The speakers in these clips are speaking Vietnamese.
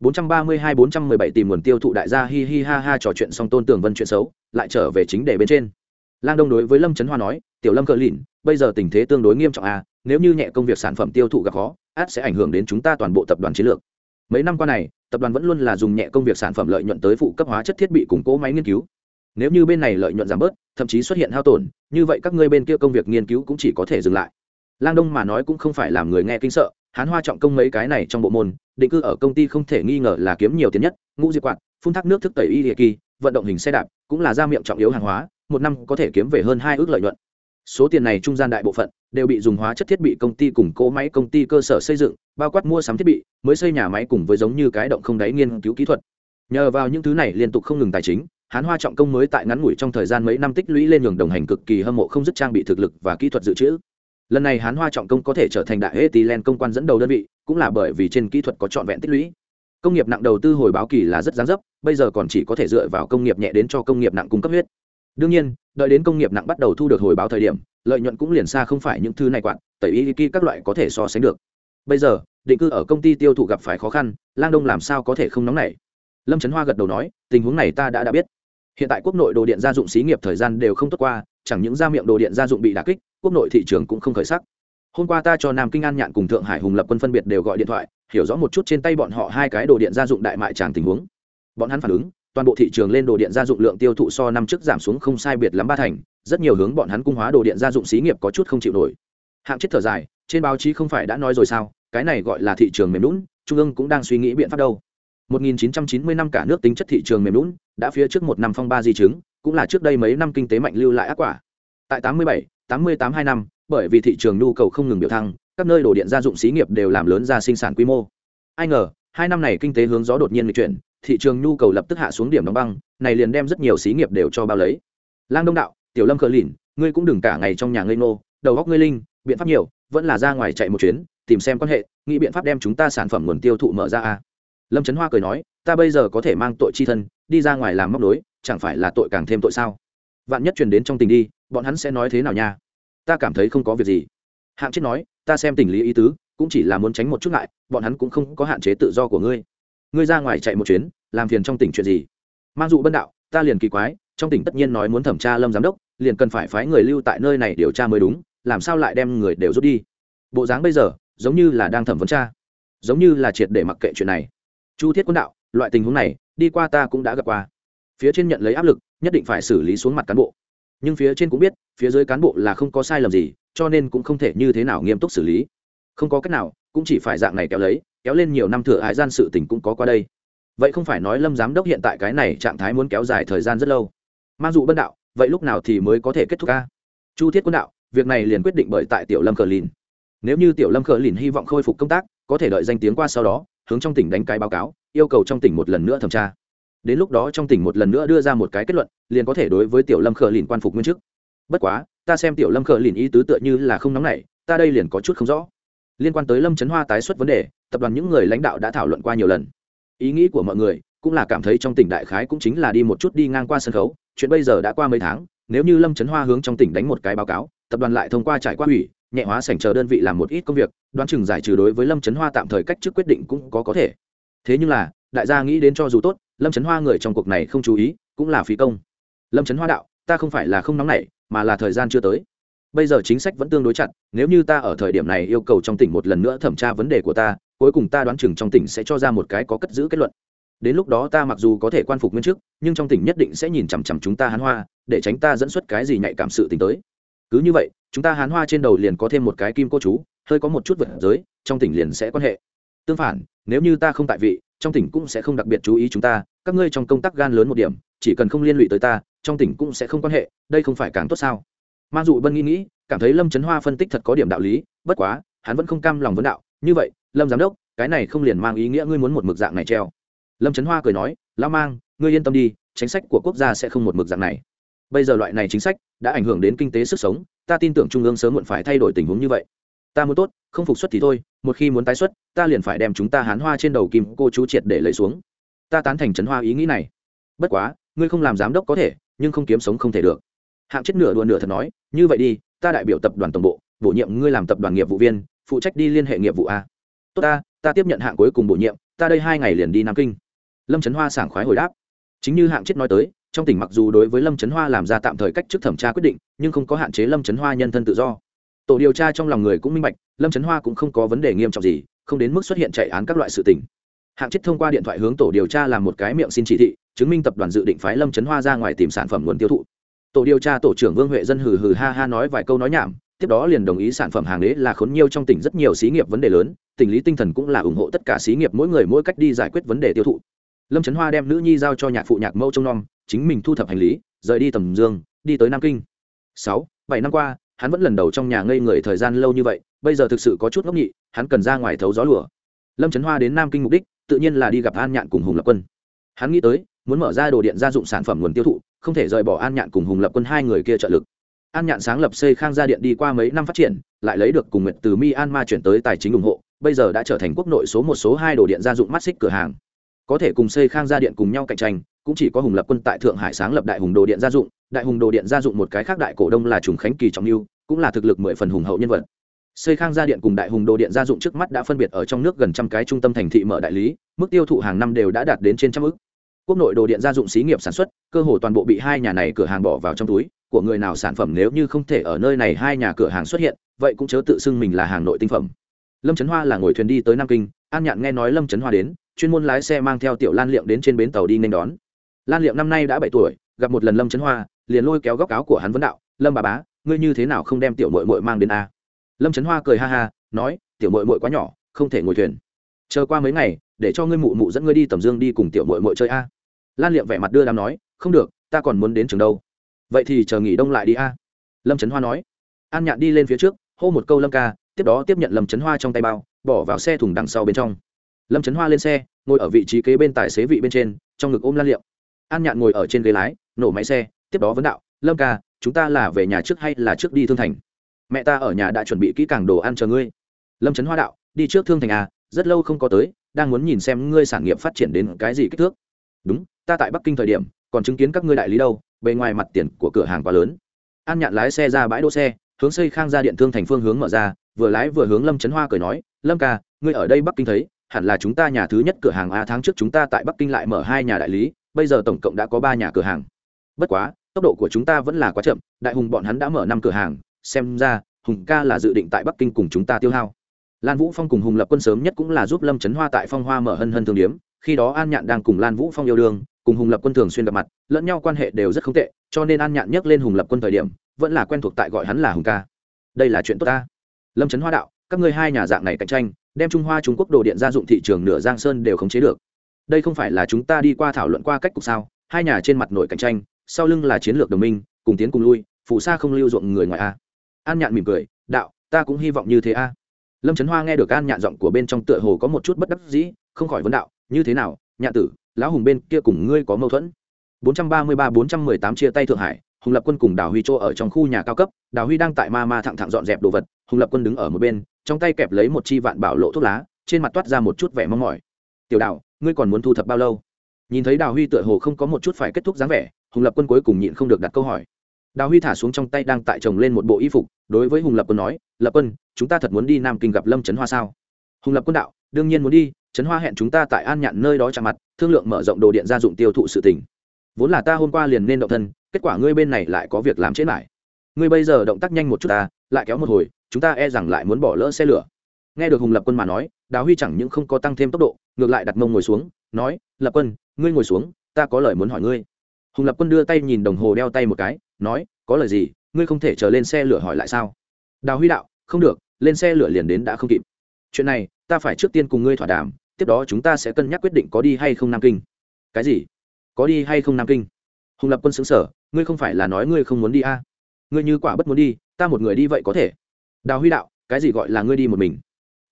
432-417 tìm nguồn tiêu thụ đại gia hi hi ha ha trò chuyện xong tôn tường vân chuyện xấu, lại trở về chính đề bên trên. Lang đông đối với lâm trấn hoa nói, tiểu lâm cờ lìn, bây giờ tình thế tương đối nghiêm trọng à nếu như nhẹ công việc sản phẩm tiêu thụ gặp khó, át sẽ ảnh hưởng đến chúng ta toàn bộ tập đoàn chiến lược. Mấy năm qua này, tập đoàn vẫn luôn là dùng nhẹ công việc sản phẩm lợi nhuận tới phụ cấp hóa chất thiết bị củng cố máy nghiên cứu. Nếu như bên này lợi nhuận giảm bớt, thậm chí xuất hiện hao tổn, như vậy các ngươi bên kia công việc nghiên cứu cũng chỉ có thể dừng lại lang đông mà nói cũng không phải làm người nghe kinh sợ, hán hoa trọng công mấy cái này trong bộ môn, định cư ở công ty không thể nghi ngờ là kiếm nhiều tiền nhất, ngũ diệt quạt, phun thác nước thức tẩy y địa kỳ, vận động hình xe đạp, cũng là ra miệng trọng yếu hàng hóa, một năm có thể kiếm về hơn hai ước lợi nhuận. Số tiền này trung gian đại bộ phận đều bị dùng hóa chất thiết bị công ty cùng cỗ máy công ty cơ sở xây dựng, bao quát mua sắm thiết bị, mới xây nhà máy cùng với giống như cái động không đáy nghiên cứu kỹ thuật. Nhờ vào những thứ này liên tục không ngừng tài chính, hán hoa trọng công mới tại ngắn ngủi trong thời gian mấy năm tích lũy lên nhường đồng hành cực kỳ hâm mộ không dứt trang bị thực lực và kỹ thuật dự trữ lần này hán hoa trọng công có thể trở thành đại hệ len công quan dẫn đầu đơn vị, cũng là bởi vì trên kỹ thuật có trọn vẹn tích lũy. Công nghiệp nặng đầu tư hồi báo kỳ là rất gián dấp, bây giờ còn chỉ có thể dựa vào công nghiệp nhẹ đến cho công nghiệp nặng cung cấp huyết. Đương nhiên, đợi đến công nghiệp nặng bắt đầu thu được hồi báo thời điểm, lợi nhuận cũng liền xa không phải những thứ này quặn, tẩy y kỳ các loại có thể so sánh được. Bây giờ, định cư ở công ty tiêu thụ gặp phải khó khăn, lang đông làm sao có thể không nóng nảy? Lâm trấn hoa gật đầu nói, tình huống này ta đã đã biết. Hiện tại quốc nội đồ điện gia dụng xí nghiệp thời gian đều không tốt qua chẳng những ra miệng đồ điện gia dụng bị đả kích, quốc nội thị trường cũng không khởi sắc. Hôm qua ta cho nam kinh an nhạn cùng thượng hải hùng lập quân phân biệt đều gọi điện thoại, hiểu rõ một chút trên tay bọn họ hai cái đồ điện gia dụng đại mại tràng tình huống. Bọn hắn phản ứng, toàn bộ thị trường lên đồ điện gia dụng lượng tiêu thụ so năm trước giảm xuống không sai biệt lắm ba thành, rất nhiều hướng bọn hắn cung hóa đồ điện gia dụng xí nghiệp có chút không chịu nổi. Hạng chết thở dài, trên báo chí không phải đã nói rồi sao, cái này gọi là thị trường mềm lún, trung ương cũng đang suy nghĩ biện pháp đâu. 1990 năm cả nước tính chất thị trường mềm lún đã phía trước một năm phong ba di chứng cũng là trước đây mấy năm kinh tế mạnh lưu lại ác quả. Tại 87, 88 hai năm bởi vì thị trường nhu cầu không ngừng biểu thăng các nơi đồ điện gia dụng xí nghiệp đều làm lớn ra sinh sản quy mô. Ai ngờ hai năm này kinh tế hướng gió đột nhiên lịch chuyển thị trường nhu cầu lập tức hạ xuống điểm đóng băng này liền đem rất nhiều xí nghiệp đều cho bao lấy. Lang đông đạo tiểu lâm cờ lìn ngươi cũng đừng cả ngày trong nhà ngây nô đầu góc ngươi linh biện pháp nhiều vẫn là ra ngoài chạy một chuyến tìm xem quan hệ nghĩ biện pháp đem chúng ta sản phẩm nguồn tiêu thụ mở ra a lâm trấn hoa cười nói, ta bây giờ có thể mang tội chi thân, đi ra ngoài làm móc nối, chẳng phải là tội càng thêm tội sao? Vạn nhất truyền đến trong tình đi, bọn hắn sẽ nói thế nào nha? Ta cảm thấy không có việc gì. Hạng chết nói, ta xem tình lý ý tứ, cũng chỉ là muốn tránh một chút ngại bọn hắn cũng không có hạn chế tự do của ngươi. Ngươi ra ngoài chạy một chuyến, làm phiền trong tỉnh chuyện gì? Mang dụ bân đạo, ta liền kỳ quái, trong tỉnh tất nhiên nói muốn thẩm tra lâm giám đốc, liền cần phải phái người lưu tại nơi này điều tra mới đúng, làm sao lại đem người đều rút đi? Bộ dáng bây giờ, giống như là đang thẩm vấn tra, giống như là triệt để mặc kệ chuyện này chu thiết quân đạo, loại tình huống này, đi qua ta cũng đã gặp qua. Phía trên nhận lấy áp lực, nhất định phải xử lý xuống mặt cán bộ. Nhưng phía trên cũng biết, phía dưới cán bộ là không có sai lầm gì, cho nên cũng không thể như thế nào nghiêm túc xử lý. Không có cách nào, cũng chỉ phải dạng này kéo lấy, kéo lên nhiều năm thừa hại gian sự tình cũng có qua đây. Vậy không phải nói lâm giám đốc hiện tại cái này trạng thái muốn kéo dài thời gian rất lâu. Mang dụ bân đạo, vậy lúc nào thì mới có thể kết thúc ca? Chu thiết quân đạo, việc này liền quyết định bởi tại tiểu lâm cờ lìn. Nếu như tiểu lâm cờ lìn hy vọng khôi phục công tác, có thể đợi danh tiếng qua sau đó hướng trong tỉnh đánh cái báo cáo, yêu cầu trong tỉnh một lần nữa thẩm tra. Đến lúc đó trong tỉnh một lần nữa đưa ra một cái kết luận, liền có thể đối với tiểu lâm khờ lìn quan phục nguyên chức. Bất quá, ta xem tiểu lâm khờ lìn ý tứ tựa như là không nóng nảy, ta đây liền có chút không rõ. Liên quan tới lâm trấn hoa tái xuất vấn đề, tập đoàn những người lãnh đạo đã thảo luận qua nhiều lần. Ý nghĩ của mọi người cũng là cảm thấy trong tỉnh đại khái cũng chính là đi một chút đi ngang qua sân khấu, chuyện bây giờ đã qua mấy tháng, nếu như lâm trấn hoa hướng trong tỉnh đánh một cái báo cáo, tập đoàn lại thông qua trải qua ủy nhẹ hóa sảnh chờ đơn vị làm một ít công việc, đoán chừng giải trừ đối với lâm trấn hoa tạm thời cách chức quyết định cũng có có thể. Thế nhưng là, đại gia nghĩ đến cho dù tốt, lâm trấn hoa người trong cuộc này không chú ý, cũng là phí công. Lâm trấn hoa đạo, ta không phải là không nóng nảy, mà là thời gian chưa tới. Bây giờ chính sách vẫn tương đối chặt, nếu như ta ở thời điểm này yêu cầu trong tỉnh một lần nữa thẩm tra vấn đề của ta, cuối cùng ta đoán chừng trong tỉnh sẽ cho ra một cái có cất giữ kết luận. Đến lúc đó ta mặc dù có thể quan phục nguyên chức, nhưng trong tỉnh nhất định sẽ nhìn chằm chằm chúng ta hán hoa, để tránh ta dẫn xuất cái gì nhạy cảm sự t tới cứ như vậy, chúng ta hán hoa trên đầu liền có thêm một cái kim cô chú, hơi có một chút vượt giới, trong tỉnh liền sẽ quan hệ. Tương phản, nếu như ta không tại vị, trong tỉnh cũng sẽ không đặc biệt chú ý chúng ta, các ngươi trong công tác gan lớn một điểm, chỉ cần không liên lụy tới ta, trong tỉnh cũng sẽ không quan hệ, đây không phải càng tốt sao? Mang dụ bân nghĩ nghĩ, cảm thấy lâm trấn hoa phân tích thật có điểm đạo lý, bất quá, hắn vẫn không cam lòng vấn đạo, như vậy, lâm giám đốc, cái này không liền mang ý nghĩa ngươi muốn một mực dạng này treo? Lâm trấn hoa cười nói lao mang, ngươi yên tâm đi, chính sách của quốc gia sẽ không một mực dạng này. Bây giờ loại này chính sách đã ảnh hưởng đến kinh tế sức sống, ta tin tưởng trung ương sớm muộn phải thay đổi tình huống như vậy. Ta muốn tốt, không phục xuất thì thôi, một khi muốn tái xuất, ta liền phải đem chúng ta hán hoa trên đầu kim cô chú triệt để lấy xuống. Ta tán thành trấn hoa ý nghĩ này. Bất quá, ngươi không làm giám đốc có thể, nhưng không kiếm sống không thể được. Hạng chết nửa đùa nửa thật nói, như vậy đi, ta đại biểu tập đoàn tổng bộ, bổ nhiệm ngươi làm tập đoàn nghiệp vụ viên, phụ trách đi liên hệ nghiệp vụ a. Tốt ta ta tiếp nhận hạng cuối cùng bổ nhiệm, ta đây hai ngày liền đi nam kinh. Lâm trấn hoa sảng khoái hồi đáp. Chính như hạng chết nói tới trong tỉnh mặc dù đối với lâm trấn hoa làm ra tạm thời cách chức thẩm tra quyết định, nhưng không có hạn chế lâm trấn hoa nhân thân tự do. Tổ điều tra trong lòng người cũng minh bạch, lâm trấn hoa cũng không có vấn đề nghiêm trọng gì, không đến mức xuất hiện chạy án các loại sự tình. Hạng chết thông qua điện thoại hướng tổ điều tra làm một cái miệng xin chỉ thị, chứng minh tập đoàn dự định phái lâm trấn hoa ra ngoài tìm sản phẩm nguồn tiêu thụ. Tổ điều tra tổ trưởng vương huệ dân hừ hừ ha ha nói vài câu nói nhảm, tiếp đó liền đồng ý sản phẩm hàng đế là khốn nhiều trong tỉnh rất nhiều xí nghiệp vấn đề lớn, tỉnh lý tinh thần cũng là ủng hộ tất cả xí nghiệp mỗi người mỗi cách đi giải quyết vấn đề tiêu thụ lâm trấn hoa đem nữ nhi giao cho nhạc phụ nhạc mẫu trông nom chính mình thu thập hành lý rời đi tầm dương đi tới nam kinh. Sáu bảy năm qua hắn vẫn lần đầu trong nhà ngây người thời gian lâu như vậy bây giờ thực sự có chút ngốc nghị, hắn cần ra ngoài thấu gió lửa lâm trấn hoa đến nam kinh mục đích tự nhiên là đi gặp an nhạn cùng hùng lập quân. Hắn nghĩ tới muốn mở ra đồ điện gia dụng sản phẩm nguồn tiêu thụ không thể rời bỏ an nhạn cùng hùng lập quân hai người kia trợ lực. An nhạn sáng lập xây khang gia điện đi qua mấy năm phát triển lại lấy được cùng nguyện từ myanmar chuyển tới tài chính ủng hộ bây giờ đã trở thành quốc nội số một số hai đồ điện gia dụng mắt xích cửa hàng có thể cùng xây khang gia điện cùng nhau cạnh tranh, cũng chỉ có hùng lập quân tại thượng hải sáng lập đại hùng đồ điện gia dụng, đại hùng đồ điện gia dụng một cái khác đại cổ đông là trùng khánh kỳ trọng lưu, cũng là thực lực mười phần hùng hậu nhân vật. Xây khang gia điện cùng đại hùng đồ điện gia dụng trước mắt đã phân biệt ở trong nước gần trăm cái trung tâm thành thị mở đại lý, mức tiêu thụ hàng năm đều đã đạt đến trên trăm ước quốc nội đồ điện gia dụng xí nghiệp sản xuất, cơ hồ toàn bộ bị hai nhà này cửa hàng bỏ vào trong túi, của người nào sản phẩm nếu như không thể ở nơi này hai nhà cửa hàng xuất hiện, vậy cũng chớ tự xưng mình là hàng nội tinh phẩm. Lâm trấn hoa là ngồi thuyền đi tới nam kinh, an nhạn nghe nói lâm trấn hoa đến chuyên môn lái xe mang theo tiểu lan liệm đến trên bến tàu đi nên đón. Lan liệm năm nay đã bảy tuổi, gặp một lần lâm trấn hoa, liền lôi kéo góc áo của hắn vấn đạo, lâm bà bá, ngươi như thế nào không đem tiểu mội mội mang đến a? Lâm trấn hoa cười ha ha, nói, tiểu mội mội quá nhỏ, không thể ngồi thuyền. Chờ qua mấy ngày, để cho ngươi mụ mụ dẫn ngươi đi tầm dương đi cùng tiểu mội mội chơi a. Lan liệm vẻ mặt đưa đám nói, không được, ta còn muốn đến trường đâu. Vậy thì chờ nghỉ đông lại đi a. Lâm trấn hoa nói. An nhạn đi lên phía trước, hô một câu lâm ca, tiếp đó tiếp nhận lâm trấn hoa trong tay bao, bỏ vào xe thùng đằng sau bên trong lâm trấn hoa lên xe, ngồi ở vị trí kế bên tài xế vị bên trên, trong ngực ôm lan liệu an nhạn ngồi ở trên ghế lái, nổ máy xe, tiếp đó vấn đạo, lâm ca, chúng ta là về nhà trước hay là trước đi thương thành? Mẹ ta ở nhà đã chuẩn bị kỹ càng đồ ăn chờ ngươi. Lâm trấn hoa đạo, đi trước thương thành à rất lâu không có tới, đang muốn nhìn xem ngươi sản nghiệp phát triển đến cái gì kích thước. Đúng, ta tại bắc kinh thời điểm, còn chứng kiến các ngươi đại lý đâu, bề ngoài mặt tiền của cửa hàng quá lớn. An nhạn lái xe ra bãi đỗ xe, hướng xây khang ra điện thương thành phương hướng mở ra, vừa lái vừa hướng lâm trấn hoa cười nói, lâm ca, ngươi ở đây bắc kinh thấy hẳn là chúng ta nhà thứ nhất cửa hàng a tháng trước chúng ta tại bắc kinh lại mở hai nhà đại lý, bây giờ tổng cộng đã có ba nhà cửa hàng. Bất quá, tốc độ của chúng ta vẫn là quá chậm, đại hùng bọn hắn đã mở năm cửa hàng, xem ra, hùng ca là dự định tại bắc kinh cùng chúng ta tiêu hao. Lan vũ phong cùng hùng lập quân sớm nhất cũng là giúp lâm trấn hoa tại phong hoa mở hân hân thương điếm, khi đó an nhạn đang cùng lan vũ phong yêu đương, cùng hùng lập quân thường xuyên gặp mặt, lẫn nhau quan hệ đều rất không tệ, cho nên an nhạn nhắc lên hùng lập quân thời điểm, vẫn là quen thuộc tại gọi hắn là hùng ca. Đây là chuyện tốt ta. Lâm trấn hoa đạo, các ngươi hai nhà dạng này cạnh tranh đem trung hoa trung quốc đồ điện gia dụng thị trường nửa giang sơn đều khống chế được. Đây không phải là chúng ta đi qua thảo luận qua cách cục sao? Hai nhà trên mặt nội cạnh tranh, sau lưng là chiến lược đồng minh, cùng tiến cùng lui phụ xa không lưu ruộng người ngoài a. An nhạn mỉm cười, đạo, ta cũng hy vọng như thế a. Lâm trấn hoa nghe được an nhạn giọng của bên trong tựa hồ có một chút bất đắc dĩ, không khỏi vấn đạo, như thế nào, nhạn tử, lão hùng bên kia cùng ngươi có mâu thuẫn? 433-418 chia tay thượng hải hùng lập quân cùng đào huy chỗ ở trong khu nhà cao cấp, đào huy đang tại ma ma thẳng thẳng dọn dẹp đồ vật, hùng lập quân đứng ở một bên, trong tay kẹp lấy một chi vạn bảo lộ thuốc lá, trên mặt toát ra một chút vẻ mong mỏi. Tiểu đạo ngươi còn muốn thu thập bao lâu? Nhìn thấy đào huy tựa hồ không có một chút phải kết thúc dáng vẻ, hùng lập quân cuối cùng nhịn không được đặt câu hỏi. Đào huy thả xuống trong tay đang tại chồng lên một bộ y phục, đối với hùng lập quân nói, lập quân, chúng ta thật muốn đi nam kinh gặp lâm trấn hoa sao? Hùng lập quân đạo, đương nhiên muốn đi, trấn hoa hẹn chúng ta tại an nhạn nơi đó chạm mặt, thương lượng mở rộng đồ điện gia dụng tiêu thụ sự tỉnh vốn là ta hôm qua liền nên động thân kết quả ngươi bên này lại có việc làm chết lại ngươi bây giờ động tác nhanh một chút ta, lại kéo một hồi, chúng ta e rằng lại muốn bỏ lỡ xe lửa. Nghe được hùng lập quân mà nói, đào huy chẳng những không có tăng thêm tốc độ, ngược lại đặt mông ngồi xuống, nói, lập quân, ngươi ngồi xuống, ta có lời muốn hỏi ngươi. Hùng lập quân đưa tay nhìn đồng hồ đeo tay một cái, nói, có lời gì, ngươi không thể chờ lên xe lửa hỏi lại sao? Đào huy đạo, không được, lên xe lửa liền đến đã không kịp. Chuyện này, ta phải trước tiên cùng ngươi thỏa đàm, tiếp đó chúng ta sẽ cân nhắc quyết định có đi hay không nam kinh. Cái gì? Có đi hay không nam kinh? Hùng lập quân xứng sở ngươi không phải là nói ngươi không muốn đi à? ngươi như quả bất muốn đi, ta một người đi vậy có thể. Đào huy đạo, cái gì gọi là ngươi đi một mình?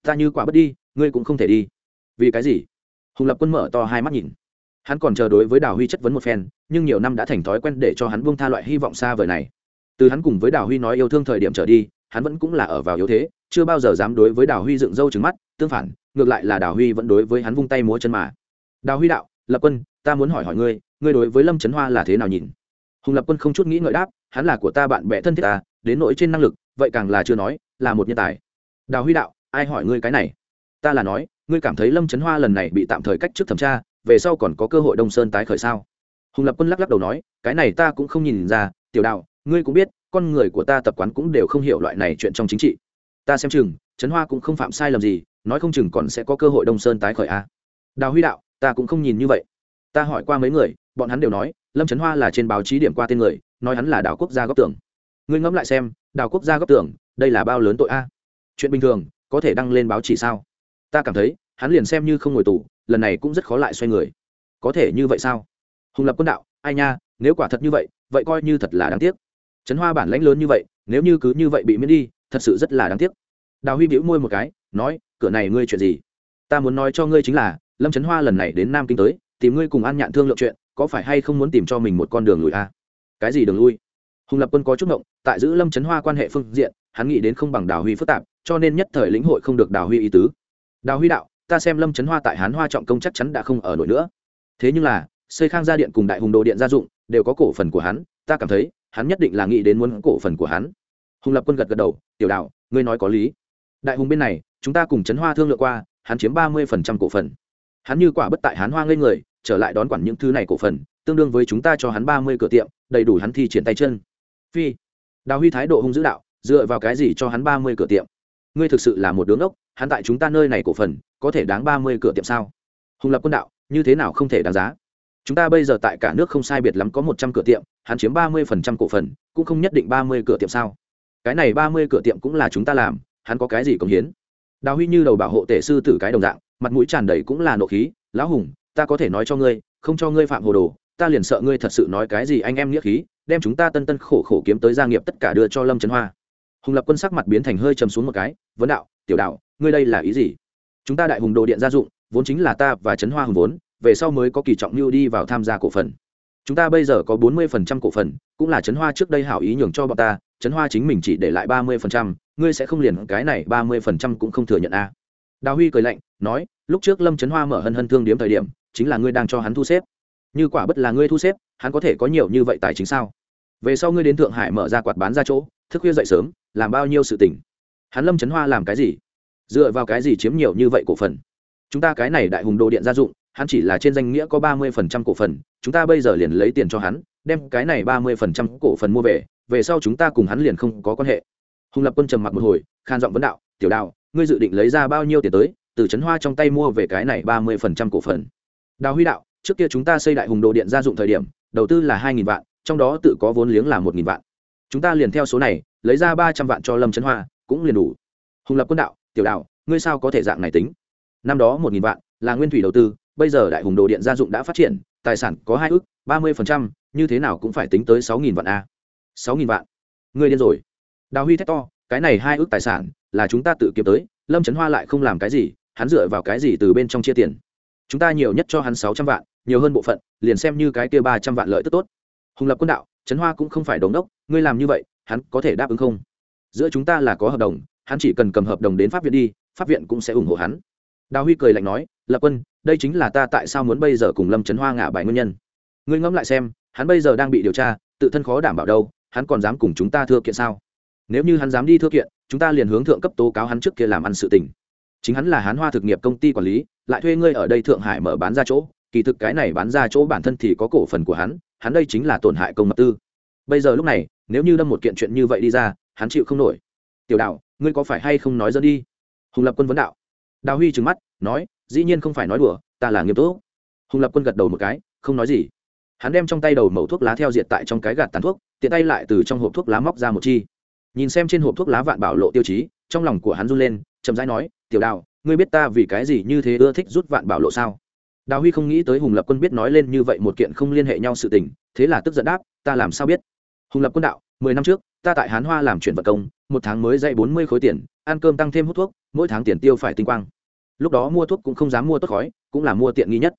Ta như quả bất đi, ngươi cũng không thể đi. Vì cái gì? Hùng lập quân mở to hai mắt nhìn. Hắn còn chờ đối với đào huy chất vấn một phen, nhưng nhiều năm đã thành thói quen để cho hắn buông tha loại hy vọng xa vời này. Từ hắn cùng với đào huy nói yêu thương thời điểm trở đi, hắn vẫn cũng là ở vào yếu thế, chưa bao giờ dám đối với đào huy dựng râu trứng mắt, tương phản, ngược lại là đào huy vẫn đối với hắn vung tay múa chân mà. Đào huy đạo, lập quân, ta muốn hỏi hỏi ngươi ngươi đối với lâm trấn hoa là thế nào nhìn? Hùng lập quân không chút nghĩ ngợi đáp, hắn là của ta bạn bè thân thiết ta, đến nỗi trên năng lực, vậy càng là chưa nói, là một nhân tài. Đào huy đạo, ai hỏi ngươi cái này? Ta là nói, ngươi cảm thấy lâm trấn hoa lần này bị tạm thời cách trước thẩm tra, về sau còn có cơ hội đông sơn tái khởi sao? Hùng lập quân lắc lắc đầu nói, cái này ta cũng không nhìn ra, tiểu đạo, ngươi cũng biết, con người của ta tập quán cũng đều không hiểu loại này chuyện trong chính trị. Ta xem chừng trấn hoa cũng không phạm sai lầm gì, nói không chừng còn sẽ có cơ hội đông sơn tái khởi a. Đào huy đạo, ta cũng không nhìn như vậy. Ta hỏi qua mấy người, bọn hắn đều nói lâm trấn hoa là trên báo chí điểm qua tên người, nói hắn là đảo quốc gia góc tưởng ngươi ngẫm lại xem, đảo quốc gia góc tưởng đây là bao lớn tội a? Chuyện bình thường, có thể đăng lên báo chỉ sao? Ta cảm thấy, hắn liền xem như không ngồi tù, lần này cũng rất khó lại xoay người. Có thể như vậy sao? Hùng lập quân đạo, ai nha, nếu quả thật như vậy vậy coi như thật là đáng tiếc. Trấn hoa bản lãnh lớn như vậy, nếu như cứ như vậy bị miễn đi, thật sự rất là đáng tiếc. Đào huy bĩu môi một cái, nói, cửa này ngươi chuyện gì? Ta muốn nói cho ngươi chính là, lâm trấn hoa lần này đến nam kinh tới, tìm ngươi cùng an nhạn thương lượng chuyện có phải hay không muốn tìm cho mình một con đường lùi a à? cái gì đường lui? Hùng lập quân có chút ngộng, tại giữ lâm trấn hoa quan hệ phương diện, hắn nghĩ đến không bằng đào huy phức tạp, cho nên nhất thời lĩnh hội không được đào huy ý tứ. Đào huy đạo, ta xem lâm trấn hoa tại hán hoa trọng công chắc chắn đã không ở nổi nữa. Thế nhưng là xây khang gia điện cùng đại hùng đồ điện gia dụng, đều có cổ phần của hắn, ta cảm thấy, hắn nhất định là nghĩ đến muốn cổ phần của hắn. Hùng lập quân gật gật đầu, tiểu đạo, ngươi nói có lý. Đại hùng bên này, chúng ta cùng trấn hoa thương lượng qua, hắn chiếm ba mươi phần trăm cổ phần. Hắn như quả bất tại hán hoa ngây người trở lại đón quản những thứ này cổ phần, tương đương với chúng ta cho hắn ba mươi cửa tiệm, đầy đủ hắn thi triển tay chân. Phi, đào huy thái độ hung dữ đạo, dựa vào cái gì cho hắn ba mươi cửa tiệm? Ngươi thực sự là một đứa ốc, hắn tại chúng ta nơi này cổ phần, có thể đáng ba mươi cửa tiệm sao? Hùng lập quân đạo, như thế nào không thể đáng giá? Chúng ta bây giờ tại cả nước không sai biệt lắm có một trăm cửa tiệm, hắn chiếm ba mươi phần trăm cổ phần, cũng không nhất định ba mươi cửa tiệm sao? Cái này ba mươi cửa tiệm cũng là chúng ta làm, hắn có cái gì công hiến? Đào huy như đầu bảo hộ tể sư tử cái đồng dạng, mặt mũi tràn đầy cũng là nộ khí, lão hùng ta có thể nói cho ngươi, không cho ngươi phạm hồ đồ, ta liền sợ ngươi thật sự nói cái gì anh em nghĩa khí, đem chúng ta tân tân khổ khổ kiếm tới gia nghiệp tất cả đưa cho lâm trấn hoa. Hùng lập quân sắc mặt biến thành hơi chầm xuống một cái, vấn đạo, tiểu đạo, ngươi đây là ý gì? Chúng ta đại hùng đồ điện gia dụng, vốn chính là ta và trấn hoa hùng vốn, về sau mới có kỳ trọng lưu đi vào tham gia cổ phần. Chúng ta bây giờ có bốn mươi phần trăm cổ phần, cũng là trấn hoa trước đây hảo ý nhường cho bọn ta, trấn hoa chính mình chỉ để lại ba mươi phần trăm, ngươi sẽ không liền cái này ba mươi phần trăm cũng không thừa nhận a à. đào huy cười lạnh, nói, lúc trước lâm trấn hoa mở hân hân thương điếm thời điểm chính là ngươi đang cho hắn thu xếp. Như quả bất là ngươi thu xếp, hắn có thể có nhiều như vậy tài chính sao? Về sau ngươi đến thượng hải mở ra quạt bán ra chỗ, thức khuya dậy sớm, làm bao nhiêu sự tình? Hắn lâm trấn hoa làm cái gì? Dựa vào cái gì chiếm nhiều như vậy cổ phần? Chúng ta cái này đại hùng đồ điện gia dụng, hắn chỉ là trên danh nghĩa có ba mươi phần trăm cổ phần, chúng ta bây giờ liền lấy tiền cho hắn, đem cái này ba mươi phần trăm cổ phần mua về về sau chúng ta cùng hắn liền không có quan hệ. Hùng lập quân trầm mặc một hồi, khan giọng vấn đạo, tiểu đạo ngươi dự định lấy ra bao nhiêu tiền tới, từ trấn hoa trong tay mua về cái này ba mươi phần trăm cổ phần? Đào huy đạo, trước kia chúng ta xây đại hùng đồ điện gia dụng thời điểm, đầu tư là hai nghìn vạn, trong đó tự có vốn liếng là một nghìn vạn. Chúng ta liền theo số này, lấy ra ba trăm vạn cho lâm trấn hoa, cũng liền đủ. Hùng lập quân đạo, tiểu đạo, ngươi sao có thể dạng này tính? Năm đó một nghìn vạn là nguyên thủy đầu tư, bây giờ đại hùng đồ điện gia dụng đã phát triển, tài sản có hai ước, ba mươi như thế nào cũng phải tính tới sáu nghìn vạn a. Sáu nghìn vạn? Ngươi điên rồi. Đào huy thét to, cái này hai ước tài sản là chúng ta tự kiếm tới, lâm trấn hoa lại không làm cái gì, hắn dựa vào cái gì từ bên trong chia tiền? Chúng ta nhiều nhất cho hắn sáu trăm vạn, nhiều hơn bộ phận, liền xem như cái kia ba trăm vạn lợi tức tốt. Hùng lập quân đạo, trấn hoa cũng không phải đống đốc, ngươi làm như vậy, hắn có thể đáp ứng không? Giữa chúng ta là có hợp đồng, hắn chỉ cần cầm hợp đồng đến pháp viện đi, pháp viện cũng sẽ ủng hộ hắn. Đào huy cười lạnh nói, lập quân, đây chính là ta tại sao muốn bây giờ cùng lâm trấn hoa ngả bài nguyên nhân. Ngươi ngẫm lại xem, hắn bây giờ đang bị điều tra, tự thân khó đảm bảo đâu, hắn còn dám cùng chúng ta thưa kiện sao? Nếu như hắn dám đi thưa kiện, chúng ta liền hướng thượng cấp tố cáo hắn trước kia làm ăn sự tình. Chính hắn là hán hoa thực nghiệp công ty quản lý lại thuê ngươi ở đây thượng hải mở bán ra chỗ, kỳ thực cái này bán ra chỗ bản thân thì có cổ phần của hắn hắn đây chính là tổn hại công mật tư. Bây giờ lúc này, nếu như đâm một kiện chuyện như vậy đi ra, hắn chịu không nổi. Tiểu đạo, ngươi có phải hay không nói dẫn đi? Hùng lập quân vấn đạo. Đào huy trừng mắt, nói, dĩ nhiên không phải nói đùa, ta là nghiêm túc. Hùng lập quân gật đầu một cái, không nói gì. Hắn đem trong tay đầu mẩu thuốc lá theo diệt tại trong cái gạt tàn thuốc, tiện tay lại từ trong hộp thuốc lá móc ra một chi. Nhìn xem trên hộp thuốc lá vạn bảo lộ tiêu chí, trong lòng của hắn run lên, chậm rãi nói, tiểu đào ngươi biết ta vì cái gì như thế ưa thích rút vạn bảo lộ sao? Đào huy không nghĩ tới hùng lập quân biết nói lên như vậy một kiện không liên hệ nhau sự tình, thế là tức giận đáp, ta làm sao biết? Hùng lập quân đạo, mười năm trước, ta tại hán hoa làm chuyển vật công, một tháng mới dạy bốn mươi khối tiền, ăn cơm tăng thêm hút thuốc, mỗi tháng tiền tiêu phải tinh quang. Lúc đó mua thuốc cũng không dám mua tốt khói, cũng là mua tiện nghi nhất.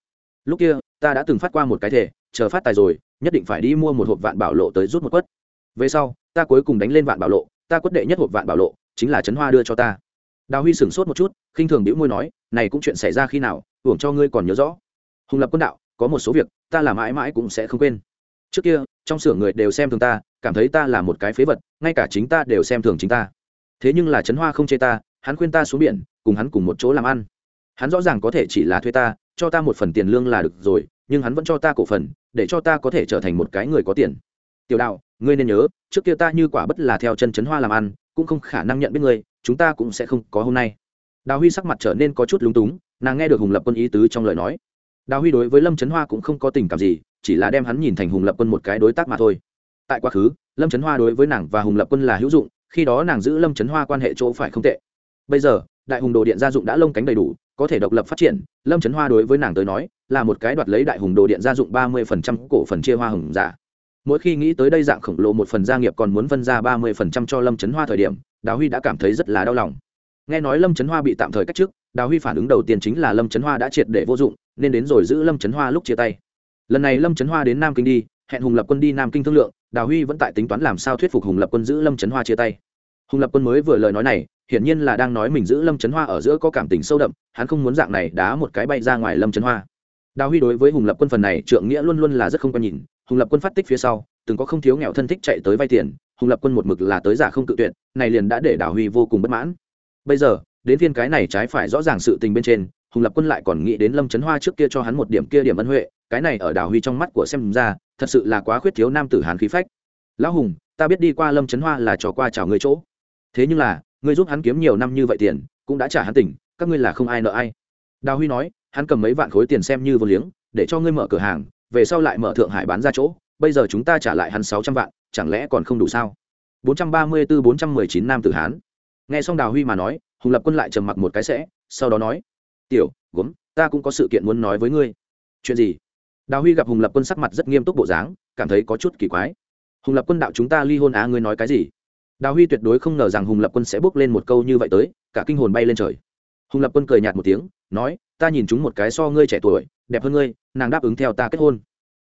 Lúc kia, ta đã từng phát qua một cái thể chờ phát tài rồi, nhất định phải đi mua một hộp vạn bảo lộ tới rút một quất. Về sau, ta cuối cùng đánh lên vạn bảo lộ, ta quất đệ nhất hộp vạn bảo lộ, chính là trấn hoa đưa cho ta đào huy sửng sốt một chút, khinh thường đĩu môi nói, này cũng chuyện xảy ra khi nào, hưởng cho ngươi còn nhớ rõ. Hùng lập quân đạo, có một số việc, ta là mãi mãi cũng sẽ không quên. Trước kia, trong xưởng người đều xem thường ta, cảm thấy ta là một cái phế vật, ngay cả chính ta đều xem thường chính ta. Thế nhưng là trấn hoa không chê ta, hắn khuyên ta xuống biển, cùng hắn cùng một chỗ làm ăn. Hắn rõ ràng có thể chỉ là thuê ta, cho ta một phần tiền lương là được rồi, nhưng hắn vẫn cho ta cổ phần, để cho ta có thể trở thành một cái người có tiền. Tiểu đạo, ngươi nên nhớ, trước kia ta như quả bất là theo chân Trấn hoa làm ăn, cũng không khả năng nhận biết ngươi chúng ta cũng sẽ không có hôm nay. Đào huy sắc mặt trở nên có chút lúng túng, nàng nghe được hùng lập quân ý tứ trong lời nói. Đào huy đối với lâm trấn hoa cũng không có tình cảm gì, chỉ là đem hắn nhìn thành hùng lập quân một cái đối tác mà thôi. Tại quá khứ, lâm trấn hoa đối với nàng và hùng lập quân là hữu dụng, khi đó nàng giữ lâm trấn hoa quan hệ chỗ phải không tệ. Bây giờ, đại hùng đồ điện gia dụng đã lông cánh đầy đủ, có thể độc lập phát triển, lâm trấn hoa đối với nàng tới nói, là một cái đoạt lấy đại hùng đồ điện gia dụng ba mươi phần trăm cổ phần chia hoa hùng giả. Mỗi khi nghĩ tới đây dạng khổng lồ một phần gia nghiệp còn muốn phân ra ba mươi phần trăm cho lâm trấn hoa thời điểm đào huy đã cảm thấy rất là đau lòng. Nghe nói lâm trấn hoa bị tạm thời cách chức, đào huy phản ứng đầu tiên chính là lâm trấn hoa đã triệt để vô dụng, nên đến rồi giữ lâm trấn hoa lúc chia tay. Lần này lâm trấn hoa đến nam kinh đi, hẹn hùng lập quân đi nam kinh thương lượng, đào huy vẫn tại tính toán làm sao thuyết phục hùng lập quân giữ lâm trấn hoa chia tay. Hùng lập quân mới vừa lời nói này, hiển nhiên là đang nói mình giữ lâm trấn hoa ở giữa có cảm tình sâu đậm, hắn không muốn dạng này đá một cái bay ra ngoài lâm trấn hoa. Đào huy đối với hùng lập quân phần này trượng nghĩa luôn luôn là rất không quan nhìn, hùng lập quân phát tích phía sau, từng có không thiếu nghèo thân thích chạy tới vay tiền hùng lập quân một mực là tới giả không tự tuyệt, này liền đã để đào huy vô cùng bất mãn. Bây giờ, đến phiên cái này trái phải rõ ràng sự tình bên trên, hùng lập quân lại còn nghĩ đến lâm trấn hoa trước kia cho hắn một điểm kia điểm ân huệ, cái này ở đào huy trong mắt của xem ra, thật sự là quá khuyết thiếu nam tử hán khí phách. Lão hùng, ta biết đi qua lâm trấn hoa là trò qua chào người chỗ. Thế nhưng là, ngươi giúp hắn kiếm nhiều năm như vậy tiền, cũng đã trả hắn tỉnh, các ngươi là không ai nợ ai. Đào huy nói, hắn cầm mấy vạn khối tiền xem như vô liếng, để cho ngươi mở cửa hàng, về sau lại mở thượng hải bán ra chỗ bây giờ chúng ta trả lại hắn sáu trăm vạn, chẳng lẽ còn không đủ sao? bốn trăm ba mươi bốn bốn trăm mười chín nam tử hán. Nghe xong đào huy mà nói, hùng lập quân lại trầm mặc một cái sẽ, sau đó nói, tiểu, gốm, ta cũng có sự kiện muốn nói với ngươi. Chuyện gì? Đào huy gặp hùng lập quân sắc mặt rất nghiêm túc bộ dáng, cảm thấy có chút kỳ quái. Hùng lập quân đạo chúng ta ly hôn á, ngươi nói cái gì? Đào huy tuyệt đối không ngờ rằng hùng lập quân sẽ bước lên một câu như vậy tới, cả kinh hồn bay lên trời. Hùng lập quân cười nhạt một tiếng, nói, ta nhìn chúng một cái so ngươi trẻ tuổi, đẹp hơn ngươi, nàng đáp ứng theo ta kết hôn.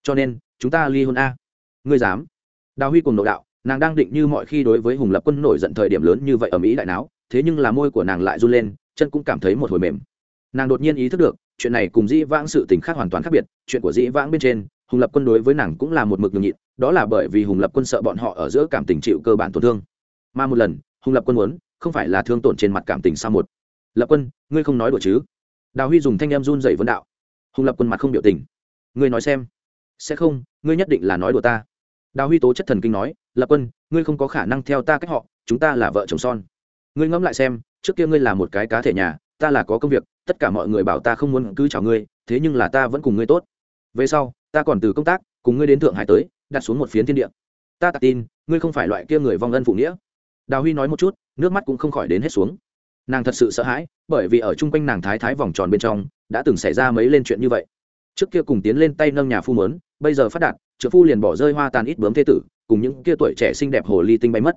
Cho nên chúng ta ly hôn a. Ngươi dám? Đào huy cùng nội đạo, nàng đang định như mọi khi đối với hùng lập quân nổi giận thời điểm lớn như vậy ở mỹ đại não thế nhưng là môi của nàng lại run lên, chân cũng cảm thấy một hồi mềm. Nàng đột nhiên ý thức được, chuyện này cùng dĩ vãng sự tình khác hoàn toàn khác biệt, chuyện của dĩ vãng bên trên, hùng lập quân đối với nàng cũng là một mực nhường nhịn, đó là bởi vì hùng lập quân sợ bọn họ ở giữa cảm tình chịu cơ bản tổn thương. Mà một lần, hùng lập quân muốn, không phải là thương tổn trên mặt cảm tình sao một. Lập quân, ngươi không nói đùa chứ? Đào huy dùng thanh em run dậy vấn đạo. Hùng lập quân mặt không biểu tình. Ngươi nói xem sẽ không, ngươi nhất định là nói đùa ta. Đào huy tố chất thần kinh nói, lập quân, ngươi không có khả năng theo ta cách họ, chúng ta là vợ chồng son. Ngươi ngẫm lại xem, trước kia ngươi là một cái cá thể nhà, ta là có công việc, tất cả mọi người bảo ta không muốn cứ chào ngươi, thế nhưng là ta vẫn cùng ngươi tốt. Về sau, ta còn từ công tác, cùng ngươi đến thượng hải tới, đặt xuống một phiến thiên địa. Ta tạc tin, ngươi không phải loại kia người vong ân phụ nghĩa. Đào huy nói một chút, nước mắt cũng không khỏi đến hết xuống. Nàng thật sự sợ hãi, bởi vì ở chung quanh nàng thái thái vòng tròn bên trong, đã từng xảy ra mấy lên chuyện như vậy trước kia cùng tiến lên tay nâng nhà phu mớn, bây giờ phát đạt trợ phu liền bỏ rơi hoa tàn ít bướm thế tử, cùng những kia tuổi trẻ xinh đẹp hồ ly tinh bay mất.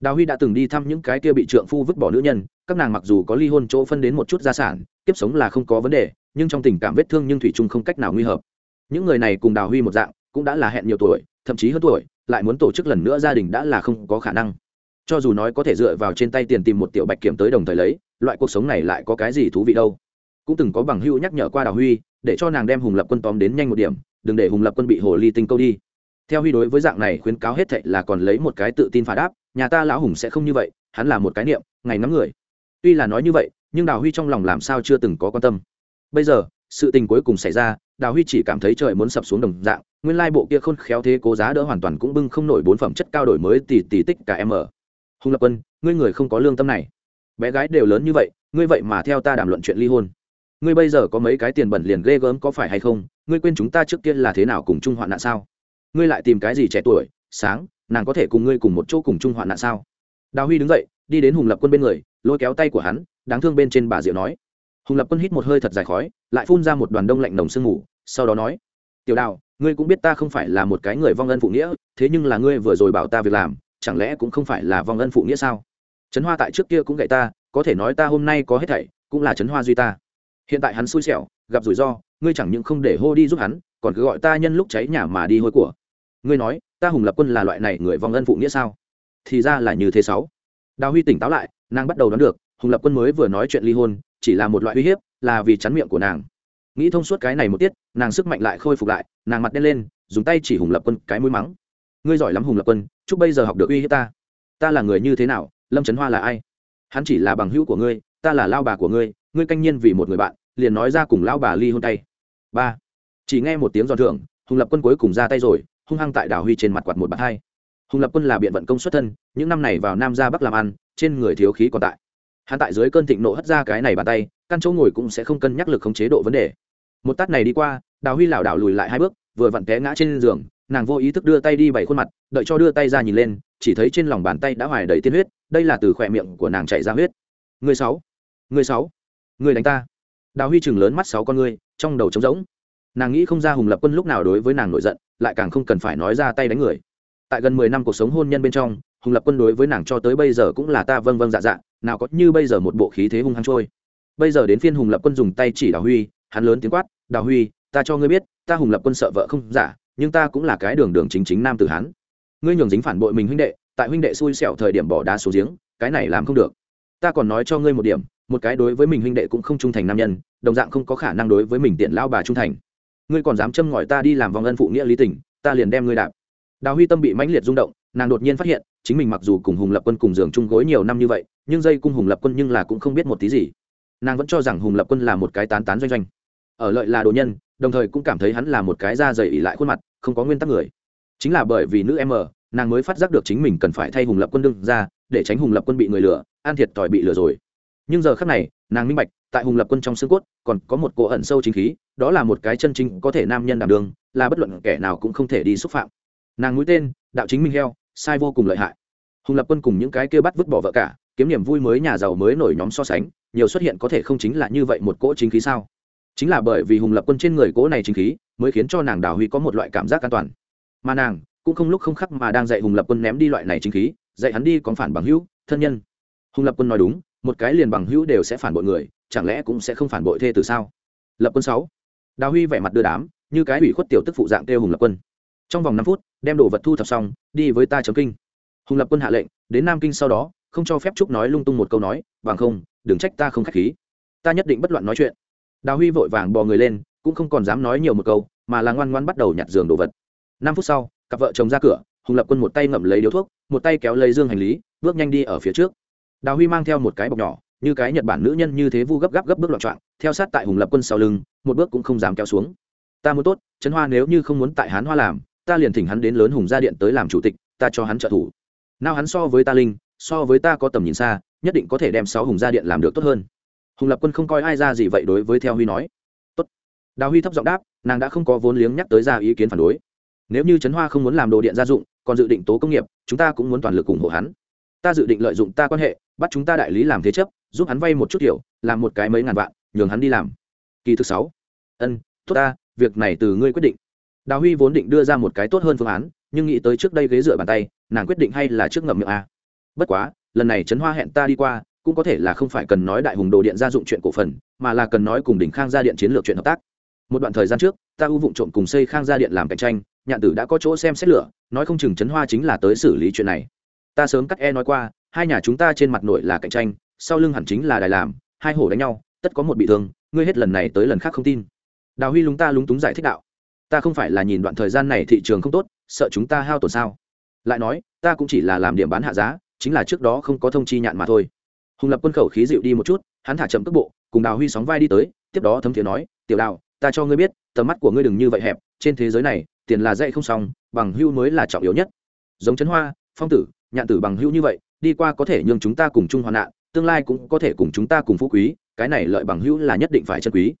Đào huy đã từng đi thăm những cái kia bị trượng phu vứt bỏ nữ nhân, các nàng mặc dù có ly hôn chỗ phân đến một chút gia sản, kiếp sống là không có vấn đề, nhưng trong tình cảm vết thương nhưng thủy chung không cách nào nguy hợp. Những người này cùng đào huy một dạng, cũng đã là hẹn nhiều tuổi, thậm chí hơn tuổi, lại muốn tổ chức lần nữa gia đình đã là không có khả năng. Cho dù nói có thể dựa vào trên tay tiền tìm một tiểu bạch kiểm tới đồng thời lấy, loại cuộc sống này lại có cái gì thú vị đâu. Cũng từng có bằng hữu nhắc nhở qua đào huy để cho nàng đem hùng lập quân tóm đến nhanh một điểm, đừng để hùng lập quân bị hồ ly tinh câu đi. Theo huy đối với dạng này khuyến cáo hết thệ là còn lấy một cái tự tin phá đáp, nhà ta lão hùng sẽ không như vậy, hắn là một cái niệm, ngày ngắm người. Tuy là nói như vậy, nhưng đào huy trong lòng làm sao chưa từng có quan tâm. Bây giờ, sự tình cuối cùng xảy ra, đào huy chỉ cảm thấy trời muốn sập xuống đồng dạng, nguyên lai bộ kia khôn khéo thế cố giá đỡ hoàn toàn cũng bưng không nổi bốn phẩm chất cao đổi mới tỷ tỷ tích cả em ở. Hùng lập quân, ngươi người không có lương tâm này. Bé gái đều lớn như vậy, ngươi vậy mà theo ta đàm luận chuyện ly hôn ngươi bây giờ có mấy cái tiền bẩn liền ghê gớm có phải hay không? Ngươi quên chúng ta trước kia là thế nào cùng chung hoạn nạn sao? Ngươi lại tìm cái gì trẻ tuổi, sáng, nàng có thể cùng ngươi cùng một chỗ cùng chung hoạn nạn sao? Đào huy đứng dậy, đi đến hùng lập quân bên người, lôi kéo tay của hắn, đáng thương bên trên bà diệu nói. Hùng lập quân hít một hơi thật dài khói, lại phun ra một đoàn đông lạnh nồng sương ngủ sau đó nói, tiểu đào, ngươi cũng biết ta không phải là một cái người vong ân phụ nghĩa, thế nhưng là ngươi vừa rồi bảo ta việc làm, chẳng lẽ cũng không phải là vong ân phụ nghĩa sao? Trấn hoa tại trước kia cũng gậy ta, có thể nói ta hôm nay có hết thảy, cũng là trấn hoa duy ta hiện tại hắn xui xẻo, gặp rủi ro, ngươi chẳng những không để hô đi giúp hắn, còn cứ gọi ta nhân lúc cháy nhà mà đi hôi của. Ngươi nói, ta hùng lập quân là loại này người vong ân phụ nghĩa sao? Thì ra là như thế sáu. Đào huy tỉnh táo lại, nàng bắt đầu đoán được, hùng lập quân mới vừa nói chuyện ly hôn, chỉ là một loại uy hiếp, là vì chắn miệng của nàng. Nghĩ thông suốt cái này một tiết, nàng sức mạnh lại khôi phục lại, nàng mặt đen lên, dùng tay chỉ hùng lập quân cái mũi mắng. Ngươi giỏi lắm hùng lập quân, chúc bây giờ học được uy hiếp ta. Ta là người như thế nào, lâm trấn hoa là ai? Hắn chỉ là bằng hữu của ngươi, ta là lao bà của ngươi ngươi canh nhiên vì một người bạn, liền nói ra cùng lão bà ly hôn tay. Ba. Chỉ nghe một tiếng giòn thưởng hùng lập quân cuối cùng ra tay rồi, hung hăng tại đào huy trên mặt quạt một bạt hai. Hùng lập quân là biện vận công xuất thân, những năm này vào nam ra bắc làm ăn, trên người thiếu khí còn tại. Hắn tại dưới cơn thịnh nộ hất ra cái này bàn tay, căn chỗ ngồi cũng sẽ không cân nhắc lực khống chế độ vấn đề. Một tát này đi qua đào huy lảo đảo lùi lại hai bước, vừa vặn té ngã trên giường, nàng vô ý thức đưa tay đi bảy khuôn mặt, đợi cho đưa tay ra nhìn lên, chỉ thấy trên lòng bàn tay đã hoài đầy tiên huyết, đây là từ khỏe miệng của nàng chạy ra huyết. Người sáu. Người sáu người đánh ta. Đào huy chừng lớn mắt sáu con ngươi, trong đầu trống rỗng. Nàng nghĩ không ra hùng lập quân lúc nào đối với nàng nổi giận, lại càng không cần phải nói ra tay đánh người. Tại gần mười năm cuộc sống hôn nhân bên trong, hùng lập quân đối với nàng cho tới bây giờ cũng là ta vâng vâng dạ dạ nào có như bây giờ một bộ khí thế hung hăng trôi. Bây giờ đến phiên hùng lập quân dùng tay chỉ đào huy, hắn lớn tiếng quát, đào huy, ta cho ngươi biết, ta hùng lập quân sợ vợ không giả, nhưng ta cũng là cái đường đường chính chính nam tử hán. Ngươi nhường dính phản bội mình huynh đệ, tại huynh đệ xui xẻo thời điểm bỏ đá xuống giếng, cái này làm không được. Ta còn nói cho ngươi một điểm một cái đối với mình huynh đệ cũng không trung thành nam nhân, đồng dạng không có khả năng đối với mình tiện lao bà trung thành. Ngươi còn dám châm ngòi ta đi làm vòng ân phụ nghĩa lý tình, ta liền đem ngươi đạp. Đào huy tâm bị mãnh liệt rung động, nàng đột nhiên phát hiện, chính mình mặc dù cùng hùng lập quân cùng giường chung gối nhiều năm như vậy, nhưng dây cung hùng lập quân nhưng là cũng không biết một tí gì. Nàng vẫn cho rằng hùng lập quân là một cái tán tán doanh doanh. Ở lợi là đồ nhân, đồng thời cũng cảm thấy hắn là một cái da dày ỉ lại khuôn mặt, không có nguyên tắc người. Chính là bởi vì nữ em ở, nàng mới phát giác được chính mình cần phải thay hùng lập quân đương ra, để tránh hùng lập quân bị người lừa an thiệt tỏi bị lừa rồi nhưng giờ khác này, nàng minh bạch, tại hùng lập quân trong xương cốt, còn có một cỗ ẩn sâu chính khí, đó là một cái chân chính có thể nam nhân đảm đường là bất luận kẻ nào cũng không thể đi xúc phạm. Nàng mũi tên, đạo chính minh heo, sai vô cùng lợi hại. Hùng lập quân cùng những cái kia bắt vứt bỏ vợ cả, kiếm niềm vui mới, nhà giàu mới nổi nhóm so sánh, nhiều xuất hiện có thể không chính là như vậy một cỗ chính khí sao? Chính là bởi vì hùng lập quân trên người cỗ này chính khí, mới khiến cho nàng đào huy có một loại cảm giác an toàn. Mà nàng, cũng không lúc không khắc mà đang dạy hùng lập quân ném đi loại này chính khí, dạy hắn đi còn phản bằng hữu, thân nhân. Hùng lập quân nói đúng một cái liền bằng hữu đều sẽ phản bội người, chẳng lẽ cũng sẽ không phản bội thê từ sao? Lập quân sáu. Đào huy vẻ mặt đưa đám, như cái ủy khuất tiểu tức phụ dạng kêu hùng lập quân. Trong vòng năm phút, đem đồ vật thu thập xong, đi với ta chấm kinh. Hùng lập quân hạ lệnh, đến nam kinh sau đó, không cho phép trúc nói lung tung một câu nói bằng không, đừng trách ta không k h á c h khí. Ta nhất định bất loạn nói chuyện. Đào huy vội vàng bò người lên, cũng không còn dám nói nhiều một câu, mà là ngoan ngoan bắt đầu nhặt giường đồ vật. Năm phút sau, cặp vợ chồng ra cửa, hùng lập quân một tay ngậm lấy điếu thuốc, một tay kéo lấy dương hành lý, bước nhanh đi ở phía trước đào huy mang theo một cái bọc nhỏ, như cái nhật bản nữ nhân như thế vu gấp gáp gấp bước loạn trọn theo sát tại hùng lập quân sau lưng, một bước cũng không dám kéo xuống. Ta muốn tốt, trấn hoa nếu như không muốn tại hán hoa làm, ta liền thỉnh hắn đến lớn hùng gia điện tới làm chủ tịch, ta cho hắn trợ thủ. Nào hắn so với ta linh, so với ta có tầm nhìn xa, nhất định có thể đem sáu hùng gia điện làm được tốt hơn. Hùng lập quân không coi ai ra gì vậy đối với theo huy nói. Tốt. Đào huy thấp giọng đáp, nàng đã không có vốn liếng nhắc tới ra ý kiến phản đối. Nếu như trấn hoa không muốn làm đồ điện gia dụng, còn dự định tố công nghiệp, chúng ta cũng muốn toàn lực ủng hộ hắn ta dự định lợi dụng ta quan hệ, bắt chúng ta đại lý làm thế chấp, giúp hắn vay một chút kiểu, làm một cái mấy ngàn vạn, nhường hắn đi làm. Kỳ thứ sáu. Ân, tốt ta, việc này từ ngươi quyết định. Đào huy vốn định đưa ra một cái tốt hơn phương án, nhưng nghĩ tới trước đây ghế dựa bàn tay, nàng quyết định hay là trước ngậm miệng a. Bất quá, lần này trấn hoa hẹn ta đi qua, cũng có thể là không phải cần nói đại hùng đồ điện gia dụng chuyện cổ phần, mà là cần nói cùng đỉnh khang gia điện chiến lược chuyện hợp tác. Một đoạn thời gian trước, ta ưu vụng trộm cùng xây khang gia điện làm cạnh tranh, nhạn tử đã có chỗ xem xét lửa nói không chừng trấn hoa chính là tới xử lý chuyện này ta sớm cắt e nói qua, hai nhà chúng ta trên mặt nội là cạnh tranh, sau lưng hẳn chính là đài làm, hai hổ đánh nhau, tất có một bị thương, ngươi hết lần này tới lần khác không tin. Đào huy lúng ta lúng túng giải thích đạo. Ta không phải là nhìn đoạn thời gian này thị trường không tốt, sợ chúng ta hao tổn sao? Lại nói, ta cũng chỉ là làm điểm bán hạ giá, chính là trước đó không có thông chi nhạn mà thôi. Hùng lập quân khẩu khí dịu đi một chút, hắn thả chậm cước bộ, cùng đào huy sóng vai đi tới, tiếp đó thấm thiế nói, tiểu đào, ta cho ngươi biết, tầm mắt của ngươi đừng như vậy hẹp, trên thế giới này, tiền là dạy không xong, bằng hưu mới là trọng yếu nhất. Giống trấn hoa, phong tử nhạn tử bằng hữu như vậy, đi qua có thể nhường chúng ta cùng chung hoạn nạn, tương lai cũng có thể cùng chúng ta cùng phú quý, cái này lợi bằng hữu là nhất định phải chân quý.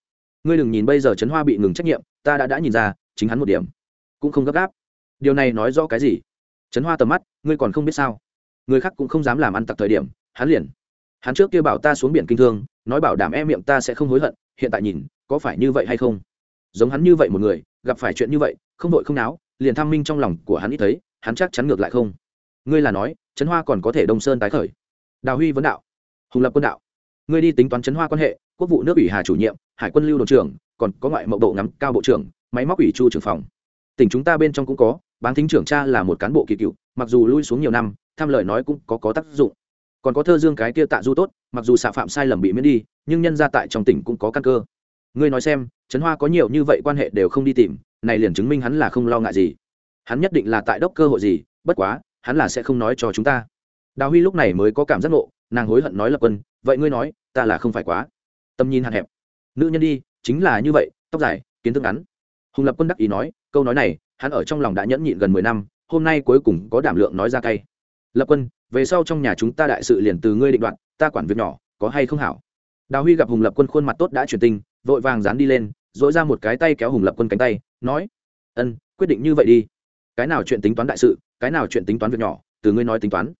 Ngươi đừng nhìn bây giờ trấn hoa bị ngừng trách nhiệm, ta đã đã nhìn ra, chính hắn một điểm cũng không gấp gáp. Điều này nói rõ cái gì? Trấn hoa tầm mắt, ngươi còn không biết sao? Người khác cũng không dám làm ăn tặc thời điểm, hắn liền, hắn trước kia bảo ta xuống biển kinh thương, nói bảo đảm e miệng ta sẽ không hối hận, hiện tại nhìn, có phải như vậy hay không? Giống hắn như vậy một người, gặp phải chuyện như vậy, không đội không náo, liền tham minh trong lòng của hắn ít thấy, hắn chắc chắn ngược lại không ngươi là nói, trấn hoa còn có thể đông sơn tái khởi. Đào huy vấn đạo. Hùng lập quân đạo. Ngươi đi tính toán trấn hoa quan hệ, quốc vụ nước ủy hà chủ nhiệm, hải quân lưu đồn trưởng, còn có ngoại mậu bộ ngắm cao bộ trưởng, máy móc ủy chu trưởng phòng. Tỉnh chúng ta bên trong cũng có, bán thính trưởng cha là một cán bộ kỳ cựu, mặc dù lui xuống nhiều năm, tham lời nói cũng có có tác dụng. Còn có thơ dương cái kia tạ du tốt, mặc dù xạ phạm sai lầm bị miễn đi, nhưng nhân ra tại trong tỉnh cũng có căn cơ. Ngươi nói xem, trấn hoa có nhiều như vậy quan hệ đều không đi tìm, này liền chứng minh hắn là không lo ngại gì. Hắn nhất định là tại đốc cơ hội gì, bất quá hắn là sẽ không nói cho chúng ta. Đào huy lúc này mới có cảm giác ngộ, nàng hối hận nói lập quân, vậy ngươi nói, ta là không phải quá. Tầm nhìn hạn hẹp. Nữ nhân đi, chính là như vậy, tóc dài, kiến thức ngắn. Hùng lập quân đắc ý nói, câu nói này, hắn ở trong lòng đã nhẫn nhịn gần mười năm, hôm nay cuối cùng có đảm lượng nói ra cay. Lập quân, về sau trong nhà chúng ta đại sự liền từ ngươi định đoạt, ta quản việc nhỏ, có hay không hảo? Đào huy gặp hùng lập quân khuôn mặt tốt đã chuyển tình, vội vàng dán đi lên, dỗi ra một cái tay kéo hùng lập quân cánh tay, nói, ân, quyết định như vậy đi cái nào chuyện tính toán đại sự, cái nào chuyện tính toán việc nhỏ, từ ngươi nói tính toán.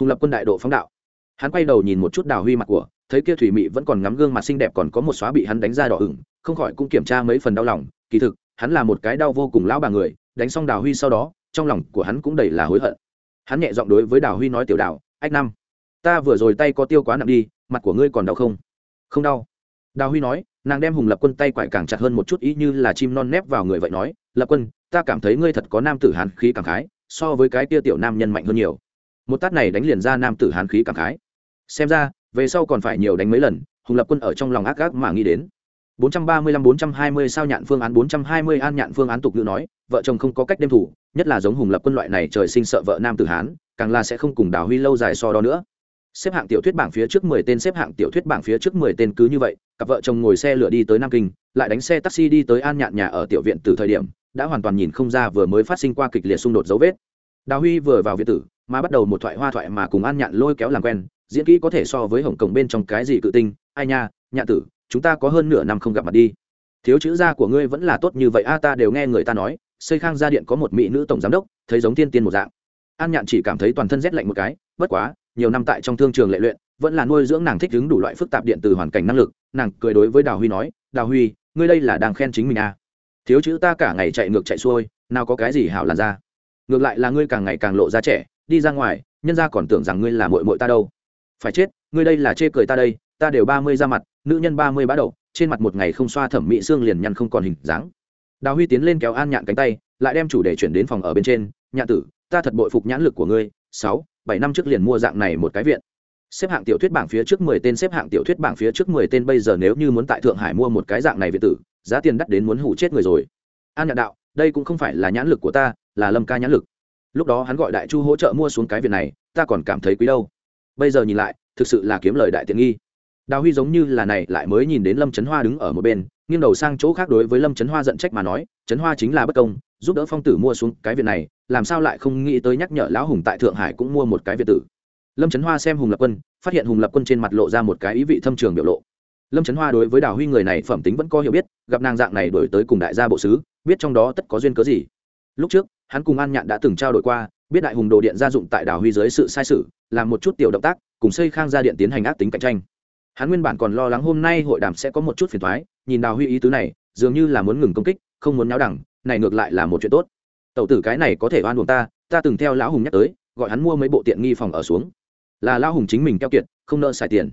Hùng lập quân đại độ phóng đạo. Hắn quay đầu nhìn một chút đào huy mặt của, thấy kia thủy mị vẫn còn ngắm gương mặt xinh đẹp còn có một xóa bị hắn đánh ra đỏ ửng, không khỏi cũng kiểm tra mấy phần đau lòng. Kỳ thực, hắn là một cái đau vô cùng lão bà người, đánh xong đào huy sau đó, trong lòng của hắn cũng đầy là hối hận. Hắn nhẹ giọng đối với đào huy nói tiểu đào ách năm, ta vừa rồi tay có tiêu quá nặng đi, mặt của ngươi còn đau không? Không đau. Đào huy nói, nàng đem hùng lập quân tay quải càng chặt hơn một chút, ý như là chim non nép vào người vậy nói lập quân, ta cảm thấy ngươi thật có nam tử hán khí cảm khái, so với cái tia tiểu nam nhân mạnh hơn nhiều. Một tát này đánh liền ra nam tử hán khí cảm khái. Xem ra, về sau còn phải nhiều đánh mấy lần, hùng lập quân ở trong lòng ác gác mà nghĩ đến. 435-420 sao nhạn phương án 420 an nhạn phương án tục ngữ nói, vợ chồng không có cách đêm thủ, nhất là giống hùng lập quân loại này trời sinh sợ vợ nam tử hán, càng là sẽ không cùng đào huy lâu dài so đó nữa. Xếp hạng tiểu thuyết bảng phía trước mười tên, xếp hạng tiểu thuyết bảng phía trước mười tên cứ như vậy, cặp vợ chồng ngồi xe lửa đi tới nam kinh, lại đánh xe taxi đi tới an nhạn nhà ở tiểu viện từ thời điểm đã hoàn toàn nhìn không ra vừa mới phát sinh qua kịch liệt xung đột dấu vết. Đào huy vừa vào viện tử, mà bắt đầu một thoại hoa thoại mà cùng an nhạn lôi kéo làm quen, diễn kỹ có thể so với hồng cổng bên trong cái gì cự tinh, ai nha, nhạn tử, chúng ta có hơn nửa năm không gặp mặt đi. Thiếu chữ gia của ngươi vẫn là tốt như vậy, a, ta đều nghe người ta nói, xây khang gia điện có một mỹ nữ tổng giám đốc, thấy giống thiên tiên một dạng. An nhạn chỉ cảm thấy toàn thân rét lạnh một cái, bất quá, nhiều năm tại trong thương trường lệ luyện, vẫn là nuôi dưỡng nàng thích ứng đủ loại phức tạp điện từ hoàn cảnh năng lực, nàng cười đối với đào huy nói, đào huy, ngươi đây là đang khen chính mình à thiếu chữ ta cả ngày chạy ngược chạy xuôi, nào có cái gì hảo làn ra ngược lại là ngươi càng ngày càng lộ ra trẻ, đi ra ngoài, nhân ra còn tưởng rằng ngươi là mội mội ta đâu. Phải chết, ngươi đây là chê cười ta đây, ta đều ba mươi ra mặt, nữ nhân ba mươi bá đầu, trên mặt một ngày không xoa thẩm mỹ xương liền nhăn không còn hình dáng. Đào huy tiến lên kéo an nhạn cánh tay, lại đem chủ đề chuyển đến phòng ở bên trên. Nhạn tử, ta thật bội phục nhãn lực của ngươi, sáu, bảy năm trước liền mua dạng này một cái viện. Xếp hạng tiểu thuyết bảng phía trước mười tên, xếp hạng tiểu thuyết bảng phía trước mười tên, bây giờ nếu như muốn tại thượng hải mua một cái dạng này viện tử giá tiền đắt đến muốn hủ chết người rồi. An nhạn đạo, đây cũng không phải là nhãn lực của ta, là lâm ca nhãn lực. Lúc đó hắn gọi đại chu hỗ trợ mua xuống cái viện này, ta còn cảm thấy quý đâu. Bây giờ nhìn lại, thực sự là kiếm lời đại tiện nghi. Đào huy giống như là này lại mới nhìn đến lâm trấn hoa đứng ở một bên, nghiêng đầu sang chỗ khác đối với lâm trấn hoa giận trách mà nói trấn hoa chính là bất công, giúp đỡ phong tử mua xuống cái viện này, làm sao lại không nghĩ tới nhắc nhở lão hùng tại thượng hải cũng mua một cái viện tử? Lâm trấn hoa xem hùng lập quân, phát hiện hùng lập quân trên mặt lộ ra một cái ý vị thâm trường biểu lộ lâm trấn hoa đối với đào huy người này phẩm tính vẫn có hiểu biết, gặp nàng dạng này đổi tới cùng đại gia bộ sứ, biết trong đó tất có duyên cớ gì. Lúc trước, hắn cùng an nhạn đã từng trao đổi qua, biết đại hùng đồ điện gia dụng tại đào huy dưới sự sai sự, làm một chút tiểu động tác, cùng xây khang gia điện tiến hành ác tính cạnh tranh. Hắn nguyên bản còn lo lắng hôm nay hội đàm sẽ có một chút phiền thoái nhìn đào huy ý tứ này, dường như là muốn ngừng công kích, không muốn náo đẳng, này ngược lại là một chuyện tốt. Tẩu tử cái này có thể oan buồn ta ta từng theo lão hùng nhắc tới, gọi hắn mua mấy bộ tiện nghi phòng ở xuống. Là lão hùng chính mình keo kiệt, không nợ xài tiền.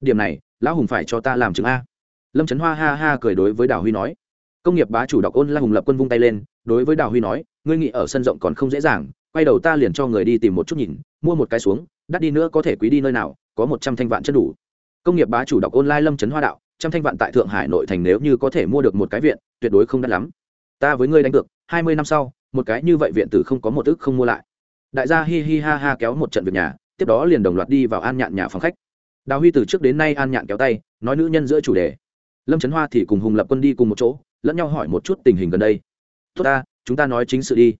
Điểm này lão hùng phải cho ta làm chứng a. Lâm trấn hoa ha ha cười đối với đào huy nói. Công nghiệp bá chủ đọc ôn la hùng lập quân vung tay lên, đối với đào huy nói, ngươi nghĩ ở sân rộng còn không dễ dàng, quay đầu ta liền cho người đi tìm một chút nhìn, mua một cái xuống, đắt đi nữa có thể quý đi nơi nào, có một trăm thanh vạn chân đủ. Công nghiệp bá chủ đọc online lâm trấn hoa đạo, trăm thanh vạn tại thượng hải nội thành nếu như có thể mua được một cái viện, tuyệt đối không đắt lắm. Ta với ngươi đánh được hai mươi năm sau, một cái như vậy viện tử không có một ức không mua lại. Đại gia hi hi ha ha kéo một trận việc nhà, tiếp đó liền đồng loạt đi vào an nhạn nhà phòng khách đào huy từ trước đến nay an nhạn kéo tay, nói nữ nhân giữa chủ đề. Lâm trấn hoa thì cùng hùng lập quân đi cùng một chỗ, lẫn nhau hỏi một chút tình hình gần đây. Tốt ta, chúng ta nói chính sự đi.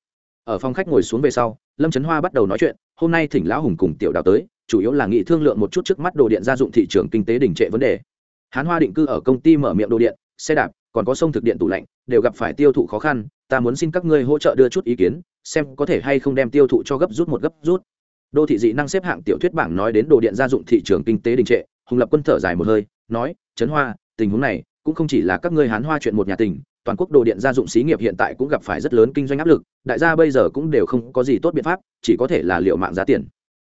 Ở phòng khách ngồi xuống về sau, lâm trấn hoa bắt đầu nói chuyện, hôm nay thỉnh lão hùng cùng tiểu đào tới, chủ yếu là nghị thương lượng một chút trước mắt đồ điện gia dụng thị trường kinh tế đình trệ vấn đề. Hán hoa định cư ở công ty mở miệng đồ điện, xe đạp, còn có sông thực điện tủ lạnh, đều gặp phải tiêu thụ khó khăn, ta muốn xin các ngươi hỗ trợ đưa chút ý kiến, xem có thể hay không đem tiêu thụ cho gấp rút một gấp rút đô thị dị năng xếp hạng tiểu thuyết bảng nói đến đồ điện gia dụng thị trường kinh tế đình trệ, hùng lập quân thở dài một hơi, nói, trấn hoa, tình huống này cũng không chỉ là các ngươi hán hoa chuyện một nhà tình, toàn quốc đồ điện gia dụng xí nghiệp hiện tại cũng gặp phải rất lớn kinh doanh áp lực, đại gia bây giờ cũng đều không có gì tốt biện pháp, chỉ có thể là liệu mạng giá tiền.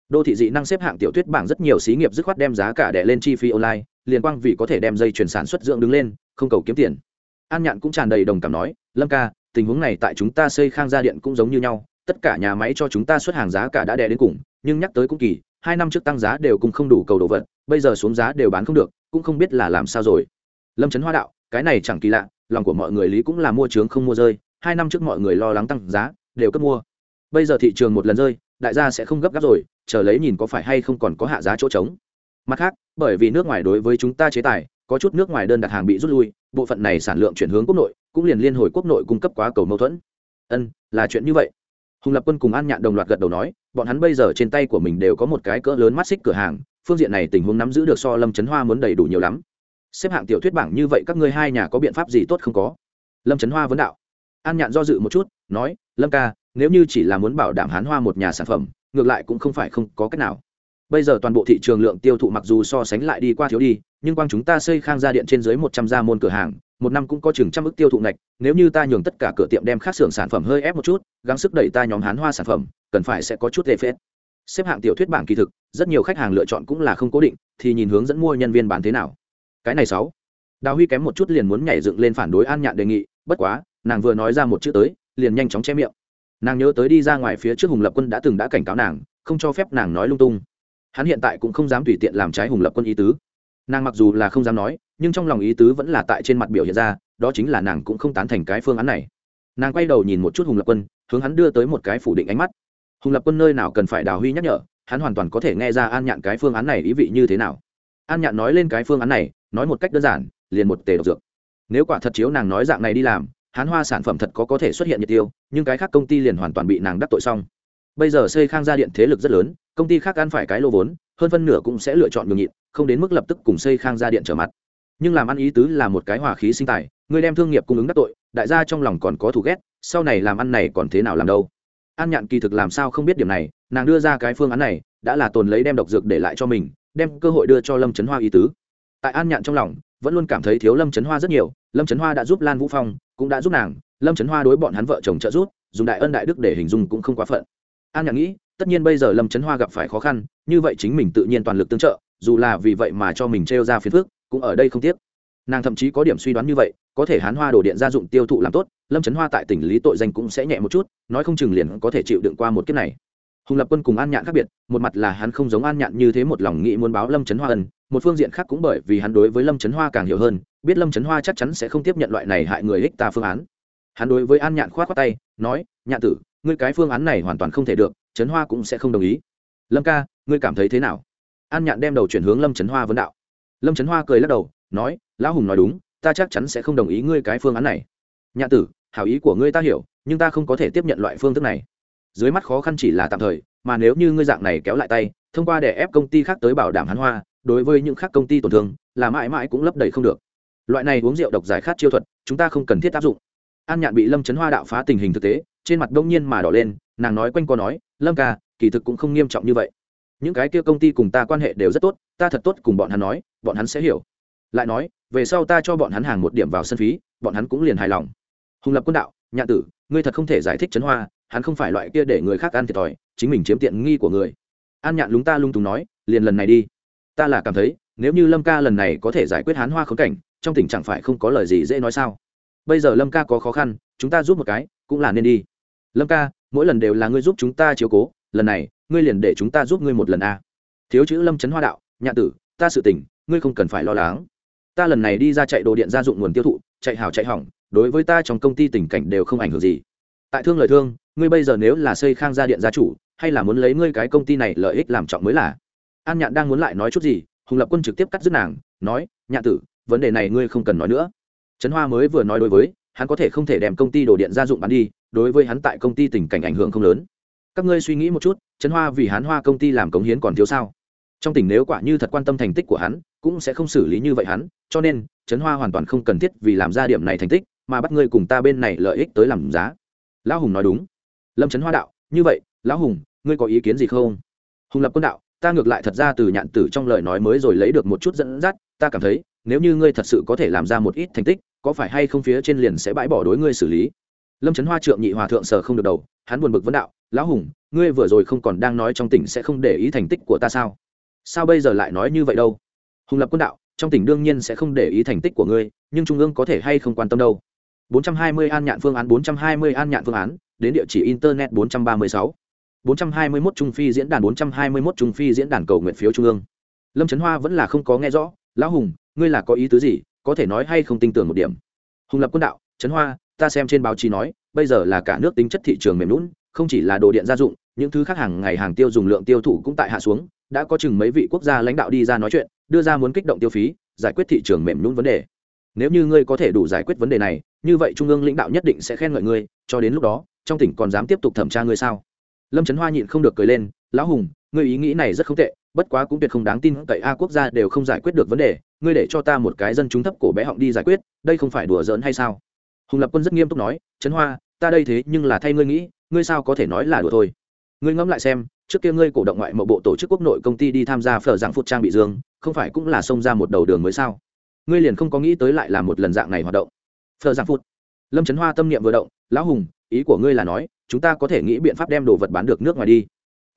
Đô thị dị năng xếp hạng tiểu thuyết bảng rất nhiều xí nghiệp dứt khoát đem giá cả đẻ lên chi phí online liên quang vì có thể đem dây chuyển sản xuất dưỡng đứng lên, không cầu kiếm tiền. An nhạn cũng tràn đầy đồng cảm nói, lâm ca, tình huống này tại chúng ta xây khang gia điện cũng giống như nhau, tất cả nhà máy cho chúng ta xuất hàng giá cả đã đè đến cùng nhưng nhắc tới cũng kỳ, hai năm trước tăng giá đều cùng không đủ cầu đồ vật, bây giờ xuống giá đều bán không được, cũng không biết là làm sao rồi. Lâm trấn hoa đạo, cái này chẳng kỳ lạ, lòng của mọi người lý cũng là mua trướng không mua rơi, hai năm trước mọi người lo lắng tăng giá, đều cấp mua. Bây giờ thị trường một lần rơi, đại gia sẽ không gấp gáp rồi, chờ lấy nhìn có phải hay không còn có hạ giá chỗ trống. Mặt khác, bởi vì nước ngoài đối với chúng ta chế tài, có chút nước ngoài đơn đặt hàng bị rút lui, bộ phận này sản lượng chuyển hướng quốc nội, cũng liền liên hồi quốc nội cung cấp quá cầu mâu thuẫn. Ân, là chuyện như vậy hùng lập quân cùng an nhạn đồng loạt gật đầu nói, bọn hắn bây giờ trên tay của mình đều có một cái cỡ lớn mắt xích cửa hàng, phương diện này tình huống nắm giữ được so lâm trấn hoa muốn đầy đủ nhiều lắm. Xếp hạng tiểu thuyết bảng như vậy các ngươi hai nhà có biện pháp gì tốt không có? Lâm trấn hoa vấn đạo. An nhạn do dự một chút, nói, lâm ca, nếu như chỉ là muốn bảo đảm hán hoa một nhà sản phẩm, ngược lại cũng không phải không có cách nào. Bây giờ toàn bộ thị trường lượng tiêu thụ mặc dù so sánh lại đi qua thiếu đi, nhưng quang chúng ta xây khang gia điện trên dưới một trăm gia môn cửa hàng một năm cũng có chừng trăm ức tiêu thụ ngạch, nếu như ta nhường tất cả cửa tiệm đem khác xưởng sản phẩm hơi ép một chút, gắng sức đẩy ta nhóm hán hoa sản phẩm, cần phải sẽ có chút lệ phết. Xếp hạng tiểu thuyết bảng kỳ thực, rất nhiều khách hàng lựa chọn cũng là không cố định, thì nhìn hướng dẫn mua nhân viên bán thế nào. Cái này sáu. Đào huy kém một chút liền muốn nhảy dựng lên phản đối an nhạn đề nghị, bất quá, nàng vừa nói ra một chữ tới, liền nhanh chóng che miệng. Nàng nhớ tới đi ra ngoài phía trước hùng lập quân đã từng đã cảnh cáo nàng, không cho phép nàng nói lung tung. Hắn hiện tại cũng không dám tùy tiện làm trái hùng lập quân ý tứ nàng mặc dù là không dám nói, nhưng trong lòng ý tứ vẫn là tại trên mặt biểu hiện ra, đó chính là nàng cũng không tán thành cái phương án này. Nàng quay đầu nhìn một chút hùng lập quân, hướng hắn đưa tới một cái phủ định ánh mắt. Hùng lập quân nơi nào cần phải đào huy nhắc nhở, hắn hoàn toàn có thể nghe ra an nhạn cái phương án này ý vị như thế nào. An nhạn nói lên cái phương án này, nói một cách đơn giản, liền một tề độc dược. Nếu quả thật chiếu nàng nói dạng này đi làm, hắn hoa sản phẩm thật có có thể xuất hiện nhiệt tiêu, nhưng cái khác công ty liền hoàn toàn bị nàng đắc tội xong. Bây giờ xây khang gia điện thế lực rất lớn, công ty khác ăn phải cái lô vốn, hơn phân nửa cũng sẽ lựa chọn nhường nhịn không đến mức lập tức cùng xây khang gia điện trở mặt. Nhưng làm ăn ý tứ là một cái hòa khí sinh tài, người đem thương nghiệp cung ứng đắc tội, đại gia trong lòng còn có thù ghét, sau này làm ăn này còn thế nào làm đâu? An nhạn kỳ thực làm sao không biết điểm này, nàng đưa ra cái phương án này, đã là tồn lấy đem độc dược để lại cho mình, đem cơ hội đưa cho lâm trấn hoa ý tứ. Tại an nhạn trong lòng, vẫn luôn cảm thấy thiếu lâm trấn hoa rất nhiều, lâm trấn hoa đã giúp lan vũ phong, cũng đã giúp nàng, lâm trấn hoa đối bọn hắn vợ chồng trợ giúp, dùng đại ân đại đức để hình dung cũng không quá phận. An Nhạn nghĩ, tất nhiên bây giờ lâm trấn hoa gặp phải khó khăn, như vậy chính mình tự nhiên toàn lực tương trợ dù là vì vậy mà cho mình trêu ra phiền phước cũng ở đây không tiếc. Nàng thậm chí có điểm suy đoán như vậy, có thể hán hoa đổ điện gia dụng tiêu thụ làm tốt, lâm trấn hoa tại tỉnh lý tội danh cũng sẽ nhẹ một chút, nói không chừng liền có thể chịu đựng qua một kiếp này. Hùng lập quân cùng an nhạn khác biệt, một mặt là hắn không giống an nhạn như thế một lòng nghĩ muốn báo lâm trấn hoa ân, một phương diện khác cũng bởi vì hắn đối với lâm trấn hoa càng hiểu hơn, biết lâm trấn hoa chắc chắn sẽ không tiếp nhận loại này hại người ích ta phương án. Hắn đối với an nhạn k h o á t khoác tay, nói, nhạn tử, ngươi cái phương án này hoàn toàn không thể được trấn hoa cũng sẽ không đồng ý. Lâm ca, ngươi cảm thấy thế nào? An nhạn đem đầu chuyển hướng lâm trấn hoa vấn đạo. Lâm trấn hoa cười lắc đầu, nói, lão hùng nói đúng, ta chắc chắn sẽ không đồng ý ngươi cái phương án này. Nhạn tử, hảo ý của ngươi ta hiểu, nhưng ta không có thể tiếp nhận loại phương thức này. Dưới mắt khó khăn chỉ là tạm thời, mà nếu như ngươi dạng này kéo lại tay, thông qua để ép công ty khác tới bảo đảm hắn hoa, đối với những khác công ty tổn thương, là mãi mãi cũng lấp đầy không được. Loại này uống rượu độc giải khát chiêu thuật, chúng ta không cần thiết áp dụng. An nhạn bị lâm chấn hoa đạo phá tình hình thực tế, trên mặt đông nhiên mà đỏ lên, nàng nói quanh co nói, lâm ca, kỳ thực cũng không nghiêm trọng như vậy những cái kia công ty cùng ta quan hệ đều rất tốt, ta thật tốt cùng bọn hắn nói, bọn hắn sẽ hiểu. Lại nói, về sau ta cho bọn hắn hàng một điểm vào sân phí, bọn hắn cũng liền hài lòng. Hùng lập quân đạo, nhạn tử, ngươi thật không thể giải thích chấn hoa, hắn không phải loại kia để người khác ăn thiệt thòi, chính mình chiếm tiện nghi của người. An nhạn lúng ta lung túng nói, liền lần này đi. Ta là cảm thấy, nếu như lâm ca lần này có thể giải quyết hán hoa khống cảnh, trong tỉnh chẳng phải không có lời gì dễ nói sao? Bây giờ lâm ca có khó khăn, chúng ta giúp một cái, cũng là nên đi. Lâm ca, mỗi lần đều là ngươi giúp chúng ta chiếu cố, lần này ngươi liền để chúng ta giúp ngươi một lần a. Thiếu chữ lâm trấn hoa đạo nhạ tử ta sự tình, ngươi không cần phải lo lắng. Ta lần này đi ra chạy đồ điện gia dụng nguồn tiêu thụ chạy hào chạy hỏng đối với ta trong công ty tình cảnh đều không ảnh hưởng gì. Tại thương lời thương ngươi bây giờ nếu là xây khang gia điện gia chủ hay là muốn lấy ngươi cái công ty này lợi ích làm trọng mới là. An nhạn đang muốn lại nói chút gì hùng lập quân trực tiếp cắt dứt nàng nói nhạn tử vấn đề này ngươi không cần nói nữa. Trấn hoa mới vừa nói đối với hắn có thể không thể đem công ty đồ điện gia dụng bán đi đối với hắn tại công ty tình cảnh ảnh hưởng không lớn các ngươi suy nghĩ một chút, trấn hoa vì hắn hoa công ty làm cống hiến còn thiếu sao? Trong tỉnh nếu quả như thật quan tâm thành tích của hắn, cũng sẽ không xử lý như vậy hắn, cho nên, trấn hoa hoàn toàn không cần thiết vì làm ra điểm này thành tích, mà bắt ngươi cùng ta bên này lợi ích tới làm giá. Lão hùng nói đúng. Lâm trấn hoa đạo, như vậy, lão hùng, ngươi có ý kiến gì không? Hùng lập quân đạo, ta ngược lại thật ra từ nhạn tử trong lời nói mới rồi lấy được một chút dẫn dắt, ta cảm thấy, nếu như ngươi thật sự có thể làm ra một ít thành tích, có phải hay không phía trên liền sẽ bãi bỏ đối ngươi xử lý? Lâm trấn hoa trượng nhị hòa thượng sờ không được đầu, hắn buồn bực vấn đạo lão hùng, ngươi vừa rồi không còn đang nói trong tỉnh sẽ không để ý thành tích của ta sao? Sao bây giờ lại nói như vậy đâu? Hùng lập quân đạo, trong tỉnh đương nhiên sẽ không để ý thành tích của ngươi, nhưng trung ương có thể hay không quan tâm đâu? 420 an nhạn phương án 420 an nhạn phương án, đến địa chỉ internet 436 421 trung phi diễn đàn 421 trung phi diễn đàn cầu nguyện phiếu trung ương. Lâm trấn hoa vẫn là không có nghe rõ, lão hùng, ngươi là có ý tứ gì, có thể nói hay không tin tưởng một điểm? Hùng lập quân đạo, trấn hoa, ta xem trên báo chí nói, bây giờ là cả nước tính chất thị trường mềm lún không chỉ là đồ điện gia dụng, những thứ khác hàng ngày hàng tiêu dùng lượng tiêu thụ cũng tại hạ xuống, đã có chừng mấy vị quốc gia lãnh đạo đi ra nói chuyện, đưa ra muốn kích động tiêu phí, giải quyết thị trường mềm nhún vấn đề. Nếu như ngươi có thể đủ giải quyết vấn đề này, như vậy trung ương lãnh đạo nhất định sẽ khen ngợi ngươi, cho đến lúc đó, trong tỉnh còn dám tiếp tục thẩm tra ngươi sao? Lâm trấn hoa nhịn không được cười lên, lão hùng, ngươi ý nghĩ này rất không tệ, bất quá cũng tuyệt không đáng tin cậy a quốc gia đều không giải quyết được vấn đề, ngươi để cho ta một cái dân chúng thấp cổ bé họng đi giải quyết, đây không phải đùa giỡn hay sao? Hùng lập quân rất nghiêm túc nói trấn hoa, ta đây thế nhưng là thay ngươi nghĩ ngươi sao có thể nói là đùa thôi? Ngươi ngẫm lại xem, trước kia ngươi cổ động ngoại mộ bộ tổ chức quốc nội công ty đi tham gia phở dạng phút trang bị dương, không phải cũng là xông ra một đầu đường mới sao? Ngươi liền không có nghĩ tới lại là một lần dạng này hoạt động. Phở dạng phút lâm trấn hoa tâm niệm vừa động, lão hùng, ý của ngươi là nói, chúng ta có thể nghĩ biện pháp đem đồ vật bán được nước ngoài đi.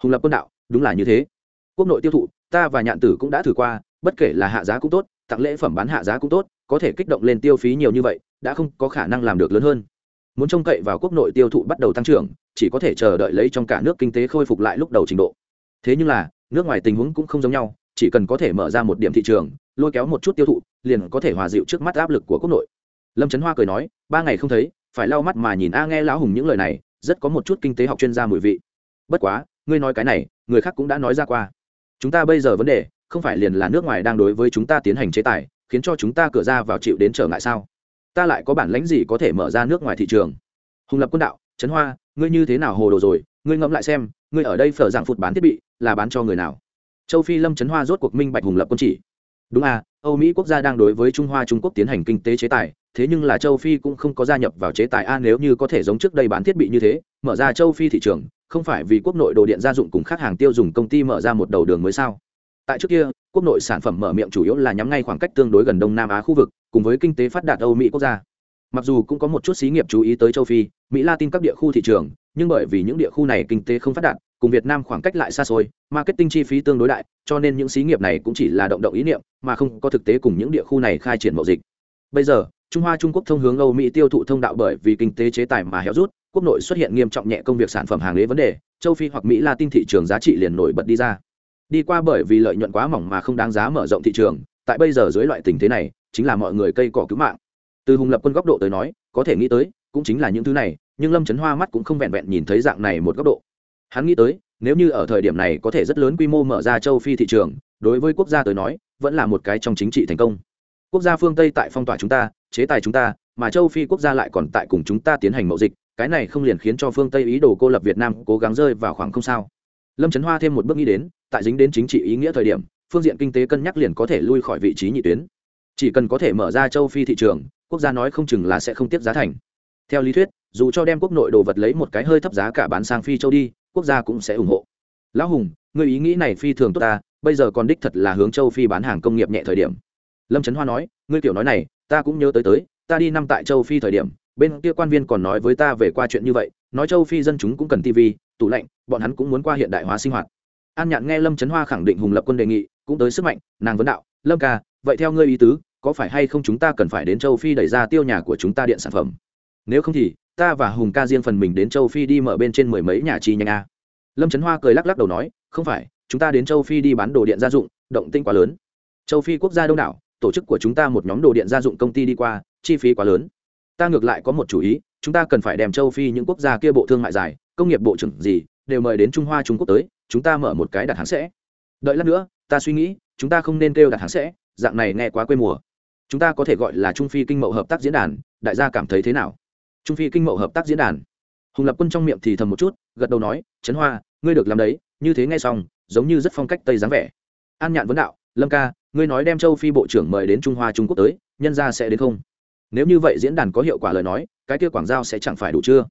Hùng lập quân đạo, đúng là như thế. Quốc nội tiêu thụ, ta và nhạn tử cũng đã thử qua, bất kể là hạ giá cũng tốt, tặng lễ phẩm bán hạ giá cũng tốt, có thể kích động lên tiêu phí nhiều như vậy, đã không có khả năng làm được lớn hơn. Muốn trông cậy vào quốc nội tiêu thụ bắt đầu tăng trưởng chỉ có thể chờ đợi lấy trong cả nước kinh tế khôi phục lại lúc đầu trình độ. Thế nhưng là, nước ngoài tình huống cũng không giống nhau, chỉ cần có thể mở ra một điểm thị trường, lôi kéo một chút tiêu thụ, liền có thể hòa dịu trước mắt áp lực của quốc nội. Lâm trấn hoa cười nói, ba ngày không thấy, phải lau mắt mà nhìn a nghe lão hùng những lời này, rất có một chút kinh tế học chuyên gia mùi vị. Bất quá, ngươi nói cái này, người khác cũng đã nói ra qua. Chúng ta bây giờ vấn đề, không phải liền là nước ngoài đang đối với chúng ta tiến hành chế tài, khiến cho chúng ta cửa ra vào chịu đến trở ngại sao? Ta lại có bản lãnh gì có thể mở ra nước ngoài thị trường? Hùng lập quân đạo trấn hoa ngươi như thế nào hồ đồ rồi, ngươi ngẫm lại xem, ngươi ở đây phở dạng phụt bán thiết bị, là bán cho người nào? Châu phi lâm trấn hoa rốt cuộc minh bạch hùng lập quân chỉ. Đúng à âu mỹ quốc gia đang đối với trung hoa trung quốc tiến hành kinh tế chế tài, thế nhưng là châu phi cũng không có gia nhập vào chế tài a, nếu như có thể giống trước đây bán thiết bị như thế, mở ra châu phi thị trường, không phải vì quốc nội đồ điện gia dụng cùng khách hàng tiêu dùng công ty mở ra một đầu đường mới sao? Tại trước kia, quốc nội sản phẩm mở miệng chủ yếu là nhắm ngay khoảng cách tương đối gần đông nam á khu vực, cùng với kinh tế phát đạt âu mỹ quốc gia mặc dù cũng có một chút xí nghiệp chú ý tới châu phi, mỹ latin các địa khu thị trường, nhưng bởi vì những địa khu này kinh tế không phát đạt, cùng việt nam khoảng cách lại xa xôi, marketing chi phí tương đối đại, cho nên những xí nghiệp này cũng chỉ là động động ý niệm, mà không có thực tế cùng những địa khu này khai triển mậu dịch. Bây giờ, trung hoa trung quốc thông hướng âu mỹ tiêu thụ thông đạo bởi vì kinh tế chế tài mà héo rút, quốc nội xuất hiện nghiêm trọng nhẹ công việc sản phẩm hàng lế vấn đề, châu phi hoặc mỹ latin thị trường giá trị liền nổi bật đi ra. Đi qua bởi vì lợi nhuận quá mỏng mà không đáng giá mở rộng thị trường, tại bây giờ dưới loại tình thế này, chính là mọi người cây cỏ cứu mạng từ hùng lập quân góc độ tới nói, có thể nghĩ tới, cũng chính là những thứ này, nhưng lâm trấn hoa mắt cũng không vẹn vẹn nhìn thấy dạng này một góc độ. Hắn nghĩ tới, nếu như ở thời điểm này có thể rất lớn quy mô mở ra châu phi thị trường, đối với quốc gia tới nói, vẫn là một cái trong chính trị thành công. Quốc gia phương tây tại phong tỏa chúng ta, chế tài chúng ta, mà châu phi quốc gia lại còn tại cùng chúng ta tiến hành mậu dịch, cái này không liền khiến cho phương tây ý đồ cô lập việt nam cố gắng rơi vào khoảng không sao. Lâm trấn hoa thêm một bước nghĩ đến, tại dính đến chính trị ý nghĩa thời điểm, phương diện kinh tế cân nhắc liền có thể lui khỏi vị trí nhị tuyến. Chỉ cần có thể mở ra châu phi thị trường quốc gia nói không chừng là sẽ không tiếp giá thành. Theo lý thuyết, dù cho đem quốc nội đồ vật lấy một cái hơi thấp giá cả bán sang phi châu đi, quốc gia cũng sẽ ủng hộ. Lão hùng người ý nghĩ này phi thường tốt ta, bây giờ còn đích thật là hướng châu phi bán hàng công nghiệp nhẹ thời điểm. Lâm trấn hoa nói, ngươi kiểu nói này, ta cũng nhớ tới tới, ta đi năm tại châu phi thời điểm, bên kia quan viên còn nói với ta về qua chuyện như vậy, nói châu phi dân chúng cũng cần tv tủ lạnh, bọn hắn cũng muốn qua hiện đại hóa sinh hoạt. An nhạn nghe lâm trấn hoa khẳng định hùng lập quân đề nghị, cũng tới sức mạnh, nàng vấn đạo, lâm ca, vậy theo ngươi ý tứ có phải hay không chúng ta cần phải đến châu phi đẩy ra tiêu nhà của chúng ta điện sản phẩm? Nếu không thì, ta và hùng ca riêng phần mình đến châu phi đi mở bên trên mười mấy nhà chi nhanh a. Lâm trấn hoa cười lắc lắc đầu nói, không phải, chúng ta đến châu phi đi bán đồ điện gia dụng, động tinh quá lớn. Châu phi quốc gia đông đảo, tổ chức của chúng ta một nhóm đồ điện gia dụng công ty đi qua, chi phí quá lớn. Ta ngược lại có một chủ ý, chúng ta cần phải đem châu phi những quốc gia kia bộ thương mại dài, công nghiệp bộ trưởng gì, đều mời đến trung hoa trung quốc tới, chúng ta mở một cái đặt hàng sẽ. Đợi lát nữa, ta suy nghĩ, chúng ta không nên kêu đặt hàng sẽ, dạng này nghe quá quê mùa chúng ta có thể gọi là trung phi kinh mậu hợp tác diễn đàn, đại gia cảm thấy thế nào? Trung phi kinh mậu hợp tác diễn đàn. Hùng lập quân trong miệng thì thầm một chút, gật đầu nói, trấn hoa, ngươi được làm đấy, như thế nghe xong, giống như rất phong cách tây dáng vẻ. An nhạn vấn đạo, lâm ca, ngươi nói đem châu phi bộ trưởng mời đến trung hoa trung quốc tới, nhân ra sẽ đến không? Nếu như vậy diễn đàn có hiệu quả lời nói, cái kia quảng giao sẽ chẳng phải đủ chưa?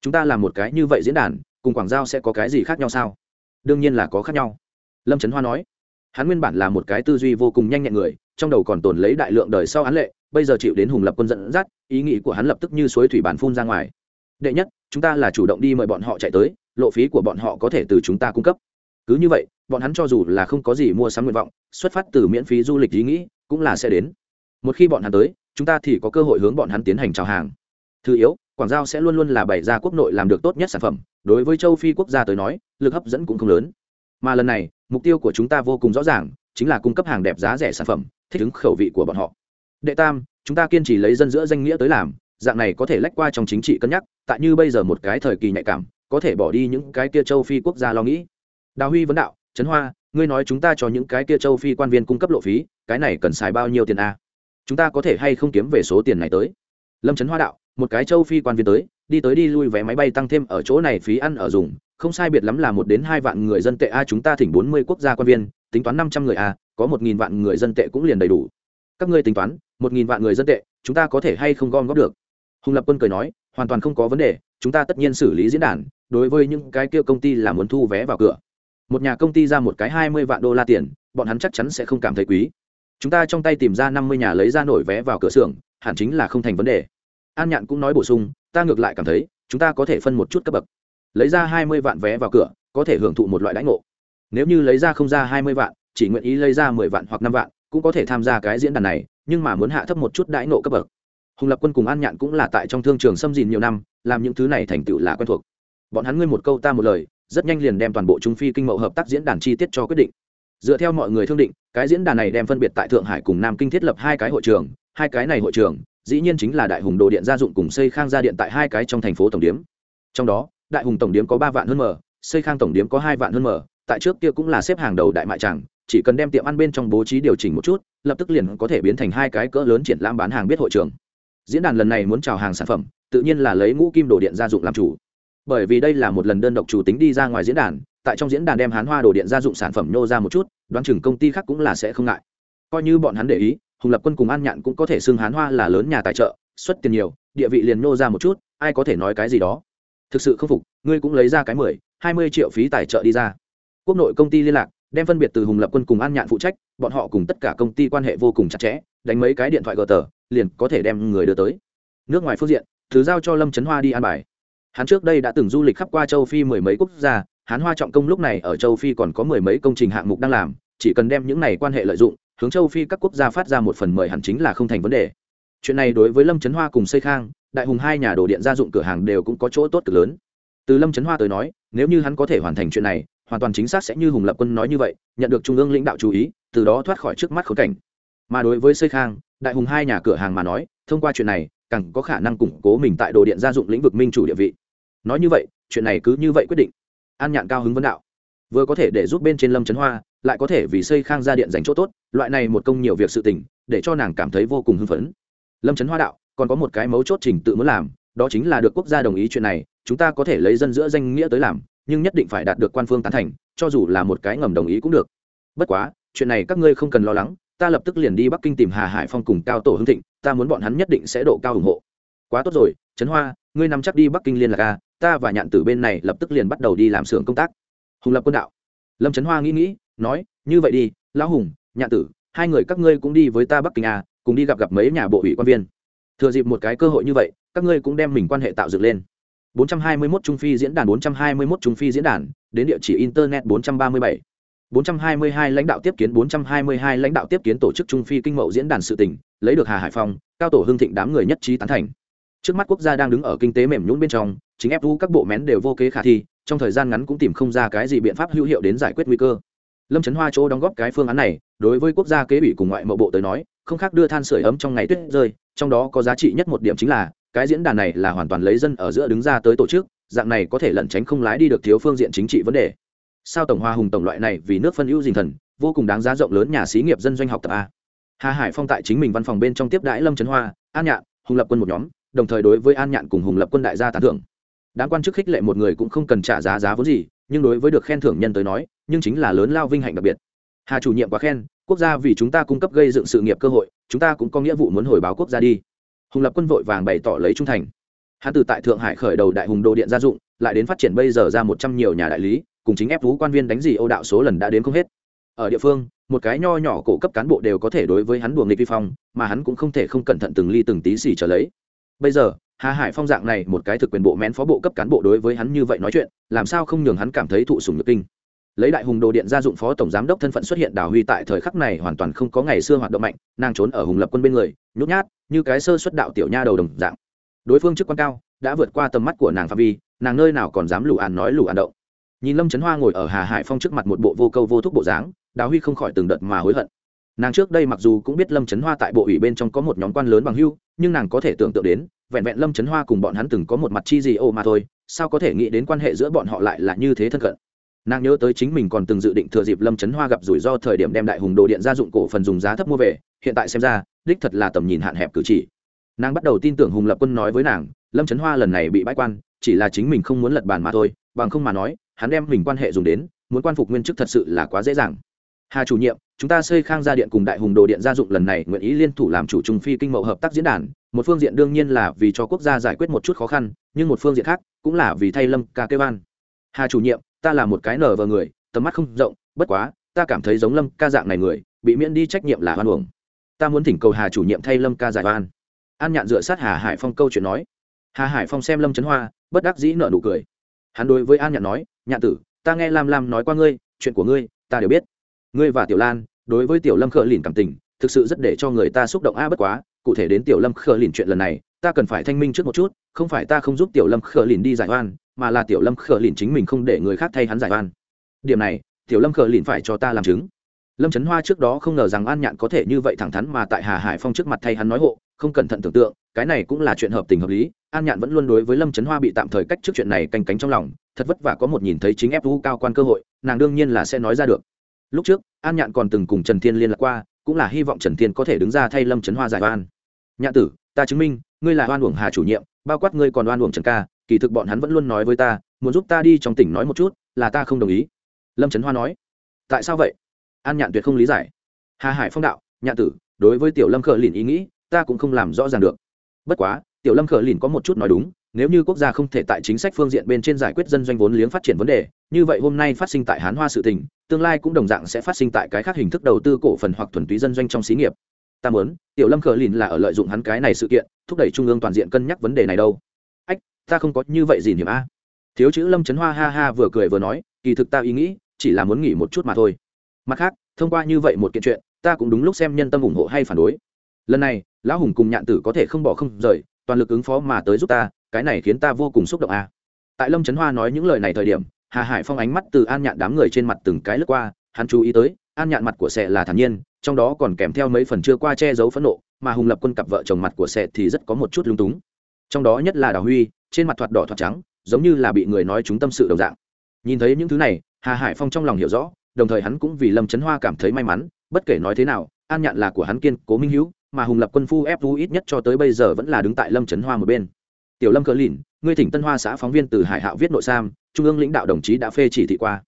Chúng ta làm một cái như vậy diễn đàn, cùng quảng giao sẽ có cái gì khác nhau sao? Đương nhiên là có khác nhau. Lâm trấn hoa nói hắn nguyên bản là một cái tư duy vô cùng nhanh nhẹn người, trong đầu còn tồn lấy đại lượng đời sau án lệ, bây giờ chịu đến hùng lập quân dẫn dắt, ý nghĩ của hắn lập tức như suối thủy bản phun ra ngoài. Đệ nhất, chúng ta là chủ động đi mời bọn họ chạy tới, lộ phí của bọn họ có thể từ chúng ta cung cấp. Cứ như vậy, bọn hắn cho dù là không có gì mua sắm nguyện vọng, xuất phát từ miễn phí du lịch ý nghĩ, cũng là sẽ đến. Một khi bọn hắn tới, chúng ta thì có cơ hội hướng bọn hắn tiến hành chào hàng. Thứ yếu, quảng giao sẽ luôn luôn là bày ra quốc nội làm được tốt nhất sản phẩm, đối với châu phi quốc gia tới nói, lực hấp dẫn cũng không lớn mà lần này, mục tiêu của chúng ta vô cùng rõ ràng, chính là cung cấp hàng đẹp giá rẻ sản phẩm, thích ứng khẩu vị của bọn họ. Đệ tam, chúng ta kiên trì lấy dân giữa danh nghĩa tới làm, dạng này có thể lách qua trong chính trị cân nhắc, tại như bây giờ một cái thời kỳ nhạy cảm, có thể bỏ đi những cái kia châu phi quốc gia lo nghĩ. Đào huy vấn đạo, trấn hoa, ngươi nói chúng ta cho những cái kia châu phi quan viên cung cấp lộ phí, cái này cần xài bao nhiêu tiền a? Chúng ta có thể hay không kiếm về số tiền này tới? Lâm trấn hoa đạo, một cái châu phi quan viên tới, đi tới đi lui vé máy bay tăng thêm ở chỗ này phí ăn ở dùng không sai biệt lắm là một đến hai vạn người dân tệ a, chúng ta thỉnh bốn mươi quốc gia quan viên, tính toán năm trăm người a, có một nghìn vạn người dân tệ cũng liền đầy đủ. Các ngươi tính toán, một nghìn vạn người dân tệ, chúng ta có thể hay không gom góp được? Hùng lập quân cười nói, hoàn toàn không có vấn đề, chúng ta tất nhiên xử lý diễn đàn, đối với những cái kia công ty là muốn thu vé vào cửa. Một nhà công ty ra một cái hai mươi vạn đô la tiền, bọn hắn chắc chắn sẽ không cảm thấy quý. Chúng ta trong tay tìm ra năm mươi nhà lấy ra nổi vé vào cửa xưởng, hẳn chính là không thành vấn đề. An nhạn cũng nói bổ sung, ta ngược lại cảm thấy, chúng ta có thể phân một chút cấp bậc lấy ra hai mươi vạn vé vào cửa, có thể hưởng thụ một loại đãi ngộ. Nếu như lấy ra không ra hai mươi vạn, chỉ nguyện ý lấy ra mười vạn hoặc năm vạn, cũng có thể tham gia cái diễn đàn này, nhưng mà muốn hạ thấp một chút đãi ngộ cấp bậc. Hùng lập quân cùng an nhạn cũng là tại trong thương trường xâm dìn nhiều năm, làm những thứ này thành tựu là quen thuộc. Bọn hắn ngươi một câu ta một lời, rất nhanh liền đem toàn bộ trung phi kinh mậu hợp tác diễn đàn chi tiết cho quyết định. Dựa theo mọi người thương định, cái diễn đàn này đem phân biệt tại thượng hải cùng nam kinh thiết lập hai cái hội trường, hai cái này hội trường, dĩ nhiên chính là đại hùng đồ điện gia dụng cùng xây khang gia điện tại hai cái trong thành phố tổng điếm. Trong đó đại hùng tổng điếm có ba vạn hơn mở xây khang tổng điếm có hai vạn hơn mở tại trước kia cũng là xếp hàng đầu đại mại tràng, chỉ cần đem tiệm ăn bên trong bố trí điều chỉnh một chút, lập tức liền có thể biến thành hai cái cỡ lớn triển lãm bán hàng biết hội trường. Diễn đàn lần này muốn chào hàng sản phẩm, tự nhiên là lấy ngũ kim đồ điện gia dụng làm chủ. Bởi vì đây là một lần đơn độc chủ tính đi ra ngoài diễn đàn, tại trong diễn đàn đem hán hoa đồ điện gia dụng sản phẩm nhô ra một chút, đoán chừng công ty khác cũng là sẽ không ngại. Coi như bọn hắn để ý, hùng lập quân cùng an nhạn cũng có thể xưng hán hoa là lớn nhà tài trợ, xuất tiền nhiều, địa vị liền nhô ra một chút, ai có thể nói cái gì đó thực sự không phục, ngươi cũng lấy ra cái mười, hai mươi triệu phí tài trợ đi ra. Quốc nội công ty liên lạc, đem phân biệt từ hùng lập quân cùng an nhạn phụ trách, bọn họ cùng tất cả công ty quan hệ vô cùng chặt chẽ, đánh mấy cái điện thoại gờ tờ, liền có thể đem người đưa tới. Nước ngoài phương diện, thứ giao cho lâm trấn hoa đi an bài. Hắn trước đây đã từng du lịch khắp qua châu phi mười mấy quốc gia, hắn hoa trọng công lúc này ở châu phi còn có mười mấy công trình hạng mục đang làm, chỉ cần đem những này quan hệ lợi dụng, hướng châu phi các quốc gia phát ra một phần mời hẳn chính là không thành vấn đề. Chuyện này đối với lâm trấn hoa cùng xây khang đại hùng hai nhà đồ điện gia dụng cửa hàng đều cũng có chỗ tốt cực lớn. Từ lâm trấn hoa tới nói, nếu như hắn có thể hoàn thành chuyện này, hoàn toàn chính xác sẽ như hùng lập quân nói như vậy, nhận được trung ương lãnh đạo chú ý, từ đó thoát khỏi trước mắt khốn cảnh. Mà đối với xây khang, đại hùng hai nhà cửa hàng mà nói, thông qua chuyện này, càng có khả năng củng cố mình tại đồ điện gia dụng lĩnh vực minh chủ địa vị. Nói như vậy, chuyện này cứ như vậy quyết định. An nhạn cao hứng vấn đạo. Vừa có thể để giúp bên trên lâm trấn hoa, lại có thể vì xây khang gia điện dành chỗ tốt, loại này một công nhiều việc sự tình, để cho nàng cảm thấy vô cùng hưng phấn. Lâm trấn hoa đạo còn có một cái mấu chốt trình tự muốn làm, đó chính là được quốc gia đồng ý chuyện này, chúng ta có thể lấy dân giữa danh nghĩa tới làm, nhưng nhất định phải đạt được quan phương tán thành, cho dù là một cái ngầm đồng ý cũng được. Bất quá, chuyện này các ngươi không cần lo lắng, ta lập tức liền đi bắc kinh tìm hà hải phong cùng cao tổ hưng thịnh, ta muốn bọn hắn nhất định sẽ độ cao ủng hộ. Quá tốt rồi, trấn hoa, ngươi nằm chắc đi bắc kinh liên lạc a, ta và nhạn tử bên này lập tức liền bắt đầu đi làm xưởng công tác. Hùng lập quân đạo. Lâm trấn hoa nghĩ nghĩ, nói, như vậy đi, lão hùng, nhạn tử, hai người các ngươi cũng đi với ta bắc kinh a, cùng đi gặp gặp mấy nhà bộ ủy quan viên thừa dịp một cái cơ hội như vậy các ngươi cũng đem mình quan hệ tạo dựng lên 421 Trung Phi diễn đàn 421 Trung Phi diễn đàn, đến địa chỉ internet 437. 422 lãnh đạo tiếp kiến 422 lãnh đạo tiếp kiến tổ chức Trung Phi kinh mậu diễn đàn sự tình, lấy được Hà Hải Phong, cao tổ hưng thịnh đám người nhất trí tán thành. Trước mắt quốc gia đang đứng ở kinh tế mềm nhũn bên trong, chính ép các bộ mén đều vô kế khả thi, trong thời gian ngắn cũng tìm không ra cái gì biện pháp hữu hiệu đến giải quyết nguy cơ. Lâm Trấn Hoa chỗ đóng góp cái phương án này, đối với quốc gia kế ủy cùng ngoại mậu bộ tới nói, không khác đưa than sửa ấm trong ngày tuyết rơi, trong đó có giá trị nhất một điểm chính là, cái diễn đàn này là hoàn toàn lấy dân ở giữa đứng ra tới tổ chức, dạng này có thể lẩn tránh không lái đi được thiếu phương diện chính trị vấn đề. Sao tổng hoa hùng tổng loại này vì nước phân ưu dình thần vô cùng đáng giá rộng lớn nhà xí nghiệp dân doanh học tập a. Hà hải phong tại chính mình văn phòng bên trong tiếp đãi lâm trấn hoa an nhạn hùng lập quân một nhóm đồng thời đối với an nhạn cùng hùng lập quân đại gia tán thưởng. Đáng quan chức khích lệ một người cũng không cần trả giá giá vốn gì nhưng đối với được khen thưởng nhân tới nói, nhưng chính là lớn lao vinh hạnh đặc biệt. Hà chủ nhiệm quá khen, quốc gia vì chúng ta cung cấp gây dựng sự nghiệp cơ hội, chúng ta cũng có nghĩa vụ muốn hồi báo quốc gia đi. Hùng lập quân vội vàng bày tỏ lấy trung thành. Hắn từ tại thượng hải khởi đầu đại hùng đồ điện gia dụng, lại đến phát triển bây giờ ra một trăm nhiều nhà đại lý, cùng chính ép vũ quan viên đánh gì âu đạo số lần đã đến không hết. Ở địa phương, một cái nho nhỏ cổ cấp cán bộ đều có thể đối với hắn đùa nghịch vi phong, mà hắn cũng không thể không cẩn thận từng ly từng tí xỉ trở lấy bây giờ, hà hải phong dạng này một cái thực quyền bộ mén phó bộ cấp cán bộ đối với hắn như vậy nói chuyện, làm sao không nhường hắn cảm thấy thụ sùng nhược kinh? Lấy đại hùng đồ điện gia dụng phó tổng giám đốc thân phận xuất hiện đào huy tại thời khắc này hoàn toàn không có ngày xưa hoạt động mạnh, nàng trốn ở hùng lập quân bên người, nhút nhát, như cái sơ xuất đạo tiểu nha đầu đồng dạng. Đối phương chức quan cao, đã vượt qua tầm mắt của nàng phạm vi, nàng nơi nào còn dám lù àn nói lù àn động. Nhìn lâm trấn hoa ngồi ở hà hải phong trước mặt một bộ vô câu vô thúc bộ dáng, đào huy không khỏi từng đợt mà hối hận nàng trước đây mặc dù cũng biết lâm trấn hoa tại bộ ủy bên trong có một nhóm quan lớn bằng hưu, nhưng nàng có thể tưởng tượng đến, vẹn vẹn lâm trấn hoa cùng bọn hắn từng có một mặt chi gì ô mà thôi, sao có thể nghĩ đến quan hệ giữa bọn họ lại là như thế thân cận. Nàng nhớ tới chính mình còn từng dự định thừa dịp lâm trấn hoa gặp rủi ro thời điểm đem đại hùng đồ điện gia dụng cổ phần dùng giá thấp mua về, hiện tại xem ra, đích thật là tầm nhìn hạn hẹp cử chỉ. Nàng bắt đầu tin tưởng hùng lập quân nói với nàng, lâm trấn hoa lần này bị bãi quan, chỉ là chính mình không muốn lật bàn mà thôi, bằng không mà nói, hắn đem mình quan hệ dùng đến, muốn quan phục nguyên chức thật sự là quá dễ dàng hà chủ nhiệm, chúng ta xây khang gia điện cùng đại hùng đồ điện gia dụng lần này nguyện ý liên thủ làm chủ trung phi kinh mậu hợp tác diễn đàn. Một phương diện đương nhiên là vì cho quốc gia giải quyết một chút khó khăn, nhưng một phương diện khác cũng là vì thay lâm ca kêu an hà chủ nhiệm, ta là một cái nở vờ người, tầm mắt không rộng, bất quá, ta cảm thấy giống lâm ca dạng này người, bị miễn đi trách nhiệm là hoan uổng. Ta muốn thỉnh cầu hà chủ nhiệm thay lâm ca giải oan. An nhạn dựa sát hà hải phong câu chuyện nói. Hà hải phong xem lâm trấn hoa, bất đắc dĩ nợ nụ cười. Hắn đối với an nhạn nói, nhạn tử, ta nghe lam lam nói qua ngươi, chuyện của ngươi, ta đều biết ngươi và tiểu lan, đối với tiểu lâm khờ lìn cảm tình, thực sự rất để cho người ta xúc động a bất quá, cụ thể đến tiểu lâm khờ lìn chuyện lần này, ta cần phải thanh minh trước một chút, không phải ta không giúp tiểu lâm khờ lìn đi giải oan, mà là tiểu lâm khờ lìn chính mình không để người khác thay hắn giải oan. Điểm này, tiểu lâm khờ lìn phải cho ta làm chứng. Lâm trấn hoa trước đó không ngờ rằng an nhạn có thể như vậy thẳng thắn mà tại hà hải phong trước mặt thay hắn nói hộ, không cẩn thận tưởng tượng, cái này cũng là chuyện hợp tình hợp lý, an nhạn vẫn luôn đối với lâm trấn hoa bị tạm thời cách trước chuyện này canh cánh trong lòng, thật vất vả có một nhìn thấy chính ép vũ cao quan cơ hội, nàng đương nhiên là sẽ nói ra được lúc trước, an nhạn còn từng cùng trần thiên liên lạc qua, cũng là hy vọng trần thiên có thể đứng ra thay lâm trấn hoa giải oan. Nhạn tử, ta chứng minh, ngươi là oan uổng hà chủ nhiệm, bao quát ngươi còn oan uổng trần ca, kỳ thực bọn hắn vẫn luôn nói với ta, muốn giúp ta đi trong tỉnh nói một chút, là ta không đồng ý. Lâm trấn hoa nói. Tại sao vậy? An nhạn tuyệt không lý giải. Hà hải phong đạo nhạn tử, đối với tiểu lâm khờ lìn ý nghĩ, ta cũng không làm rõ ràng được. Bất quá, tiểu lâm khờ lìn có một chút nói đúng nếu như quốc gia không thể tại chính sách phương diện bên trên giải quyết dân doanh vốn liếng phát triển vấn đề, như vậy hôm nay phát sinh tại hán hoa sự tình, tương lai cũng đồng dạng sẽ phát sinh tại cái khác hình thức đầu tư cổ phần hoặc thuần túy dân doanh trong xí nghiệp. Ta muốn, tiểu lâm khờ lìn là ở lợi dụng hắn cái này sự kiện, thúc đẩy trung ương toàn diện cân nhắc vấn đề này đâu. Ách, ta không có như vậy gì hiểm a. Thiếu chữ lâm trấn hoa ha ha vừa cười vừa nói, kỳ thực ta ý nghĩ, chỉ là muốn nghỉ một chút mà thôi. Mặt khác, thông qua như vậy một kiện chuyện, ta cũng đúng lúc xem nhân tâm ủng hộ hay phản đối. Lần này, lão hùng cùng nhạn tử có thể không bỏ không rời, toàn lực ứng phó mà tới giúp ta cái này khiến ta vô cùng xúc động a. Tại lâm trấn hoa nói những lời này thời điểm, hà hải phong ánh mắt từ an nhạn đám người trên mặt từng cái lướt qua, hắn chú ý tới, an nhạn mặt của sẹ là thản nhiên, trong đó còn kèm theo mấy phần chưa qua che giấu phẫn nộ, mà hùng lập quân cặp vợ chồng mặt của sẹ thì rất có một chút lung túng. Trong đó nhất là đào huy, trên mặt thoạt đỏ thoạt trắng, giống như là bị người nói chúng tâm sự đồng dạng. Nhìn thấy những thứ này, hà hải phong trong lòng hiểu rõ, đồng thời hắn cũng vì lâm trấn hoa cảm thấy may mắn, bất kể nói thế nào, an nhạn là của hắn kiên cố minh hữu, mà hùng lập quân phu ép vũ ít nhất cho tới bây giờ vẫn là đứng tại lâm trấn hoa một bên tiểu lâm cờ lìn, ngươi thỉnh tân hoa xã phóng viên từ hải hạo viết nội sam, trung ương lãnh đạo đồng chí đã phê chỉ thị qua.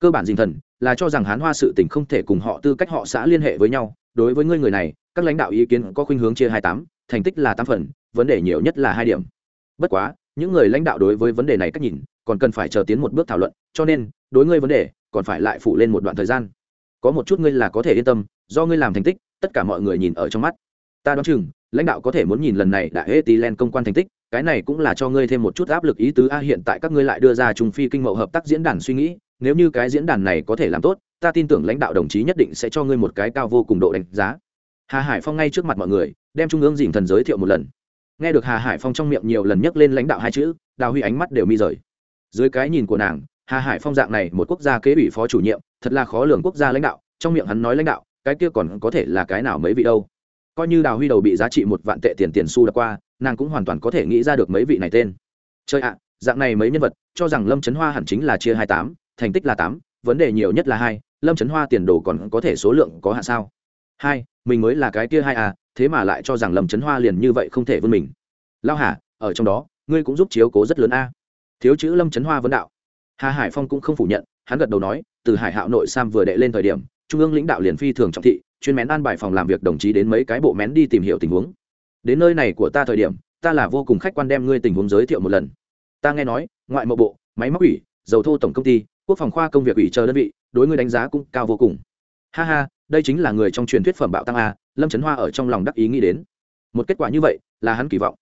Cơ bản dình thần là cho rằng hán hoa sự tỉnh không thể cùng họ tư cách họ xã liên hệ với nhau. Đối với ngươi người này, các lãnh đạo ý kiến có khuynh hướng chia hai tám, thành tích là tám phần, vấn đề nhiều nhất là hai điểm. Bất quá, những người lãnh đạo đối với vấn đề này cách nhìn, còn cần phải chờ tiến một bước thảo luận, cho nên, đối ngươi vấn đề, còn phải lại phụ lên một đoạn thời gian. Có một chút ngươi là có thể yên tâm, do ngươi làm thành tích, tất cả mọi người nhìn ở trong mắt. Ta đoán chừng, lãnh đạo có thể muốn nhìn lần này đã hết tí len công quan thành tích cái này cũng là cho ngươi thêm một chút áp lực ý tứ a, hiện tại các ngươi lại đưa ra trùng phi kinh mậu hợp tác diễn đàn suy nghĩ, nếu như cái diễn đàn này có thể làm tốt, ta tin tưởng lãnh đạo đồng chí nhất định sẽ cho ngươi một cái cao vô cùng độ đánh giá. Hà hải phong ngay trước mặt mọi người, đem trung ương dình thần giới thiệu một lần. Nghe được hà hải phong trong miệng nhiều lần nhắc lên lãnh đạo hai chữ, đào huy ánh mắt đều mi rời. Dưới cái nhìn của nàng, hà hải phong dạng này một quốc gia kế ủy phó chủ nhiệm, thật là khó lường quốc gia lãnh đạo, trong miệng hắn nói lãnh đạo, cái kia còn có thể là cái nào mấy vị đâu. Coi như đào huy đầu bị giá trị một vạn tệ tiền tiền xu đã qua nàng cũng hoàn toàn có thể nghĩ ra được mấy vị này tên. Chơi ạ, dạng này mấy nhân vật, cho rằng lâm trấn hoa hẳn chính là chia hai tám, thành tích là tám, vấn đề nhiều nhất là hai, lâm trấn hoa tiền đồ còn có thể số lượng có hạ sao? Hai, mình mới là cái kia hai à thế mà lại cho rằng lâm trấn hoa liền như vậy không thể vươn mình. Lao hà, ở trong đó, ngươi cũng giúp chiếu cố rất lớn a. Thiếu chữ lâm trấn hoa vấn đạo. Hà hải phong cũng không phủ nhận, hắn gật đầu nói, từ hải hạo nội sam vừa đệ lên thời điểm, trung ương lãnh đạo liền phi thường trọng thị, chuyên mén an bài phòng làm việc đồng chí đến mấy cái bộ mén đi tìm hiểu tình huống đến nơi này của ta thời điểm, ta là vô cùng khách quan đem ngươi tình huống giới thiệu một lần. Ta nghe nói, ngoại mộ bộ, máy móc ủy, dầu thô tổng công ty, quốc phòng khoa công việc ủy chờ đơn vị, đối ngươi đánh giá cũng cao vô cùng. Ha ha, đây chính là người trong truyền thuyết phẩm bạo tăng a, lâm trấn hoa ở trong lòng đắc ý nghĩ đến. Một kết quả như vậy, là hắn kỳ vọng.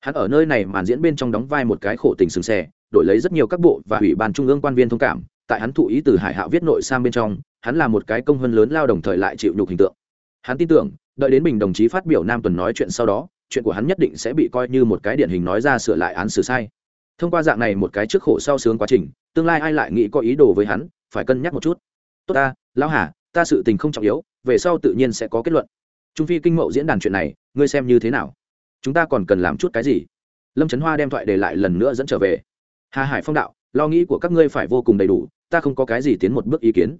Hắn ở nơi này màn diễn bên trong đóng vai một cái khổ tình sừng sẻ, đổi lấy rất nhiều các bộ và ủy ban trung ương quan viên thông cảm, tại hắn thụ ý từ hải hạo viết nội sang bên trong, hắn là một cái công hơn lớn lao đồng thời lại chịu nhục hình tượng. Hắn tin tưởng đợi đến bình đồng chí phát biểu nam tuần nói chuyện sau đó, chuyện của hắn nhất định sẽ bị coi như một cái điển hình nói ra sửa lại án xử sai. Thông qua dạng này một cái trước khổ sau sướng quá trình, tương lai ai lại nghĩ có ý đồ với hắn, phải cân nhắc một chút. Tốt ta, lão hà, ta sự tình không trọng yếu, về sau tự nhiên sẽ có kết luận. Trung phi kinh mậu diễn đàn chuyện này, ngươi xem như thế nào? Chúng ta còn cần làm chút cái gì? Lâm trấn hoa đem thoại để lại lần nữa dẫn trở về. Hà hải phong đạo, lo nghĩ của các ngươi phải vô cùng đầy đủ, ta không có cái gì tiến một bước ý kiến.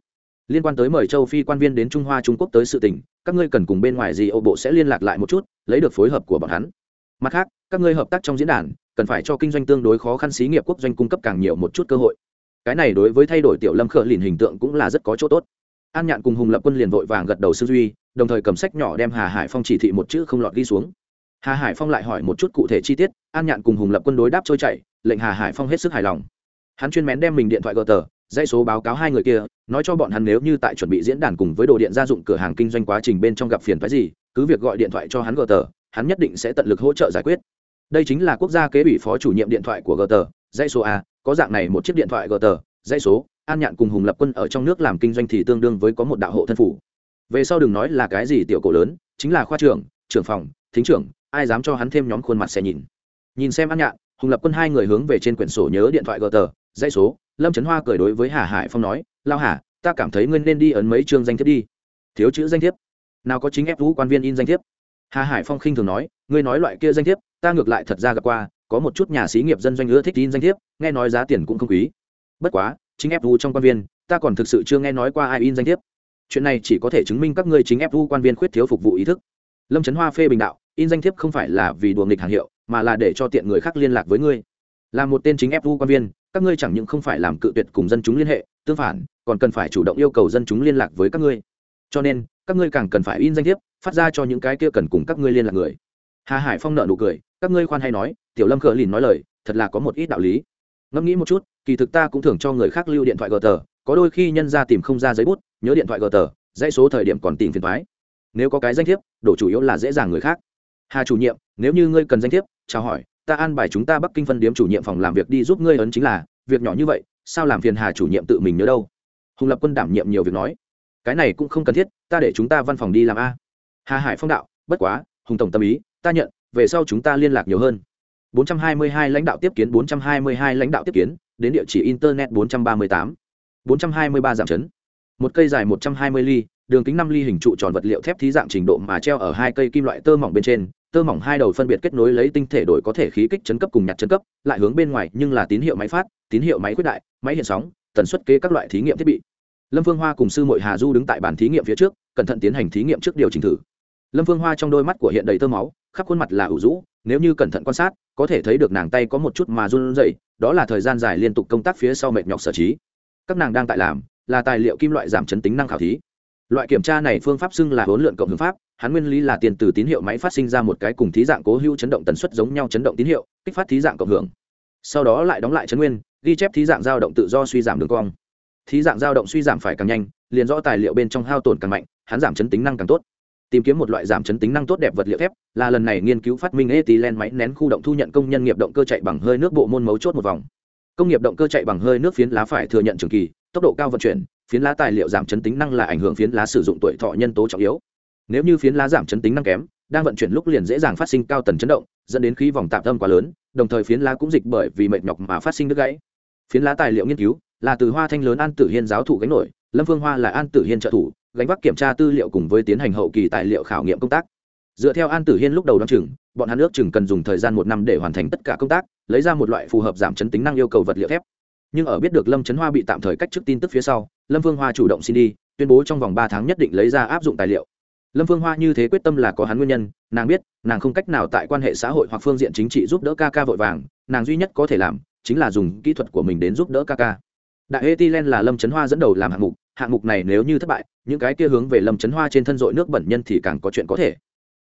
Liên quan tới mời châu phi quan viên đến trung hoa trung quốc tới sự tỉnh các ngươi cần cùng bên ngoài gì ô bộ sẽ liên lạc lại một chút, lấy được phối hợp của bọn hắn. Mặt khác, các ngươi hợp tác trong diễn đàn, cần phải cho kinh doanh tương đối khó khăn xí nghiệp quốc doanh cung cấp càng nhiều một chút cơ hội. Cái này đối với thay đổi tiểu lâm khở lìn hình tượng cũng là rất có chỗ tốt. An nhạn cùng hùng lập quân liền vội vàng gật đầu sư duy, đồng thời cầm sách nhỏ đem hà hải phong chỉ thị một chữ không lọt ghi xuống. Hà hải phong lại hỏi một chút cụ thể chi tiết, an nhạn cùng hùng lập quân đối đáp trôi chảy, lệnh hà hải phong hết sức hài lòng. Hắn chuyên mén đem mình điện thoại gờ tờ dãy số báo cáo hai người kia, nói cho bọn hắn nếu như tại chuẩn bị diễn đàn cùng với đồ điện gia dụng cửa hàng kinh doanh quá trình bên trong gặp phiền phái gì, cứ việc gọi điện thoại cho hắn gờ tờ hắn nhất định sẽ tận lực hỗ trợ giải quyết. Đây chính là quốc gia kế ủy phó chủ nhiệm điện thoại của gờ tờ dãy số a, có dạng này một chiếc điện thoại gờ tờ dãy số, an nhạn cùng hùng lập quân ở trong nước làm kinh doanh thì tương đương với có một đạo hộ thân phủ. Về sau đừng nói là cái gì tiểu cổ lớn, chính là khoa trưởng trưởng phòng, thính trưởng, ai dám cho hắn thêm nhóm khuôn mặt xe nhìn. Nhìn xem an nhạn, hùng lập quân hai người hướng về trên quyển sổ nhớ điện thoại gờ tờ dãy số, lâm trấn hoa cười đối với hà hải phong nói lao hà, ta cảm thấy ngươi nên đi ấn mấy chương danh thiếp đi. Thiếu chữ danh thiếp? Nào có chính ép vũ quan viên in danh thiếp? Hà hải phong khinh thường nói, ngươi nói loại kia danh thiếp, ta ngược lại thật ra gặp qua, có một chút nhà xí nghiệp dân doanh ưa thích in danh thiếp, nghe nói giá tiền cũng không quý. Bất quá, chính ép vũ trong quan viên, ta còn thực sự chưa nghe nói qua ai in danh thiếp. Chuyện này chỉ có thể chứng minh các ngươi chính ép vũ quan viên khuyết thiếu phục vụ ý thức. Lâm trấn hoa phê bình đạo, in danh thiếp không phải là vì đùa nghịch hàng hiệu, mà là để cho tiện người khác liên lạc với ngươi là một tên chính fu quan viên, các ngươi chẳng những không phải làm cự tuyệt cùng dân chúng liên hệ, tương phản, còn cần phải chủ động yêu cầu dân chúng liên lạc với các ngươi. Cho nên, các ngươi càng cần phải in danh thiếp, phát ra cho những cái kia cần cùng các ngươi liên lạc người. Hà hải phong nợ nụ cười, các ngươi khoan hay nói, tiểu lâm cờ lìn nói lời, thật là có một ít đạo lý. Ngẫm nghĩ một chút, kỳ thực ta cũng thường cho người khác lưu điện thoại gờ tờ, có đôi khi nhân ra tìm không ra giấy bút, nhớ điện thoại gờ tờ, dãy số thời điểm còn tìm phiền thoái nếu có cái danh thiếp, đổ chủ yếu là dễ dàng người khác. Hà chủ nhiệm, nếu như ngươi cần danh thiếp, chào hỏi ta an bài chúng ta bắc kinh phân điếm chủ nhiệm phòng làm việc đi giúp ngươi ấn chính là, việc nhỏ như vậy, sao làm phiền hà chủ nhiệm tự mình nhớ đâu? Hùng lập quân đảm nhiệm nhiều việc nói. Cái này cũng không cần thiết, ta để chúng ta văn phòng đi làm a. Hà hải phong đạo, bất quá, hùng tổng tâm ý, ta nhận, về sau chúng ta liên lạc nhiều hơn. 422 lãnh đạo tiếp kiến 422 lãnh đạo tiếp kiến, đến địa chỉ internet 438 423 giảm chấn. Một cây dài 120 ly đường kính 5 ly hình trụ tròn vật liệu thép thí dạng trình độ mà treo ở hai cây kim loại tơ mỏng bên trên. Tơ mỏng hai đầu phân biệt kết nối lấy tinh thể đổi có thể khí kích chấn cấp cùng nhặt chấn cấp, lại hướng bên ngoài nhưng là tín hiệu máy phát, tín hiệu máy quyết đại, máy hiện sóng, tần suất kế các loại thí nghiệm thiết bị. Lâm phương hoa cùng sư mội hà du đứng tại bàn thí nghiệm phía trước, cẩn thận tiến hành thí nghiệm trước điều chỉnh thử. Lâm phương hoa trong đôi mắt của hiện đầy tơ máu, khắp khuôn mặt là ủ rũ, nếu như cẩn thận quan sát, có thể thấy được nàng tay có một chút mà run rẩy, đó là thời gian dài liên tục công tác phía sau mệt nhọc sở trí. Các nàng đang tại làm là tài liệu kim loại giảm chấn tính năng khảo thí loại kiểm tra này phương pháp xưng là huấn luyện cộng hướng pháp, hắn nguyên lý là tiền từ tín hiệu máy phát sinh ra một cái cùng thí dạng cố hữu chấn động tần suất giống nhau chấn động tín hiệu, kích phát thí dạng cộng hưởng. Sau đó lại đóng lại chấn nguyên, ghi chép thí dạng dao động tự do suy giảm đường cong. Thí dạng dao động suy giảm phải càng nhanh, liền rõ tài liệu bên trong hao tổn càng mạnh, hắn giảm chấn tính năng càng tốt. Tìm kiếm một loại giảm chấn tính năng tốt đẹp vật liệu thép, là lần này nghiên cứu phát minh ethylene máy nén khu động thu nhận công nhân nghiệp động cơ chạy bằng hơi nước bộ môn mấu chốt một vòng. Công nghiệp động cơ chạy bằng hơi nước phiến lá phải thừa nhận trường kỳ, tốc độ cao vận chuyển phiến lá tài liệu giảm chấn tính năng là ảnh hưởng phiến lá sử dụng tuổi thọ nhân tố trọng yếu. Nếu như phiến lá giảm chấn tính năng kém, đang vận chuyển lúc liền dễ dàng phát sinh cao tần chấn động, dẫn đến khí vòng tạm tâm quá lớn, đồng thời phiến lá cũng dịch bởi vì mệt nhọc mà phát sinh đứt gãy. Phiến lá tài liệu nghiên cứu là từ hoa thanh lớn an tử hiên giáo thủ gánh nổi, lâm phương hoa là an tử hiên trợ thủ, gánh vác kiểm tra tư liệu cùng với tiến hành hậu kỳ tài liệu khảo nghiệm công tác. Dựa theo an tử hiên lúc đầu đ o á n chừng, bọn hắn ước chừng cần dùng thời gian một năm để hoàn thành tất cả công tác, lấy ra một loại phù hợp giảm chấn tính năng yêu cầu vật liệu thép nhưng ở biết được lâm chấn hoa bị tạm thời cách chức tin tức phía sau, lâm Vương hoa chủ động xin đi, tuyên bố trong vòng ba tháng nhất định lấy ra áp dụng tài liệu. Lâm Vương hoa như thế quyết tâm là có hắn nguyên nhân, nàng biết, nàng không cách nào tại quan hệ xã hội hoặc phương diện chính trị giúp đỡ ca ca vội vàng, nàng duy nhất có thể làm chính là dùng kỹ thuật của mình đến giúp đỡ ca ca. Đại etilen là lâm chấn hoa dẫn đầu làm hạng mục hạng mục này nếu như thất bại, những cái kia hướng về lâm chấn hoa trên thân dội nước bẩn nhân thì càng có chuyện có thể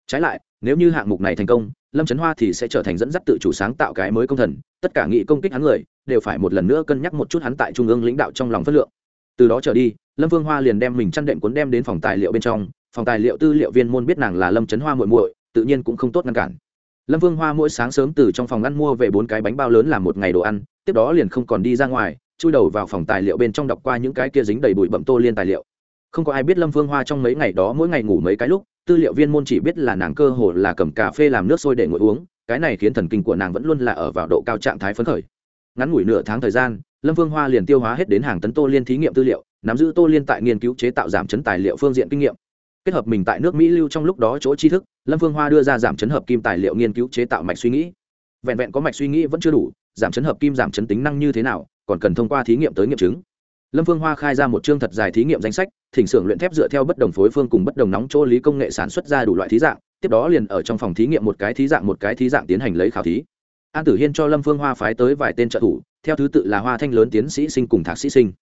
trái lại, nếu như hạng mục này thành công, lâm chấn hoa thì sẽ trở thành dẫn dắt tự chủ sáng tạo cái mới công thần, tất cả nghị công kích hắn người, đều phải một lần nữa cân nhắc một chút hắn tại trung ương lãnh đạo trong lòng phất lượng. Từ đó trở đi, lâm vương hoa liền đem mình chăn đệm cuốn đem đến phòng tài liệu bên trong, phòng tài liệu tư liệu viên môn biết nàng là lâm chấn hoa muội muội, tự nhiên cũng không tốt ngăn cản. Lâm vương hoa mỗi sáng sớm từ trong phòng ăn mua về bốn cái bánh bao lớn làm một ngày đồ ăn, tiếp đó liền không còn đi ra ngoài, chui đầu vào phòng tài liệu bên trong đọc qua những cái kia dính đầy bụi bậm tô liên tài liệu. Không có ai biết lâm vương hoa trong mấy ngày đó mỗi ngày ngủ mấy cái lúc tư liệu viên môn chỉ biết là nàng cơ hồ là cầm cà phê làm nước sôi để ngồi uống, cái này khiến thần kinh của nàng vẫn luôn là ở vào độ cao trạng thái phấn khởi. Ngắn ngủi nửa tháng thời gian, lâm vương hoa liền tiêu hóa hết đến hàng tấn tô liên thí nghiệm tư liệu, nắm giữ tô liên tại nghiên cứu chế tạo giảm chấn tài liệu phương diện kinh nghiệm. Kết hợp mình tại nước mỹ lưu trong lúc đó chỗ tri thức, lâm vương hoa đưa ra giảm chấn hợp kim tài liệu nghiên cứu chế tạo mạch suy nghĩ. Vẹn vẹn có mạch suy nghĩ vẫn chưa đủ, giảm chấn hợp kim giảm chấn tính năng như thế nào, còn cần thông qua thí nghiệm tới nghiệm chứng lâm phương hoa khai ra một chương thật dài thí nghiệm danh sách, thỉnh xưởng luyện thép dựa theo bất đồng phối phương cùng bất đồng nóng chỗ lý công nghệ sản xuất ra đủ loại thí dạng, tiếp đó liền ở trong phòng thí nghiệm một cái thí dạng một cái thí dạng tiến hành lấy khảo thí. An tử hiên cho lâm phương hoa phái tới vài tên trợ thủ, theo thứ tự là hoa thanh lớn tiến sĩ sinh cùng thạc sĩ sinh.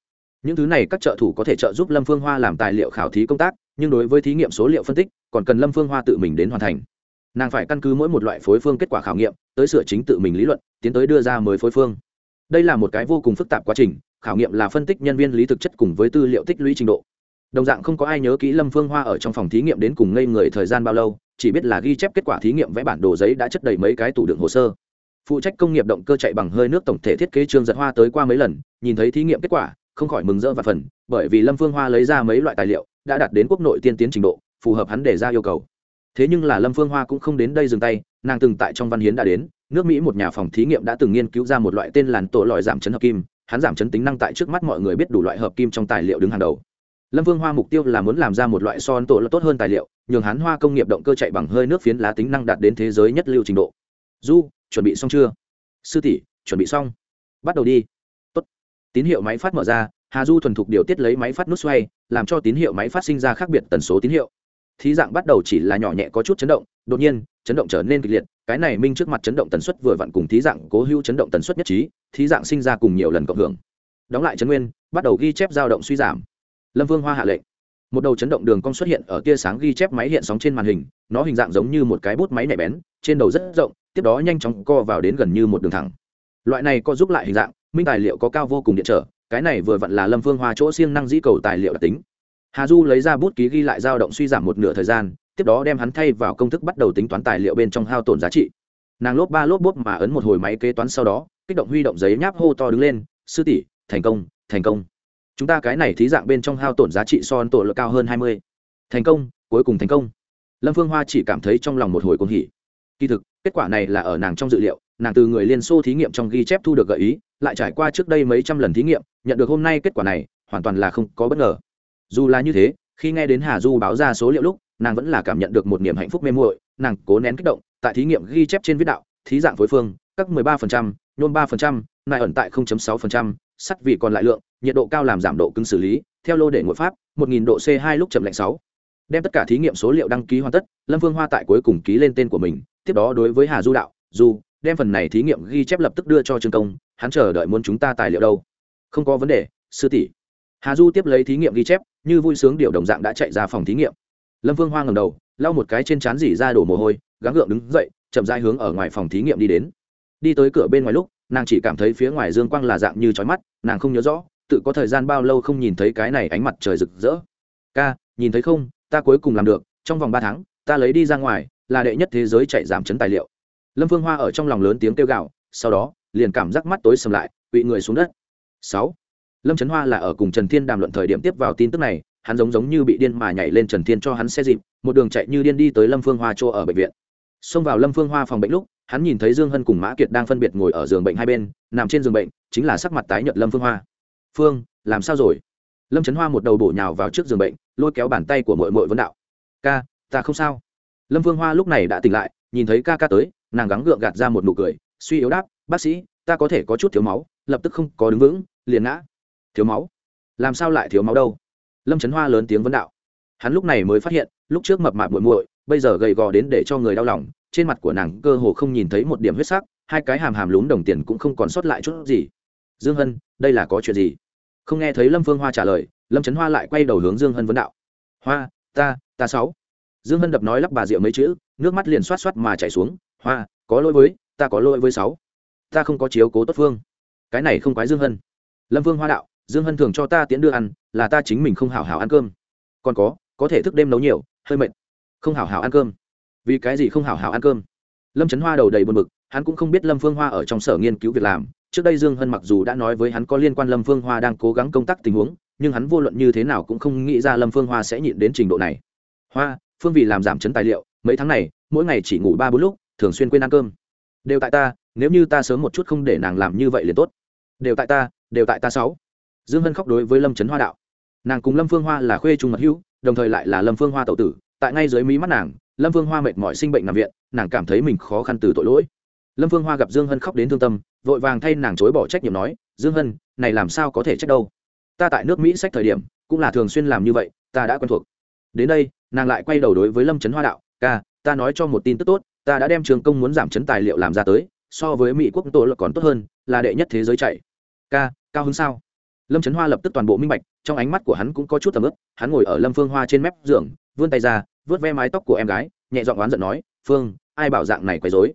Những thứ này các trợ thủ có thể trợ giúp lâm phương hoa làm tài liệu khảo thí công tác, nhưng đối với thí nghiệm số liệu phân tích, còn cần lâm phương hoa tự mình đến hoàn thành. Nàng phải căn cứ mỗi một loại phối phương kết quả khảo nghiệm, tới sửa chính tự mình lý luận, tiến tới đưa ra mới phối phương. Đây là một cái vô cùng phức tạp quá trình khảo nghiệm là phân tích nhân viên lý thực chất cùng với tư liệu tích lũy trình độ. Đồng dạng không có ai nhớ kỹ lâm phương hoa ở trong phòng thí nghiệm đến cùng ngây người thời gian bao lâu, chỉ biết là ghi chép kết quả thí nghiệm vẽ bản đồ giấy đã chất đầy mấy cái tủ đựng hồ sơ. Phụ trách công nghiệp động cơ chạy bằng hơi nước tổng thể thiết kế trương giật hoa tới qua mấy lần, nhìn thấy thí nghiệm kết quả, không khỏi mừng rỡ và phần bởi vì lâm phương hoa lấy ra mấy loại tài liệu, đã đạt đến quốc nội tiên tiến trình độ, phù hợp hắn đề ra yêu cầu. Thế nhưng là lâm phương hoa cũng không đến đây dừng tay, nàng từng tại trong văn hiến đã đến, nước mỹ một nhà phòng thí nghiệm đã từng nghiên cứu ra một loại tên làn tổ lòi giảm chấn hợp kim hắn giảm chấn tính năng tại trước mắt mọi người biết đủ loại hợp kim trong tài liệu đứng hàng đầu. Lâm vương hoa mục tiêu là muốn làm ra một loại son tổ là tốt hơn tài liệu, nhường hắn hoa công nghiệp động cơ chạy bằng hơi nước phiến lá tính năng đạt đến thế giới nhất lưu trình độ. Du, chuẩn bị xong chưa? Sư tỷ, chuẩn bị xong. Bắt đầu đi. Tốt. tín hiệu máy phát mở ra, hà du thuần thục điều tiết lấy máy phát nút xoay, làm cho tín hiệu máy phát sinh ra khác biệt tần số tín hiệu thí dạng bắt đầu chỉ là nhỏ nhẹ có chút chấn động, đột nhiên, chấn động trở nên kịch liệt, cái này minh trước mặt chấn động tần suất vừa vặn cùng thí dạng cố hữu chấn động tần suất nhất trí, thí dạng sinh ra cùng nhiều lần cộng hưởng. Đóng lại chấn nguyên, bắt đầu ghi chép dao động suy giảm. Lâm vương hoa hạ lệnh. Một đầu chấn động đường cong xuất hiện ở tia sáng ghi chép máy hiện sóng trên màn hình, nó hình dạng giống như một cái bút máy nhạy bén, trên đầu rất rộng, tiếp đó nhanh chóng co vào đến gần như một đường thẳng. Loại này có giúp lại hình dạng, minh tài liệu có cao vô cùng điện trở, cái này vừa vặn là lâm phương hoa chỗ siêng năng dĩ cầu tài liệu đặc tính hà du lấy ra bút ký ghi lại dao động suy giảm một nửa thời gian, tiếp đó đem hắn thay vào công thức bắt đầu tính toán tài liệu bên trong hao tổn giá trị. Nàng lốp ba lốp bốp mà ấn một hồi máy kế toán sau đó, kích động huy động giấy nháp hô to đứng lên, sư tỷ, thành công thành công. Chúng ta cái này thí dạng bên trong hao tổn giá trị so ấn tổ lực cao hơn hai mươi. Thành công, cuối cùng thành công. Lâm phương hoa chỉ cảm thấy trong lòng một hồi cuồng hỉ. Kỳ thực, kết quả này là ở nàng trong dự liệu, nàng từ người liên xô thí nghiệm trong ghi chép thu được gợi ý, lại trải qua trước đây mấy trăm lần thí nghiệm, nhận được hôm nay kết quả này, hoàn toàn là không có bất ngờ dù là như thế khi nghe đến hà du báo ra số liệu lúc nàng vẫn là cảm nhận được một niềm hạnh phúc mê muội nàng cố nén kích động tại thí nghiệm ghi chép trên viết đạo thí dạng phối phương các 13%, nhôm 3%, nại ẩn tại 0.6%, sắt vị còn lại lượng nhiệt độ cao làm giảm độ cứng xử lý theo lô để ngội pháp 1000 độ c 2 lúc chậm lạnh 6. đem tất cả thí nghiệm số liệu đăng ký hoàn tất lâm phương hoa tại cuối cùng ký lên tên của mình tiếp đó đối với hà du đạo du đem phần này thí nghiệm ghi chép lập tức đưa cho trương công hắn chờ đợi muốn chúng ta tài liệu đâu không có vấn đề sư tỷ hà du tiếp lấy thí nghiệm ghi chép như vui sướng điều đồng dạng đã chạy ra phòng thí nghiệm. Lâm vương hoa ngầm đầu, lau một cái trên trán dỉ ra đổ mồ hôi, gắng gượng đứng dậy, chậm dai hướng ở ngoài phòng thí nghiệm đi đến. Đi tới cửa bên ngoài lúc, nàng chỉ cảm thấy phía ngoài dương quang là dạng như trói mắt, nàng không nhớ rõ, tự có thời gian bao lâu không nhìn thấy cái này ánh mặt trời rực rỡ. Ca, nhìn thấy không, ta cuối cùng làm được, trong vòng ba tháng, ta lấy đi ra ngoài, là đệ nhất thế giới chạy giảm chấn tài liệu. Lâm phương hoa ở trong lòng lớn tiếng kêu gạo sau đó, liền cảm giác mắt tối sầm lại bị người xuống đất. Sáu lâm trấn hoa là ở cùng trần thiên đàm luận thời điểm tiếp vào tin tức này, hắn giống giống như bị điên mà nhảy lên trần thiên cho hắn xe dịp, một đường chạy như điên đi tới lâm phương hoa chỗ ở bệnh viện. Xông vào lâm phương hoa phòng bệnh lúc, hắn nhìn thấy dương hân cùng mã kiệt đang phân biệt ngồi ở giường bệnh hai bên, nằm trên giường bệnh, chính là sắc mặt tái nhợt lâm phương hoa. Phương, làm sao rồi? Lâm trấn hoa một đầu bổ nhào vào trước giường bệnh, lôi kéo bàn tay của mội mội vấn đạo. Ca, ta không sao. Lâm phương hoa lúc này đã tỉnh lại, nhìn thấy ca ca tới, nàng gắng gượng gạt ra một nụ cười, suy yếu đáp, bác sĩ, ta có thể có chút thiếu máu, lập tức không có đứng vững, liền ngã thiếu máu? Làm sao lại thiếu máu đâu? Lâm trấn hoa lớn tiếng vấn đạo. Hắn lúc này mới phát hiện, lúc trước mập mạp muội muội, bây giờ gầy gò đến để cho người đau lòng, trên mặt của nàng cơ hồ không nhìn thấy một điểm huyết sắc, hai cái hàm hàm lún đồng tiền cũng không còn sót lại chút gì. Dương hân, đây là có chuyện gì? Không nghe thấy lâm phương hoa trả lời, lâm trấn hoa lại quay đầu hướng dương hân vấn đạo. Hoa, ta ta sáu. Dương hân đập nói lắp bà rượu mấy chữ, nước mắt liền xoát xoát mà chảy xuống. Hoa, có lỗi với, ta có lỗi với sáu. Ta không có chiếu cố tốt phương. Cái này không quái dương hân. Lâm vương hoa đạo dương hân thường cho ta tiễn đưa ăn, là ta chính mình không hảo hảo ăn cơm. Còn có có thể thức đêm nấu nhiều, hơi mệt. Không hảo hảo ăn cơm. Vì cái gì không hảo hảo ăn cơm? Lâm trấn hoa đầu đầy buồn bực, hắn cũng không biết lâm phương hoa ở trong sở nghiên cứu việc làm. Trước đây dương hân mặc dù đã nói với hắn có liên quan lâm phương hoa đang cố gắng công tác tình huống, nhưng hắn vô luận như thế nào cũng không nghĩ ra lâm phương hoa sẽ nhịn đến trình độ này. Hoa, phương vì làm giảm chấn tài liệu, mấy tháng này, mỗi ngày chỉ ngủ ba bốn lúc, thường xuyên quên ăn cơm. Đều tại ta, nếu như ta sớm một chút không để nàng làm như vậy liền tốt. Đều tại ta, đều tại ta sáu dương hân khóc đối với lâm trấn hoa đạo. Nàng cùng lâm phương hoa là khuê trung mật hữu, đồng thời lại là lâm phương hoa tậu tử, tại ngay dưới mí mắt nàng, lâm phương hoa mệt mỏi sinh bệnh nằm viện, nàng cảm thấy mình khó khăn từ tội lỗi. Lâm phương hoa gặp dương hân khóc đến thương tâm, vội vàng thay nàng chối bỏ trách nhiệm nói, dương hân, này làm sao có thể trách đâu? Ta tại nước mỹ sách thời điểm, cũng là thường xuyên làm như vậy, ta đã quen thuộc. Đến đây, nàng lại quay đầu đối với lâm trấn hoa đạo, ca, ta nói cho một tin tức tốt, ta đã đem trường công muốn giảm chấn tài liệu làm ra tới, so với mỹ quốc tổ là còn tốt hơn, là đệ nhất thế giới chạy. Ca, cao hứng sao? Lâm trấn hoa lập tức toàn bộ minh bạch, trong ánh mắt của hắn cũng có chút tầm ướp hắn ngồi ở lâm phương hoa trên mép giường, vươn tay ra, vớt ve mái tóc của em gái, nhẹ giọng oán giận nói, phương, ai bảo dạng này quấy dối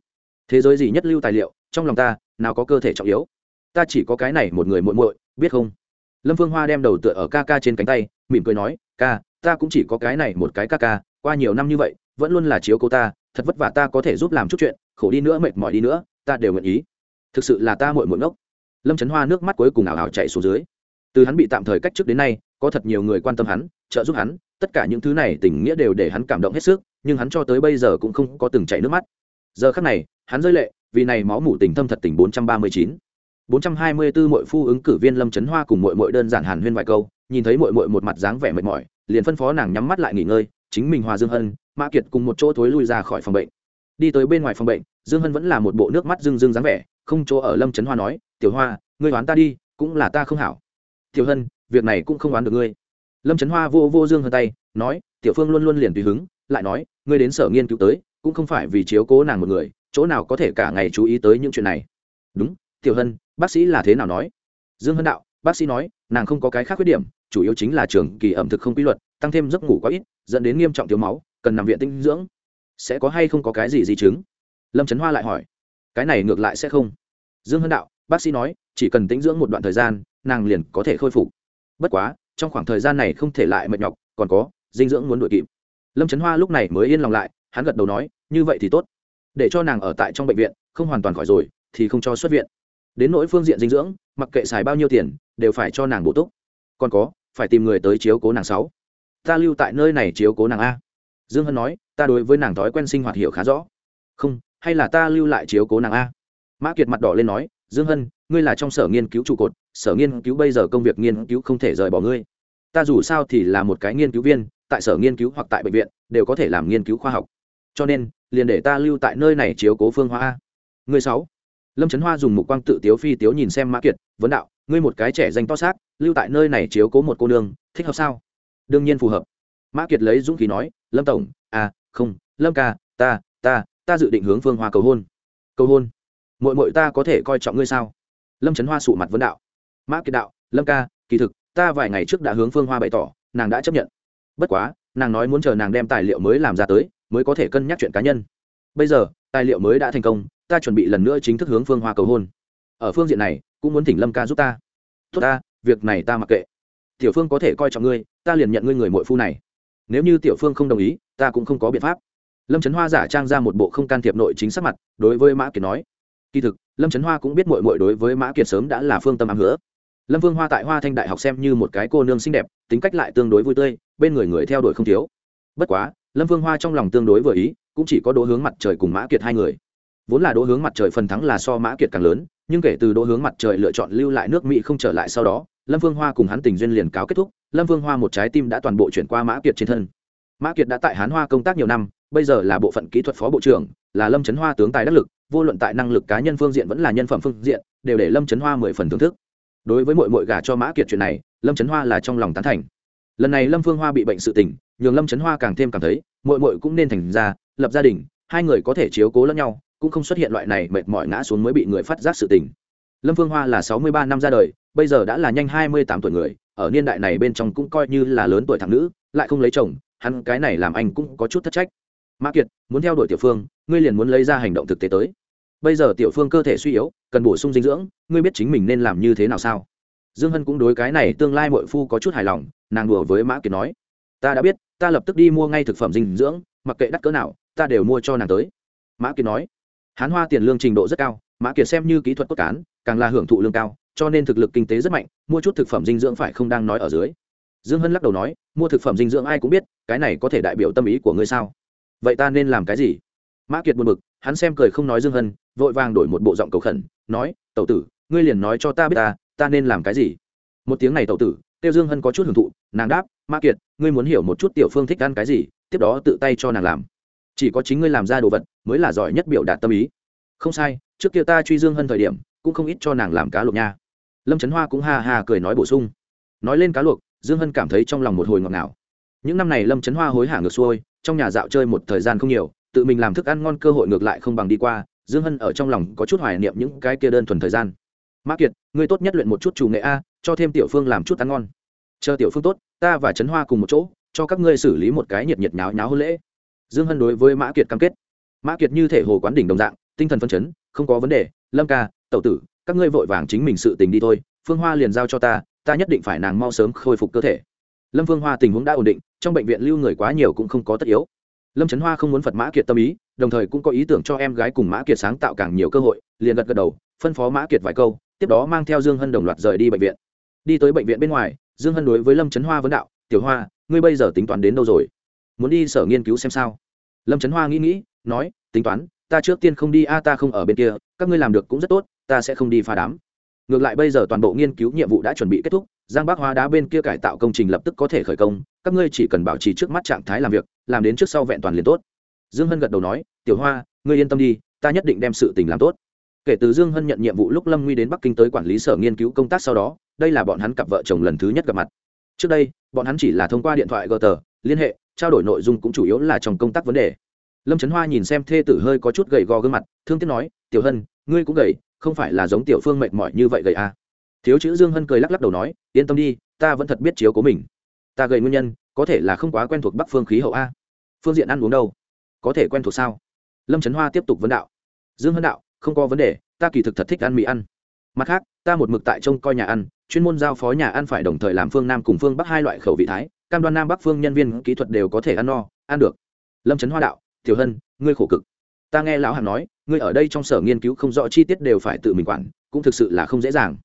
thế giới gì nhất lưu tài liệu, trong lòng ta, nào có cơ thể trọng yếu? Ta chỉ có cái này một người muội muội, biết không? Lâm phương hoa đem đầu tựa ở ca ca trên cánh tay, mỉm cười nói, ca, ta cũng chỉ có cái này một cái ca ca, qua nhiều năm như vậy, vẫn luôn là chiếu cô ta, thật vất vả ta có thể giúp làm chút chuyện, khổ đi nữa, mệt mỏi đi nữa, ta đều nguyện ý. Thực sự là ta muội muội ngốc. Lâm trấn hoa nước mắt cuối cùng ảo ảo chạy xuống dưới từ hắn bị tạm thời cách trước đến nay có thật nhiều người quan tâm hắn trợ giúp hắn tất cả những thứ này tình nghĩa đều để hắn cảm động hết sức nhưng hắn cho tới bây giờ cũng không có từng chảy nước mắt giờ khắc này hắn rơi lệ vì này máu mủ tình thâm thật tình bốn trăm ba mươi chín bốn trăm hai mươi 424 muội phu ứng cử viên Lâm Chấn Hoa cùng muội muội đơn giản hàn huyên vài câu, nhìn thấy muội muội một mặt dáng vẻ mệt mỏi, liền phân phó nàng nhắm mắt lại nghỉ ngơi, chính mình Hòa Dương Hân, Mã Kiệt cùng một chỗ thối lui ra khỏi phòng bệnh. Đi tới bên ngoài phòng bệnh, Dương Hân vẫn là một bộ nước mắt rưng rưng dáng vẻ, không chỗ ở Lâm Chấn Hoa nói, "Tiểu Hoa, ngươi đoán ta đi, cũng là ta không hảo." "Tiểu Hân, việc này cũng không đoán được ngươi." Lâm Chấn Hoa vô vô Dương Hân tay, nói, "Tiểu Phương luôn luôn liền tùy hứng, lại nói, ngươi đến sở nghiên cứu tới, cũng không phải vì chiếu cố nàng một người, chỗ nào có thể cả ngày chú ý tới những chuyện này." "Đúng, Tiểu Hân, bác sĩ là thế nào nói dương hân đạo bác sĩ nói nàng không có cái khác khuyết điểm chủ yếu chính là trường kỳ ẩm thực không quy luật tăng thêm giấc ngủ quá ít dẫn đến nghiêm trọng thiếu máu cần nằm viện tinh dưỡng sẽ có hay không có cái gì di chứng lâm trấn hoa lại hỏi cái này ngược lại sẽ không dương hân đạo bác sĩ nói chỉ cần tĩnh dưỡng một đoạn thời gian nàng liền có thể khôi phục. Bất quá, trong khoảng thời gian này không thể lại mệt nhọc, còn có, dinh dưỡng muốn đuổi kịp. Lâm trấn hoa lúc này mới yên lòng lại, hắn gật đầu nói, như vậy thì tốt. Để cho nàng ở tại trong bệnh viện, không hoàn toàn khỏi rồi, thì không cho xuất viện. Đến nỗi phương diện dinh dưỡng, mặc kệ xài bao nhiêu tiền, đều phải cho nàng bổ túc. Còn có, phải tìm người tới chiếu cố nàng sáu. Ta lưu tại nơi này chiếu cố nàng a. Dương hân nói, ta đối với nàng thói quen sinh hoạt hiểu khá rõ. Không, hay là ta lưu lại chiếu cố nàng a? Mã kiệt mặt đỏ lên nói, dương hân, ngươi là trong sở nghiên cứu trụ cột sở nghiên cứu bây giờ công việc nghiên cứu không thể rời bỏ ngươi. Ta dù sao thì là một cái nghiên cứu viên, tại sở nghiên cứu hoặc tại bệnh viện, đều có thể làm nghiên cứu khoa học. Cho nên, liền để ta lưu tại nơi này chiếu cố phương hoa a. Ngươi sáu. Lâm trấn hoa dùng mục quang tự tiếu phi tiếu nhìn xem mã kiệt, vấn đạo, ngươi một cái trẻ danh to xác, lưu tại nơi này chiếu cố một cô nương, thích hợp sao? Đương nhiên phù hợp. Mã kiệt lấy dũng khí nói, lâm tổng à không, lâm ca, ta ta ta dự định hướng phương hoa cầu hôn. Cầu hôn? Mội mội ta có thể coi trọng ngươi sao? Lâm trấn hoa sụ mặt vấn đạo mã kiệt đạo, lâm ca, kỳ thực, ta vài ngày trước đã hướng phương hoa bày tỏ, nàng đã chấp nhận. Bất quá, nàng nói muốn chờ nàng đem tài liệu mới làm ra tới, mới có thể cân nhắc chuyện cá nhân. Bây giờ, tài liệu mới đã thành công, ta chuẩn bị lần nữa chính thức hướng phương hoa cầu hôn. Ở phương diện này, cũng muốn thỉnh lâm ca giúp ta. Tốt ta, việc này ta mặc kệ. Tiểu phương có thể coi trọng ngươi, ta liền nhận ngươi người mội phu này. Nếu như tiểu phương không đồng ý, ta cũng không có biện pháp. Lâm trấn hoa giả trang ra một bộ không can thiệp nội chính sắc mặt, đối với mã kiệt nói. Kỳ thực, lâm trấn hoa cũng biết mội mội đối với mã kiệt sớm đã là phương tâm ám hứa lâm Vương hoa tại hoa thanh đại học xem như một cái cô nương xinh đẹp, tính cách lại tương đối vui tươi, bên người người theo đuổi không thiếu. Bất quá, lâm Vương hoa trong lòng tương đối vừa ý, cũng chỉ có đỗ hướng mặt trời cùng mã kiệt hai người. Vốn là đỗ hướng mặt trời phần thắng là so mã kiệt càng lớn, nhưng kể từ đỗ hướng mặt trời lựa chọn lưu lại nước mỹ không trở lại sau đó, lâm vương hoa cùng hắn tình duyên liền cáo kết thúc, lâm vương hoa một trái tim đã toàn bộ chuyển qua mã kiệt trên thân. Mã kiệt đã tại hán hoa công tác nhiều năm, bây giờ là bộ phận kỹ thuật phó bộ trưởng, là lâm trấn hoa tướng tài đắc lực, vô luận tại năng lực cá nhân phương diện vẫn là nhân phẩm phương diện, đều để lâm trấn hoa mười phần thưởng thức đối với mọi mội gà cho mã kiệt chuyện này, lâm trấn hoa là trong lòng tán thành. Lần này lâm phương hoa bị bệnh sự tình, nhường lâm trấn hoa càng thêm cảm thấy mội mội cũng nên thành ra, lập gia đình, hai người có thể chiếu cố lẫn nhau, cũng không xuất hiện loại này mệt mỏi ngã xuống mới bị người phát giác sự tình. Lâm phương hoa là sáu mươi ba năm ra đời, bây giờ đã là nhanh hai mươi tám tuổi người, ở niên đại này bên trong cũng coi như là lớn tuổi thằng nữ, lại không lấy chồng, hắn cái này làm anh cũng có chút thất trách. Mã kiệt, muốn theo đuổi tiểu phương, ngươi liền muốn lấy ra hành động thực tế tới bây giờ tiểu phương cơ thể suy yếu, cần bổ sung dinh dưỡng, ngươi biết chính mình nên làm như thế nào sao? Dương hân cũng đối cái này tương lai mội phu có chút hài lòng, nàng đùa với mã kiệt nói, ta đã biết, ta lập tức đi mua ngay thực phẩm dinh dưỡng, mặc kệ đắt cỡ nào, ta đều mua cho nàng tới. Mã kiệt nói, hán hoa tiền lương trình độ rất cao, mã kiệt xem như kỹ thuật cốt cán, càng là hưởng thụ lương cao, cho nên thực lực kinh tế rất mạnh, mua chút thực phẩm dinh dưỡng phải không đang nói ở dưới? Dương hân lắc đầu nói, mua thực phẩm dinh dưỡng ai cũng biết, cái này có thể đại biểu tâm ý của ngươi sao? Vậy ta nên làm cái gì? Mã kiệt buồn bực hắn xem cười không nói dương hân, vội vàng đổi một bộ giọng cầu khẩn, nói, tẩu tử, ngươi liền nói cho ta biết ta ta nên làm cái gì? Một tiếng này tẩu tử, tiêu dương hân có chút hưởng thụ, nàng đáp, Ma kiệt, ngươi muốn hiểu một chút tiểu phương thích ăn cái gì, tiếp đó tự tay cho nàng làm. Chỉ có chính ngươi làm ra đồ vật mới là giỏi nhất biểu đạt tâm ý. Không sai, trước kia ta truy dương Hân thời điểm, cũng không ít cho nàng làm cá luộc nha. Lâm trấn hoa cũng ha ha cười nói bổ sung. Nói lên cá luộc, dương hân cảm thấy trong lòng một hồi ngọt ngào. Những năm này lâm trấn hoa hối hả ngược xuôi, trong nhà dạo chơi một thời gian không nhiều tự mình làm thức ăn ngon cơ hội ngược lại không bằng đi qua, dương hân ở trong lòng có chút hoài niệm những cái kia đơn thuần thời gian. Mã kiệt, ngươi tốt nhất luyện một chút chủ nghệ a, cho thêm tiểu phương làm chút ăn ngon. Chờ tiểu phương tốt, ta và trấn hoa cùng một chỗ, cho các ngươi xử lý một cái nhiệt nhiệt nháo nháo hôn lễ. Dương hân đối với mã kiệt cam kết. Mã kiệt như thể hồ quán đỉnh đồng dạng, tinh thần phân chấn, không có vấn đề. Lâm ca, tẩu tử, các ngươi vội vàng chính mình sự tình đi thôi, phương hoa liền giao cho ta ta nhất định phải nàng mau sớm khôi phục cơ thể. Lâm phương hoa tình huống đã ổn định, trong bệnh viện lưu người quá nhiều cũng không có tất yếu lâm trấn hoa không muốn phật mã kiệt tâm ý, đồng thời cũng có ý tưởng cho em gái cùng mã kiệt sáng tạo càng nhiều cơ hội, liền gật gật đầu, phân phó mã kiệt vài câu, tiếp đó mang theo dương hân đồng loạt rời đi bệnh viện. Đi tới bệnh viện bên ngoài, dương hân đối với lâm trấn hoa vấn đạo, tiểu hoa, ngươi bây giờ tính toán đến đâu rồi? Muốn đi sở nghiên cứu xem sao? Lâm trấn hoa nghĩ nghĩ, nói, tính toán, ta trước tiên không đi, a, ta không ở bên kia, các ngươi làm được cũng rất tốt, ta sẽ không đi phá đám. Ngược lại bây giờ toàn bộ nghiên cứu nhiệm vụ đã chuẩn bị kết thúc giang bắc hóa đá bên kia cải tạo công trình lập tức có thể khởi công, các ngươi chỉ cần bảo trì trước mắt trạng thái làm việc, làm đến trước sau vẹn toàn liền tốt. Dương hân gật đầu nói, tiểu hoa, ngươi yên tâm đi, ta nhất định đem sự tình làm tốt. Kể từ dương hân nhận nhiệm vụ lúc lâm nguy đến bắc kinh tới quản lý sở nghiên cứu công tác sau đó, đây là bọn hắn cặp vợ chồng lần thứ nhất gặp mặt. Trước đây, bọn hắn chỉ là thông qua điện thoại gờ tờ, liên hệ, trao đổi nội dung cũng chủ yếu là trong công tác vấn đề. Lâm trấn hoa nhìn xem thê tử hơi có chút gầy gò gương mặt, thương tiếc nói, tiểu hân, ngươi cũng gầy, không phải là giống tiểu phương mệt mỏi như vậy gầy à thiếu chữ dương hân cười lắc lắc đầu nói, yên tâm đi, ta vẫn thật biết chiếu cố mình. Ta gầy nguyên nhân, có thể là không quá quen thuộc bắc phương khí hậu a. Phương diện ăn uống đâu? Có thể quen thuộc sao? Lâm trấn hoa tiếp tục vấn đạo. Dương hân đạo, không có vấn đề, ta kỳ thực thật thích ăn mì ăn. Mặt khác, ta một mực tại trông coi nhà ăn, chuyên môn giao phó nhà ăn phải đồng thời làm phương nam cùng phương bắc hai loại khẩu vị thái, cam đoan nam bắc phương nhân viên kỹ thuật đều có thể ăn no, ăn được. Lâm trấn hoa đạo, tiểu hân, ngươi khổ cực. Ta nghe lão hàn nói, ngươi ở đây trong sở nghiên cứu không rõ chi tiết đều phải tự mình quản, cũng thực sự là không dễ dàng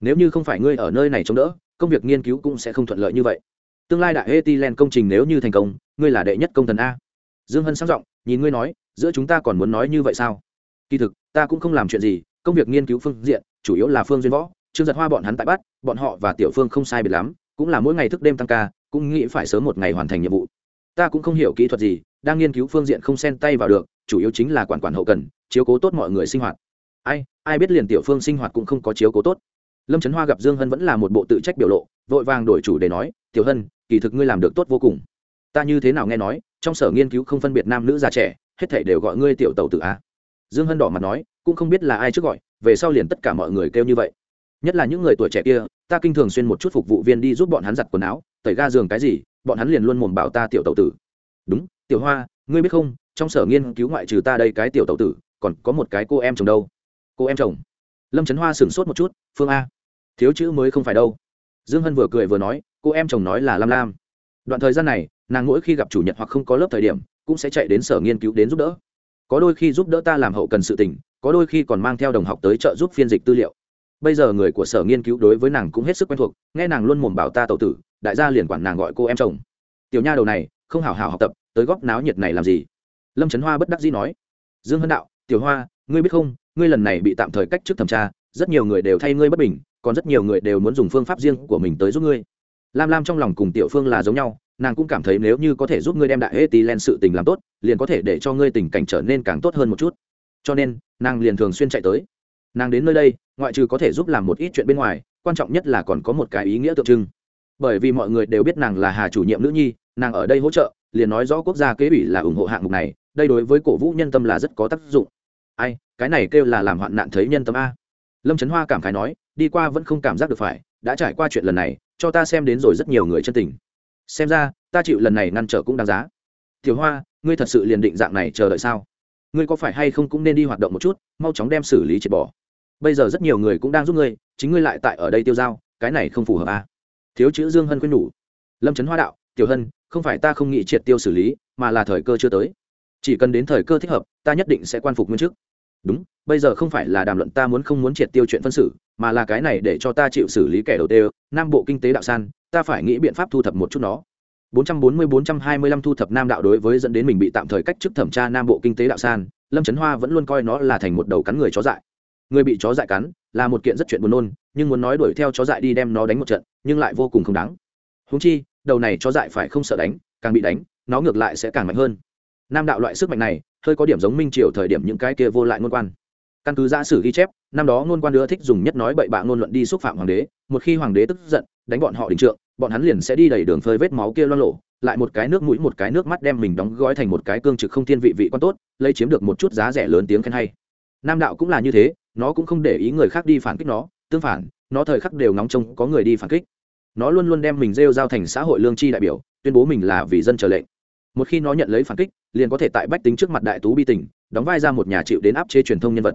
nếu như không phải ngươi ở nơi này chống đỡ, công việc nghiên cứu cũng sẽ không thuận lợi như vậy. Tương lai đại etilen công trình nếu như thành công, ngươi là đệ nhất công thần a. Dương hân sang giọng, nhìn ngươi nói, giữa chúng ta còn muốn nói như vậy sao? Kỳ thực, ta cũng không làm chuyện gì, công việc nghiên cứu phương diện, chủ yếu là phương duyên võ, trương giật hoa bọn hắn tại bắt, bọn họ và tiểu phương không sai biệt lắm, cũng là mỗi ngày thức đêm tăng ca, cũng nghĩ phải sớm một ngày hoàn thành nhiệm vụ. Ta cũng không hiểu kỹ thuật gì, đang nghiên cứu phương diện không xen tay vào được, chủ yếu chính là quản quản hậu cần, chiếu cố tốt mọi người sinh hoạt. Ai ai biết liền tiểu phương sinh hoạt cũng không có chiếu cố tốt lâm trấn hoa gặp dương hân vẫn là một bộ tự trách biểu lộ, vội vàng đổi chủ để nói, tiểu hân, kỳ thực ngươi làm được tốt vô cùng. Ta như thế nào nghe nói, trong sở nghiên cứu không phân biệt nam nữ già trẻ, hết thể đều gọi ngươi tiểu tàu tự a. Dương hân đỏ mặt nói, cũng không biết là ai trước gọi, về sau liền tất cả mọi người kêu như vậy. Nhất là những người tuổi trẻ kia, ta kinh thường xuyên một chút phục vụ viên đi giúp bọn hắn giặt quần áo, tẩy ga giường cái gì, bọn hắn liền luôn mồm bảo ta tiểu tàu tử. Đúng, tiểu hoa, ngươi biết không, trong sở nghiên cứu ngoại trừ ta đây cái tiểu tàu tử, còn có một cái cô em chồng đâu. Cô em chồng? Lâm trấn hoa sửng sốt một chút, phương a thiếu chữ mới không phải đâu. Dương hân vừa cười vừa nói, cô em chồng nói là lam lam. Đoạn thời gian này, nàng mỗi khi gặp chủ nhật hoặc không có lớp thời điểm, cũng sẽ chạy đến sở nghiên cứu đến giúp đỡ. Có đôi khi giúp đỡ ta làm hậu cần sự tình, có đôi khi còn mang theo đồng học tới trợ giúp phiên dịch tư liệu. Bây giờ người của sở nghiên cứu đối với nàng cũng hết sức quen thuộc, nghe nàng luôn mồm bảo ta tàu tử, đại gia liền quản nàng gọi cô em chồng. Tiểu nha đầu này, không hào hào học tập, tới góp náo nhiệt này làm gì? Lâm trấn hoa bất đắc dĩ nói. Dương hân đạo, tiểu hoa, ngươi biết không, ngươi lần này bị tạm thời cách chức thẩm tra, rất nhiều người đều thay ngươi bất bình còn rất nhiều người đều muốn dùng phương pháp riêng của mình tới giúp ngươi. Lam lam trong lòng cùng tiểu phương là giống nhau, nàng cũng cảm thấy nếu như có thể giúp ngươi đem đại hê tí len sự tình làm tốt, liền có thể để cho ngươi tình cảnh trở nên càng tốt hơn một chút. Cho nên, nàng liền thường xuyên chạy tới. Nàng đến nơi đây, ngoại trừ có thể giúp làm một ít chuyện bên ngoài, quan trọng nhất là còn có một cái ý nghĩa tượng trưng. Bởi vì mọi người đều biết nàng là hà chủ nhiệm nữ nhi, nàng ở đây hỗ trợ, liền nói rõ quốc gia kế ủy là ủng hộ hạng mục này, đây đối với cổ vũ nhân tâm là rất có tác dụng. Ai, cái này kêu là làm hoạn nạn thấy nhân tâm a. Lâm trấn hoa cảm khái nói đi qua vẫn không cảm giác được phải, đã trải qua chuyện lần này, cho ta xem đến rồi rất nhiều người chân tình. Xem ra, ta chịu lần này ngăn trở cũng đáng giá. Tiểu hoa, ngươi thật sự liền định dạng này chờ đợi sao? Ngươi có phải hay không cũng nên đi hoạt động một chút, mau chóng đem xử lý triệt bỏ. Bây giờ rất nhiều người cũng đang giúp ngươi, chính ngươi lại tại ở đây tiêu dao, cái này không phù hợp à. thiếu chữ dương hân khuyên nhủ. Lâm trấn hoa đạo, tiểu hân, không phải ta không nghĩ triệt tiêu xử lý, mà là thời cơ chưa tới. Chỉ cần đến thời cơ thích hợp, ta nhất định sẽ quan phục nguyên chức đúng, bây giờ không phải là đàm luận ta muốn không muốn triệt tiêu chuyện phân xử, mà là cái này để cho ta chịu xử lý kẻ đầu tiêu nam bộ kinh tế đạo san, ta phải nghĩ biện pháp thu thập một chút nó. 440-425 thu thập nam đạo đối với dẫn đến mình bị tạm thời cách chức thẩm tra nam bộ kinh tế đạo san, lâm trấn hoa vẫn luôn coi nó là thành một đầu cắn người chó dại. Người bị chó dại cắn là một kiện rất chuyện buồn nôn, nhưng muốn nói đuổi theo chó dại đi đem nó đánh một trận, nhưng lại vô cùng không đáng. Húng chi, đầu này chó dại phải không sợ đánh, càng bị đánh, nó ngược lại sẽ càng mạnh hơn. Nam đạo loại sức mạnh này hơi có điểm giống minh triều thời điểm những cái kia vô lại ngôn quan. Căn cứ giả sử ghi chép, năm đó ngôn quan đưa thích dùng nhất nói bậy bạ ngôn luận đi xúc phạm hoàng đế, một khi hoàng đế tức giận, đánh bọn họ đình trượng, bọn hắn liền sẽ đi đầy đường phơi vết máu kia loan lộ lại một cái nước mũi một cái nước mắt đem mình đóng gói thành một cái cương trực không thiên vị vị quan tốt, lấy chiếm được một chút giá rẻ lớn tiếng khen hay. Nam đạo cũng là như thế, nó cũng không để ý người khác đi phản kích nó, tương phản, nó thời khắc đều ngóng trông có người đi phản kích. Nó luôn luôn đem mình rêu giao thành xã hội lương tri đại biểu, tuyên bố mình là vì dân chờ lệnh một khi nó nhận lấy phản kích, liền có thể tại bách tính trước mặt đại tú bi tình, đóng vai ra một nhà chịu đến áp chế truyền thông nhân vật.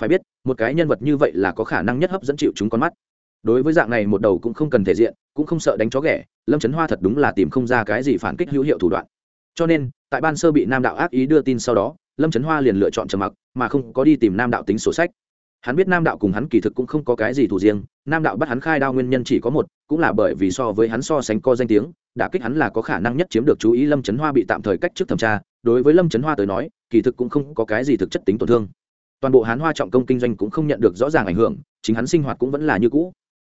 Phải biết, một cái nhân vật như vậy là có khả năng nhất hấp dẫn chịu chúng con mắt. Đối với dạng này một đầu cũng không cần thể diện, cũng không sợ đánh chó ghẻ, lâm trấn hoa thật đúng là tìm không ra cái gì phản kích hữu hiệu thủ đoạn. Cho nên, tại ban sơ bị nam đạo ác ý đưa tin sau đó, lâm trấn hoa liền lựa chọn trầm mặc, mà không có đi tìm nam đạo tính sổ sách hắn biết nam đạo cùng hắn kỳ thực cũng không có cái gì thủ riêng, nam đạo bắt hắn khai đao nguyên nhân chỉ có một, cũng là bởi vì so với hắn so sánh co danh tiếng đã kích hắn là có khả năng nhất chiếm được chú ý lâm trấn hoa bị tạm thời cách trước thẩm tra, đối với lâm trấn hoa tới nói, kỳ thực cũng không có cái gì thực chất tính tổn thương. Toàn bộ hán hoa trọng công kinh doanh cũng không nhận được rõ ràng ảnh hưởng, chính hắn sinh hoạt cũng vẫn là như cũ.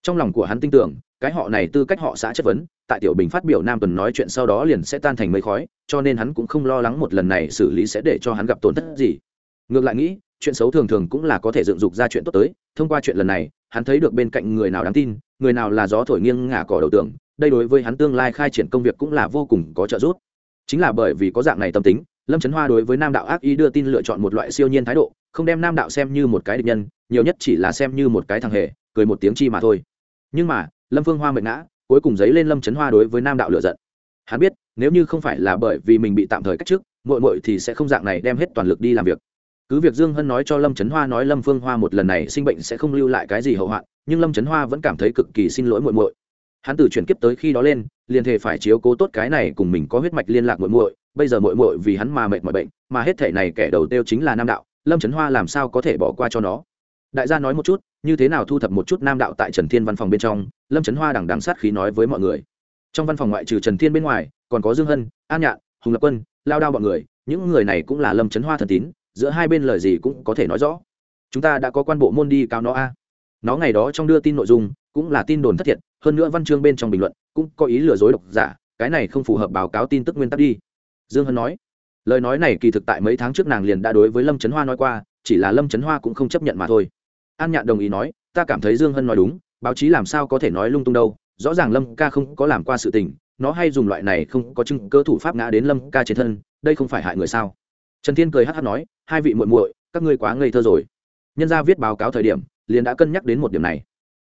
Trong lòng của hắn tin tưởng, cái họ này tư cách họ xã chất vấn, tại tiểu bình phát biểu nam tuần nói chuyện sau đó liền sẽ tan thành mây khói, cho nên hắn cũng không lo lắng một lần này xử lý sẽ để cho hắn gặp tổn thất gì. Ngược lại nghĩ chuyện xấu thường thường cũng là có thể dựng dục ra chuyện tốt tới. Thông qua chuyện lần này, hắn thấy được bên cạnh người nào đáng tin, người nào là gió thổi nghiêng ngả cỏ đầu tưởng đây đối với hắn tương lai khai triển công việc cũng là vô cùng có trợ giúp. Chính là bởi vì có dạng này tâm tính, lâm trấn hoa đối với nam đạo ác ý đưa tin lựa chọn một loại siêu nhiên thái độ, không đem nam đạo xem như một cái địch nhân, nhiều nhất chỉ là xem như một cái thằng hề, cười một tiếng chi mà thôi. Nhưng mà, lâm phương hoa mệt ngã, cuối cùng dấy lên lâm trấn hoa đối với nam đạo lựa giận. Hắn biết, nếu như không phải là bởi vì mình bị tạm thời cách chức mội mội thì sẽ không dạng này đem hết toàn lực đi làm việc cứ việc dương hân nói cho lâm trấn hoa nói lâm phương hoa một lần này sinh bệnh sẽ không lưu lại cái gì hậu hoạn, nhưng lâm trấn hoa vẫn cảm thấy cực kỳ xin lỗi muội muội. Hắn từ chuyển kiếp tới khi đó lên, liền thề phải chiếu cố tốt cái này cùng mình có huyết mạch liên lạc muội muội, bây giờ muội muội vì hắn mà mệt mọi bệnh, mà hết thể này kẻ đầu tiêu chính là nam đạo, lâm trấn hoa làm sao có thể bỏ qua cho nó? Đại gia nói một chút, như thế nào thu thập một chút nam đạo tại trần thiên văn phòng bên trong, lâm trấn hoa đằng đằng sát khí nói với mọi người. Trong văn phòng ngoại trừ trần thiên bên ngoài, còn có dương hân, an nhạn, hùng lập quân, lao đao bọn người, những người này cũng là lâm trấn hoa thần tín giữa hai bên lời gì cũng có thể nói rõ. Chúng ta đã có quan bộ môn đi cao nó a. Nó ngày đó trong đưa tin nội dung cũng là tin đồn thất thiệt, hơn nữa văn chương bên trong bình luận cũng có ý lừa dối độc giả, cái này không phù hợp báo cáo tin tức nguyên tắc đi. Dương hân nói. Lời nói này kỳ thực tại mấy tháng trước nàng liền đã đối với lâm trấn hoa nói qua, chỉ là lâm trấn hoa cũng không chấp nhận mà thôi. An nhạn đồng ý nói, ta cảm thấy dương hân nói đúng, báo chí làm sao có thể nói lung tung đâu, rõ ràng lâm ca không có làm qua sự tình, nó hay dùng loại này không có chứng cơ thủ pháp ngã đến lâm ca trên thân, đây không phải hại người sao? Trần thiên cười hát hát nói hai vị muội muội, các ngươi quá ngây thơ rồi. Nhân gia viết báo cáo thời điểm, liền đã cân nhắc đến một điểm này.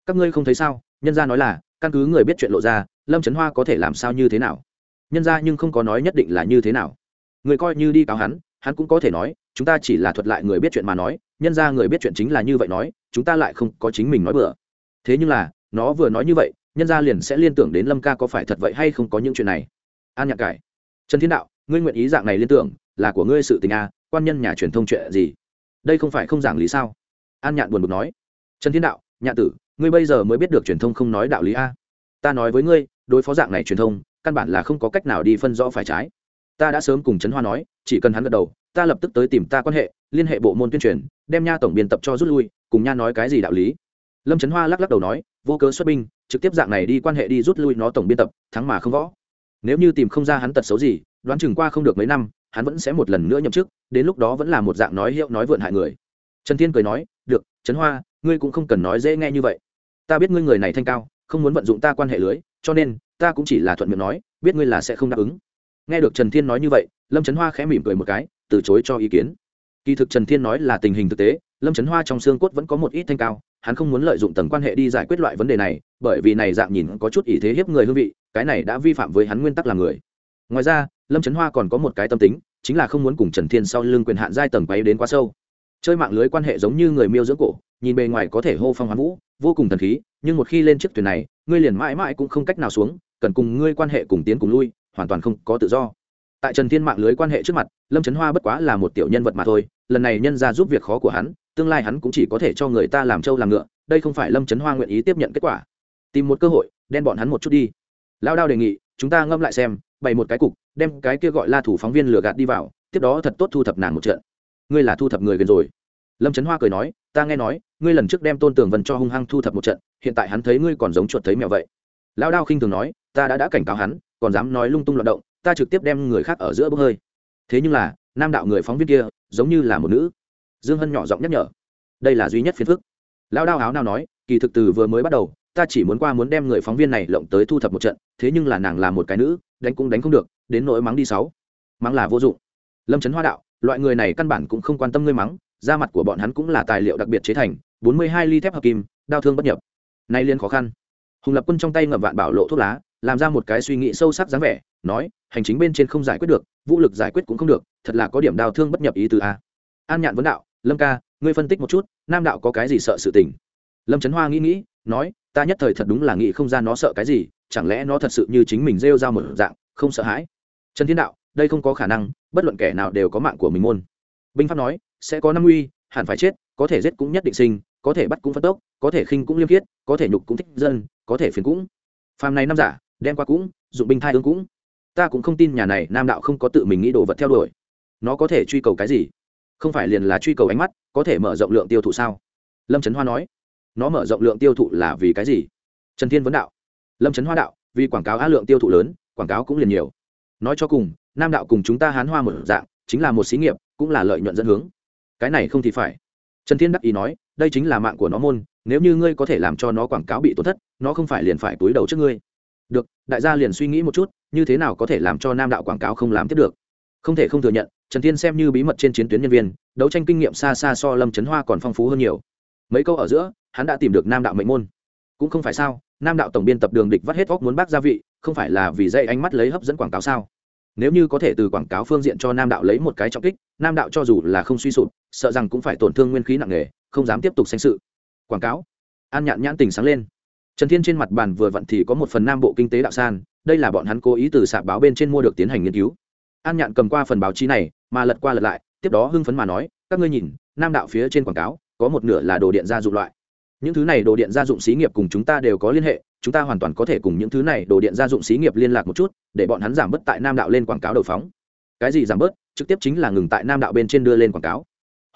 Các ngươi không thấy sao? Nhân gia nói là, căn cứ người biết chuyện lộ ra, lâm trấn hoa có thể làm sao như thế nào? Nhân gia nhưng không có nói nhất định là như thế nào. Người coi như đi cáo hắn hắn cũng có thể nói, chúng ta chỉ là thuật lại người biết chuyện mà nói, nhân ra người biết chuyện chính là như vậy nói, chúng ta lại không có chính mình nói bừa. Thế nhưng là, nó vừa nói như vậy, nhân ra liền sẽ liên tưởng đến lâm ca có phải thật vậy hay không có những chuyện này. An nhạc cải, trần thiên đạo, ngươi nguyện ý dạng này liên tưởng, là của ngươi sự tình a quan nhân nhà truyền thông chuyện gì? Đây không phải không giảng lý sao? An nhạn buồn bực nói. Trần thiên đạo nhạn tử, ngươi bây giờ mới biết được truyền thông không nói đạo lý a. Ta nói với ngươi, đối phó dạng này truyền thông, căn bản là không có cách nào đi phân rõ phải trái. Ta đã sớm cùng trấn hoa nói, chỉ cần hắn gật đầu, ta lập tức tới tìm ta quan hệ, liên hệ bộ môn tuyên truyền, đem nha tổng biên tập cho rút lui, cùng nha nói cái gì đạo lý. Lâm trấn hoa lắc lắc đầu nói, vô cớ xuất binh, trực tiếp dạng này đi quan hệ đi rút lui nó tổng biên tập, thắng mà không võ. Nếu như tìm không ra hắn tật xấu gì, đoán chừng qua không được mấy năm hắn vẫn sẽ một lần nữa nhậm chức, đến lúc đó vẫn là một dạng nói hiệu nói vượn hại người. Trần thiên cười nói, được, trấn hoa, ngươi cũng không cần nói dễ nghe như vậy. Ta biết ngươi người này thanh cao, không muốn vận dụng ta quan hệ lưới, cho nên, ta cũng chỉ là thuận miệng nói, biết ngươi là sẽ không đáp ứng. Nghe được trần thiên nói như vậy, lâm trấn hoa khẽ mỉm cười một cái, từ chối cho ý kiến. Kỳ thực trần thiên nói là tình hình thực tế, lâm trấn hoa trong xương cốt vẫn có một ít thanh cao, hắn không muốn lợi dụng tầng quan hệ đi giải quyết loại vấn đề này, bởi vì này dạng nhìn có chút ý thế hiếp người hương vị, cái này đã vi phạm với hắn nguyên tắc làm người ngoài ra, lâm trấn hoa còn có một cái tâm tính, chính là không muốn cùng trần thiên sau lưng quyền hạn giai tầng bay đến quá sâu. Chơi mạng lưới quan hệ giống như người miêu dưỡng cổ, nhìn bề ngoài có thể hô phong hoán vũ, vô cùng thần khí, nhưng một khi lên chiếc thuyền này, ngươi liền mãi mãi cũng không cách nào xuống, cần cùng ngươi quan hệ cùng tiến cùng lui, hoàn toàn không có tự do. Tại trần thiên mạng lưới quan hệ trước mặt, lâm trấn hoa bất quá là một tiểu nhân vật mà thôi, lần này nhân ra giúp việc khó của hắn, tương lai hắn cũng chỉ có thể cho người ta làm trâu làm ngựa, đây không phải lâm trấn hoa nguyện ý tiếp nhận kết quả. Tìm một cơ hội, đen bọn hắn một chút đi. Lao đao đề nghị, chúng ta ngâm lại xem bày một cái cục, đem cái kia gọi là thủ phóng viên lừa gạt đi vào, tiếp đó thật tốt thu thập nàng một trận. Ngươi là thu thập người gần rồi. Lâm trấn hoa cười nói, ta nghe nói, ngươi lần trước đem tôn tường vân cho hung hăng thu thập một trận, hiện tại hắn thấy ngươi còn giống chuột thấy mèo vậy. Lao đao khinh thường nói, ta đã đã cảnh cáo hắn, còn dám nói lung tung loạt động, ta trực tiếp đem người khác ở giữa bốc hơi. Thế nhưng là, nam đạo người phóng viên kia, giống như là một nữ. Dương hân nhỏ giọng nhắc nhở. Đây là duy nhất phiền phức. Lao đao áo nào nói, kỳ thực từ vừa mới bắt đầu, ta chỉ muốn qua muốn đem người phóng viên này lộng tới thu thập một trận, thế nhưng là nàng là một cái nữ đánh cũng đánh không được, đến nỗi mắng đi sáu. Mắng là vô dụng. Lâm trấn hoa đạo, loại người này căn bản cũng không quan tâm ngươi mắng, da mặt của bọn hắn cũng là tài liệu đặc biệt chế thành, bốn mươi hai ly thép hợp kim đau thương bất nhập. Nay liên khó khăn. Hùng lập quân trong tay ngậm vạn bảo lộ thuốc lá, làm ra một cái suy nghĩ sâu sắc dáng vẻ, nói, hành chính bên trên không giải quyết được, vũ lực giải quyết cũng không được, thật là có điểm đau thương bất nhập ý từ a. An nhạn vấn đạo, lâm ca, ngươi phân tích một chút, nam đạo có cái gì sợ sự tình? Lâm trấn hoa nghĩ nghĩ, nói, ta nhất thời thật đúng là nghĩ không ra nó sợ cái gì chẳng lẽ nó thật sự như chính mình rêu ra một dạng, không sợ hãi? Trần thiên đạo, đây không có khả năng, bất luận kẻ nào đều có mạng của mình môn. Binh pháp nói, sẽ có năm uy, hẳn phải chết, có thể giết cũng nhất định sinh, có thể bắt cũng phát tốc, có thể khinh cũng liêm khiết, có thể nhục cũng thích dân, có thể phiền cũng. Phàm này nam giả, đem qua cũng, dụng binh thai ương cũng. Ta cũng không tin nhà này nam đạo không có tự mình nghĩ đồ vật theo đuổi. Nó có thể truy cầu cái gì? Không phải liền là truy cầu ánh mắt, có thể mở rộng lượng tiêu thụ sao? Lâm trấn hoa nói, nó mở rộng lượng tiêu thụ là vì cái gì? Trần thiên vấn đạo lâm trấn hoa đạo, vì quảng cáo á lượng tiêu thụ lớn, quảng cáo cũng liền nhiều. Nói cho cùng, nam đạo cùng chúng ta hán hoa một dạng, chính là một xí nghiệp, cũng là lợi nhuận dẫn hướng. Cái này không thì phải. Trần thiên đắc ý nói, đây chính là mạng của nó môn, nếu như ngươi có thể làm cho nó quảng cáo bị tổn thất, nó không phải liền phải túi đầu trước ngươi. Được, đại gia liền suy nghĩ một chút, như thế nào có thể làm cho nam đạo quảng cáo không làm tiếp được? Không thể không thừa nhận, trần thiên xem như bí mật trên chiến tuyến nhân viên, đấu tranh kinh nghiệm xa xa so lâm trấn hoa còn phong phú hơn nhiều. Mấy câu ở giữa, hắn đã tìm được nam đạo mệnh môn. Cũng không phải sao nam đạo tổng biên tập đường địch vắt hết óc muốn bác gia vị, không phải là vì dây ánh mắt lấy hấp dẫn quảng cáo sao? Nếu như có thể từ quảng cáo phương diện cho nam đạo lấy một cái trọng kích, nam đạo cho dù là không suy sụp, sợ rằng cũng phải tổn thương nguyên khí nặng nề, không dám tiếp tục sanh sự. Quảng cáo. An nhạn nhãn tình sáng lên. Trần thiên trên mặt bàn vừa vặn thì có một phần nam bộ kinh tế đạo san, đây là bọn hắn cố ý từ sạp báo bên trên mua được tiến hành nghiên cứu. An nhạn cầm qua phần báo chí này, mà lật qua lật lại, tiếp đó hưng phấn mà nói, các ngươi nhìn, nam đạo phía trên quảng cáo, có một nửa là đồ điện gia dụng loại những thứ này đồ điện gia dụng xí nghiệp cùng chúng ta đều có liên hệ, chúng ta hoàn toàn có thể cùng những thứ này đồ điện gia dụng xí nghiệp liên lạc một chút, để bọn hắn giảm bớt tại nam đạo lên quảng cáo đầu phóng. Cái gì giảm bớt? Trực tiếp chính là ngừng tại nam đạo bên trên đưa lên quảng cáo.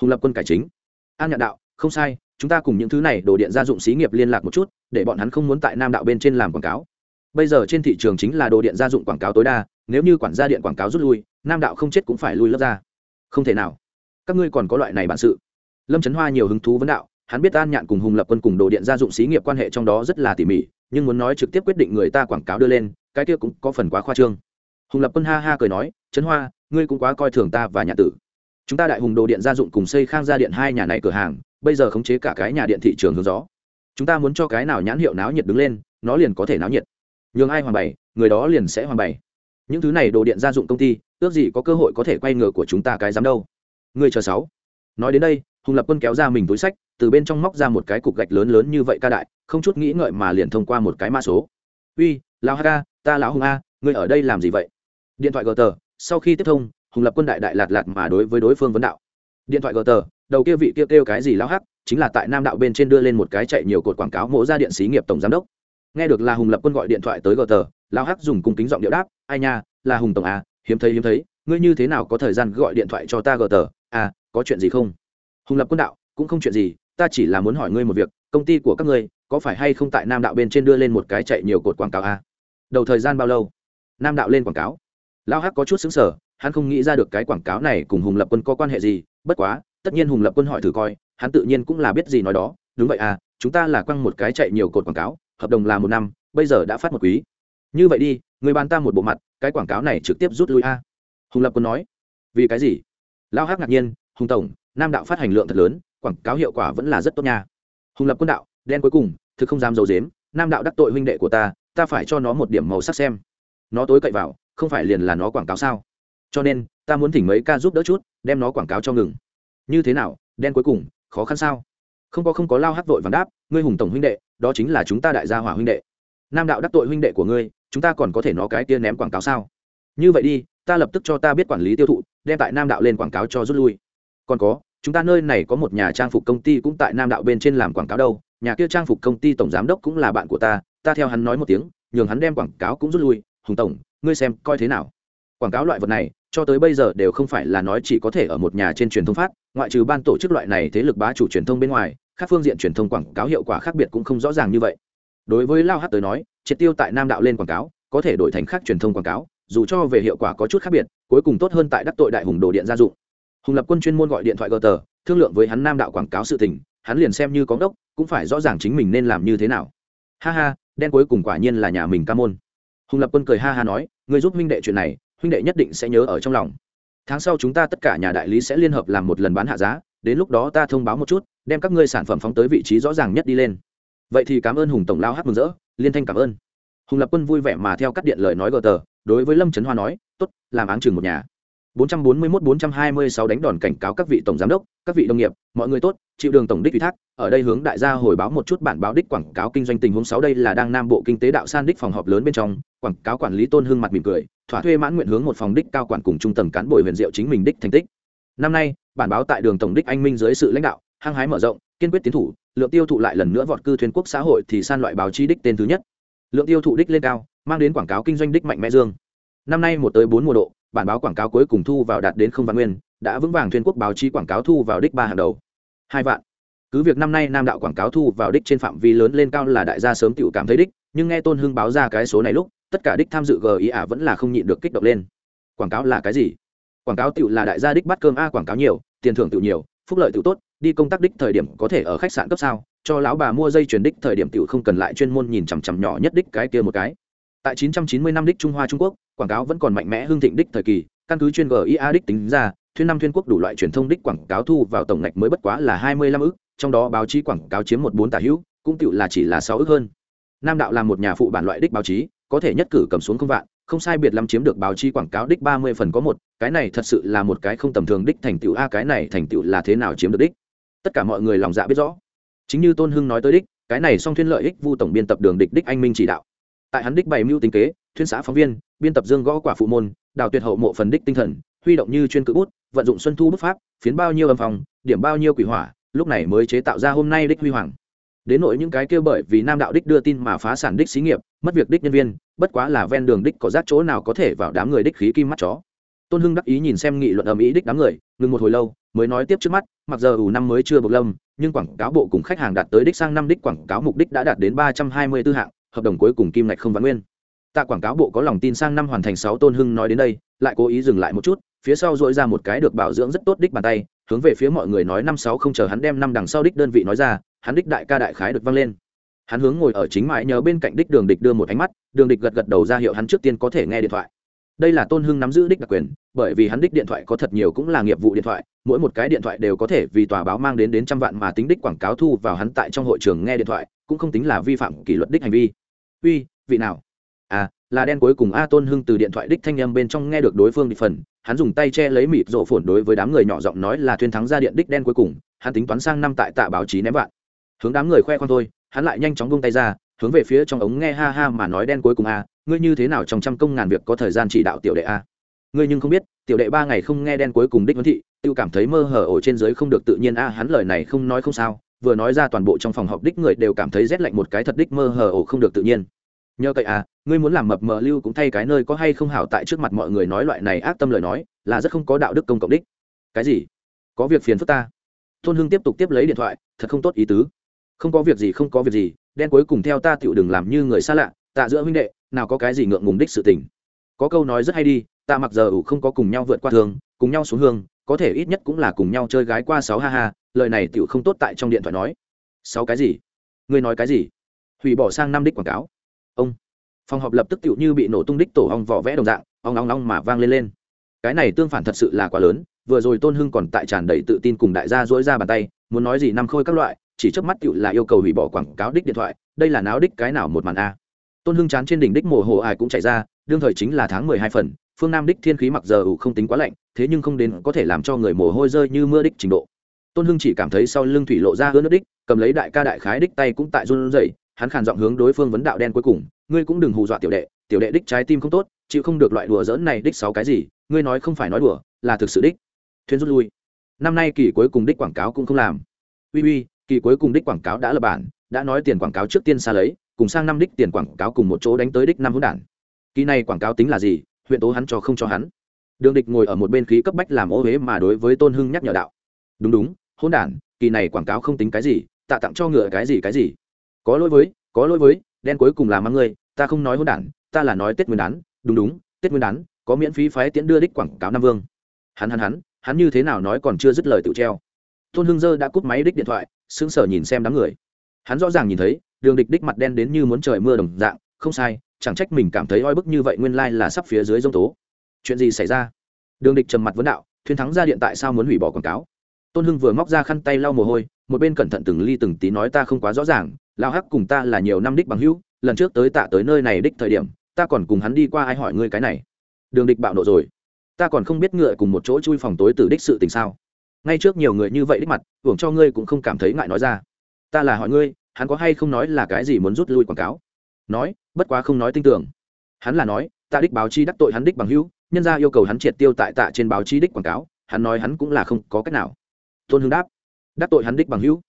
Hùng lập quân cải chính. An nhạn đạo, không sai, chúng ta cùng những thứ này đồ điện gia dụng xí nghiệp liên lạc một chút, để bọn hắn không muốn tại nam đạo bên trên làm quảng cáo. Bây giờ trên thị trường chính là đồ điện gia dụng quảng cáo tối đa, nếu như quản gia điện quảng cáo rút lui, nam đạo không chết cũng phải lui lớp ra. Không thể nào. Các ngươi còn có loại này bản sự. Lâm trấn hoa nhiều hứng thú vấn đạo hắn biết an nhạn cùng hùng lập quân cùng đồ điện gia dụng xí nghiệp quan hệ trong đó rất là tỉ mỉ, nhưng muốn nói trực tiếp quyết định người ta quảng cáo đưa lên, cái kia cũng có phần quá khoa trương. Hùng lập quân ha ha cười nói, trấn hoa, ngươi cũng quá coi thường ta và nhà tử. Chúng ta đại hùng đồ điện gia dụng cùng xây khang gia điện hai nhà này cửa hàng, bây giờ khống chế cả cái nhà điện thị trường hướng gió. Chúng ta muốn cho cái nào nhãn hiệu náo nhiệt đứng lên, nó liền có thể náo nhiệt. Nhường ai hoàng bày, người đó liền sẽ hoàng bày. Những thứ này đồ điện gia dụng công ty, ước gì có cơ hội có thể quay ngựa của chúng ta cái dám đâu. Người chờ sáu. Nói đến đây, hùng lập quân kéo ra mình túi sách từ bên trong móc ra một cái cục gạch lớn lớn như vậy ca đại không chút nghĩ ngợi mà liền thông qua một cái mã số. Uy lao ha ta lão hùng a ngươi ở đây làm gì vậy? Điện thoại gờ tờ sau khi tiếp thông hùng lập quân đại đại lạt lạt mà đối với đối phương vấn đạo. Điện thoại gờ tờ đầu kia vị kia kêu, kêu cái gì lao hắc chính là tại nam đạo bên trên đưa lên một cái chạy nhiều cột quảng cáo mỗ ra điện xí nghiệp tổng giám đốc. Nghe được là hùng lập quân gọi điện thoại tới gờ tờ lao hắc dùng cung kính giọng điệu đáp ai nha là hùng tổng à hiếm thấy hiếm thấy ngươi như thế nào có thời gian gọi điện thoại cho ta gờ tờ? À có chuyện gì không? Hùng lập quân đạo cũng không chuyện gì ta chỉ là muốn hỏi ngươi một việc, công ty của các ngươi có phải hay không tại nam đạo bên trên đưa lên một cái chạy nhiều cột quảng cáo à? đầu thời gian bao lâu? Nam đạo lên quảng cáo. Lão hắc có chút xứng sở hắn không nghĩ ra được cái quảng cáo này cùng hùng lập quân có quan hệ gì, bất quá, tất nhiên hùng lập quân hỏi thử coi, hắn tự nhiên cũng là biết gì nói đó. Đúng vậy à chúng ta là quăng một cái chạy nhiều cột quảng cáo, hợp đồng là một năm, bây giờ đã phát một quý. Như vậy đi, người bán ta một bộ mặt, cái quảng cáo này trực tiếp rút lui a. Hùng lập quân nói. Vì cái gì? Lao hắc ngạc nhiên, hùng tổng, nam đạo phát hành lượng thật lớn quảng cáo hiệu quả vẫn là rất tốt nha. Hùng lập quân đạo, đen cuối cùng, thực không dám d i ấ u dếm nam đạo đắc tội huynh đệ của ta ta phải cho nó một điểm màu sắc xem. Nó tối cậy vào, không phải liền là nó quảng cáo sao? Cho nên, ta muốn thỉnh mấy ca giúp đỡ chút, đem nó quảng cáo cho ngừng. Như thế nào, đen cuối cùng, khó khăn sao? Không có không có lao hắc vội vàng đáp, ngươi hùng tổng huynh đệ, đó chính là chúng ta đại gia hỏa huynh đệ. Nam đạo đắc tội huynh đệ của ngươi, chúng ta còn có thể nó cái kia ném quảng cáo sao? Như vậy đi, ta lập tức cho ta biết quản lý tiêu thụ, đem tại nam đạo lên quảng cáo cho rút lui. Còn có chúng ta nơi này có một nhà trang phục công ty cũng tại nam đạo bên trên làm quảng cáo đâu. Nhà kia trang phục công ty tổng giám đốc cũng là bạn của ta. Ta theo hắn nói một tiếng, nhường hắn đem quảng cáo cũng rút lui. Hùng tổng, ngươi xem, coi thế nào? Quảng cáo loại vật này, cho tới bây giờ đều không phải là nói chỉ có thể ở một nhà trên truyền thông phát, ngoại trừ ban tổ chức loại này thế lực bá chủ truyền thông bên ngoài các phương diện truyền thông quảng cáo hiệu quả khác biệt cũng không rõ ràng như vậy. Đối với lao hát tới nói, triệt tiêu tại nam đạo lên quảng cáo, có thể đổi thành khác truyền thông quảng cáo, dù cho về hiệu quả có chút khác biệt, cuối cùng tốt hơn tại đắc tội đại hùng đồ điện gia dụng hùng lập quân chuyên môn gọi điện thoại gờ tờ, thương lượng với hắn nam đạo quảng cáo sự tình, hắn liền xem như có đốc, cũng phải rõ ràng chính mình nên làm như thế nào. Ha ha, đen cuối cùng quả nhiên là nhà mình ca môn. Hùng lập quân cười ha ha nói người giúp huynh đệ chuyện này, huynh đệ nhất định sẽ nhớ ở trong lòng. Tháng sau chúng ta tất cả nhà đại lý sẽ liên hợp làm một lần bán hạ giá, đến lúc đó ta thông báo một chút, đem các ngươi sản phẩm phóng tới vị trí rõ ràng nhất đi lên. Vậy thì cảm ơn hùng tổng lao hát mừng rỡ, liên thanh cảm ơn. Hùng lập quân vui vẻ mà theo cắt điện lời nói gờ tờ, đối với lâm trấn hoa nói t ố t làm áng chừng một nhà. 441-426 đánh đòn cảnh cáo các vị tổng giám đốc, các vị đồng nghiệp, mọi người tốt, chịu đường tổng đích ủy thác, ở đây hướng đại gia hồi báo một chút bản báo đích quảng cáo kinh doanh tình huống sáu đây là đang Nam Bộ Kinh tế đạo san đích phòng họp lớn bên trong, quảng cáo quản lý Tôn Hưng mặt mỉm cười, thỏa thuê mãn nguyện hướng một phòng đích cao quản cùng trung tầng cán bộ huyền diệu chính mình đích thành tích. Năm nay, bản báo tại đường tổng đích anh minh dưới sự lãnh đạo, hăng hái mở rộng, kiên quyết tiến thủ, lượng tiêu thụ lại lần nữa vọt cư thuyền quốc xã hội thì san loại báo chí đích tên thứ nhất. Lượng tiêu thụ đích lên cao, mang đến quảng cáo kinh doanh đích mạnh mẽ dương. Năm nay một tới bốn mùa độ, bản báo quảng cáo cuối cùng thu vào đạt đến không vạn nguyên, đã vững vàng thuyên quốc báo chí quảng cáo thu vào đích ba hàng đầu. Hai vạn. Cứ việc năm nay nam đạo quảng cáo thu vào đích trên phạm vi lớn lên cao là đại gia sớm tự cảm thấy đích, nhưng nghe tôn hưng báo ra cái số này lúc, tất cả đích tham dự gi ả vẫn là không nhịn được kích động lên. Quảng cáo là cái gì? Quảng cáo tự là đại gia đích bắt cơm a quảng cáo nhiều, tiền thưởng tự nhiều, phúc lợi tự tốt, đi công tác đích thời điểm có thể ở khách sạn cấp sao, cho lão bà mua dây chuyển đích thời điểm tự không cần lại chuyên môn nhìn chằm chằm nhỏ nhất đích cái kia một cái tại 990 năm đích trung hoa trung quốc, quảng cáo vẫn còn mạnh mẽ hương thịnh đích thời kỳ, căn cứ chuyên gia đích tính ra, thuyên năm thuyên quốc đủ loại truyền thông đích quảng cáo thu vào tổng ngạch mới bất quá là hai mươi lăm ức, trong đó báo chí quảng cáo chiếm một bốn tả hữu, cũng tựu là chỉ là 6 ức hơn. Nam đạo là một nhà phụ bản loại đích báo chí, có thể nhất cử cầm xuống không vạn, không sai biệt lắm chiếm được báo chí quảng cáo đích ba mươi phần có một, cái này thật sự là một cái không tầm thường đích thành tựu a, cái này thành tựu là thế nào chiếm được đích? Tất cả mọi người lòng dạ biết rõ. Chính như tôn hưng nói tới đích, cái này song thuyên lợi ích vu tổng biên tập đường địch đích anh minh chỉ đạo tại hắn đích bày mưu tính kế, thuyên xã phóng viên, biên tập dương gõ quả phụ môn, đào tuyệt hậu mộ phần đích tinh thần, huy động như chuyên cự bút, vận dụng xuân thu bút pháp, phiến bao nhiêu âm phòng điểm bao nhiêu quỷ hỏa, lúc này mới chế tạo ra hôm nay đích huy hoàng. Đến nội những cái kia bởi vì nam đạo đích đưa tin mà phá sản đích xí nghiệp, mất việc đích nhân viên, bất quá là ven đường đích có rác chỗ nào có thể vào đám người đích khí kim mắt chó. Tôn hưng đắc ý nhìn xem nghị luận ầm ĩ đích đám người, ngừng một hồi lâu, mới nói tiếp trước mắt, mặc giờ ủ năm mới chưa bộc lâm, nhưng quảng cáo bộ cùng khách hàng đạt tới đích sang năm đích quảng cáo mục đích đã đạt đến ba trăm hai mươi tư hạng hợp đồng cuối cùng kim ngạch không vãn nguyên. Tạ quảng cáo bộ có lòng tin sang năm hoàn thành sáu tôn hưng nói đến đây, lại cố ý dừng lại một chút, phía sau dội ra một cái được bảo dưỡng rất tốt đích bàn tay, hướng về phía mọi người nói năm sáu không chờ hắn đem năm đằng sau đích đơn vị nói ra, hắn đích đại ca đại khái được vang lên. Hắn hướng ngồi ở chính mãi nhờ bên cạnh đích đường địch đưa một ánh mắt, đường địch gật gật đầu ra hiệu hắn trước tiên có thể nghe điện thoại. Đây là tôn hưng nắm giữ đích đặc quyền, bởi vì hắn đích điện thoại có thật nhiều cũng là nghiệp vụ điện thoại, mỗi một cái điện thoại đều có thể vì tòa báo mang đến đến trăm vạn mà tính đích quảng cáo thu vào hắn tại trong hội trường nghe điện thoại, cũng không tính là vi phạm kỷ luật đích hành vi uy, vị nào? À là đen cuối cùng a tôn hưng từ điện thoại đích thanh âm bên trong nghe được đối phương đi phần, hắn dùng tay che lấy mịt rộ phổn đối với đám người nhỏ giọng nói là thuyên thắng ra điện đích đen cuối cùng, hắn tính toán sang năm tại tạ báo chí ném vạn. Hướng đám người khoe khoang thôi, hắn lại nhanh chóng bông tay ra, hướng về phía trong ống nghe ha ha mà nói đen cuối cùng a, ngươi như thế nào trong trăm công ngàn việc có thời gian chỉ đạo tiểu đệ a? Ngươi nhưng không biết, tiểu đệ ba ngày không nghe đen cuối cùng đích vấn thị tự cảm thấy mơ hở ổ trên dưới không được tự nhiên a, hắn lời này không nói không sao vừa nói ra toàn bộ trong phòng họp đích người đều cảm thấy rét lạnh một cái thật đích mơ hờ ổ không được tự nhiên. Nhờ cậy à ngươi muốn làm mập mờ lưu cũng thay cái nơi có hay không hảo tại trước mặt mọi người nói loại này ác tâm lời nói, là rất không có đạo đức công cộng đích. Cái gì? Có việc phiền phức ta. Tôn hưng tiếp tục tiếp lấy điện thoại, thật không tốt ý tứ. Không có việc gì, không có việc gì, đen cuối cùng theo ta tựu đừng làm như người xa lạ, tạ giữa huynh đệ, nào có cái gì ngượng ngùng đích sự tình. Có câu nói rất hay đi ta mặc giờ ủ không có cùng nhau vượt qua thường cùng nhau xuống hương, có thể ít nhất cũng là cùng nhau chơi gái qua sáu ha ha, lời này tựu không tốt tại trong điện thoại nói. Sáu cái gì? Ngươi nói cái gì? Hủy bỏ sang năm đích quảng cáo. Ông. Phòng họp lập tức tựu như bị nổ tung đích tổ hong vỏ vẽ đồng dạng, ong ong ong mà vang lên lên. Cái này tương phản thật sự là quá lớn, vừa rồi tôn hưng còn tại tràn đầy tự tin cùng đại gia dỗi ra bàn tay, muốn nói gì năm khôi các loại, chỉ trước mắt tựu là yêu cầu hủy bỏ quảng cáo đích điện thoại, đây là náo đích cái nào một màn a. Tôn hưng chán trên đỉnh đích mồ hồ ai cũng chạy ra, đương thời chính là tháng mười hai phần phương nam đích thiên khí mặc giờ ủ không tính quá lạnh, thế nhưng không đến có thể làm cho người mồ hôi rơi như mưa đích trình độ. Tôn hưng chỉ cảm thấy sau lưng thủy lộ ra hơn nước đích, cầm lấy đại ca đại khái đích tay cũng tại run rẩy, hắn khàn giọng hướng đối phương vấn đạo đen cuối cùng, ngươi cũng đừng hù dọa tiểu đệ tiểu đệ đích trái tim không tốt, chịu không được loại đùa dỡn này đích sáu cái gì, ngươi nói không phải nói đùa, là thực sự đích. Thuyền rút lui. Năm nay kỳ cuối cùng đích quảng cáo cũng không làm. Uy uy, kỳ cuối cùng đích quảng cáo đã lập bản, đã nói tiền quảng cáo trước tiên xa lấy, cùng sang năm đích tiền quảng cáo cùng một chỗ đánh tới đích năm hỗn đản. Kỳ này quảng cáo tính là gì? Huyện tố hắn cho không cho hắn. Đường địch ngồi ở một bên khí cấp bách làm ô huế mà đối với tôn hưng nhắc nhở đạo. Đúng đúng, hỗn đản, kỳ này quảng cáo không tính cái gì, tạ tặng cho ngựa cái gì cái gì. Có lỗi với, có lỗi với, đen cuối cùng là mang ngươi, ta không nói hôn đản, ta là nói tết nguyên đán. Đúng đúng, tết nguyên đán, có miễn phí phái tiễn đưa đích quảng cáo nam vương. Hắn hắn hắn hắn như thế nào nói còn chưa dứt lời tự treo. Tôn hưng dơ đã cúp máy đích điện thoại, sững sờ nhìn xem đám người. Hắn rõ ràng nhìn thấy, đường địch đích mặt đen đến như muốn trời mưa đồng dạng không sai, chẳng trách mình cảm thấy oi bức như vậy nguyên lai là sắp phía dưới g tố. Chuyện gì xảy ra? Đường địch trầm mặt vấn đạo thuyên thắng ra điện tại sao muốn hủy bỏ quảng cáo? Tôn hưng vừa móc ra khăn tay lau mồ hôi, một bên cẩn thận từng ly từng tí nói ta không quá rõ ràng lao hắc cùng ta là nhiều năm đích bằng hữu, lần trước tới tạ tới nơi này đích thời điểm, ta còn cùng hắn đi qua ai hỏi ngươi cái này? Đường địch bạo nộ rồi. Ta còn không biết ngựa cùng một chỗ chui phòng tối từ đích sự tình sao? Ngay trước nhiều người như vậy đích mặt, hưởng cho ngươi cũng không cảm thấy ngại nói ra. Ta là hỏi ngươi, hắn có hay không nói là cái gì muốn rút lui quảng cáo? Nói, bất quá không nói tin tưởng. Hắn là nói, ta đích báo chí đắc tội hắn đích bằng hữu, nhân ra yêu cầu hắn triệt tiêu tại tạ trên báo chí đích quảng cáo, hắn nói hắn cũng là không có cách nào. Tôn hưng đáp, đắc tội hắn đích bằng hữu?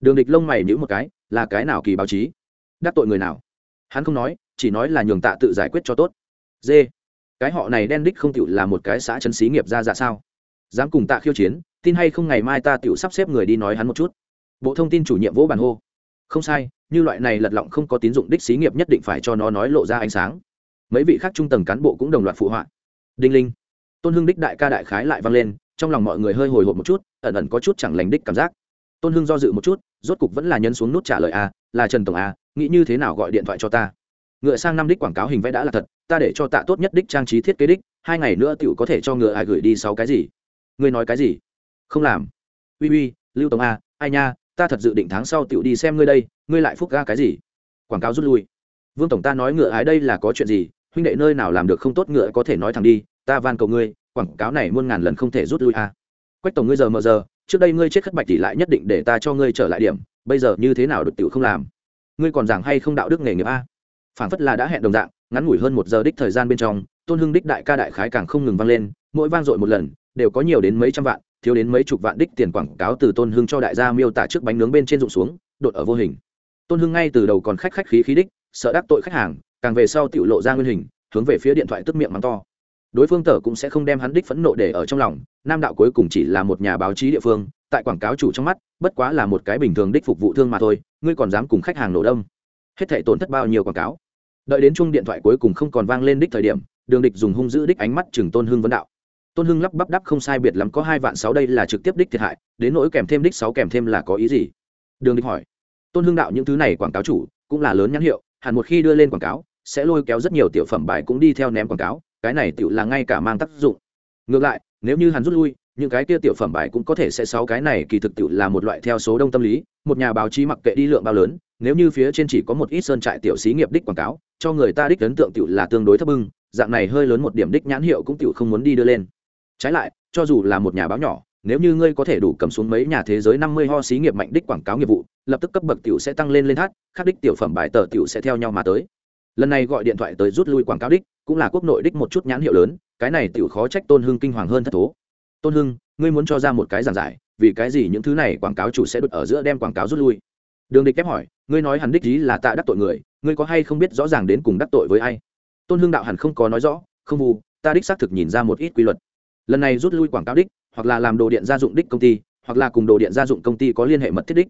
Đường địch lông mày nhữ một cái, là cái nào kỳ báo chí? Đắc tội người nào? Hắn không nói, chỉ nói là nhường tạ tự giải quyết cho tốt. D cái họ này đen đích không tựu là một cái xã chân xí nghiệp ra ra sao? Dám cùng tạ khiêu chiến, tin hay không ngày mai ta tựu sắp xếp người đi nói hắn một chút. Bộ thông tin chủ nhiệm vỗ bàn hô không sai, như loại này lật lọng không có tín dụng đích xí nghiệp nhất định phải cho nó nói lộ ra ánh sáng. Mấy vị khác trung tầng cán bộ cũng đồng loạt phụ họa. Đinh linh. Tôn hưng đích đại ca đại khái lại vang lên, trong lòng mọi người hơi hồi hộp một chút, ẩn ẩn có chút chẳng lành đích cảm giác. Tôn hưng do dự một chút, rốt cục vẫn là nhân xuống nút trả lời a, là trần tổng a, nghĩ như thế nào gọi điện thoại cho ta? Ngựa sang năm đích quảng cáo hình vẽ đã là thật, ta để cho tạ tốt nhất đích trang trí thiết kế đích, hai ngày nữa tựu có thể cho ngựa ai gửi đi sáu cái gì? Ngươi nói cái gì? Không làm. Uy uy, lưu tổng a, ai nha ta thật dự định tháng sau tựu đi xem ngươi đây, ngươi lại phúc ga cái gì? Quảng cáo rút lui. Vương tổng ta nói ngựa ái đây là có chuyện gì, huynh đệ nơi nào làm được không tốt ngựa có thể nói thẳng đi, ta van cầu ngươi, quảng cáo này muôn ngàn lần không thể rút lui à? quách tổng ngươi giờ mờ giờ, trước đây ngươi chết khất bạch tỷ lại nhất định để ta cho ngươi trở lại điểm, bây giờ như thế nào được tiểu không làm? Ngươi còn giảng hay không đạo đức nghề nghiệp a? Phản phất là đã hẹn đồng dạng, ngắn ngủi hơn một giờ đích thời gian bên trong, tôn hưng đích đại ca đại khái càng không ngừng vang lên, mỗi vang dội một lần, đều có nhiều đến mấy trăm vạn thiếu đến mấy chục vạn đích tiền quảng cáo từ tôn hưng cho đại gia miêu tả trước bánh nướng bên trên rụng xuống, đột ở vô hình. Tôn hưng ngay từ đầu còn khách khách khí khí đích, sợ đắc tội khách hàng, càng về sau tiểu lộ ra nguyên hình, hướng về phía điện thoại tức miệng mắng to. Đối phương tờ cũng sẽ không đem hắn đích phẫn nộ để ở trong lòng, nam đạo cuối cùng chỉ là một nhà báo chí địa phương, tại quảng cáo chủ trong mắt, bất quá là một cái bình thường đích phục vụ thương mà thôi, ngươi còn dám cùng khách hàng nổ đông hết thể tổn thất bao nhiêu quảng cáo? Đợi đến chung điện thoại cuối cùng không còn vang lên đích thời điểm, đường địch dùng hung dữ đích ánh mắt chừng tôn hưng vấn đạo tôn hưng lắp bắp đắp không sai biệt lắm có hai vạn sáu đây là trực tiếp đích thiệt hại, đến nỗi kèm thêm đích sáu kèm thêm là có ý gì? Đường địch hỏi. Tôn hưng đạo những thứ này quảng cáo chủ cũng là lớn nhãn hiệu, hẳn một khi đưa lên quảng cáo, sẽ lôi kéo rất nhiều tiểu phẩm bài cũng đi theo ném quảng cáo, cái này tự là ngay cả mang tác dụng. Ngược lại, nếu như hắn rút lui, những cái kia tiểu phẩm bài cũng có thể sẽ sáu cái này kỳ thực tự là một loại theo số đông tâm lý, một nhà báo chí mặc kệ đi lượng bao lớn, nếu như phía trên chỉ có một ít sơn trại tiểu xí nghiệp đích quảng cáo, cho người ta đích ấn tượng tự là tương đối thấp bưng, dạng này hơi lớn một điểm đích nhãn hiệu cũng tự không muốn đi đưa lên trái lại, cho dù là một nhà báo nhỏ, nếu như ngươi có thể đủ cầm xuống mấy nhà thế giới năm mươi ho xí nghiệp mạnh đích quảng cáo nghiệp vụ, lập tức cấp bậc tiểu sẽ tăng lên lên hát, khắc đích tiểu phẩm bài tờ tiểu sẽ theo nhau mà tới. Lần này gọi điện thoại tới rút lui quảng cáo đích, cũng là quốc nội đích một chút nhãn hiệu lớn, cái này tiểu khó trách tôn hưng kinh hoàng hơn thất thố. Tôn hưng, ngươi muốn cho ra một cái giảng giải, vì cái gì những thứ này quảng cáo chủ sẽ đột ở giữa đem quảng cáo rút lui? Đường địch kép hỏi, ngươi nói hẳn đích ý là tạ đắc tội người, ngươi có hay không biết rõ ràng đến cùng đắc tội với ai? Tôn hưng đạo hẳn không có nói rõ, không vu ta đích xác thực nhìn ra một ít quy luật lần này rút lui quảng cáo đích, hoặc là làm đồ điện gia dụng đích công ty, hoặc là cùng đồ điện gia dụng công ty có liên hệ mật thiết đích.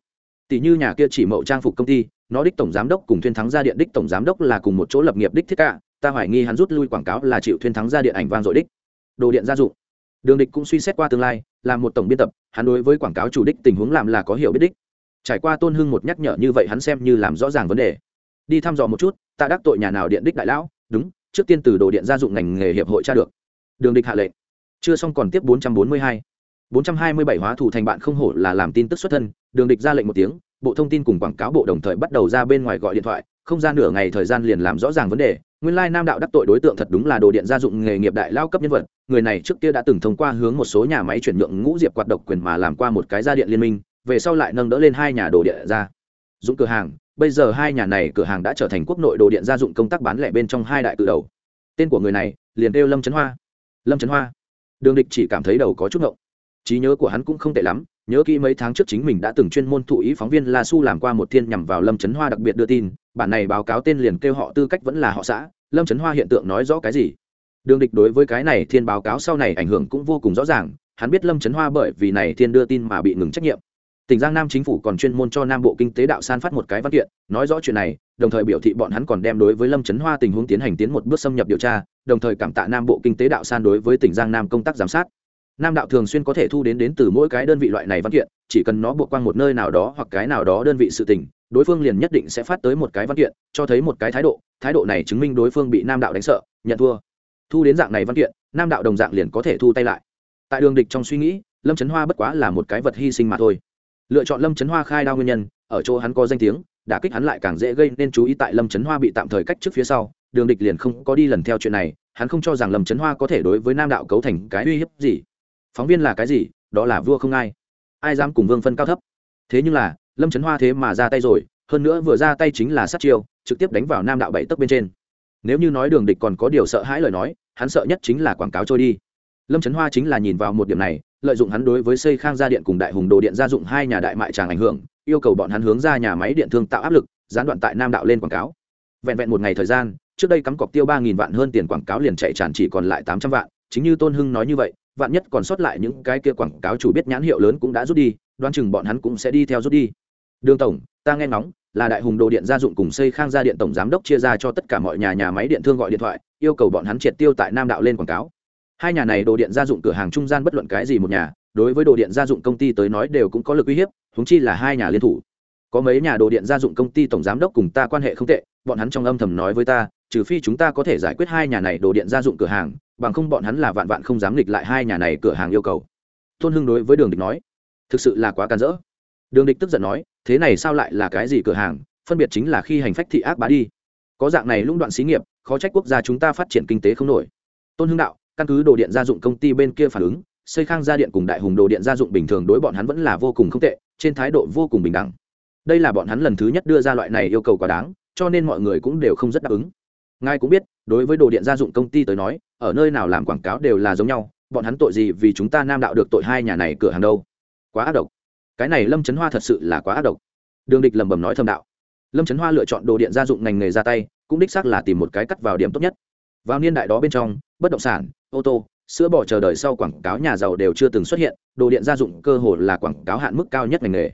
Tỷ như nhà kia chỉ mậu trang phục công ty, nó đích tổng giám đốc cùng thuyên thắng gia điện đích tổng giám đốc là cùng một chỗ lập nghiệp đích thiết cả, ta hoài nghi hắn rút lui quảng cáo là chịu thuyên thắng gia điện ảnh vang dội đích. Đồ điện gia dụng. Đường địch cũng suy xét qua tương lai, là một tổng biên tập, hắn đối với quảng cáo chủ đích tình huống làm là có hiểu biết đích. Trải qua tôn hưng một nhắc nhở như vậy hắn xem như làm rõ ràng vấn đề. Đi thăm dò một chút, ta đắc tội nhà nào điện đích đại lão, đúng, trước tiên từ đồ điện gia dụng ngành nghề hiệp hội tra được. Đường địch hạ lệnh chưa xong còn tiếp 442. 427 hóa thủ thành bạn không hổ là làm tin tức xuất thân, đường địch ra lệnh một tiếng, bộ thông tin cùng quảng cáo bộ đồng thời bắt đầu ra bên ngoài gọi điện thoại, không ra nửa ngày thời gian liền làm rõ ràng vấn đề. Nguyên lai nam đạo đắc tội đối tượng thật đúng là đồ điện gia dụng nghề nghiệp đại lao cấp nhân vật, người này trước kia đã từng thông qua hướng một số nhà máy chuyển nhượng ngũ diệp quạt độc quyền mà làm qua một cái gia điện liên minh, về sau lại nâng đỡ lên hai nhà đồ điện ra dụng cửa hàng. Bây giờ hai nhà này cửa hàng đã trở thành quốc nội đồ điện gia dụng công tác bán lẻ bên trong hai đại tự đầu. Tên của người này liền kêu lâm chấn hoa. Lâm chấn hoa đường địch chỉ cảm thấy đầu có chút ngộng. Trí nhớ của hắn cũng không tệ lắm, nhớ kỹ mấy tháng trước chính mình đã từng chuyên môn thụ ý phóng viên la su làm qua một thiên nhằm vào lâm trấn hoa đặc biệt đưa tin, bản này báo cáo tên liền kêu họ tư cách vẫn là họ xã, lâm trấn hoa hiện tượng nói rõ cái gì? Đường địch đối với cái này thiên báo cáo sau này ảnh hưởng cũng vô cùng rõ ràng, hắn biết lâm trấn hoa bởi vì này thiên đưa tin mà bị ngừng trách nhiệm. Tỉnh giang nam chính phủ còn chuyên môn cho nam bộ kinh tế đạo san phát một cái văn kiện, nói rõ chuyện này, đồng thời biểu thị bọn hắn còn đem đối với lâm trấn hoa tình huống tiến hành tiến một bước xâm nhập điều tra đồng thời cảm tạ nam bộ kinh tế đạo san đối với tỉnh giang nam công tác giám sát. Nam đạo thường xuyên có thể thu đến đến từ mỗi cái đơn vị loại này văn kiện, chỉ cần nó buộc quang một nơi nào đó hoặc cái nào đó đơn vị sự tình, đối phương liền nhất định sẽ phát tới một cái văn kiện, cho thấy một cái thái độ thái độ này chứng minh đối phương bị nam đạo đánh sợ, nhận thua. Thu đến dạng này văn kiện, nam đạo đồng dạng liền có thể thu tay lại. Tại đường địch trong suy nghĩ, lâm trấn hoa bất quá là một cái vật hy sinh mà thôi. Lựa chọn lâm trấn hoa khai đao nguyên nhân, ở chỗ hắn có danh tiếng đã kích hắn lại càng dễ gây nên chú ý tại lâm trấn hoa bị tạm thời cách trước phía sau đường địch liền không có đi lần theo chuyện này, hắn không cho rằng lâm trấn hoa có thể đối với nam đạo cấu thành cái uy hiếp gì. Phóng viên là cái gì, đó là vua không ai. Ai dám cùng vương phân cao thấp? Thế nhưng là, lâm trấn hoa thế mà ra tay rồi, hơn nữa vừa ra tay chính là sát chiêu, trực tiếp đánh vào nam đạo bảy tấc bên trên. Nếu như nói đường địch còn có điều sợ hãi lời nói, hắn sợ nhất chính là quảng cáo trôi đi. Lâm trấn hoa chính là nhìn vào một điểm này, lợi dụng hắn đối với xây khang gia điện cùng đại hùng đồ điện gia dụng hai nhà đại mại tràng ảnh hưởng, yêu cầu bọn hắn hướng ra nhà máy điện thương tạo áp lực, gián đoạn tại nam đạo lên quảng cáo. Vẹn vẹn một ngày thời gian trước đây cắm cọc tiêu ba nghìn vạn hơn tiền quảng cáo liền chạy tràn chỉ còn lại tám trăm vạn, chính như tôn hưng nói như vậy, vạn nhất còn sót lại những cái kia quảng cáo chủ biết nhãn hiệu lớn cũng đã rút đi, đoán chừng bọn hắn cũng sẽ đi theo rút đi. Đường tổng, ta nghe ngóng, là đại hùng đồ điện gia dụng cùng xây khang gia điện tổng giám đốc chia ra cho tất cả mọi nhà nhà máy điện thương gọi điện thoại, yêu cầu bọn hắn triệt tiêu tại nam đạo lên quảng cáo. Hai nhà này đồ điện gia dụng cửa hàng trung gian bất luận cái gì một nhà, đối với đồ điện gia dụng công ty tới nói đều cũng có lực uy hiếp húng chi là hai nhà liên thủ. Có mấy nhà đồ điện gia dụng công ty tổng giám đốc cùng ta quan hệ không tệ, bọn hắn trong âm thầm nói với ta trừ phi chúng ta có thể giải quyết hai nhà này đồ điện gia dụng cửa hàng, bằng không bọn hắn là vạn vạn không dám nghịch lại hai nhà này cửa hàng yêu cầu. Tôn hưng đối với đường địch nói. Thực sự là quá can dỡ đường địch tức giận nói, thế này sao lại là cái gì cửa hàng? Phân biệt chính là khi hành phách thị ác bá đi. Có dạng này lũng đoạn xí nghiệp, khó trách quốc gia chúng ta phát triển kinh tế không nổi. Tôn hưng đạo, căn cứ đồ điện gia dụng công ty bên kia phản ứng, xây khang gia điện cùng đại hùng đồ điện gia dụng bình thường đối bọn hắn vẫn là vô cùng không tệ, trên thái độ vô cùng bình đẳng. Đây là bọn hắn lần thứ nhất đưa ra loại này yêu cầu quá đáng, cho nên mọi người cũng đều không rất đáp ứng ngài cũng biết, đối với đồ điện gia dụng công ty tới nói, ở nơi nào làm quảng cáo đều là giống nhau, bọn hắn tội gì vì chúng ta nam đạo được tội hai nhà này cửa hàng đâu? Quá ác độc. Cái này lâm trấn hoa thật sự là quá ác độc. Đường địch lẩm bẩm nói thâm đạo. Lâm trấn hoa lựa chọn đồ điện gia dụng ngành nghề ra tay, cũng đích xác là tìm một cái cắt vào điểm tốt nhất. Vào niên đại đó bên trong, bất động sản, ô tô, sữa bò chờ đợi sau quảng cáo nhà giàu đều chưa từng xuất hiện, đồ điện gia dụng cơ hồ là quảng cáo hạn mức cao nhất ngành nghề.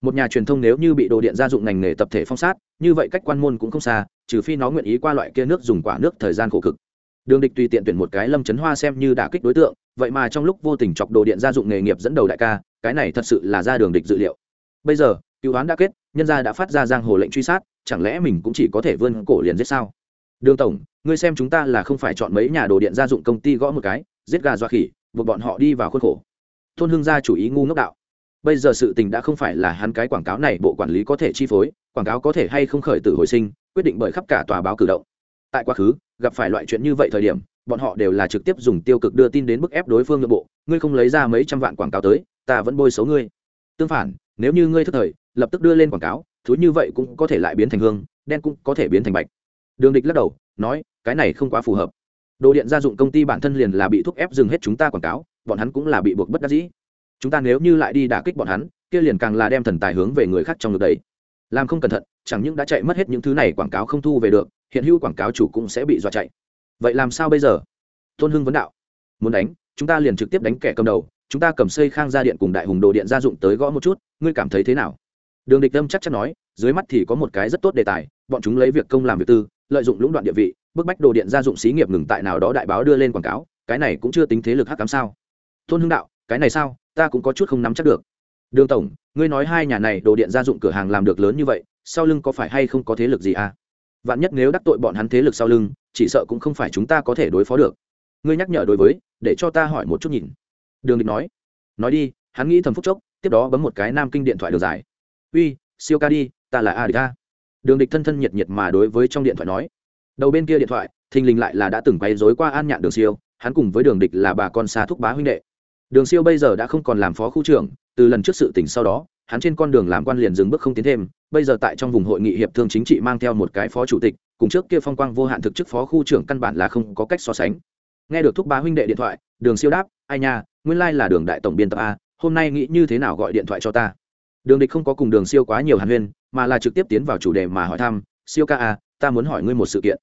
Một nhà truyền thông nếu như bị đồ điện gia dụng ngành nghề tập thể phong sát, như vậy cách quan môn cũng không xa trừ phi nó nguyện ý qua loại kia nước dùng quả nước thời gian khổ cực. Đường địch tùy tiện tuyển một cái lâm chấn hoa xem như đả kích đối tượng, vậy mà trong lúc vô tình chọc đồ điện gia dụng nghề nghiệp dẫn đầu đại ca, cái này thật sự là ra đường địch dự liệu. Bây giờ, cứu đoán đã kết, nhân gia đã phát ra giang hồ lệnh truy sát, chẳng lẽ mình cũng chỉ có thể vươn cổ liền giết sao? Đường tổng, ngươi xem chúng ta là không phải chọn mấy nhà đồ điện gia dụng công ty gõ một cái, giết gà doa khỉ, buộc bọn họ đi vào khuôn khổ. Thôn hưng gia chủ ý ngu ngốc đạo. Bây giờ sự tình đã không phải là hắn cái quảng cáo này, bộ quản lý có thể chi phối, quảng cáo có thể hay không khởi tử hồi sinh quyết định bởi khắp cả tòa báo cử động. Tại quá khứ, gặp phải loại chuyện như vậy thời điểm, bọn họ đều là trực tiếp dùng tiêu cực đưa tin đến bức ép đối phương nội bộ, ngươi không lấy ra mấy trăm vạn quảng cáo tới, ta vẫn bôi xấu ngươi. Tương phản, nếu như ngươi thức thời, lập tức đưa lên quảng cáo, thứ như vậy cũng có thể lại biến thành hương, đen cũng có thể biến thành bạch. Đường địch lắc đầu, nói, cái này không quá phù hợp. Đồ điện gia dụng công ty bản thân liền là bị thúc ép dừng hết chúng ta quảng cáo, bọn hắn cũng là bị buộc bất đắc dĩ. Chúng ta nếu như lại đi đả kích bọn hắn, kia liền càng là đem thần tài hướng về người khác trong ngược đấy làm không cẩn thận, chẳng những đã chạy mất hết những thứ này quảng cáo không thu về được, hiện hữu quảng cáo chủ cũng sẽ bị dọa chạy. Vậy làm sao bây giờ? Tôn hưng vấn đạo. Muốn đánh, chúng ta liền trực tiếp đánh kẻ cầm đầu, chúng ta cầm xây khang gia điện cùng đại hùng đồ điện gia dụng tới gõ một chút, ngươi cảm thấy thế nào? Đường địch tâm chắc chắn nói, dưới mắt thì có một cái rất tốt đề tài, bọn chúng lấy việc công làm việc tư, lợi dụng lũng đoạn địa vị, bức bách đồ điện gia dụng xí nghiệp ngừng tại nào đó đại báo đưa lên quảng cáo, cái này cũng chưa tính thế lực hắc cám sao? Tôn hưng đạo, cái này sao? Ta cũng có chút không nắm chắc được đường tổng, ngươi nói hai nhà này đồ điện gia dụng cửa hàng làm được lớn như vậy, sau lưng có phải hay không có thế lực gì à? Vạn nhất nếu đắc tội bọn hắn thế lực sau lưng, chỉ sợ cũng không phải chúng ta có thể đối phó được. Ngươi nhắc nhở đối với, để cho ta hỏi một chút nhìn. Đường địch nói. Nói đi, hắn nghĩ thầm phúc chốc, tiếp đó bấm một cái nam kinh điện thoại được giải. Uy, siêu ca đi, ta là a địch a. Đường địch thân thân nhiệt nhiệt mà đối với trong điện thoại nói. Đầu bên kia điện thoại, thình lình lại là đã từng quay dối qua an nhạn đường siêu, hắn cùng với đường địch là bà con xa thúc bá huynh đệ đường siêu bây giờ đã không còn làm phó khu trưởng, từ lần trước sự tỉnh sau đó, hắn trên con đường làm quan liền dừng bước không tiến thêm, bây giờ tại trong vùng hội nghị hiệp thương chính trị mang theo một cái phó chủ tịch, cùng trước kia phong quang vô hạn thực chức phó khu trưởng căn bản là không có cách so sánh. Nghe được thúc bá huynh đệ điện thoại, đường siêu đáp, ai nha, nguyên lai là đường đại tổng biên tập a, hôm nay nghĩ như thế nào gọi điện thoại cho ta? Đường địch không có cùng đường siêu quá nhiều hàn huyên, mà là trực tiếp tiến vào chủ đề mà hỏi thăm, siêu ca a, ta muốn hỏi ngươi một sự kiện.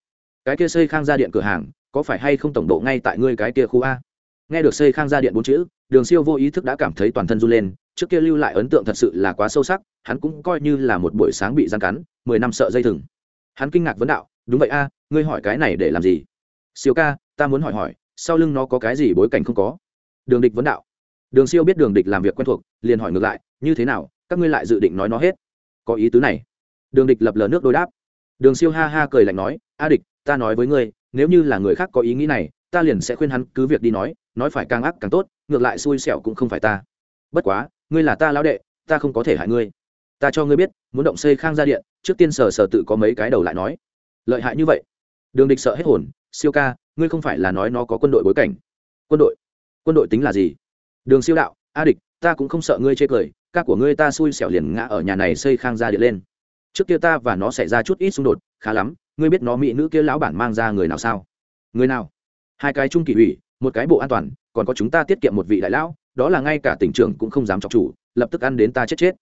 Cái kia xây khang gia điện cửa hàng, có phải hay không tổng độ ngay tại ngươi cái kia khu a? Nghe được xây khang ra điện bốn chữ, đường siêu vô ý thức đã cảm thấy toàn thân run lên, trước kia lưu lại ấn tượng thật sự là quá sâu sắc, hắn cũng coi như là một buổi sáng bị gian cắn, mười năm sợ dây thừng. Hắn kinh ngạc vấn đạo, đúng vậy a, ngươi hỏi cái này để làm gì? Siêu ca, ta muốn hỏi hỏi, sau lưng nó có cái gì bối cảnh không có? Đường địch vấn đạo. Đường siêu biết đường địch làm việc quen thuộc, liền hỏi ngược lại, như thế nào, các ngươi lại dự định nói nó hết? Có ý tứ này. Đường địch lập lờ nước đối đáp. Đường siêu ha ha cười lạnh nói, a địch, ta nói với ngươi, nếu như là người khác có ý nghĩ này ta liền sẽ khuyên hắn cứ việc đi nói nói phải càng ác càng tốt, ngược lại xui xẻo cũng không phải ta. Bất quá, ngươi là ta lão đệ, ta không có thể hại ngươi. Ta cho ngươi biết, muốn động xây khang ra điện, trước tiên sở sở tự có mấy cái đầu lại nói. Lợi hại như vậy. Đường địch sợ hết hồn, siêu ca, ngươi không phải là nói nó có quân đội bối cảnh. Quân đội? Quân đội tính là gì? Đường siêu đạo, a địch, ta cũng không sợ ngươi chê cười, ca của ngươi ta xui xẻo liền ngã ở nhà này xây khang ra điện lên. Trước kia ta và nó xảy ra chút ít xung đột, khá lắm, ngươi biết nó mỹ nữ kia lão bản mang ra người nào sao? Người nào? Hai cái trung kỷ ủy, một cái bộ an toàn, còn có chúng ta tiết kiệm một vị đại lão, đó là ngay cả tỉnh trưởng cũng không dám chọc chủ, lập tức ăn đến ta chết chết.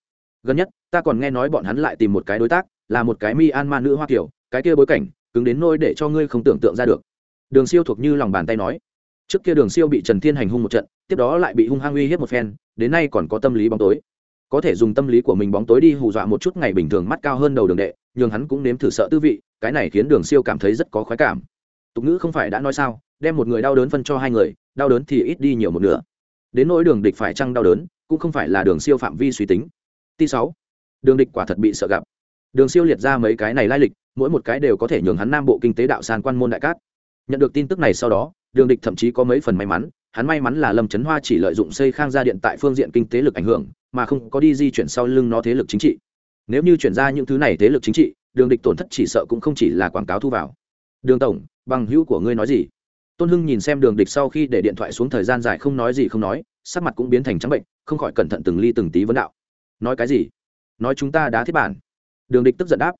Gần nhất, ta còn nghe nói bọn hắn lại tìm một cái đối tác, là một cái mi an ma nữ hoa kiểu, cái kia bối cảnh, cứng đến nôi để cho ngươi không tưởng tượng ra được. Đường siêu thuộc như lòng bàn tay nói. Trước kia đường siêu bị trần thiên hành hung một trận, tiếp đó lại bị hung hăng uy hiếp một phen, đến nay còn có tâm lý bóng tối. Có thể dùng tâm lý của mình bóng tối đi hù dọa một chút ngày bình thường mắt cao hơn đầu đường đệ nhưng hắn cũng nếm thử sợ tư vị, cái này khiến đường siêu cảm thấy rất có khoái cảm. Tục ngữ không phải đã nói sao đem một người đau đớn phân cho hai người, đau đớn thì ít đi nhiều một nửa. Đến nỗi đường địch phải chăng đau đớn, cũng không phải là đường siêu phạm vi suy tính. T sáu, đường địch quả thật bị sợ gặp. Đường siêu liệt ra mấy cái này lai lịch, mỗi một cái đều có thể nhường hắn nam bộ kinh tế đạo san quan môn đại cát. Nhận được tin tức này sau đó, đường địch thậm chí có mấy phần may mắn, hắn may mắn là lâm trấn hoa chỉ lợi dụng xây khang gia điện tại phương diện kinh tế lực ảnh hưởng, mà không có đi di chuyển sau lưng nó thế lực chính trị. Nếu như chuyển ra những thứ này thế lực chính trị, đường địch tổn thất chỉ sợ cũng không chỉ là quảng cáo thu vào. Đường tổng, bằng hữu của ngươi nói gì? Tôn hưng nhìn xem đường địch sau khi để điện thoại xuống thời gian dài không nói gì không nói, sắc mặt cũng biến thành trắng bệnh, không khỏi cẩn thận từng ly từng tí vấn đạo. Nói cái gì? Nói chúng ta đã thiết bản. Đường địch tức giận đáp.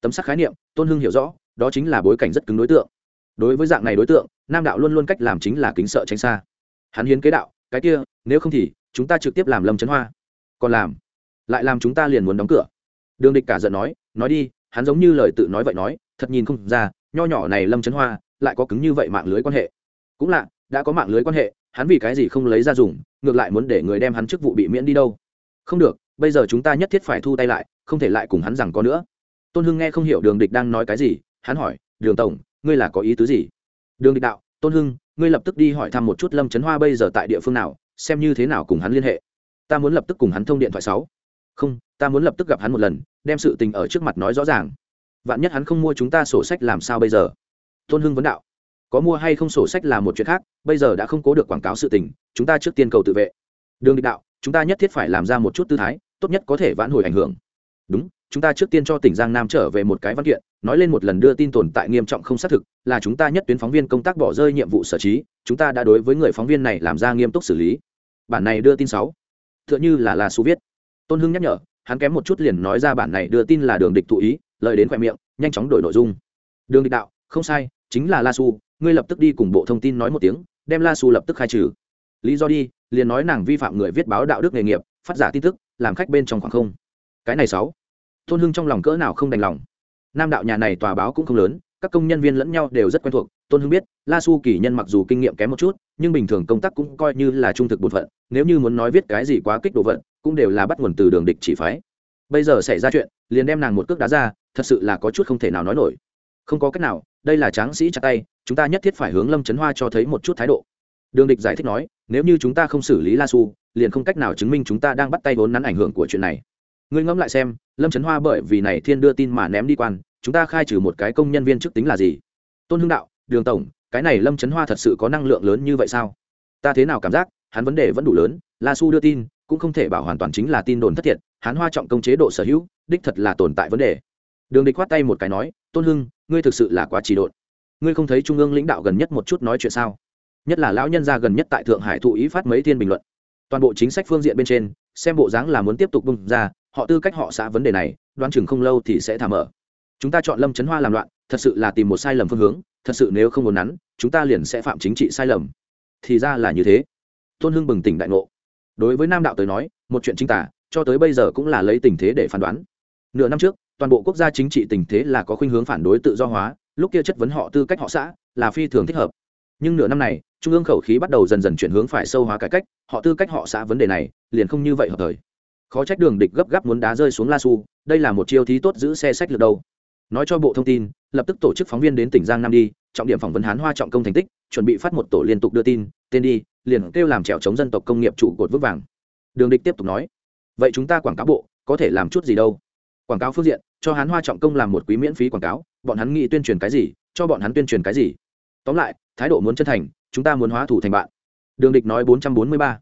Tấm sắc khái niệm, tôn hưng hiểu rõ, đó chính là bối cảnh rất cứng đối tượng. Đối với dạng này đối tượng, nam đạo luôn luôn cách làm chính là kính sợ tránh xa. Hắn hiến kế đạo, cái kia, nếu không thì, chúng ta trực tiếp làm lâm chấn hoa. Còn làm, lại làm chúng ta liền muốn đóng cửa. Đường địch cả giận nói nói đi, hắn giống như lời tự nói vậy nói, thật nhìn không ra nho nhỏ này lâm trấn hoa lại có cứng như vậy mạng lưới quan hệ. Cũng lạ đã có mạng lưới quan hệ, hắn vì cái gì không lấy ra dùng, ngược lại muốn để người đem hắn chức vụ bị miễn đi đâu. Không được, bây giờ chúng ta nhất thiết phải thu tay lại, không thể lại cùng hắn rằng có nữa. Tôn hưng nghe không hiểu đường địch đang nói cái gì, hắn hỏi, đường tổng, ngươi là có ý tứ gì? Đường địch đạo, tôn hưng, ngươi lập tức đi hỏi thăm một chút lâm trấn hoa bây giờ tại địa phương nào, xem như thế nào cùng hắn liên hệ. Ta muốn lập tức cùng hắn thông điện thoại sáu. Không, ta muốn lập tức gặp hắn một lần, đem sự tình ở trước mặt nói rõ ràng vạn nhất hắn không mua chúng ta sổ sách làm sao bây giờ? Tôn hưng vấn đạo. Có mua hay không sổ sách là một chuyện khác, bây giờ đã không cố được quảng cáo sự tình, chúng ta trước tiên cầu tự vệ. Đường địch đạo, chúng ta nhất thiết phải làm ra một chút tư thái, tốt nhất có thể vãn hồi ảnh hưởng. Đúng, chúng ta trước tiên cho tỉnh giang nam trở về một cái văn kiện, nói lên một lần đưa tin tồn tại nghiêm trọng không xác thực, là chúng ta nhất tuyến phóng viên công tác bỏ rơi nhiệm vụ sở trí, chúng ta đã đối với người phóng viên này làm ra nghiêm túc xử lý. Bản này đưa tin sáu. T h ư ợ n h ư là là su viết. Tôn hưng nhắc nhở, hắn kém một chút liền nói ra bản này đưa tin là đường địch thụ ý lời đến khoe miệng, nhanh chóng đổi nội dung. Đường địch đạo, không sai, chính là la su ngươi lập tức đi cùng bộ thông tin nói một tiếng, đem la su lập tức khai trừ. Lý do đi, liền nói nàng vi phạm người viết báo đạo đức nghề nghiệp, phát giả tin tức, làm khách bên trong khoảng không. Cái này sáu. Tôn hưng trong lòng cỡ nào không đành lòng. Nam đạo nhà này tòa báo cũng không lớn, các công nhân viên lẫn nhau đều rất quen thuộc, tôn hưng biết, la su kỳ nhân mặc dù kinh nghiệm kém một chút, nhưng bình thường công tác cũng coi như là trung thực bột phận, nếu như muốn nói viết cái gì quá kích đồ vận cũng đều là bắt nguồn từ đường địch chỉ phái bây giờ xảy ra chuyện, liền đem nàng một cước đá ra, thật sự là có chút không thể nào nói nổi. Không có cách nào, đây là tráng sĩ chặt tay, chúng ta nhất thiết phải hướng lâm trấn hoa cho thấy một chút thái độ. Đường địch giải thích nói, nếu như chúng ta không xử lý la su liền không cách nào chứng minh chúng ta đang bắt tay vốn nắn ảnh hưởng của chuyện này. Ngươi ngẫm lại xem, lâm trấn hoa bởi vì này thiên đưa tin mà ném đi quan, chúng ta khai trừ một cái công nhân viên chức tính là gì? Tôn hưng đạo, đường tổng, cái này lâm trấn hoa thật sự có năng lượng lớn như vậy sao? Ta thế nào cảm giác, hắn vấn đề vẫn đủ lớn, la su đưa tin, cũng không thể bảo hoàn toàn chính là tin đồn thất thiệt Hán hoa trọng công chế độ sở hữu, đích thật là tồn tại vấn đề. Đường địch khoát tay một cái nói, tôn hưng, ngươi thực sự là quá trì độn. Ngươi không thấy trung ương lãnh đạo gần nhất một chút nói chuyện sao? Nhất là lão nhân gia gần nhất tại thượng hải thụ ý phát mấy thiên bình luận. Toàn bộ chính sách phương diện bên trên, xem bộ dáng là muốn tiếp tục bung ra, họ tư cách họ xã vấn đề này, đoán chừng không lâu thì sẽ thả mở. Chúng ta chọn lâm trấn hoa làm loạn, thật sự là tìm một sai lầm phương hướng, thật sự nếu không muốn nắn, chúng ta liền sẽ phạm chính trị sai lầm. Thì ra là như thế. Tôn hưng bừng tỉnh đại ngộ. Đối với nam đạo tới nói, một chuyện chính tả cho tới bây giờ cũng là lấy tình thế để phán đoán. Nửa năm trước, toàn bộ quốc gia chính trị tình thế là có khuynh hướng phản đối tự do hóa, lúc kia chất vấn họ tư cách họ xã, là phi thường thích hợp. Nhưng nửa năm này, trung ương khẩu khí bắt đầu dần dần chuyển hướng phải sâu hóa cải cách, họ tư cách họ xã vấn đề này liền không như vậy hợp thời. Khó trách đường địch gấp gáp muốn đá rơi xuống la su, đây là một chiêu thí tốt giữ xe sách lược đâu. Nói cho bộ thông tin, lập tức tổ chức phóng viên đến tỉnh giang nam đi, trọng điểm phỏng vấn hán hoa trọng công thành tích, chuẩn bị phát một tổ liên tục đưa tin, tên đi, liền kêu làm trèo chống dân tộc công nghiệp trụ cột vững vàng. Đường địch tiếp tục nói vậy chúng ta quảng cáo bộ, có thể làm chút gì đâu? Quảng cáo phương diện, cho hắn hoa trọng công làm một quý miễn phí quảng cáo, bọn hắn nghĩ tuyên truyền cái gì, cho bọn hắn tuyên truyền cái gì? Tóm lại, thái độ muốn chân thành, chúng ta muốn hóa thủ thành bạn. Đường địch nói bốn trăm bốn mươi ba,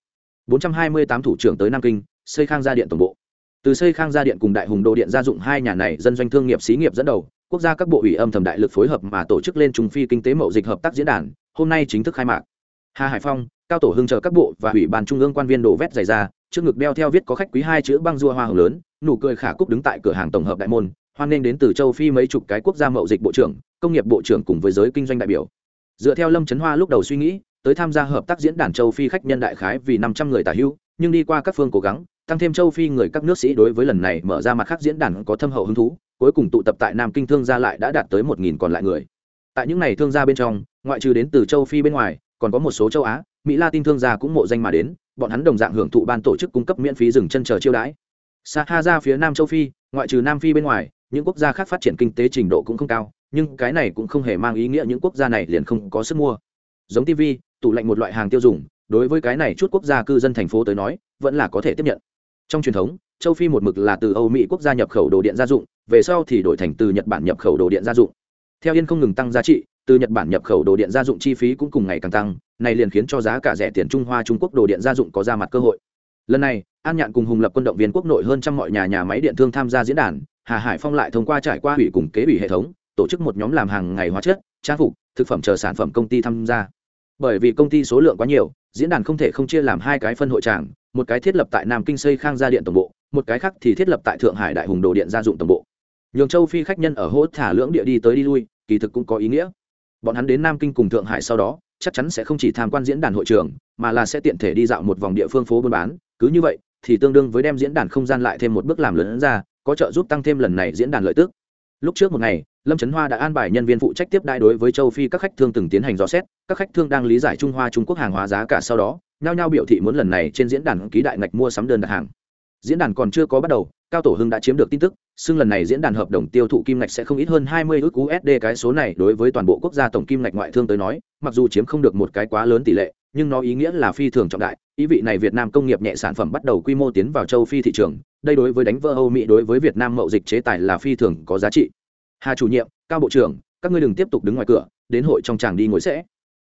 bốn trăm hai mươi tám thủ trưởng tới nam kinh, xây khang gia điện tổng bộ. Từ xây khang gia điện cùng đại hùng đồ điện gia dụng hai nhà này dân doanh thương nghiệp xí nghiệp dẫn đầu, quốc gia các bộ ủy âm thầm đại lực phối hợp mà tổ chức lên trung phi kinh tế mậu dịch hợp tác diễn đàn, hôm nay chính thức khai mạc hà hải phong, cao tổ hưng chờ các bộ và ủy ban trung ương quan viên đổ vét dày ra, trước ngực đeo theo viết có khách quý hai chữ băng dua hoa hồng lớn, nụ cười khả cúc đứng tại cửa hàng tổng hợp đại môn, hoan nghênh đến từ châu phi mấy chục cái quốc gia mậu dịch bộ trưởng, công nghiệp bộ trưởng cùng với giới kinh doanh đại biểu. Dựa theo lâm trấn hoa lúc đầu suy nghĩ, tới tham gia hợp tác diễn đàn châu phi khách nhân đại khái vì năm trăm người tả hữu nhưng đi qua các phương cố gắng, tăng thêm châu phi người các nước sĩ đối với lần này mở ra mặt khác diễn đàn có thâm hậu hứng thú, cuối cùng tụ tập tại nam kinh thương gia lại đã đạt tới một nghìn còn lại người. Tại những n à y thương gia bên trong, ngoại trừ đến từ châu phi bên ngoài còn có một số châu á, mỹ la tin thương gia cũng mộ danh mà đến, bọn hắn đồng dạng hưởng thụ ban tổ chức cung cấp miễn phí dừng chân chờ chiêu đãi. Sahara ha ra phía nam châu phi, ngoại trừ nam phi bên ngoài, những quốc gia khác phát triển kinh tế trình độ cũng không cao, nhưng cái này cũng không hề mang ý nghĩa những quốc gia này liền không có sức mua. Giống tv tủ lạnh một loại hàng tiêu dùng, đối với cái này chút quốc gia cư dân thành phố tới nói, vẫn là có thể tiếp nhận. Trong truyền thống, châu phi một mực là từ âu mỹ quốc gia nhập khẩu đồ điện gia dụng, về sau thì đổi thành từ nhật bản nhập khẩu đồ điện gia dụng. Theo yên không ngừng tăng giá trị từ nhật bản nhập khẩu đồ điện gia dụng chi phí cũng cùng ngày càng tăng này liền khiến cho giá cả rẻ tiền trung hoa trung quốc đồ điện gia dụng có ra mặt cơ hội. Lần này, an nhạn cùng hùng lập quân động viên quốc nội hơn trăm mọi nhà nhà máy điện thương tham gia diễn đàn, hà hải phong lại thông qua trải qua hủy cùng kế ủy hệ thống, tổ chức một nhóm làm hàng ngày hóa chất, trang phục, thực phẩm chờ sản phẩm công ty tham gia. Bởi vì công ty số lượng quá nhiều, diễn đàn không thể không chia làm hai cái phân hội tràng, một cái thiết lập tại nam kinh xây khang gia điện tổng bộ, một cái khác thì thiết lập tại thượng hải đại hùng đồ điện gia dụng tổng bộ. Nhường châu phi khách nhân ở hốt thả lưỡng địa đi tới đi lui, kỳ thực cũng có ý nghĩa bọn hắn đến nam kinh cùng thượng hải sau đó, chắc chắn sẽ không chỉ tham quan diễn đàn hội trường, mà là sẽ tiện thể đi dạo một vòng địa phương phố buôn bán. Cứ như vậy, thì tương đương với đem diễn đàn không gian lại thêm một bước làm lớn ra, có trợ giúp tăng thêm lần này diễn đàn lợi tức. Lúc trước một ngày, lâm trấn hoa đã an bài nhân viên phụ trách tiếp đai đối với châu phi các khách thương từng tiến hành dò xét, các khách thương đang lý giải trung hoa trung quốc hàng hóa giá cả sau đó, nhao nhao biểu thị muốn lần này trên diễn đàn ký đại ngạch mua sắm đơn đặt hàng. Diễn đàn còn chưa có bắt đầu cao tổ hưng đã chiếm được tin tức xưng lần này diễn đàn hợp đồng tiêu thụ kim ngạch sẽ không ít hơn 20 ước USD cái số này đối với toàn bộ quốc gia tổng kim ngạch ngoại thương tới nói, mặc dù chiếm không được một cái quá lớn tỷ lệ, nhưng nó ý nghĩa là phi thường trọng đại, ý vị này Việt Nam công nghiệp nhẹ sản phẩm bắt đầu quy mô tiến vào châu Phi thị trường, đây đối với đánh vỡ Âu Mỹ đối với Việt Nam mậu dịch chế tài là phi thường có giá trị. Hà chủ nhiệm, cao bộ trưởng, các ngươi đừng tiếp tục đứng ngoài cửa, đến hội trong tràng đi ngồi sẽ.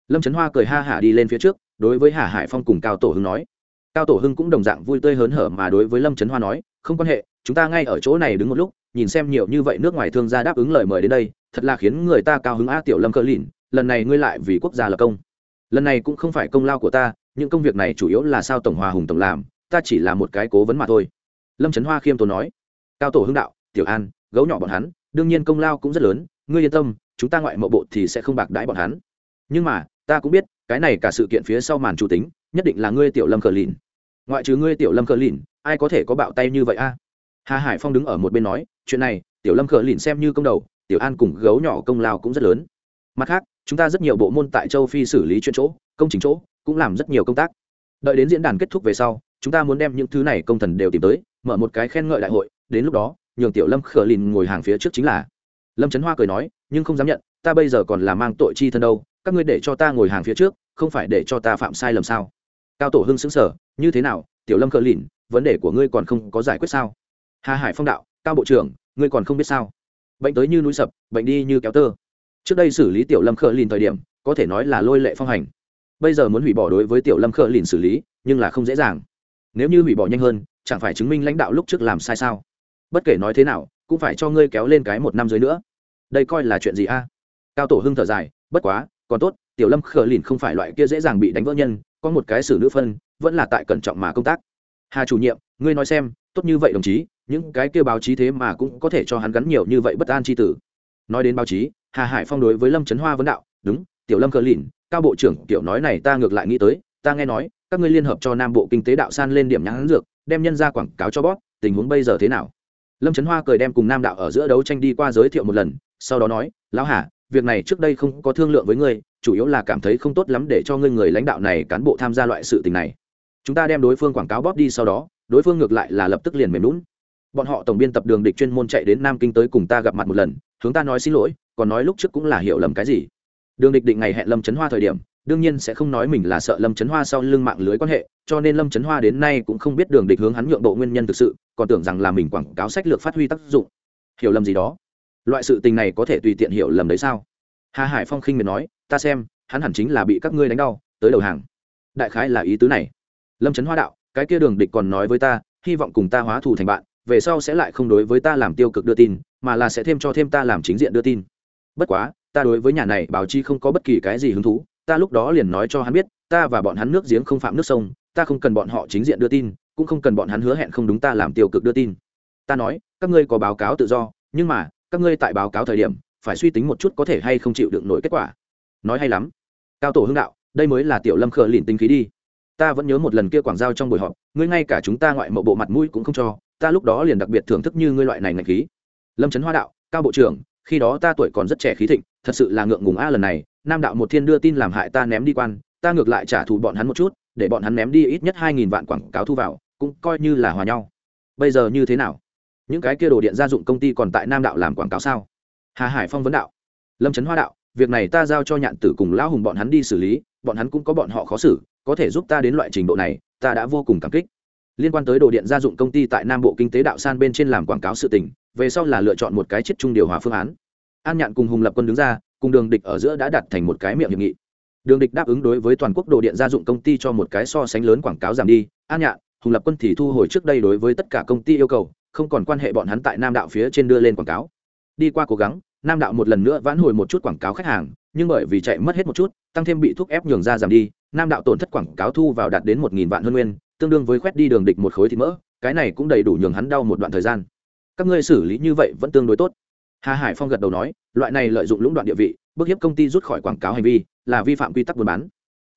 Lâm Trấn Hoa cười ha hả đi lên phía trước, đối với Hà Hải Phong cùng Cao Tổ Hưng nói. Cao Tổ Hưng cũng đồng dạng vui tươi hớn hở mà đối với Lâm Trấn Hoa nói, không quan hệ, chúng ta ngay ở chỗ này đứng một lúc, nhìn xem nhiều như vậy nước ngoài thương gia đáp ứng lời mời đến đây thật là khiến người ta cao hứng a tiểu lâm cờ lìn lần này ngươi lại vì quốc gia lập công. Lần này cũng không phải công lao của ta những công việc này chủ yếu là sao tổng hòa hùng tổng làm ta chỉ là một cái cố vấn mà thôi. Lâm trấn hoa khiêm tốn nói. Cao tổ hưng đạo tiểu an gấu nhỏ bọn hắn đương nhiên công lao cũng rất lớn ngươi yên tâm chúng ta ngoại mộ bộ thì sẽ không bạc đãi bọn hắn. Nhưng mà ta cũng biết cái này cả sự kiện phía sau màn chủ tính nhất định là ngươi tiểu lâm cờ lìn. Ngoại trừ ngươi tiểu lâm cờ lìn ai có thể có bạo tay như vậy a? Hà hải phong đứng ở một bên nói, chuyện này, tiểu lâm khờ lìn xem như công đầu, tiểu an cùng gấu nhỏ công lao cũng rất lớn. Mặt khác, chúng ta rất nhiều bộ môn tại châu phi xử lý chuyện chỗ, công trình chỗ, cũng làm rất nhiều công tác. Đợi đến diễn đàn kết thúc về sau, chúng ta muốn đem những thứ này công thần đều tìm tới, mở một cái khen ngợi đại hội, đến lúc đó, nhường tiểu lâm khờ lìn ngồi hàng phía trước chính là. Lâm trấn hoa cười nói, nhưng không dám nhận, ta bây giờ còn là mang tội chi thân đâu, các ngươi để cho ta ngồi hàng phía trước, không phải để cho ta phạm sai lầm sao? Cao tổ hưng xứng sở như thế nào, tiểu lâm khờ lìn, vấn đề của ngươi còn không có giải quyết sao? Hà hải phong đạo, cao bộ trưởng, ngươi còn không biết sao? Bệnh tới như núi sập, bệnh đi như kéo tơ. Trước đây xử lý tiểu lâm khờ lìn thời điểm, có thể nói là lôi lệ phong hành. Bây giờ muốn hủy bỏ đối với tiểu lâm khờ lìn xử lý, nhưng là không dễ dàng. Nếu như hủy bỏ nhanh hơn, chẳng phải chứng minh lãnh đạo lúc trước làm sai sao? Bất kể nói thế nào, cũng phải cho ngươi kéo lên cái một năm dưới nữa. Đây coi là chuyện gì a? Cao tổ hưng thở dài, bất quá, còn tốt, tiểu lâm khờ lìn không phải loại kia dễ dàng bị đánh vỡ nhân, có một cái xử nữ phân, vẫn là tại cẩn trọng mà công tác. Hà chủ nhiệm, ngươi nói xem, tốt như vậy đồng chí những cái kia báo chí thế mà cũng có thể cho hắn gắn nhiều như vậy bất an chi tử. Nói đến báo chí, hà hải phong đối với lâm trấn hoa vấn đạo, đúng, tiểu lâm cờ lìn, cao bộ trưởng tiểu nói này ta ngược lại nghĩ tới, ta nghe nói, các ngươi liên hợp cho nam bộ kinh tế đạo san lên điểm nhãn dược, đem nhân ra quảng cáo cho bót tình huống bây giờ thế nào? Lâm trấn hoa cười đem cùng nam đạo ở giữa đấu tranh đi qua giới thiệu một lần, sau đó nói, lão hà, việc này trước đây không có thương lượng với ngươi, chủ yếu là cảm thấy không tốt lắm để cho ngươi người lãnh đạo này cán bộ tham gia loại sự tình này. Chúng ta đem đối phương quảng cáo bóp đi sau đó, đối phương ngược lại là lập tức liền mềm lún bọn họ tổng biên tập đường địch chuyên môn chạy đến nam kinh tới cùng ta gặp mặt một lần, hướng ta nói xin lỗi, còn nói lúc trước cũng là hiểu lầm cái gì. Đường địch định ngày hẹn lâm trấn hoa thời điểm, đương nhiên sẽ không nói mình là sợ lâm trấn hoa sau lưng mạng lưới quan hệ, cho nên lâm trấn hoa đến nay cũng không biết đường địch hướng hắn nhượng bộ nguyên nhân thực sự, còn tưởng rằng là mình quảng cáo sách lược phát huy tác dụng. Hiểu lầm gì đó? Loại sự tình này có thể tùy tiện hiểu lầm đấy sao? Hà hải phong khinh miệt nói, ta xem, hắn hẳn chính là bị các ngươi đánh đau, tới đầu hàng. Đại khái là ý tứ này. Lâm trấn hoa đạo, cái kia đường địch còn nói với ta, hy vọng cùng ta hóa thù thành bạn về sau sẽ lại không đối với ta làm tiêu cực đưa tin, mà là sẽ thêm cho thêm ta làm chính diện đưa tin. Bất quá, ta đối với nhà này báo chi không có bất kỳ cái gì hứng thú, ta lúc đó liền nói cho hắn biết, ta và bọn hắn nước giếng không phạm nước sông, ta không cần bọn họ chính diện đưa tin, cũng không cần bọn hắn hứa hẹn không đúng ta làm tiêu cực đưa tin. Ta nói, các ngươi có báo cáo tự do, nhưng mà, các ngươi tại báo cáo thời điểm, phải suy tính một chút có thể hay không chịu đựng nổi kết quả. Nói hay lắm. Cao tổ hưng đạo, đây mới là tiểu lâm khờ lìn tinh khí đi. Ta vẫn nhớ một lần kia quảng giao trong buổi họp, ngươi ngay cả chúng ta ngoại mộ bộ mặt mũi cũng không cho ta lúc đó liền đặc biệt thưởng thức như ngươi loại này ngạch khí. Lâm trấn hoa đạo, cao bộ trưởng, khi đó ta tuổi còn rất trẻ khí thịnh, thật sự là ngượng ngùng a lần này, nam đạo một thiên đưa tin làm hại ta ném đi quan, ta ngược lại trả thù bọn hắn một chút, để bọn hắn ném đi ít nhất hai nghìn vạn quảng cáo thu vào, cũng coi như là hòa nhau. Bây giờ như thế nào? Những cái kia đồ điện gia dụng công ty còn tại nam đạo làm quảng cáo sao? Hà hải phong vấn đạo. Lâm trấn hoa đạo, việc này ta giao cho nhạn tử cùng lão hùng bọn hắn đi xử lý, bọn hắn cũng có bọn họ khó xử, có thể giúp ta đến loại trình độ này, ta đã vô cùng cảm kích liên quan tới đồ điện gia dụng công ty tại nam bộ kinh tế đạo san bên trên làm quảng cáo sự tình, về sau là lựa chọn một cái chiết chung điều hòa phương án. An nhạn cùng hùng lập quân đứng ra, cùng đường địch ở giữa đã đặt thành một cái miệng hiệp nghị. Đường địch đáp ứng đối với toàn quốc đồ điện gia dụng công ty cho một cái so sánh lớn quảng cáo giảm đi. An nhạn, hùng lập quân thì thu hồi trước đây đối với tất cả công ty yêu cầu, không còn quan hệ bọn hắn tại nam đạo phía trên đưa lên quảng cáo. Đi qua cố gắng, nam đạo một lần nữa vãn hồi một chút quảng cáo khách hàng, nhưng bởi vì chạy mất hết một chút, tăng thêm bị thuốc ép nhường ra giảm đi, nam đạo tổn thất quảng cáo thu vào đạt đến một nghìn vạn hơn nguyên tương đương với khoét đi đường địch một khối thịt mỡ, cái này cũng đầy đủ nhường hắn đau một đoạn thời gian. Các ngươi xử lý như vậy vẫn tương đối tốt. Hà hải phong gật đầu nói, loại này lợi dụng lũng đoạn địa vị, bức hiếp công ty rút khỏi quảng cáo hành vi, là vi phạm quy tắc buôn bán.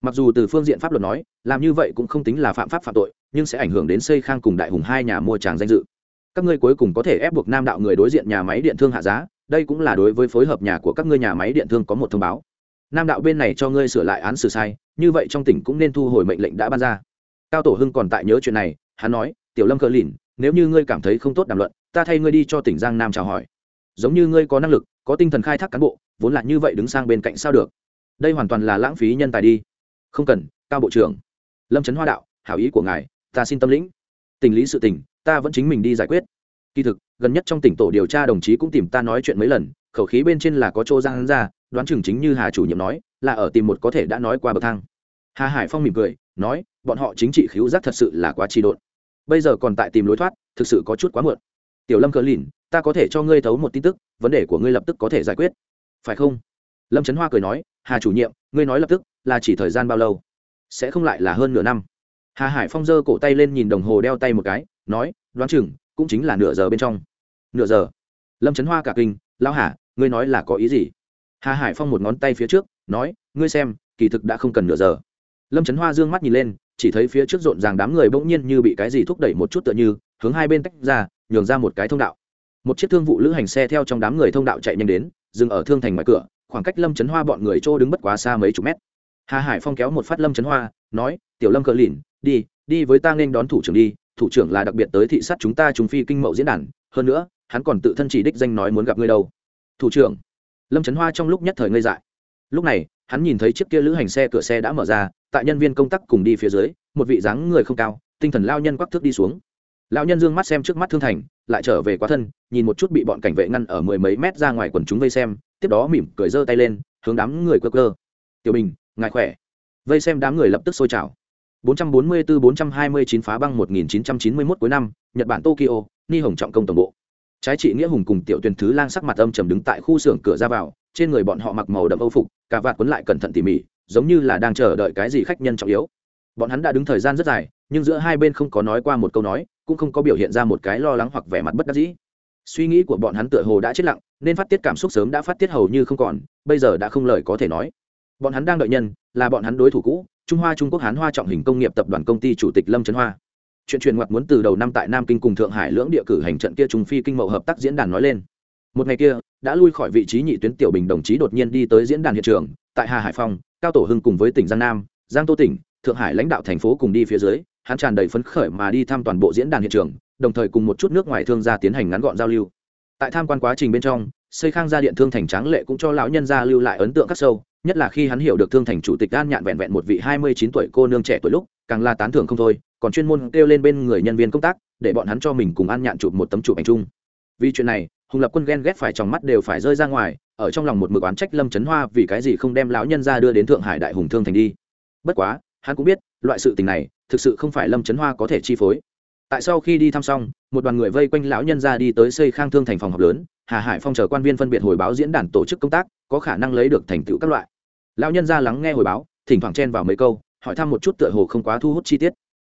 Mặc dù từ phương diện pháp luật nói, làm như vậy cũng không tính là phạm pháp phạm tội, nhưng sẽ ảnh hưởng đến xây khang cùng đại hùng hai nhà mua tràng danh dự. Các ngươi cuối cùng có thể ép buộc nam đạo người đối diện nhà máy điện thương hạ giá, đây cũng là đối với phối hợp nhà của các ngươi nhà máy điện thương có một thông báo. Nam đạo bên này cho ngươi sửa lại án xử sai, như vậy trong tỉnh cũng nên thu hồi mệnh lệnh đã ban ra cao tổ hưng còn tại nhớ chuyện này, hắn nói, tiểu lâm cờ lìn, nếu như ngươi cảm thấy không tốt đàm luận, ta thay ngươi đi cho tỉnh giang nam chào hỏi. Giống như ngươi có năng lực, có tinh thần khai thác cán bộ, vốn là như vậy đứng sang bên cạnh sao được? Đây hoàn toàn là lãng phí nhân tài đi. Không cần, cao bộ trưởng. Lâm trấn hoa đạo, hảo ý của ngài, ta xin tâm lĩnh. Tình lý sự tình, ta vẫn chính mình đi giải quyết. Kỳ thực, gần nhất trong tỉnh tổ điều tra đồng chí cũng tìm ta nói chuyện mấy lần, khẩu khí bên trên là có chỗ giang ra, đoán chừng chính như hà chủ nhiệm nói, là ở tìm một có thể đã nói qua bậc thang hà hải phong mỉm cười, nói, bọn họ chính trị khiếu giác thật sự là quá trì độn. Bây giờ còn tại tìm lối thoát, thực sự có chút quá muộn. Tiểu lâm cờ lìn, ta có thể cho ngươi thấu một tin tức, vấn đề của ngươi lập tức có thể giải quyết. Phải không? Lâm trấn hoa cười nói, hà chủ nhiệm, ngươi nói lập tức, là chỉ thời gian bao lâu? Sẽ không lại là hơn nửa năm. Hà hải phong giơ cổ tay lên nhìn đồng hồ đeo tay một cái, nói, đoán chừng, cũng chính là nửa giờ bên trong. Nửa giờ? Lâm trấn hoa cả kinh, lão hà, ngươi nói là có ý gì? Hà hải phong một ngón tay phía trước, nói, ngươi xem, kỳ thực đã không cần nửa giờ lâm trấn hoa d ư ơ n g mắt nhìn lên, chỉ thấy phía trước rộn ràng đám người bỗng nhiên như bị cái gì thúc đẩy một chút tựa như, hướng hai bên tách ra, nhường ra một cái thông đạo. Một chiếc thương vụ lữ hành xe theo trong đám người thông đạo chạy nhanh đến, dừng ở thương thành ngoài cửa, khoảng cách lâm trấn hoa bọn người trô đứng bất quá xa mấy chục mét. Hà hải phong kéo một phát lâm trấn hoa, nói, tiểu lâm cờ lìn, đi đi với ta nên đón thủ trưởng đi, thủ trưởng là đặc biệt tới thị sát chúng ta trùng phi kinh mậu diễn đàn, hơn nữa, hắn còn tự thân chỉ đích danh nói muốn gặp ngươi đâu. Thủ trưởng. Lâm trấn hoa trong lúc nhất thời ngây dại. Lúc này, hắn nhìn thấy chiếc kia lữ hành xe cửa xe đã mở ra tại nhân viên công tác cùng đi phía dưới, một vị dáng người không cao, tinh thần lao nhân quắc thước đi xuống. Lão nhân dương mắt xem trước mắt thương thành, lại trở về quá thân, nhìn một chút bị bọn cảnh vệ ngăn ở mười mấy mét ra ngoài quần chúng vây xem, tiếp đó mỉm cười giơ tay lên, hướng đám người cơ cơ tiểu bình, ngài khỏe? Vây xem đám người lập tức sôi trào. 444-429 phá băng 1991 cuối năm, nhật bản tokyo, ni hồng trọng công tổng bộ. Trái trị nghĩa hùng cùng tiểu tuyển thứ lang sắc mặt âm trầm đứng tại khu xưởng cửa ra vào, trên người bọn họ mặc màu đậm âu phục cả vạt quấn lại cẩn thận tỉ mỉ giống như là đang chờ đợi cái gì khách nhân trọng yếu. Bọn hắn đã đứng thời gian rất dài, nhưng giữa hai bên không có nói qua một câu nói, cũng không có biểu hiện ra một cái lo lắng hoặc vẻ mặt bất đắc dĩ. Suy nghĩ của bọn hắn tựa hồ đã chết lặng, nên phát tiết cảm xúc sớm đã phát tiết hầu như không còn, bây giờ đã không lời có thể nói. Bọn hắn đang đợi nhân, là bọn hắn đối thủ cũ, trung hoa trung quốc hán hoa trọng hình công nghiệp tập đoàn công ty chủ tịch lâm trấn hoa. Chuyện truyền ngoặt muốn từ đầu năm tại nam kinh cùng thượng hải lưỡng địa cử hành trận kia trung phi kinh mậu hợp tác diễn đàn nói lên. Một ngày kia, đã lui khỏi vị trí nhị tuyến tiểu bình đồng chí đột nhiên đi tới diễn đàn hiện trường tại hà hải phòng, cao tổ hưng cùng với tỉnh giang nam, giang tô tỉnh, thượng hải lãnh đạo thành phố cùng đi phía dưới, hắn tràn đầy phấn khởi mà đi thăm toàn bộ diễn đàn hiện trường, đồng thời cùng một chút nước ngoài thương gia tiến hành ngắn gọn giao lưu. Tại tham quan quá trình bên trong, xây khang gia điện thương thành tráng lệ cũng cho lão nhân gia lưu lại ấn tượng khắc sâu, nhất là khi hắn hiểu được thương thành chủ tịch an nhạn vẹn vẹn một vị hai mươi chín tuổi cô nương trẻ tuổi lúc, càng là tán thưởng không thôi, còn chuyên môn kêu lên bên người nhân viên công tác, để bọn hắn cho mình cùng an nhạn chụp một tấm chụp ảnh chung. Vì chuyện này, hùng lập quân ghen ghét phải trong mắt đều phải rơi ra ngoài ở trong lòng một mực oán trách lâm trấn hoa vì cái gì không đem lão nhân ra đưa đến thượng hải đại hùng thương thành đi. Bất quá, hắn cũng biết, loại sự tình này, thực sự không phải lâm trấn hoa có thể chi phối. Tại sau khi đi thăm xong, một đoàn người vây quanh lão nhân ra đi tới xây khang thương thành phòng họp lớn, hà hải phong chờ quan viên phân biệt hồi báo diễn đàn tổ chức công tác, có khả năng lấy được thành tựu các loại. Lão nhân ra lắng nghe hồi báo, thỉnh thoảng chen vào mấy câu, hỏi thăm một chút tựa hồ không quá thu hút chi tiết.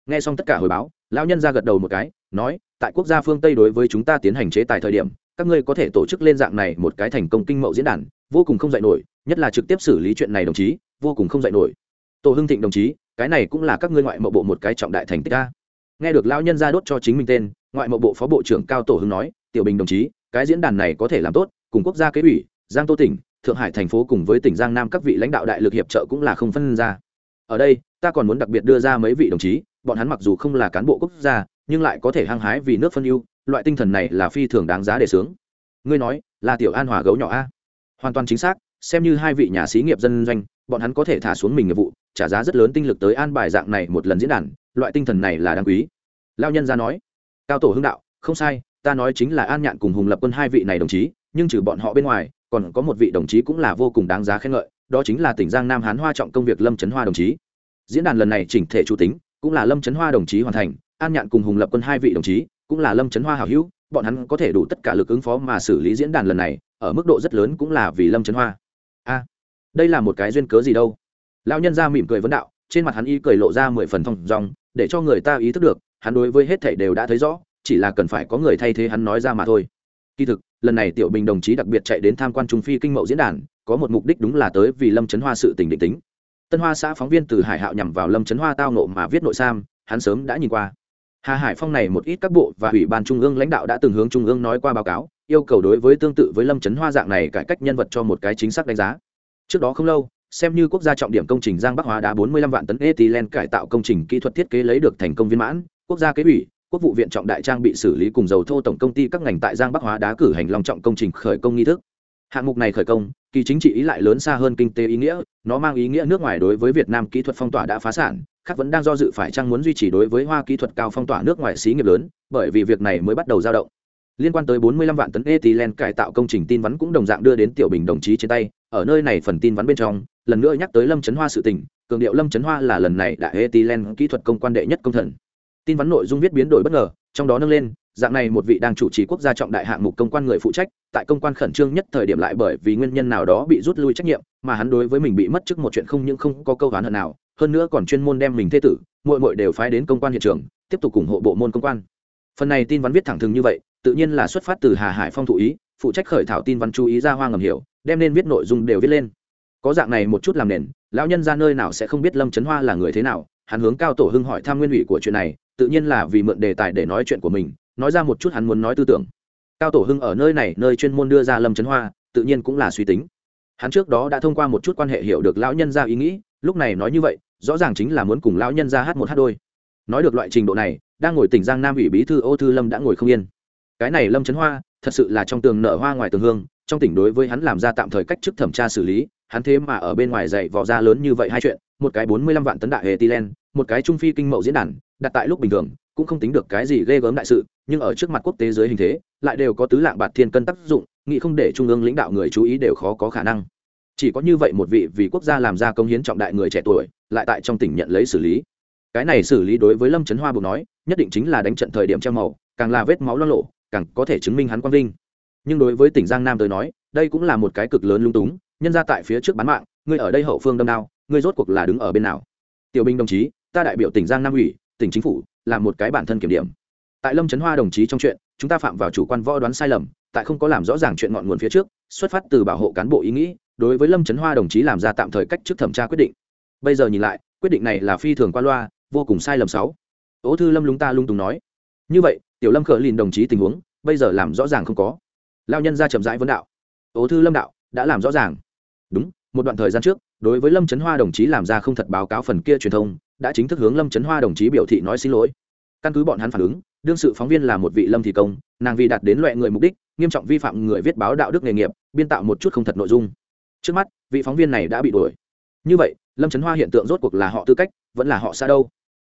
Nghe xong tất cả hồi báo, lão nhân ra gật đầu một cái, nói, tại quốc gia phương tây đối với chúng ta tiến hành chế tài thời điểm các ngươi có thể tổ chức lên dạng này một cái thành công kinh mậu diễn đàn, vô cùng không dạy nổi, nhất là trực tiếp xử lý chuyện này đồng chí, vô cùng không dạy nổi. Tổ hưng thịnh đồng chí, cái này cũng là các ngươi ngoại mậu bộ một cái trọng đại thành tích a. Nghe được lão nhân ra đốt cho chính mình tên, ngoại mậu bộ phó bộ trưởng cao tổ hưng nói, tiểu bình đồng chí, cái diễn đàn này có thể làm tốt, cùng quốc gia kế ủy, giang tô tỉnh, thượng hải thành phố cùng với tỉnh giang nam các vị lãnh đạo đại lực hiệp trợ cũng là không phân ra. Ở đây, ta còn muốn đặc biệt đưa ra mấy vị đồng chí, bọn hắn mặc dù không là cán bộ quốc gia, nhưng lại có thể hăng hái vì nước phân ưu loại tinh thần này là phi thường đáng giá để sướng ngươi nói, là tiểu an hòa gấu nhỏ a? Hoàn toàn chính xác, xem như hai vị nhà xí nghiệp dân doanh, bọn hắn có thể thả xuống mình nghiệp vụ, trả giá rất lớn tinh lực tới an bài dạng này một lần diễn đàn, loại tinh thần này là đáng quý. Lao nhân ra nói, cao tổ hưng đạo, không sai, ta nói chính là an nhạn cùng hùng lập quân hai vị này đồng chí, nhưng trừ bọn họ bên ngoài, còn có một vị đồng chí cũng là vô cùng đáng giá khen ngợi, đó chính là tỉnh giang nam hán hoa trọng công việc lâm trấn hoa đồng chí. Diễn đàn lần này chỉnh thể chủ tính, cũng là lâm trấn hoa đồng chí hoàn thành, an nhạn cùng hùng lập quân hai vị đồng chí cũng là lâm trấn hoa hảo hữu, bọn hắn có thể đủ tất cả lực ứng phó mà xử lý diễn đàn lần này, ở mức độ rất lớn cũng là vì lâm trấn hoa. A, đây là một cái duyên cớ gì đâu? Lão nhân ra mỉm cười vấn đạo, trên mặt hắn y cười lộ ra mười phần thong dong, để cho người ta ý thức được, hắn đối với hết thảy đều đã thấy rõ, chỉ là cần phải có người thay thế hắn nói ra mà thôi. Kỳ thực, lần này tiểu bình đồng chí đặc biệt chạy đến tham quan trung phi kinh mậu diễn đàn, có một mục đích đúng là tới vì lâm trấn hoa sự tình định tính. Tân hoa xã phóng viên từ hải hạo nhằm vào lâm trấn hoa tao nộ mà viết nội sam, hắn sớm đã nhìn qua hà hải phong này một ít các bộ và ủy ban trung ương lãnh đạo đã từng hướng trung ương nói qua báo cáo, yêu cầu đối với tương tự với lâm trấn hoa dạng này cải cách nhân vật cho một cái chính xác đánh giá. Trước đó không lâu, xem như quốc gia trọng điểm công trình giang bắc hóa đá 45 vạn tấn ethylene cải tạo công trình kỹ thuật thiết kế lấy được thành công viên mãn, quốc gia kế ủy, quốc vụ viện trọng đại trang bị xử lý cùng dầu thô tổng công ty các ngành tại giang bắc hóa đá cử hành long trọng công trình khởi công nghi thức. Hạng mục này khởi công, kỳ chính trị ý lại lớn xa hơn kinh tế ý nghĩa, nó mang ý nghĩa nước ngoài đối với việt nam kỹ thuật phong tỏa đã phá sản khác vẫn đang do dự phải chăng muốn duy trì đối với hoa kỹ thuật cao phong tỏa nước ngoài xí nghiệp lớn, bởi vì việc này mới bắt đầu dao động. Liên quan tới 45 vạn tấn ethylene cải tạo công trình tin vắn cũng đồng dạng đưa đến tiểu bình đồng chí trên tay, ở nơi này phần tin vắn bên trong, lần nữa nhắc tới lâm trấn hoa sự tình, cường điệu lâm trấn hoa là lần này đại ethylene kỹ thuật công quan đệ nhất công thần. Tin vắn nội dung viết biến đổi bất ngờ, trong đó nâng lên, dạng này một vị đang chủ trì quốc gia trọng đại hạng mục công quan người phụ trách, tại công quan khẩn trương nhất thời điểm lại bởi vì nguyên nhân nào đó bị rút lui trách nhiệm, mà hắn đối với mình bị mất chức một chuyện không những không có câu đoán hận nào hơn nữa còn chuyên môn đem mình thê tử mội mội đều phái đến công quan hiện trường, tiếp tục ủng hộ bộ môn công quan. Phần này tin văn viết thẳng thừng như vậy, tự nhiên là xuất phát từ hà hải phong thụ ý, phụ trách khởi thảo tin văn chú ý ra hoa ngầm hiểu, đem nên viết nội dung đều viết lên. Có dạng này một chút làm nền, lão nhân ra nơi nào sẽ không biết lâm trấn hoa là người thế nào, hắn hướng cao tổ hưng hỏi tham nguyên ủy của chuyện này, tự nhiên là vì mượn đề tài để nói chuyện của mình, nói ra một chút hắn muốn nói tư tưởng. Cao tổ hưng ở nơi này, nơi chuyên môn đưa ra lâm trấn hoa, tự nhiên cũng là suy tính. Hắn trước đó đã thông qua một chút quan hệ hiểu được lão nhân ra ý nghĩ lúc này nói như vậy, rõ ràng chính là muốn cùng lão nhân ra hát một hát đôi. Nói được loại trình độ này, đang ngồi tỉnh giang nam ủy bí thư ô thư lâm đã ngồi không yên. Cái này lâm trấn hoa, thật sự là trong tường nở hoa ngoài tường hương, trong tỉnh đối với hắn làm ra tạm thời cách chức thẩm tra xử lý, hắn thế mà ở bên ngoài dạy vò ra lớn như vậy hai chuyện, một cái bốn mươi lăm vạn tấn đại hệ tilen một cái trung phi kinh mậu diễn đàn, đặt tại lúc bình thường, cũng không tính được cái gì ghê gớm đại sự, nhưng ở trước mặt quốc tế dưới hình thế, lại đều có tứ lạng bạt thiên cân tác dụng, nghĩ không để trung ương lãnh đạo người chú ý đều khó có khả năng chỉ có như vậy một vị vì quốc gia làm ra công hiến trọng đại người trẻ tuổi, lại tại trong tỉnh nhận lấy xử lý. Cái này xử lý đối với lâm trấn hoa buộc nói, nhất định chính là đánh trận thời điểm treo màu, càng là vết máu lo lộ, càng có thể chứng minh hắn quang vinh. Nhưng đối với tỉnh giang nam tới nói, đây cũng là một cái cực lớn lung túng, nhân ra tại phía trước bán mạng, ngươi ở đây hậu phương đâm nào ngươi rốt cuộc là đứng ở bên nào? Tiểu binh đồng chí, ta đại biểu tỉnh giang nam ủy, tỉnh chính phủ, là một cái bản thân kiểm điểm. Tại lâm trấn hoa đồng chí trong chuyện, chúng ta phạm vào chủ quan võ đoán sai lầm, tại không có làm rõ ràng chuyện ngọn nguồn phía trước, xuất phát từ bảo hộ cán bộ ý nghĩ đối với lâm trấn hoa đồng chí làm ra tạm thời cách trước thẩm tra quyết định. Bây giờ nhìn lại, quyết định này là phi thường qua loa, vô cùng sai lầm sáu ố thư lâm lúng ta lung tùng nói. Như vậy, tiểu lâm khởi lìn đồng chí tình huống, bây giờ làm rõ ràng không có. Lao nhân ra chậm rãi vấn đạo. Ố thư lâm đạo, đã làm rõ ràng. Đúng, một đoạn thời gian trước, đối với lâm trấn hoa đồng chí làm ra không thật báo cáo phần kia truyền thông, đã chính thức hướng lâm trấn hoa đồng chí biểu thị nói xin lỗi. Căn cứ bọn hắn phản ứng, đương sự phóng viên là một vị lâm thị công, nàng vì đạt đến loại người mục đích, nghiêm trọng vi phạm người viết báo đạo đức nghề nghiệp, biên tạo một chút không thật nội dung trước mắt, vị phóng viên này đã bị đuổi. Như vậy, lâm trấn hoa hiện tượng rốt cuộc là họ tư cách, vẫn là họ xa đâu?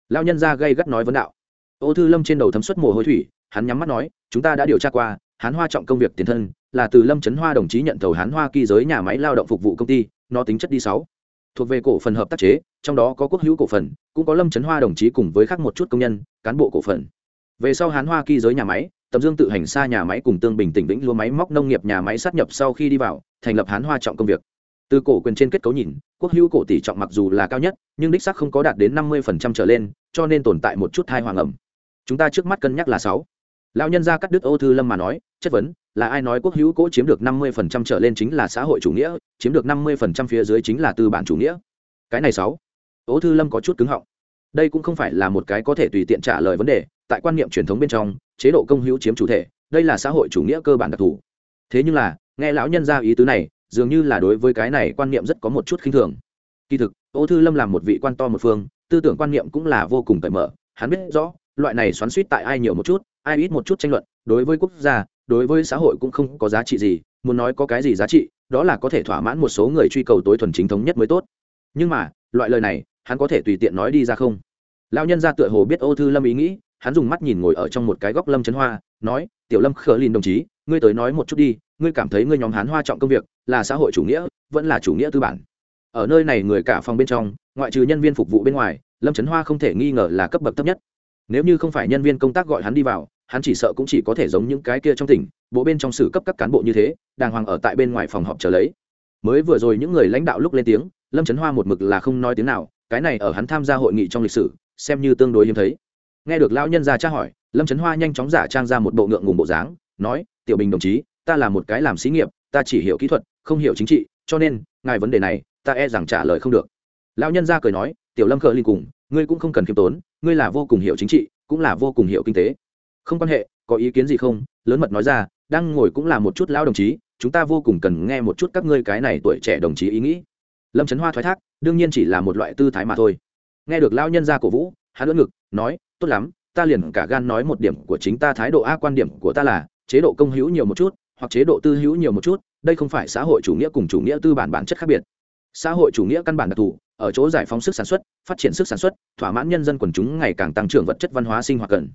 Lao nhân ra gây gắt nói vấn đạo. Ô thư lâm trên đầu thấm suất mồ hôi thủy, hắn nhắm mắt nói, chúng ta đã điều tra qua, hán hoa trọng công việc tiền thân, là từ lâm trấn hoa đồng chí nhận thầu hán hoa kỳ giới nhà máy lao động phục vụ công ty, nó tính chất đi sáu. Thuộc về cổ phần hợp tác chế, trong đó có quốc hữu cổ phần, cũng có lâm trấn hoa đồng chí cùng với khác một chút công nhân, cán bộ cổ phần. Về sau hán hoa kỳ giới nhà máy tầm dương tự hành xa nhà máy cùng tương bình tỉnh vĩnh lúa máy móc nông nghiệp nhà máy sát nhập sau khi đi vào thành lập hán hoa trọng công việc. Từ cổ quyền trên kết cấu nhìn, quốc hữu cổ tỷ trọng mặc dù là cao nhất, nhưng đích sắc không có đạt đến năm mươi trở lên, cho nên tồn tại một chút thai hoàng ẩm. Chúng ta trước mắt cân nhắc là sáu. Lão nhân gia cắt đứt ô thư lâm mà nói, chất vấn, là ai nói quốc hữu cổ chiếm được năm mươi trở lên chính là xã hội chủ nghĩa, chiếm được năm mươi phía dưới chính là tư bản chủ nghĩa? Cái này sáu. Ô thư lâm có chút cứng họng. Đây cũng không phải là một cái có thể tùy tiện trả lời vấn đề, tại quan niệm truyền thống bên trong, chế độ công hữu chiếm chủ thể, đây là xã hội chủ nghĩa cơ bản đặc thù. Thế nhưng là nghe lão nhân ra ý tứ này, dường như là đối với cái này quan niệm rất có một chút khinh thường. Kỳ thực, ô thư lâm làm một vị quan to một phương, tư tưởng quan niệm cũng là vô cùng cởi mở, hắn biết rõ, loại này xoắn suýt tại ai nhiều một chút, ai ít một chút tranh luận, đối với quốc gia, đối với xã hội cũng không có giá trị gì, muốn nói có cái gì giá trị, đó là có thể thỏa mãn một số người truy cầu tối thuần chính thống nhất mới tốt. Nhưng mà, loại lời này, hắn có thể tùy tiện nói đi ra không? Lão nhân ra tựa hồ biết ô thư lâm ý nghĩ, hắn dùng mắt nhìn ngồi ở trong một cái góc lâm trấn hoa, nói, tiểu lâm khờ lìn đồng chí, ngươi tới nói một chút đi ngươi cảm thấy ngươi nhóm hán hoa trọng công việc, là xã hội chủ nghĩa, vẫn là chủ nghĩa tư bản. Ở nơi này người cả phòng bên trong, ngoại trừ nhân viên phục vụ bên ngoài, lâm trấn hoa không thể nghi ngờ là cấp bậc thấp nhất. Nếu như không phải nhân viên công tác gọi hắn đi vào, hắn chỉ sợ cũng chỉ có thể giống những cái kia trong tỉnh, bộ bên trong sử cấp các cán bộ như thế, đàng hoàng ở tại bên ngoài phòng họp chờ lấy. Mới vừa rồi những người lãnh đạo lúc lên tiếng, lâm trấn hoa một mực là không nói tiếng nào, cái này ở hắn tham gia hội nghị trong lịch sử, xem như tương đối hiếm thấy. Nghe được lão nhân ra tra hỏi, lâm trấn hoa nhanh chóng giả trang ra một bộ ngượng ngùng bộ dáng, nói, tiểu bình đồng chí ta là một cái làm xí nghiệp, ta chỉ hiểu kỹ thuật, không hiểu chính trị, cho nên, ngài vấn đề này, ta e rằng trả lời không được. Lão nhân ra cười nói, tiểu lâm khờ linh cùng, ngươi cũng không cần khiêm tốn, ngươi là vô cùng hiểu chính trị, cũng là vô cùng hiểu kinh tế. Không quan hệ, có ý kiến gì không? Lớn mật nói ra, đang ngồi cũng là một chút lão đồng chí, chúng ta vô cùng cần nghe một chút các ngươi cái này tuổi trẻ đồng chí ý nghĩ. Lâm trấn hoa thoái thác, đương nhiên chỉ là một loại tư thái mà thôi. Nghe được lão nhân gia cổ vũ, hắn lưỡng ngực, nói, tốt lắm, ta liền cả gan nói một điểm của chính ta thái độ a, quan điểm của ta là, chế độ công hữu nhiều một chút hoặc chế độ tư hữu nhiều một chút đây không phải xã hội chủ nghĩa cùng chủ nghĩa tư bản bản chất khác biệt xã hội chủ nghĩa căn bản đặc thù ở chỗ giải phóng sức sản xuất phát triển sức sản xuất thỏa mãn nhân dân quần chúng ngày càng tăng trưởng vật chất văn hóa sinh hoạt cần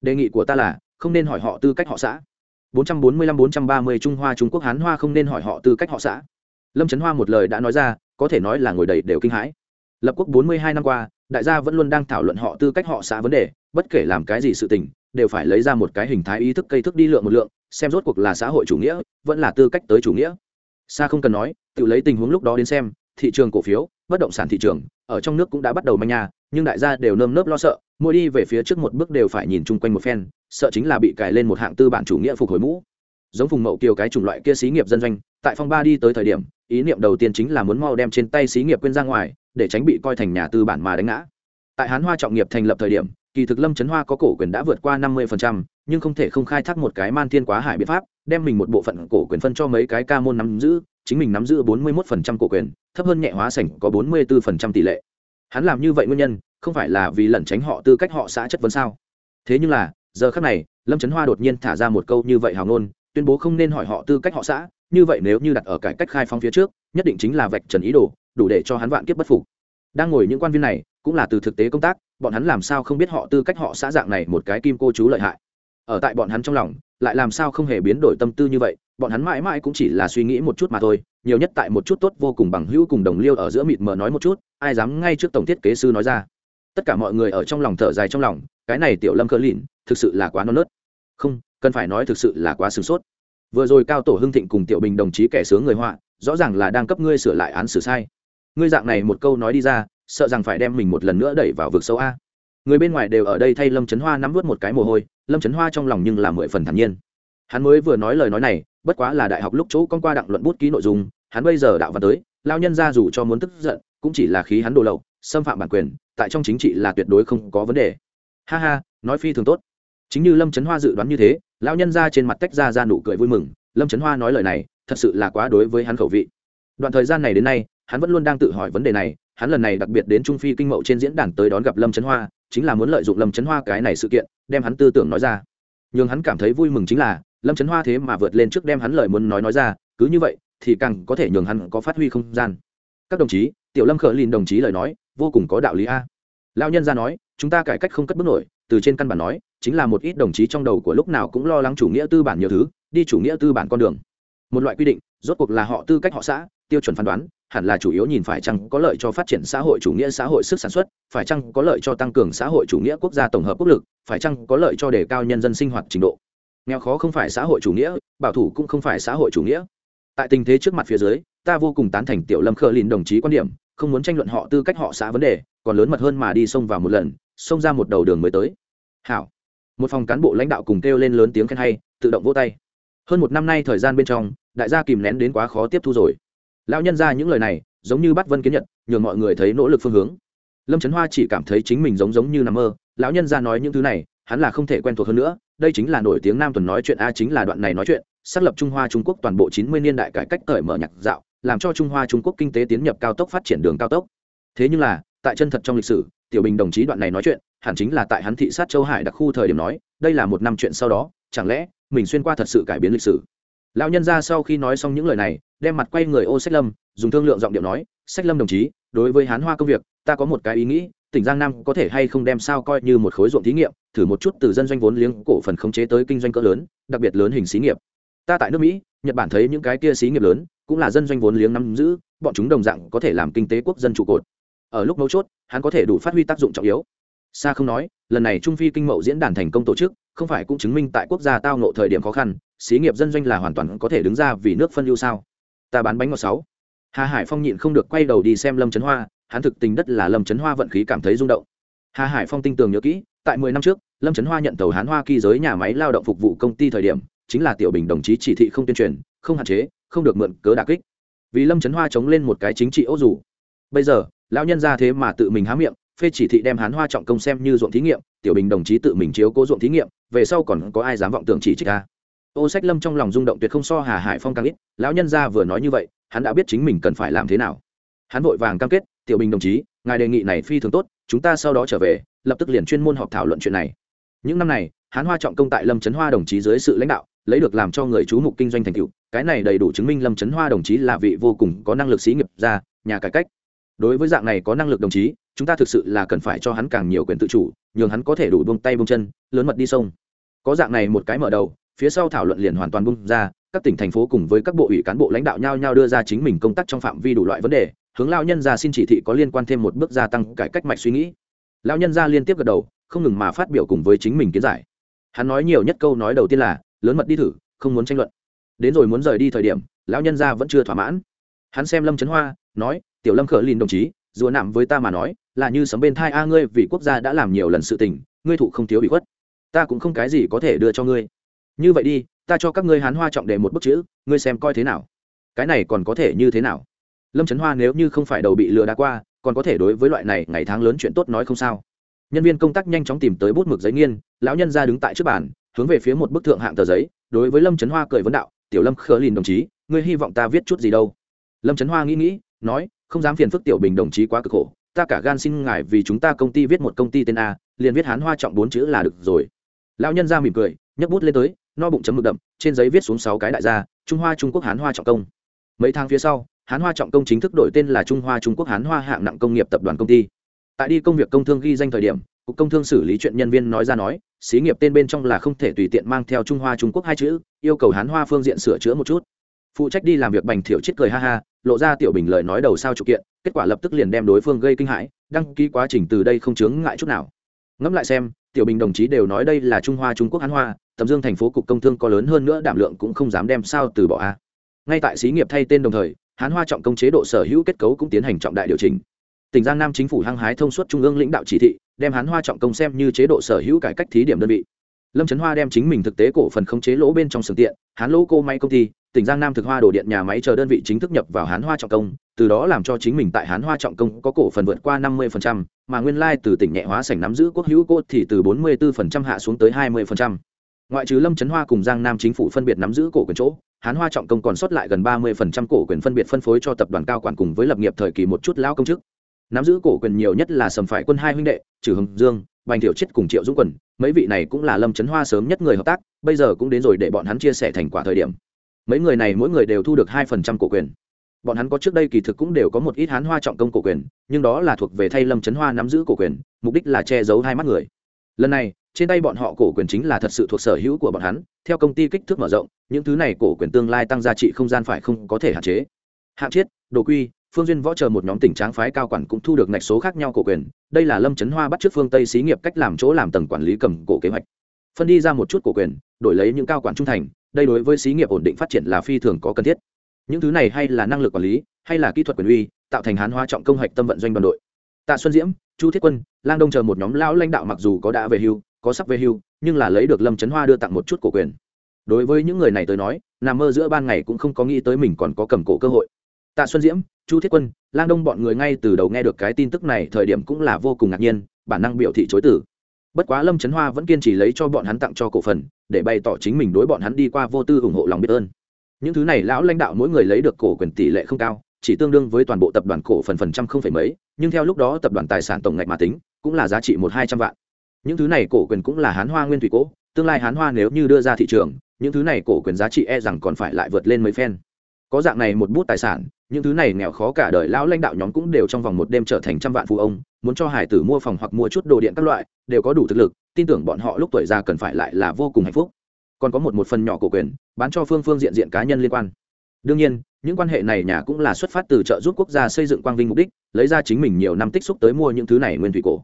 đề nghị của ta là không nên hỏi họ tư cách họ xã 445-430 Trung Hoa Trung Quốc Hán Hoa không nên hỏi họ tư cách họ xã. Lâm Trấn Hoa một lời đã nói ra, có thể nói là ngồi đầy đều kinh hãi. Lập quốc 42 năm qua, đại gia vẫn luôn đang thảo luận họ tư cách họ xã vấn đề, bất kể làm cái gì sự tình, đều phải lấy ra một cái hình thái ý thức cây thức đi lượng một lượng, xem rốt cuộc là xã hội chủ nghĩa, vẫn là tư cách tới chủ nghĩa. Xa không cần nói, tự lấy tình huống lúc đó đến xem, thị trường cổ phiếu, bất động sản thị trường, ở trong nước cũng đã bắt đầu manh nha, nhưng đại gia đều nơm nớp lo sợ, mua đi về phía trước một bước đều phải nhìn chung quanh một phen, sợ chính là bị cài lên một hạng tư bản chủ nghĩa phục hồi mũ. Giống vùng mậu kiều cái chủng loại kia xí nghiệp dân doanh, tại phong ba đi tới thời điểm, ý niệm đầu tiên chính là muốn mau đem trên tay xí nghiệp quên ra ngoài, để tránh bị coi thành nhà tư bản mà đánh ngã. Tại Hán Hoa trọng nghiệp thành lập thời điểm, kỳ thực Lâm Chấn Hoa có cổ quyền đã vượt qua năm 50%, nhưng không thể không khai thác một cái man thiên quá hải biện pháp, đem mình một bộ phận cổ quyền phân cho mấy cái ca môn nắm giữ, chính mình nắm giữ 41% cổ quyền, thấp hơn nhẹ hóa sảnh có 44% tỷ lệ. Hắn làm như vậy nguyên nhân, không phải là vì lẩn tránh họ tư cách họ xã chất vấn sao? Thế nhưng là, giờ khắc này, Lâm Chấn Hoa đột nhiên thả ra một câu như vậy hào ngôn, tuyên bố không nên hỏi họ tư cách họ xã, như vậy nếu như đặt ở cải cách khai phóng phía trước, nhất định chính là vạch trần ý đồ, đủ để cho hắn vạn kiếp bất phục. Đang ngồi những quan viên này, cũng là từ thực tế công tác, bọn hắn làm sao không biết họ tư cách họ xã dạng này một cái kim cô chú lợi hại. Ở tại bọn hắn trong lòng, lại làm sao không hề biến đổi tâm tư như vậy, bọn hắn mãi mãi cũng chỉ là suy nghĩ một chút mà thôi, nhiều nhất tại một chút tốt vô cùng bằng hữu cùng đồng liêu ở giữa mịt mờ nói một chút, ai dám ngay trước tổng thiết kế sư nói ra. Tất cả mọi người ở trong lòng thở dài trong lòng, cái này tiểu Lâm Cơ lìn thực sự là quá non nớt. Không, cần phải nói thực sự là quá sửng sốt vừa rồi cao tổ hưng thịnh cùng tiểu bình đồng chí kẻ sướng người họa rõ ràng là đang cấp ngươi sửa lại án xử sai ngươi dạng này một câu nói đi ra sợ rằng phải đem mình một lần nữa đẩy vào vực sâu a. Người bên ngoài đều ở đây thay lâm trấn hoa nắm vớt một cái mồ hôi, lâm trấn hoa trong lòng nhưng là mười phần thản nhiên. Hắn mới vừa nói lời nói này, bất quá là đại học lúc chỗ con qua đặng luận bút ký nội dung, hắn bây giờ đạo văn tới lao nhân ra dù cho muốn tức giận, cũng chỉ là khí hắn đồ lậu, xâm phạm bản quyền, tại trong chính trị là tuyệt đối không có vấn đề. Ha ha, nói phi thường tốt. Chính như lâm trấn hoa dự đoán như thế, lão nhân ra trên mặt tách ra ra nụ cười vui mừng, lâm trấn hoa nói lời này, thật sự là quá đối với hắn khẩu vị. Đoạn thời gian này đến nay, hắn vẫn luôn đang tự hỏi vấn đề này hắn lần này đặc biệt đến trung phi kinh mậu trên diễn đàn tới đón gặp lâm trấn hoa, chính là muốn lợi dụng lâm trấn hoa cái này sự kiện, đem hắn tư tưởng nói ra. Nhưng hắn cảm thấy vui mừng chính là, lâm trấn hoa thế mà vượt lên trước đem hắn lời muốn nói nói ra, cứ như vậy, thì càng có thể nhường hắn có phát huy không gian. Các đồng chí, tiểu lâm khở lìn đồng chí lời nói, vô cùng có đạo lý a. Lão nhân ra nói, chúng ta cải cách không cất bước nổi, từ trên căn bản nói, chính là một ít đồng chí trong đầu của lúc nào cũng lo lắng chủ nghĩa tư bản nhiều thứ, đi chủ nghĩa tư bản con đường. Một loại quy định, rốt cuộc là họ tư cách họ xã, tiêu chuẩn phán đoán hẳn là chủ yếu nhìn phải chăng có lợi cho phát triển xã hội chủ nghĩa xã hội sức sản xuất, phải chăng có lợi cho tăng cường xã hội chủ nghĩa quốc gia tổng hợp quốc lực, phải chăng có lợi cho đề cao nhân dân sinh hoạt trình độ. Nghèo khó không phải xã hội chủ nghĩa, bảo thủ cũng không phải xã hội chủ nghĩa. Tại tình thế trước mặt phía dưới, ta vô cùng tán thành tiểu lâm khờ lìn đồng chí quan điểm, không muốn tranh luận họ tư cách họ xã vấn đề, còn lớn mật hơn mà đi xông vào một lần, xông ra một đầu đường mới tới. Hảo. Một phòng cán bộ lãnh đạo cùng kêu lên lớn tiếng khen hay, tự động vỗ tay. Hơn một năm nay thời gian bên trong, đại gia kìm nén đến quá khó tiếp thu rồi lão nhân ra những lời này, giống như bắt vân kiến nhật, nhường mọi người thấy nỗ lực phương hướng. Lâm trấn hoa chỉ cảm thấy chính mình giống giống như nằm mơ, lão nhân ra nói những thứ này, hắn là không thể quen thuộc hơn nữa, đây chính là nổi tiếng nam tuần nói chuyện, a, chính là đoạn này nói chuyện, xác lập trung hoa trung quốc toàn bộ chín mươi niên đại cải cách cởi mở nhạc dạo, làm cho trung hoa trung quốc kinh tế tiến nhập cao tốc phát triển đường cao tốc. Thế nhưng là, tại chân thật trong lịch sử, tiểu bình đồng chí đoạn này nói chuyện, hẳn chính là tại hắn thị sát châu hải đặc khu thời điểm nói, đây là một năm chuyện sau đó, chẳng lẽ mình xuyên qua thật sự cải biến lịch sử? Lão nhân ra sau khi nói xong những lời này, đem mặt quay người ô sách lâm, dùng thương lượng giọng điệu nói, sách lâm đồng chí, đối với hán hoa công việc, ta có một cái ý nghĩ, tỉnh giang nam có thể hay không đem sao coi như một khối ruộng thí nghiệm, thử một chút từ dân doanh vốn liếng cổ phần khống chế tới kinh doanh cỡ lớn, đặc biệt lớn hình xí nghiệp. Ta tại nước mỹ, nhật bản thấy những cái kia xí nghiệp lớn, cũng là dân doanh vốn liếng nắm giữ, bọn chúng đồng dạng có thể làm kinh tế quốc dân trụ cột. Ở lúc mấu chốt, hắn có thể đủ phát huy tác dụng trọng yếu xa không nói, lần này trung phi kinh mậu diễn đàn thành công tổ chức, không phải cũng chứng minh tại quốc gia tao nộ thời điểm khó khăn, xí nghiệp dân doanh là hoàn toàn có thể đứng ra vì nước phân ưu sao? Ta bán bánh ngọt sáu. Hà hải phong nhịn không được quay đầu đi xem lâm trấn hoa, hắn thực tình đất là lâm trấn hoa vận khí cảm thấy rung động. Hà hải phong tinh tường nhớ kỹ, tại mười năm trước, lâm trấn hoa nhận tàu hán hoa kỳ giới nhà máy lao động phục vụ công ty thời điểm, chính là tiểu bình đồng chí chỉ thị không tuyên truyền, không hạn chế, không được mượn cớ đà kích. Vì lâm trấn hoa chống lên một cái chính trị ô dù. Bây giờ, lão nhân ra thế mà tự mình há miệng phê chỉ thị đem hán hoa trọng công xem như ruộng thí nghiệm, tiểu bình đồng chí tự mình chiếu cố ruộng thí nghiệm, về sau còn có ai dám vọng tưởng chỉ trích ta? Ô sách lâm trong lòng rung động tuyệt không so hà hải phong càng ít, lão nhân gia vừa nói như vậy, hắn đã biết chính mình cần phải làm thế nào. Hắn vội vàng cam kết, tiểu bình đồng chí, ngài đề nghị này phi thường tốt, chúng ta sau đó trở về, lập tức liền chuyên môn họp thảo luận chuyện này. Những năm này, hán hoa trọng công tại lâm trấn hoa đồng chí dưới sự lãnh đạo, lấy được làm cho người chú mục kinh doanh thành tựu, cái này đầy đủ chứng minh lâm trấn hoa đồng chí là vị vô cùng có năng lực sĩ nghiệp ra nhà cải cách. Đối với dạng này có năng lực đồng chí chúng ta thực sự là cần phải cho hắn càng nhiều quyền tự chủ, nhường hắn có thể đủ buông tay buông chân, lớn mật đi sông. Có dạng này một cái mở đầu, phía sau thảo luận liền hoàn toàn bung ra, các tỉnh thành phố cùng với các bộ ủy cán bộ lãnh đạo nhau nhau đưa ra chính mình công tác trong phạm vi đủ loại vấn đề, hướng lao nhân ra xin chỉ thị có liên quan thêm một bước gia tăng cải cách mạch suy nghĩ. Lao nhân ra liên tiếp gật đầu, không ngừng mà phát biểu cùng với chính mình kiến giải. Hắn nói nhiều nhất câu nói đầu tiên là, lớn mật đi thử, không muốn tranh luận. Đến rồi muốn rời đi thời điểm, lão nhân gia vẫn chưa thỏa mãn. Hắn xem lâm trấn hoa, nói, tiểu lâm khở lìn đồng chí rùa nạm với ta mà nói, là như sấm bên thai a ngươi, vì quốc gia đã làm nhiều lần sự tình, ngươi thụ không thiếu bị khuất. Ta cũng không cái gì có thể đưa cho ngươi. Như vậy đi, ta cho các ngươi hán hoa trọng đề một bức chữ, ngươi xem coi thế nào. Cái này còn có thể như thế nào? Lâm trấn hoa nếu như không phải đầu bị lừa đá qua, còn có thể đối với loại này ngày tháng lớn chuyện tốt nói không sao. Nhân viên công tác nhanh chóng tìm tới bút mực giấy nghiên, lão nhân ra đứng tại trước bàn, hướng về phía một bức thượng hạng tờ giấy, đối với lâm trấn hoa cười vấn đạo, tiểu lâm khờ lìn đồng chí, ngươi hy vọng ta viết chút gì đâu? Lâm trấn hoa nghĩ nghĩ, nói không dám phiền phức tiểu bình đồng chí quá cực khổ, ta cả gan xin ngài vì chúng ta công ty viết một công ty tên a, liền viết hán hoa trọng bốn chữ là được rồi. Lão nhân ra mỉm cười, nhấc bút lên tới, no bụng chấm mực đậm, trên giấy viết xuống sáu cái đại gia, trung hoa trung quốc hán hoa trọng công. Mấy tháng phía sau, hán hoa trọng công chính thức đổi tên là trung hoa trung quốc hán hoa hạng nặng công nghiệp tập đoàn công ty. Tại đi công việc công thương ghi danh thời điểm, cục công thương xử lý chuyện nhân viên nói ra nói, xí nghiệp tên bên trong là không thể tùy tiện mang theo trung hoa trung quốc hai chữ, yêu cầu hán hoa phương diện sửa chữa một chút. Phụ trách đi làm việc bành thiểu chết cười ha ha lộ ra tiểu bình lời nói đầu sao trục kiện, kết quả lập tức liền đem đối phương gây kinh hãi, đăng ký quá trình từ đây không chướng ngại chút nào. Ngẫm lại xem, tiểu bình đồng chí đều nói đây là trung hoa trung quốc hán hoa, tầm dương thành phố cục công thương có lớn hơn nữa đảm lượng cũng không dám đem sao từ bỏ a. Ngay tại xí nghiệp thay tên đồng thời, hán hoa trọng công chế độ sở hữu kết cấu cũng tiến hành trọng đại điều chỉnh. Tỉnh giang nam chính phủ hăng hái thông suốt trung ương lãnh đạo chỉ thị, đem hán hoa trọng công xem như chế độ sở hữu cải cách thí điểm đơn vị. Lâm trấn hoa đem chính mình thực tế cổ phần khống chế lỗ bên trong sừng tiện, hán lỗ cô may công ty tỉnh giang nam thực hoa đổ điện nhà máy chờ đơn vị chính thức nhập vào hán hoa trọng công, từ đó làm cho chính mình tại hán hoa trọng công có cổ phần vượt qua năm mươi mà nguyên lai từ tỉnh nhẹ hóa sảnh nắm giữ quốc hữu cốt thì từ bốn mươi 44% hạ xuống tới hai 20% ngoại trừ lâm trấn hoa cùng giang nam chính phủ phân biệt nắm giữ cổ quyền chỗ, hán hoa trọng công còn sót lại gần ba mươi phần trăm cổ quyền phân biệt phân phối cho tập đoàn cao quản cùng với lập nghiệp thời kỳ một chút lão công chức. Nắm giữ cổ quyền nhiều nhất là sầm phải quân hai huynh đệ trừ hồng dương, bành thiểu chết cùng triệu dũng quần, mấy vị này cũng là lâm trấn hoa sớm nhất người hợp tác, bây giờ cũng đến rồi để bọn hắn chia sẻ thành quả thời điểm mấy người này mỗi người đều thu được hai phần trăm cổ quyền. Bọn hắn có trước đây kỳ thực cũng đều có một ít hán hoa trọng công cổ quyền, nhưng đó là thuộc về thay lâm trấn hoa nắm giữ cổ quyền, mục đích là che giấu hai mắt người. Lần này, trên tay bọn họ cổ quyền chính là thật sự thuộc sở hữu của bọn hắn, theo công ty kích thước mở rộng, những thứ này cổ quyền tương lai tăng giá trị không gian phải không có thể hạn chế. Hạng chiết, đồ quy, phương duyên võ chờ một nhóm tỉnh tráng phái cao quản cũng thu được ngạch số khác nhau cổ quyền, đây là lâm trấn hoa bắt trước phương tây xí nghiệp cách làm chỗ làm tầng quản lý cầm cổ kế hoạch. Phân đi ra một chút cổ quyền, đổi lấy những cao quản trung thành đây đối với xí nghiệp ổn định phát triển là phi thường có cần thiết. Những thứ này hay là năng lực quản lý, hay là kỹ thuật quyền uy, tạo thành hán hóa trọng công hạch tâm vận doanh đoàn đội. Tạ xuân diễm, chu thiết quân, lang đông chờ một nhóm lão lãnh đạo mặc dù có đã về hưu, có sắp về hưu, nhưng là lấy được lâm trấn hoa đưa tặng một chút cổ quyền. Đối với những người này tới nói, nằm mơ giữa ban ngày cũng không có nghĩ tới mình còn có cầm cổ cơ hội. Tạ xuân diễm, chu thiết quân, lang đông bọn người ngay từ đầu nghe được cái tin tức này thời điểm cũng là vô cùng ngạc nhiên, bản năng biểu thị chối tử bất quá lâm trấn hoa vẫn kiên trì lấy cho bọn hắn tặng cho cổ phần, để bày tỏ chính mình đối bọn hắn đi qua vô tư ủng hộ lòng biết ơn. Những thứ này lão lãnh đạo mỗi người lấy được cổ quyền tỷ lệ không cao, chỉ tương đương với toàn bộ tập đoàn cổ phần phần trăm không phải mấy, nhưng theo lúc đó tập đoàn tài sản tổng ngạch mà tính, cũng là giá trị một hai trăm vạn. Những thứ này cổ quyền cũng là hán hoa nguyên thủy cố, tương lai hán hoa nếu như đưa ra thị trường, những thứ này cổ quyền giá trị e rằng còn phải lại vượt lên mấy phen có dạng này một bút tài sản, những thứ này nghèo khó cả đời lão lãnh đạo nhóm cũng đều trong vòng một đêm trở thành trăm vạn phụ ông, muốn cho hải tử mua phòng hoặc mua chút đồ điện các loại, đều có đủ thực lực, tin tưởng bọn họ lúc tuổi già cần phải lại là vô cùng hạnh phúc. Còn có một một phần nhỏ cổ quyền, bán cho phương phương diện diện cá nhân liên quan. Đương nhiên, những quan hệ này nhà cũng là xuất phát từ trợ giúp quốc gia xây dựng quang vinh mục đích, lấy ra chính mình nhiều năm tích xúc tới mua những thứ này nguyên thủy cổ.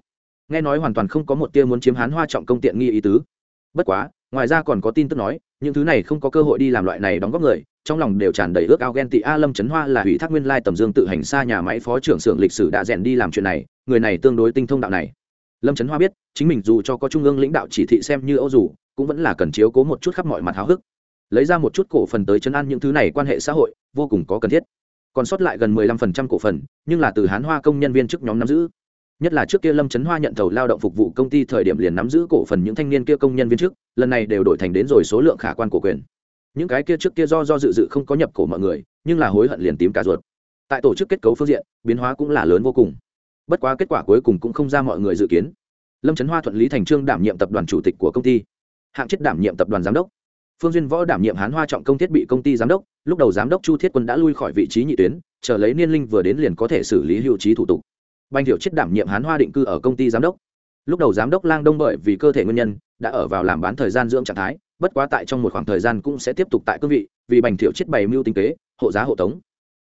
Nghe nói hoàn toàn không có một tia muốn chiếm hán hoa trọng công tiện nghi ý tứ. Bất quá ngoài ra còn có tin tức nói, những thứ này không có cơ hội đi làm loại này đóng góp người, trong lòng đều tràn đầy ước ao ghen tị. A lâm trấn hoa là ủy thác nguyên lai tầm dương tự hành xa nhà máy phó trưởng xưởng lịch sử đã rèn đi làm chuyện này, người này tương đối tinh thông đạo này. Lâm trấn hoa biết, chính mình dù cho có trung ương lãnh đạo chỉ thị xem như âu dù, cũng vẫn là cần chiếu cố một chút khắp mọi mặt háo hức. Lấy ra một chút cổ phần tới chấn an những thứ này quan hệ xã hội, vô cùng có cần thiết. Còn sót lại gần 15% cổ phần, nhưng là từ hán hoa công nhân viên chức nhóm nắm giữ nhất là trước kia lâm trấn hoa nhận thầu lao động phục vụ công ty thời điểm liền nắm giữ cổ phần những thanh niên kia công nhân viên chức lần này đều đổi thành đến rồi số lượng khả quan của quyền những cái kia trước kia do do dự dự không có nhập cổ mọi người nhưng là hối hận liền tím cả ruột tại tổ chức kết cấu phương diện biến hóa cũng là lớn vô cùng bất quá kết quả cuối cùng cũng không ra mọi người dự kiến lâm trấn hoa thuận lý thành trương đảm nhiệm tập đoàn chủ tịch của công ty hạng chất đảm nhiệm tập đoàn giám đốc phương duyên võ đảm nhiệm hán hoa trọng công thiết bị công ty giám đốc lúc đầu giám đốc chu thiết quân đã lui khỏi vị trí nhị tuyến chờ lấy niên linh vừa đến liền có thể xử lý hiệu trí thủ tục banh thiểu chết đảm nhiệm hán hoa định cư ở công ty giám đốc. Lúc đầu giám đốc lang đông bởi vì cơ thể nguyên nhân, đã ở vào làm bán thời gian dưỡng trạng thái, bất quá tại trong một khoảng thời gian cũng sẽ tiếp tục tại cương vị, vì bành thiểu chết bày mưu tinh kế, hộ giá hộ tống.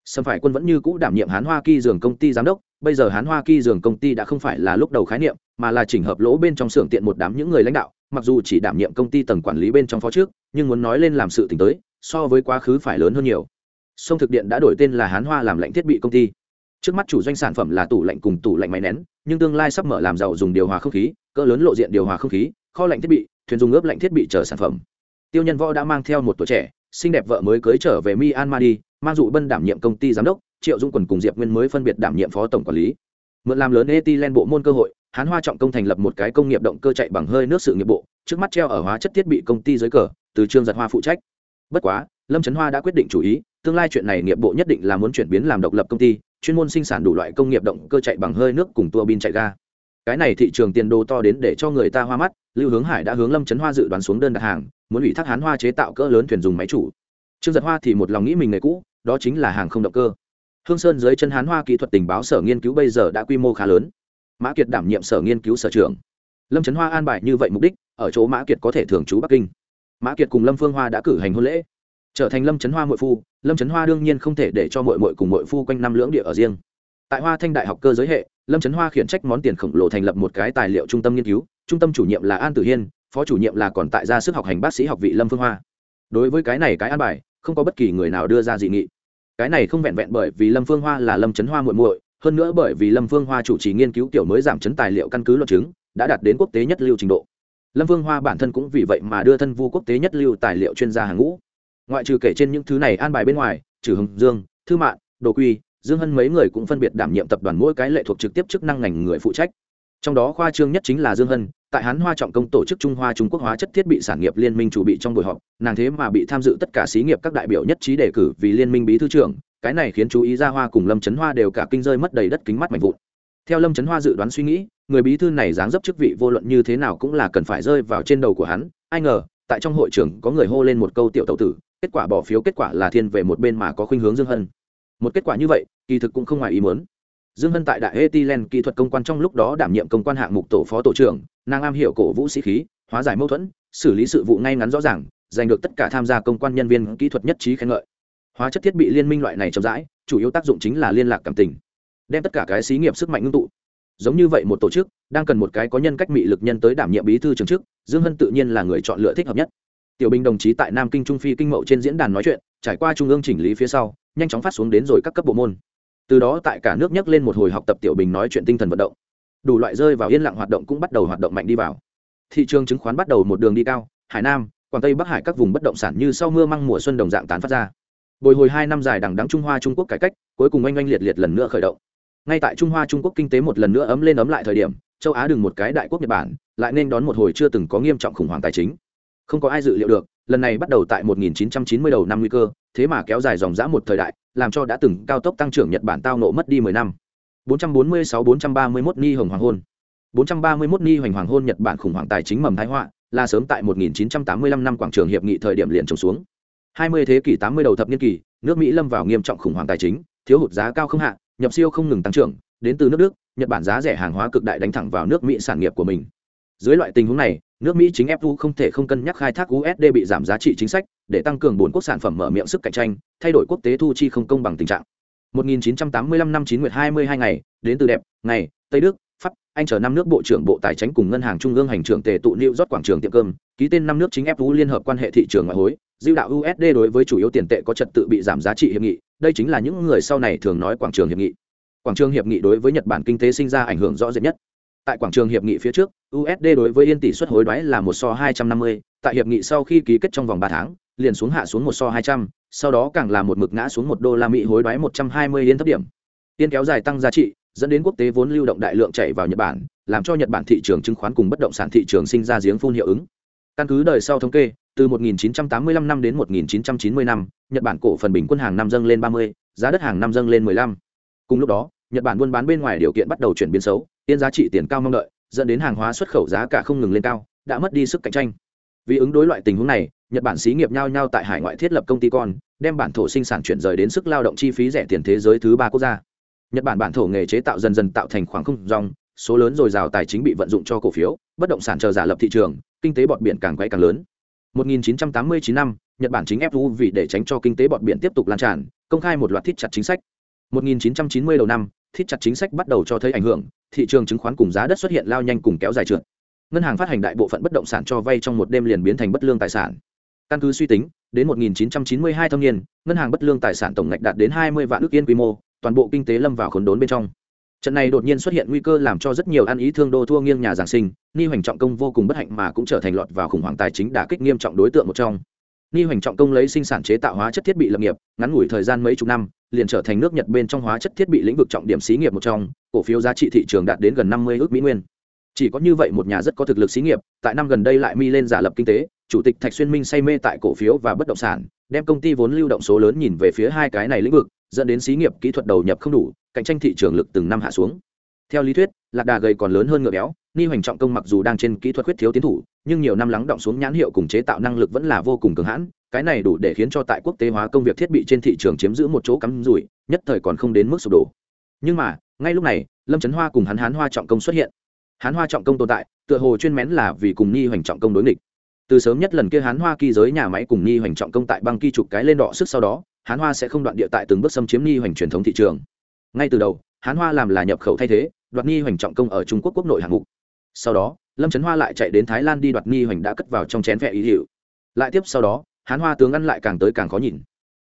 Sâm phải quân vẫn như cũ đảm nhiệm hán hoa kỳ dường công ty giám đốc, bây giờ hán hoa kỳ dường công ty đã không phải là lúc đầu khái niệm, mà là chỉnh hợp lỗ bên trong xưởng tiện một đám những người lãnh đạo, mặc dù chỉ đảm nhiệm công ty tầng quản lý bên trong phó trước, nhưng muốn nói lên làm sự tình tới, so với quá khứ phải lớn hơn nhiều. Sông thực điện đã đổi tên là hán hoa làm lãnh thiết bị công ty trước mắt chủ doanh sản phẩm là tủ lạnh cùng tủ lạnh máy nén, nhưng tương lai sắp mở làm giàu dùng điều hòa không khí, cỡ lớn lộ diện điều hòa không khí, kho lạnh thiết bị, thuyền dùng ướp lạnh thiết bị chờ sản phẩm. Tiêu nhân võ đã mang theo một tuổi trẻ, xinh đẹp vợ mới cưới trở về myanmar đi, mang dụ bân đảm nhiệm công ty giám đốc, triệu dung quần cùng diệp nguyên mới phân biệt đảm nhiệm phó tổng quản lý. Mượn làm lớn len bộ môn cơ hội, hán hoa trọng công thành lập một cái công nghiệp động cơ chạy bằng hơi nước sự nghiệp bộ, trước mắt treo ở hóa chất thiết bị công ty dưới cờ, từ trương giật hoa phụ trách. Bất quá, lâm trấn hoa đã quyết định chủ ý, tương lai chuyện này nghiệp bộ nhất định là muốn chuyển biến làm độc lập công ty chuyên môn sinh sản đủ loại công nghiệp động cơ chạy bằng hơi nước cùng tua bin chạy ga. Cái này thị trường tiền đồ to đến để cho người ta hoa mắt, lưu hướng hải đã hướng lâm trấn hoa dự đoán xuống đơn đặt hàng, muốn ủy thác hán hoa chế tạo cỡ lớn thuyền dùng máy chủ. Trương giật hoa thì một lòng nghĩ mình nghề cũ, đó chính là hàng không động cơ. Hương sơn dưới chân hán hoa kỹ thuật tình báo sở nghiên cứu bây giờ đã quy mô khá lớn. Mã kiệt đảm nhiệm sở nghiên cứu sở trưởng. Lâm trấn hoa an bài như vậy mục đích, ở chỗ mã kiệt có thể thường trú bắc kinh. Mã kiệt cùng lâm phương hoa đã cử hành hôn lễ. Trở thành lâm trấn hoa mội phu lâm trấn hoa đương nhiên không thể để cho mội mội cùng mội phu quanh năm lưỡng địa ở riêng. Tại hoa thanh đại học cơ giới hệ, lâm trấn hoa khiển trách món tiền khổng lồ thành lập một cái tài liệu trung tâm nghiên cứu, trung tâm chủ nhiệm là an tử hiên, phó chủ nhiệm là còn tại gia sức học hành bác sĩ học vị lâm phương hoa. Đối với cái này cái an bài, không có bất kỳ người nào đưa ra dị nghị. Cái này không vẹn vẹn bởi vì lâm phương hoa là lâm trấn hoa muội muội, hơn nữa bởi vì lâm phương hoa chủ trì nghiên cứu tiểu mới giảm chấn tài liệu căn cứ luận chứng, đã đạt đến quốc tế nhất lưu trình độ. Lâm phương hoa bản thân cũng vì vậy mà đưa thân vu quốc tế nhất lưu tài liệu chuyên gia hàng ngũ ngoại trừ kể trên những thứ này an bài bên ngoài, trừ hồng dương, thư mạng đồ quy, dương hân mấy người cũng phân biệt đảm nhiệm tập đoàn mỗi cái lệ thuộc trực tiếp chức năng ngành người phụ trách. Trong đó khoa trương nhất chính là dương hân, tại hán hoa trọng công tổ chức trung hoa trung quốc hóa chất thiết bị sản nghiệp liên minh chủ bị trong buổi họp, nàng thế mà bị tham dự tất cả xí nghiệp các đại biểu nhất trí đề cử vì liên minh bí thư trưởng, cái này khiến chú ý ra hoa cùng lâm trấn hoa đều cả kinh rơi mất đầy đất kính mắt mạnh vụn. Theo lâm trấn hoa dự đoán suy nghĩ, người bí thư này dáng dấp chức vị vô luận như thế nào cũng là cần phải rơi vào trên đầu của hắn, ai ngờ tại trong hội trường có người hô lên một câu tiểu tẩu tử, kết quả bỏ phiếu kết quả là thiên về một bên mà có khuynh hướng dương hân. Một kết quả như vậy, kỳ thực cũng không ngoài ý muốn. Dương hân tại đại etilen kỹ thuật công quan trong lúc đó đảm nhiệm công quan hạng mục tổ phó tổ trưởng, nàng am hiểu cổ vũ sĩ khí, hóa giải mâu thuẫn, xử lý sự vụ ngay ngắn rõ ràng, giành được tất cả tham gia công quan nhân viên kỹ thuật nhất trí khen ngợi. Hóa chất thiết bị liên minh loại này chậm rãi, chủ yếu tác dụng chính là liên lạc cảm tình, đem tất cả cái xí nghiệp sức mạnh ngưng tụ giống như vậy một tổ chức đang cần một cái có nhân cách mị lực nhân tới đảm nhiệm bí thư trường chức, dương hân tự nhiên là người chọn lựa thích hợp nhất. Tiểu bình đồng chí tại nam kinh trung phi kinh mậu trên diễn đàn nói chuyện, trải qua trung ương chỉnh lý phía sau, nhanh chóng phát xuống đến rồi các cấp bộ môn. Từ đó tại cả nước nhắc lên một hồi học tập tiểu bình nói chuyện tinh thần vận động. Đủ loại rơi vào yên lặng hoạt động cũng bắt đầu hoạt động mạnh đi vào. Thị trường chứng khoán bắt đầu một đường đi cao, hải nam, quảng tây bắc hải các vùng bất động sản như sau mưa măng mùa xuân đồng dạng tán phát ra. Bồi hồi hai năm dài đằng đắng trung hoa trung quốc cải cách, cuối cùng oanh oanh liệt liệt lần nữa khởi động ngay tại trung hoa trung quốc kinh tế một lần nữa ấm lên ấm lại thời điểm, châu á đừng một cái đại quốc nhật bản, lại nên đón một hồi chưa từng có nghiêm trọng khủng hoảng tài chính. Không có ai dự liệu được, lần này bắt đầu tại 1990 đầu năm nguy cơ, thế mà kéo dài dòng dã một thời đại, làm cho đã từng cao tốc tăng trưởng nhật bản tao nộ mất đi 10 năm. 446-431 ni hồng hoàng hôn. 431 ni hoành hoàng hôn nhật bản khủng hoảng tài chính mầm thái họa, là sớm tại 1985 năm quảng trường hiệp nghị thời điểm liền trồng xuống. 20 thế kỷ 80 đầu thập niên kỳ, nước mỹ lâm vào nghiêm trọng khủng hoảng tài chính, thiếu hụt giá cao không hạ nhập siêu không ngừng tăng trưởng, đến từ nước đức, nhật bản giá rẻ hàng hóa cực đại đánh thẳng vào nước mỹ sản nghiệp của mình. Dưới loại tình huống này, nước mỹ chính fu không thể không cân nhắc khai thác usd bị giảm giá trị chính sách, để tăng cường bốn quốc sản phẩm mở miệng sức cạnh tranh, thay đổi quốc tế thu chi không công bằng tình trạng. 1985 năm 9 nguyệt 22 ngày, đến từ đẹp, ngày, tây đức, pháp, anh chờ năm nước bộ trưởng bộ tài chính cùng ngân hàng trung ương hành trưởng tề tụ new rót quảng trường tiệm cơm, ký tên năm nước chính fu liên hợp quan hệ thị trường ngoại hối. Dư đạo usd đối với chủ yếu tiền tệ có trật tự bị giảm giá trị hiệp nghị đây chính là những người sau này thường nói quảng trường hiệp nghị. Quảng trường hiệp nghị đối với nhật bản kinh tế sinh ra ảnh hưởng rõ rệt nhất. Tại quảng trường hiệp nghị phía trước usd đối với yên tỷ suất hối đoái là một so hai trăm năm mươi, tại hiệp nghị sau khi ký kết trong vòng ba tháng, liền xuống hạ xuống một so hai trăm, sau đó càng là một mực ngã xuống một đô la mỹ hối đoái một trăm hai mươi yên thấp điểm. Yên kéo dài tăng giá trị, dẫn đến quốc tế vốn lưu động đại lượng chạy vào nhật bản, làm cho nhật bản thị trường chứng khoán cùng bất động sản thị trường sinh ra giếng phun hiệu ứng. Căn cứ đời sau thống kê từ 1985 năm đến 1990 năm nhật bản cổ phần bình quân hàng năm dâng lên 30, giá đất hàng năm dâng lên 15. cùng lúc đó nhật bản buôn bán bên ngoài điều kiện bắt đầu chuyển biến xấu tiền giá trị tiền cao mong đợi dẫn đến hàng hóa xuất khẩu giá cả không ngừng lên cao đã mất đi sức cạnh tranh. Vì ứng đối loại tình huống này nhật bản xí nghiệp nhau nhau tại hải ngoại thiết lập công ty con đem bản thổ sinh sản chuyển rời đến sức lao động chi phí rẻ tiền thế giới thứ ba quốc gia. Nhật bản bản thổ nghề chế tạo dần dần tạo thành khoảng không rong số lớn dồi dào tài chính bị vận dụng cho cổ phiếu bất động sản chờ giả lập thị trường kinh tế bọt biển càng quay càng lớn. 1989 năm, nhật bản chính fu vì để tránh cho kinh tế bọt biển tiếp tục lan tràn, công khai một loạt thiết chặt chính sách. 1990 đầu năm thiết chặt chính sách bắt đầu cho thấy ảnh hưởng, thị trường chứng khoán cùng giá đất xuất hiện lao nhanh cùng kéo dài trượt. Ngân hàng phát hành đại bộ phận bất động sản cho vay trong một đêm liền biến thành bất lương tài sản. Căn cứ suy tính, đến 1992 thâm niên, ngân hàng bất lương tài sản tổng ngạch đạt đến 20 vạn ước yên quy mô, toàn bộ kinh tế lâm vào khốn đốn bên trong trận này đột nhiên xuất hiện nguy cơ làm cho rất nhiều ăn ý thương đô thua nghiêng nhà giảng sinh ni hoành trọng công vô cùng bất hạnh mà cũng trở thành lọt vào khủng hoảng tài chính đả kích nghiêm trọng đối tượng một trong. Ni hoành trọng công lấy sinh sản chế tạo hóa chất thiết bị lập nghiệp, ngắn ngủi thời gian mấy chục năm, liền trở thành nước nhật bên trong hóa chất thiết bị lĩnh vực trọng điểm xí nghiệp một trong, cổ phiếu giá trị thị trường đạt đến gần năm mươi ước mỹ nguyên. Chỉ có như vậy một nhà rất có thực lực xí nghiệp, tại năm gần đây lại mi lên giả lập kinh tế, chủ tịch thạch xuyên minh say mê tại cổ phiếu và bất động sản, đem công ty vốn lưu động số lớn nhìn về phía hai cái này lĩnh vực dẫn đến xí nghiệp kỹ thuật đầu nhập không đủ, cạnh tranh thị trường lực từng năm hạ xuống. Theo lý thuyết, lạc đà gầy còn lớn hơn ngựa béo, ni hoành trọng công mặc dù đang trên kỹ thuật khuyết thiếu tiến thủ, nhưng nhiều năm lắng động xuống nhãn hiệu cùng chế tạo năng lực vẫn là vô cùng cường hãn, cái này đủ để khiến cho tại quốc tế hóa công việc thiết bị trên thị trường chiếm giữ một chỗ cắm rủi, nhất thời còn không đến mức sụp đổ. Nhưng mà, ngay lúc này, lâm trấn hoa cùng hắn hán hoa trọng công xuất hiện. Hán hoa trọng công tồn tại, tựa hồ chuyên mén là vì cùng ni hoành trọng công đối nghịch. Từ sớm nhất lần kia hán hoa kỳ giới nhà máy cùng ni hoành trọng công tại băng kỳ trục cái lên đọ sức sau đó hán hoa sẽ không đoạn địa tại từng bước xâm chiếm nghi hoành truyền thống thị trường. Ngay từ đầu, hán hoa làm là nhập khẩu thay thế, đoạt nghi hoành trọng công ở trung quốc quốc nội hạng mục. Sau đó, lâm trấn hoa lại chạy đến thái lan đi đoạt nghi hoành đã cất vào trong chén vẽ ý hiệu. Lại tiếp sau đó, hán hoa tướng ăn lại càng tới càng khó nhìn.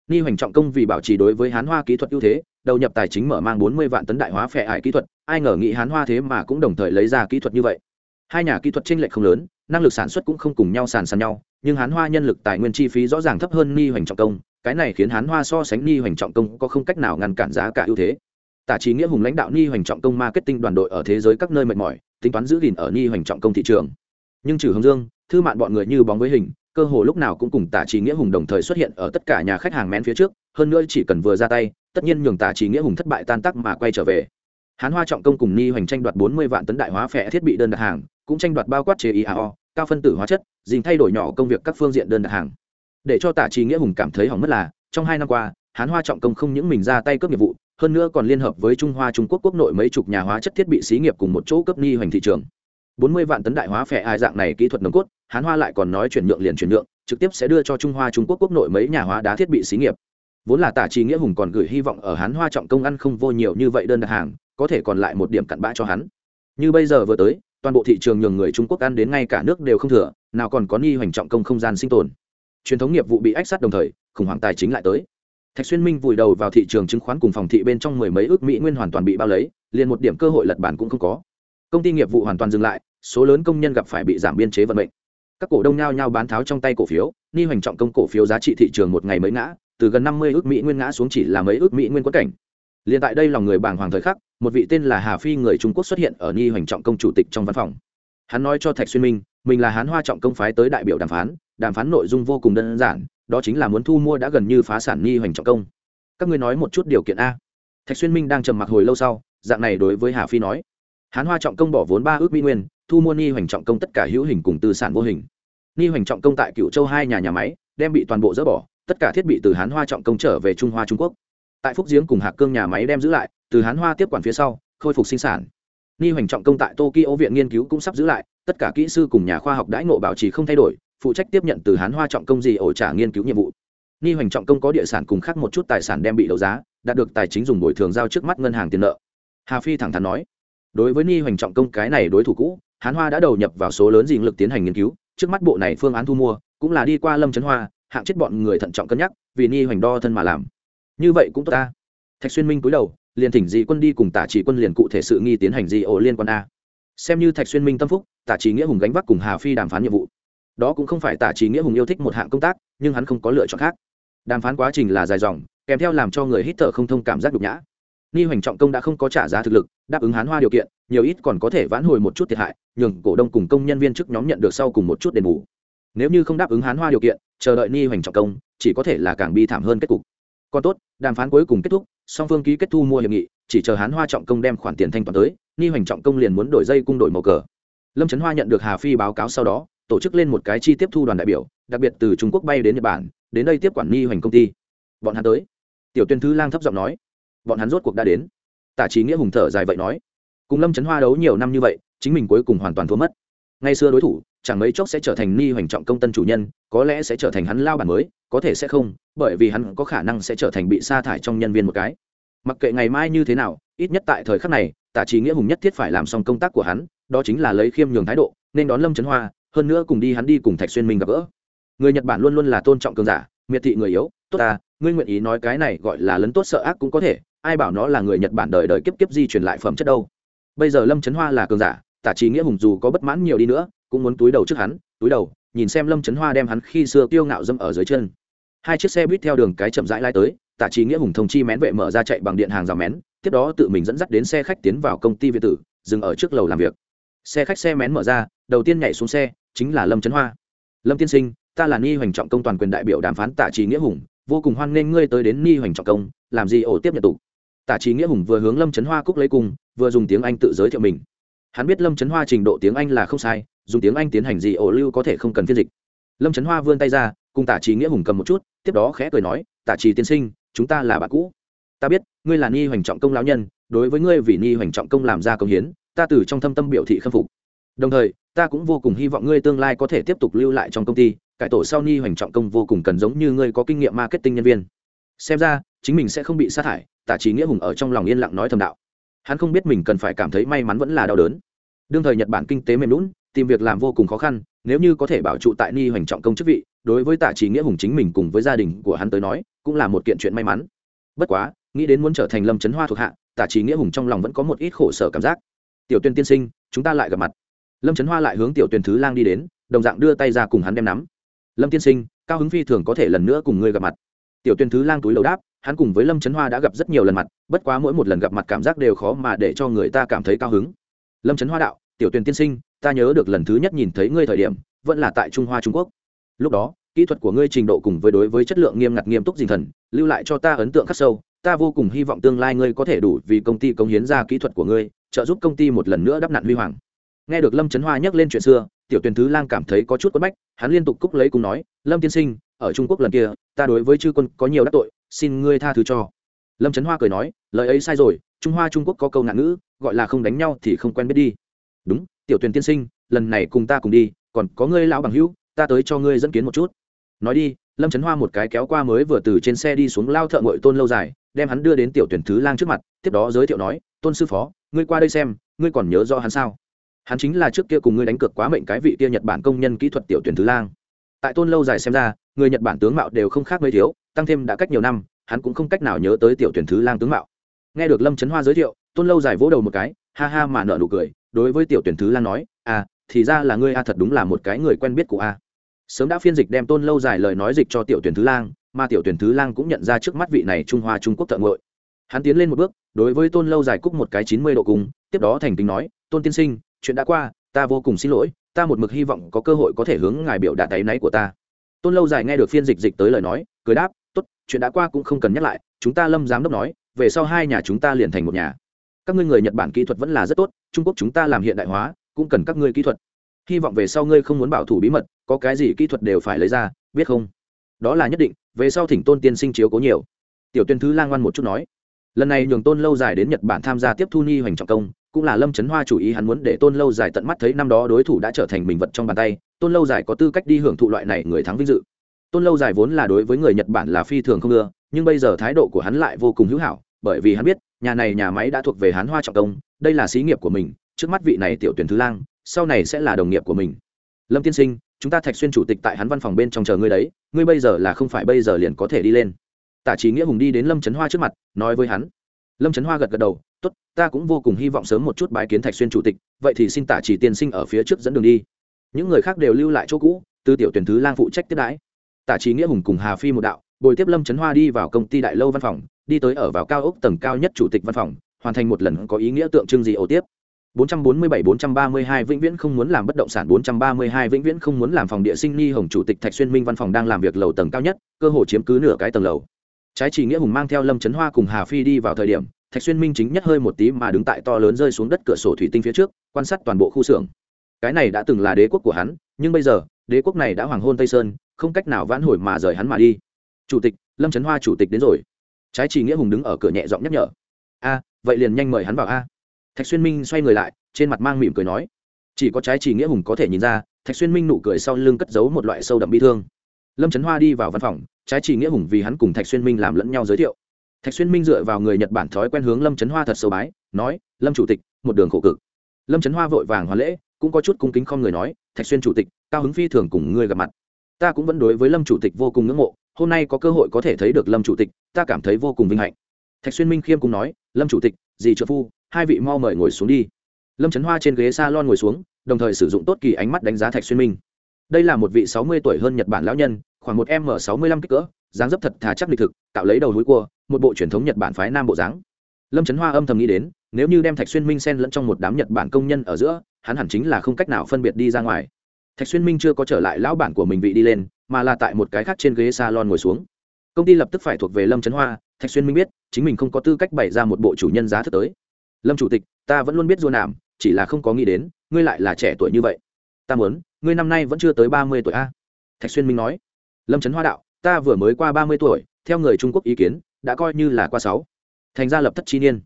Nghi hoành trọng công vì bảo trì đối với hán hoa kỹ thuật ưu thế, đầu nhập tài chính mở mang bốn mươi vạn tấn đại hóa phệ ải kỹ thuật, ai ngờ nghĩ hán hoa thế mà cũng đồng thời lấy ra kỹ thuật như vậy. Hai nhà kỹ thuật tranh lệch không lớn, năng lực sản xuất cũng không cùng nhau sàn sàn nhau, nhưng hán hoa nhân lực tài nguyên chi phí rõ ràng thấp hơn nghi hoành trọng công cái này khiến hán hoa so sánh ni hoành trọng công có không cách nào ngăn cản giá cả ưu thế. Tả trí nghĩa hùng lãnh đạo ni hoành trọng công marketing đoàn đội ở thế giới các nơi mệt mỏi, tính toán giữ gìn ở ni hoành trọng công thị trường. Nhưng trừ hồng dương, thư mạn bọn người như bóng với hình, cơ hồ lúc nào cũng cùng tả trí nghĩa hùng đồng thời xuất hiện ở tất cả nhà khách hàng mén phía trước, hơn nữa chỉ cần vừa ra tay, tất nhiên nhường tả trí nghĩa hùng thất bại tan tắc mà quay trở về. Hán hoa trọng công cùng ni hoành tranh đoạt bốn mươi vạn tấn đại hóa phẻ thiết bị đơn đặt hàng, cũng tranh đoạt bao quát chế iao cao phân tử hóa chất, dình thay đổi nhỏ công việc các phương diện đơn đặt hàng để cho tả trí nghĩa hùng cảm thấy hỏng mất là, trong hai năm qua, hán hoa trọng công không những mình ra tay cướp nghiệp vụ, hơn nữa còn liên hợp với trung hoa trung quốc quốc nội mấy chục nhà hóa chất thiết bị xí nghiệp cùng một chỗ cấp ni hoành thị trường. Bốn mươi vạn tấn đại hóa phẻ ai dạng này kỹ thuật nồng cốt, hán hoa lại còn nói chuyển nhượng liền chuyển nhượng, trực tiếp sẽ đưa cho trung hoa trung quốc quốc nội mấy nhà hóa đá thiết bị xí nghiệp. Vốn là tả trí nghĩa hùng còn gửi hy vọng ở hán hoa trọng công ăn không vô nhiều như vậy đơn đặt hàng, có thể còn lại một điểm cặn bã cho hắn. Như bây giờ vừa tới, toàn bộ thị trường nhường người trung quốc ăn đến ngay cả nước đều không thừa, nào còn có ni hoành trọng công không gian sinh tồn truyền thống nghiệp vụ bị ách sát đồng thời, khủng hoảng tài chính lại tới. Thạch xuyên minh vùi đầu vào thị trường chứng khoán cùng phòng thị bên trong mười mấy ước mỹ nguyên hoàn toàn bị bao lấy, liền một điểm cơ hội lật bản cũng không có. Công ty nghiệp vụ hoàn toàn dừng lại, số lớn công nhân gặp phải bị giảm biên chế vận mệnh. Các cổ đông nhao nhao bán tháo trong tay cổ phiếu, ni hoành trọng công cổ phiếu giá trị thị trường một ngày mới ngã, từ gần năm mươi ước mỹ nguyên ngã xuống chỉ là mấy ước mỹ nguyên quất cảnh. Liền tại đây lòng người bàng hoàng thời khắc, một vị tên là hà phi người trung quốc xuất hiện ở ni hoành trọng công chủ tịch trong văn phòng. Hắn nói cho thạch xuyên minh, mình là hán hoa trọng công phái tới đại biểu đàm phán đàm phán nội dung vô cùng đơn giản, đó chính là muốn thu mua đã gần như phá sản ni hoành trọng công. Các ngươi nói một chút điều kiện a. Thạch xuyên minh đang trầm mặc hồi lâu sau, dạng này đối với hà phi nói. Hán hoa trọng công bỏ vốn ba ước mỹ nguyên, thu mua ni hoành trọng công tất cả hữu hình cùng tư sản vô hình. Ni hoành trọng công tại cựu châu hai nhà nhà máy, đem bị toàn bộ dỡ bỏ, tất cả thiết bị từ hán hoa trọng công trở về trung hoa trung quốc. Tại phúc giếng cùng hạc cương nhà máy đem giữ lại, từ hán hoa tiếp quản phía sau, khôi phục sinh sản. Ni hoành trọng công tại tokyo viện nghiên cứu cũng sắp giữ lại, tất cả kỹ sư cùng nhà khoa học đãi ngộ bảo trì không thay đổi phụ trách tiếp nhận từ hán hoa trọng công gì ổ trả nghiên cứu nhiệm vụ. Ni hoành trọng công có địa sản cùng khác một chút tài sản đem bị đấu giá, đạt được tài chính dùng bồi thường giao trước mắt ngân hàng tiền nợ. Hà phi thẳng thắn nói, đối với ni hoành trọng công cái này đối thủ cũ, hán hoa đã đầu nhập vào số lớn dình lực tiến hành nghiên cứu, trước mắt bộ này phương án thu mua, cũng là đi qua lâm trấn hoa, hạng chết bọn người thận trọng cân nhắc, vì ni hoành đo thân mà làm. Như vậy cũng tốt ta. Thạch xuyên minh cúi đầu, liền thỉnh dị quân đi cùng tả chỉ quân liền cụ thể sự nghi tiến hành dị ổ liên quan a. Xem như thạch xuyên minh tâm phúc, tả chỉ nghĩa hùng gánh vác cùng hà phi đàm phán nhiệm vụ đó cũng không phải tả trí nghĩa hùng yêu thích một hạng công tác, nhưng hắn không có lựa chọn khác. Đàm phán quá trình là dài dòng, kèm theo làm cho người hít thở không thông cảm giác nhục nhã. Ni hoành trọng công đã không có trả giá thực lực, đáp ứng hán hoa điều kiện, nhiều ít còn có thể vãn hồi một chút thiệt hại, nhường cổ đông cùng công nhân viên chức nhóm nhận được sau cùng một chút đền bù. Nếu như không đáp ứng hán hoa điều kiện, chờ đợi ni hoành trọng công, chỉ có thể là càng bi thảm hơn kết cục. Còn tốt, đàm phán cuối cùng kết thúc, song phương ký kết thu mua hiệp nghị, chỉ chờ hán hoa trọng công đem khoản tiền thanh toán tới, ni hoành trọng công liền muốn đổi dây cung đổi màu cờ. Lâm trấn hoa nhận được hà phi báo cáo sau đó tổ chức lên một cái chi tiếp thu đoàn đại biểu, đặc biệt từ trung quốc bay đến nhật bản, đến đây tiếp quản ni hoành công ty. Bọn hắn tới. Tiểu tuyên thứ lang thấp giọng nói. Bọn hắn rốt cuộc đã đến. Tả trí nghĩa hùng thở dài vậy nói. Cùng lâm trấn hoa đấu nhiều năm như vậy, chính mình cuối cùng hoàn toàn thua mất. Ngày xưa đối thủ, chẳng mấy chốc sẽ trở thành ni hoành trọng công tân chủ nhân, có lẽ sẽ trở thành hắn lao bản mới, có thể sẽ không, bởi vì hắn có khả năng sẽ trở thành bị sa thải trong nhân viên một cái. Mặc kệ ngày mai như thế nào, ít nhất tại thời khắc này, tả trí nghĩa hùng nhất thiết phải làm xong công tác của hắn, đó chính là lấy khiêm nhường thái độ, nên đón lâm trấn hoa hơn nữa cùng đi hắn đi cùng thạch xuyên minh gặp gỡ. Người nhật bản luôn luôn là tôn trọng cường giả, miệt thị người yếu, tốt ta, ngươi nguyện ý nói cái này gọi là lấn tốt sợ ác cũng có thể, ai bảo nó là người nhật bản đời đời kiếp kiếp di truyền lại phẩm chất đâu. Bây giờ lâm trấn hoa là cường giả, tả trí nghĩa hùng dù có bất mãn nhiều đi nữa, cũng muốn túi đầu trước hắn, túi đầu, nhìn xem lâm trấn hoa đem hắn khi xưa kiêu ngạo dâm ở dưới chân. Hai chiếc xe buýt theo đường cái chậm rãi lai tới, tả trí nghĩa hùng thông chi mén vệ mở ra chạy bằng điện hàng rào mén, tiếp đó tự mình dẫn dắt đến xe khách tiến vào công ty việt tử, dừng ở trước lầu làm việc xe khách xe mén mở ra, đầu tiên nhảy xuống xe, chính là lâm trấn hoa. Lâm tiên sinh, ta là ni hoành trọng công toàn quyền đại biểu đàm phán tả trí nghĩa hùng, vô cùng hoan nghênh ngươi tới đến ni hoành trọng công, làm gì ổ tiếp nhận tục tả trí nghĩa hùng vừa hướng lâm trấn hoa cúc lấy cùng, vừa dùng tiếng anh tự giới thiệu mình. Hắn biết lâm trấn hoa trình độ tiếng anh là không sai, dùng tiếng anh tiến hành gì ổ lưu có thể không cần phiên dịch. Lâm trấn hoa vươn tay ra, cùng tả trí nghĩa hùng cầm một chút, tiếp đó khẽ cười nói tả trí tiên sinh, chúng ta là bạn cũ. Ta biết, ngươi là ni hoành trọng công lão nhân, đối với ngươi vì ni hoành trọng công làm ra công hiến ta từ trong thâm tâm biểu thị khâm phục. Đồng thời, ta cũng vô cùng hy vọng ngươi tương lai có thể tiếp tục lưu lại trong công ty, cải tổ sau ni hoành trọng công vô cùng cần giống như ngươi có kinh nghiệm marketing nhân viên. Xem ra, chính mình sẽ không bị sát hại tả trí nghĩa hùng ở trong lòng yên lặng nói thầm đạo. Hắn không biết mình cần phải cảm thấy may mắn vẫn là đau đớn. Đương thời nhật bản kinh tế mềm lún, tìm việc làm vô cùng khó khăn, nếu như có thể bảo trụ tại ni hoành trọng công chức vị, đối với tả trí nghĩa hùng chính mình cùng với gia đình của hắn tới nói, cũng là một kiện chuyện may mắn. Bất quá, nghĩ đến muốn trở thành lâm trấn hoa thuộc hạ, tả trí nghĩa hùng trong lòng vẫn có một ít khổ sở cảm giác tiểu tuyên tiên sinh, chúng ta lại gặp mặt. Lâm trấn hoa lại hướng tiểu tuyên thứ lang đi đến, đồng dạng đưa tay ra cùng hắn đem nắm. Lâm tiên sinh, cao hứng phi thường có thể lần nữa cùng ngươi gặp mặt. Tiểu tuyên thứ lang túi lầu đáp, hắn cùng với lâm trấn hoa đã gặp rất nhiều lần mặt, bất quá mỗi một lần gặp mặt cảm giác đều khó mà để cho người ta cảm thấy cao hứng. Lâm trấn hoa đạo, tiểu tuyên tiên sinh, ta nhớ được lần thứ nhất nhìn thấy ngươi thời điểm, vẫn là tại trung hoa trung quốc. Lúc đó, kỹ thuật của ngươi trình độ cùng với đối với chất lượng nghiêm ngặt nghiêm túc dình thần, lưu lại cho ta ấn tượng khắc sâu, ta vô cùng hy vọng tương lai ngươi có thể đủ vì công ty cống hiến ra kỹ thuật của ngươi trợ giúp công ty một lần nữa đắp nạn huy hoàng. Nghe được lâm trấn hoa nhắc lên chuyện xưa, tiểu tuyển thứ lang cảm thấy có chút quất bách, hắn liên tục cúc lấy cùng nói, lâm tiên sinh, ở trung quốc lần kia, ta đối với chư quân có nhiều đắc tội, xin ngươi tha thứ cho. Lâm trấn hoa cười nói, lời ấy sai rồi, trung hoa trung quốc có câu nạn ngữ, gọi là không đánh nhau thì không quen biết đi. Đúng, tiểu tuyền tiên sinh, lần này cùng ta cùng đi, còn có ngươi lão bằng hữu, ta tới cho ngươi dẫn kiến một chút. Nói đi, lâm trấn hoa một cái kéo qua mới vừa từ trên xe đi xuống lao thợ ngội tôn lâu dài, đem hắn đưa đến tiểu tuyển thứ lang trước mặt, tiếp đó giới thiệu nói, tôn sư phó ngươi qua đây xem, ngươi còn nhớ rõ hắn sao? Hắn chính là trước kia cùng ngươi đánh cược quá mệnh cái vị kia nhật bản công nhân kỹ thuật tiểu tuyển thứ lang. Tại tôn lâu dài xem ra, người nhật bản tướng mạo đều không khác mấy thiếu, tăng thêm đã cách nhiều năm, hắn cũng không cách nào nhớ tới tiểu tuyển thứ lang tướng mạo. Nghe được lâm trấn hoa giới thiệu, tôn lâu dài vỗ đầu một cái, ha ha mà nợ nụ cười, đối với tiểu tuyển thứ lang nói à thì ra là ngươi a, thật đúng là một cái người quen biết của a. Sớm đã phiên dịch đem tôn lâu dài lời nói dịch cho tiểu tuyển thứ lang, mà tiểu tuyển thứ lang cũng nhận ra trước mắt vị này trung hoa trung quốc thợ ngội. Hắn tiến lên một bước đối với tôn lâu dài cúc một cái chín mươi độ cung, tiếp đó thành kính nói, tôn tiên sinh, chuyện đã qua, ta vô cùng xin lỗi, ta một mực hy vọng có cơ hội có thể hướng ngài biểu đạt tay náy của ta. Tôn lâu dài nghe được phiên dịch dịch tới lời nói, cười đáp, tốt, chuyện đã qua cũng không cần nhắc lại, chúng ta lâm giám đốc nói, về sau hai nhà chúng ta liền thành một nhà. Các ngươi người nhật bản kỹ thuật vẫn là rất tốt, trung quốc chúng ta làm hiện đại hóa, cũng cần các ngươi kỹ thuật. Hy vọng về sau ngươi không muốn bảo thủ bí mật, có cái gì kỹ thuật đều phải lấy ra, biết không? Đó là nhất định, về sau thỉnh tôn tiên sinh chiếu cố nhiều. Tiểu tuyên thứ lang ngoan một chút nói lần này nhường tôn lâu dài đến nhật bản tham gia tiếp thu ni hoành trọng công, cũng là lâm trấn hoa chủ ý hắn muốn để tôn lâu dài tận mắt thấy năm đó đối thủ đã trở thành bình vật trong bàn tay, tôn lâu dài có tư cách đi hưởng thụ loại này người thắng vinh dự. Tôn lâu dài vốn là đối với người nhật bản là phi thường không ưa, nhưng bây giờ thái độ của hắn lại vô cùng hữu hảo, bởi vì hắn biết, nhà này nhà máy đã thuộc về hắn hoa trọng công, đây là xí nghiệp của mình, trước mắt vị này tiểu tuyển thứ lang, sau này sẽ là đồng nghiệp của mình. Lâm tiên sinh, chúng ta thạch xuyên chủ tịch tại hắn văn phòng bên trong chờ ngươi đấy, ngươi bây giờ là không phải bây giờ liền có thể đi lên tả trí nghĩa hùng đi đến lâm trấn hoa trước mặt, nói với hắn. Lâm trấn hoa gật gật đầu, tốt, ta cũng vô cùng hy vọng sớm một chút bái kiến thạch xuyên chủ tịch, vậy thì xin tả chỉ tiên sinh ở phía trước dẫn đường đi. Những người khác đều lưu lại chỗ cũ, từ tiểu tuyển thứ lang phụ trách tiếp đãi. Tả trí nghĩa hùng cùng hà phi một đạo, bồi tiếp lâm trấn hoa đi vào công ty đại lâu văn phòng, đi tới ở vào cao ốc tầng cao nhất chủ tịch văn phòng, hoàn thành một lần có ý nghĩa tượng trưng gì ổ tiếp. 447-432 vĩnh viễn không muốn làm bất động sản 432 vĩnh viễn không muốn làm phòng địa sinh ni hồng chủ tịch thạch xuyên minh văn phòng đang làm việc lầu tầng cao nhất, cơ hồ chiếm cứ nửa cái tầng lầu trái chỉ nghĩa hùng mang theo lâm trấn hoa cùng hà phi đi vào thời điểm, thạch xuyên minh chính nhất hơi một tí mà đứng tại to lớn rơi xuống đất cửa sổ thủy tinh phía trước, quan sát toàn bộ khu xưởng. Cái này đã từng là đế quốc của hắn, nhưng bây giờ, đế quốc này đã hoàng hôn tây sơn, không cách nào vãn hồi mà rời hắn mà đi. Chủ tịch, lâm trấn hoa chủ tịch đến rồi. Trái chỉ nghĩa hùng đứng ở cửa nhẹ giọng nhắc nhở. A, vậy liền nhanh mời hắn vào a. Thạch xuyên minh xoay người lại, trên mặt mang mỉm cười nói. Chỉ có trái chỉ nghĩa hùng có thể nhìn ra, thạch xuyên minh nụ cười sau lưng cất giấu một loại sâu đậm bi thương. Lâm trấn hoa đi vào văn phòng trái chỉ nghĩa hùng vì hắn cùng thạch xuyên minh làm lẫn nhau giới thiệu. Thạch xuyên minh dựa vào người nhật bản thói quen hướng lâm trấn hoa thật sâu bái, nói, lâm chủ tịch, một đường khổ cực. Lâm trấn hoa vội vàng hoàn lễ, cũng có chút cung kính không người nói, thạch xuyên chủ tịch, cao hứng phi thường cùng ngươi gặp mặt. Ta cũng vẫn đối với lâm chủ tịch vô cùng ngưỡng mộ, hôm nay có cơ hội có thể thấy được lâm chủ tịch, ta cảm thấy vô cùng vinh hạnh. Thạch xuyên minh khiêm cùng nói, lâm chủ tịch dì trợ phu, hai vị mau mời ngồi xuống đi. Lâm trấn hoa trên ghế s a lon ngồi xuống, đồng thời sử dụng tốt kỳ ánh mắt đánh giá thạch xuyên minh đây là một vị sáu mươi tuổi hơn nhật bản lão nhân, khoảng một m sáu mươi lăm kích cỡ, dáng dấp thật thà chắc lịch thực tạo lấy đầu núi cua, một bộ truyền thống nhật bản phái nam bộ dáng. Lâm trấn hoa âm thầm nghĩ đến, nếu như đem thạch xuyên minh xen lẫn trong một đám nhật bản công nhân ở giữa, hắn hẳn chính là không cách nào phân biệt đi ra ngoài. Thạch xuyên minh chưa có trở lại lão bản của mình vị đi lên, mà là tại một cái khác trên ghế salon ngồi xuống. Công ty lập tức phải thuộc về lâm trấn hoa, thạch xuyên minh biết, chính mình không có tư cách bày ra một bộ chủ nhân giá thức tới. Lâm chủ tịch, ta vẫn luôn biết dua nảm chỉ là không có nghĩ đến, ngươi lại là trẻ tuổi như vậy. Ta muốn ngươi năm nay vẫn chưa tới ba mươi tuổi a? Thạch xuyên minh nói. Lâm trấn hoa đạo, ta vừa mới qua ba mươi tuổi, theo người trung quốc ý kiến, đã coi như là qua sáu. Thành gia lập thất chi niên.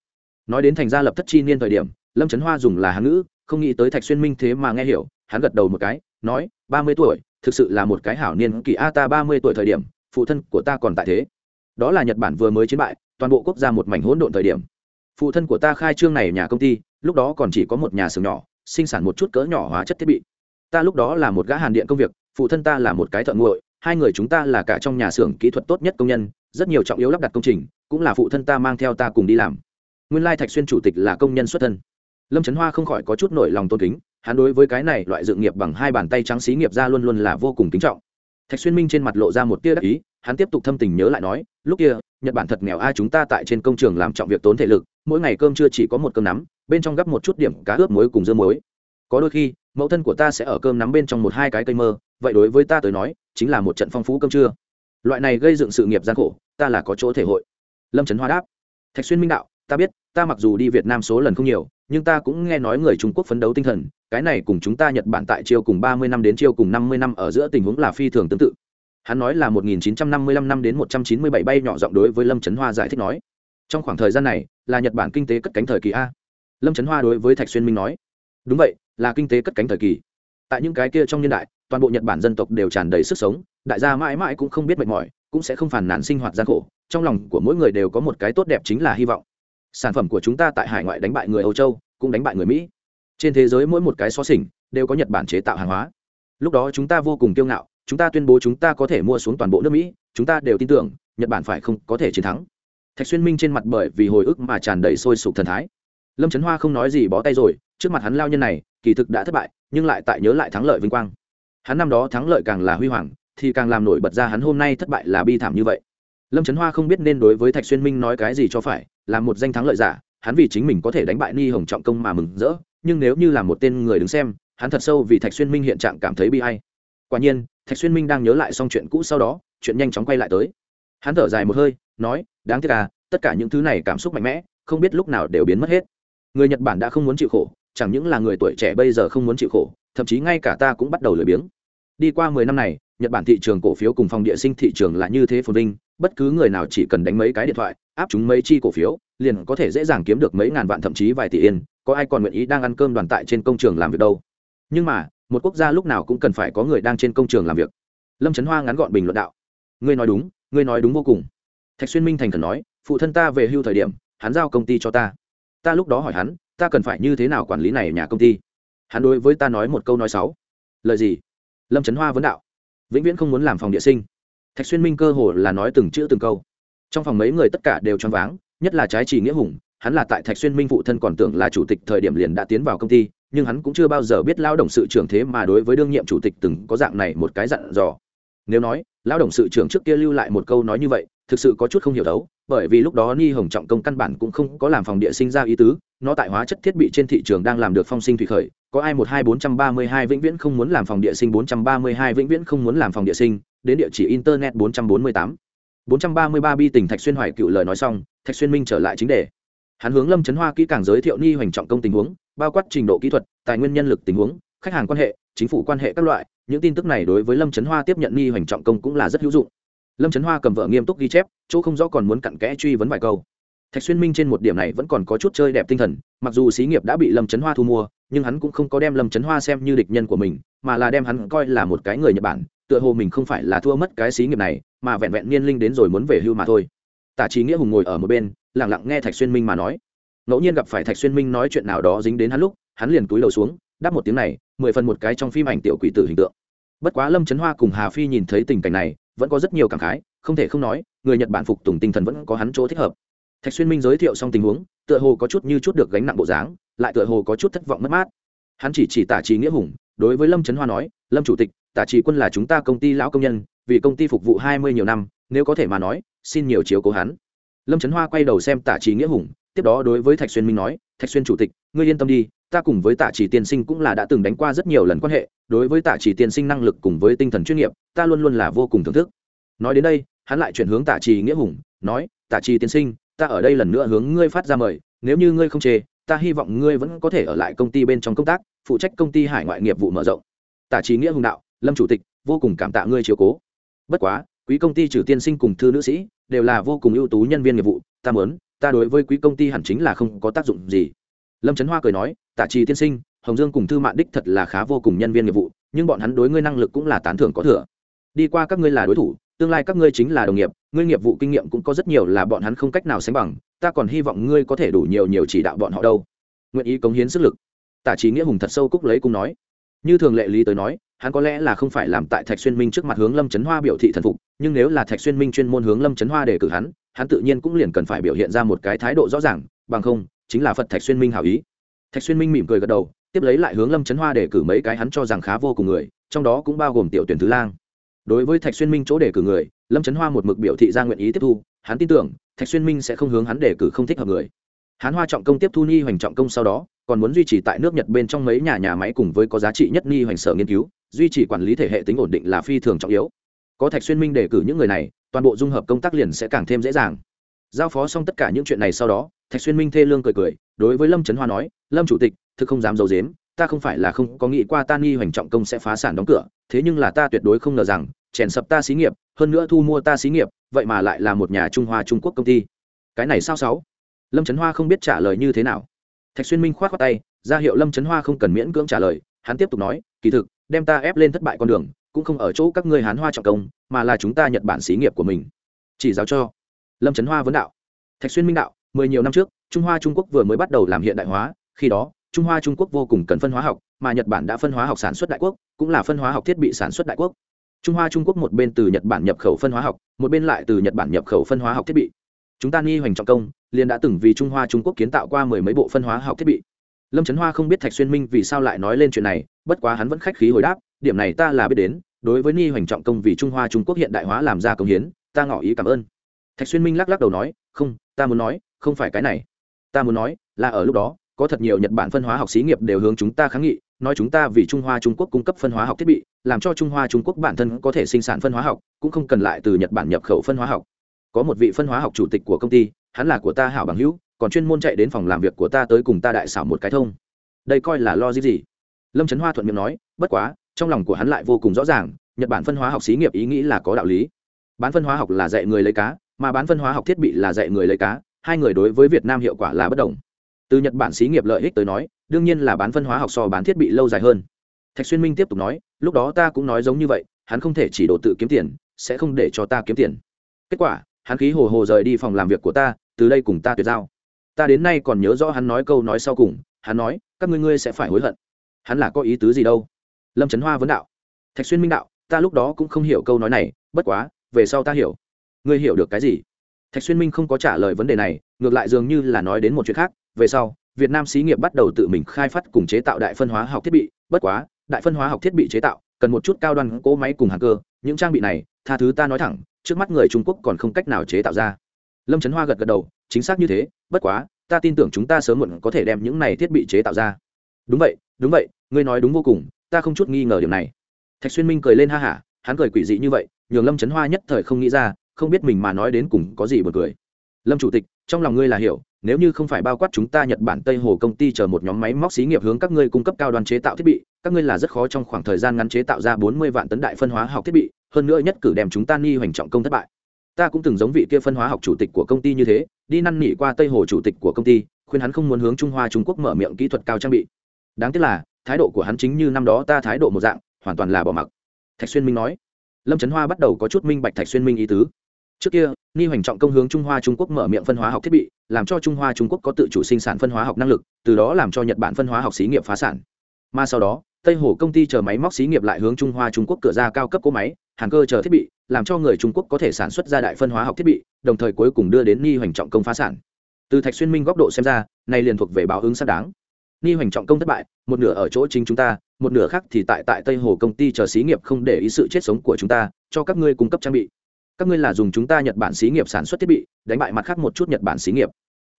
Nói đến thành gia lập thất chi niên thời điểm, lâm trấn hoa dùng là hán ngữ, không nghĩ tới thạch xuyên minh thế mà nghe hiểu, hắn gật đầu một cái, nói, ba mươi tuổi, thực sự là một cái hảo niên kỳ a, ta ba mươi tuổi thời điểm, phụ thân của ta còn tại thế. Đó là nhật bản vừa mới chiến bại, toàn bộ quốc gia một mảnh hỗn độn thời điểm. Phụ thân của ta khai trương này nhà công ty, lúc đó còn chỉ có một nhà xưởng nhỏ, sinh sản một chút cỡ nhỏ hóa chất thiết bị ta lúc đó là một gã hàn điện công việc, phụ thân ta là một cái thợ nguội hai người chúng ta là cả trong nhà xưởng kỹ thuật tốt nhất công nhân, rất nhiều trọng yếu lắp đặt công trình, cũng là phụ thân ta mang theo ta cùng đi làm. Nguyên lai thạch xuyên chủ tịch là công nhân xuất thân. Lâm trấn hoa không khỏi có chút nổi lòng tôn kính, hắn đối với cái này loại dự nghiệp bằng hai bàn tay trắng xí nghiệp ra luôn luôn là vô cùng kính trọng. Thạch xuyên minh trên mặt lộ ra một tia đắc ý, hắn tiếp tục thâm tình nhớ lại nói, lúc kia, nhật bản thật nghèo ai chúng ta tại trên công trường làm trọng việc tốn thể lực, mỗi ngày cơm chưa chỉ có một cơm nắm, bên trong gấp một chút điểm cá ướp muối cùng dưa muối. Có đôi khi mẫu thân của ta sẽ ở cơm nắm bên trong một hai cái cây mơ, vậy đối với ta tới nói, chính là một trận phong phú cơm trưa. Loại này gây dựng sự nghiệp gian khổ, ta là có chỗ thể hội. Lâm trấn hoa đáp. Thạch xuyên minh đạo, ta biết, ta mặc dù đi việt nam số lần không nhiều, nhưng ta cũng nghe nói người trung quốc phấn đấu tinh thần, cái này cùng chúng ta nhật bản tại chiêu cùng ba mươi năm đến chiêu cùng năm mươi năm ở giữa tình huống là phi thường tương tự. Hắn nói là 1955 năm mươi lăm năm đến 197 bay nhỏ giọng đối với lâm trấn hoa giải thích nói. Trong khoảng thời gian này, là nhật bản kinh tế cất cánh thời kỳ a. Lâm trấn hoa đối với thạch xuyên minh nói. Đúng vậy là kinh tế cất cánh thời kỳ. Tại những cái kia trong niên đại, toàn bộ nhật bản dân tộc đều tràn đầy sức sống, đại gia mãi mãi cũng không biết mệt mỏi, cũng sẽ không phản nản sinh hoạt gian khổ, trong lòng của mỗi người đều có một cái tốt đẹp chính là hy vọng. Sản phẩm của chúng ta tại hải ngoại đánh bại người âu châu, cũng đánh bại người mỹ. Trên thế giới mỗi một cái xó xỉnh đều có nhật bản chế tạo hàng hóa. Lúc đó chúng ta vô cùng kiêu ngạo, chúng ta tuyên bố chúng ta có thể mua xuống toàn bộ nước mỹ, chúng ta đều tin tưởng nhật bản phải không có thể chiến thắng. Thạch xuyên minh trên mặt bởi vì hồi ức mà tràn đầy sôi sục thần thái. Lâm trấn hoa không nói gì bó tay rồi, trước mặt hắn lao nhân này kỳ thực đã thất bại, nhưng lại tại nhớ lại thắng lợi vinh quang. Hắn năm đó thắng lợi càng là huy hoàng, thì càng làm nổi bật ra hắn hôm nay thất bại là bi thảm như vậy. Lâm trấn hoa không biết nên đối với thạch xuyên minh nói cái gì cho phải, là một danh thắng lợi giả, hắn vì chính mình có thể đánh bại ni hồng trọng công mà mừng rỡ, nhưng nếu như là một tên người đứng xem, hắn thật sâu vì thạch xuyên minh hiện trạng cảm thấy bi hay quả nhiên, thạch xuyên minh đang nhớ lại xong chuyện cũ sau đó, chuyện nhanh chóng quay lại tới. Hắn thở dài một hơi, nói, đáng tiếc à tất cả những thứ này cảm xúc mạnh mẽ, không biết lúc nào đều biến mất hết. Người nhật bản đã không muốn chịu khổ chẳng những là người tuổi trẻ bây giờ không muốn chịu khổ, thậm chí ngay cả ta cũng bắt đầu lười biếng. Đi qua mười năm này, nhật bản thị trường cổ phiếu cùng phòng địa sinh thị trường là như thế phồn vinh, bất cứ người nào chỉ cần đánh mấy cái điện thoại, áp chúng mấy chi cổ phiếu, liền có thể dễ dàng kiếm được mấy ngàn vạn thậm chí vài tỷ yên, có ai còn nguyện ý đang ăn cơm đoàn tại trên công trường làm việc đâu. Nhưng mà, một quốc gia lúc nào cũng cần phải có người đang trên công trường làm việc. Lâm trấn hoa ngắn gọn bình luận đạo. Ngươi nói đúng, ngươi nói đúng vô cùng. Thạch xuyên minh thành thần nói, phụ thân ta về hưu thời điểm, hắn giao công ty cho ta. Ta lúc đó hỏi hắn ta cần phải như thế nào quản lý này nhà công ty? Hắn đối với ta nói một câu nói sáu. Lời gì? Lâm trấn hoa vấn đạo. Vĩnh viễn không muốn làm phòng địa sinh. Thạch xuyên minh cơ hồ là nói từng chữ từng câu. Trong phòng mấy người tất cả đều choáng váng, nhất là trái trì nghĩa hùng, hắn là tại thạch xuyên minh phụ thân còn tưởng là chủ tịch thời điểm liền đã tiến vào công ty, nhưng hắn cũng chưa bao giờ biết lao động sự trưởng thế mà đối với đương nhiệm chủ tịch từng có dạng này một cái dặn dò. Nếu nói lao động sự trưởng trước kia lưu lại một câu nói như vậy, thực sự có chút không hiểu đấu bởi vì lúc đó ni hồng trọng công căn bản cũng không có làm phòng địa sinh ra ý tứ, nó tại hóa chất thiết bị trên thị trường đang làm được phong sinh thủy khởi, có ai một hai bốn trăm ba mươi hai vĩnh viễn không muốn làm phòng địa sinh, bốn trăm ba mươi hai vĩnh viễn không muốn làm phòng địa sinh, đến địa chỉ internet bốn trăm bốn mươi tám. Bốn trăm ba mươi ba bi tỉnh thạch xuyên hoài cựu lời nói xong, thạch xuyên minh trở lại chính đề. Hắn hướng lâm trấn hoa kỹ càng giới thiệu ni hoành trọng công tình huống, bao quát trình độ kỹ thuật, tài nguyên nhân lực tình huống, khách hàng quan hệ, chính phủ quan hệ các loại, những tin tức này đối với lâm trấn hoa tiếp nhận ni hoành trọng công cũng là rất hữu dụng lâm trấn hoa cầm vợ nghiêm túc ghi chép chỗ không rõ còn muốn cặn kẽ truy vấn vài câu thạch xuyên minh trên một điểm này vẫn còn có chút chơi đẹp tinh thần mặc dù xí nghiệp đã bị lâm trấn hoa thu mua nhưng hắn cũng không có đem lâm trấn hoa xem như địch nhân của mình mà là đem hắn coi là một cái người nhật bản tựa hồ mình không phải là thua mất cái xí nghiệp này mà vẹn vẹn niên linh đến rồi muốn về hưu mà thôi tả trí nghĩa hùng ngồi ở một bên lẳng lặng nghe thạch xuyên minh mà nói ngẫu nhiên gặp phải thạch xuyên minh nói chuyện nào đó dính đến hắn lúc hắn liền túi đầu xuống đáp một tiếng này mười phần một cái trong phim ảnh tiểu quỷ tử hình tượng bất quá lâm trấn hoa cùng hà phi nhìn thấy tình cảnh này, vẫn có rất nhiều cảm khái, không thể không nói, người nhật bản phục tùng tinh thần vẫn có hắn chỗ thích hợp. Thạch xuyên minh giới thiệu xong tình huống, tựa hồ có chút như chút được gánh nặng bộ dáng, lại tựa hồ có chút thất vọng mất mát. Hắn chỉ chỉ tả trí nghĩa hùng, đối với lâm trấn hoa nói, lâm chủ tịch, tả trí quân là chúng ta công ty lão công nhân, vì công ty phục vụ hai mươi nhiều năm, nếu có thể mà nói, xin nhiều chiếu cố hắn. Lâm trấn hoa quay đầu xem tả trí nghĩa hùng, tiếp đó đối với thạch xuyên minh nói, thạch xuyên chủ tịch, ngươi yên tâm đi ta cùng với Tạ chỉ tiên sinh cũng là đã từng đánh qua rất nhiều lần quan hệ, đối với Tạ chỉ tiên sinh năng lực cùng với tinh thần chuyên nghiệp, ta luôn luôn là vô cùng thưởng thức. Nói đến đây, hắn lại chuyển hướng Tạ trì nghĩa hùng, nói, Tạ trì tiên sinh, ta ở đây lần nữa hướng ngươi phát ra mời, nếu như ngươi không chê, ta hy vọng ngươi vẫn có thể ở lại công ty bên trong công tác, phụ trách công ty hải ngoại nghiệp vụ mở rộng. Tạ Chỉ nghĩa hùng đạo, lâm chủ tịch, vô cùng cảm tạ ngươi chiều cố. Bất quá, quý công ty trừ tiên sinh cùng thư nữ sĩ đều là vô cùng ưu tú nhân viên nghiệp vụ, ta mớn ta đối với quý công ty hẳn chính là không có tác dụng gì lâm trấn hoa cười nói, tả trì tiên sinh, hồng dương cùng thư mạn đích thật là khá vô cùng nhân viên nghiệp vụ, nhưng bọn hắn đối ngươi năng lực cũng là tán thưởng có thừa. Đi qua các ngươi là đối thủ, tương lai các ngươi chính là đồng nghiệp, ngươi nghiệp vụ kinh nghiệm cũng có rất nhiều là bọn hắn không cách nào sánh bằng, ta còn hy vọng ngươi có thể đủ nhiều nhiều chỉ đạo bọn họ đâu. Nguyện ý cống hiến sức lực. Tả trí nghĩa hùng thật sâu cúc lấy cung nói. Như thường lệ lý tới nói, hắn có lẽ là không phải làm tại thạch xuyên minh trước mặt hướng lâm trấn hoa biểu thị thần phục, nhưng nếu là thạch xuyên minh chuyên môn hướng lâm trấn hoa để cử hắn hắn tự nhiên cũng liền cần phải biểu hiện ra một cái thái độ rõ ràng, bằng không chính là phật thạch xuyên minh hảo ý. Thạch xuyên minh mỉm cười gật đầu, tiếp lấy lại hướng lâm trấn hoa để cử mấy cái hắn cho rằng khá vô cùng người, trong đó cũng bao gồm tiểu tuyển thứ lang. Đối với thạch xuyên minh chỗ để cử người, lâm trấn hoa một mực biểu thị ra nguyện ý tiếp thu, hắn tin tưởng, thạch xuyên minh sẽ không hướng hắn để cử không thích hợp người. Hắn hoa trọng công tiếp thu ni hoành trọng công sau đó, còn muốn duy trì tại nước nhật bên trong mấy nhà nhà máy cùng với có giá trị nhất ni hoành sở nghiên cứu, duy trì quản lý thể hệ tính ổn định là phi thường trọng yếu. Có thạch xuyên minh đề cử những người này, toàn bộ dung hợp công tác liền sẽ càng thêm dễ dàng giao phó xong tất cả những chuyện này sau đó, thạch xuyên minh thê lương cười cười, đối với lâm trấn hoa nói, lâm chủ tịch, thực không dám d i ấ u dếm ta không phải là không có nghĩ qua ta nghi hoành trọng công sẽ phá sản đóng cửa, thế nhưng là ta tuyệt đối không ngờ rằng, chèn sập ta xí nghiệp, hơn nữa thu mua ta xí nghiệp, vậy mà lại là một nhà trung hoa trung quốc công ty. Cái này sao sáu? Lâm trấn hoa không biết trả lời như thế nào. Thạch xuyên minh k h o á t khoác tay, ra hiệu lâm trấn hoa không cần miễn cưỡng trả lời, hắn tiếp tục nói, kỳ thực, đem ta ép lên thất bại con đường, cũng không ở chỗ các ngươi hán hoa trọng công, mà là chúng ta nhật bản xí nghiệp của mình. Chỉ giáo cho lâm trấn hoa vấn đạo. Thạch xuyên minh đạo, mười nhiều năm trước, trung hoa trung quốc vừa mới bắt đầu làm hiện đại hóa, khi đó, trung hoa trung quốc vô cùng cần phân hóa học, mà nhật bản đã phân hóa học sản xuất đại quốc, cũng là phân hóa học thiết bị sản xuất đại quốc. Trung hoa trung quốc một bên từ nhật bản nhập khẩu phân hóa học, một bên lại từ nhật bản nhập khẩu phân hóa học thiết bị. Chúng ta nghi hoành trọng công, liền đã từng vì trung hoa trung quốc kiến tạo qua mười mấy bộ phân hóa học thiết bị. Lâm trấn hoa không biết thạch xuyên minh vì sao lại nói lên chuyện này, bất quá hắn vẫn khách khí hồi đáp, điểm này ta là biết đến, đối với nghi hoành trọng công vì trung hoa trung quốc hiện đại hóa làm ra công hiến, ta ngỏ ý cảm ơn thạch xuyên minh lắc lắc đầu nói, không, ta muốn nói, không phải cái này. Ta muốn nói, là ở lúc đó, có thật nhiều nhật bản phân hóa học xí nghiệp đều hướng chúng ta kháng nghị, nói chúng ta vì trung hoa trung quốc cung cấp phân hóa học thiết bị, làm cho trung hoa trung quốc bản thân có thể sinh sản phân hóa học, cũng không cần lại từ nhật bản nhập khẩu phân hóa học. Có một vị phân hóa học chủ tịch của công ty, hắn là của ta hảo bằng hữu, còn chuyên môn chạy đến phòng làm việc của ta tới cùng ta đại xảo một cái thông. Đây coi là lo gì gì? Lâm trấn hoa thuận miệng nói, bất quá, trong lòng của hắn lại vô cùng rõ ràng, nhật bản phân hóa học xí nghiệp ý nghĩ là có đạo lý. Bán phân hóa học là dạy người lấy cá mà bán phân hóa học thiết bị là dạy người lấy cá, hai người đối với việt nam hiệu quả là bất đồng. Từ nhật bản xí nghiệp lợi ích tới nói, đương nhiên là bán phân hóa học so bán thiết bị lâu dài hơn. Thạch xuyên minh tiếp tục nói, lúc đó ta cũng nói giống như vậy, hắn không thể chỉ đổ tự kiếm tiền, sẽ không để cho ta kiếm tiền. Kết quả, hắn khí hồ hồ rời đi phòng làm việc của ta, từ đây cùng ta tuyệt giao. Ta đến nay còn nhớ rõ hắn nói câu nói sau cùng, hắn nói, các ngươi ngươi sẽ phải hối hận. Hắn là có ý tứ gì đâu? Lâm trấn hoa vấn đạo. Thạch xuyên minh đạo, ta lúc đó cũng không hiểu câu nói này, bất quá, về sau ta hiểu ngươi hiểu được cái gì? Thạch xuyên minh không có trả lời vấn đề này, ngược lại dường như là nói đến một chuyện khác. Về sau, việt nam xí nghiệp bắt đầu tự mình khai phát cùng chế tạo đại phân hóa học thiết bị. Bất quá, đại phân hóa học thiết bị chế tạo, cần một chút cao đoàn cỗ máy cùng hàng cơ. Những trang bị này, tha thứ ta nói thẳng, trước mắt người trung quốc còn không cách nào chế tạo ra. Lâm trấn hoa gật gật đầu, chính xác như thế. Bất quá, ta tin tưởng chúng ta sớm muộn có thể đem những này thiết bị chế tạo ra. Đúng vậy đúng vậy, ngươi nói đúng vô cùng, ta không chút nghi ngờ điểm này. Thạch xuyên minh cười lên ha hả, hắn cười quỷ dị như vậy, nhường lâm trấn hoa nhất thời không nghĩ ra không biết mình mà nói đến cùng có gì buồn cười. Lâm chủ tịch, trong lòng ngươi là hiểu, nếu như không phải bao quát chúng ta nhật bản tây hồ công ty chờ một nhóm máy móc xí nghiệp hướng các ngươi cung cấp cao đoàn chế tạo thiết bị, các ngươi là rất khó trong khoảng thời gian ngắn chế tạo ra bốn mươi vạn tấn đại phân hóa học thiết bị, hơn nữa nhất cử đem chúng ta nghi hoành trọng công thất bại. Ta cũng từng giống vị kia phân hóa học chủ tịch của công ty như thế, đi năn nỉ qua tây hồ chủ tịch của công ty, khuyên hắn không muốn hướng trung hoa trung quốc mở miệng kỹ thuật cao trang bị. Đáng tiếc là, thái độ của hắn chính như năm đó ta thái độ một dạng, hoàn toàn là bỏ mặc. Thạch xuyên minh nói. Lâm trấn hoa bắt đầu có chút minh bạch thạch xuyên minh ý tứ trước kia ni hoành trọng công hướng trung hoa trung quốc mở miệng phân hóa học thiết bị, làm cho trung hoa trung quốc có tự chủ sinh sản phân hóa học năng lực, từ đó làm cho nhật bản phân hóa học xí nghiệp phá sản. Mà sau đó, tây hồ công ty chờ máy móc xí nghiệp lại hướng trung hoa trung quốc cửa ra cao cấp cỗ máy hàng cơ chờ thiết bị, làm cho người trung quốc có thể sản xuất ra đại phân hóa học thiết bị, đồng thời cuối cùng đưa đến ni hoành trọng công phá sản. Từ thạch xuyên minh góc độ xem ra, này liền thuộc về báo ứng xác đáng. Ni hoành trọng công thất bại, một nửa ở chỗ chính chúng ta, một nửa khác thì tại tại tây hồ công ty chờ xí nghiệp không để ý sự chết sống của chúng ta, cho các ngươi cung cấp trang bị các ngươi là dùng chúng ta nhật bản xí nghiệp sản xuất thiết bị đánh bại mặt khác một chút nhật bản xí nghiệp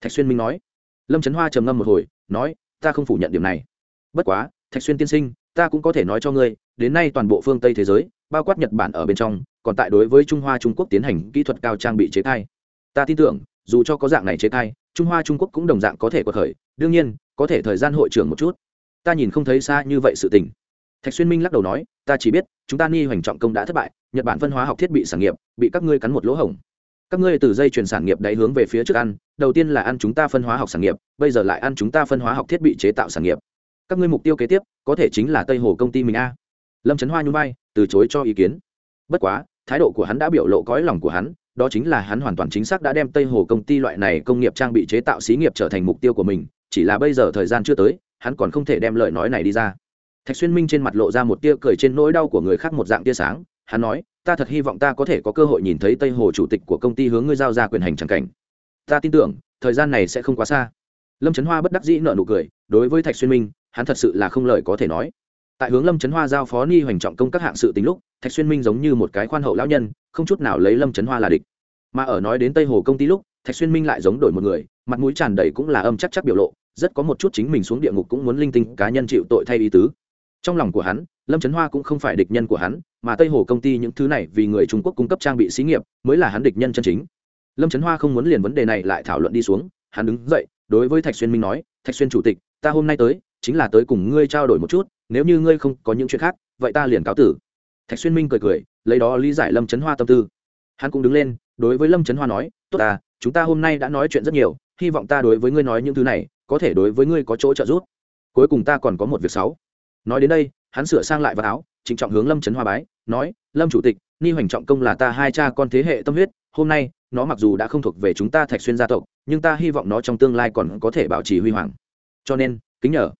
thạch xuyên minh nói lâm trấn hoa trầm ngâm một hồi nói ta không phủ nhận điểm này bất quá thạch xuyên tiên sinh ta cũng có thể nói cho ngươi đến nay toàn bộ phương tây thế giới bao quát nhật bản ở bên trong còn tại đối với trung hoa trung quốc tiến hành kỹ thuật cao trang bị chế thai ta tin tưởng dù cho có dạng này chế thai trung hoa trung quốc cũng đồng dạng có thể có khởi đương nhiên có thể thời gian hội trưởng một chút ta nhìn không thấy xa như vậy sự tình thạch xuyên minh lắc đầu nói, ta chỉ biết, chúng ta ni hoành trọng công đã thất bại, nhật bản phân hóa học thiết bị sản nghiệp, bị các ngươi cắn một lỗ hổng. Các ngươi từ dây chuyển sản nghiệp đáy hướng về phía trước ăn, đầu tiên là ăn chúng ta phân hóa học sản nghiệp, bây giờ lại ăn chúng ta phân hóa học thiết bị chế tạo sản nghiệp. Các ngươi mục tiêu kế tiếp, có thể chính là tây hồ công ty mình a. Lâm trấn hoa nhún vai, từ chối cho ý kiến. Bất quá, thái độ của hắn đã biểu lộ cõi lòng của hắn, đó chính là hắn hoàn toàn chính xác đã đem tây hồ công ty loại này công nghiệp trang bị chế tạo xí nghiệp trở thành mục tiêu của mình, chỉ là bây giờ thời gian chưa tới, hắn còn không thể đem lời nói này đi ra thạch xuyên minh trên mặt lộ ra một tia cười trên nỗi đau của người khác một dạng tia sáng. Hắn nói, ta thật hy vọng ta có thể có cơ hội nhìn thấy tây hồ chủ tịch của công ty hướng ngươi giao ra quyền hành tràng cảnh. Ta tin tưởng, thời gian này sẽ không quá xa. Lâm trấn hoa bất đắc dĩ nợ nụ cười, đối với thạch xuyên minh, hắn thật sự là không lời có thể nói. Tại hướng lâm trấn hoa giao phó ni hoành trọng công các hạng sự tính lúc, thạch xuyên minh giống như một cái khoan hậu lão nhân, không chút nào lấy lâm trấn hoa là địch. Mà ở nói đến tây hồ công ty lúc, thạch xuyên minh lại giống đổi một người, mặt mũi tràn đầy cũng là âm chắc chắc biểu lộ, rất có một chút chính mình xuống địa ngục cũng muốn linh tinh cá nhân chịu tội thay ý tứ trong lòng của hắn, lâm trấn hoa cũng không phải địch nhân của hắn, mà tây hồ công ty những thứ này vì người trung quốc cung cấp trang bị xí nghiệp mới là hắn địch nhân chân chính. Lâm trấn hoa không muốn liền vấn đề này lại thảo luận đi xuống, hắn đứng dậy, đối với thạch xuyên minh nói, thạch xuyên chủ tịch, ta hôm nay tới, chính là tới cùng ngươi trao đổi một chút, nếu như ngươi không có những chuyện khác, vậy ta liền cáo tử. Thạch xuyên minh cười cười, lấy đó lý giải lâm trấn hoa tâm tư. Hắn cũng đứng lên, đối với lâm trấn hoa nói, tốt ta, chúng ta hôm nay đã nói chuyện rất nhiều, hy vọng ta đối với ngươi nói những thứ này, có thể đối với ngươi có chỗ trợ giúp. Cuối cùng ta còn có một việc xấu nói đến đây, hắn sửa sang lại vào áo trịnh trọng hướng lâm trấn hoa bái, nói, lâm chủ tịch, ni hoành trọng công là ta hai cha con thế hệ tâm huyết, hôm nay, nó mặc dù đã không thuộc về chúng ta thạch xuyên gia tộc, nhưng ta hy vọng nó trong tương lai còn có thể bảo trì huy hoàng. Cho nên, kính nhờ.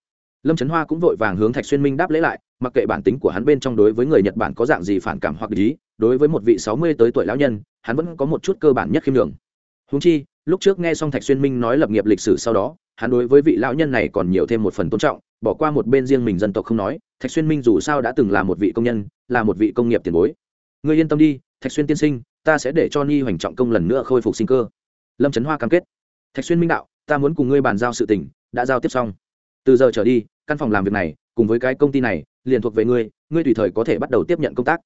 Lâm trấn hoa cũng vội vàng hướng thạch xuyên minh đáp lễ lại, mặc kệ bản tính của hắn bên trong đối với người nhật bản có dạng gì phản cảm hoặc ý, đối với một vị sáu mươi tới tuổi lão nhân, hắn vẫn có một chút cơ bản nhất khiêm đường húng chi lúc trước nghe xong thạch xuyên minh nói lập nghiệp lịch sử sau đó, hắn đối với vị lão nhân này còn nhiều thêm một phần tôn trọng, bỏ qua một bên riêng mình dân tộc không nói, thạch xuyên minh dù sao đã từng là một vị công nhân, là một vị công nghiệp tiền bối. Người yên tâm đi, thạch xuyên tiên sinh, ta sẽ để cho ni hoành trọng công lần nữa khôi phục sinh cơ. Lâm trấn hoa cam kết. Thạch xuyên minh đạo, ta muốn cùng ngươi bàn giao sự tình, đã giao tiếp xong. Từ giờ trở đi, căn phòng làm việc này, cùng với cái công ty này, liền thuộc về ngươi ngươi tùy thời có thể bắt đầu tiếp nhận công tác.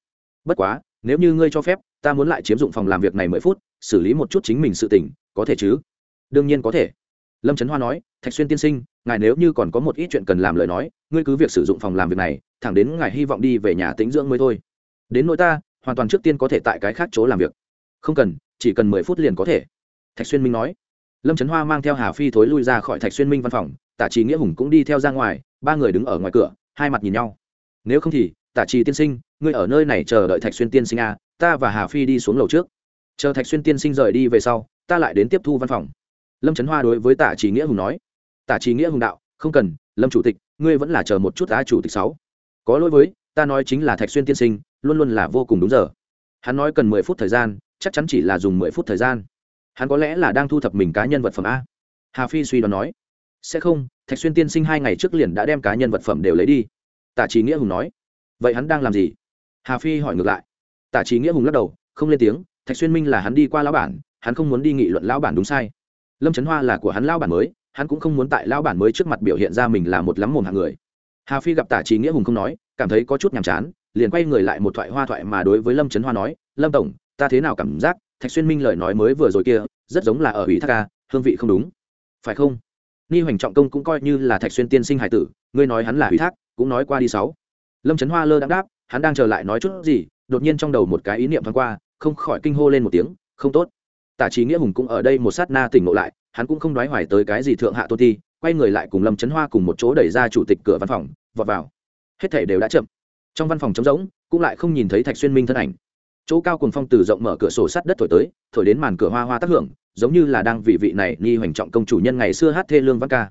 Bất quá nếu như ngươi cho phép, ta muốn lại chiếm dụng phòng làm việc này mười phút, xử lý một chút chính mình sự tỉnh có thể chứ? Đương nhiên có thể. Lâm trấn hoa nói, thạch xuyên tiên sinh, ngài nếu như còn có một ít chuyện cần làm lời nói, ngươi cứ việc sử dụng phòng làm việc này, thẳng đến ngài hy vọng đi về nhà tĩnh dưỡng mới thôi. Đến nỗi ta, hoàn toàn trước tiên có thể tại cái khác chỗ làm việc. Không cần, chỉ cần mười phút liền có thể. Thạch xuyên minh nói. Lâm trấn hoa mang theo hà phi thối lui ra khỏi thạch xuyên minh văn phòng, tả trí nghĩa hùng cũng đi theo ra ngoài, ba người đứng ở ngoài cửa, hai mặt nhìn nhau. Nếu không thì tả trì tiên sinh, ngươi ở nơi này chờ đợi thạch xuyên tiên sinh a ta và hà phi đi xuống lầu trước. Chờ thạch xuyên tiên sinh rời đi về sau, ta lại đến tiếp thu văn phòng. Lâm trấn hoa đối với tả trì nghĩa hùng nói. Tả trì nghĩa hùng đạo, không cần, lâm chủ tịch, ngươi vẫn là chờ một chút á chủ tịch sáu. Có lỗi với, ta nói chính là thạch xuyên tiên sinh, luôn luôn là vô cùng đúng giờ. Hắn nói cần mười phút thời gian, chắc chắn chỉ là dùng mười phút thời gian. Hắn có lẽ là đang thu thập mình cá nhân vật phẩm a. Hà phi suy đoán nói. Sẽ không, thạch xuyên tiên sinh hai ngày trước liền đã đem cá nhân vật phẩm đều lấy đi. Tả trí nghĩa hùng nói vậy hắn đang làm gì? Hà phi hỏi ngược lại. Tả trí nghĩa hùng lắc đầu, không lên tiếng, thạch xuyên minh là hắn đi qua lão bản, hắn không muốn đi nghị luận lão bản đúng sai. Lâm trấn hoa là của hắn lão bản mới, hắn cũng không muốn tại lão bản mới trước mặt biểu hiện ra mình là một lắm mồm hạng người. Hà phi gặp tả trí nghĩa hùng không nói, cảm thấy có chút nhàm chán, liền quay người lại một thoại hoa thoại mà đối với lâm trấn hoa nói, lâm tổng, ta thế nào cảm giác thạch xuyên minh lời nói mới vừa rồi kia, rất giống là ở ủy thác ca, hương vị không đúng. Phải không? Ni hoành trọng công cũng coi như là thạch xuyên tiên sinh hải tử, ngươi nói hắn là ủy thác, cũng nói qua đi sáu lâm trấn hoa lơ đáp đáp, hắn đang chờ lại nói chút gì, đột nhiên trong đầu một cái ý niệm thoáng qua, không khỏi kinh hô lên một tiếng, không tốt. Tả trí nghĩa hùng cũng ở đây một sát na tỉnh ngộ lại, hắn cũng không đoái hoài tới cái gì thượng hạ tôn ti, quay người lại cùng lâm trấn hoa cùng một chỗ đẩy ra chủ tịch cửa văn phòng, vọt vào. Hết thể đều đã chậm. Trong văn phòng trống rỗng, cũng lại không nhìn thấy thạch xuyên minh thân ảnh. Chỗ cao cùng phong từ rộng mở cửa sổ sắt đất thổi tới, thổi đến màn cửa hoa hoa tác hưởng, giống như là đang vị vị này nghi hoành trọng công chủ nhân ngày xưa hát thê lương văn ca.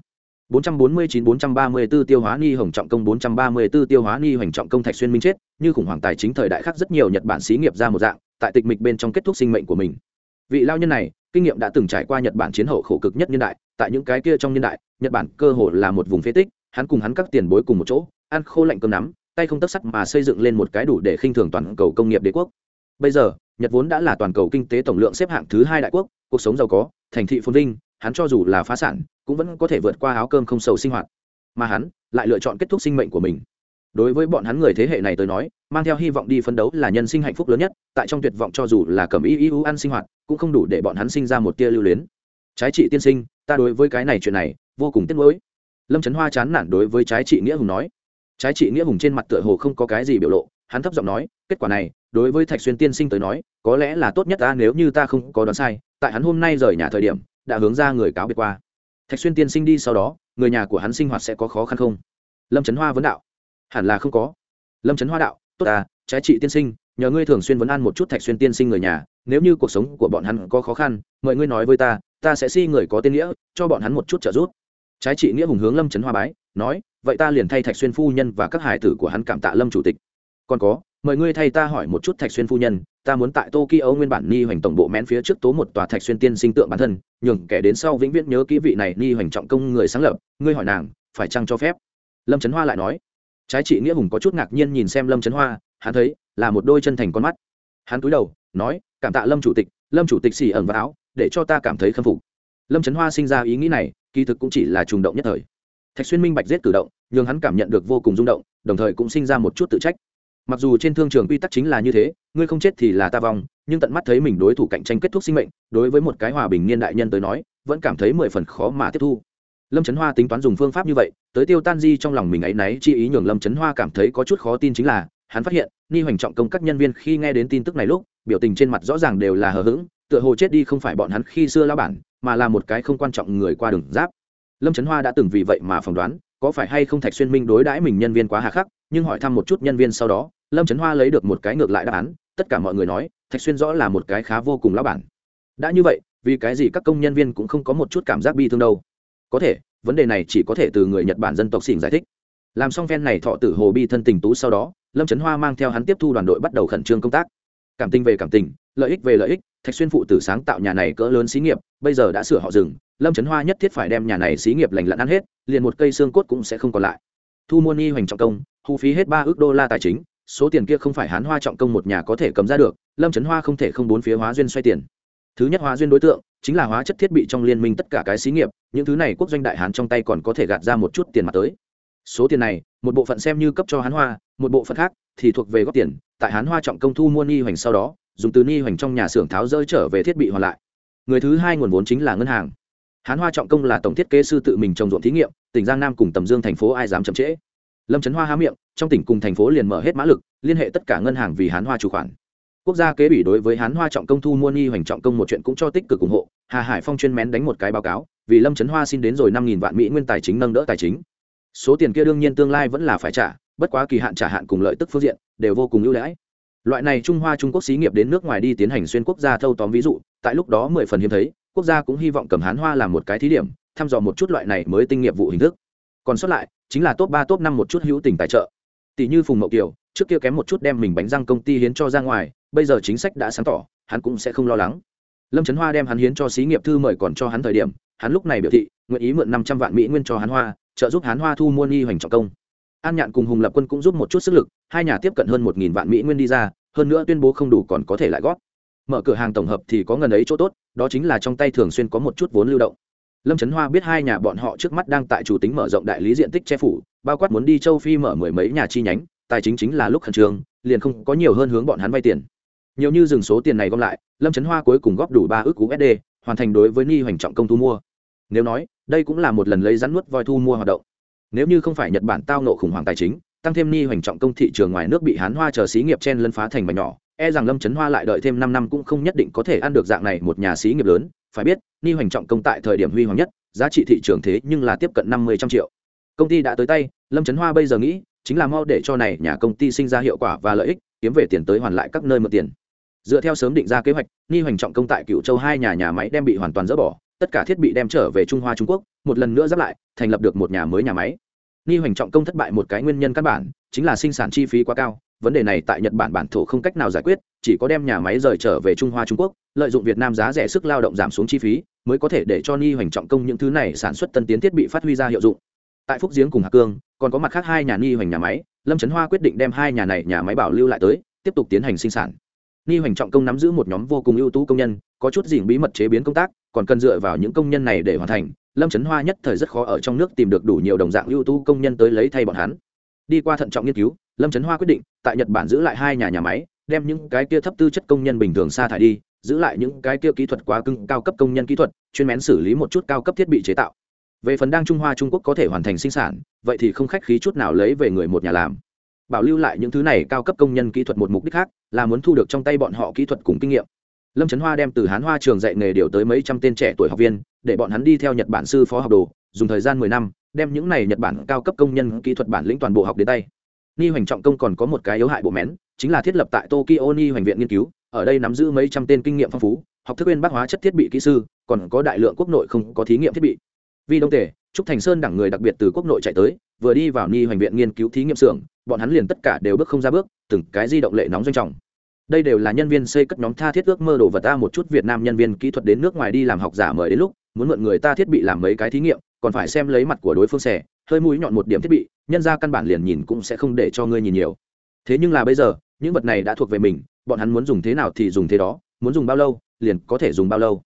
449-434 tiêu hóa ni hồng trọng công 434 tiêu hóa ni hoành trọng công thạch xuyên minh chết, như khủng hoảng tài chính thời đại khác rất nhiều nhật bản xí nghiệp ra một dạng, tại tịch mịch bên trong kết thúc sinh mệnh của mình. Vị lao nhân này, kinh nghiệm đã từng trải qua nhật bản chiến hậu khổ cực nhất nhân đại, tại những cái kia trong nhân đại, nhật bản cơ hồ là một vùng phế tích, hắn cùng hắn các tiền bối cùng một chỗ, ăn khô lạnh cơm nắm, tay không tất sắt mà xây dựng lên một cái đủ để khinh thường toàn cầu công nghiệp đế quốc. Bây giờ, nhật vốn đã là toàn cầu kinh tế tổng lượng xếp hạng thứ hai đại quốc, cuộc sống giàu có, thành thị phồn vinh, hắn cho dù là phá sản cũng vẫn có thể vượt qua áo cơm không sầu sinh hoạt. Mà hắn lại lựa chọn kết thúc sinh mệnh của mình. Đối với bọn hắn người thế hệ này tới nói, mang theo hy vọng đi phấn đấu là nhân sinh hạnh phúc lớn nhất, tại trong tuyệt vọng cho dù là cầm y ý ưu ăn sinh hoạt, cũng không đủ để bọn hắn sinh ra một tia lưu luyến. Trái trị tiên sinh, ta đối với cái này chuyện này vô cùng tiếc nuối. Lâm trấn hoa chán nản đối với trái trị nghĩa hùng nói. Trái trị nghĩa hùng trên mặt tựa hồ không có cái gì biểu lộ, hắn thấp giọng nói, kết quả này, đối với thạch xuyên tiên sinh tới nói, có lẽ là tốt nhất ta nếu như ta không có đoán sai, tại hắn hôm nay rời nhà thời điểm, đã hướng ra người cáo biệt qua thạch xuyên tiên sinh đi sau đó, người nhà của hắn sinh hoạt sẽ có khó khăn không? Lâm trấn hoa vấn đạo. Hẳn là không có. Lâm trấn hoa đạo, tốt ta trái trị tiên sinh, nhờ ngươi thường xuyên vấn an một chút thạch xuyên tiên sinh người nhà, nếu như cuộc sống của bọn hắn có khó khăn, mời ngươi nói với ta ta sẽ si người có tên nghĩa, cho bọn hắn một chút trợ giúp. Trái trị nghĩa hùng hướng lâm trấn hoa bái, nói, vậy ta liền thay thạch xuyên phu nhân và các hải tử của hắn cảm tạ lâm chủ tịch. Còn có mời ngươi thay ta hỏi một chút thạch xuyên phu nhân, ta muốn tại tokyo nguyên bản ni hoành tổng bộ mén phía trước tố một tòa thạch xuyên tiên sinh tượng bản thân, nhường kẻ đến sau vĩnh viễn nhớ kỹ vị này ni hoành trọng công người sáng lập, ngươi hỏi nàng, phải chăng cho phép? Lâm trấn hoa lại nói. Trái trị nghĩa hùng có chút ngạc nhiên nhìn xem lâm trấn hoa, hắn thấy là một đôi chân thành con mắt. Hắn cúi đầu, nói, cảm tạ lâm chủ tịch, lâm chủ tịch xì ẩn vào áo, để cho ta cảm thấy khâm phục. Lâm trấn hoa sinh ra ý nghĩ này, kỳ thực cũng chỉ là trùng động nhất thời. Thạch xuyên minh bạch giết cử động nhưng hắn cảm nhận được vô cùng rung động, đồng thời cũng sinh ra một chút tự trách mặc dù trên thương trường quy tắc chính là như thế, ngươi không chết thì là ta vong, nhưng tận mắt thấy mình đối thủ cạnh tranh kết thúc sinh mệnh, đối với một cái hòa bình niên đại nhân tới nói, vẫn cảm thấy mười phần khó mà tiếp thu. Lâm trấn hoa tính toán dùng phương pháp như vậy, tới tiêu tan di trong lòng mình ấ y náy chi ý nhường lâm trấn hoa cảm thấy có chút khó tin chính là, hắn phát hiện, ni hoành trọng công các nhân viên khi nghe đến tin tức này lúc, biểu tình trên mặt rõ ràng đều là hờ hững, tựa hồ chết đi không phải bọn hắn khi xưa lao bản, mà là một cái không quan trọng người qua đường giáp. Lâm trấn hoa đã từng vì vậy mà phỏng đoán, có phải hay không thạch xuyên minh đối đãi mình nhân viên quá hà khắc, nhưng hỏi thăm một chút nhân viên sau đó lâm trấn hoa lấy được một cái ngược lại đáp án, tất cả mọi người nói, thạch xuyên rõ là một cái khá vô cùng lão bản. Đã như vậy, vì cái gì các công nhân viên cũng không có một chút cảm giác bi thương đâu? Có thể, vấn đề này chỉ có thể từ người nhật bản dân tộc xỉn giải thích. Làm xong phen này thọ tử hồ bi thân tình tú sau đó, lâm trấn hoa mang theo hắn tiếp thu đoàn đội bắt đầu khẩn trương công tác. Cảm tình về cảm tình, lợi ích về lợi ích, thạch xuyên phụ tử sáng tạo nhà này cỡ lớn xí nghiệp, bây giờ đã sửa họ rừng lâm trấn hoa nhất thiết phải đem nhà này xí nghiệp lành lặn ăn hết, liền một cây xương cốt cũng sẽ không còn lại. Thu mua ni hoành trọng công, thu phí hết ba ước đô la tài chính số tiền kia không phải hán hoa trọng công một nhà có thể cầm ra được, lâm trấn hoa không thể không bốn phía hóa duyên xoay tiền. Thứ nhất hóa duyên đối tượng, chính là hóa chất thiết bị trong liên minh tất cả cái xí nghiệp, những thứ này quốc doanh đại hán trong tay còn có thể gạt ra một chút tiền mặt tới. Số tiền này, một bộ phận xem như cấp cho hán hoa, một bộ phận khác thì thuộc về góp tiền, tại hán hoa trọng công thu mua ni hoành sau đó, dùng từ ni hoành trong nhà xưởng tháo rơi trở về thiết bị hoàn lại. Người thứ hai nguồn vốn chính là ngân hàng. Hán hoa trọng công là tổng thiết kế sư tự mình trồng ruộng thí nghiệm, tỉnh giang nam cùng tầm dương thành phố ai dám chậm trễ lâm trấn hoa há miệng, trong tỉnh cùng thành phố liền mở hết mã lực, liên hệ tất cả ngân hàng vì hán hoa chủ khoản. Quốc gia kế ủy đối với hán hoa trọng công thu mua ni hoành trọng công một chuyện cũng cho tích cực ủng hộ, hà hải phong chuyên mén đánh một cái báo cáo, vì lâm trấn hoa xin đến rồi năm nghìn vạn mỹ nguyên tài chính nâng đỡ tài chính. Số tiền kia đương nhiên tương lai vẫn là phải trả, bất quá kỳ hạn trả hạn cùng lợi tức phương diện, đều vô cùng ưu đãi. Loại này trung hoa trung quốc xí nghiệp đến nước ngoài đi tiến hành xuyên quốc gia thâu tóm ví dụ, tại lúc đó mười phần hiếm thấy, quốc gia cũng hy vọng cầm hán hoa làm một cái thí điểm, thăm dò một chút loại này mới tinh nghiệp vụ hình thức còn sót lại, chính là top ba, top năm một chút hữu tình tài trợ. Tỷ như phùng mậu kiều, trước kia kém một chút đem mình bánh răng công ty hiến cho ra ngoài, bây giờ chính sách đã sáng tỏ, hắn cũng sẽ không lo lắng. Lâm trấn hoa đem hắn hiến cho xí nghiệp thư mời còn cho hắn thời điểm, hắn lúc này biểu thị, nguyện ý mượn năm trăm vạn mỹ nguyên cho hắn hoa, trợ giúp hắn hoa thu mua nghi hoành trọng công. An nhạn cùng hùng lập quân cũng giúp một chút sức lực, hai nhà tiếp cận hơn một nghìn vạn mỹ nguyên đi ra, hơn nữa tuyên bố không đủ còn có thể lại góp. Mở cửa hàng tổng hợp thì có ngần ấy chỗ tốt, đó chính là trong tay thường xuyên có một chút vốn lưu động lâm trấn hoa biết hai nhà bọn họ trước mắt đang tại chủ tính mở rộng đại lý diện tích che phủ, bao quát muốn đi châu phi mở mười mấy nhà chi nhánh, tài chính chính là lúc khẩn trương, liền không có nhiều hơn hướng bọn hắn vay tiền. Nhiều như dừng số tiền này gom lại, lâm trấn hoa cuối cùng góp đủ ba ước usd hoàn thành đối với ni hoành trọng công thu mua. Nếu nói, đây cũng là một lần lấy rắn nuốt voi thu mua hoạt động. Nếu như không phải nhật bản tao nộ khủng hoảng tài chính, tăng thêm ni hoành trọng công thị trường ngoài nước bị hán hoa chờ xí nghiệp chen lân phá thành mảnh nhỏ e rằng lâm trấn hoa lại đợi thêm năm năm cũng không nhất định có thể ăn được dạng này một nhà xí nghiệp lớn phải biết, ni hoành trọng công tại thời điểm huy hoàng nhất, giá trị thị trường thế nhưng là tiếp cận năm mươi trăm triệu. Công ty đã tới tay, lâm trấn hoa bây giờ nghĩ, chính là mau để cho này nhà công ty sinh ra hiệu quả và lợi ích, kiếm về tiền tới hoàn lại các nơi mượn tiền. Dựa theo sớm định ra kế hoạch, ni hoành trọng công tại cựu châu hai nhà nhà máy đem bị hoàn toàn dỡ bỏ, tất cả thiết bị đem trở về trung hoa trung quốc, một lần nữa giáp lại, thành lập được một nhà mới nhà máy. Ni hoành trọng công thất bại một cái nguyên nhân căn bản, chính là sinh sản chi phí quá cao vấn đề này tại nhật bản bản thổ không cách nào giải quyết, chỉ có đem nhà máy rời trở về trung hoa trung quốc, lợi dụng việt nam giá rẻ sức lao động giảm xuống chi phí, mới có thể để cho ni hoành trọng công những thứ này sản xuất tân tiến thiết bị phát huy ra hiệu dụng. Tại phúc giếng cùng hạc cương, còn có mặt khác hai nhà ni hoành nhà máy, lâm trấn hoa quyết định đem hai nhà này nhà máy bảo lưu lại tới, tiếp tục tiến hành sinh sản. Ni hoành trọng công nắm giữ một nhóm vô cùng ưu tú công nhân, có chút gì bí mật chế biến công tác, còn cần dựa vào những công nhân này để hoàn thành, lâm trấn hoa nhất thời rất khó ở trong nước tìm được đủ nhiều đồng dạng ưu tú công nhân tới lấy thay bọn hắn. Đi qua thận trọng nghiên cứu lâm trấn hoa quyết định, tại nhật bản giữ lại hai nhà nhà máy, đem những cái kia thấp tư chất công nhân bình thường sa thải đi, giữ lại những cái kia kỹ thuật quá cưng cao cấp công nhân kỹ thuật, chuyên mén xử lý một chút cao cấp thiết bị chế tạo. Về phần đang trung hoa trung quốc có thể hoàn thành sinh sản, vậy thì không khách khí chút nào lấy về người một nhà làm. Bảo lưu lại những thứ này cao cấp công nhân kỹ thuật một mục đích khác, là muốn thu được trong tay bọn họ kỹ thuật cùng kinh nghiệm. Lâm trấn hoa đem từ hán hoa trường dạy nghề điều tới mấy trăm tên trẻ tuổi học viên, để bọn hắn đi theo nhật bản sư phó học đồ, dùng thời gian mười năm, đem những này nhật bản cao cấp công nhân kỹ thuật bản lĩnh toàn bộ học đến tay ni hoành trọng công còn có một cái yếu hại bộ mén, chính là thiết lập tại tokyo ni hoành viện nghiên cứu, ở đây nắm giữ mấy trăm tên kinh nghiệm phong phú, học thức bên bác hóa chất thiết bị kỹ sư, còn có đại lượng quốc nội không có thí nghiệm thiết bị. Vì đông tề, trúc thành sơn đẳng người đặc biệt từ quốc nội chạy tới, vừa đi vào ni hoành viện nghiên cứu thí nghiệm xưởng, bọn hắn liền tất cả đều bước không ra bước, từng cái di động lệ nóng doanh trọng. Đây đều là nhân viên xây cất nhóm tha thiết ước mơ đồ vật ta một chút việt nam nhân viên kỹ thuật đến nước ngoài đi làm học giả mời đến lúc, muốn mượn người ta thiết bị làm mấy cái thí nghiệm, còn phải xem lấy mặt của đối phương xẻ hơi mũi nhọn một điểm thiết bị nhân ra căn bản liền nhìn cũng sẽ không để cho ngươi nhìn nhiều. Thế nhưng là bây giờ những vật này đã thuộc về mình bọn hắn muốn dùng thế nào thì dùng thế đó muốn dùng bao lâu liền có thể dùng bao lâu.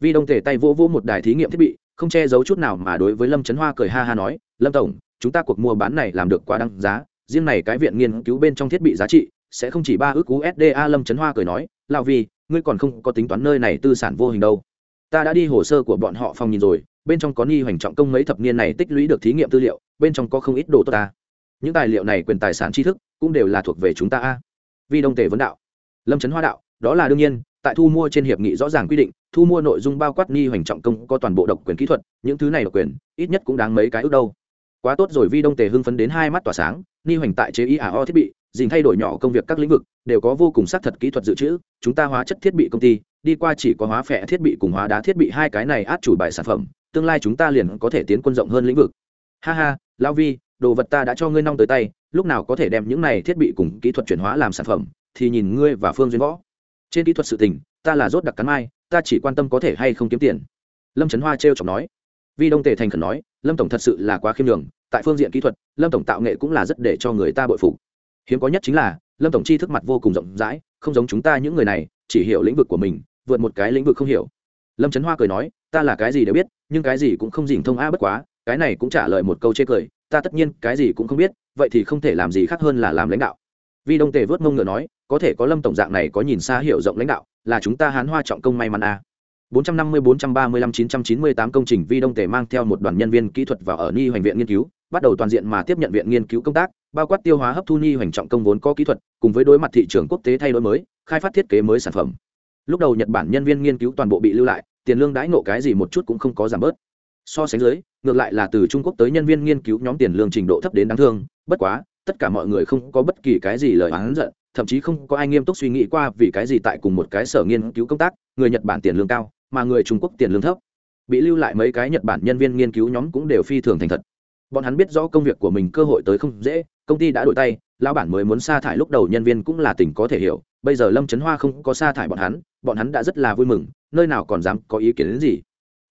Vi đông thể tay vỗ vỗ một đài thí nghiệm thiết bị không che giấu chút nào mà đối với lâm trấn hoa cười ha ha nói lâm tổng chúng ta cuộc mua bán này làm được quá đăng giá riêng này cái viện nghiên cứu bên trong thiết bị giá trị sẽ không chỉ ba ước usda lâm trấn hoa cười nói lao Vi, ngươi còn không có tính toán nơi này tư sản vô hình đâu. Ta đã đi hồ sơ của bọn họ phòng nhìn rồi bên trong có ni hoành trọng công mấy thập niên này tích lũy được thí nghiệm tư liệu, bên trong có không ít đồ tốt ta. Những tài liệu này quyền tài sản tri thức, cũng đều là thuộc về chúng ta a. Vi đông tề vấn đạo. Lâm trấn hoa đạo, đó là đương nhiên, tại thu mua trên hiệp nghị rõ ràng quy định, thu mua nội dung bao quát ni hoành trọng công có toàn bộ độc quyền kỹ thuật, những thứ này độc quyền, ít nhất cũng đáng mấy cái ước đâu. Quá tốt rồi, vi đông tề hưng phấn đến hai mắt tỏa sáng, ni hoành tại chế iao thiết bị, dình thay đổi nhỏ công việc các lĩnh vực, đều có vô cùng xác thật kỹ thuật dự trữ, chúng ta hóa chất thiết bị công ty, đi qua chỉ có hóa phẻ thiết bị cùng hóa đá thiết bị hai cái này át chủ bài sản phẩm tương lai chúng ta liền có thể tiến quân rộng hơn lĩnh vực. Ha ha lao vi đồ vật ta đã cho ngươi nong tới tay lúc nào có thể đem những này thiết bị cùng kỹ thuật chuyển hóa làm sản phẩm thì nhìn ngươi và phương duyên võ. Trên kỹ thuật sự tình ta là rốt đặc cắn mai ta chỉ quan tâm có thể hay không kiếm tiền. Lâm trấn hoa t r chọc nói. Vi đông tề thành khẩn nói lâm tổng thật sự là quá khiêm nhường, tại phương diện kỹ thuật lâm tổng tạo nghệ cũng là rất để cho người ta bội phục. Hiếm có nhất chính là lâm tổng chi thức mặt vô cùng rộng rãi không giống chúng ta những người này chỉ hiểu lĩnh vực của mình vượt một cái lĩnh vực không hiểu. Lâm trấn hoa cười nói ta là cái gì đều biết nhưng cái gì cũng không dình thông a bất quá, cái này cũng trả lời một câu chê cười, ta tất nhiên cái gì cũng không biết, vậy thì không thể làm gì khác hơn là làm lãnh đạo. Vi đông tề vớt mông ngựa nói, có thể có lâm tổng dạng này có nhìn xa hiểu rộng lãnh đạo, là chúng ta hán hoa trọng công may mắn a. 450-435-998 công trình vi đông tề mang theo một đoàn nhân viên kỹ thuật vào ở ni hoành viện nghiên cứu, bắt đầu toàn diện mà tiếp nhận viện nghiên cứu công tác, bao quát tiêu hóa hấp thu ni hoành trọng công vốn có kỹ thuật, cùng với đối mặt thị trường quốc tế thay đổi mới, khai phát thiết kế mới sản phẩm. Lúc đầu nhật bản nhân viên nghiên cứu toàn bộ bị lưu lại tiền lương đãi nộ cái gì một chút cũng không có giảm bớt. So sánh dưới, ngược lại là từ trung quốc tới nhân viên nghiên cứu nhóm tiền lương trình độ thấp đến đáng thương, bất quá, tất cả mọi người không có bất kỳ cái gì lời oán giận, thậm chí không có ai nghiêm túc suy nghĩ qua vì cái gì tại cùng một cái sở nghiên cứu công tác, người nhật bản tiền lương cao, mà người trung quốc tiền lương thấp. Bị lưu lại mấy cái nhật bản nhân viên nghiên cứu nhóm cũng đều phi thường thành thật. Bọn hắn biết rõ công việc của mình cơ hội tới không dễ, công ty đã đổi tay lao bản mới muốn sa thải lúc đầu nhân viên cũng là tình có thể hiểu, bây giờ lâm trấn hoa không có sa thải bọn hắn bọn hắn đã rất là vui mừng nơi nào còn dám có ý kiến đến gì.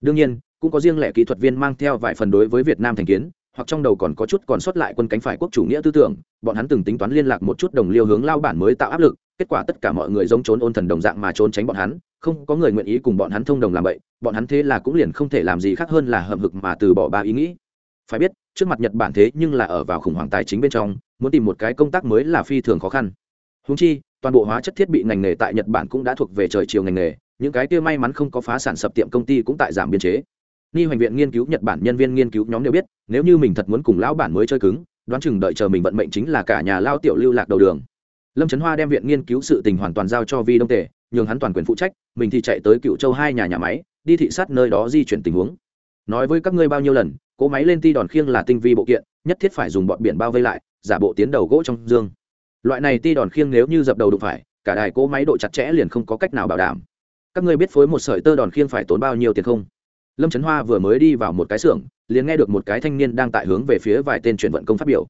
Đương nhiên, cũng có riêng lẻ kỹ thuật viên mang theo vài phần đối với việt nam thành kiến, hoặc trong đầu còn có chút còn sót lại quân cánh phải quốc chủ nghĩa tư tưởng, bọn hắn từng tính toán liên lạc một chút đồng liêu hướng lao bản mới tạo áp lực, kết quả tất cả mọi người giống trốn ôn thần đồng dạng mà trốn tránh bọn hắn, không có người nguyện ý cùng bọn hắn thông đồng làm vậy, bọn hắn thế là cũng liền không thể làm gì khác hơn là hậm hực mà từ bỏ ba ý nghĩ. Phải biết, trước mặt nhật bản thế nhưng là ở vào khủng hoảng tài chính bên trong, muốn tìm một cái công tác mới là phi thường khó khăn. Húng chi, toàn bộ hóa chất thiết bị ngành nghề tại nhật bản cũng đã thuộc về trời chiều ngành nghề những cái kia may mắn không có phá sản sập tiệm công ty cũng tại giảm biên chế. Ni hoành viện nghiên cứu nhật bản nhân viên nghiên cứu nhóm đều biết, nếu như mình thật muốn cùng lão bản mới chơi cứng, đoán chừng đợi chờ mình vận mệnh chính là cả nhà lao tiểu lưu lạc đầu đường. Lâm trấn hoa đem viện nghiên cứu sự tình hoàn toàn giao cho vi đông tề, nhường hắn toàn quyền phụ trách, mình thì chạy tới cựu châu hai nhà nhà máy, đi thị sát nơi đó di chuyển tình huống. Nói với các ngươi bao nhiêu lần, cỗ máy lên ti đòn khiêng là tinh vi bộ kiện, nhất thiết phải dùng bọn biển bao vây lại, giả bộ tiến đầu gỗ trong dương. Loại này ti đòn khiêng nếu như dập đầu đụng phải, cả đài cỗ máy độ chặt chẽ liền không có cách nào bảo đảm các ngươi biết phối một sợi tơ đòn khiêng phải tốn bao nhiêu tiền không? Lâm trấn hoa vừa mới đi vào một cái xưởng, liền nghe được một cái thanh niên đang tại hướng về phía vài tên chuyển vận công phát biểu.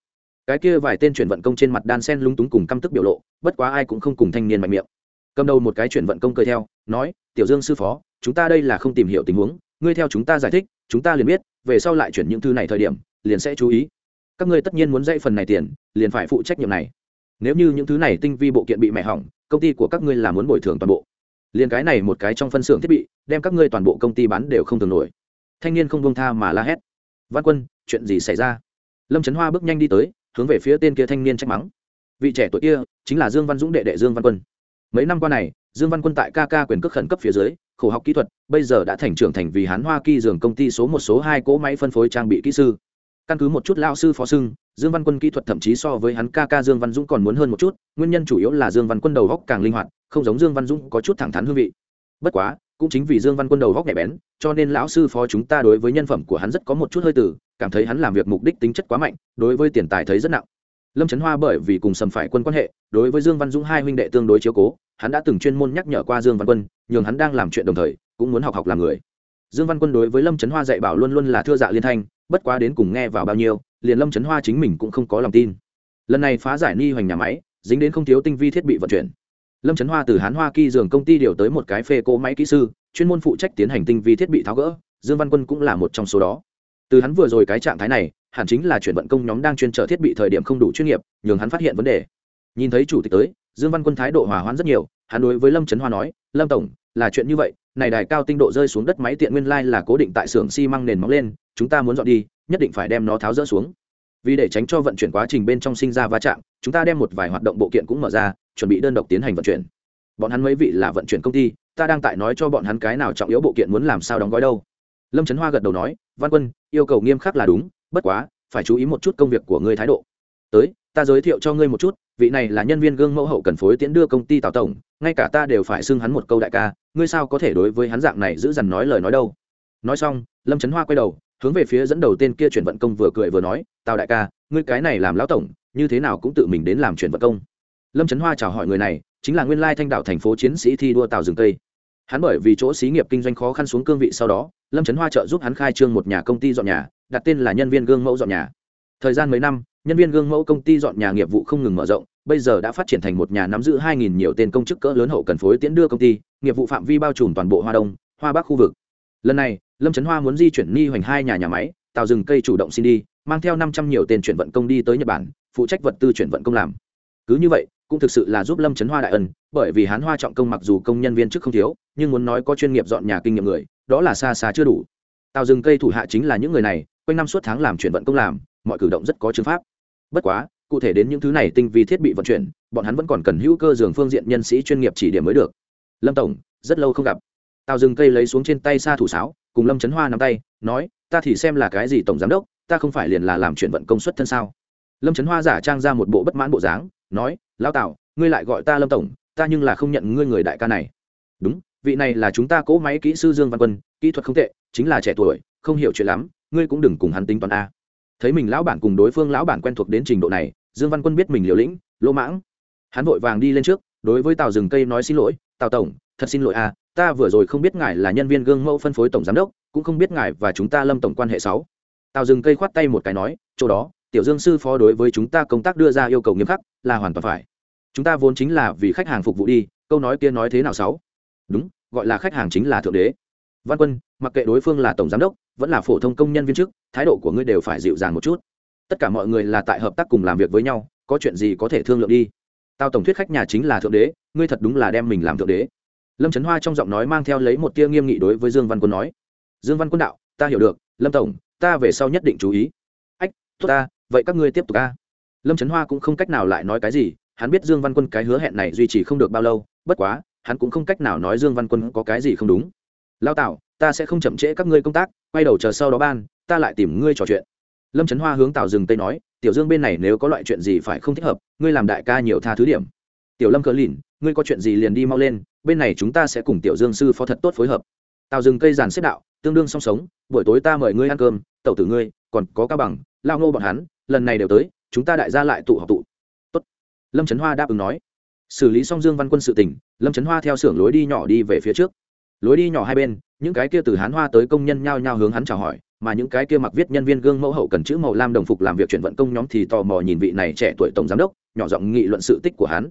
Cái kia vài tên chuyển vận công trên mặt đan sen lúng túng cùng căm tức biểu lộ, bất quá ai cũng không cùng thanh niên mạnh miệng. Cầm đầu một cái chuyển vận công cười theo, nói, tiểu dương sư phó, chúng ta đây là không tìm hiểu tình huống, ngươi theo chúng ta giải thích, chúng ta liền biết, về sau lại chuyển những thư này thời điểm, liền sẽ chú ý. Các ngươi tất nhiên muốn dạy phần này tiền, liền phải phụ trách nhiệm này. Nếu như những thứ này tinh vi bộ kiện bị mẹ hỏng, công ty của các ngươi là muốn bồi thường toàn bộ liền cái này một cái trong phân xưởng thiết bị, đem các ngươi toàn bộ công ty bán đều không thường nổi. Thanh niên không buông tha mà la hét. Văn quân, chuyện gì xảy ra? Lâm trấn hoa bước nhanh đi tới, hướng về phía tên kia thanh niên trách mắng. Vị trẻ tuổi kia chính là dương văn dũng đệ đệ dương văn quân. Mấy năm qua này, dương văn quân tại kk quyền cước khẩn cấp phía dưới, khổ học kỹ thuật, bây giờ đã thành trưởng thành vì hán hoa kỳ dường công ty số một số hai cỗ máy phân phối trang bị kỹ sư căn cứ một chút lao sư phó sưng dương văn quân kỹ thuật thậm chí so với hắn ca ca dương văn dũng còn muốn hơn một chút, nguyên nhân chủ yếu là dương văn quân đầu góc càng linh hoạt, không giống dương văn dũng có chút thẳng thắn hương vị. Bất quá, cũng chính vì dương văn quân đầu góc nhạy bén, cho nên lão sư phó chúng ta đối với nhân phẩm của hắn rất có một chút hơi tử cảm thấy hắn làm việc mục đích tính chất quá mạnh, đối với tiền tài thấy rất nặng. Lâm trấn hoa bởi vì cùng sầm phải quân quan hệ, đối với dương văn dũng hai huynh đệ tương đối chiếu cố, hắn đã từng chuyên môn nhắc nhở qua dương văn quân, nhường hắn đang làm chuyện đồng thời, cũng muốn học học làm người dương văn quân đối với lâm trấn hoa dạy bảo luôn luôn là thưa dạ liên thanh, bất quá đến cùng nghe vào bao nhiêu, liền lâm trấn hoa chính mình cũng không có lòng tin. Lần này phá giải ni hoành nhà máy, dính đến không thiếu tinh vi thiết bị vận chuyển. Lâm trấn hoa từ hán hoa kỳ dường công ty điều tới một cái phê cỗ máy kỹ sư, chuyên môn phụ trách tiến hành tinh vi thiết bị tháo gỡ, dương văn quân cũng là một trong số đó. Từ hắn vừa rồi cái trạng thái này, hẳn chính là chuyển vận công nhóm đang chuyên trở thiết bị thời điểm không đủ chuyên nghiệp, nhường hắn phát hiện vấn đề. Nhìn thấy chủ tịch tới, dương văn quân thái độ hòa hoãn rất nhiều, hắn đối với lâm trấn hoa nói, lâm tổng, là chuyện như vậy này đài cao tinh độ rơi xuống đất máy tiện nguyên lai là cố định tại xưởng xi măng nền móng lên, chúng ta muốn dọn đi, nhất định phải đem nó tháo rỡ xuống. Vì để tránh cho vận chuyển quá trình bên trong sinh ra va chạm, chúng ta đem một vài hoạt động bộ kiện cũng mở ra, chuẩn bị đơn độc tiến hành vận chuyển. Bọn hắn mấy vị là vận chuyển công ty, ta đang tại nói cho bọn hắn cái nào trọng yếu bộ kiện muốn làm sao đóng gói đâu. Lâm trấn hoa gật đầu nói, văn quân, yêu cầu nghiêm khắc là đúng, bất quá, phải chú ý một chút công việc của ngươi thái độ. Tới, ta giới thiệu cho ngươi một chút, vị này là nhân viên gương mẫu hậu cần phối tiễn đưa công ty tào tổng ngay cả ta đều phải xưng hắn một câu đại ca, ngươi sao có thể đối với hắn dạng này giữ dằn nói lời nói đâu? Nói xong, lâm trấn hoa quay đầu, hướng về phía dẫn đầu tên kia chuyển vận công vừa cười vừa nói, tào đại ca, ngươi cái này làm lão tổng, như thế nào cũng tự mình đến làm chuyển vận công. Lâm trấn hoa chào hỏi người này, chính là nguyên lai thanh đạo thành phố chiến sĩ thi đua tàu rừng tây. Hắn bởi vì chỗ xí nghiệp kinh doanh khó khăn xuống cương vị sau đó, lâm trấn hoa trợ giúp hắn khai trương một nhà công ty dọn nhà, đặt tên là nhân viên gương mẫu dọn nhà. Thời gian mấy năm nhân viên gương mẫu công ty dọn nhà nghiệp vụ không ngừng mở rộng, bây giờ đã phát triển thành một nhà nắm giữ 2.000 nhiều tên công chức cỡ lớn hậu cần phối tiễn đưa công ty, nghiệp vụ phạm vi bao trùm toàn bộ hoa đông, hoa bắc khu vực. Lần này, lâm trấn hoa muốn di chuyển ni hoành hai nhà nhà máy, tạo rừng cây chủ động xin đi, mang theo năm trăm nhiều tên chuyển vận công đi tới nhật bản, phụ trách vật tư chuyển vận công làm. Cứ như vậy, cũng thực sự là giúp lâm trấn hoa đại ân, bởi vì hán hoa trọng công mặc dù công nhân viên chức không thiếu, nhưng muốn nói có chuyên nghiệp dọn nhà kinh nghiệm người, đó là xa xa chưa đủ. Tạo rừng cây thủ hạ chính là những người này, quanh năm suốt tháng làm chuyển vận công làm, mọi cử động rất có chứng pháp bất quá, cụ thể đến những thứ này tinh vi thiết bị vận chuyển, bọn hắn vẫn còn cần hữu cơ giường phương diện nhân sĩ chuyên nghiệp chỉ điểm mới được. Lâm tổng, rất lâu không gặp. Tào rừng cây lấy xuống trên tay xa thủ sáo, cùng lâm trấn hoa nắm tay, nói, ta thì xem là cái gì tổng giám đốc, ta không phải liền là làm chuyển vận công suất thân sao? Lâm trấn hoa giả trang ra một bộ bất mãn bộ dáng, nói lao tạo ngươi lại gọi ta lâm tổng, ta nhưng là không nhận ngươi người đại ca này. Đúng, vị này là chúng ta cỗ máy kỹ sư dương văn quân, kỹ thuật không tệ, chính là trẻ tuổi, không hiểu chuyện lắm, ngươi cũng đừng cùng hắn tính toán a thấy mình lão bản cùng đối phương lão bản quen thuộc đến trình độ này, dương văn quân biết mình liều lĩnh, lỗ mãng. Hắn vội vàng đi lên trước, đối với tàu rừng cây nói xin lỗi tàu tổng, thật xin lỗi à ta vừa rồi không biết ngài là nhân viên gương mẫu phân phối tổng giám đốc, cũng không biết ngài và chúng ta lâm tổng quan hệ sáu. Tàu rừng cây khoát tay một cái nói, chỗ đó, tiểu dương sư phó đối với chúng ta công tác đưa ra yêu cầu nghiêm khắc, là hoàn toàn phải. Chúng ta vốn chính là vì khách hàng phục vụ đi, câu nói kia nói thế nào sáu? Đúng, gọi là khách hàng chính là thượng đế. Văn quân, mặc kệ đối phương là tổng giám đốc vẫn là phổ thông công nhân viên chức, thái độ của ngươi đều phải dịu dàng một chút. Tất cả mọi người là tại hợp tác cùng làm việc với nhau, có chuyện gì có thể thương lượng đi. Tao tổng thuyết khách nhà chính là thượng đế, ngươi thật đúng là đem mình làm thượng đế. Lâm trấn hoa trong giọng nói mang theo lấy một tia nghiêm nghị đối với dương văn quân nói. Dương văn quân đạo, ta hiểu được, lâm tổng, ta về sau nhất định chú ý. Ách, tốt ta, vậy các ngươi tiếp tục ta. Lâm trấn hoa cũng không cách nào lại nói cái gì, hắn biết dương văn quân cái hứa hẹn này duy trì không được bao lâu, bất quá, hắn cũng không cách nào nói dương văn quân có cái gì không đúng. Lao tạo ta sẽ không chậm trễ các ngươi công tác, quay đầu chờ sau đó ban, ta lại tìm ngươi trò chuyện. Lâm trấn hoa hướng tào rừng tây nói, tiểu dương bên này nếu có loại chuyện gì phải không thích hợp, ngươi làm đại ca nhiều tha thứ điểm. Tiểu lâm cờ lìn, ngươi có chuyện gì liền đi mau lên, bên này chúng ta sẽ cùng tiểu dương sư phó thật tốt phối hợp. Tào rừng cây giàn xếp đạo, tương đương song sống, buổi tối ta mời ngươi ăn cơm, tẩu tử ngươi, còn có cao bằng, lao ngô bọn hắn, lần này đều tới, chúng ta đại gia lại tụ họp tụ. Tốt. Lâm trấn hoa đáp ứng nói. Xử lý xong dương văn quân sự tỉnh lâm trấn hoa theo xưởng lối đi nhỏ đi về phía trước lối đi nhỏ hai bên, những cái kia từ hán hoa tới công nhân nhao nhao hướng hắn chào hỏi, mà những cái kia mặc viết nhân viên gương mẫu hậu cần chữ màu lam đồng phục làm việc chuyển vận công nhóm thì tò mò nhìn vị này trẻ tuổi tổng giám đốc, nhỏ giọng nghị luận sự tích của hắn.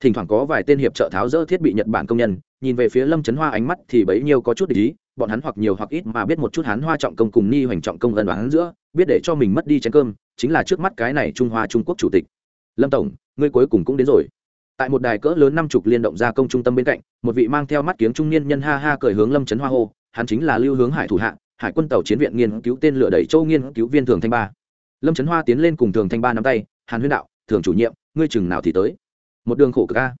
Thỉnh thoảng có vài tên hiệp trợ tháo rỡ thiết bị nhật bản công nhân, nhìn về phía lâm trấn hoa ánh mắt thì bấy nhiêu có chút để ý, bọn hắn hoặc nhiều hoặc ít mà biết một chút hắn hoa trọng công cùng ni hoành trọng công ân đoán giữa, biết để cho mình mất đi chén cơm, chính là trước mắt cái này trung hoa trung quốc chủ tịch. Lâm tổng, ngươi cuối cùng cũng đến rồi tại một đài cỡ lớn năm chục liên động gia công trung tâm bên cạnh, một vị mang theo mắt kiếng trung niên nhân ha ha cởi hướng lâm trấn hoa hô, hắn chính là lưu hướng hải thủ hạ, hải quân tàu chiến viện nghiên cứu tên lửa đẩy châu nghiên cứu viên thường thanh ba. Lâm trấn hoa tiến lên cùng thường thanh ba nắm tay, hàn huyên đạo, thường chủ nhiệm, ngươi chừng nào thì tới? Một đường khổ cực ca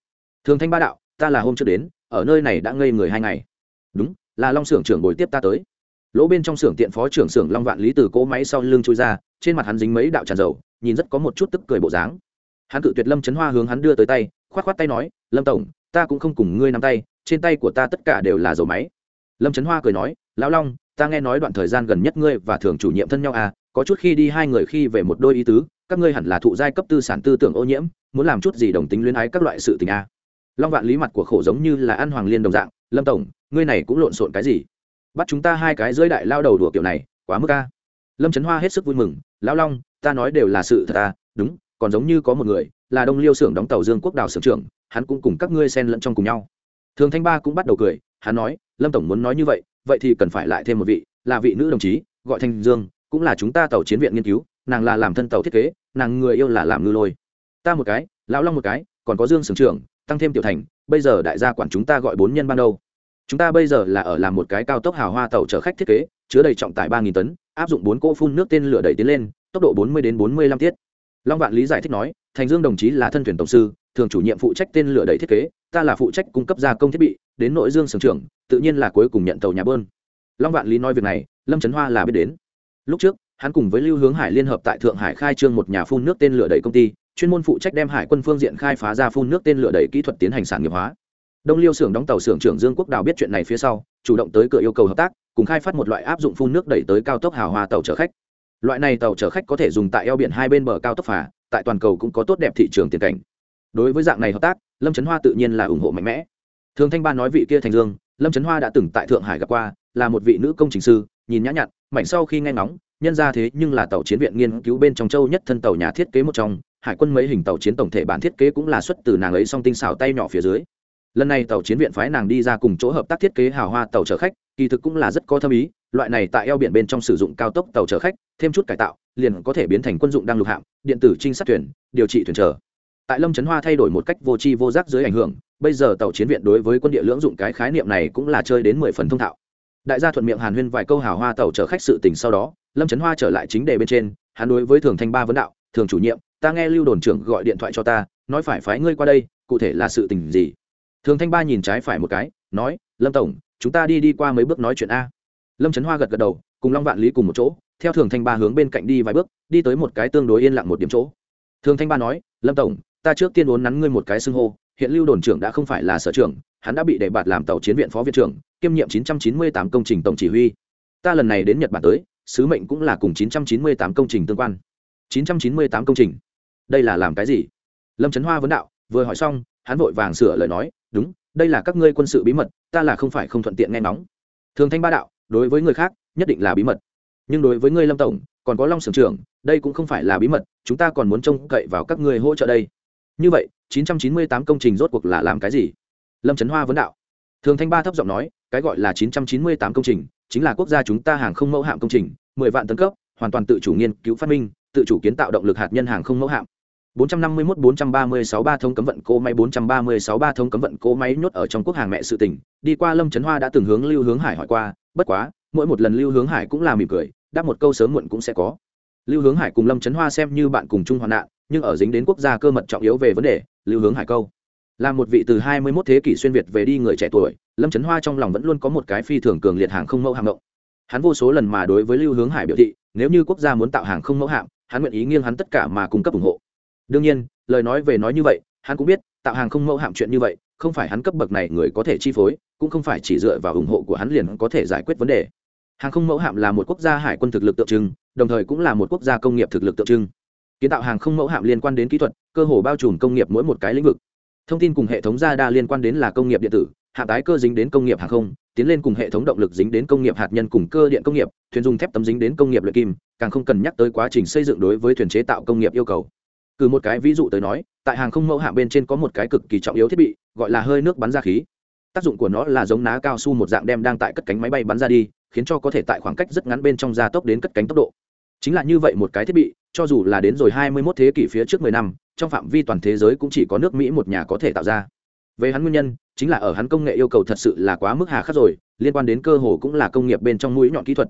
thường thanh ba đạo, ta là hôm trước đến, ở nơi này đã ngây người hai ngày. Đúng, là long xưởng trưởng bồi tiếp ta tới. Lỗ bên trong xưởng tiện phó trưởng xưởng long vạn lý từ cỗ máy sau lưng trôi ra, trên mặt hắn dính mấy đạo tràn dầu, nhìn rất có một chút tức cười bộ dáng. Hắn cự tuyệt lâm trấn hoa hướng hắn đưa tới tay khoát khoát tay nói, lâm tổng, ta cũng không cùng ngươi nắm tay, trên tay của ta tất cả đều là dầu máy lâm trấn hoa cười nói, lão long, ta nghe nói đoạn thời gian gần nhất ngươi và thường chủ nhiệm thân nhau à có chút khi đi hai người khi về một đôi ý tứ, các ngươi hẳn là thụ giai cấp tư sản tư tưởng ô nhiễm, muốn làm chút gì đồng tính luyến ái các loại sự tình à. long vạn lý mặt của khổ giống như là ăn hoàng liên đồng dạng, lâm tổng, ngươi này cũng lộn xộn cái gì bắt chúng ta hai cái dưới đại lao đầu đùa kiểu này, quá mức à? lâm trấn hoa hết sức vui mừng, lão long, ta nói đều là sự thật à đúng còn giống như có một người, là đông liêu xưởng đóng tàu dương quốc đào xưởng trưởng, hắn cũng cùng các ngươi xen lẫn trong cùng nhau. Thường thanh ba cũng bắt đầu cười, hắn nói, lâm tổng muốn nói như vậy vậy thì cần phải lại thêm một vị, là vị nữ đồng chí, gọi thanh dương, cũng là chúng ta tàu chiến viện nghiên cứu, nàng là làm thân tàu thiết kế, nàng người yêu là làm ngư lôi. Ta một cái, lão long một cái, còn có dương xưởng trưởng, tăng thêm tiểu thành, bây giờ đại gia quản chúng ta gọi bốn nhân ban đầu. Chúng ta bây giờ là ở làm một cái cao tốc hào hoa tàu chở khách thiết kế, chứa đầy trọng tải ba tấn, áp dụng bốn cỗ phun nước tên lửa đẩy tiến lên, tốc độ bốn mươi đến bốn mươi lăm tiết long vạn lý giải thích nói, thành dương đồng chí là thân thuyền tổng sư, thường chủ nhiệm phụ trách tên lửa đẩy thiết kế, ta là phụ trách cung cấp gia công thiết bị, đến nội dương sưởng trưởng, tự nhiên là cuối cùng nhận tàu nhà bơn. Long vạn lý nói việc này, lâm trấn hoa là biết đến. Lúc trước, hắn cùng với lưu hướng hải liên hợp tại thượng hải khai trương một nhà phun nước tên lửa đẩy công ty, chuyên môn phụ trách đem hải quân phương diện khai phá ra phun nước tên lửa đẩy kỹ thuật tiến hành sản nghiệp hóa. Đông liêu xưởng đóng tàu xưởng trưởng dương quốc đào biết chuyện này phía sau, chủ động tới cửa yêu cầu hợp tác, cùng khai phát một loại áp dụng phun nước đẩy tới cao tốc hào hoa tàu chở khách loại này tàu chở khách có thể dùng tại eo biển hai bên bờ cao tốc phà, tại toàn cầu cũng có tốt đẹp thị trường tiền cảnh. Đối với dạng này hợp tác, lâm trấn hoa tự nhiên là ủng hộ mạnh mẽ. Thường thanh ba nói vị kia thành dương, lâm trấn hoa đã từng tại thượng hải gặp qua, là một vị nữ công trình sư, nhìn nhã nhặn mạnh sau khi nghe ngóng, nhân ra thế nhưng là tàu chiến viện nghiên cứu bên trong châu nhất thân tàu nhà thiết kế một trong, hải quân mấy hình tàu chiến tổng thể bản thiết kế cũng là xuất từ nàng ấy song tinh xảo tay nhỏ phía dưới. Lần này tàu chiến viện phái nàng đi ra cùng chỗ hợp tác thiết kế hào hoa tàu chở khách, kỳ thực cũng là rất có thâm ý loại này tại eo biển bên trong sử dụng cao tốc tàu chở khách, thêm chút cải tạo, liền có thể biến thành quân dụng đang lục hạm điện tử trinh sát thuyền, điều trị thuyền chở. Tại lâm trấn hoa thay đổi một cách vô tri vô giác dưới ảnh hưởng, bây giờ tàu chiến viện đối với quân địa lưỡng dụng cái khái niệm này cũng là chơi đến mười phần thông thạo. Đại gia thuận miệng hàn huyên vài câu hào hoa tàu chở khách sự tình sau đó, lâm trấn hoa trở lại chính đề bên trên, hắn đối với thường thanh ba vấn đạo, thường chủ nhiệm, ta nghe lưu đồn trưởng gọi điện thoại cho ta, nói phải phái ngươi qua đây, cụ thể là sự tình gì? Thường thanh ba nhìn trái phải một cái, nói, lâm tổng, chúng ta đi đi qua mấy bước nói chuyện a lâm trấn hoa gật gật đầu, cùng long vạn lý cùng một chỗ, theo thường thanh ba hướng bên cạnh đi vài bước, đi tới một cái tương đối yên lặng một điểm chỗ. Thường thanh ba nói, lâm tổng, ta trước tiên uốn nắn ngươi một cái xưng hô, hiện lưu đồn trưởng đã không phải là sở trưởng, hắn đã bị đề bạt làm tàu chiến viện phó viện trưởng, kiêm nhiệm 998 công trình tổng chỉ huy. Ta lần này đến nhật bản tới, sứ mệnh cũng là cùng 998 công trình tương quan. 998 công trình? Đây là làm cái gì? Lâm trấn hoa vấn đạo, vừa hỏi xong, hắn vội vàng sửa lời nói, đúng, đây là các ngươi quân sự bí mật, ta là không phải không thuận tiện nghe ngóng. Thường thanh ba đạo đối với người khác nhất định là bí mật. Nhưng đối với ngươi lâm tổng còn có long sưởng trưởng đây cũng không phải là bí mật chúng ta còn muốn trông cậy vào các ngươi hỗ trợ đây. Như vậy 998 công trình rốt cuộc là làm cái gì? Lâm trấn hoa vấn đạo. Thường thanh ba thấp giọng nói cái gọi là 998 công trình chính là quốc gia chúng ta hàng không mẫu hạm công trình 10 vạn tấn cấp hoàn toàn tự chủ nghiên cứu phát minh tự chủ kiến tạo động lực hạt nhân hàng không mẫu hạm. 451 436 ba thông cấm vận cô máy 436 ba thông cấm vận cô máy nhốt ở trong quốc hàng mẹ sự tình, đi qua Lâm Trấn Hoa đã từng hướng Lưu Hướng Hải hỏi qua, bất quá, mỗi một lần Lưu Hướng Hải cũng là mỉm cười, đáp một câu sớm muộn cũng sẽ có. Lưu Hướng Hải cùng Lâm Trấn Hoa xem như bạn cùng chung hoạn nạn, nhưng ở dính đến quốc gia cơ mật trọng yếu về vấn đề, Lưu Hướng Hải câu là một vị từ 21 thế kỷ xuyên việt về đi người trẻ tuổi, Lâm Trấn Hoa trong lòng vẫn luôn có một cái phi thường cường liệt hàng không mẫu hạng động. Hắn vô số lần mà đối với Lưu Hướng Hải biểu thị, nếu như quốc gia muốn tạo hàng không mẫu hạng, hắn nguyện ý nghiêng hắn tất cả mà cung cấp ủng hộ đương nhiên lời nói về nói như vậy hắn cũng biết tạo hàng không mẫu hạm chuyện như vậy không phải hắn cấp bậc này người có thể chi phối, cũng không phải chỉ dựa vào ủng hộ của hắn liền có thể giải quyết vấn đề. Hàng không mẫu hạm là một quốc gia hải quân thực lực tượng trưng, đồng thời cũng là một quốc gia công nghiệp thực lực tượng trưng. Kiến tạo hàng không mẫu hạm liên quan đến kỹ thuật, cơ hồ bao trùm công nghiệp mỗi một cái lĩnh vực. Thông tin cùng hệ thống gia đa liên quan đến là công nghiệp điện tử hạ tái cơ dính đến công nghiệp hàng không, tiến lên cùng hệ thống động lực dính đến công nghiệp hạt nhân cùng cơ điện công nghiệp, thuyền dùng thép tấm dính đến công nghiệp luyện kim, càng không cần nhắc tới quá trình xây dựng đối với thuyền chế tạo công nghiệp yêu cầu cử một cái ví dụ tới nói, tại hàng không mẫu hạ bên trên có một cái cực kỳ trọng yếu thiết bị, gọi là hơi nước bắn ra khí. Tác dụng của nó là giống ná cao su một dạng đem đang tại cất cánh máy bay bắn ra đi, khiến cho có thể tại khoảng cách rất ngắn bên trong gia tốc đến cất cánh tốc độ. Chính là như vậy một cái thiết bị, cho dù là đến rồi 21 thế kỷ phía trước 10 năm, trong phạm vi toàn thế giới cũng chỉ có nước mỹ một nhà có thể tạo ra. Về hắn nguyên nhân, chính là ở hắn công nghệ yêu cầu thật sự là quá mức hà khắc rồi, liên quan đến cơ hồ cũng là công nghiệp bên trong mũi nhọn kỹ thuật.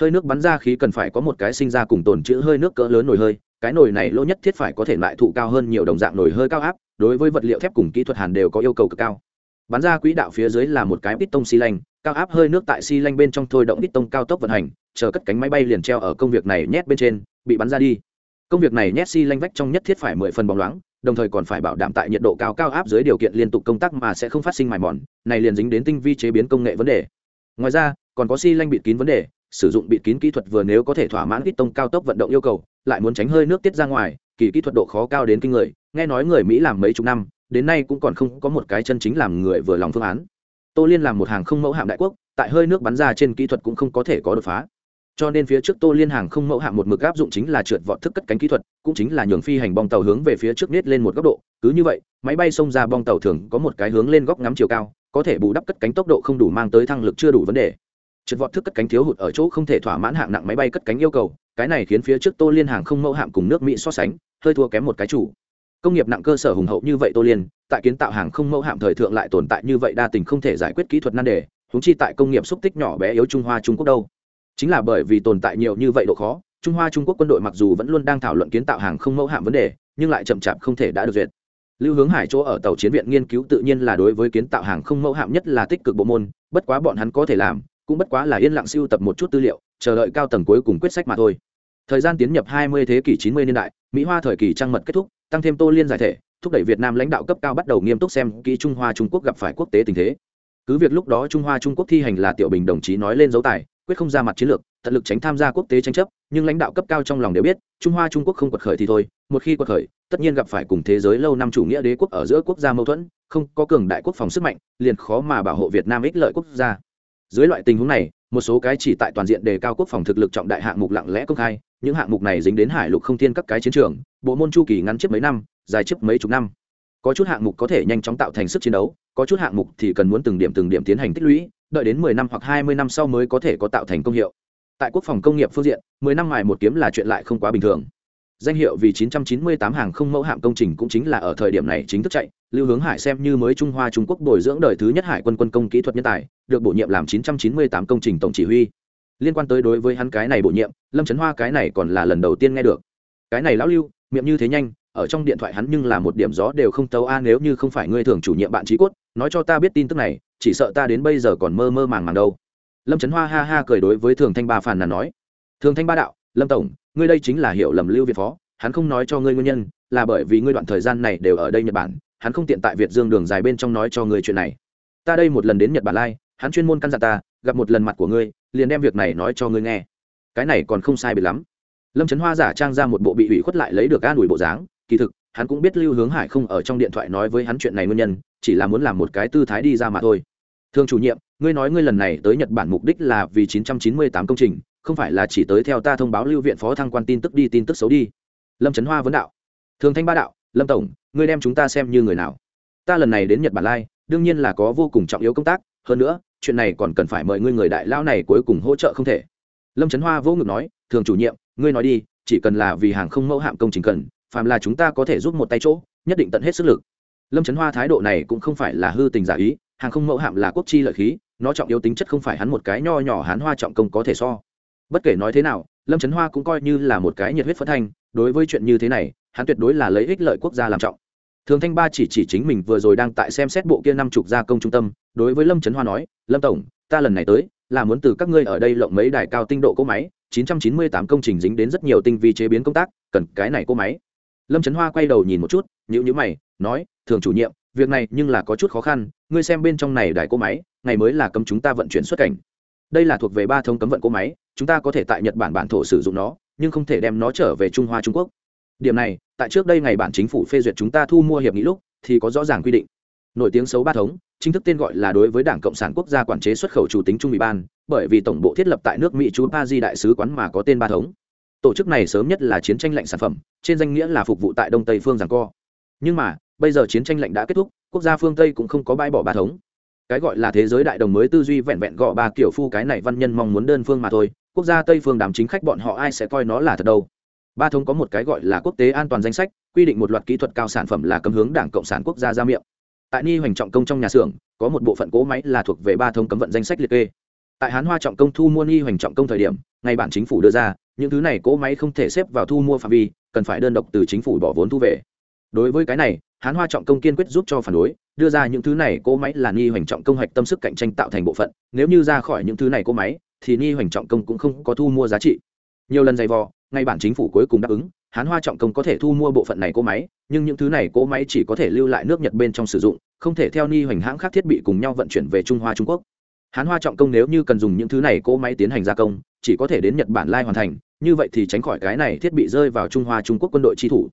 Hơi nước bắn ra khí cần phải có một cái sinh ra cùng tồn chữ hơi nước cỡ lớn nổi hơi cái nồi này lỗ nhất thiết phải có thể lại thụ cao hơn nhiều đồng dạng nồi hơi cao áp, đối với vật liệu thép cùng kỹ thuật hàn đều có yêu cầu cực cao. Bắn ra quỹ đạo phía dưới là một cái piston xi lanh, cao áp hơi nước tại xi lanh bên trong thôi động piston cao tốc vận hành, chờ cất cánh máy bay liền treo ở công việc này nhét bên trên, bị bắn ra đi. Công việc này nhét xi lanh vách trong nhất thiết phải mười phần bóng loáng, đồng thời còn phải bảo đảm tại nhiệt độ cao cao áp dưới điều kiện liên tục công tác mà sẽ không phát sinh mài mòn, này liền dính đến tinh vi chế biến công nghệ vấn đề. Ngoài ra, còn có xi lanh bịt kín vấn đề sử dụng bịt kín kỹ thuật vừa nếu có thể thỏa mãn ít tông cao tốc vận động yêu cầu, lại muốn tránh hơi nước tiết ra ngoài, kỳ kỹ thuật độ khó cao đến kinh người, nghe nói người mỹ làm mấy chục năm, đến nay cũng còn không có một cái chân chính làm người vừa lòng phương án. Tô liên làm một hàng không mẫu hạm đại quốc, tại hơi nước bắn ra trên kỹ thuật cũng không có thể có đột phá. Cho nên phía trước tô liên hàng không mẫu hạm một mực áp dụng chính là trượt vọt thức cất cánh kỹ thuật, cũng chính là nhường phi hành bong tàu hướng về phía trước nết lên một góc độ. Cứ như vậy, máy bay xông ra bong tàu thường có một cái hướng lên góc ngắm chiều cao, có thể bù đắp cất cánh tốc độ không đủ mang tới thăng lực chưa đủ vấn đề trượt vọt thức cất cánh thiếu hụt ở chỗ không thể thỏa mãn hạng nặng máy bay cất cánh yêu cầu, cái này khiến phía trước tô liên hàng không mẫu hạm cùng nước mỹ so sánh, hơi thua kém một cái chủ. Công nghiệp nặng cơ sở hùng hậu như vậy tô liên, tại kiến tạo hàng không mẫu hạm thời thượng lại tồn tại như vậy đa tình không thể giải quyết kỹ thuật nan đề húng chi tại công nghiệp xúc tích nhỏ bé yếu trung hoa trung quốc đâu. Chính là bởi vì tồn tại nhiều như vậy độ khó, trung hoa trung quốc quân đội mặc dù vẫn luôn đang thảo luận kiến tạo hàng không mẫu hạm vấn đề, nhưng lại chậm chạp không thể đã được duyệt. Lưu hướng hải chỗ ở tàu chiến viện nghiên cứu tự nhiên là đối với kiến tạo hàng không mẫu hạm nhất là tích cực bộ môn, bất quá bọn hắn có thể làm cũng bất quá là yên lặng siêu tập một chút tư liệu, chờ đợi cao tầng cuối cùng quyết sách mà thôi. Thời gian tiến nhập 20 thế kỷ 90 niên đại, mỹ hoa thời kỳ trang mật kết thúc, tăng thêm tô liên giải thể, thúc đẩy việt nam lãnh đạo cấp cao bắt đầu nghiêm túc xem kỹ trung hoa trung quốc gặp phải quốc tế tình thế. Cứ việc lúc đó trung hoa trung quốc thi hành là tiểu bình đồng chí nói lên dấu tài, quyết không ra mặt chiến lược, tận lực tránh tham gia quốc tế tranh chấp, nhưng lãnh đạo cấp cao trong lòng đều biết, trung hoa trung quốc không quật khởi thì thôi, một khi quật khởi, tất nhiên gặp phải cùng thế giới lâu năm chủ nghĩa đế quốc ở giữa quốc gia mâu thuẫn, không có cường đại quốc phòng sức mạnh, liền khó mà bảo hộ việt nam ích lợi quốc gia dưới loại tình huống này, một số cái chỉ tại toàn diện đề cao quốc phòng thực lực trọng đại hạng mục lặng lẽ công khai, những hạng mục này dính đến hải lục không thiên các cái chiến trường, bộ môn chu kỳ ngắn chiếc mấy năm, dài chiếc mấy chục năm. Có chút hạng mục có thể nhanh chóng tạo thành sức chiến đấu, có chút hạng mục thì cần muốn từng điểm từng điểm tiến hành tích lũy, đợi đến mười năm hoặc hai mươi năm sau mới có thể có tạo thành công hiệu. Tại quốc phòng công nghiệp phương diện, mười năm ngoài một kiếm là chuyện lại không quá bình thường danh hiệu vì 998 hàng không mẫu hạm công trình cũng chính là ở thời điểm này chính thức chạy. Lưu hướng hải xem như mới trung hoa trung quốc bồi dưỡng đời thứ nhất hải quân quân công kỹ thuật nhân tài, được bổ nhiệm làm 998 công trình tổng chỉ huy. Liên quan tới đối với hắn cái này bổ nhiệm, lâm trấn hoa cái này còn là lần đầu tiên nghe được. Cái này lão lưu, miệng như thế nhanh, ở trong điện thoại hắn nhưng là một điểm gió đều không tấu a, nếu như không phải ngươi thường chủ nhiệm bạn trí cốt, nói cho ta biết tin tức này, chỉ sợ ta đến bây giờ còn mơ mơ màng màng đâu. Lâm trấn hoa ha ha cười đối với thường thanh ba phàn nàn nói. Thường thanh ba đạo, lâm tổng ngươi đây chính là hiểu lầm lưu việt phó, hắn không nói cho ngươi nguyên nhân, là bởi vì ngươi đoạn thời gian này đều ở đây nhật bản, hắn không tiện tại việt dương đường dài bên trong nói cho ngươi chuyện này. Ta đây một lần đến nhật bản lai, hắn chuyên môn căn dặn ta, gặp một lần mặt của ngươi, liền đem việc này nói cho ngươi nghe. Cái này còn không sai biệt lắm. Lâm trấn hoa giả trang ra một bộ bị ủy khuất lại lấy được an ủi bộ dáng, kỳ thực, hắn cũng biết lưu hướng hải không ở trong điện thoại nói với hắn chuyện này nguyên nhân, chỉ là muốn làm một cái tư thái đi ra mà thôi. Thương chủ nhiệm, ngươi nói ngươi lần này tới nhật bản mục đích là vì 998 công trình không phải là chỉ tới theo ta thông báo lưu viện phó thăng quan tin tức đi, tin tức xấu đi. Lâm trấn hoa vấn đạo. Thường thanh ba đạo, lâm tổng, ngươi đem chúng ta xem như người nào? Ta lần này đến nhật bản lai, đương nhiên là có vô cùng trọng yếu công tác, hơn nữa, chuyện này còn cần phải mời ngươi người đại lão này cuối cùng hỗ trợ không thể. Lâm trấn hoa vô ngực nói, thường chủ nhiệm, ngươi nói đi, chỉ cần là vì hàng không mẫu hạm công trình cần, phàm là chúng ta có thể giúp một tay chỗ, nhất định tận hết sức lực. Lâm trấn hoa thái độ này cũng không phải là hư tình giả ý, hàng không mẫu hạm là quốc chi lợi khí, nó trọng yếu tính chất không phải hắn một cái nho nhỏ hán hoa trọng công có thể so bất kể nói thế nào, lâm trấn hoa cũng coi như là một cái nhiệt huyết phân thanh, đối với chuyện như thế này, hắn tuyệt đối là lấy ích lợi quốc gia làm trọng. Thường thanh ba chỉ chỉ chính mình vừa rồi đang tại xem xét bộ kia năm chục gia công trung tâm, đối với lâm trấn hoa nói, lâm tổng, ta lần này tới, là muốn từ các ngươi ở đây lộng mấy đài cao tinh độ cỗ máy 998 công trình dính đến rất nhiều tinh vi chế biến công tác, cần cái này cỗ máy. Lâm trấn hoa quay đầu nhìn một chút nhữ nhữ mày, nói, thường chủ nhiệm, việc này nhưng là có chút khó khăn, ngươi xem bên trong này đài cỗ máy, ngày mới là cấm chúng ta vận chuyển xuất cảnh. Đây là thuộc về ba thông cấm vận cỗ máy chúng ta có thể tại nhật bản bản thổ sử dụng nó, nhưng không thể đem nó trở về trung hoa trung quốc. Điểm này, tại trước đây ngày bản chính phủ phê duyệt chúng ta thu mua hiệp nghị lúc, thì có rõ ràng quy định. Nổi tiếng xấu ba thống, chính thức tên gọi là đối với đảng cộng sản quốc gia quản chế xuất khẩu chủ tính trung ủy ban, bởi vì tổng bộ thiết lập tại nước mỹ chú pa di đại sứ quán mà có tên ba thống. Tổ chức này sớm nhất là chiến tranh lạnh sản phẩm, trên danh nghĩa là phục vụ tại đông tây phương giảng co. Nhưng mà, bây giờ chiến tranh lạnh đã kết thúc, quốc gia phương tây cũng không có bãi bỏ ba thống. Cái gọi là thế giới đại đồng mới tư duy vẹn vẹn gọ ba kiểu phu cái này văn nhân mong muốn đơn phương mà thôi quốc gia tây phương đàm chính khách bọn họ ai sẽ coi nó là thật đâu. Ba thống có một cái gọi là quốc tế an toàn danh sách, quy định một loạt kỹ thuật cao sản phẩm là cấm hướng đảng cộng sản quốc gia ra miệng. Tại ni hoành trọng công trong nhà xưởng, có một bộ phận cỗ máy là thuộc về ba thống cấm vận danh sách liệt kê. Tại hán hoa trọng công thu mua ni hoành trọng công thời điểm, ngay bản chính phủ đưa ra, những thứ này cỗ máy không thể xếp vào thu mua phạm vi, cần phải đơn độc từ chính phủ bỏ vốn thu về. Đối với cái này, hán hoa trọng công kiên quyết giúp cho phản đối, đưa ra những thứ này cỗ máy là ni hoành trọng công hạch tâm sức cạnh tranh tạo thành bộ phận, nếu như ra khỏi những thứ này cỗ máy thì ni hoành trọng công cũng không có thu mua giá trị. Nhiều lần dày vò, ngay bản chính phủ cuối cùng đáp ứng, hán hoa trọng công có thể thu mua bộ phận này cỗ máy, nhưng những thứ này cỗ máy chỉ có thể lưu lại nước nhật bên trong sử dụng, không thể theo ni hoành hãng khác thiết bị cùng nhau vận chuyển về trung hoa trung quốc. Hán hoa trọng công nếu như cần dùng những thứ này cỗ máy tiến hành gia công, chỉ có thể đến nhật bản lai hoàn thành, như vậy thì tránh khỏi cái này thiết bị rơi vào trung hoa trung quốc quân đội chi thủ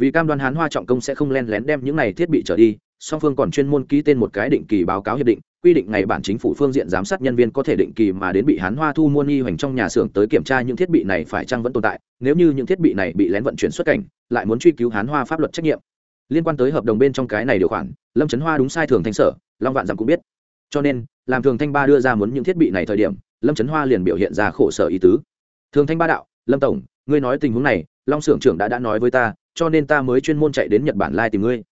vì cam đoan hán hoa trọng công sẽ không len lén đem những này thiết bị trở đi, song phương còn chuyên môn ký tên một cái định kỳ báo cáo hiệp định, quy định ngày bản chính phủ phương diện giám sát nhân viên có thể định kỳ mà đến bị hán hoa thu mua nghi hoành trong nhà xưởng tới kiểm tra những thiết bị này phải chăng vẫn tồn tại, nếu như những thiết bị này bị lén vận chuyển xuất cảnh, lại muốn truy cứu hán hoa pháp luật trách nhiệm. Liên quan tới hợp đồng bên trong cái này điều khoản, lâm trấn hoa đúng sai thường thanh sở, long vạn rằng cũng biết. Cho nên, làm thường thanh ba đưa ra muốn những thiết bị này thời điểm, lâm trấn hoa liền biểu hiện ra khổ sở ý tứ. Thường thanh ba đạo, lâm tổng, ngươi nói tình huống này, long xưởng trưởng đã đã nói với ta cho nên ta mới chuyên môn chạy đến nhật bản lai tìm ngươi.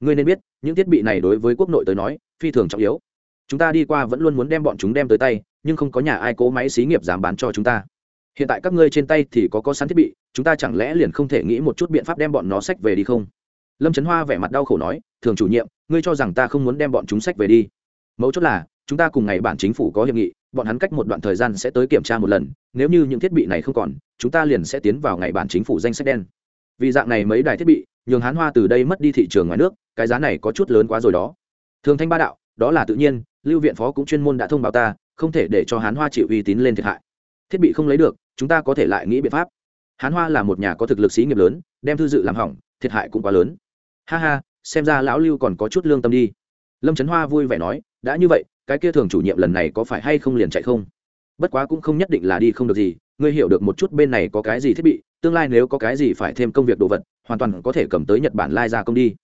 Ngươi nên biết, những thiết bị này đối với quốc nội tới nói, phi thường trọng yếu. Chúng ta đi qua vẫn luôn muốn đem bọn chúng đem tới tay, nhưng không có nhà ai cố máy xí nghiệp dám bán cho chúng ta. Hiện tại các ngươi trên tay thì có có sẵn thiết bị, chúng ta chẳng lẽ liền không thể nghĩ một chút biện pháp đem bọn nó sách về đi không? Lâm trấn hoa vẻ mặt đau khổ nói, thường chủ nhiệm, ngươi cho rằng ta không muốn đem bọn chúng sách về đi. Mấu chốt là, chúng ta cùng ngày bản chính phủ có hiệp nghị, bọn hắn cách một đoạn thời gian sẽ tới kiểm tra một lần, nếu như những thiết bị này không còn, chúng ta liền sẽ tiến vào ngày bản chính phủ danh sách đen vì dạng này mấy đài thiết bị, nhường hán hoa từ đây mất đi thị trường ngoài nước, cái giá này có chút lớn quá rồi đó. Thường thanh ba đạo, đó là tự nhiên, lưu viện phó cũng chuyên môn đã thông báo ta, không thể để cho hán hoa chịu uy tín lên thiệt hại. Thiết bị không lấy được, chúng ta có thể lại nghĩ biện pháp. Hán hoa là một nhà có thực lực xí nghiệp lớn, đem thư dự làm hỏng, thiệt hại cũng quá lớn. Ha ha, xem ra lão lưu còn có chút lương tâm đi. Lâm trấn hoa vui vẻ nói, đã như vậy, cái kia thường chủ nhiệm lần này có phải hay không liền chạy không? Bất quá cũng không nhất định là đi không được gì, ngươi hiểu được một chút bên này có cái gì thiết bị tương lai nếu có cái gì phải thêm công việc đồ vật, hoàn toàn có thể cầm tới nhật bản lai ra công đi.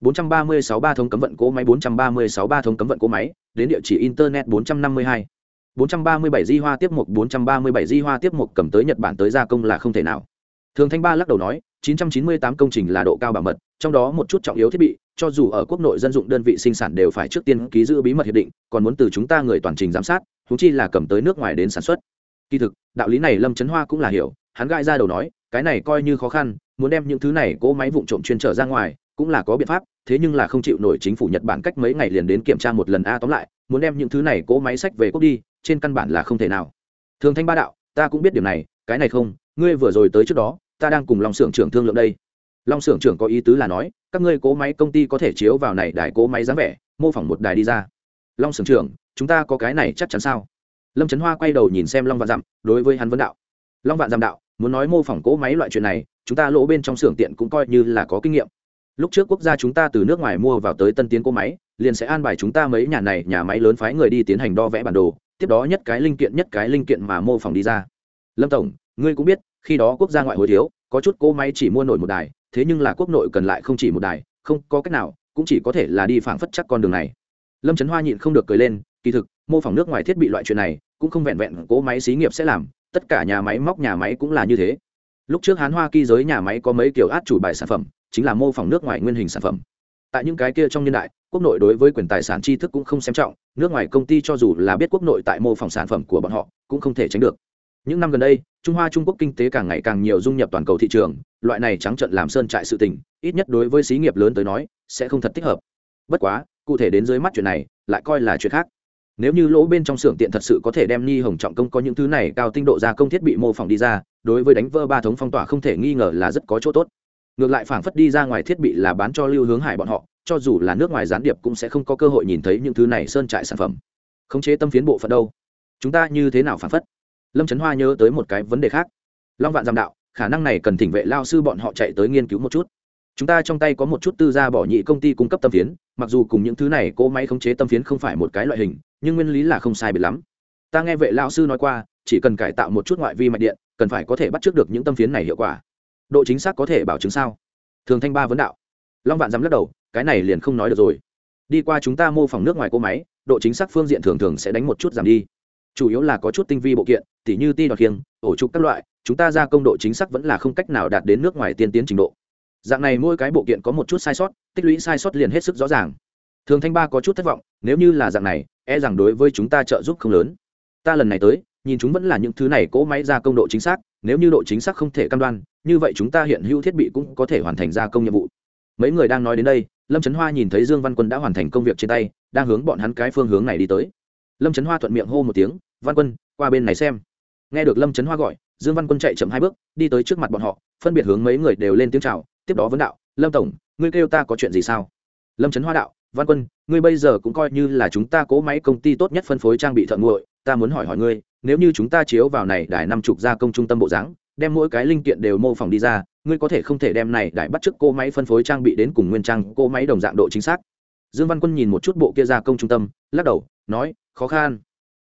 436 ba thống cấm vận cố máy 436 ba thống cấm vận cố máy, đến địa chỉ internet 452 437 di hoa tiếp mục 437 di hoa tiếp mục cầm tới nhật bản tới gia công là không thể nào. Thường thanh ba lắc đầu nói 998 công trình là độ cao bảo mật, trong đó một chút trọng yếu thiết bị, cho dù ở quốc nội dân dụng đơn vị sinh sản đều phải trước tiên ký giữ bí mật hiệp định, còn muốn từ chúng ta người toàn trình giám sát thú chi là cầm tới nước ngoài đến sản xuất. Kỳ thực, đạo lý này lâm trấn hoa cũng là hiểu, hắn gãi ra đầu nói cái này coi như khó khăn, muốn đem những thứ này cỗ máy vụn trộm chuyên trở ra ngoài, cũng là có biện pháp, thế nhưng là không chịu nổi chính phủ nhật bản cách mấy ngày liền đến kiểm tra một lần a tóm lại, muốn đem những thứ này cỗ máy sách về quốc đi, trên căn bản là không thể nào. Thường thanh ba đạo, ta cũng biết điều này, cái này không, ngươi vừa rồi tới trước đó, ta đang cùng long xưởng trưởng thương lượng đây. Long xưởng trưởng có ý tứ là nói, các ngươi cố máy công ty có thể chiếu vào này đài cố máy dáng vẻ, mô phỏng một đài đi ra. Long xưởng trưởng, chúng ta có cái này chắc chắn sao? Lâm trấn hoa quay đầu nhìn xem long vạn dặm, đối với hắn vấn đạo. Long vạn dặm đạo muốn nói mô phỏng cỗ máy loại chuyện này, chúng ta lỗ bên trong xưởng tiện cũng coi như là có kinh nghiệm. Lúc trước quốc gia chúng ta từ nước ngoài mua vào tới tân tiến cỗ máy, liền sẽ an bài chúng ta mấy nhà này, nhà máy lớn phái người đi tiến hành đo vẽ bản đồ, tiếp đó nhất cái linh kiện, nhất cái linh kiện mà mô phỏng đi ra. Lâm tổng, ngươi cũng biết, khi đó quốc gia ngoại hối thiếu, có chút cỗ máy chỉ mua nổi một đài, thế nhưng là quốc nội cần lại không chỉ một đài, không có cách nào, cũng chỉ có thể là đi phảng phất chắc con đường này. Lâm trấn hoa nhịn không được cười lên, kỳ thực, mô phỏng nước ngoài thiết bị loại chuyện này, cũng không vẹn vẹn cỗ máy xí nghiệp sẽ làm tất cả nhà máy móc nhà máy cũng là như thế. Lúc trước hán hoa kỳ giới nhà máy có mấy kiểu át chủ bài sản phẩm, chính là mô phỏng nước ngoài nguyên hình sản phẩm. Tại những cái kia trong niên đại, quốc nội đối với quyền tài sản tri thức cũng không xem trọng, nước ngoài công ty cho dù là biết quốc nội tại mô phỏng sản phẩm của bọn họ, cũng không thể tránh được. Những năm gần đây, trung hoa trung quốc kinh tế càng ngày càng nhiều dung nhập toàn cầu thị trường, loại này trắng trận làm sơn trại sự tình, ít nhất đối với xí nghiệp lớn tới nói, sẽ không thật thích hợp. Bất quá, cụ thể đến dưới mắt chuyện này, lại coi là chuyện khác nếu như lỗ bên trong xưởng tiện thật sự có thể đem ni hồng trọng công có những thứ này cao tinh độ gia công thiết bị mô phỏng đi ra, đối với đánh vỡ ba thống phong tỏa không thể nghi ngờ là rất có chỗ tốt. Ngược lại phảng phất đi ra ngoài thiết bị là bán cho lưu hướng hải bọn họ, cho dù là nước ngoài gián điệp cũng sẽ không có cơ hội nhìn thấy những thứ này sơn trại sản phẩm. Khống chế tâm phiến bộ phận đâu? Chúng ta như thế nào phảng phất? Lâm trấn hoa nhớ tới một cái vấn đề khác. Long vạn giam đạo, khả năng này cần thỉnh vệ lao sư bọn họ chạy tới nghiên cứu một chút chúng ta trong tay có một chút tư gia bỏ nhị công ty cung cấp tâm phiến, mặc dù cùng những thứ này cỗ máy khống chế tâm phiến không phải một cái loại hình, nhưng nguyên lý là không sai biệt lắm. Ta nghe vệ lao sư nói qua, chỉ cần cải tạo một chút ngoại vi mạch điện, cần phải có thể bắt trước được những tâm phiến này hiệu quả. Độ chính xác có thể bảo chứng sao? Thường thanh ba vấn đạo. Long vạn dám lắc đầu, cái này liền không nói được rồi. Đi qua chúng ta mô phỏng nước ngoài cỗ máy, độ chính xác phương diện thường thường sẽ đánh một chút giảm đi. Chủ yếu là có chút tinh vi bộ kiện, tỉ như ti đọt khiêng ổ trục các loại, chúng ta ra công độ chính xác vẫn là không cách nào đạt đến nước ngoài tiên tiến trình độ dạng này mỗi cái bộ kiện có một chút sai sót, tích lũy sai sót liền hết sức rõ ràng. Thường thanh ba có chút thất vọng, nếu như là dạng này e rằng đối với chúng ta trợ giúp không lớn. Ta lần này tới, nhìn chúng vẫn là những thứ này cỗ máy gia công độ chính xác, nếu như độ chính xác không thể cam đoan, như vậy chúng ta hiện hữu thiết bị cũng có thể hoàn thành gia công nhiệm vụ. Mấy người đang nói đến đây, lâm trấn hoa nhìn thấy dương văn quân đã hoàn thành công việc trên tay, đang hướng bọn hắn cái phương hướng này đi tới. Lâm trấn hoa thuận miệng hô một tiếng, văn quân, qua bên này xem. Nghe được lâm trấn hoa gọi, dương văn quân chạy chậm hai bước, đi tới trước mặt bọn họ, phân biệt hướng mấy người đều lên tiếng c h à o tiếp đó vấn đạo, lâm tổng, ngươi kêu ta có chuyện gì sao? Lâm trấn hoa đạo, văn quân, ngươi bây giờ cũng coi như là chúng ta cố máy công ty tốt nhất phân phối trang bị thợ nguội, ta muốn hỏi hỏi ngươi, nếu như chúng ta chiếu vào này đài năm chục gia công trung tâm bộ dáng, đem mỗi cái linh kiện đều mô phỏng đi ra, ngươi có thể không thể đem này đài bắt chước cô máy phân phối trang bị đến cùng nguyên trang cô máy đồng dạng độ chính xác? Dương văn quân nhìn một chút bộ kia gia công trung tâm, lắc đầu, nói, khó khăn.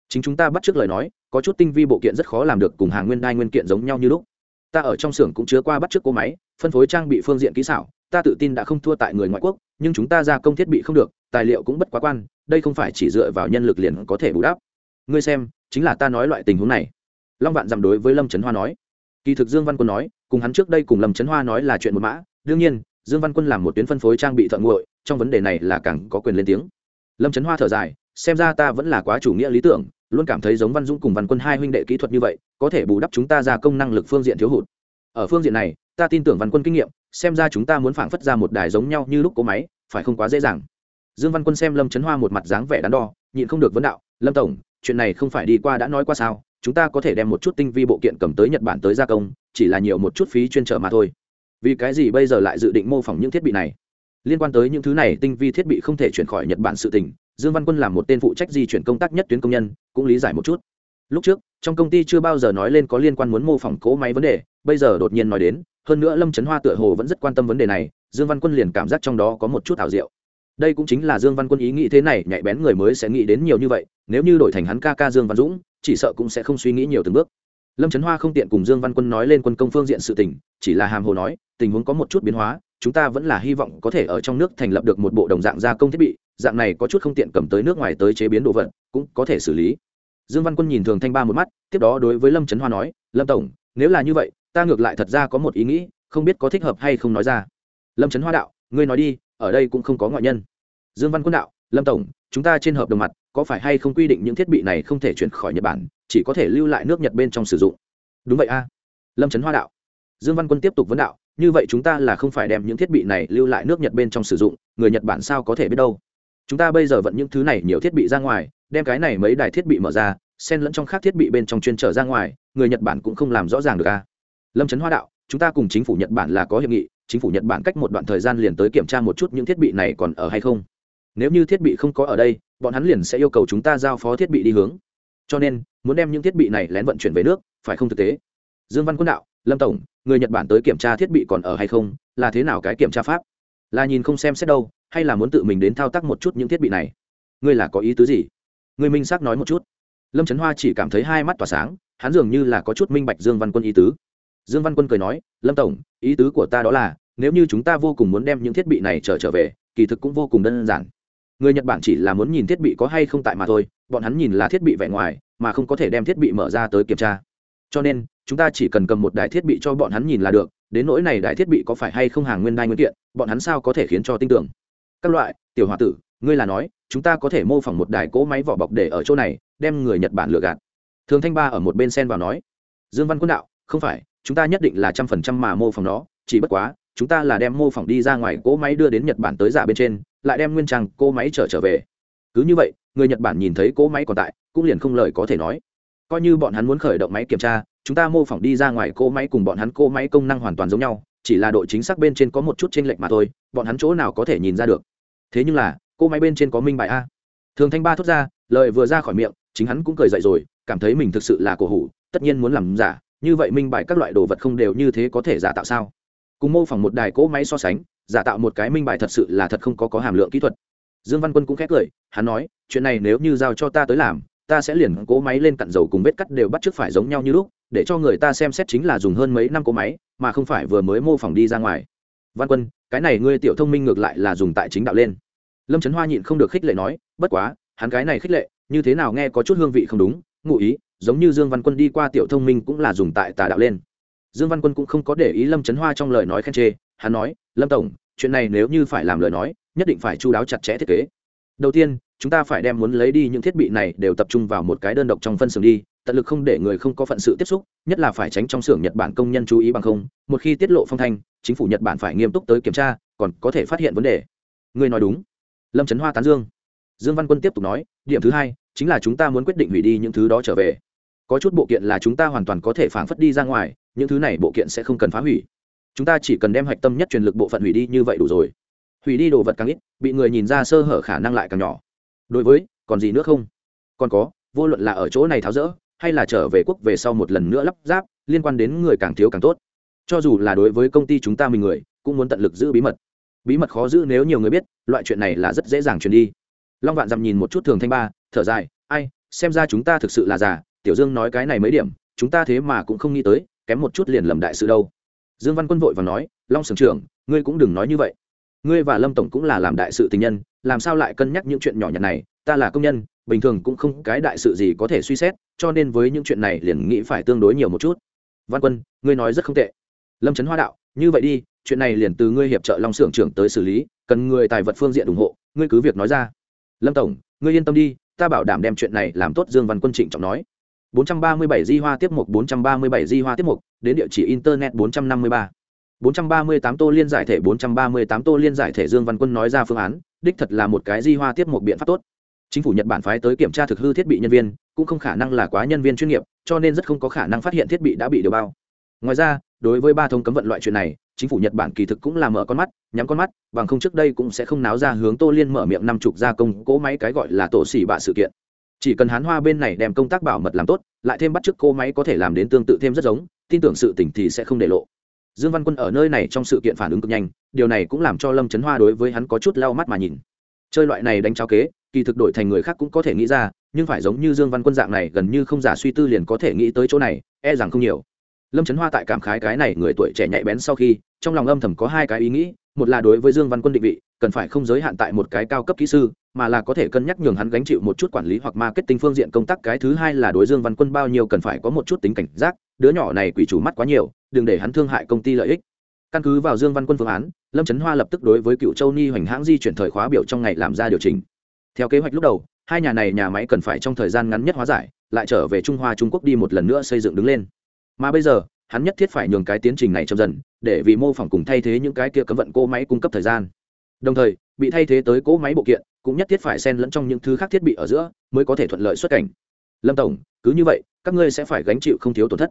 Chính chúng ta bắt chước lời nói, có chút tinh vi bộ kiện rất khó làm được cùng hàng nguyên đai nguyên kiện giống nhau như lúc ta ở trong xưởng cũng chứa qua bắt chước cô máy, phân phối trang bị phương diện kỹ xảo, ta tự tin đã không thua tại người ngoại quốc, nhưng chúng ta gia công thiết bị không được, tài liệu cũng bất quá quan, đây không phải chỉ dựa vào nhân lực liền có thể bù đắp. Ngươi xem, chính là ta nói loại tình huống này. Long vạn dằm đối với lâm trấn hoa nói. Kỳ thực dương văn quân nói, cùng hắn trước đây cùng lâm trấn hoa nói là chuyện một mã, đương nhiên, dương văn quân làm một tuyến phân phối trang bị thuận nguội, trong vấn đề này là càng có quyền lên tiếng. Lâm trấn hoa thở dài xem ra ta vẫn là quá chủ nghĩa lý tưởng, luôn cảm thấy giống văn dũng cùng văn quân hai huynh đệ kỹ thuật như vậy, có thể bù đắp chúng ta ra công năng lực phương diện thiếu hụt. Ở phương diện này, ta tin tưởng văn quân kinh nghiệm, xem ra chúng ta muốn phảng phất ra một đài giống nhau như lúc cố máy, phải không quá dễ dàng. Dương văn quân xem lâm trấn hoa một mặt dáng vẻ đắn đo, nhịn không được vấn đạo, lâm tổng, chuyện này không phải đi qua đã nói qua sao? Chúng ta có thể đem một chút tinh vi bộ kiện cầm tới nhật bản tới gia công, chỉ là nhiều một chút phí chuyên trở mà thôi. Vì cái gì bây giờ lại dự định mô phỏng những thiết bị này? Liên quan tới những thứ này, tinh vi thiết bị không thể chuyển khỏi nhật bản sự tỉnh dương văn quân làm một tên phụ trách di chuyển công tác nhất tuyến công nhân, cũng lý giải một chút. Lúc trước, trong công ty chưa bao giờ nói lên có liên quan muốn mô phỏng cỗ máy vấn đề, bây giờ đột nhiên nói đến, hơn nữa lâm trấn hoa tựa hồ vẫn rất quan tâm vấn đề này, dương văn quân liền cảm giác trong đó có một chút thảo diệu. Đây cũng chính là dương văn quân ý nghĩ thế này, nhạy bén người mới sẽ nghĩ đến nhiều như vậy, nếu như đổi thành hắn ca ca dương văn dũng, chỉ sợ cũng sẽ không suy nghĩ nhiều từng bước. Lâm trấn hoa không tiện cùng dương văn quân nói lên quân công phương diện sự tình, chỉ là hàm hồ nói, tình huống có một chút biến hóa chúng ta vẫn là hy vọng có thể ở trong nước thành lập được một bộ đồng dạng gia công thiết bị, dạng này có chút không tiện cầm tới nước ngoài tới chế biến đồ vật, cũng có thể xử lý. Dương văn quân nhìn thường thanh ba một mắt, tiếp đó đối với lâm trấn hoa nói, lâm tổng, nếu là như vậy, ta ngược lại thật ra có một ý nghĩ, không biết có thích hợp hay không nói ra. Lâm trấn hoa đạo, ngươi nói đi, ở đây cũng không có ngoại nhân. Dương văn quân đạo, lâm tổng, chúng ta trên hợp đồng mặt, có phải hay không quy định những thiết bị này không thể chuyển khỏi nhật bản, chỉ có thể lưu lại nước nhật bên trong sử dụng? Đúng vậy a. Lâm trấn hoa đạo, dương văn quân tiếp tục vấn đạo như vậy chúng ta là không phải đem những thiết bị này lưu lại nước nhật bên trong sử dụng, người nhật bản sao có thể biết đâu. Chúng ta bây giờ vận những thứ này nhiều thiết bị ra ngoài, đem cái này mấy đài thiết bị mở ra, xen lẫn trong khác thiết bị bên trong chuyên trở ra ngoài, người nhật bản cũng không làm rõ ràng được a lâm trấn hoa đạo, chúng ta cùng chính phủ nhật bản là có hiệp nghị, chính phủ nhật bản cách một đoạn thời gian liền tới kiểm tra một chút những thiết bị này còn ở hay không. Nếu như thiết bị không có ở đây, bọn hắn liền sẽ yêu cầu chúng ta giao phó thiết bị đi hướng. Cho nên, muốn đem những thiết bị này lén vận chuyển về nước, phải không thực tế? Dương văn quân đạo lâm tổng, người nhật bản tới kiểm tra thiết bị còn ở hay không? Là thế nào cái kiểm tra pháp? Là nhìn không xem xét đâu, hay là muốn tự mình đến thao tác một chút những thiết bị này? Ngươi là có ý tứ gì? Ngươi minh xác nói một chút. Lâm trấn hoa chỉ cảm thấy hai mắt tỏa sáng, hắn dường như là có chút minh bạch dương văn quân ý tứ. Dương văn quân cười nói, lâm tổng, ý tứ của ta đó là, nếu như chúng ta vô cùng muốn đem những thiết bị này trở trở về, kỳ thực cũng vô cùng đơn giản. Người nhật bản chỉ là muốn nhìn thiết bị có hay không tại mà thôi, bọn hắn nhìn là thiết bị vẻ ngoài, mà không có thể đem thiết bị mở ra tới kiểm tra. Cho nên chúng ta chỉ cần cầm một đài thiết bị cho bọn hắn nhìn là được, đến nỗi này đài thiết bị có phải hay không hàng nguyên đai nguyên kiện, bọn hắn sao có thể khiến cho tin tưởng? Các loại, tiểu h o a tử, ngươi là nói, chúng ta có thể mô phỏng một đài cỗ máy vỏ bọc để ở chỗ này, đem người nhật bản lừa gạt. Thường thanh ba ở một bên sen vào nói, dương văn quân đạo, không phải, chúng ta nhất định là trăm phần trăm mà mô phỏng nó, chỉ bất quá, chúng ta là đem mô phỏng đi ra ngoài cỗ máy đưa đến nhật bản tới giả bên trên, lại đem nguyên trang cỗ máy trở trở về. Cứ như vậy, người nhật bản nhìn thấy cỗ máy còn tại, cũng liền không lời có thể nói coi như bọn hắn muốn khởi động máy kiểm tra, chúng ta mô phỏng đi ra ngoài cô máy cùng bọn hắn cô máy công năng hoàn toàn giống nhau, chỉ là độ chính xác bên trên có một chút chênh lệch mà thôi, bọn hắn chỗ nào có thể nhìn ra được? Thế nhưng là cô máy bên trên có minh bài a. Thường thanh ba thốt ra, lời vừa ra khỏi miệng, chính hắn cũng cười dậy rồi, cảm thấy mình thực sự là cổ hủ, tất nhiên muốn làm giả, như vậy minh bài các loại đồ vật không đều như thế có thể giả tạo sao? Cùng mô phỏng một đài cỗ máy so sánh, giả tạo một cái minh bài thật sự là thật không có có hàm lượng kỹ thuật. Dương văn quân cũng khét cười, hắn nói, chuyện này nếu như giao cho ta tới làm ta sẽ liền cố máy lên cặn dầu cùng vết cắt đều bắt trước phải giống nhau như lúc, để cho người ta xem xét chính là dùng hơn mấy năm cố máy, mà không phải vừa mới mô phỏng đi ra ngoài. Văn quân, cái này ngươi tiểu thông minh ngược lại là dùng tại chính đạo lên. Lâm trấn hoa nhịn không được khích lệ nói, bất quá, hắn cái này khích lệ, như thế nào nghe có chút hương vị không đúng, ngụ ý, giống như dương văn quân đi qua tiểu thông minh cũng là dùng tại tà đạo lên. Dương văn quân cũng không có để ý lâm trấn hoa trong lời nói khen chê, hắn nói, lâm tổng, chuyện này nếu như phải làm lời nói, nhất định phải chu đáo chặt chẽ thiết kế. Đầu tiên chúng ta phải đem muốn lấy đi những thiết bị này đều tập trung vào một cái đơn độc trong phân xưởng đi, tận lực không để người không có phận sự tiếp xúc, nhất là phải tránh trong xưởng nhật bản công nhân chú ý bằng không, một khi tiết lộ phong thanh, chính phủ nhật bản phải nghiêm túc tới kiểm tra, còn có thể phát hiện vấn đề. Người nói đúng. Lâm trấn hoa tán dương. Dương văn quân tiếp tục nói, điểm thứ hai, chính là chúng ta muốn quyết định hủy đi những thứ đó trở về. Có chút bộ kiện là chúng ta hoàn toàn có thể phản phất đi ra ngoài, những thứ này bộ kiện sẽ không cần phá hủy. Chúng ta chỉ cần đem hạch tâm nhất truyền lực bộ phận hủy đi như vậy đủ rồi. Hủy đi đồ vật càng ít, bị người nhìn ra sơ hở khả năng lại càng nhỏ đối với, còn gì nữa không? Còn có, vô luận là ở chỗ này tháo rỡ, hay là trở về quốc về sau một lần nữa lắp ráp, liên quan đến người càng thiếu càng tốt. Cho dù là đối với công ty chúng ta mình người, cũng muốn tận lực giữ bí mật. Bí mật khó giữ nếu nhiều người biết, loại chuyện này là rất dễ dàng truyền đi. Long vạn dằm nhìn một chút thường thanh ba, thở dài, ai, xem ra chúng ta thực sự là già, tiểu dương nói cái này mấy điểm, chúng ta thế mà cũng không nghĩ tới, kém một chút liền lầm đại sự đâu. Dương văn quân vội và nói, long sưởng trưởng, ngươi cũng đừng nói như vậy. Ngươi và lâm tổng cũng là làm đại sự tình nhân làm sao lại cân nhắc những chuyện nhỏ nhặt này ta là công nhân bình thường cũng không cái đại sự gì có thể suy xét cho nên với những chuyện này liền nghĩ phải tương đối nhiều một chút. Văn quân ngươi nói rất không tệ. Lâm trấn hoa đạo như vậy đi chuyện này liền từ ngươi hiệp trợ long xưởng trưởng tới xử lý cần người tài vật phương diện ủng hộ ngươi cứ việc nói ra. Lâm tổng ngươi yên tâm đi ta bảo đảm đem chuyện này làm tốt dương văn quân trịnh trọng nói. 437 di hoa tiếp mục 437 di hoa tiếp mục đến địa chỉ internet 453 438 tô liên giải thể 438 tô liên giải thể Dương Văn Quân nói ra phương án, đích thật là một cái di hoa tiếp một biện pháp tốt. Chính phủ Nhật Bản phái tới kiểm tra thực hư thiết bị nhân viên, cũng không khả năng là quá nhân viên chuyên nghiệp, cho nên rất không có khả năng phát hiện thiết bị đã bị điều bao. Ngoài ra, đối với ba thông cấm vận loại chuyện này, chính phủ nhật bản kỳ thực cũng là mở con mắt nhắm con mắt bằng không trước đây cũng sẽ không náo ra hướng tô liên mở miệng năm chục gia công cỗ máy cái gọi là tổ xỉ bạ sự kiện chỉ cần hán hoa bên này đem công tác bảo mật làm tốt lại thêm bắt chước cỗ máy có thể làm đến tương tự thêm rất giống tin tưởng sự tỉnh thì sẽ không để lộ dương văn quân ở nơi này trong sự kiện phản ứng cực nhanh, điều này cũng làm cho lâm trấn hoa đối với hắn có chút lau mắt mà nhìn. Chơi loại này đánh trao kế, kỳ thực đổi thành người khác cũng có thể nghĩ ra, nhưng phải giống như dương văn quân dạng này gần như không giả suy tư liền có thể nghĩ tới chỗ này e rằng không nhiều. Lâm trấn hoa tại cảm khái cái này người tuổi trẻ nhạy bén sau khi, trong lòng âm thầm có hai cái ý nghĩ một là đối với dương văn quân định vị, cần phải không giới hạn tại một cái cao cấp kỹ sư, mà là có thể cân nhắc nhường hắn gánh chịu một chút quản lý hoặc marketing phương diện công tác. Cái thứ hai là đối dương văn quân bao nhiêu cần phải có một chút tính cảnh giác, đứa nhỏ này quỷ chủ mắt quá nhiều, đừng để hắn thương hại công ty lợi ích. Căn cứ vào dương văn quân phương án, lâm trấn hoa lập tức đối với cựu châu ni hoành hãng di chuyển thời khóa biểu trong ngày làm ra điều chỉnh. Theo kế hoạch lúc đầu, hai nhà này nhà máy cần phải trong thời gian ngắn nhất hóa giải, lại trở về trung hoa trung quốc đi một lần nữa xây dựng đứng lên. Mà bây giờ hắn nhất thiết phải nhường cái tiến trình này chậm dần, để vì mô phỏng cùng thay thế những cái kia cấm vận cỗ máy cung cấp thời gian. Đồng thời, bị thay thế tới cỗ máy bộ kiện, cũng nhất thiết phải xen lẫn trong những thứ khác thiết bị ở giữa, mới có thể thuận lợi xuất cảnh. Lâm tổng, cứ như vậy, các ngươi sẽ phải gánh chịu không thiếu tổn thất.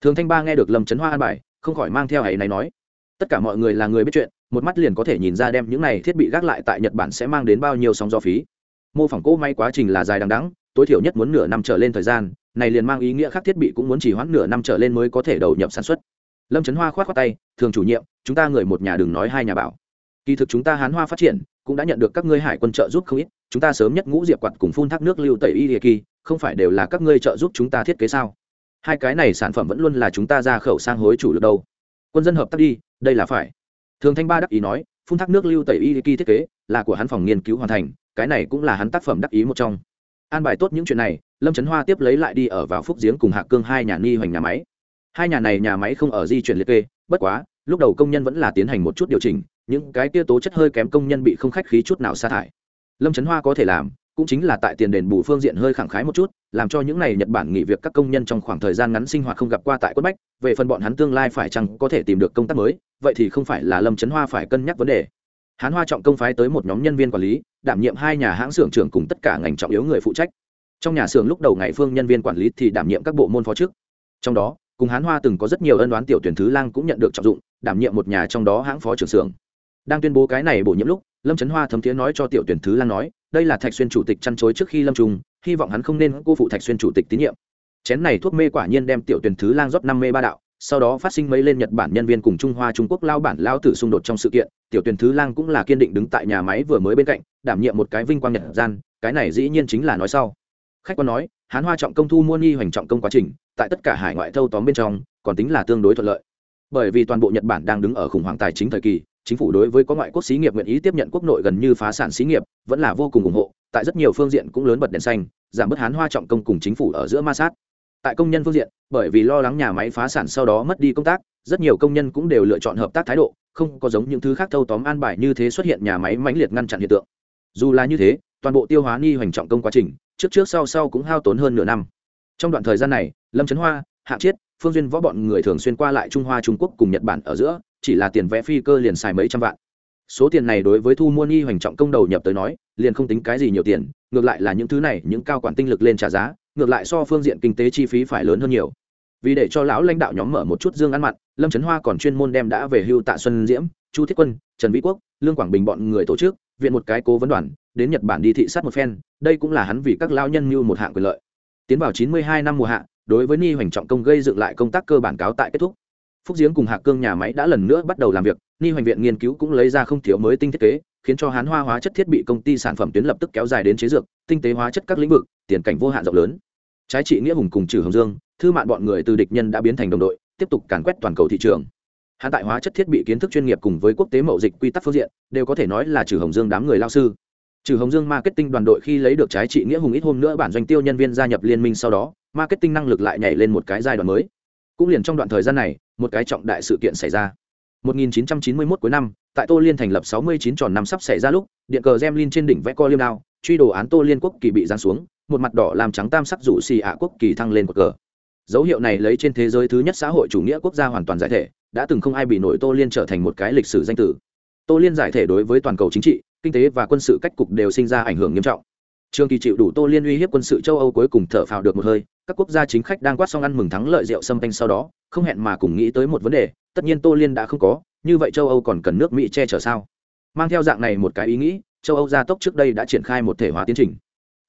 Thường thanh ba nghe được lâm trấn hoa an bài, không khỏi mang theo hãy này nói. Tất cả mọi người là người biết chuyện, một mắt liền có thể nhìn ra đem những này thiết bị gác lại tại nhật bản sẽ mang đến bao nhiêu sóng do phí. Mô phỏng cỗ máy quá trình là dài đằng đẵng tối thiểu nhất muốn nửa năm trở lên thời gian, này liền mang ý nghĩa khác thiết bị cũng muốn chỉ hoãn nửa năm trở lên mới có thể đầu nhập sản xuất. Lâm trấn hoa khoát khoát tay, thường chủ nhiệm, chúng ta người một nhà đừng nói hai nhà bảo. Kỳ thực chúng ta hán hoa phát triển, cũng đã nhận được các ngươi hải quân trợ giúp không ít, chúng ta sớm nhất ngũ diệp quạt cùng phun thác nước lưu tẩy y kỳ, không phải đều là các ngươi trợ giúp chúng ta thiết kế sao? Hai cái này sản phẩm vẫn luôn là chúng ta ra khẩu sang hối chủ lực đâu. Quân dân hợp tác đi, đây là phải. Thường thanh ba đắc ý nói, phun thác nước lưu tẩy y kỳ thiết kế là của hắn phòng nghiên cứu hoàn thành, cái này cũng là hắn tác phẩm đắc ý một trong an bài tốt những chuyện này, lâm trấn hoa tiếp lấy lại đi ở vào phúc giếng cùng hạ cương hai nhà ni hoành nhà máy. Hai nhà này nhà máy không ở di chuyển liệt kê, bất quá, lúc đầu công nhân vẫn là tiến hành một chút điều chỉnh, những cái kia tố chất hơi kém công nhân bị không khách khí chút nào sa thải. Lâm trấn hoa có thể làm, cũng chính là tại tiền đền bù phương diện hơi khẳng khái một chút, làm cho những n à y nhật bản nghỉ việc các công nhân trong khoảng thời gian ngắn sinh hoạt không gặp qua tại quất bách, về phần bọn hắn tương lai phải chăng có thể tìm được công tác mới, vậy thì không phải là lâm trấn hoa phải cân nhắc vấn đề. Hán hoa trọng công phái tới một nhóm nhân viên quản lý đảm nhiệm hai nhà hãng xưởng trưởng cùng tất cả ngành trọng yếu người phụ trách. Trong nhà xưởng lúc đầu ngày phương nhân viên quản lý thì đảm nhiệm các bộ môn phó chức trong đó, cùng hán hoa từng có rất nhiều ân đoán tiểu tuyển thứ lang cũng nhận được trọng dụng, đảm nhiệm một nhà trong đó hãng phó trưởng xưởng. Đang tuyên bố cái này bổ nhiệm lúc, lâm trấn hoa thấm thiế nói cho tiểu tuyển thứ lang nói, đây là thạch xuyên chủ tịch chăn chối trước khi lâm trùng hy vọng hắn không nên cô phụ thạch xuyên chủ tịch tín nhiệm. Chén này thuốc mê quả nhiên đem tiểu tuyển thứ lang rót năm mê ba đạo sau đó phát sinh mấy lên nhật bản nhân viên cùng trung hoa, trung quốc lao bản lao tử xung đột trong sự kiện, tiểu tuyển thứ lang cũng là kiên định đứng tại nhà máy vừa mới bên cạnh, đảm nhiệm một cái vinh quang nhật gian, cái này dĩ nhiên chính là nói sau. Khách quan nói, hán hoa trọng công thu mua nghi hoành trọng công quá trình, tại tất cả hải ngoại thâu tóm bên trong, còn tính là tương đối thuận lợi. Bởi vì toàn bộ nhật bản đang đứng ở khủng hoảng tài chính thời kỳ, chính phủ đối với có ngoại quốc xí nghiệp nguyện ý tiếp nhận quốc nội gần như phá sản xí nghiệp, vẫn là vô cùng ủng hộ, tại rất nhiều phương diện cũng lớn bật đèn xanh, giảm bớt hán hoa trọng công cùng chính phủ ở giữa ma sát tại công nhân phương diện, bởi vì lo lắng nhà máy phá sản sau đó mất đi công tác, rất nhiều công nhân cũng đều lựa chọn hợp tác thái độ, không có giống những thứ khác thâu tóm an bài như thế xuất hiện nhà máy mãnh liệt ngăn chặn hiện tượng. Dù là như thế, toàn bộ tiêu hóa ni hoành trọng công quá trình, trước trước sau sau cũng hao tốn hơn nửa năm. Trong đoạn thời gian này, lâm trấn hoa, hạ chiết, phương duyên võ bọn người thường xuyên qua lại trung hoa, trung quốc cùng nhật bản ở giữa, chỉ là tiền vẽ phi cơ liền xài mấy trăm vạn. Số tiền này đối với thu mua ni hoành trọng công đầu nhập tới nói, liền không tính cái gì nhiều tiền, ngược lại là những thứ này, những cao quản tinh lực lên trả giá ngược lại so phương diện kinh tế chi phí phải lớn hơn nhiều. Vì để cho lão lãnh đạo nhóm mở một chút dương ăn mặn, lâm trấn hoa còn chuyên môn đem đã về hưu tạ xuân diễm, chu thiết quân, trần vĩ quốc, lương quảng bình bọn người tổ chức, viện một cái cố vấn đoàn, đến nhật bản đi thị sát một phen, đây cũng là hắn vì các lao nhân như một hạng quyền lợi. Tiến vào chín mươi hai năm mùa hạ, đối với ni hoành trọng công gây dựng lại công tác cơ bản cáo tại kết thúc. Phúc giếng cùng hạ cương nhà máy đã lần nữa bắt đầu làm việc ni hoành viện nghiên cứu cũng lấy ra không thiếu mới tinh thiết kế, khiến cho hán hoa hóa chất thiết bị công ty sản phẩm tuyến lập tức kéo dài đến chế dược, tinh tế hóa chất các lĩnh vực, tiền cảnh vô hạn rộng lớn. Trái trị nghĩa hùng cùng trừ hồng dương, thư mạn bọn người từ địch nhân đã biến thành đồng đội, tiếp tục càn quét toàn cầu thị trường. Hãn tại hóa chất thiết bị kiến thức chuyên nghiệp cùng với quốc tế mậu dịch quy tắc phương diện, đều có thể nói là trừ hồng dương đám người lao sư. Trừ hồng dương marketing đoàn đội khi lấy được trái trị nghĩa hùng ít hôm nữa bản doanh tiêu nhân viên gia nhập liên minh sau đó, marketing năng lực lại nhảy lên một cái giai đoạn mới. Cũng liền trong đoạn thời gian này, một cái trọng đại sự kiện xảy ra. 1991 cuối năm, tại tô liên thành lập 69 tròn năm sắp xảy ra lúc, điện cờ gemlin trên đỉnh vẽ co liêm đao, truy đồ án tô liên quốc kỳ bị giáng xuống, một mặt đỏ làm trắng tam sắc rủ xì ạ quốc kỳ thăng lên một cờ. Dấu hiệu này lấy trên thế giới thứ nhất xã hội chủ nghĩa quốc gia hoàn toàn giải thể, đã từng không ai bị nổi tô liên trở thành một cái lịch sử danh tử. Tô liên giải thể đối với toàn cầu chính trị, kinh tế và quân sự cách cục đều sinh ra ảnh hưởng nghiêm trọng. Trường kỳ chịu đủ tô liên uy hiếp quân sự châu âu cuối cùng thở phào được một hơi, các quốc gia chính khách đang quát xong ăn mừng thắng lợi rượu xâm panh sau đó, không hẹn mà cùng nghĩ tới một vấn đề tất nhiên tô liên đã không có, như vậy châu âu còn cần nước mỹ che chở sao? Mang theo dạng này một cái ý nghĩ, châu âu gia tốc trước đây đã triển khai một thể hóa tiến trình.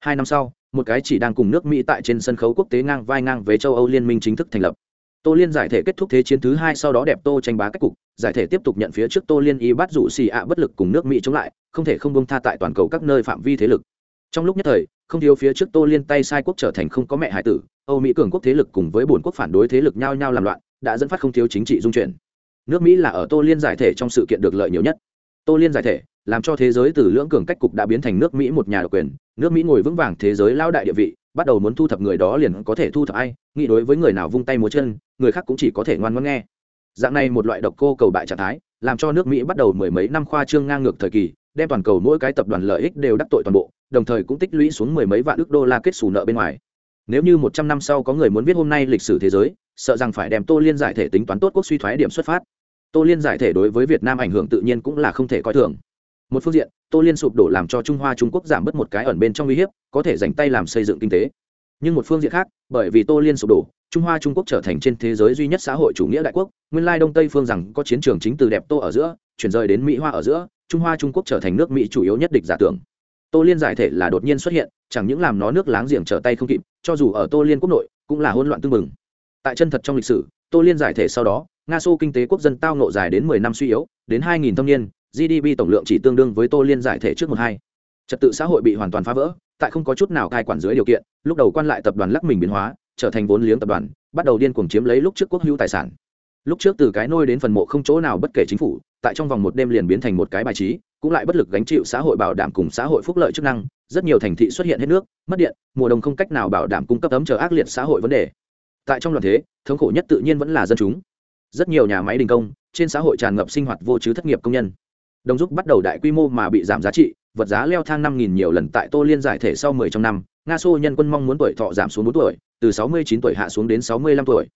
Hai năm sau, một cái chỉ đang cùng nước mỹ tại trên sân khấu quốc tế ngang vai ngang với châu âu liên minh chính thức thành lập. Tô liên giải thể kết thúc thế chiến thứ hai, sau đó đẹp tô tranh bá cách cục, giải thể tiếp tục nhận phía trước tô liên y bắt rủ xì ạ bất lực cùng nước mỹ chống lại, không thể không bông tha tại toàn cầu các nơi phạm vi thế lực. Trong lúc nhất thời, không thiếu phía trước tô liên tay sai quốc trở thành không có mẹ hải tử, âu mỹ cường quốc thế lực cùng với bổn quốc phản đối thế lực nhao nhau làm loạn đã dẫn phát không thiếu chính trị dung chuyển. Nước mỹ là ở tô liên giải thể trong sự kiện được lợi nhiều nhất. Tô liên giải thể làm cho thế giới từ lưỡng cường cách cục đã biến thành nước mỹ một nhà độc quyền. Nước mỹ ngồi vững vàng thế giới lao đại địa vị, bắt đầu muốn thu thập người đó liền có thể thu thập ai, nghĩ đối với người nào vung tay múa chân, người khác cũng chỉ có thể ngoan ngoãn nghe. Dạng này một loại độc cô cầu bại trạng thái, làm cho nước mỹ bắt đầu mười mấy năm khoa trương ngang ngược thời kỳ, đem toàn cầu mỗi cái tập đoàn lợi ích đều đắc tội toàn bộ, đồng thời cũng tích lũy xuống mười mấy vạn ước đô la kết xù nợ bên ngoài. Nếu như một trăm năm sau có người muốn viết hôm nay lịch sử thế giới sợ rằng phải đem tô liên giải thể tính toán tốt quốc suy thoái điểm xuất phát. Tô liên giải thể đối với việt nam ảnh hưởng tự nhiên cũng là không thể coi thường. Một phương diện, tô liên sụp đổ làm cho trung hoa trung quốc giảm bớt một cái ẩn bên trong uy hiếp, có thể dành tay làm xây dựng kinh tế. Nhưng một phương diện khác, bởi vì tô liên sụp đổ, trung hoa trung quốc trở thành trên thế giới duy nhất xã hội chủ nghĩa đại quốc, nguyên lai đông tây phương rằng có chiến trường chính từ đẹp tô ở giữa, chuyển rời đến mỹ hoa ở giữa, trung hoa trung quốc trở thành nước mỹ chủ yếu nhất địch giả tưởng. Tô liên giải thể là đột nhiên xuất hiện, chẳng những làm nó nước láng giềng trở tay không kịp, cho dù ở tô liên quốc nội, cũng là hỗn loạn tương mừng tại chân thật trong lịch sử, tô liên giải thể sau đó, nga xô kinh tế quốc dân tao nộ dài đến 10 năm suy yếu, đến 2.000 thâm niên gdp tổng lượng chỉ tương đương với tô liên giải thể trước một hai. Trật tự xã hội bị hoàn toàn phá vỡ, tại không có chút nào cai quản dưới điều kiện, lúc đầu quan lại tập đoàn lắc mình biến hóa, trở thành vốn liếng tập đoàn, bắt đầu điên cuồng chiếm lấy lúc trước quốc hữu tài sản. Lúc trước từ cái nôi đến phần mộ không chỗ nào bất kể chính phủ, tại trong vòng một đêm liền biến thành một cái bài trí, cũng lại bất lực gánh chịu xã hội bảo đảm cùng xã hội phúc lợi chức năng, rất nhiều thành thị xuất hiện hết nước, mất điện, mùa đông không cách nào bảo đảm cung cấp ấm chờ ác liệt xã hội vấn đề tại trong loạn thế, thống khổ nhất tự nhiên vẫn là dân chúng. Rất nhiều nhà máy đình công, trên xã hội tràn ngập sinh hoạt vô chứ thất nghiệp công nhân. Đồng giúp bắt đầu đại quy mô mà bị giảm giá trị, vật giá leo thang năm nghìn nhiều lần tại tô liên giải thể sau mười trong năm, nga xô nhân quân mong muốn tuổi thọ giảm xuống bốn tuổi, từ sáu mươi chín tuổi hạ xuống đến sáu mươi lăm tuổi.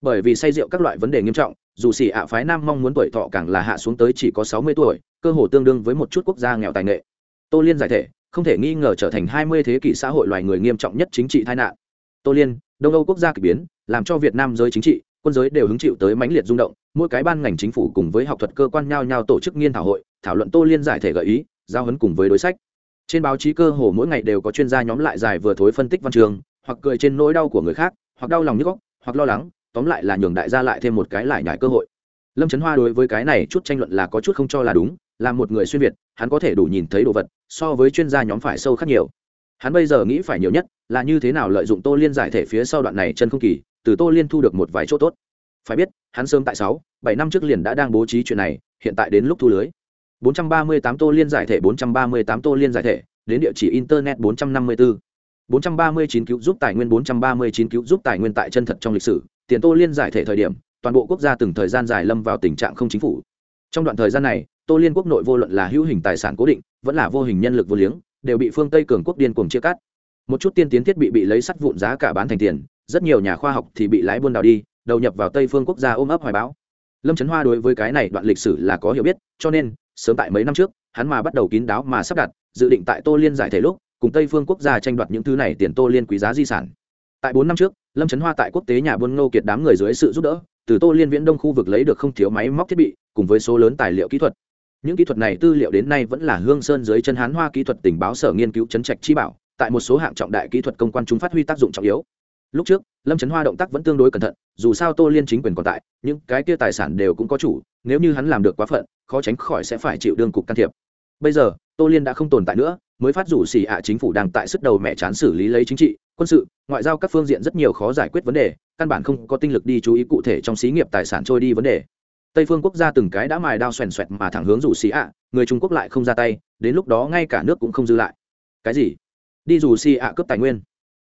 Bởi vì say rượu các loại vấn đề nghiêm trọng, dù xỉ ạ phái nam mong muốn tuổi thọ càng là hạ xuống tới chỉ có sáu mươi tuổi, cơ hồ tương đương với một chút quốc gia nghèo tài nghệ. Tô liên giải thể, không thể nghi ngờ trở thành hai mươi thế kỷ xã hội loài người nghiêm trọng nhất chính trị tai nạn. Tô liên đông âu quốc gia k ỳ biến, làm cho việt nam giới chính trị, quân giới đều hứng chịu tới mãnh liệt rung động. Mỗi cái ban ngành chính phủ cùng với học thuật cơ quan nhau nhau tổ chức nghiên thảo hội, thảo luận tô liên giải thể gợi ý, giao hấn cùng với đối sách. Trên báo chí cơ hồ mỗi ngày đều có chuyên gia nhóm lại dài vừa thối phân tích văn trường, hoặc cười trên nỗi đau của người khác, hoặc đau lòng nhức góc hoặc lo lắng, tóm lại là nhường đại gia lại thêm một cái lại nhải cơ hội. Lâm trấn hoa đối với cái này chút tranh luận là có chút không cho là đúng, là một người xuyên việt, hắn có thể đủ nhìn thấy đồ vật, so với chuyên gia nhóm phải sâu khác nhiều hắn bây giờ nghĩ phải nhiều nhất là như thế nào lợi dụng tô liên giải thể phía sau đoạn này chân không kỳ, từ tô liên thu được một vài chỗ tốt. Phải biết, hắn sớm tại sáu, bảy năm trước liền đã đang bố trí chuyện này, hiện tại đến lúc thu lưới. 438 tô liên giải thể 438 tô liên giải thể, đến địa chỉ internet 454 439 cứu giúp tài nguyên 439 cứu giúp tài nguyên tại chân thật trong lịch sử. Tiền tô liên giải thể thời điểm, toàn bộ quốc gia từng thời gian dài lâm vào tình trạng không chính phủ. Trong đoạn thời gian này, tô liên quốc nội vô luận là hữu hình tài sản cố định, vẫn là vô hình nhân lực vô liếng đều bị phương tây cường quốc điên cuồng chia cắt. Một chút tiên tiến thiết bị bị lấy sắt vụn giá cả bán thành tiền, rất nhiều nhà khoa học thì bị lái buôn đào đi, đầu nhập vào tây phương quốc gia ôm ấp hoài bão. Lâm trấn hoa đối với cái này đoạn lịch sử là có hiểu biết, cho nên, sớm tại mấy năm trước, hắn mà bắt đầu kín đáo mà sắp đặt, dự định tại tô liên giải thể lúc, cùng tây phương quốc gia tranh đoạt những thứ này tiền tô liên quý giá di sản. Tại bốn năm trước, lâm trấn hoa tại quốc tế nhà buôn ngô kiệt đám người dưới sự giúp đỡ, từ tô liên viễn đông khu vực lấy được không thiếu máy móc thiết bị, cùng với số lớn tài liệu kỹ thuật những kỹ thuật này tư liệu đến nay vẫn là hương sơn dưới chân hán hoa kỹ thuật tình báo sở nghiên cứu chấn trạch chi bảo, tại một số hạng trọng đại kỹ thuật công quan chúng phát huy tác dụng trọng yếu. Lúc trước, lâm trấn hoa động tác vẫn tương đối cẩn thận, dù sao tô liên chính quyền còn tại, những cái kia tài sản đều cũng có chủ, nếu như hắn làm được quá phận, khó tránh khỏi sẽ phải chịu đương cục can thiệp. Bây giờ, tô liên đã không tồn tại nữa, mới phát rủ xì ạ chính phủ đang tại sức đầu mẹ chán xử lý lấy chính trị, quân sự, ngoại giao các phương diện rất nhiều khó giải quyết vấn đề, căn bản không có tinh lực đi chú ý cụ thể trong xí nghiệp tài sản trôi đi vấn đề tây phương quốc gia từng cái đã mài đao xoèn xoẹt mà thẳng hướng rủ xì ạ, người trung quốc lại không ra tay, đến lúc đó ngay cả nước cũng không dư lại. Cái gì? Đi rủ xì ạ cướp tài nguyên.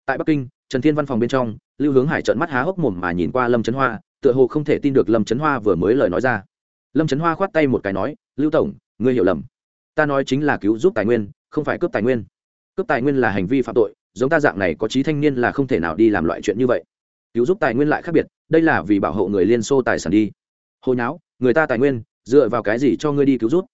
Tại bắc kinh, trần thiên văn phòng bên trong, lưu hướng hải trợn mắt há hốc mồm mà nhìn qua lâm trấn hoa, tựa hồ không thể tin được lâm trấn hoa vừa mới lời nói ra. Lâm trấn hoa khoát tay một cái nói, lưu tổng, ngươi hiểu lầm. Ta nói chính là cứu giúp tài nguyên, không phải cướp tài nguyên. Cướp tài nguyên là hành vi phạm tội, giống ta dạng này có trí thanh niên là không thể nào đi làm loại chuyện như vậy. Cứu giúp tài nguyên lại khác biệt, đây là vì bảo hộ người liên xô tài sản đi hồi nháo, người ta tài nguyên, dựa vào cái gì cho ngươi đi cứu giúp?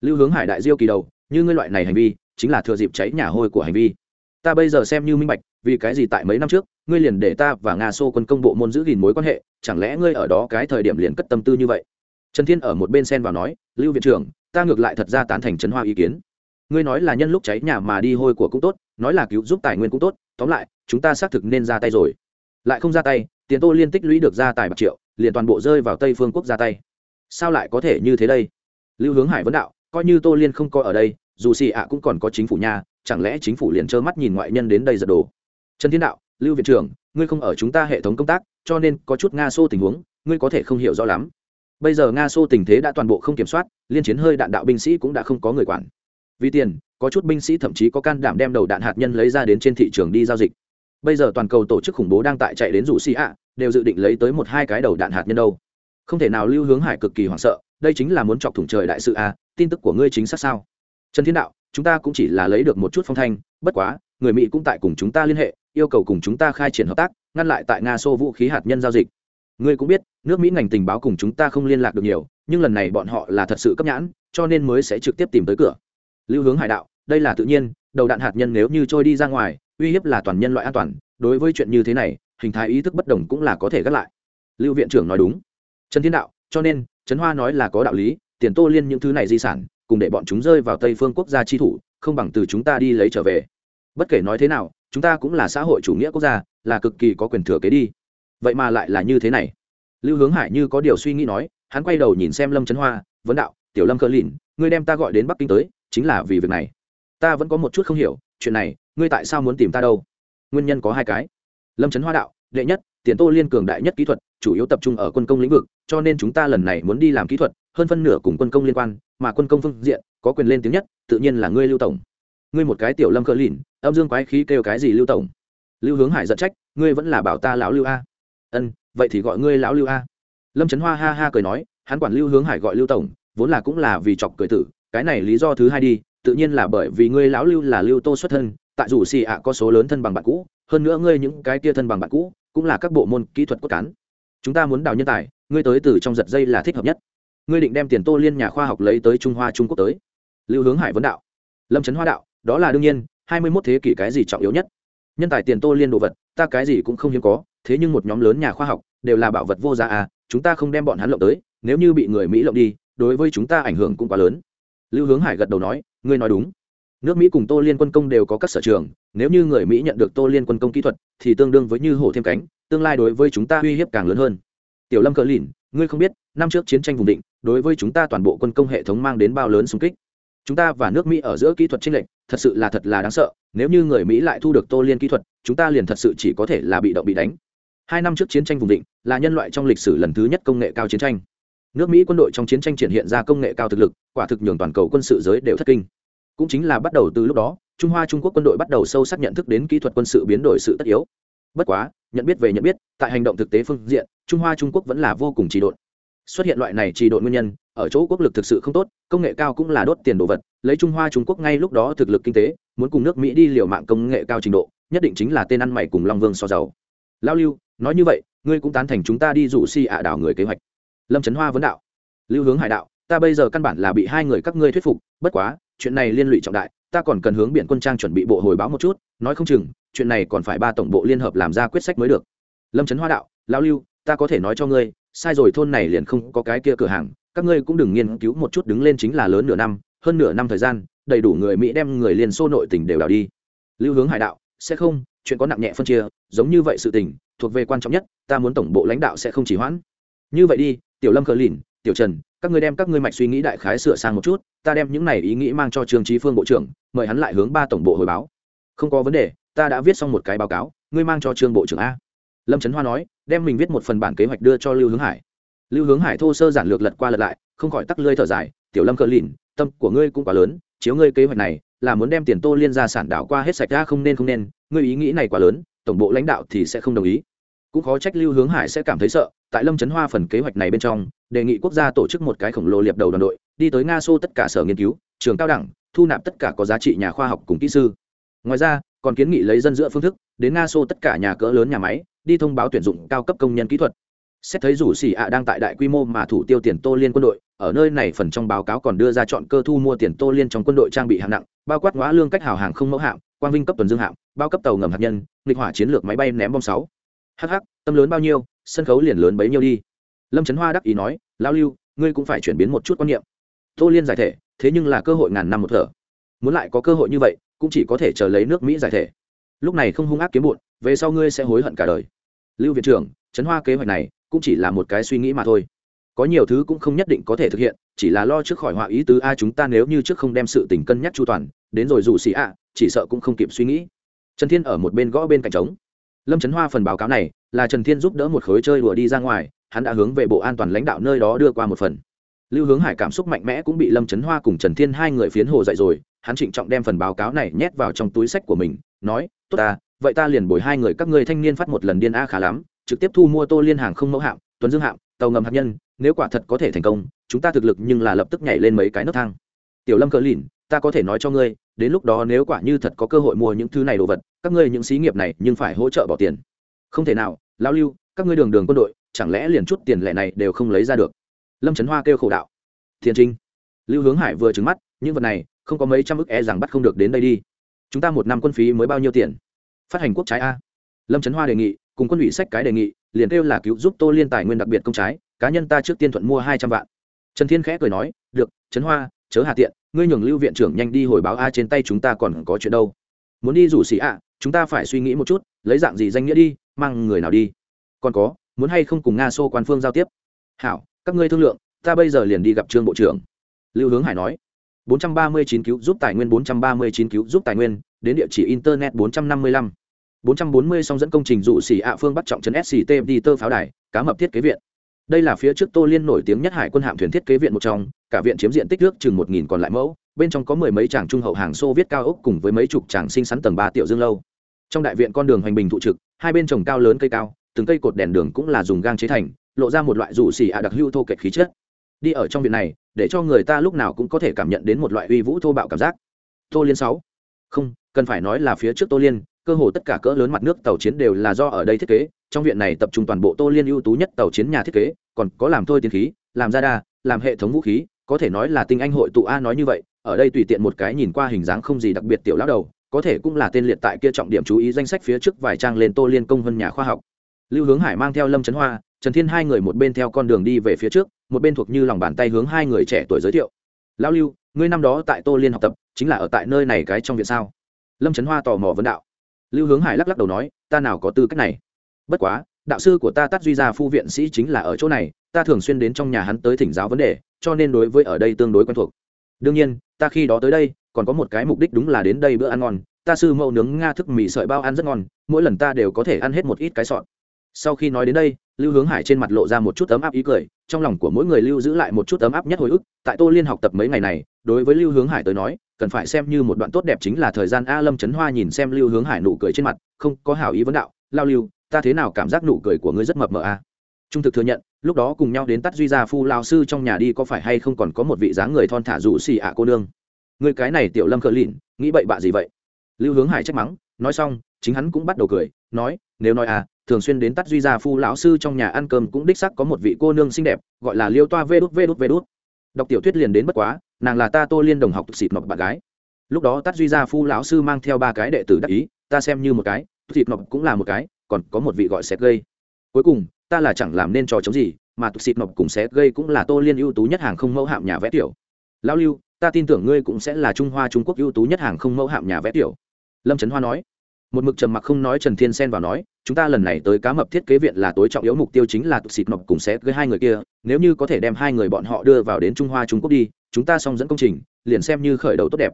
Lưu hướng hải đại diêu kỳ đầu, như ngươi loại này hành vi, chính là thừa dịp cháy nhà hôi của hành vi. Ta bây giờ xem như minh bạch, vì cái gì tại mấy năm trước, ngươi liền để ta và nga xô quân công bộ môn giữ gìn mối quan hệ, chẳng lẽ ngươi ở đó cái thời điểm liền cất tâm tư như vậy? Trần thiên ở một bên sen vào nói, lưu viện trưởng, ta ngược lại thật ra tán thành trấn hoa ý kiến. Ngươi nói là nhân lúc cháy nhà mà đi hôi của cũng tốt, nói là cứu giúp tài nguyên cũng tốt, tóm lại, chúng ta xác thực nên ra tay rồi. Lại không ra tay, tiền tô liên tích lũy được ra tài bạc triệu liền toàn bộ rơi vào tây phương quốc ra tay. Sao lại có thể như thế đây? Lưu hướng hải vấn đạo, coi như tô liên không coi ở đây, dù xì ạ cũng còn có chính phủ nhà chẳng lẽ chính phủ liền trơ mắt nhìn ngoại nhân đến đây giật đồ? Trần thiên đạo, lưu viện trưởng, ngươi không ở chúng ta hệ thống công tác, cho nên có chút nga xô tình huống, ngươi có thể không hiểu rõ lắm. Bây giờ nga xô tình thế đã toàn bộ không kiểm soát, liên chiến hơi đạn đạo binh sĩ cũng đã không có người quản. Vì tiền, có chút binh sĩ thậm chí có can đảm đem đầu đạn hạt nhân lấy ra đến trên thị trường đi giao dịch bây giờ toàn cầu tổ chức khủng bố đang tại chạy đến rủ xì ạ, đều dự định lấy tới một hai cái đầu đạn hạt nhân đâu. Không thể nào lưu hướng hải cực kỳ hoảng sợ, đây chính là muốn chọc thủng trời đại sự a tin tức của ngươi chính xác sao? Trần thiên đạo, chúng ta cũng chỉ là lấy được một chút phong thanh, bất quá, người mỹ cũng tại cùng chúng ta liên hệ, yêu cầu cùng chúng ta khai triển hợp tác, ngăn lại tại nga xô vũ khí hạt nhân giao dịch. Ngươi cũng biết, nước mỹ ngành tình báo cùng chúng ta không liên lạc được nhiều, nhưng lần này bọn họ là thật sự cấp nhãn, cho nên mới sẽ trực tiếp tìm tới cửa. Lưu hướng hải đạo, đây là tự nhiên, đầu đạn hạt nhân nếu như trôi đi ra ngoài uy hiếp là toàn nhân loại an toàn, đối với chuyện như thế này, hình thái ý thức bất đồng cũng là có thể gác lại. Lưu viện trưởng nói đúng. Trần thiên đạo, cho nên, trấn hoa nói là có đạo lý, tiền tô liên những thứ này di sản, cùng để bọn chúng rơi vào tây phương quốc gia chi thủ, không bằng từ chúng ta đi lấy trở về. Bất kể nói thế nào, chúng ta cũng là xã hội chủ nghĩa quốc gia, là cực kỳ có quyền thừa kế đi. Vậy mà lại là như thế này. Lưu hướng hải như có điều suy nghĩ nói, hắn quay đầu nhìn xem lâm trấn hoa, vấn đạo, tiểu lâm cơ lìn, ngươi đem ta gọi đến bắc kinh tới, chính là vì việc này. Ta vẫn có một chút không hiểu, chuyện này ngươi tại sao muốn tìm ta đâu? Nguyên nhân có hai cái. Lâm trấn hoa đạo, đệ nhất, tiền tô liên cường đại nhất kỹ thuật, chủ yếu tập trung ở quân công lĩnh vực, cho nên chúng ta lần này muốn đi làm kỹ thuật, hơn phân nửa cùng quân công liên quan, mà quân công phương diện, có quyền lên tiếng nhất, tự nhiên là ngươi lưu tổng. Ngươi một cái tiểu lâm cờ lìn, âm dương quái khí kêu cái gì lưu tổng? Lưu hướng hải giận trách, ngươi vẫn là bảo ta lão lưu a. Ân, vậy thì gọi ngươi lão lưu a. Lâm trấn hoa ha ha cười nói, hắn quản lưu hướng hải gọi lưu tổng, vốn là cũng là vì chọc cười tử, cái này lý do thứ hai đi, tự nhiên là bởi vì ngươi lão lưu là lưu tô xuất thân tại dù xì ạ có số lớn thân bằng bạn cũ, hơn nữa ngươi những cái kia thân bằng bạn cũ cũng là các bộ môn kỹ thuật cốt cán. Chúng ta muốn đào nhân tài, ngươi tới từ trong giật dây là thích hợp nhất. Ngươi định đem tiền tô liên nhà khoa học lấy tới trung hoa, trung quốc tới. Lưu hướng hải vấn đạo. Lâm trấn hoa đạo, đó là đương nhiên, hai mươi mốt thế kỷ cái gì trọng yếu nhất? Nhân tài tiền tô liên đồ vật, ta cái gì cũng không hiếm có, thế nhưng một nhóm lớn nhà khoa học đều là bảo vật vô giá à chúng ta không đem bọn hắn lộng tới, nếu như bị người mỹ lộng đi, đối với chúng ta ảnh hưởng cũng quá lớn. Lưu hướng hải gật đầu nói, ngươi nói đúng nước mỹ cùng tô liên quân công đều có các sở trường, nếu như người mỹ nhận được tô liên quân công kỹ thuật, thì tương đương với như hổ thêm cánh, tương lai đối với chúng ta uy hiếp càng lớn hơn. Tiểu lâm cờ lìn, ngươi không biết, năm trước chiến tranh vùng định, đối với chúng ta toàn bộ quân công hệ thống mang đến bao lớn xung kích. Chúng ta và nước mỹ ở giữa kỹ thuật tranh lệch, thật sự là thật là đáng sợ, nếu như người mỹ lại thu được tô liên kỹ thuật, chúng ta liền thật sự chỉ có thể là bị động bị đánh. Hai năm trước chiến tranh vùng định, là nhân loại trong lịch sử lần thứ nhất công nghệ cao chiến tranh. Nước mỹ quân đội trong chiến tranh triển hiện ra công nghệ cao thực lực, quả thực nhường toàn cầu quân sự giới đều thất kinh cũng chính là bắt đầu từ lúc đó, trung hoa trung quốc quân đội bắt đầu sâu sắc nhận thức đến kỹ thuật quân sự biến đổi sự tất yếu. Bất quá, nhận biết về nhận biết, tại hành động thực tế phương diện, trung hoa trung quốc vẫn là vô cùng trì độn. Xuất hiện loại này trì độn nguyên nhân, ở chỗ quốc lực thực sự không tốt, công nghệ cao cũng là đốt tiền đồ vật, lấy trung hoa trung quốc ngay lúc đó thực lực kinh tế, muốn cùng nước mỹ đi liều mạng công nghệ cao trình độ, nhất định chính là tên ăn mày cùng long vương so giàu. Lao lưu, nói như vậy, ngươi cũng tán thành chúng ta đi rủ si ạ đảo người kế hoạch. Lâm trấn hoa vấn đạo. Lưu hướng hải đạo, ta bây giờ căn bản là bị hai người các ngươi thuyết phục, bất quá chuyện này liên lụy trọng đại, ta còn cần hướng biển quân trang chuẩn bị bộ hồi báo một chút, nói không chừng, chuyện này còn phải ba tổng bộ liên hợp làm ra quyết sách mới được. Lâm trấn hoa đạo, lão lưu, ta có thể nói cho ngươi, sai rồi thôn này liền không có cái kia cửa hàng, các ngươi cũng đừng nghiên cứu một chút đứng lên chính là lớn nửa năm, hơn nửa năm thời gian, đầy đủ người mỹ đem người liên xô nội tỉnh đều đào đi. Lưu hướng hải đạo, sẽ không, chuyện có nặng nhẹ phân chia, giống như vậy sự tình, thuộc về quan trọng nhất, ta muốn tổng bộ lãnh đạo sẽ không chỉ hoãn. Như vậy đi, tiểu lâm khờ lìn, tiểu trần các ngươi đem các ngươi mạch suy nghĩ đại khái sửa sang một chút, ta đem những này ý nghĩ mang cho trương trí phương bộ trưởng, mời hắn lại hướng ba tổng bộ hồi báo. Không có vấn đề, ta đã viết xong một cái báo cáo, ngươi mang cho trương bộ trưởng a. Lâm trấn hoa nói, đem mình viết một phần bản kế hoạch đưa cho lưu hướng hải. Lưu hướng hải thô sơ giản lược lật qua lật lại, không khỏi tắc lơi thở dài, tiểu lâm cờ lìn, tâm của ngươi cũng quá lớn, chiếu ngươi kế hoạch này, là muốn đem tiền tô liên gia sản đảo qua hết sạch ra không nên không nên, ngươi ý nghĩ này quá lớn, tổng bộ lãnh đạo thì sẽ không đồng ý. Cũng khó trách lưu hướng hải sẽ cảm thấy sợ, tại lâm trấn hoa phần kế hoạch này bên trong đề nghị quốc gia tổ chức một cái khổng lồ liệp đầu đoàn đội, đi tới nga xô tất cả sở nghiên cứu, trường cao đẳng, thu nạp tất cả có giá trị nhà khoa học cùng kỹ sư. Ngoài ra, còn kiến nghị lấy dân giữa phương thức, đến nga xô tất cả nhà cỡ lớn nhà máy, đi thông báo tuyển dụng cao cấp công nhân kỹ thuật. Xét thấy rủ xỉ ạ đang tại đại quy mô mà thủ tiêu tiền tô liên quân đội, ở nơi này phần trong báo cáo còn đưa ra chọn cơ thu mua tiền tô liên trong quân đội trang bị hạng nặng, bao quát ngõ lương cách hào hàng không mẫu hạng quang vinh cấp tuần dương hạng bao cấp tàu ngầm hạt nhân, nghịch hỏa chiến lược máy bay ném bom sáu. Hh tâm lớn bao nhiêu, sân khấu liền lớn bấy nhiêu đi lâm trấn hoa đắc ý nói lão lưu ngươi cũng phải chuyển biến một chút quan niệm. Tô liên giải thể thế nhưng là cơ hội ngàn năm một thở. Muốn lại có cơ hội như vậy cũng chỉ có thể chờ lấy nước mỹ giải thể. Lúc này không hung ác kiếm bụn về sau ngươi sẽ hối hận cả đời. Lưu viện trưởng trấn hoa kế hoạch này cũng chỉ là một cái suy nghĩ mà thôi. Có nhiều thứ cũng không nhất định có thể thực hiện chỉ là lo trước khỏi họa ý tứ a chúng ta nếu như trước không đem sự tình cân nhắc chu toàn đến rồi dù xì à, chỉ sợ cũng không kịp suy nghĩ. Trần thiên ở một bên gõ bên cạnh trống. Lâm trấn hoa phần báo cáo này là trần thiên giúp đỡ một khối chơi đùa đi ra ngoài hắn đã hướng về bộ an toàn lãnh đạo nơi đó đưa qua một phần. Lưu hướng hải cảm xúc mạnh mẽ cũng bị lâm trấn hoa cùng trần thiên hai người phiến hồ dậy rồi, hắn trịnh trọng đem phần báo cáo này nhét vào trong túi sách của mình, nói, tốt ta, vậy ta liền bồi hai người các ngươi thanh niên phát một lần điên a khá lắm, trực tiếp thu mua tô liên hàng không mẫu hạm, tuấn dương hạm, tàu ngầm hạt nhân, nếu quả thật có thể thành công, chúng ta thực lực nhưng là lập tức nhảy lên mấy cái nấc thang. Tiểu lâm cờ lìn, ta có thể nói cho ngươi, đến lúc đó nếu quả như thật có cơ hội mua những thứ này đồ vật, các ngươi những xí nghiệp này nhưng phải hỗ trợ bỏ tiền. Không thể nào, lão lưu, các ngươi đường đường quân đội chẳng lẽ liền chút tiền lẻ này đều không lấy ra được? Lâm trấn hoa kêu khổ đạo. Thiên trinh. Lưu hướng hải vừa trứng mắt, những vật này, không có mấy trăm ức e rằng bắt không được đến đây đi. Chúng ta một năm quân phí mới bao nhiêu tiền? Phát hành quốc trái a. Lâm trấn hoa đề nghị, cùng quân ủy sách cái đề nghị, liền kêu là cứu giúp tô liên tài nguyên đặc biệt công trái, cá nhân ta trước tiên thuận mua hai trăm vạn. Trần thiên khẽ cười nói, được trấn hoa, chớ hà tiện, ngươi nhường lưu viện trưởng nhanh đi hồi báo a trên tay chúng ta còn có chuyện đâu. Muốn đi rủ xỉ ạ chúng ta phải suy nghĩ một chút, lấy dạng gì danh nghĩa đi, mang người nào đi. Còn có muốn hay không cùng nga xô quan phương giao tiếp? Hảo, các ngươi thương lượng, ta bây giờ liền đi gặp trương bộ trưởng. Lưu hướng hải nói. 439 cứu giúp tài nguyên 439 cứu giúp tài nguyên, đến địa chỉ internet 455 440 song dẫn công trình dụ xỉ ạ phương bắt trọng trấn sct đi tơ pháo đài, cá mập thiết kế viện. Đây là phía trước tô liên nổi tiếng nhất hải quân hạm thuyền thiết kế viện một trong, cả viện chiếm diện tích nước chừng một nghìn còn lại mẫu, bên trong có mười mấy tràng trung hậu hàng xô viết cao ốc cùng với mấy chục tràng sinh sắn tầng ba tiểu dương lâu. Trong đại viện con đường hoành bình thụ trực, hai bên trồng cao lớn cây cao từng cây cột đèn đường cũng là dùng gang chế thành, lộ ra một loại rủ xì ạ đặc hưu thô kệch khí chất. Đi ở trong viện này, để cho người ta lúc nào cũng có thể cảm nhận đến một loại uy vũ thô bạo cảm giác. Tô liên sáu. Không, cần phải nói là phía trước tô liên, cơ hồ tất cả cỡ lớn mặt nước tàu chiến đều là do ở đây thiết kế. Trong viện này tập trung toàn bộ tô liên ưu tú nhất tàu chiến nhà thiết kế, còn có làm thôi tiến khí, làm ra đa làm hệ thống vũ khí, có thể nói là tinh anh hội tụ a nói như vậy, ở đây tùy tiện một cái nhìn qua hình dáng không gì đặc biệt tiểu lão đầu, có thể cũng là tên liệt tại kia trọng điểm chú ý danh sách phía trước vài trang lên tô liên công hơn nhà khoa học lưu hướng hải mang theo lâm trấn hoa, trần thiên hai người một bên theo con đường đi về phía trước, một bên thuộc như lòng bàn tay hướng hai người trẻ tuổi giới thiệu. Lão lưu, ngươi năm đó tại tô liên học tập, chính là ở tại nơi này cái trong viện sao? Lâm trấn hoa tò mò vấn đạo. Lưu hướng hải lắc lắc đầu nói, ta nào có tư cách này. Bất quá, đạo sư của ta tắt duy gia phu viện sĩ chính là ở chỗ này, ta thường xuyên đến trong nhà hắn tới thỉnh giáo vấn đề, cho nên đối với ở đây tương đối quen thuộc. Đương nhiên, ta khi đó tới đây, còn có một cái mục đích đúng là đến đây bữa ăn ngon. Ta sư mẫu nướng nga thức mì sợi bao ăn rất ngon, mỗi lần ta đều có thể ăn hết một ít cái sọn sau khi nói đến đây, lưu hướng hải trên mặt lộ ra một chút ấm áp ý cười, trong lòng của mỗi người lưu giữ lại một chút ấm áp nhất hồi ức, tại tô liên học tập mấy ngày này, đối với lưu hướng hải tới nói, cần phải xem như một đoạn tốt đẹp chính là thời gian a lâm trấn hoa nhìn xem lưu hướng hải nụ cười trên mặt, không có hảo ý vấn đạo, lao lưu, ta thế nào cảm giác nụ cười của ngươi rất mập mờ a? Trung thực thừa nhận, lúc đó cùng nhau đến tắt duy gia phu lao sư trong nhà đi có phải hay không còn có một vị dáng người thon thả rủ xì ạ cô nương. Người cái này tiểu lâm khờ lịn nghĩ bậy bạ gì vậy? Lưu hướng hải trách mắng, nói xong, chính hắn cũng bắt đầu cười, nói, nếu nói à thường xuyên đến tắt duy gia phu lão sư trong nhà ăn cơm cũng đích sắc có một vị cô nương xinh đẹp, gọi là liêu toa vê đút vê đút vê đút. Đọc tiểu thuyết liền đến bất quá, nàng là ta tô liên đồng học xịt nọc bạn gái. Lúc đó tắt duy gia phu lão sư mang theo ba cái đệ tử đắc ý, ta xem như một cái xịt nọc cũng là một cái, còn có một vị gọi xét gây. Cuối cùng, ta là chẳng làm nên trò chống gì, mà tụt xịt nọc cùng xét gây cũng là tô liên ưu tú nhất hàng không mẫu hạm nhà vẽ tiểu. Lão lưu, ta tin tưởng ngươi cũng sẽ là trung hoa trung quốc ưu tú nhất hàng không mẫu hạm nhà vẽ tiểu. Lâm trấn hoa nói một mực trầm mặc không nói trần thiên sen vào nói, chúng ta lần này tới cá mập thiết kế viện là tối trọng yếu mục tiêu chính là tụt xịt mập cùng sẽ với hai người kia, nếu như có thể đem hai người bọn họ đưa vào đến trung hoa trung quốc đi, chúng ta xong dẫn công trình, liền xem như khởi đầu tốt đẹp.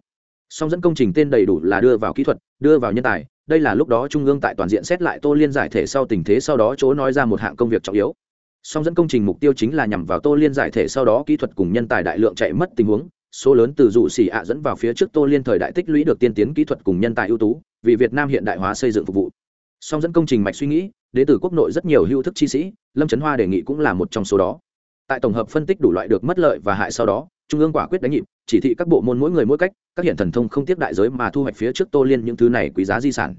Song dẫn công trình tên đầy đủ là đưa vào kỹ thuật, đưa vào nhân tài, đây là lúc đó trung ương tại toàn diện xét lại tô liên giải thể sau tình thế sau đó chỗ nói ra một hạng công việc trọng yếu. Song dẫn công trình mục tiêu chính là nhằm vào tô liên giải thể sau đó kỹ thuật cùng nhân tài đại lượng chạy mất tình huống số lớn từ dụ xỉ ạ dẫn vào phía trước tô liên thời đại tích lũy được tiên tiến kỹ thuật cùng nhân tài ưu tú, vì việt nam hiện đại hóa xây dựng phục vụ. Song dẫn công trình mạch suy nghĩ đến từ quốc nội rất nhiều hưu thức chi sĩ, lâm trấn hoa đề nghị cũng là một trong số đó. Tại tổng hợp phân tích đủ loại được mất lợi và hại sau đó, trung ương quả quyết đánh nhịp, chỉ thị các bộ môn mỗi người mỗi cách, các hiện thần thông không tiếp đại giới mà thu hoạch phía trước tô liên những thứ này quý giá di sản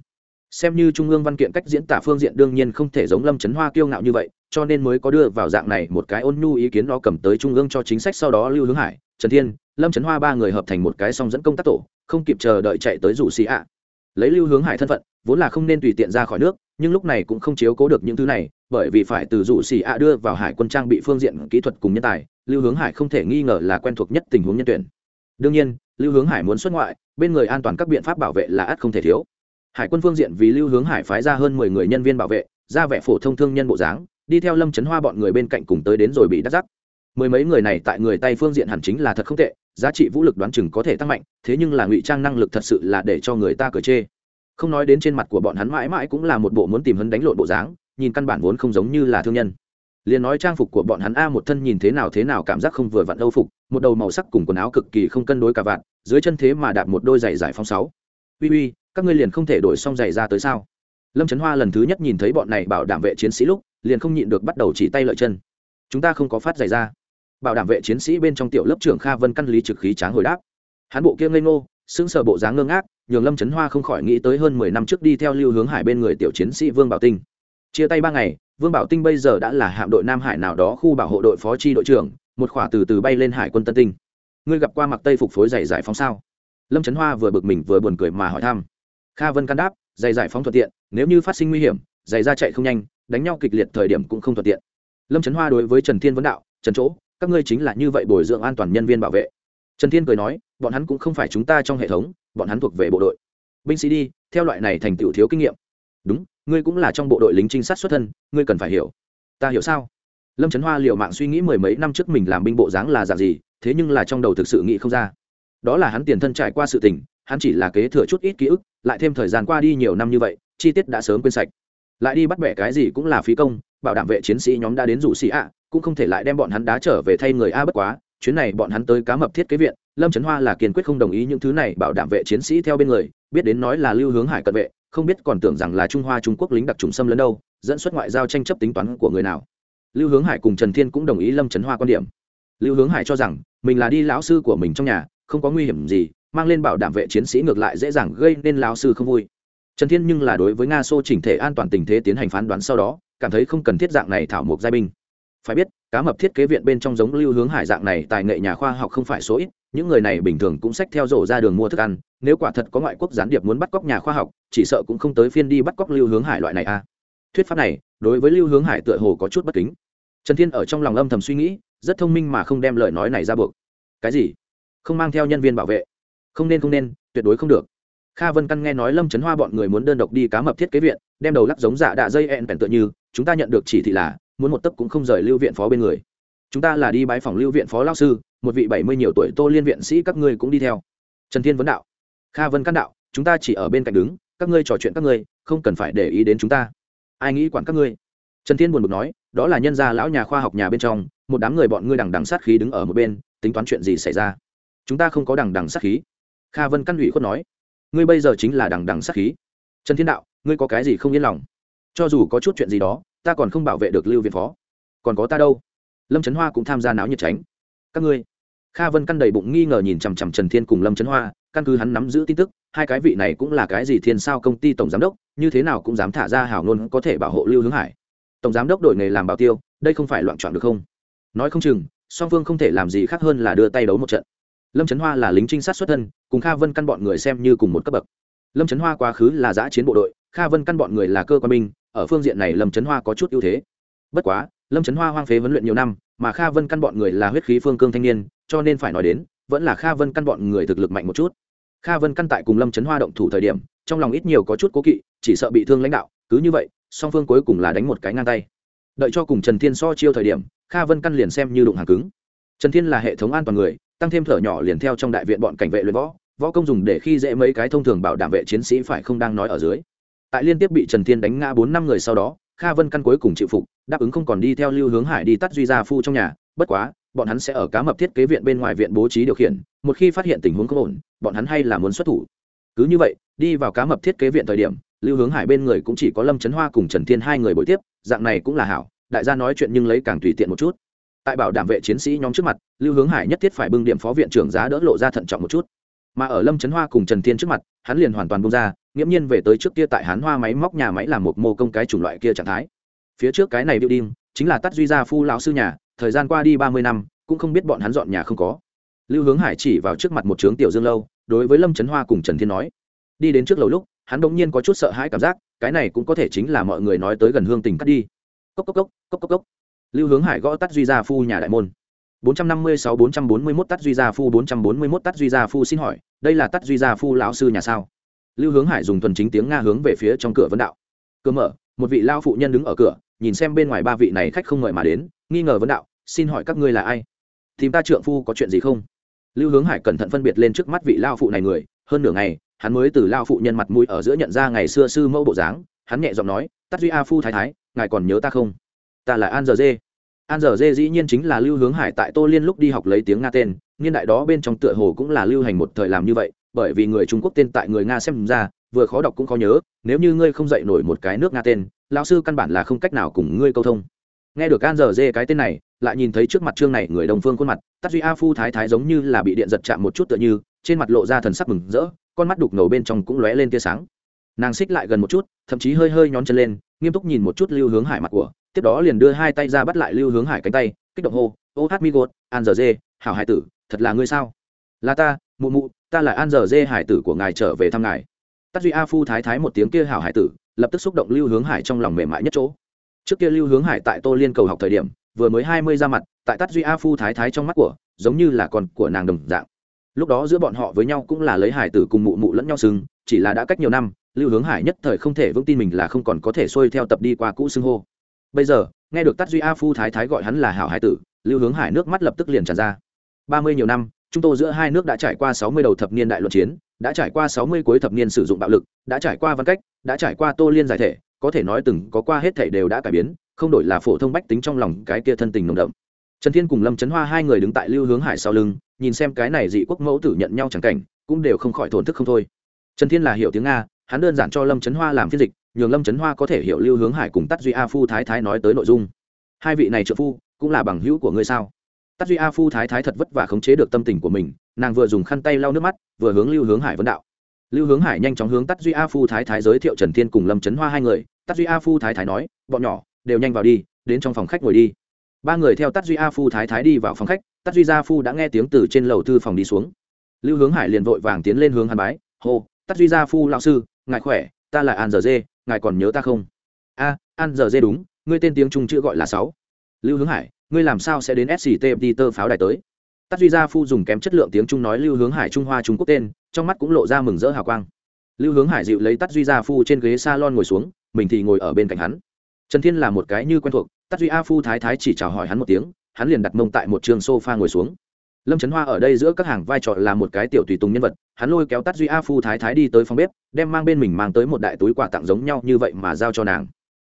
xem như trung ương văn kiện cách diễn tả phương diện đương nhiên không thể giống lâm trấn hoa kiêu ngạo như vậy, cho nên mới có đưa vào dạng này một cái ôn nhu ý kiến nó cầm tới trung ương cho chính sách sau đó lưu hướng hải, trần thiên, lâm trấn hoa ba người hợp thành một cái song dẫn công tác tổ, không kịp chờ đợi chạy tới rủ xì ạ. Lấy lưu hướng hải thân phận, vốn là không nên tùy tiện ra khỏi nước, nhưng lúc này cũng không chiếu cố được những thứ này, bởi vì phải từ dụ xì ạ đưa vào hải quân trang bị phương diện kỹ thuật cùng nhân tài, lưu hướng hải không thể nghi ngờ là quen thuộc nhất tình huống nhân tuyển. Đương nhiên, lưu hướng hải muốn xuất ngoại, bên người an toàn các biện pháp bảo vệ là ắt không thể thiếu hải quân phương diện vì lưu hướng hải phái ra hơn mười người nhân viên bảo vệ, ra vẻ phổ thông thương nhân bộ dáng, đi theo lâm trấn hoa bọn người bên cạnh cùng tới đến rồi bị đắc giắc mười mấy người này tại người tay phương diện hẳn chính là thật không tệ, giá trị vũ lực đoán chừng có thể tăng mạnh, thế nhưng là ngụy trang năng lực thật sự là để cho người ta cởi chê. Không nói đến trên mặt của bọn hắn mãi mãi cũng là một bộ muốn tìm hấn đánh lộn bộ dáng, nhìn căn bản vốn không giống như là thương nhân. Liền nói trang phục của bọn hắn a một thân nhìn thế nào thế nào cảm giác không vừa vặn âu phục, một đầu màu sắc cùng quần áo cực kỳ không cân đối cả vạn, dưới chân thế mà đạp một đôi giày giải phong sáu. Uy uy các ngươi liền không thể đổi xong giày ra tới sao? Lâm trấn hoa lần thứ nhất nhìn thấy bọn này bảo đảm vệ chiến sĩ lúc, liền không nhịn được bắt đầu chỉ tay lợi chân. Chúng ta không có phát giày ra. Bảo đảm vệ chiến sĩ bên trong tiểu lớp trưởng kha vân căn lý trực khí tráng hồi đáp. Hắn bộ kia ngây ngô, sững sờ bộ dáng ngơ ngác, nhường lâm trấn hoa không khỏi nghĩ tới hơn mười năm trước đi theo lưu hướng hải bên người tiểu chiến sĩ vương bảo tinh. Chia tay ba ngày, vương bảo tinh bây giờ đã là hạm đội nam hải nào đó khu bảo hộ đội phó tri đội trưởng, một khỏa từ từ bay lên hải quân tân tinh. Ngươi gặp qua mặc tây phục phối giày giải phóng sao? Lâm trấn hoa vừa bực mình vừa buồn cười mà hỏi thăm kha vân can đáp, giày giải phóng thuận tiện, nếu như phát sinh nguy hiểm, giày ra chạy không nhanh, đánh nhau kịch liệt thời điểm cũng không thuận tiện. Lâm trấn hoa đối với trần thiên vấn đạo, trần chỗ, các ngươi chính là như vậy bồi dưỡng an toàn nhân viên bảo vệ. Trần thiên cười nói, bọn hắn cũng không phải chúng ta trong hệ thống, bọn hắn thuộc về bộ đội. Binh sĩ đi, theo loại này thành tựu thiếu kinh nghiệm. Đúng, ngươi cũng là trong bộ đội lính trinh sát xuất thân, ngươi cần phải hiểu. Ta hiểu sao? Lâm trấn hoa liều mạng suy nghĩ mười mấy năm trước mình làm binh bộ dáng là dạng gì, thế nhưng là trong đầu thực sự nghĩ không ra. Đó là hắn tiền thân trải qua sự tình hắn chỉ là kế thừa chút ít ký ức, lại thêm thời gian qua đi nhiều năm như vậy, chi tiết đã sớm quên sạch. Lại đi bắt bẻ cái gì cũng là phí công, bảo đảm vệ chiến sĩ nhóm đã đến rủ sĩ ạ, cũng không thể lại đem bọn hắn đá trở về thay người a bất quá, chuyến này bọn hắn tới cá mập thiết kế viện, lâm trấn hoa là kiên quyết không đồng ý những thứ này, bảo đảm vệ chiến sĩ theo bên người, biết đến nói là lưu hướng hải cận vệ, không biết còn tưởng rằng là trung hoa trung quốc lính đặc trùng xâm lấn đâu, dẫn xuất ngoại giao tranh chấp tính toán của người nào. Lưu hướng hải cùng trần thiên cũng đồng ý lâm trấn hoa quan điểm. Lưu hướng hải cho rằng, mình là đi lão sư của mình trong nhà, không có nguy hiểm gì mang lên bảo đảm vệ chiến sĩ ngược lại dễ dàng gây nên lão sư không vui. Trần thiên nhưng là đối với nga xô chỉnh thể an toàn tình thế tiến hành phán đoán sau đó, cảm thấy không cần thiết dạng này thảo mộc giai binh. Phải biết, cá mập thiết kế viện bên trong giống lưu hướng hải dạng này tài nghệ nhà khoa học không phải số ít, những người này bình thường cũng xách theo rổ ra đường mua thức ăn, nếu quả thật có ngoại quốc gián điệp muốn bắt cóc nhà khoa học, chỉ sợ cũng không tới phiên đi bắt cóc lưu hướng hải loại này a à. thuyết pháp này, đối với lưu hướng hải tựa hồ có chút bất kính. Trần thiên ở trong lòng âm thầm suy nghĩ, rất thông minh mà không đem lời nói này ra buộc. Cái gì? Không mang theo nhân viên bảo vệ không nên không nên, tuyệt đối không được. Kha vân căn nghe nói lâm trấn hoa bọn người muốn đơn độc đi cá mập thiết kế viện, đem đầu lắc giống giả đạ dây ẹn vẹn tựa như, chúng ta nhận được chỉ thị là, muốn một tấc cũng không rời lưu viện phó bên người. Chúng ta là đi bái phòng lưu viện phó lao sư, một vị bảy mươi nhiều tuổi tô liên viện sĩ các ngươi cũng đi theo. Trần thiên vấn đạo. Kha vân căn đạo, chúng ta chỉ ở bên cạnh đứng, các ngươi trò chuyện các ngươi, không cần phải để ý đến chúng ta. Ai nghĩ quản các ngươi? Trần thiên buồn bực nói, đó là nhân gia lão nhà khoa học nhà bên trong, một đám người bọn ngươi đằng đằng sát khí đứng ở một bên, tính toán chuyện gì xảy ra? Chúng ta không có đằng đằng sát khí kha vân căn ủy khuất nói, ngươi bây giờ chính là đằng đằng sát khí. Trần thiên đạo, ngươi có cái gì không yên lòng? Cho dù có chút chuyện gì đó, ta còn không bảo vệ được lưu viện phó. Còn có ta đâu? Lâm trấn hoa cũng tham gia náo nhiệt tránh. Các ngươi. Kha vân căn đầy bụng nghi ngờ nhìn chằm chằm trần thiên cùng lâm trấn hoa, căn cứ hắn nắm giữ tin tức, hai cái vị này cũng là cái gì thiên sao công ty tổng giám đốc, như thế nào cũng dám thả ra hảo ngôn có thể bảo hộ lưu hướng hải. Tổng giám đốc đổi nghề làm bảo tiêu, đây không phải loạn chọn được không? Nói không chừng, song phương không thể làm gì khác hơn là đưa tay đấu một trận lâm trấn hoa là lính trinh sát xuất thân, cùng kha vân căn bọn người xem như cùng một cấp bậc. Lâm trấn hoa quá khứ là giã chiến bộ đội, kha vân căn bọn người là cơ quan binh, ở phương diện này lâm trấn hoa có chút ưu thế. Bất quá, lâm trấn hoa hoang phế huấn luyện nhiều năm, mà kha vân căn bọn người là huyết khí phương cương thanh niên, cho nên phải nói đến, vẫn là kha vân căn bọn người thực lực mạnh một chút. Kha vân căn tại cùng lâm trấn hoa động thủ thời điểm, trong lòng ít nhiều có chút cố kỵ, chỉ sợ bị thương lãnh đạo, cứ như vậy, song phương cuối cùng là đánh một cái ngang tay. Đợi cho cùng trần thiên so chiêu thời điểm, kha vân căn liền xem như đụng hàng cứng. Trần thiên là hệ thống an toàn người tăng thêm thở nhỏ liền theo trong đại viện bọn cảnh vệ luyện võ võ công dùng để khi dễ mấy cái thông thường bảo đảm vệ chiến sĩ phải không đang nói ở dưới. Tại liên tiếp bị trần thiên đánh ngã bốn năm người sau đó, kha vân căn cuối cùng chịu phục, đáp ứng không còn đi theo lưu hướng hải đi tắt duy gia phu trong nhà, bất quá, bọn hắn sẽ ở cá mập thiết kế viện bên ngoài viện bố trí điều khiển, một khi phát hiện tình huống không ổn, bọn hắn hay là muốn xuất thủ. Cứ như vậy, đi vào cá mập thiết kế viện thời điểm, lưu hướng hải bên người cũng chỉ có lâm trấn hoa cùng trần thiên hai người buổi tiếp, dạng này cũng là hảo, đại gia nói chuyện nhưng lấy càng tùy tiện một chút tại bảo đảm vệ chiến sĩ nhóm trước mặt, lưu hướng hải nhất thiết phải bưng điểm phó viện trưởng giá đỡ lộ ra thận trọng một chút. Mà ở lâm trấn hoa cùng trần thiên trước mặt, hắn liền hoàn toàn bông ra, nghiễm nhiên về tới trước kia tại hán hoa máy móc nhà máy làm một mô công cái chủng loại kia trạng thái. Phía trước cái này điệu đinh chính là tắt duy gia phu lão sư nhà, thời gian qua đi ba mươi năm, cũng không biết bọn hắn dọn nhà không có. Lưu hướng hải chỉ vào trước mặt một trướng tiểu dương lâu, đối với lâm trấn hoa cùng trần thiên nói. Đi đến trước lầu lúc, hắn bỗng nhiên có chút sợ hãi cảm giác, cái này cũng có thể chính là mọi người nói tới gần hương tình cắt đi. Cốc cốc cốc cốc cốc cốc lưu hướng hải gõ tắt duy gia phu nhà đại môn. 456-441 tắt duy gia phu 441 tắt duy gia phu xin hỏi, đây là tắt duy gia phu lão sư nhà sao? Lưu hướng hải dùng thuần chính tiếng nga hướng về phía trong cửa vấn đạo. Cửa mở, một vị lao phụ nhân đứng ở cửa, nhìn xem bên ngoài ba vị này khách không mời mà đến, nghi ngờ vấn đạo, xin hỏi các ngươi là ai? Tìm ta trượng phu có chuyện gì không? Lưu hướng hải cẩn thận phân biệt lên trước mắt vị lao phụ này người, hơn nửa ngày, hắn mới từ lao phụ nhân mặt mũi ở giữa nhận ra ngày xưa sư mẫu bộ dáng, hắn nhẹ giọng nói, tắt duy a phu thái thái, ngài còn nhớ ta không? Ta là an giờ dê an giờ dê dĩ nhiên chính là lưu hướng hải tại tô liên lúc đi học lấy tiếng nga tên, niên đại đó bên trong tựa hồ cũng là lưu hành một thời làm như vậy, bởi vì người trung quốc tên tại người nga xem ra, vừa khó đọc cũng khó nhớ, nếu như ngươi không dạy nổi một cái nước nga tên, lão sư căn bản là không cách nào cùng ngươi câu thông. Nghe được an giờ dê cái tên này, lại nhìn thấy trước mặt trương này người đồng phương khuôn mặt tắt duy a phu thái thái giống như là bị điện giật chạm một chút tựa như, trên mặt lộ ra thần sắc mừng rỡ, con mắt đục ngầu bên trong cũng lóe lên tia sáng. Nàng xích lại gần một chút, thậm chí hơi hơi nhón chân lên, nghiêm túc nhìn một chút lưu hướng hải mặt của tiếp đó liền đưa hai tay ra bắt lại lưu hướng hải cánh tay, kích động hô, ô hát mi gột, an giờ dê, hảo hải tử, thật là ngươi sao? Là ta, mụ mụ, ta là an giờ dê hải tử của ngài trở về thăm ngài. Tắt duy a phu thái thái một tiếng kia hảo hải tử, lập tức xúc động lưu hướng hải trong lòng mềm mại nhất chỗ. Trước kia lưu hướng hải tại tô liên cầu học thời điểm, vừa mới hai mươi ra mặt, tại tắt duy a phu thái thái trong mắt của, giống như là con của nàng đồng dạng. Lúc đó giữa bọn họ với nhau cũng là lấy hải tử cùng mụ mụ lẫn nhau xưng, chỉ là đã cách nhiều năm, lưu hướng hải nhất thời không thể vững tin mình là không còn có thể xuôi theo tập đi qua cũ xưng hô bây giờ, nghe được tắt duy a phu thái thái gọi hắn là hảo hải tử, lưu hướng hải nước mắt lập tức liền tràn ra. Ba mươi nhiều năm, chúng tôi giữa hai nước đã trải qua sáu mươi đầu thập niên đại luận chiến, đã trải qua sáu mươi cuối thập niên sử dụng bạo lực, đã trải qua văn cách, đã trải qua tô liên giải thể, có thể nói từng có qua hết thể đều đã cải biến, không đổi là phổ thông bách tính trong lòng cái kia thân tình nồng đậm. Trần thiên cùng lâm trấn hoa hai người đứng tại lưu hướng hải sau lưng, nhìn xem cái này dị quốc mẫu tử nhận nhau chẳng cảnh, cũng đều không khỏi thổn thức không thôi. Trần thiên là hiểu tiếng nga, hắn đơn giản cho lâm trấn hoa làm phiên dịch nhường lâm trấn hoa có thể hiểu lưu hướng hải cùng tắt duy a phu thái thái nói tới nội dung hai vị này trợ phu cũng là bằng hữu của ngươi sao tắt duy a phu thái thái thật vất vả khống chế được tâm tình của mình nàng vừa dùng khăn tay lau nước mắt vừa hướng lưu hướng hải vấn đạo lưu hướng hải nhanh chóng hướng tắt duy a phu thái thái giới thiệu trần thiên cùng lâm trấn hoa hai người tắt duy a phu thái thái nói bọn nhỏ đều nhanh vào đi đến trong phòng khách ngồi đi ba người theo tắt duy a phu thái thái đi vào phòng khách tắt duy gia phu đã nghe tiếng từ trên lầu thư phòng đi xuống lưu hướng hải liền vội vàng tiến lên hướng hàn bái hô tắt duy gia phu lão sư ngài khỏe ta là an giờ dê ngài còn nhớ ta không? A, an giờ dê đúng, ngươi tên tiếng trung chữ gọi là sáu. Lưu hướng hải, ngươi làm sao sẽ đến sct tơ pháo đài tới? Tắt duy gia phu dùng kém chất lượng tiếng trung nói lưu hướng hải trung hoa trung quốc tên, trong mắt cũng lộ ra mừng rỡ hào quang. Lưu hướng hải dịu lấy tắt duy gia phu trên ghế s a lon ngồi xuống, mình thì ngồi ở bên cạnh hắn. Trần thiên là một cái như quen thuộc tắt duy a phu thái thái chỉ chào hỏi hắn một tiếng, hắn liền đặt mông tại một trường sofa ngồi xuống lâm trấn hoa ở đây giữa các hàng vai trò là một cái tiểu tùy tùng nhân vật, hắn lôi kéo tắt duy a phu thái thái đi tới phòng bếp, đem mang bên mình mang tới một đại túi quà tặng giống nhau như vậy mà giao cho nàng.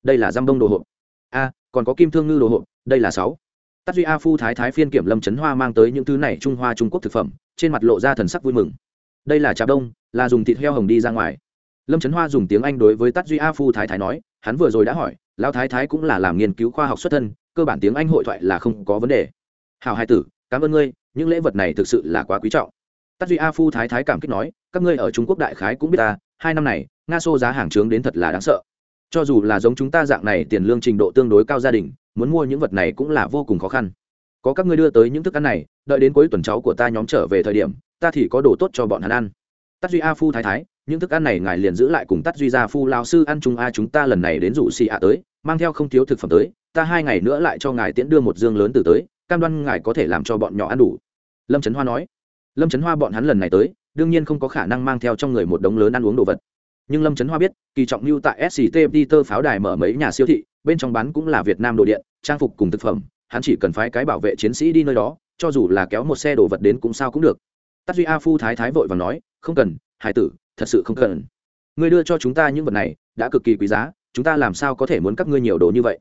Đây là giam đông đồ hộp. A, còn có kim thương ngư đồ hộp, đây là sáu. Tắt duy a phu thái thái phiên kiểm lâm trấn hoa mang tới những thứ này trung hoa trung quốc thực phẩm, trên mặt lộ ra thần sắc vui mừng. Đây là trà đông, là dùng thịt heo hồng đi ra ngoài. Lâm trấn hoa dùng tiếng anh đối với tắt duy a phu thái thái nói, hắn vừa rồi đã hỏi, lão thái thái cũng là làm nghiên cứu khoa học xuất thân, cơ bản tiếng anh hội thoại là không có vấn đề. Hào hai tử, cảm ơn ngươi những lễ vật này thực sự là quá quý trọng. Tắt duy a phu thái thái cảm kích nói, các ngươi ở trung quốc đại khái cũng biết ta, hai năm này, nga xô giá hàng trướng đến thật là đáng sợ. Cho dù là giống chúng ta dạng này tiền lương trình độ tương đối cao gia đình, muốn mua những vật này cũng là vô cùng khó khăn. Có các ngươi đưa tới những thức ăn này, đợi đến cuối tuần cháu của ta nhóm trở về thời điểm, ta thì có đồ tốt cho bọn hắn ăn. Tắt duy a phu thái thái, những thức ăn này ngài liền giữ lại cùng tắt duy gia phu lao sư ăn chung a chúng ta lần này đến rủ xì a tới, mang theo không thiếu thực phẩm tới, ta hai ngày nữa lại cho ngài tiễn đưa một dương lớn từ tới cam đoan ngài có thể làm cho bọn nhỏ ăn đủ. Lâm trấn hoa nói. Lâm trấn hoa bọn hắn lần này tới, đương nhiên không có khả năng mang theo trong người một đống lớn ăn uống đồ vật. Nhưng lâm trấn hoa biết, kỳ trọng lưu tại sct peter pháo đài mở mấy nhà siêu thị, bên trong bán cũng là việt nam đồ điện, trang phục cùng thực phẩm, hắn chỉ cần phái cái bảo vệ chiến sĩ đi nơi đó, cho dù là kéo một xe đồ vật đến cũng sao cũng được. Tắt duy a phu thái thái vội và nói, không cần, hải tử, thật sự không cần. Ngươi đưa cho chúng ta những vật này, đã cực kỳ quý giá, chúng ta làm sao có thể muốn các ngươi nhiều đồ như vậy?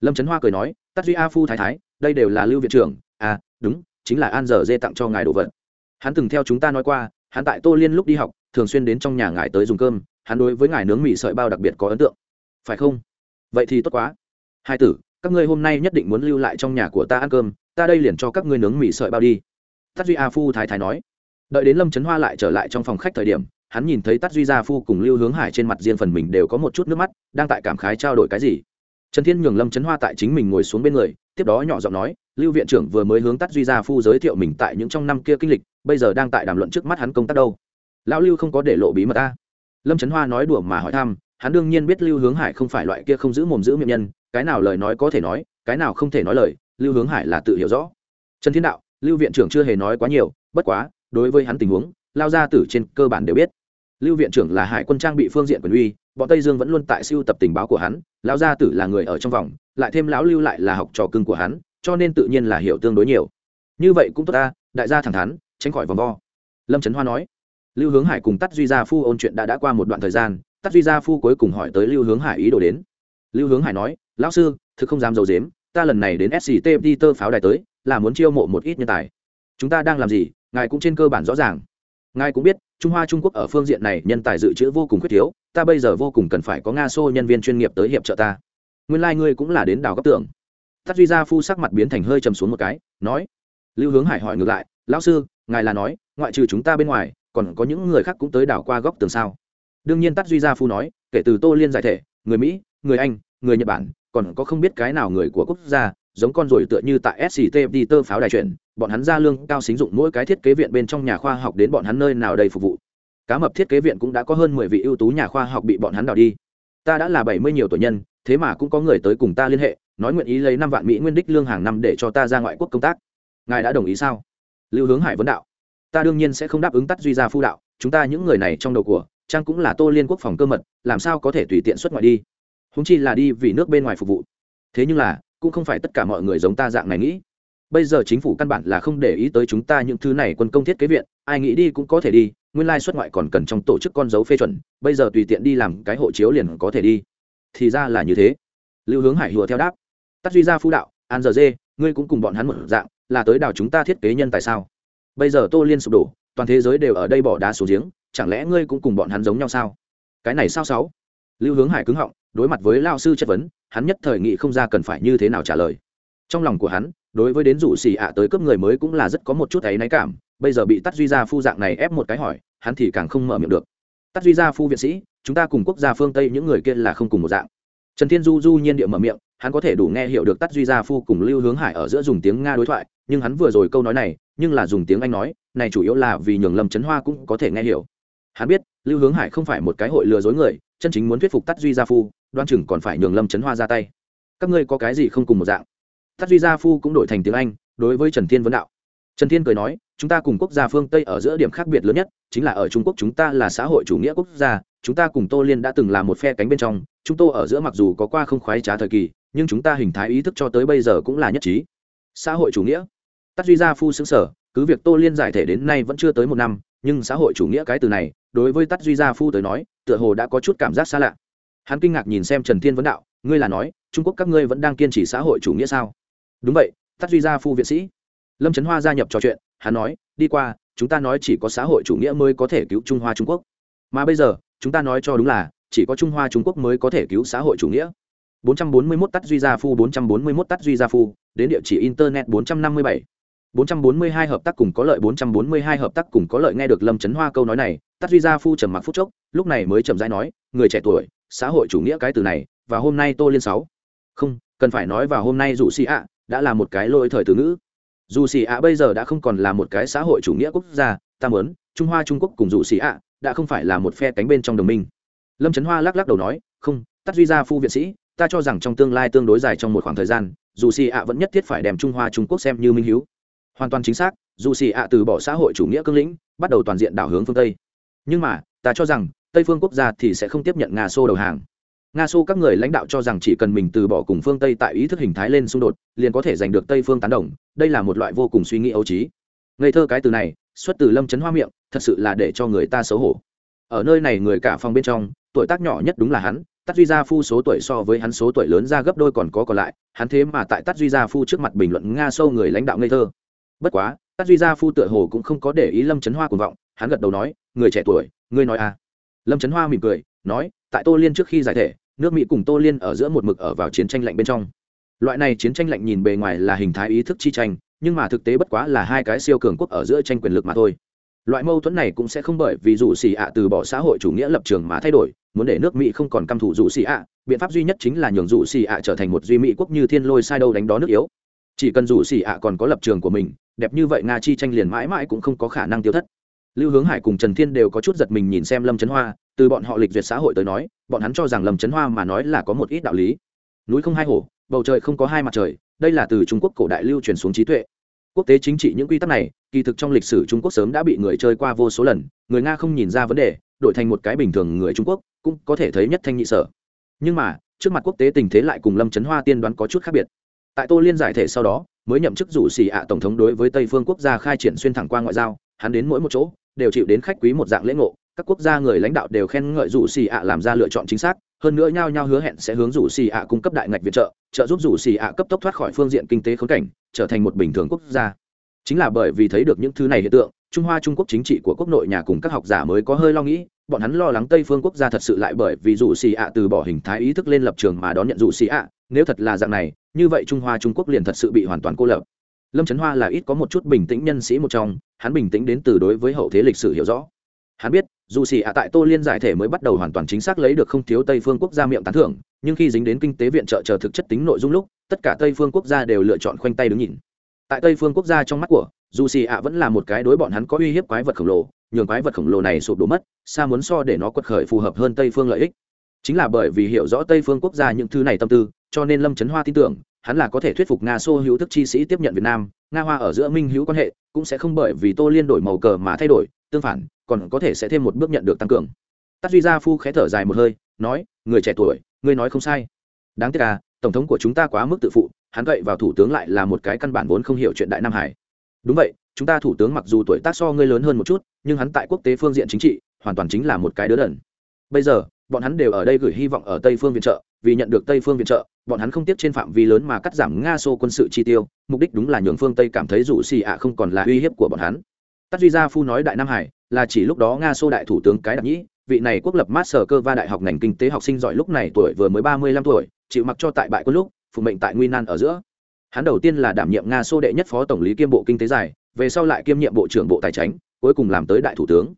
Lâm trấn hoa cười nói tắt duy a phu thái thái đây đều là lưu viện trưởng à đúng, chính là an giờ dê tặng cho ngài đồ vật. Hắn từng theo chúng ta nói qua, hắn tại tô liên lúc đi học, thường xuyên đến trong nhà ngài tới dùng cơm, hắn đối với ngài nướng mì sợi bao đặc biệt có ấn tượng. Phải không? Vậy thì tốt quá. Hai tử, các ngươi hôm nay nhất định muốn lưu lại trong nhà của ta ăn cơm, ta đây liền cho các ngươi nướng mì sợi bao đi. Tắt duy a phu thái thái nói. Đợi đến lâm trấn hoa lại trở lại trong phòng khách thời điểm, hắn nhìn thấy tắt duy gia phu cùng lưu hướng hải trên mặt riêng phần mình đều có một chút nước mắt, đang tại cảm khái trao đổi cái gì trần thiên nhường lâm trấn hoa tại chính mình ngồi xuống bên người, tiếp đó nhỏ giọng nói, lưu viện trưởng vừa mới hướng tắt duy gia phu giới thiệu mình tại những trong năm kia kinh lịch, bây giờ đang tại đàm luận trước mắt hắn công tác đâu. Lão lưu không có để lộ bí mật ta. Lâm trấn hoa nói đùa mà hỏi thăm, hắn đương nhiên biết lưu hướng hải không phải loại kia không giữ mồm giữ miệng nhân, cái nào lời nói có thể nói, cái nào không thể nói lời, lưu hướng hải là tự hiểu rõ. Trần thiên đạo, lưu viện trưởng chưa hề nói quá nhiều, bất quá, đối với hắn tình huống, lao gia tử trên cơ bản đều biết lưu viện trưởng là hải quân trang bị phương diện quyền uy, bọn tây dương vẫn luôn tại siêu tập tình báo của hắn, lão gia tử là người ở trong vòng, lại thêm lão lưu lại là học trò cưng của hắn, cho nên tự nhiên là hiểu tương đối nhiều. Như vậy cũng tốt ta, đại gia thẳng thắn, tránh khỏi vòng vo. Lâm trấn hoa nói. Lưu hướng hải cùng tắt duy gia phu ôn chuyện đã đã qua một đoạn thời gian, tắt duy gia phu cuối cùng hỏi tới lưu hướng hải ý đồ đến. Lưu hướng hải nói, lão sư, thực không dám d i ấ u dếm ta lần này đến sct peter pháo đài tới, là muốn chiêu mộ một ít nhân tài. Chúng ta đang làm gì, ngài cũng trên cơ bản rõ ràng. Ngài cũng biết trung hoa trung quốc ở phương diện này nhân tài dự trữ vô cùng khuyết thiếu, ta bây giờ vô cùng cần phải có nga xô nhân viên chuyên nghiệp tới hiệp trợ ta. Nguyên lai、like、ngươi cũng là đến đào góc tưởng tắt duy gia phu sắc mặt biến thành hơi trầm xuống một cái, nói, lưu hướng hải hỏi ngược lại, lão sư, ngài là nói, ngoại trừ chúng ta bên ngoài, còn có những người khác cũng tới đảo qua góc tường sao? Đương nhiên tắt duy gia phu nói, kể từ tô liên giải thể, người mỹ, người anh, người nhật bản, còn có không biết cái nào người của quốc gia giống con rồi tựa như tại sct tơ pháo đài chuyển bọn hắn ra lương cao xính dụng mỗi cái thiết kế viện bên trong nhà khoa học đến bọn hắn nơi nào đầy phục vụ. Cá mập thiết kế viện cũng đã có hơn mười vị ưu tú nhà khoa học bị bọn hắn đào đi. Ta đã là bảy mươi nhiều tuổi nhân, thế mà cũng có người tới cùng ta liên hệ, nói nguyện ý lấy năm vạn mỹ nguyên đích lương hàng năm để cho ta ra ngoại quốc công tác. Ngài đã đồng ý sao? Lưu hướng hải vấn đạo. Ta đương nhiên sẽ không đáp ứng tắt duy gia phu đạo, chúng ta những người này trong đầu của, trang cũng là tô liên quốc phòng cơ mật, làm sao có thể tùy tiện xuất ngoại đi? Húng chi là đi vì nước bên ngoài phục vụ. Thế nhưng là cũng không phải tất cả mọi người giống ta dạng này nghĩ. Bây giờ chính phủ căn bản là không để ý tới chúng ta những thứ này quân công thiết kế viện, ai nghĩ đi cũng có thể đi, nguyên lai xuất ngoại còn cần trong tổ chức con dấu phê chuẩn, bây giờ tùy tiện đi làm cái hộ chiếu liền có thể đi. Thì ra là như thế. Lưu hướng hải hùa theo đáp. Tắt duy ra phu đạo, an giờ dê, ngươi cũng cùng bọn hắn một dạng, là tới đào chúng ta thiết kế nhân tại sao? Bây giờ tô liên sụp đổ, toàn thế giới đều ở đây bỏ đá xuống giếng, chẳng lẽ ngươi cũng cùng bọn hắn giống nhau sao? Cái này sao sáu? Lưu hướng hải cứng họng, đối mặt với lao sư chất vấn, hắn nhất thời nghị không ra cần phải như thế nào trả lời. Trong lòng của hắn, đối với đến rủ xì ạ tới cướp người mới cũng là rất có một chút ấy náy cảm, bây giờ bị tắt duy gia phu dạng này ép một cái hỏi, hắn thì càng không mở miệng được. Tắt duy gia phu viện sĩ, chúng ta cùng quốc gia phương tây những người kia là không cùng một dạng. Trần thiên du du nhiên địa mở miệng, hắn có thể đủ nghe hiểu được tắt duy gia phu cùng lưu hướng hải ở giữa dùng tiếng nga đối thoại, nhưng hắn vừa rồi câu nói này, nhưng là dùng tiếng anh nói, này chủ yếu là vì nhường lâm trấn hoa cũng có thể nghe hiểu. Hắn biết, lưu hướng hải không phải một cái hội lừa dối người chân chính muốn thuyết phục tắt duy gia phu, đoan chừng còn phải nhường lâm trấn hoa ra tay. Các ngươi có cái gì không cùng một dạng? Tắt duy gia phu cũng đổi thành tiếng anh, đối với trần thiên vấn đạo. Trần thiên cười nói, chúng ta cùng quốc gia phương tây ở giữa điểm khác biệt lớn nhất, chính là ở trung quốc chúng ta là xã hội chủ nghĩa quốc gia, chúng ta cùng tô liên đã từng là một phe cánh bên trong, chúng tôi ở giữa mặc dù có qua không khoái trá thời kỳ, nhưng chúng ta hình thái ý thức cho tới bây giờ cũng là nhất trí. Xã hội chủ nghĩa. Tắt duy gia phu xứng sở cứ việc tô liên giải thể đến nay vẫn chưa tới một năm nhưng xã hội chủ nghĩa cái từ này, đối với tắt duy gia phu tới nói, tựa hồ đã có chút cảm giác xa lạ. Hắn kinh ngạc nhìn xem trần thiên vấn đạo, ngươi là nói, trung quốc các ngươi vẫn đang kiên trì xã hội chủ nghĩa sao? Đúng vậy tắt duy gia phu viện sĩ. Lâm trấn hoa gia nhập trò chuyện, hắn nói, đi qua, chúng ta nói chỉ có xã hội chủ nghĩa mới có thể cứu trung hoa trung quốc. Mà bây giờ, chúng ta nói cho đúng là, chỉ có trung hoa trung quốc mới có thể cứu xã hội chủ nghĩa. 441 tắt duy gia phu 441 tắt duy gia phu, đến địa chỉ internet 457 442 hợp tác cùng có lợi 442 hợp tác cùng có lợi nghe được Lâm Chấn Hoa câu nói này, Tát Duy Gia phu trầm mặc phút chốc, lúc này mới chậm rãi nói, người trẻ tuổi, xã hội chủ nghĩa cái từ này, và hôm nay Tô Liên 6. Không, cần phải nói vào hôm nay dù xì ạ, đã là một cái lỗi thời từ ngữ. Dù xì ạ bây giờ đã không còn là một cái xã hội chủ nghĩa quốc gia, ta muốn, Trung Hoa Trung Quốc cùng dù xì ạ, đã không phải là một phe cánh bên trong đồng minh. Lâm Chấn Hoa lắc lắc đầu nói, không, Tát Duy Gia phu viện sĩ, ta cho rằng trong tương lai tương đối dài trong một khoảng thời gian, dù xì ạ vẫn nhất thiết phải đem Trung Hoa Trung Quốc xem như minh hiếu hoàn toàn chính xác, dù xì ạ từ bỏ xã hội chủ nghĩa cương lĩnh, bắt đầu toàn diện đảo hướng phương tây. Nhưng mà, ta cho rằng, tây phương quốc gia thì sẽ không tiếp nhận nga xô đầu hàng. Nga xô các người lãnh đạo cho rằng chỉ cần mình từ bỏ cùng phương tây tại ý thức hình thái lên xung đột, liền có thể giành được tây phương tán đồng. Đây là một loại vô cùng suy nghĩ ấu trí. Ngây thơ cái từ này, xuất từ lâm chấn hoa miệng, thật sự là để cho người ta xấu hổ. Ở nơi này người cả phòng bên trong, tuổi tác nhỏ nhất đúng là hắn tắt duy gia phu số tuổi so với hắn số tuổi lớn ra gấp đôi còn có còn lại, hắn thế mà tại tắt duy gia phu trước mặt bình luận nga sâu người lãnh đạo ngây thơ bất quá, tát duy gia phu tựa hồ cũng không có để ý lâm trấn hoa cuồng vọng, hắn gật đầu nói, người trẻ tuổi, ngươi nói à? Lâm trấn hoa mỉm cười, nói, tại tô liên trước khi giải thể, nước mỹ cùng tô liên ở giữa một mực ở vào chiến tranh lạnh bên trong. Loại này chiến tranh lạnh nhìn bề ngoài là hình thái ý thức chi tranh, nhưng mà thực tế bất quá là hai cái siêu cường quốc ở giữa tranh quyền lực mà thôi. Loại mâu thuẫn này cũng sẽ không bởi vì dù xì ạ từ bỏ xã hội chủ nghĩa lập trường mà thay đổi, muốn để nước mỹ không còn căm thủ dù xì ạ, biện pháp duy nhất chính là nhường dù xì ạ trở thành một duy mỹ quốc như thiên lôi sai đâu đánh đó nước yếu chỉ cần dù xì ạ còn có lập trường của mình đẹp như vậy nga chi tranh liền mãi mãi cũng không có khả năng tiêu thất. Lưu hướng hải cùng trần thiên đều có chút giật mình nhìn xem lâm trấn hoa từ bọn họ lịch duyệt xã hội tới nói bọn hắn cho rằng lâm trấn hoa mà nói là có một ít đạo lý. Núi không hai hồ, bầu trời không có hai mặt trời đây là từ trung quốc cổ đại lưu truyền xuống trí tuệ. Quốc tế chính trị những quy tắc này kỳ thực trong lịch sử trung quốc sớm đã bị người chơi qua vô số lần người nga không nhìn ra vấn đề đổi thành một cái bình thường người trung quốc cũng có thể thấy nhất thanh nhị sở. Nhưng mà trước mặt quốc tế tình thế lại cùng lâm trấn hoa tiên đoán có chút khác biệt tại tô liên giải thể sau đó, mới nhậm chức rủ xì ạ tổng thống đối với tây phương quốc gia khai triển xuyên thẳng qua ngoại giao, hắn đến mỗi một chỗ, đều chịu đến khách quý một dạng lễ ngộ, các quốc gia người lãnh đạo đều khen ngợi rủ xì ạ làm ra lựa chọn chính xác, hơn nữa nhao nhao hứa hẹn sẽ hướng rủ xì ạ cung cấp đại ngạch viện trợ trợ giúp rủ xì ạ cấp tốc thoát khỏi phương diện kinh tế khốn cảnh, trở thành một bình thường quốc gia. Chính là bởi vì thấy được những thứ này hiện tượng trung hoa trung quốc chính trị của quốc nội nhà cùng các học giả mới có hơi lo nghĩ, bọn hắn lo lắng tây phương quốc gia thật sự lại bởi vì dụ xì ạ từ bỏ hình thái ý thức lên lập trường mà đón nhận dụ xì ạ. Nếu thật là dạng này, như vậy trung hoa trung quốc liền thật sự bị hoàn toàn cô lập. Lâm trấn hoa là ít có một chút bình tĩnh nhân sĩ một trong, hắn bình tĩnh đến từ đối với hậu thế lịch sử hiểu rõ. Hắn biết dù xì ạ tại tô liên giải thể mới bắt đầu hoàn toàn chính xác lấy được không thiếu tây phương quốc gia miệng tán thưởng, nhưng khi dính đến kinh tế viện trợ chờ thực chất tính nội dung lúc, tất cả tây phương quốc gia đều lựa chọn khoanh tay đứng nhìn. Tại tây phương quốc gia trong mắt của dù xì ạ vẫn là một cái đối bọn hắn có uy hiếp quái vật khổng lồ, nhường quái vật khổng lồ này sụp đổ mất, xa muốn so để nó quật khởi phù hợp hơn tây phương lợi ích. Chính là bởi vì hiểu rõ tây phương quốc gia những thứ này tâm tư, cho nên lâm trấn hoa tin tưởng, hắn là có thể thuyết phục nga xô hữu thức chi sĩ tiếp nhận việt nam, nga hoa ở giữa minh hữu quan hệ cũng sẽ không bởi vì tô liên đổi màu cờ mà thay đổi, tương phản, còn có thể sẽ thêm một bước nhận được tăng cường. Tắt duy gia phu khẽ thở dài một hơi, nói, người trẻ tuổi, ngươi nói không sai. Đáng tiếc à tổng thống của chúng ta quá mức tự phụ, hắn gậy vào thủ tướng lại là một cái căn bản vốn không hiểu chuyện đại nam hải đúng vậy, chúng ta thủ tướng mặc dù tuổi tác so ngươi lớn hơn một chút, nhưng hắn tại quốc tế phương diện chính trị, hoàn toàn chính là một cái đứa đần. Bây giờ, bọn hắn đều ở đây gửi hy vọng ở tây phương viện trợ, vì nhận được tây phương viện trợ, bọn hắn không tiếp trên phạm vi lớn mà cắt giảm nga xô quân sự chi tiêu, mục đích đúng là nhường phương tây cảm thấy rủ xì ạ không còn là uy hiếp của bọn hắn. Tắt duy gia phu nói đại nam hải, là chỉ lúc đó nga xô đại thủ tướng cái đặc nhĩ, vị này quốc lập master cơ va đại học ngành kinh tế học sinh giỏi lúc này tuổi vừa mới ba mươi lăm tuổi, chịu mặc cho tại bại quân lúc phụ mệnh tại nguy nan ở giữa hắn đầu tiên là đảm nhiệm nga xô đệ nhất phó tổng lý kiêm bộ kinh tế giải, về sau lại kiêm nhiệm bộ trưởng bộ tài chính, cuối cùng làm tới đại thủ tướng.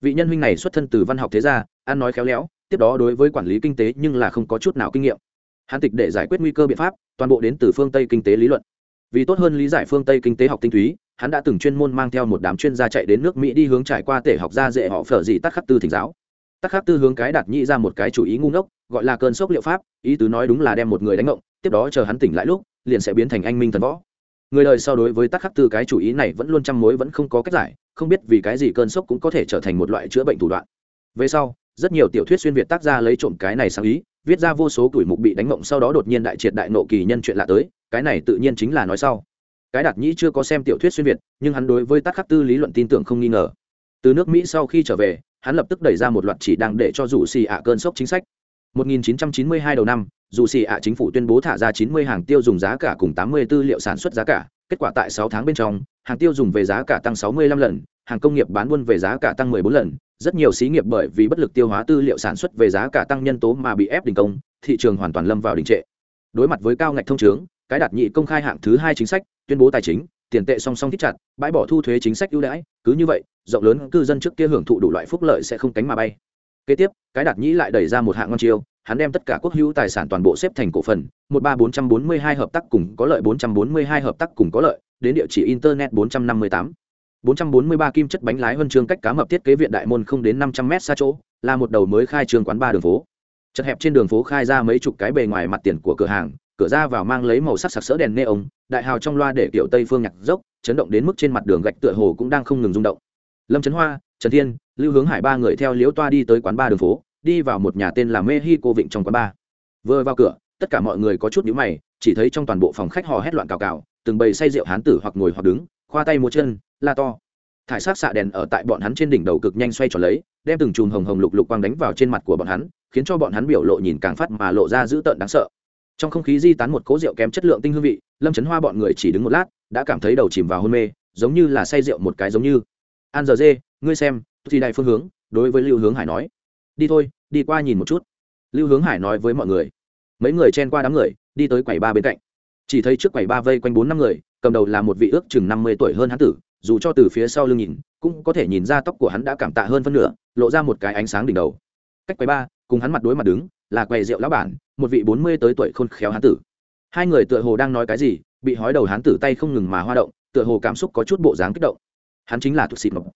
Vị nhân huynh này xuất thân từ văn học thế gia, ăn nói khéo léo, tiếp đó đối với quản lý kinh tế nhưng là không có chút nào kinh nghiệm. Hắn tịch để giải quyết nguy cơ biện pháp, toàn bộ đến từ phương tây kinh tế lý luận. Vì tốt hơn lý giải phương tây kinh tế học tinh túy, hắn đã từng chuyên môn mang theo một đám chuyên gia chạy đến nước mỹ đi hướng trải qua tể học ra dễ họ phở gì tắc khắc tư thỉnh giáo. Tắc khắc tư hướng cái đạt nhị ra một cái chủ ý ngu ngốc, gọi là cơn sốc liệu pháp, ý tứ nói đúng là đem một người đánh ngộng, tiếp đó chờ hắn tỉnh lại lúc liền sẽ biến thành anh minh thần võ. Người đời sau đối với tắc khắc tư cái chủ ý này vẫn luôn chăm mối vẫn không có cách giải, không biết vì cái gì cơn sốc cũng có thể trở thành một loại chữa bệnh thủ đoạn. Về sau, rất nhiều tiểu thuyết xuyên việt tác ra lấy trộm cái này sáng ý, viết ra vô số tuổi mục bị đánh mộng sau đó đột nhiên đại triệt đại nộ kỳ nhân chuyện lạ tới, cái này tự nhiên chính là nói sau. Cái đạt nhĩ chưa có xem tiểu thuyết xuyên việt, nhưng hắn đối với tác khắc tư lý luận tin tưởng không nghi ngờ. Từ nước mỹ sau khi trở về, hắn lập tức đẩy ra một loạt chỉ đang để cho rủ xì ạ cơn sốc chính sách. 1992 đầu năm dù xì ạ chính phủ tuyên bố thả ra 90 hàng tiêu dùng giá cả cùng 80 tư liệu sản xuất giá cả, kết quả tại 6 tháng bên trong, hàng tiêu dùng về giá cả tăng 65 lần, hàng công nghiệp bán buôn về giá cả tăng 14 lần. Rất nhiều xí nghiệp bởi vì bất lực tiêu hóa tư liệu sản xuất về giá cả tăng nhân tố mà bị ép đình công, thị trường hoàn toàn lâm vào đình trệ. Đối mặt với cao ngạch thông trướng, cái đạt nhị công khai hạng thứ hai chính sách, tuyên bố tài chính, tiền tệ song song thích chặt, bãi bỏ thu thuế chính sách ưu đãi, cứ như vậy, rộng lớn cư dân trước kia hưởng thụ đủ loại phúc lợi sẽ không cánh mà bay. Kế tiếp, cái đạt nhĩ lại đẩy ra một hạng ngon chiêu hắn đem tất cả quốc hữu tài sản toàn bộ xếp thành cổ phần một ba bốn trăm bốn mươi hai hợp tác cùng có lợi bốn trăm bốn mươi hai hợp tác cùng có lợi đến địa chỉ internet bốn trăm năm mươi tám 443 kim chất bánh lái huân chương cách cá mập thiết kế viện đại môn không đến 500 mét xa chỗ, là một đầu mới khai trương quán ba đường phố. Chật hẹp trên đường phố khai ra mấy chục cái bề ngoài mặt tiền của cửa hàng, cửa ra vào mang lấy màu sắc sặc sỡ đèn neon, đại hào trong loa để kiểu Tây phương nhạc dốc, chấn động đến mức trên mặt đường gạch tựa hồ cũng đang không ngừng rung động. Lâm Trấn Hoa, Trần Thiên, Lưu Hướng Hải ba người theo liễu toa đi tới quán ba đường phố, đi vào một nhà tên là Mexico Vịnh trong quán bar. Vừa vào cửa, tất cả mọi người có chút nhíu mày, chỉ thấy trong toàn bộ phòng khách hò hét loạn cào cào, từng bầy say rượu hán tử hoặc ngồi hoặc đứng, khoa tay múa chân, la to. Thải sát xạ đèn ở tại bọn hắn trên đỉnh đầu cực nhanh xoay tròn lấy đem từng chùm hồng hồng lục lục quang đánh vào trên mặt của bọn hắn khiến cho bọn hắn biểu lộ nhìn càng phát mà lộ ra dữ tợn đáng sợ. Trong không khí di tán một cố rượu kém chất lượng tinh hương vị lâm chấn hoa bọn người chỉ đứng một lát đã cảm thấy đầu chìm vào hôn mê giống như là say rượu một cái giống như. An giờ dê ngươi xem thì đại phương hướng đối với lưu hướng hải nói đi thôi, đi qua nhìn một chút. Lưu hướng hải nói với mọi người. Mấy người chen qua đám người, đi tới quầy ba bên cạnh. Chỉ thấy trước quầy ba vây quanh bốn năm người, cầm đầu là một vị ước chừng năm mươi tuổi hơn hán tử, dù cho từ phía sau lưng nhìn, cũng có thể nhìn ra tóc của hắn đã cảm tạ hơn phân nửa, lộ ra một cái ánh sáng đỉnh đầu. Cách quầy ba, cùng hắn mặt đối mặt đứng, là quầy rượu lão bản, một vị bốn mươi tới tuổi khôn khéo hán tử. Hai người tựa hồ đang nói cái gì, bị hói đầu hán tử tay không ngừng mà hoa động, tựa hồ cảm xúc có chút bộ dáng kích động. Hắn chính là thuộc xịt mộc.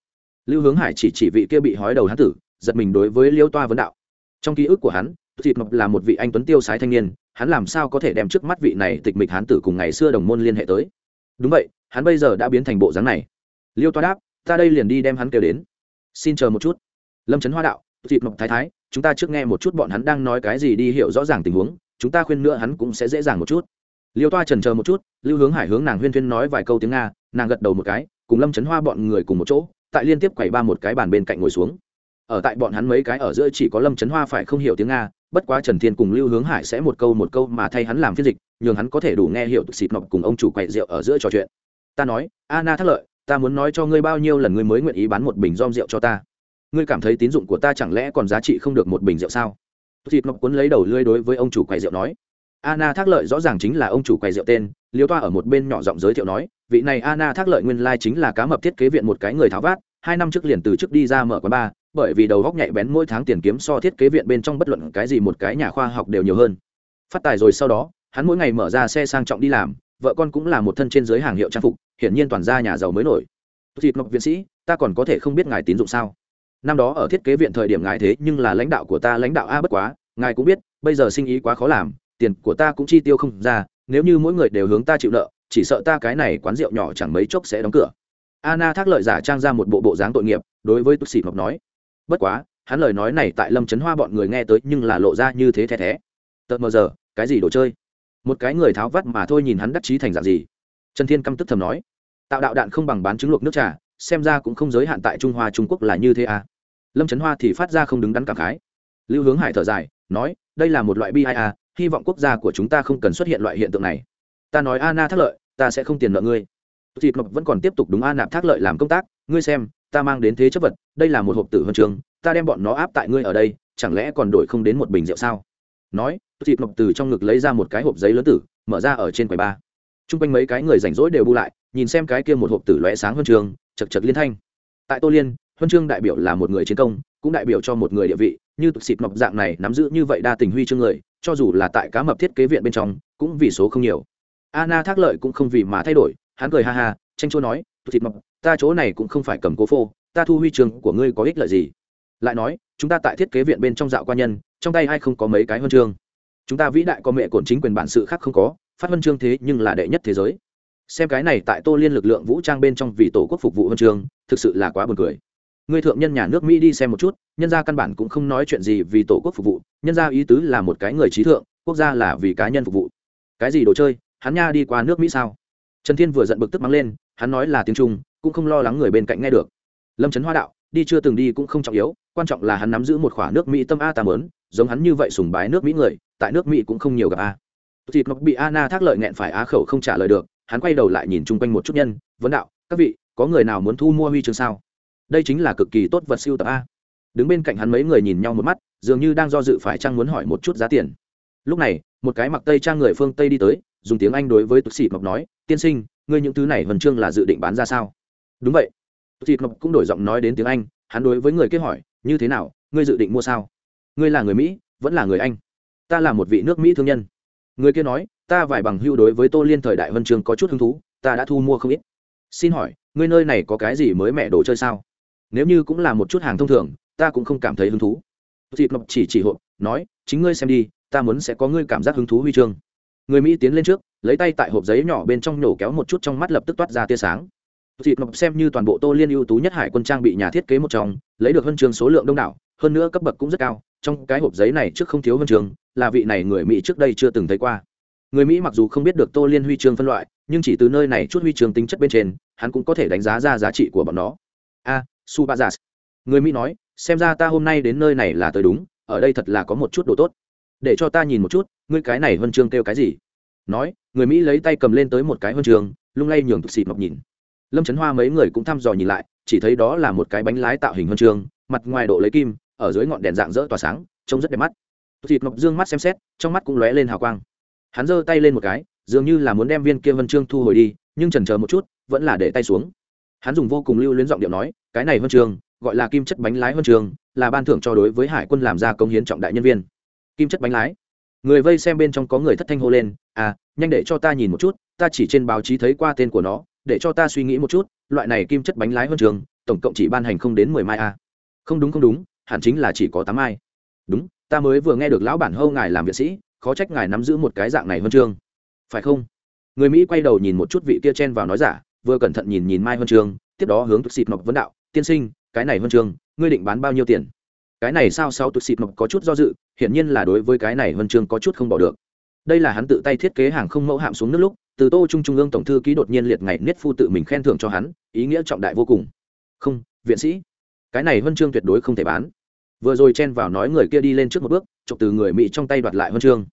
Lưu hướng hải chỉ chỉ vị kia bị hói đầu hán tử giật mình đối với liêu toa vấn đạo. Trong ký ức của hắn thịt mập là một vị anh tuấn tiêu sái thanh niên, hắn làm sao có thể đem trước mắt vị này tịch mịch hán tử cùng ngày xưa đồng môn liên hệ tới? Đúng vậy, hắn bây giờ đã biến thành bộ dáng này. Liêu toa đáp, ta đây liền đi đem hắn kêu đến. Xin chờ một chút. Lâm trấn hoa đạo thịt mập thái thái, chúng ta trước nghe một chút bọn hắn đang nói cái gì đi hiểu rõ ràng tình huống, chúng ta khuyên nữa hắn cũng sẽ dễ dàng một chút. Liêu toa trần chờ một chút, lưu hướng hải hướng nàng huyên thuyên nói vài câu tiếng nga, nàng gật đầu một cái, cùng lâm trấn hoa bọn người cùng một chỗ, tại liên tiếp quầy ba một cái bàn bên cạnh ngồi xuống ở tại bọn hắn mấy cái ở giữa chỉ có lâm trấn hoa phải không hiểu tiếng nga bất quá trần thiên cùng lưu hướng hải sẽ một câu một câu mà thay hắn làm phiên dịch nhường hắn có thể đủ nghe hiểu xịt nọc cùng ông chủ quậy rượu ở giữa trò chuyện. Ta nói anna thắc lợi ta muốn nói cho ngươi bao nhiêu lần ngươi mới nguyện ý bán một bình rom rượu cho ta? Ngươi cảm thấy tín dụng của ta chẳng lẽ còn giá trị không được một bình rượu sao? Thịt nọc cuốn lấy đầu lưới đối với ông chủ quầy rượu nói. Anna Thác Lợi rõ ràng chính là ông chủ quầy rượu tên, Liêu Toa ở một bên nhỏ giọng giới thiệu nói, vị này Anna Thác Lợi nguyên lai chính là cá mập thiết kế viện một cái người tháo vát, hai năm trước liền từ chức đi ra mở quán bar, bởi vì đầu góc nhạy bén mỗi tháng tiền kiếm so thiết kế viện bên trong bất luận cái gì một cái nhà khoa học đều nhiều hơn. Phát tài rồi sau đó, hắn mỗi ngày mở ra xe sang trọng đi làm, vợ con cũng là một thân trên giới hàng hiệu trang phục, hiển nhiên toàn gia nhà giàu mới nổi. Thịt Ngọc viện sĩ, ta còn có thể không biết ngài tín dụng sao? Năm đó ở thiết kế viện thời điểm ngài thế nhưng là lãnh đạo của ta lãnh đạo a bất quá, ngài cũng biết, bây giờ sinh ý quá khó làm, tiền của ta cũng chi tiêu không ra nếu như mỗi người đều hướng ta chịu nợ chỉ sợ ta cái này quán rượu nhỏ chẳng mấy chốc sẽ đóng cửa anna thác lợi giả trang ra một bộ bộ dáng tội nghiệp đối với túc ngọc nói bất quá, hắn lời nói này tại lâm trấn hoa bọn người nghe tới nhưng là lộ ra như thế thé thé. Tợt mờ giờ, cái gì đồ chơi? Một cái người tháo vắt mà thôi nhìn hắn đắc chí thành dạng gì? Trần thiên căm tức thầm nói. Tạo đạo đạn không bằng bán trứng luộc nước trà, xem ra cũng không giới hạn tại trung hoa trung quốc là như thế à? Lâm trấn hoa thì phát ra không đứng đắn cảm khái. Lưu hướng hải thở dài, nói, đây là một loại bi ai à hy vọng quốc gia của chúng ta không cần xuất hiện loại hiện tượng này. Ta nói anna thác lợi, ta sẽ không tiền nợ ngươi. Thịt ngọc vẫn còn tiếp tục đúng a nạp thác lợi làm công tác, ngươi xem ta mang đến thế chấp vật, đây là một hộp tử huân trường, ta đem bọn nó áp tại ngươi ở đây, chẳng lẽ còn đổi không đến một bình rượu sao? Nói, thịt ngọc từ trong ngực lấy ra một cái hộp giấy lớn tử, mở ra ở trên quầy ba. T r u n g quanh mấy cái người rảnh rỗi đều bu lại, nhìn xem cái kia một hộp tử lóe sáng huân trường, chật chật liên thanh. Tại tô liên, huân chương đại biểu là một người chiến công, cũng đại biểu cho một người địa vị, như tục xịt mập dạng này nắm giữ như vậy đa tình huy chương người, cho dù là tại cá mập thiết kế viện bên trong, cũng vì số không nhiều. Anna thác lợi cũng không vì mà thay đổi, hắn cười ha ha, tranh chua nói thịt mập, ta chỗ này cũng không phải cầm cố phô, ta thu huy trường của ngươi có ích lợi gì? Lại nói, chúng ta tại thiết kế viện bên trong dạo qua nhân, trong tay ai không có mấy cái huân chương? Chúng ta vĩ đại có mẹ cổn chính quyền bản sự khác không có, phát huân chương thế nhưng là đệ nhất thế giới. Xem cái này tại tô liên lực lượng vũ trang bên trong vì tổ quốc phục vụ huân chương, thực sự là quá buồn cười. Ngươi thượng nhân nhà nước mỹ đi xem một chút, nhân gia căn bản cũng không nói chuyện gì vì tổ quốc phục vụ, nhân gia ý tứ là một cái người trí thượng, quốc gia là vì cá nhân phục vụ. Cái gì đồ chơi? Hắn nha đi qua nước mỹ sao? Trần thiên vừa giận bực tức mắng lên, hắn nói là tiếng trung, cũng không lo lắng người bên cạnh nghe được. Lâm trấn hoa đạo, đi chưa từng đi cũng không trọng yếu, quan trọng là hắn nắm giữ một khoả nước mỹ tâm a tà mớn giống hắn như vậy sùng bái nước mỹ người, tại nước mỹ cũng không nhiều gặp a. Thịt ngọc bị anna thác lợi nghẹn phải á khẩu không trả lời được, hắn quay đầu lại nhìn chung quanh một chút nhân, vấn đạo, các vị, có người nào muốn thu mua huy chương sao? Đây chính là cực kỳ tốt vật siêu tập a. Đứng bên cạnh hắn mấy người nhìn nhau một mắt, dường như đang do dự phải trang muốn hỏi một chút giá tiền. Lúc này, một cái mặc tây trang người phương tây đi tới dùng tiếng anh đối với tức sĩ mộc nói, tiên sinh, ngươi những thứ này vần chương là dự định bán ra sao? Đúng vậy. Tức sĩ mộc cũng đổi giọng nói đến tiếng anh, hắn đối với người kia hỏi, như thế nào, ngươi dự định mua sao? Ngươi là người mỹ, vẫn là người anh. Ta là một vị nước mỹ thương nhân. Người kia nói, ta vài bằng hưu đối với tô liên thời đại vân trường có chút hứng thú, ta đã thu mua không ít. Xin hỏi, ngươi nơi này có cái gì mới mẹ đồ chơi sao? Nếu như cũng là một chút hàng thông thường, ta cũng không cảm thấy hứng thú. Thịt ngọc chỉ chỉ hộ nói, chính ngươi xem đi, ta muốn sẽ có ngươi cảm giác hứng thú huy chương người mỹ tiến lên trước, lấy tay tại hộp giấy nhỏ bên trong nổ kéo một chút trong mắt lập tức toát ra tia sáng. Thịt ngọc xem như toàn bộ tô liên ưu tú nhất hải quân trang bị nhà thiết kế một trong, lấy được huân chương số lượng đông đảo, hơn nữa cấp bậc cũng rất cao, trong cái hộp giấy này trước không thiếu huân chương, là vị này người mỹ trước đây chưa từng thấy qua. Người mỹ mặc dù không biết được tô liên huy chương phân loại, nhưng chỉ từ nơi này chút huy chương tính chất bên trên, hắn cũng có thể đánh giá ra giá trị của bọn nó. A su người mỹ nói, xem ra ta hôm nay đến nơi này là tới đúng, ở đây thật là có một chút đồ tốt để cho ta nhìn một chút, ngươi cái này huân chương kêu cái gì? Nói, người mỹ lấy tay cầm lên tới một cái huân chương, lung lay nhường tục xịt mọc nhìn. Lâm trấn hoa mấy người cũng thăm dò nhìn lại, chỉ thấy đó là một cái bánh lái tạo hình huân chương, mặt ngoài độ lấy kim, ở dưới ngọn đèn dạng dỡ tỏa sáng, trông rất đẹp mắt. Tục xịt mọc dương mắt xem xét, trong mắt cũng lóe lên hào quang. Hắn giơ tay lên một cái, dường như là muốn đem viên kia huân chương thu hồi đi, nhưng chần chờ một chút, vẫn là để tay xuống. Hắn dùng vô cùng lưu luyến giọng điệu nói, cái này huân chương, gọi là kim chất bánh lái huân chương, là ban thưởng cho đối với hải quân làm ra công hiến trọng đại nhân viên kim chất bánh lái. Người vây xem bên trong có người thất thanh hô lên à nhanh để cho ta nhìn một chút ta chỉ trên báo chí thấy qua tên của nó để cho ta suy nghĩ một chút loại này kim chất bánh lái huân trường tổng cộng chỉ ban hành không đến mười mai a. À. không đúng không đúng hẳn chính là chỉ có tám mai, đúng ta mới vừa nghe được lão bản hâu ngài làm viện sĩ khó trách ngài nắm giữ một cái dạng này huân chương phải không? Người mỹ quay đầu nhìn một chút vị kia chen vào nói giả vừa cẩn thận nhìn nhìn mai huân chương tiếp đó hướng tức xịt nọc vấn đạo tiên sinh cái này huân chương ngươi định bán bao nhiêu tiền? Cái này sao sau tụt xịt mộc có chút do dự, hiển nhiên là đối với cái này huân chương có chút không bỏ được. Đây là hắn tự tay thiết kế hàng không mẫu hạm xuống nước lúc, từ tô trung trung ương tổng thư ký đột nhiên liệt ngày niết phu tự mình khen thưởng cho hắn, ý nghĩa trọng đại vô cùng. Không, viện sĩ, cái này huân chương tuyệt đối không thể bán. Vừa rồi chen vào nói người kia đi lên trước một bước, chụp từ người mỹ trong tay đoạt lại huân chương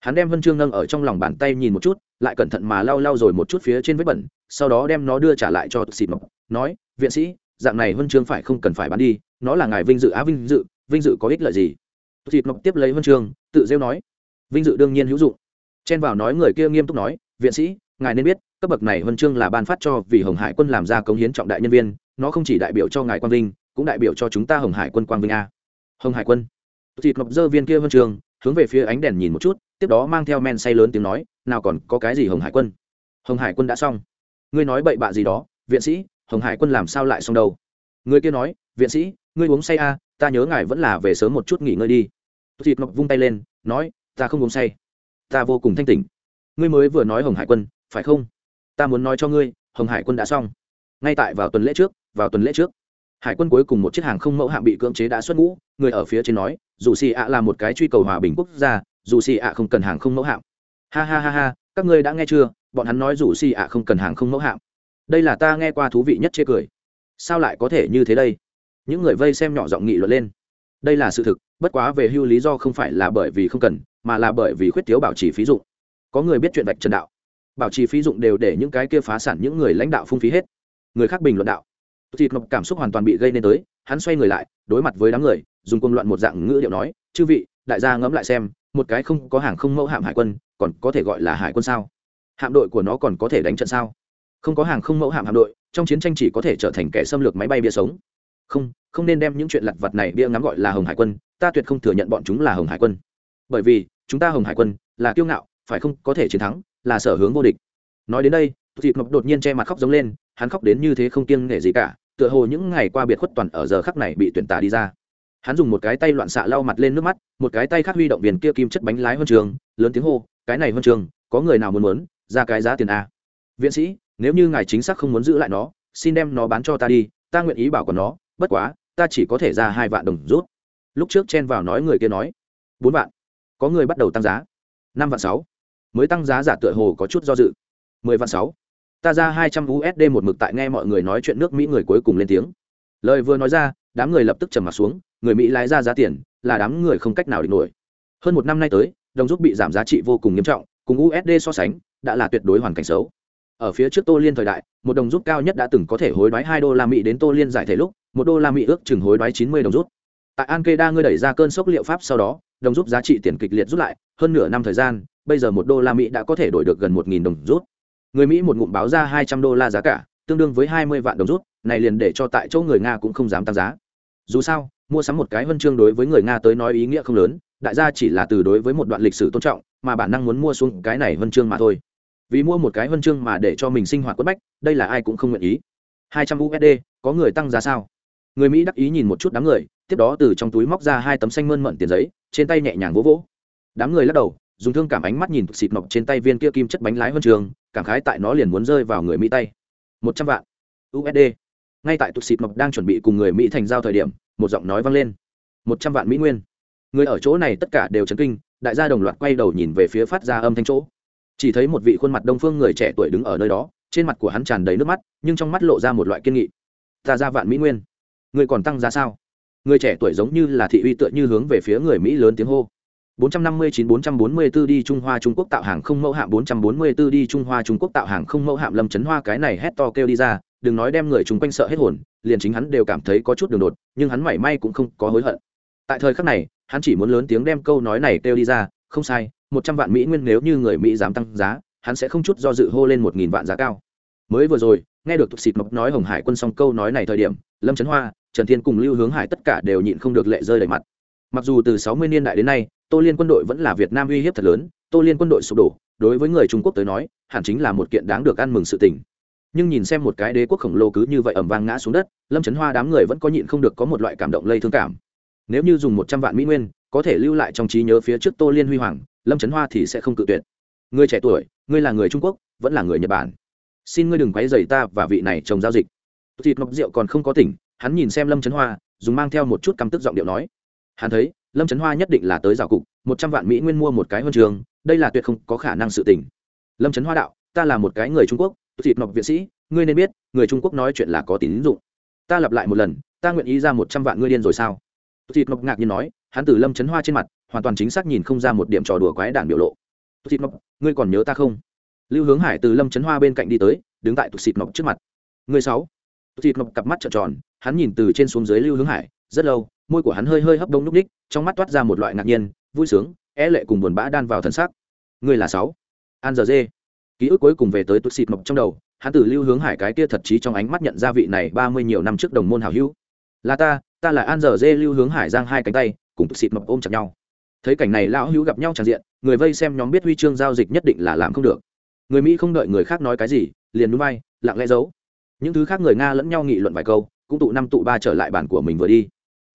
hắn đem huân chương nâng ở trong lòng bàn tay nhìn một chút, lại cẩn thận mà lau lau rồi một chút phía trên vết bẩn, sau đó đem nó đưa trả lại cho xịt mộc, nói, viện sĩ, dạng này huân chương phải không cần phải bán đi, nó là ngài vinh dự á vinh dự vinh dự có ích lợi gì? Thịt ngọc tiếp lấy huân chương, tự rêu nói. Vinh dự đương nhiên hữu dụng. Chen vào nói người kia nghiêm túc nói, viện sĩ, ngài nên biết, cấp bậc này huân chương là ban phát cho vì hồng hải quân làm ra cống hiến trọng đại nhân viên, nó không chỉ đại biểu cho ngài quang vinh, cũng đại biểu cho chúng ta hồng hải quân quang vinh a. Hồng hải quân? Thịt ngọc dơ viên kia huân chương, hướng về phía ánh đèn nhìn một chút, tiếp đó mang theo men say lớn tiếng nói, nào còn có cái gì hồng hải quân? Hồng hải quân đã xong. Ngươi nói bậy bạ gì đó, viện sĩ, hồng hải quân làm sao lại xong đâu? Người kia nói, viện sĩ, ngươi uống say a ta nhớ ngài vẫn là về sớm một chút nghỉ ngơi đi. Thịt ngọc vung tay lên, nói, ta không uống say. Ta vô cùng thanh tỉnh. Ngươi mới vừa nói hồng hải quân, phải không? Ta muốn nói cho ngươi, hồng hải quân đã xong. Ngay tại vào tuần lễ trước, vào tuần lễ trước, hải quân cuối cùng một chiếc hàng không mẫu hạm bị cưỡng chế đã xuất ngũ, người ở phía trên nói, dù xì ạ là một cái truy cầu hòa bình quốc gia, dù xì ạ không cần hàng không mẫu hạm ha ha ha ha, các ngươi đã nghe chưa? Bọn hắn nói dù xì ạ không cần hàng không mẫu hạm đây là ta nghe qua thú vị nhất chê cười. Sao lại có thể như thế đây? Những người vây xem nhỏ giọng nghị luận lên. Đây là sự thực, bất quá về hưu lý do không phải là bởi vì không cần, mà là bởi vì khuyết thiếu bảo trì phí dụng. Có người biết chuyện vạch trần đạo. Bảo trì phí dụng đều để những cái kia phá sản những người lãnh đạo phung phí hết. Người khác bình luận đạo. Thịt ngọc cảm xúc hoàn toàn bị gây nên tới, hắn xoay người lại, đối mặt với đám người, dùng quân loạn một dạng ngữ điệu nói, chư vị, đại gia ngẫm lại xem, một cái không có hàng không mẫu hạm hải quân, còn có thể gọi là hải quân sao? Hạm đội của nó còn có thể đánh trận sao? Không có hàng không mẫu hạm hạm đội, trong chiến tranh chỉ có thể trở thành kẻ xâm lược máy bay bia sống không không nên đem những chuyện lặt vặt này bia ngắm gọi là hồng hải quân, ta tuyệt không thừa nhận bọn chúng là hồng hải quân. Bởi vì, chúng ta hồng hải quân là kiêu ngạo, phải không, có thể chiến thắng, là sở hướng vô địch. Nói đến đây thịt mập đột nhiên che mặt khóc giống lên, hắn khóc đến như thế không kiêng nể gì cả, tựa hồ những ngày qua biệt khuất toàn ở giờ khắc này bị tuyển tả đi ra. Hắn dùng một cái tay loạn xạ lau mặt lên nước mắt, một cái tay khác huy động viền kia kim chất bánh lái huân trường, lớn tiếng hô, cái này huân trường, có người nào muốn muốn, ra cái giá tiền a? Viện sĩ, nếu như ngài chính xác không muốn giữ lại nó, xin đem nó bán cho ta đi, ta nguyện ý bảo còn nó bất quá, ta chỉ có thể ra hai vạn đồng rút. Lúc trước chen vào nói người kia nói, bốn vạn, có người bắt đầu tăng giá. Năm vạn sáu, mới tăng giá giả tựa hồ có chút do dự. Mười vạn sáu, ta ra hai trăm usd một mực tại nghe mọi người nói chuyện nước mỹ người cuối cùng lên tiếng. Lời vừa nói ra, đám người lập tức trầm m ặ t xuống, người mỹ lái ra giá tiền, là đám người không cách nào địch nổi. Hơn một năm nay tới, đồng rút bị giảm giá trị vô cùng nghiêm trọng, cùng usd so sánh, đã là tuyệt đối hoàn cảnh xấu. Ở phía trước tô liên thời đại, một đồng rút cao nhất đã từng có thể hối đoái hai đô la mỹ đến tô liên giải thể lúc một đô la mỹ ước chừng hối đoái chín mươi đồng rút. Tại an kê đa ngươi đẩy ra cơn sốc liệu pháp sau đó, đồng rút giá trị tiền kịch liệt rút lại, hơn nửa năm thời gian, bây giờ một đô la mỹ đã có thể đổi được gần một nghìn đồng rút. Người mỹ một ngụm báo ra hai trăm đô la giá cả, tương đương với hai mươi vạn đồng rút, này liền để cho tại chỗ người nga cũng không dám tăng giá. Dù sao, mua sắm một cái huân chương đối với người nga tới nói ý nghĩa không lớn, đại gia chỉ là từ đối với một đoạn lịch sử tôn trọng, mà bản năng muốn mua xuống cái này huân chương mà thôi. Vì mua một cái huân chương mà để cho mình sinh hoạt quất bách, đây là ai cũng không nguyện ý. Hai trăm usd có người tăng giá sao? Người mỹ đắc ý nhìn một chút đám người, tiếp đó từ trong túi móc ra hai tấm xanh mơn mận tiền giấy, trên tay nhẹ nhàng vỗ vỗ. Đám người lắc đầu, dùng thương cảm ánh mắt nhìn xịt mọc trên tay viên kia kim chất bánh lái huân trường, cảm khái tại nó liền muốn rơi vào người mỹ tay. Một trăm vạn. Usd ngay tại tụt xịt mọc đang chuẩn bị cùng người mỹ thành giao thời điểm, một giọng nói vang lên. Một trăm vạn mỹ nguyên. Người ở chỗ này tất cả đều chấn kinh, đại gia đồng loạt quay đầu nhìn về phía phát ra âm thanh chỗ. Chỉ thấy một vị khuôn mặt đông phương người trẻ tuổi đứng ở nơi đó, trên mặt của hắn tràn đầy nước mắt, nhưng trong mắt lộ ra một loại kiên nghị. Ta ra vạn mỹ nguyên người còn tăng giá sao người trẻ tuổi giống như là thị uy tựa như hướng về phía người mỹ lớn tiếng hô 459-444 đi Trung Hoa Trung Quốc tạo hàng không mẫu hạm 444 đi Trung Hoa Trung Quốc tạo hàng không mẫu hạm Lâm Chấn Hoa cái này hét to kêu đi ra, đừng nói đem người chúng quanh sợ hết hồn, liền chính hắn đều cảm thấy có chút đường đột, nhưng hắn mảy may cũng không có hối hận. Tại thời khắc này, hắn chỉ muốn lớn tiếng đem câu nói này kêu đi ra, không sai, 100 vạn mỹ nguyên nếu như người Mỹ dám tăng giá, hắn sẽ không chút do dự hô lên 1000 vạn giá cao. Mới vừa rồi, nghe được Tục Xịt Mộc nói Hồng Hải quân xong câu nói này thời điểm, Lâm Chấn Hoa, Trần Thiên cùng Lưu Hướng Hải tất cả đều nhịn không được lệ rơi đầy mặt. Mặc dù từ 60 niên đại đến nay, tô liên quân đội vẫn là việt nam uy hiếp thật lớn tô liên quân đội sụp đổ đối với người trung quốc tới nói hẳn chính là một kiện đáng được ăn mừng sự tình. Nhưng nhìn xem một cái đế quốc khổng lồ cứ như vậy ẩm vang ngã xuống đất lâm trấn hoa đám người vẫn có nhịn không được có một loại cảm động lây thương cảm. Nếu như dùng một trăm vạn mỹ nguyên có thể lưu lại trong trí nhớ phía trước tô liên huy hoàng lâm trấn hoa thì sẽ không cự tuyệt. Người trẻ tuổi ngươi là người trung quốc vẫn là người nhật bản. Xin ngươi đừng quấy dày ta và vị này chồng giao dịch. Thịt ngọc rượu còn không có tỉnh hắn nhìn xem lâm trấn hoa, dùng mang theo một chút căm tức giọng điệu nói. Hắn thấy, lâm trấn hoa nhất định là tới rào cục, một trăm vạn mỹ nguyên mua một cái huân trường, đây là tuyệt không có khả năng sự tình. Lâm trấn hoa đạo, ta là một cái người trung quốc thịt ngọc viện sĩ, ngươi nên biết, người trung quốc nói chuyện là có tín dụng. Ta lặp lại một lần, ta nguyện ý ra một trăm vạn ngươi điên rồi sao? Thịt ngọc ngạc nhiên nói, hắn từ lâm trấn hoa trên mặt, hoàn toàn chính xác nhìn không ra một điểm trò đùa quái đản biểu lộ. Thịt ngọc ngươi còn nhớ ta không? Lưu hướng hải từ lâm trấn hoa bên cạnh đi tới, đứng tại tụt xịt ngọc trước mặt. Người sáu. Thịt nọc ngọc cặp mắt trợn tròn hắn nhìn từ trên xuống dưới lưu hướng hải, rất lâu, môi của hắn hơi hơi hấp đông núc ních, trong mắt toát ra một loại ngạc nhiên, vui sướng e lệ cùng buồn bã đan vào thần sắc. Người là sáu. An giờ dê. Ký ức cuối cùng về tới tụt xịt mộc trong đầu, hắn từ lưu hướng hải cái kia thật chí trong ánh mắt nhận ra vị này ba mươi nhiều năm trước đồng môn hảo hữu. Là ta ta là an giờ dê, lưu hướng hải giang hai cánh tay, cùng tụt xịt mộc ôm chặt nhau. Thấy cảnh này lão hữu gặp nhau tràn diện, người vây xem nhóm biết huy chương giao dịch nhất định là làm không được. Người mỹ không đợi người khác nói cái gì, liền núi bay, lặng lẽ giấu. Những thứ khác người nga lẫn nhau nghị luận vài câu cũng tụ năm tụ ba trở lại bản của mình vừa đi.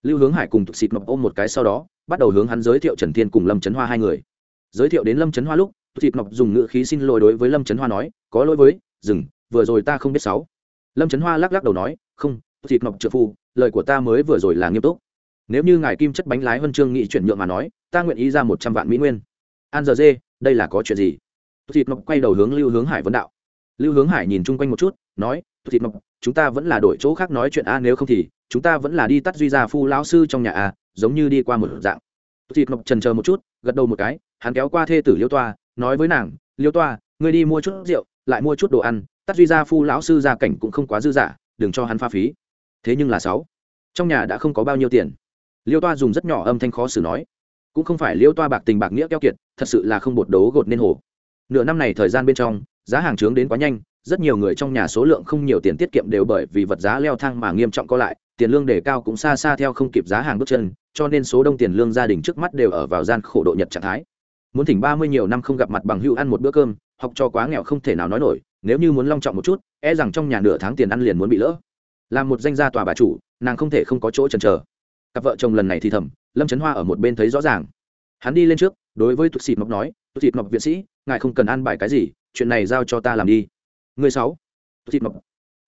Lưu hướng hải cùng tụt xịt nộp ôm một cái sau đó, bắt đầu hướng hắn giới thiệu trần thiên cùng lâm trấn hoa hai người. Giới thiệu đến lâm trấn hoa lúc tụ xịt nộp dùng ngữ khí xin lỗi đối với lâm trấn hoa nói, có lỗi với, dừng, vừa rồi ta không biết sáu lâm trấn hoa lắc lắc đầu nói, không tụ xịt nộp trợ phu, lời của ta mới vừa rồi là nghiêm túc. Nếu như ngài kim chất bánh lái huân chương nghị chuyển nhượng mà nói, ta nguyện ý ra một trăm vạn mỹ nguyên. An giờ dê, đây là có chuyện gì? Tụ xịt nộp quay đầu hướng lưu hướng hải vấn đạo. Lưu hướng hải nhìn chung quanh một chút, nói thịt mập chúng ta vẫn là đổi chỗ khác nói chuyện a, nếu không thì, chúng ta vẫn là đi tắt duy gia phu lão sư trong nhà a, giống như đi qua một dạng. Thịt mập trần chờ một chút, gật đầu một cái, hắn kéo qua thê tử liêu toa, nói với nàng, liêu toa, ngươi đi mua chút rượu, lại mua chút đồ ăn, tắt duy gia phu lão sư gia cảnh cũng không quá dư dả, đừng cho hắn pha phí. Thế nhưng là sáu, trong nhà đã không có bao nhiêu tiền. Liêu toa dùng rất nhỏ âm thanh khó xử nói, cũng không phải liêu toa bạc tình bạc nghĩa keo kiệt, thật sự là không bột đấu gột nên hồ. Nửa năm này thời gian bên trong, giá hàng trướng đến quá nhanh rất nhiều người trong nhà số lượng không nhiều tiền tiết kiệm đều bởi vì vật giá leo thang mà nghiêm trọng có lại, tiền lương đề cao cũng xa xa theo không kịp giá hàng bước chân, cho nên số đông tiền lương gia đình trước mắt đều ở vào gian khổ độ nhật trạng thái. Muốn thỉnh ba mươi nhiều năm không gặp mặt bằng hữu ăn một bữa cơm, học cho quá nghèo không thể nào nói nổi, nếu như muốn long trọng một chút e rằng trong nhà nửa tháng tiền ăn liền muốn bị lỡ. Làm một danh gia tòa bà chủ, nàng không thể không có chỗ chần chờ. Cặp vợ chồng lần này thì thầm, lâm trấn hoa ở một bên thấy rõ ràng. Hắn đi lên trước, đối với tụt xịt mộc nói, tụt xịt mộc viện sĩ, ngài không cần ăn bài cái gì, chuyện này giao cho ta làm đi người sáu. Thịt mập.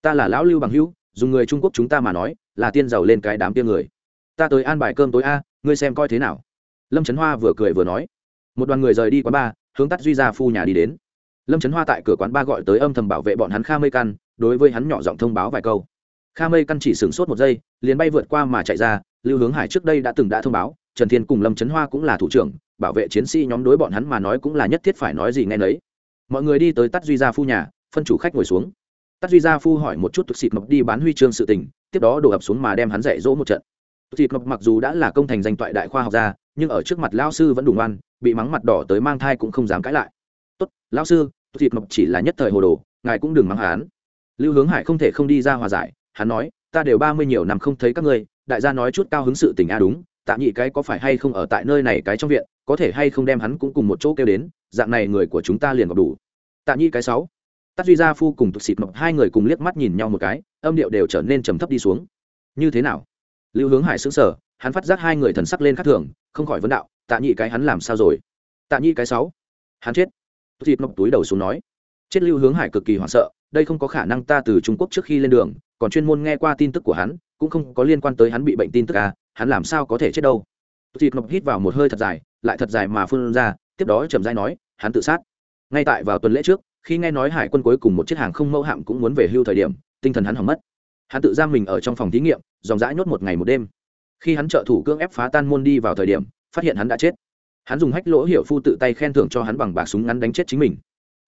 Ta là lão lưu bằng hữu, dùng người trung quốc chúng ta mà nói, là tiên giàu lên cái đám kia người. Ta tới an bài cơm tối a, ngươi xem coi thế nào. Lâm trấn hoa vừa cười vừa nói. Một đoàn người rời đi quán ba, hướng tắt duy ra phu nhà đi đến. Lâm trấn hoa tại cửa quán ba gọi tới âm thầm bảo vệ bọn hắn kha mây căn, đối với hắn nhỏ giọng thông báo vài câu. Kha mây căn chỉ sửng sốt một giây, liền bay vượt qua mà chạy ra, lưu hướng hải trước đây đã từng đã thông báo, trần thiên cùng lâm trấn hoa cũng là thủ trưởng, bảo vệ chiến sĩ nhóm đối bọn hắn mà nói cũng là nhất thiết phải nói gì nghe nấy. Mọi người đi tới tắt duy gia phu nhà phân chủ khách ngồi xuống. Tắt duy gia phu hỏi một chút tụt xịt mập đi bán huy chương sự tình, tiếp đó đổ ập xuống mà đem hắn dạy dỗ một trận. Tụt xịt mập mặc dù đã là công thành danh toại đại khoa học gia, nhưng ở trước mặt lao sư vẫn đủ ngoan, bị mắng mặt đỏ tới mang thai cũng không dám cãi lại. Tốt lao sư tụt xịt mập chỉ là nhất thời hồ đồ, ngài cũng đừng mắng hắn. Lưu hướng hải không thể không đi ra hòa giải, hắn nói, ta đều ba mươi nhiều năm không thấy các ngươi, đại gia nói chút cao hứng sự tình a đúng, tạ nhị cái có phải hay không ở tại nơi này cái trong viện, có thể hay không đem hắn cũng cùng một chỗ kêu đến, dạng này người của chúng ta liền gặp đủ. Tạ nhị cái sáu tắt duy gia phu cùng tụt xịt mộc hai người cùng liếc mắt nhìn nhau một cái, âm điệu đều trở nên trầm thấp đi xuống. Như thế nào? Lưu hướng hải xứng sở hắn phát giác hai người thần sắc lên khắc thường, không khỏi vấn đạo, tạ nhị cái hắn làm sao rồi? Tạ nhị cái sáu? Hắn chết. Tụt xịt mộc túi đầu xuống nói. Chết lưu hướng hải cực kỳ hoảng sợ, đây không có khả năng ta từ trung quốc trước khi lên đường, còn chuyên môn nghe qua tin tức của hắn, cũng không có liên quan tới hắn bị bệnh tin tức à hắn làm sao có thể chết đâu? Thịt Ngọc hít vào một hơi thật dài, lại thật dài mà phun ra, tiếp đó trầm dai nói, hắn tự sát. Ngay tại vào tuần lễ trước khi nghe nói hải quân cuối cùng một chiếc hàng không mẫu hạm cũng muốn về hưu thời điểm, tinh thần hắn hỏng mất. Hắn tự giam mình ở trong phòng thí nghiệm, dòng dã nhốt một ngày một đêm. Khi hắn trợ thủ cưỡng ép phá tan môn đi vào thời điểm, phát hiện hắn đã chết. Hắn dùng hách lỗ hiệu phu tự tay khen thưởng cho hắn bằng bạc súng ngắn đánh chết chính mình.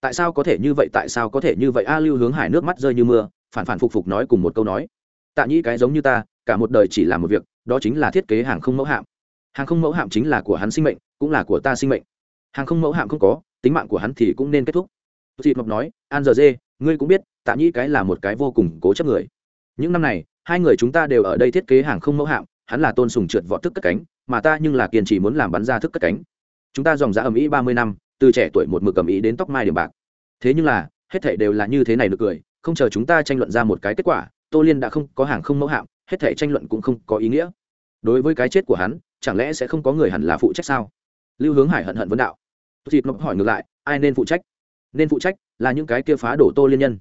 Tại sao có thể như vậy, tại sao có thể như vậy? A lưu hướng hải nước mắt rơi như mưa, phản phản phục phục nói cùng một câu nói. Tạ nhĩ cái giống như ta, cả một đời chỉ làm một việc, đó chính là thiết kế hàng không mẫu hạm. Hàng không mẫu hạm chính là của hắn sinh mệnh, cũng là của ta sinh mệnh. Hàng không mẫu hạm không có, tính mạng của hắn thì cũng nên kết thúc chị mập nói, an giờ dê, ngươi cũng biết, tạ nhĩ cái là một cái vô cùng cố chấp người. Những năm này, hai người chúng ta đều ở đây thiết kế hàng không mẫu hạm, hắn là tôn sùng trượt vọt thức cất cánh, mà ta nhưng là kiên trì muốn làm bắn ra thức cất cánh. Chúng ta dòng dã ầm ĩ ba mươi năm, từ trẻ tuổi một mực ầm ĩ đến tóc mai điểm bạc. Thế nhưng là, hết thảy đều là như thế này được cười, không chờ chúng ta tranh luận ra một cái kết quả, tô liên đã không có hàng không mẫu hạm, hết thảy tranh luận cũng không có ý nghĩa. Đối với cái chết của hắn, chẳng lẽ sẽ không có người hẳn là phụ trách sao? Lưu hướng hải hận hận vấn đạo. Thịt mập hỏi ngược lại, ai nên phụ trách? Nên phụ trách là những cái kia phá đổ tô liên nhân.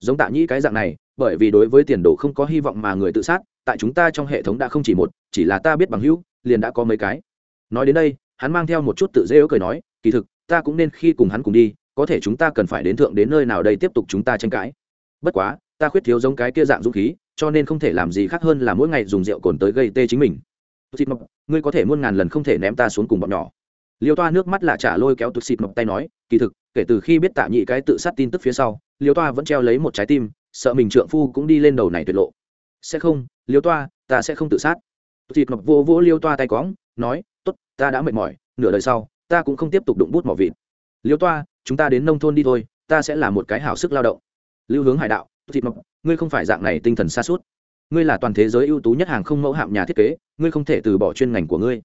Giống tạ nhĩ cái dạng này, bởi vì đối với tiền đồ không có hy vọng mà người tự sát, tại chúng ta trong hệ thống đã không chỉ một, chỉ là ta biết bằng hữu, liền đã có mấy cái. Nói đến đây, hắn mang theo một chút tự dễ ớ cười nói, kỳ thực, ta cũng nên khi cùng hắn cùng đi, có thể chúng ta cần phải đến thượng đến nơi nào đây tiếp tục chúng ta tranh cãi. Bất quá, ta khuyết thiếu giống cái kia dạng dũng khí, cho nên không thể làm gì khác hơn là mỗi ngày dùng rượu cồn tới gây tê chính mình. Tụt mập, ngươi có thể muôn ngàn lần không thể ném ta xuống cùng bọn nhỏ. Liêu toa nước mắt là trả lôi kéo tụt xịt mập tay nói, kỳ thực kể từ khi biết tạ nhị cái tự sát tin tức phía sau liêu toa vẫn treo lấy một trái tim sợ mình trượng phu cũng đi lên đầu này tuyệt lộ. Sẽ không liêu toa ta sẽ không tự sát. Thịt ngọc mập vô vỗ liêu toa tay cóng nói tốt ta đã mệt mỏi nửa đời sau ta cũng không tiếp tục đụng bút mỏ vịt. Liêu toa chúng ta đến nông thôn đi thôi ta sẽ là một cái hảo sức lao động. Lưu hướng hải đạo thịt ngọc, ngươi không phải dạng này tinh thần xa suốt ngươi là toàn thế giới ưu tú nhất hàng không mẫu hạm nhà thiết kế ngươi không thể từ bỏ chuyên ngành của ngươi.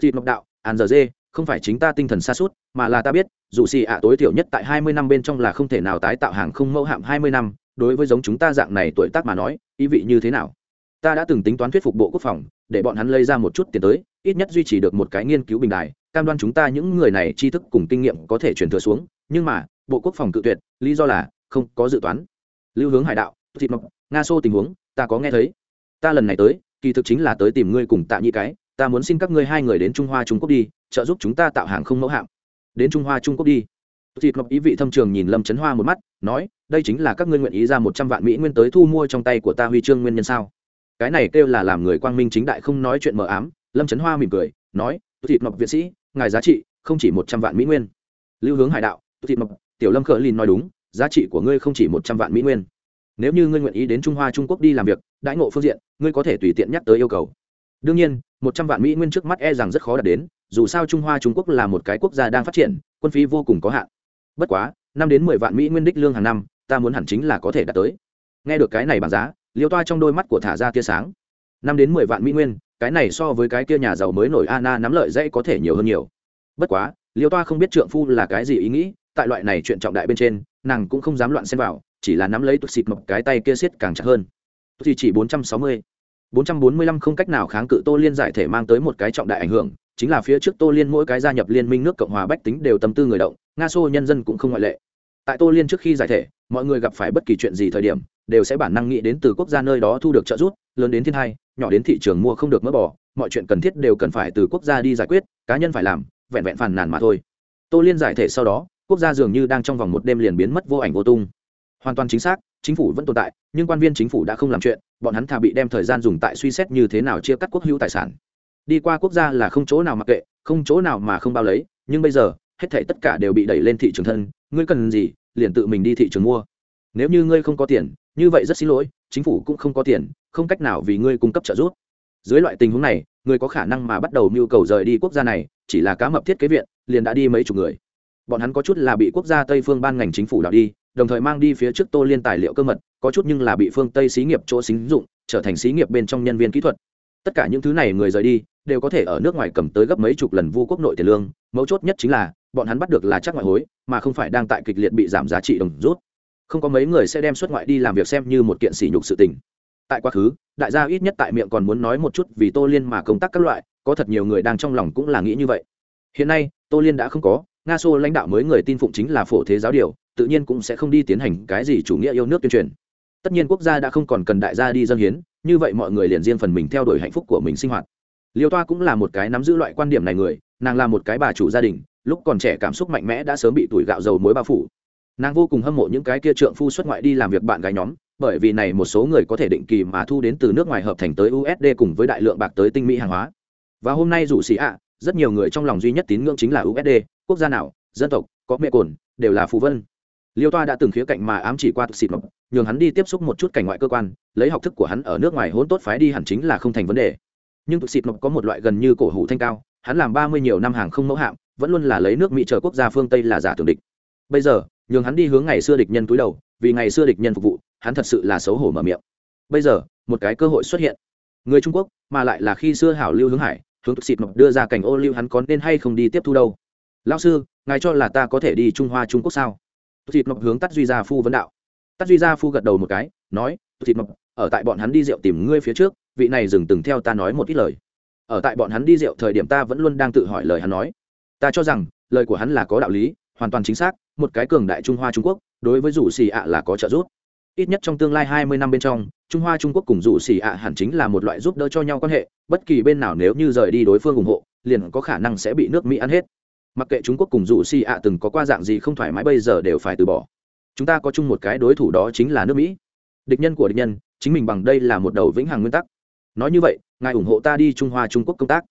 Thịt ngọc đạo an giờ dê không phải chính ta tinh thần xa suốt, mà là ta biết, dù xì ạ tối thiểu nhất tại hai mươi năm bên trong là không thể nào tái tạo hàng không mẫu hạm hai mươi năm, đối với giống chúng ta dạng này tuổi tác mà nói, ý vị như thế nào? Ta đã từng tính toán thuyết phục bộ quốc phòng, để bọn hắn lấy ra một chút tiền tới, ít nhất duy trì được một cái nghiên cứu bình đài, cam đoan chúng ta những người này tri thức cùng kinh nghiệm có thể truyền thừa xuống, nhưng mà, bộ quốc phòng cự tuyệt, lý do là, không có dự toán. Lưu hướng hải đạo, thịt mộc nga xô tình huống, ta có nghe thấy. Ta lần này tới, kỳ thực chính là tới tìm ngươi cùng tạ nhị cái ta muốn xin các ngươi hai người đến trung hoa trung quốc đi trợ giúp chúng ta tạo hàng không mẫu hạm. Đến trung hoa trung quốc đi. Thịt Ngọc ý vị thâm trường nhìn lâm trấn hoa một mắt nói đây chính là các ngươi nguyện ý ra một trăm vạn mỹ nguyên tới thu mua trong tay của ta huy chương nguyên nhân sao? Cái này kêu là làm người quang minh chính đại không nói chuyện mờ ám lâm trấn hoa mỉm cười nói thịt Ngọc viện sĩ ngài giá trị không chỉ một trăm vạn mỹ nguyên. Lưu hướng hải đạo thịt Ngọc, tiểu lâm khờ lin nói đúng giá trị của ngươi không chỉ một trăm vạn mỹ nguyên. Nếu như ngươi nguyện ý đến trung hoa trung quốc đi làm việc đãi ngộ phương diện ngươi có thể tùy tiện nhắc tới yêu cầu. Đương nhiên một trăm vạn mỹ nguyên trước mắt e rằng rất khó đạt đến, dù sao trung hoa trung quốc là một cái quốc gia đang phát triển, quân phí vô cùng có hạn. Bất quá, năm đến mười vạn mỹ nguyên đích lương hàng năm, ta muốn hẳn chính là có thể đạt tới. Nghe được cái này bằng giá, liêu toa trong đôi mắt của thả ra tia sáng. Năm đến mười vạn mỹ nguyên, cái này so với cái kia nhà giàu mới nổi Anna nắm lợi dễ có thể nhiều hơn nhiều. Bất quá, liêu toa không biết trượng phu là cái gì ý nghĩ, tại loại này chuyện trọng đại bên trên, nàng cũng không dám loạn xen vào, chỉ là nắm lấy tụt xịt mập cái tay kia siết càng chặt hơn. Thì chỉ bốn trăm sáu mươi bốn trăm bốn mươi lăm không cách nào kháng cự tô liên giải thể mang tới một cái trọng đại ảnh hưởng, chính là phía trước tô liên mỗi cái gia nhập liên minh nước cộng hòa bách tính đều tâm tư người động, nga xô nhân dân cũng không ngoại lệ. Tại tô liên trước khi giải thể, mọi người gặp phải bất kỳ chuyện gì thời điểm, đều sẽ bản năng nghĩ đến từ quốc gia nơi đó thu được trợ giúp, lớn đến thiên hai nhỏ đến thị trường mua không được mỡ bò, mọi chuyện cần thiết đều cần phải từ quốc gia đi giải quyết, cá nhân phải làm, vẹn vẹn phản nàn mà thôi. Tô liên giải thể sau đó, quốc gia dường như đang trong vòng một đêm liền biến mất vô ảnh vô tung hoàn toàn chính xác, chính phủ vẫn tồn tại, nhưng quan viên chính phủ đã không làm chuyện, bọn hắn thà bị đem thời gian dùng tại suy xét như thế nào chia cắt quốc hữu tài sản. Đi qua quốc gia là không chỗ nào mặc kệ, không chỗ nào mà không bao lấy, nhưng bây giờ, hết thể tất cả đều bị đẩy lên thị trường thân, ngươi cần gì, liền tự mình đi thị trường mua. Nếu như ngươi không có tiền, như vậy rất xin lỗi, chính phủ cũng không có tiền, không cách nào vì ngươi cung cấp trợ giúp. Dưới loại tình huống này người có khả năng mà bắt đầu nhu cầu rời đi quốc gia này, chỉ là cá mập thiết kế viện, liền đã đi mấy chục người. Bọn hắn có chút là bị quốc gia tây phương ban ngành chính phủ đảo đi đồng thời mang đi phía trước tô liên tài liệu cơ mật, có chút nhưng là bị phương tây xí nghiệp chỗ xính dụng, trở thành xí nghiệp bên trong nhân viên kỹ thuật. Tất cả những thứ này người rời đi, đều có thể ở nước ngoài cầm tới gấp mấy chục lần vu quốc nội tiền lương, mấu chốt nhất chính là, bọn hắn bắt được là chắc ngoại hối, mà không phải đang tại kịch liệt bị giảm giá trị đồng rút. Không có mấy người sẽ đem xuất ngoại đi làm việc xem như một kiện sỉ nhục sự tình. Tại quá khứ, đại gia ít nhất tại miệng còn muốn nói một chút vì tô liên mà công tác các loại, có thật nhiều người đang trong lòng cũng là nghĩ như vậy. Hiện nay, tô liên đã không có, nga xô lãnh đạo mới người tin phụng chính là phổ thế giáo điều tự nhiên cũng sẽ không đi tiến hành cái gì chủ nghĩa yêu nước tuyên truyền. Tất nhiên quốc gia đã không còn cần đại gia đi dân hiến, như vậy mọi người liền riêng phần mình theo đuổi hạnh phúc của mình sinh hoạt. Liêu toa cũng là một cái nắm giữ loại quan điểm này người, nàng là một cái bà chủ gia đình, lúc còn trẻ cảm xúc mạnh mẽ đã sớm bị tuổi gạo dầu muối bao phủ. Nàng vô cùng hâm mộ những cái kia trượng phu xuất ngoại đi làm việc bạn gái nhóm, bởi vì này một số người có thể định kỳ mà thu đến từ nước ngoài hợp thành tới usd cùng với đại lượng bạc tới tinh mỹ hàng hóa. Và hôm nay dù xì ạ, rất nhiều người trong lòng duy nhất tín ngưỡng chính là usd quốc gia nào, dân tộc, có mẹ cồn, đều là phù vân liêu toa đã từng khía cạnh mà ám chỉ qua xịt mộc, nhường hắn đi tiếp xúc một chút cảnh ngoại cơ quan, lấy học thức của hắn ở nước ngoài hỗn tốt phái đi hẳn chính là không thành vấn đề. Nhưng xịt mộc có một loại gần như cổ hủ thanh cao, hắn làm ba mươi nhiều năm hàng không mẫu hạm, vẫn luôn là lấy nước mỹ chờ quốc gia phương tây là giả tưởng địch. Bây giờ, nhường hắn đi hướng ngày xưa địch nhân túi đầu, vì ngày xưa địch nhân phục vụ, hắn thật sự là xấu hổ mở miệng. Bây giờ, một cái cơ hội xuất hiện. Người trung quốc, mà lại là khi xưa hảo lưu hướng hải, hướng Tụt xịt mộc đưa ra cảnh ô lưu hắn có nên hay không đi tiếp thu đâu? Lao sư, ngài cho là ta có thể đi trung hoa trung quốc sao? Thịt mập hướng tắt duy gia phu vấn đạo. Tắt duy gia phu gật đầu một cái, nói, thịt mập, ở tại bọn hắn đi rượu tìm ngươi phía trước, vị này dừng từng theo ta nói một ít lời. Ở tại bọn hắn đi rượu thời điểm ta vẫn luôn đang tự hỏi lời hắn nói. Ta cho rằng, lời của hắn là có đạo lý, hoàn toàn chính xác, một cái cường đại trung hoa trung quốc, đối với rủ xì ạ là có trợ giúp. Ít nhất trong tương lai hai mươi năm bên trong, trung hoa trung quốc cùng rủ xì ạ hẳn chính là một loại giúp đỡ cho nhau quan hệ, bất kỳ bên nào nếu như rời đi đối phương ủng hộ, liền có khả năng sẽ bị nước mỹ ăn hết mặc kệ trung quốc cùng dù si ạ từng có qua dạng gì không thoải mái, bây giờ đều phải từ bỏ. Chúng ta có chung một cái đối thủ đó chính là nước mỹ. Địch nhân của địch nhân, chính mình bằng đây là một đầu vĩnh hằng nguyên tắc. Nói như vậy, ngài ủng hộ ta đi trung hoa trung quốc công tác.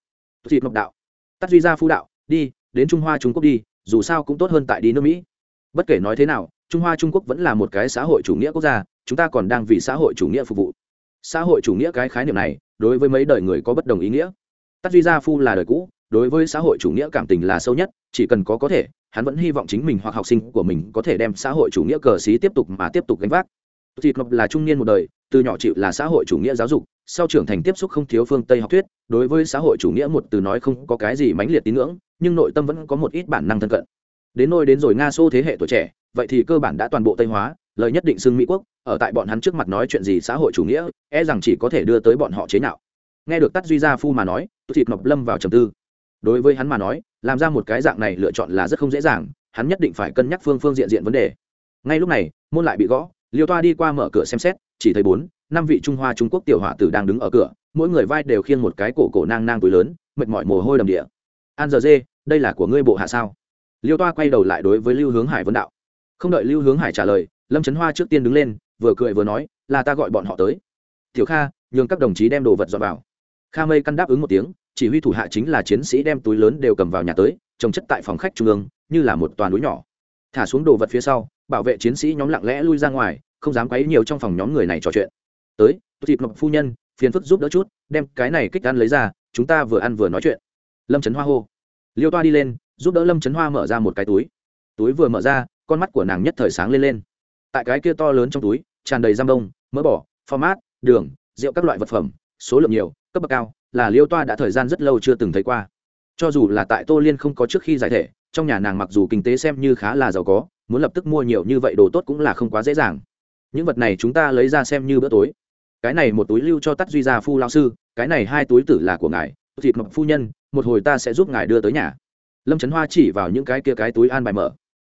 Thịt ngọc đạo. Tắt duy ra phu đạo, đi, đến trung hoa trung quốc đi, dù sao cũng tốt hơn tại đi nước mỹ. Bất kể nói thế nào, trung hoa trung quốc vẫn là một cái xã hội chủ nghĩa quốc gia, chúng ta còn đang vì xã hội chủ nghĩa phục vụ. Xã hội chủ nghĩa cái khái niệm này, đối với mấy đời người có bất đồng ý nghĩa. Tắt duy gia phu là đời cũ đối với xã hội chủ nghĩa cảm tình là sâu nhất, chỉ cần có có thể, hắn vẫn hy vọng chính mình hoặc học sinh của mình có thể đem xã hội chủ nghĩa cờ xí tiếp tục mà tiếp tục gánh vác. Thịt ngọc là trung niên một đời, từ nhỏ chịu là xã hội chủ nghĩa giáo dục, sau trưởng thành tiếp xúc không thiếu phương tây học thuyết, đối với xã hội chủ nghĩa một từ nói không có cái gì mãnh liệt tín ngưỡng, nhưng nội tâm vẫn có một ít bản năng thân cận. Đến nôi đến rồi nga xô thế hệ tuổi trẻ, vậy thì cơ bản đã toàn bộ tây hóa, lời nhất định xưng mỹ quốc, ở tại bọn hắn trước mặt nói chuyện gì xã hội chủ nghĩa e rằng chỉ có thể đưa tới bọn họ chế nào nghe được tắt duy gia phu mà nói, thịt ngọc lâm vào trầm tư đối với hắn mà nói, làm ra một cái dạng này lựa chọn là rất không dễ dàng, hắn nhất định phải cân nhắc phương phương diện diện vấn đề. Ngay lúc này, môn lại bị gõ, liêu toa đi qua mở cửa xem xét, chỉ thấy bốn, năm vị trung hoa trung quốc tiểu họa tử đang đứng ở cửa, mỗi người vai đều khiêng một cái cổ cổ nang nang túi lớn, mệt mỏi mồ hôi đầm địa. An giờ dê, đây là của ngươi bộ hạ sao? Liêu toa quay đầu lại đối với lưu hướng hải vấn đạo. Không đợi lưu hướng hải trả lời, lâm trấn hoa trước tiên đứng lên, vừa cười vừa nói, là ta gọi bọn họ tới. Tiểu kha, nhường các đồng chí đem đồ vật dọn vào. Kha mây căn đáp ứng một tiếng chỉ huy thủ hạ chính là chiến sĩ đem túi lớn đều cầm vào nhà tới, trồng chất tại phòng khách trung ương, như là một toàn núi nhỏ. Thả xuống đồ vật phía sau, bảo vệ chiến sĩ nhóm lặng lẽ lui ra ngoài, không dám quấy nhiều trong phòng nhóm người này trò chuyện. Tới thịt ngọc phu nhân, phiền phức giúp đỡ chút, đem cái này kích ăn lấy ra, chúng ta vừa ăn vừa nói chuyện. Lâm trấn hoa hô. Liêu toa đi lên, giúp đỡ lâm trấn hoa mở ra một cái túi. Túi vừa mở ra, con mắt của nàng nhất thời sáng lên lên. Tại cái kia to lớn trong túi, tràn đầy giam đông, mỡ bỏ format đường, rượu các loại vật phẩm, số lượng nhiều, cấp bậc cao là liêu toa đã thời gian rất lâu chưa từng thấy qua. Cho dù là tại tô liên không có trước khi giải thể, trong nhà nàng mặc dù kinh tế xem như khá là giàu có, muốn lập tức mua nhiều như vậy đồ tốt cũng là không quá dễ dàng. Những vật này chúng ta lấy ra xem như bữa tối. Cái này một túi lưu cho tắt duy gia phu lao sư, cái này hai túi tử là của ngài, thịt mập phu nhân, một hồi ta sẽ giúp ngài đưa tới nhà. Lâm trấn hoa chỉ vào những cái kia cái túi an bài mở.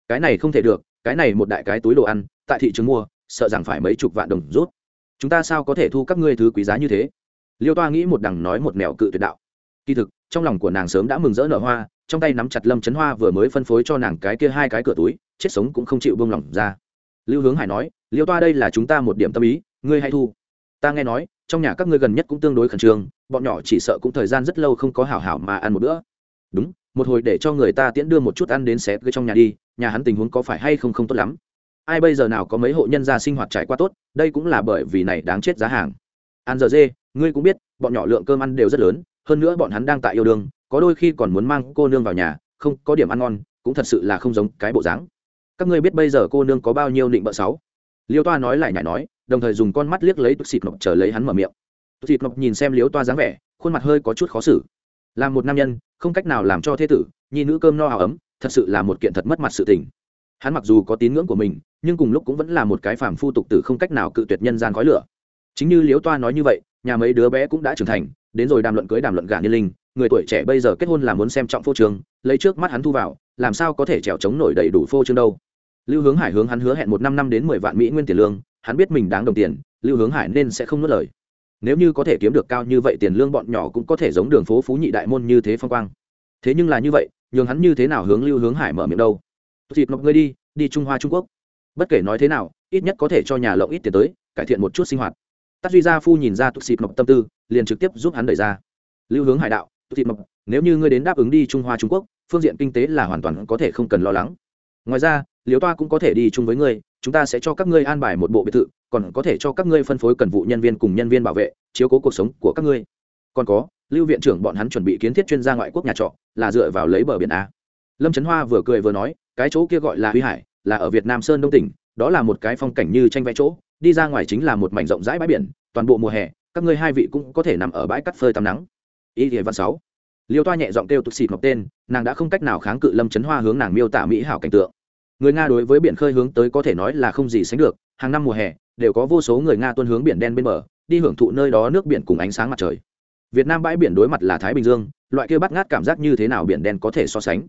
Cái này không thể được, cái này một đại cái túi đồ ăn, tại thị trường mua, sợ rằng phải mấy chục vạn đồng rút. Chúng ta sao có thể thu các ngươi thứ quý giá như thế? Liêu toa nghĩ một đằng nói một mẹo cự tuyệt đạo. Kỳ thực, trong lòng của nàng sớm đã mừng rỡ nở hoa, trong tay nắm chặt lâm chấn hoa vừa mới phân phối cho nàng cái kia hai cái cửa túi, chết sống cũng không chịu bông lỏng ra. Lưu hướng hải nói, liêu toa đây là chúng ta một điểm tâm ý, ngươi hay thu. Ta nghe nói, trong nhà các ngươi gần nhất cũng tương đối khẩn trương, bọn nhỏ chỉ sợ cũng thời gian rất lâu không có hảo hảo mà ăn một bữa. Đúng, một hồi để cho người ta tiễn đưa một chút ăn đến xé cái trong nhà đi, nhà hắn tình huống có phải hay không không tốt lắm? Ai bây giờ nào có mấy hộ nhân gia sinh hoạt trải qua tốt, đây cũng là bởi vì này đáng chết giá hàng. Ăn giờ dê ngươi cũng biết, bọn nhỏ lượng cơm ăn đều rất lớn, hơn nữa bọn hắn đang tại yêu đương, có đôi khi còn muốn mang cô nương vào nhà, không, có điểm ăn ngon, cũng thật sự là không giống cái bộ dáng. Các ngươi biết bây giờ cô nương có bao nhiêu định bợ sáu? Liêu toa nói lại nhảy nói, đồng thời dùng con mắt liếc lấy tụt xịt nộp chờ lấy hắn mở miệng. Tụt xịt nộp nhìn xem liêu toa dáng vẻ, khuôn mặt hơi có chút khó xử. Là một nam nhân, không cách nào làm cho thế tử, nhi nữ cơm no áo ấm, thật sự là một kiện thật mất mặt sự tình. Hắn mặc dù có tín ngưỡng của mình, nhưng cùng lúc cũng vẫn là một cái phàm phu tục tử không cách nào cự tuyệt nhân gian khói lửa. Chính như liếu toa nói như vậy nhà mấy đứa bé cũng đã trưởng thành, đến rồi đàm luận cưới đàm luận gả niên linh, người tuổi trẻ bây giờ kết hôn là muốn xem trọng phô trương, lấy trước mắt hắn thu vào, làm sao có thể trèo chống nổi đầy đủ phô trương đâu. Lưu hướng hải hướng hắn hứa hẹn một năm năm đến mười vạn mỹ nguyên tiền lương, hắn biết mình đáng đồng tiền, lưu hướng hải nên sẽ không nuốt lời. Nếu như có thể kiếm được cao như vậy tiền lương bọn nhỏ cũng có thể giống đường phố phú nhị đại môn như thế phong quang. Thế nhưng là như vậy, nhường hắn như thế nào hướng lưu hướng hải mở miệng đâu? Thịt ngọc ngươi đi đi trung hoa trung quốc. Bất kể nói thế nào, ít nhất có thể cho nhà lộng ít tiền tới, cải thiện một chút sinh hoạt tắt duy gia phu nhìn ra tụt xịt mập tâm tư, liền trực tiếp giúp hắn đẩy ra. Lưu hướng hải đạo tụt xịt mập nếu như ngươi đến đáp ứng đi trung hoa trung quốc, phương diện kinh tế là hoàn toàn có thể không cần lo lắng. Ngoài ra liều toa cũng có thể đi chung với ngươi, chúng ta sẽ cho các ngươi an bài một bộ biệt thự, còn có thể cho các ngươi phân phối cần vụ nhân viên cùng nhân viên bảo vệ, chiếu cố cuộc sống của các ngươi. Còn có, lưu viện trưởng bọn hắn chuẩn bị kiến thiết chuyên gia ngoại quốc nhà trọ, là dựa vào lấy bờ biển á lâm trấn hoa vừa cười vừa nói, cái chỗ kia gọi là huy hải, là ở việt nam sơn đông tỉnh, đó là một cái phong cảnh như tranh vẽ chỗ đi ra ngoài chính là một mảnh rộng rãi bãi biển, toàn bộ mùa hè, các ngươi hai vị cũng có thể nằm ở bãi cắt phơi tắm nắng. Ý địa văn sáu. Liêu toa nhẹ giọng kêu tụt xịt mọc tên, nàng đã không cách nào kháng cự lâm chấn hoa hướng nàng miêu tả mỹ hảo cảnh tượng. Người nga đối với biển khơi hướng tới có thể nói là không gì sánh được, hàng năm mùa hè, đều có vô số người nga tuân hướng biển đen bên bờ, đi hưởng thụ nơi đó nước biển cùng ánh sáng mặt trời. Việt nam bãi biển đối mặt là thái bình dương, loại kia bắt ngát cảm giác như thế nào biển đen có thể so sánh?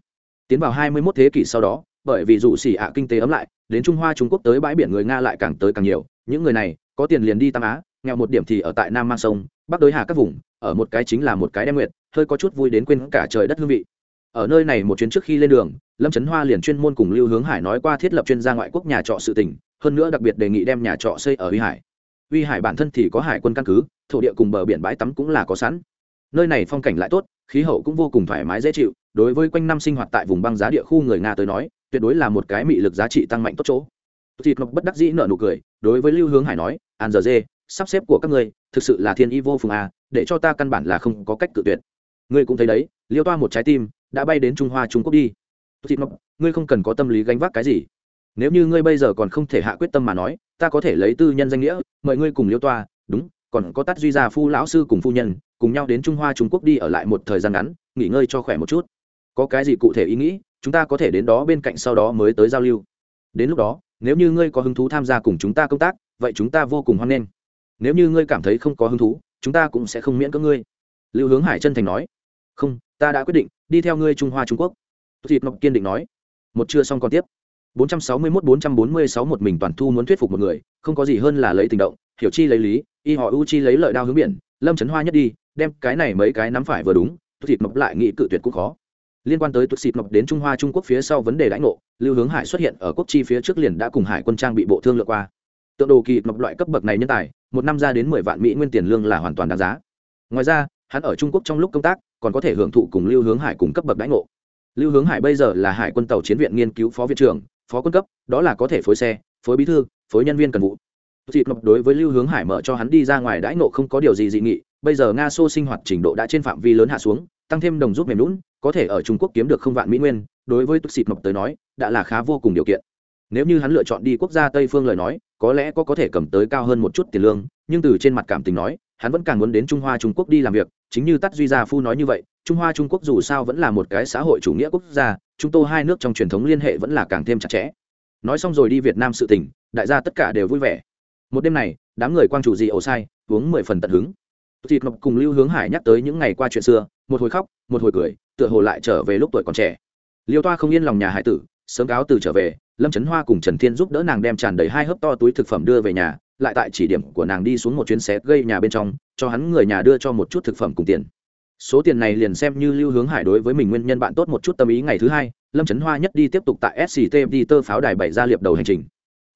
Tiến vào 21 thế kỷ sau đó, bởi vì dù xỉ ạ kinh tế ấm lại, đến trung hoa trung quốc tới bãi biển người nga lại càng tới càng nhiều những người này, có tiền liền đi tam á, nghèo một điểm thì ở tại nam mang sông, bắc đối hà các vùng, ở một cái chính là một cái đem nguyệt, hơi có chút vui đến quên cả trời đất hương vị. Ở nơi này một chuyến trước khi lên đường, lâm trấn hoa liền chuyên môn cùng lưu hướng hải nói qua thiết lập chuyên gia ngoại quốc nhà trọ sự tỉnh hơn nữa đặc biệt đề nghị đem nhà trọ xây ở uy hải. Uy hải bản thân thì có hải quân căn cứ, thổ địa cùng bờ biển bãi tắm cũng là có sẵn. Nơi này phong cảnh lại tốt, khí hậu cũng vô cùng thoải mái dễ chịu, đối với quanh năm sinh hoạt tại vùng băng giá địa khu người nga tới nói, tuyệt đối là một cái mị lực giá trị tăng mạnh tốt chỗ thịt lộc bất đắc dĩ nở nụ cười, đối với lưu hướng hải nói, an giờ dê, sắp xếp của các ngươi, thực sự là thiên y vô phùng à để cho ta căn bản là không có cách cự tuyệt. Ngươi cũng thấy đấy, liêu toa một trái tim, đã bay đến trung hoa trung quốc đi. Thịt lộc ngươi không cần có tâm lý gánh vác cái gì. Nếu như ngươi bây giờ còn không thể hạ quyết tâm mà nói, ta có thể lấy tư nhân danh nghĩa, mời ngươi cùng liêu toa, đúng, còn có tắt duy gia phu lão sư cùng phu nhân, cùng nhau đến trung hoa trung quốc đi ở lại một thời gian ngắn, nghỉ ngơi cho khỏe một chút. Có cái gì cụ thể ý nghĩ, chúng ta có thể đến đó bên cạnh sau đó mới tới giao lưu. Đến lúc đó nếu như ngươi có hứng thú tham gia cùng chúng ta công tác, vậy chúng ta vô cùng hoan nghênh. Nếu như ngươi cảm thấy không có hứng thú, chúng ta cũng sẽ không miễn cưỡng ngươi. Lưu hướng hải chân thành nói. Không, ta đã quyết định đi theo ngươi trung hoa trung quốc. Thịt ngọc kiên định nói. Một chưa xong còn tiếp. 461-446 một mình toàn thu muốn thuyết phục một người, không có gì hơn là lấy tình động, hiểu chi lấy lý, y họ ưu chi lấy lợi đao hướng biển, lâm trấn hoa nhất đi, đem cái này mấy cái nắm phải vừa đúng thịt ngọc lại nghĩ cự tuyệt cũng khó liên quan tới tụt xịt ngọc đến trung hoa trung quốc phía sau vấn đề lãnh ngộ, lưu hướng hải xuất hiện ở quốc chi phía trước liền đã cùng hải quân trang bị bộ thương lượng qua. Tượng đồ kỳ ngọc loại cấp bậc này nhân tài, một năm ra đến mười vạn mỹ nguyên tiền lương là hoàn toàn đáng giá. Ngoài ra, hắn ở trung quốc trong lúc công tác, còn có thể hưởng thụ cùng lưu hướng hải cùng cấp bậc lãnh ngộ. Lưu hướng hải bây giờ là hải quân tàu chiến viện nghiên cứu phó viện trưởng, phó quân cấp, đó là có thể phối xe, phối bí thư, phối nhân viên cần vụ. Thịt ngọc đối với lưu hướng hải mở cho hắn đi ra ngoài đãi ngộ không có điều gì dị nghị, bây giờ nga xô sinh hoạt trình độ đã trên phạm vi lớn hạ xuống, tăng thêm đồng rút mềm lún có thể ở trung quốc kiếm được không vạn mỹ nguyên, đối với tức xịt mộc tới nói, đã là khá vô cùng điều kiện. Nếu như hắn lựa chọn đi quốc gia tây phương lời nói, có lẽ có có thể cầm tới cao hơn một chút tiền lương, nhưng từ trên mặt cảm tình nói, hắn vẫn càng muốn đến trung hoa trung quốc đi làm việc, chính như tắt duy gia phu nói như vậy, trung hoa trung quốc dù sao vẫn là một cái xã hội chủ nghĩa quốc gia chúng tôi hai nước trong truyền thống liên hệ vẫn là càng thêm chặt chẽ. Nói xong rồi đi việt nam sự tình, đại gia tất cả đều vui vẻ. Một đêm này, đám người quang chủ gì ổ sai, uống mười phần tận hứng. Thịt ngọc cùng lưu hướng hải nhắc tới những ngày qua chuyện xưa, một hồi khóc, một hồi cười tựa hồ lại trở về lúc tuổi còn trẻ. Liêu toa không yên lòng nhà hải tử, sớm cáo từ trở về, lâm trấn hoa cùng trần thiên giúp đỡ nàng đem tràn đầy hai hớp to túi thực phẩm đưa về nhà, lại tại chỉ điểm của nàng đi xuống một chuyến xé gây nhà bên trong, cho hắn người nhà đưa cho một chút thực phẩm cùng tiền. Số tiền này liền xem như lưu hướng hải đối với mình nguyên nhân bạn tốt một chút tâm ý ngày thứ hai, lâm trấn hoa nhất đi tiếp tục tại sct đi tơ pháo đài bảy ra liệp đầu hành trình.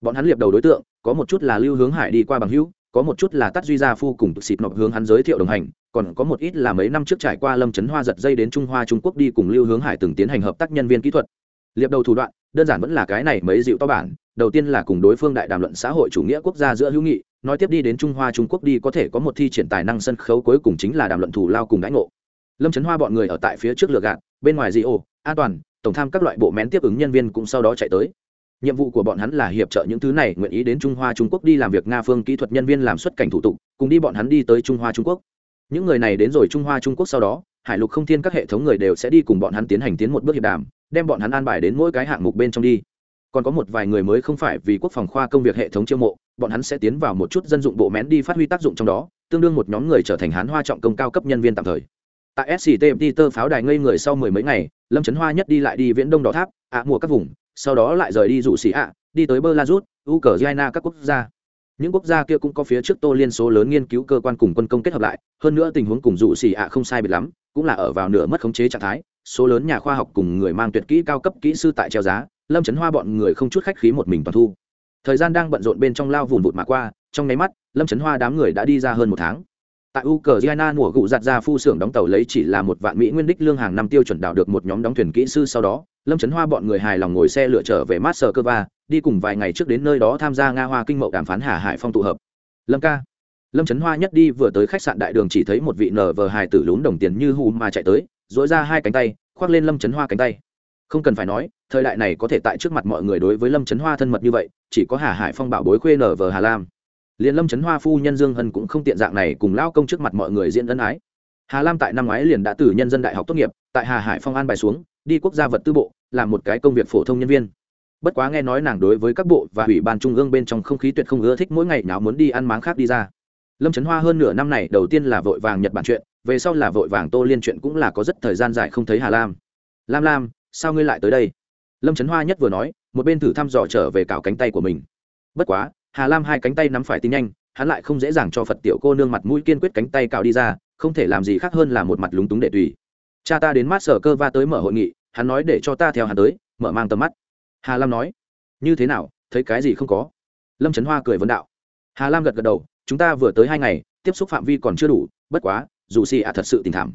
Bọn hắn liệp đầu đối tượng, có một chút là lưu hướng hải đi qua bằng hữu, có một chút là tắt duy gia phu cùng xịt nộp hướng hắn giới thiệu đồng hành còn có một ít là mấy năm trước trải qua lâm chấn hoa giật dây đến trung hoa trung quốc đi cùng lưu hướng hải từng tiến hành hợp tác nhân viên kỹ thuật. Liệp đầu thủ đoạn, đơn giản vẫn là cái này mấy dịu to bản, đầu tiên là cùng đối phương đại đàm luận xã hội chủ nghĩa quốc gia giữa hữu nghị, nói tiếp đi đến trung hoa trung quốc đi có thể có một thi triển tài năng sân khấu cuối cùng chính là đàm luận thủ lao cùng đãi ngộ. Lâm trấn hoa bọn người ở tại phía trước lửa gạt, bên ngoài di ô an toàn, tổng tham các loại bộ mén tiếp ứng nhân viên cũng sau đó chạy tới. Nhiệm vụ của bọn hắn là hiệp trợ những thứ này nguyện ý đến trung hoa trung quốc đi làm việc nga phương kỹ thuật nhân viên làm xuất cảnh thủ tục, cùng đi bọn hắn đi tới trung hoa trung quốc những người này đến rồi trung hoa, trung quốc sau đó, hải lục không thiên các hệ thống người đều sẽ đi cùng bọn hắn tiến hành tiến một bước hiệp đàm, đem bọn hắn an bài đến mỗi cái hạng mục bên trong đi. Còn có một vài người mới không phải vì quốc phòng khoa công việc hệ thống chiêu mộ, bọn hắn sẽ tiến vào một chút dân dụng bộ mén đi phát huy tác dụng trong đó, tương đương một nhóm người trở thành hán hoa trọng công cao cấp nhân viên tạm thời. Tại sctmt tơ pháo đài ngây người sau mười mấy ngày, lâm trấn hoa nhất đi lại đi viễn đông đỏ tháp, ạ, mùa các vùng, sau đó lại rời đi rủ xỉ ạ, đi tới belarus ukraine các quốc gia những quốc gia kia cũng có phía trước tô liên số lớn nghiên cứu cơ quan cùng quân công kết hợp lại, hơn nữa tình huống cùng dụ xì ạ không sai biệt lắm, cũng là ở vào nửa mất khống chế trạng thái, số lớn nhà khoa học cùng người mang tuyệt kỹ cao cấp kỹ sư tại treo giá, lâm trấn hoa bọn người không chút khách khí một mình toàn thu. Thời gian đang bận rộn bên trong lao vùn vụt mà qua, trong nháy mắt, lâm trấn hoa đám người đã đi ra hơn một tháng. Tại ukraine mùa gụ giặt ra phu xưởng đóng tàu lấy chỉ là một vạn mỹ nguyên đích lương hàng năm tiêu chuẩn đào được một nhóm đóng thuyền kỹ sư sau đó lâm trấn hoa bọn người hài lòng ngồi xe lựa trở về mát sờ cơ va đi cùng vài ngày trước đến nơi đó tham gia nga hoa kinh mậu đàm phán hà hải phong tụ hợp. Lâm ca. Lâm trấn hoa nhất đi vừa tới khách sạn đại đường chỉ thấy một vị nở vờ hài tử lún đồng tiền như hù mà chạy tới dỗi ra hai cánh tay, khoác lên lâm trấn hoa cánh tay. Không cần phải nói, thời đại này có thể tại trước mặt mọi người đối với lâm trấn hoa thân mật như vậy, chỉ có hà hải phong bảo bối khuê nở vờ hà lam. Liền lâm trấn hoa phu nhân dương hân cũng không tiện dạng này cùng lao công trước mặt mọi người diễn ân ái. Hà lam tại năm ngoái liền đã từ nhân dân đại học tốt nghiệp, tại hà hải phong an bài xuống, đi quốc gia vật tư bộ làm một cái công việc phổ thông nhân viên. Bất quá nghe nói nàng đối với các bộ và ủy ban trung ương bên trong không khí tuyệt không ưa thích mỗi ngày nào muốn đi ăn máng khác đi ra. Lâm trấn hoa hơn nửa năm này đầu tiên là vội vàng nhật bản chuyện, về sau là vội vàng tô liên chuyện cũng là có rất thời gian dài không thấy hà lam. Lam lam, sao ngươi lại tới đây? Lâm trấn hoa nhất vừa nói, một bên thử thăm dò trở về cào cánh tay của mình. Bất quá, hà lam hai cánh tay nắm phải tin nhanh, hắn lại không dễ dàng cho phật tiểu cô nương mặt mũi kiên quyết cánh tay cào đi ra, không thể làm gì khác hơn là một mặt lúng túng để tùy. Cha ta đến mát sở cơ va tới mở hội nghị hắn nói để cho ta theo hắn tới, mở mang tầm mắt. Hà lam nói, như thế nào, thấy cái gì không có? Lâm trấn hoa cười vấn đạo. Hà lam gật gật đầu, chúng ta vừa tới hai ngày, tiếp xúc phạm vi còn chưa đủ, bất quá, dù xì ạ thật sự tình thảm.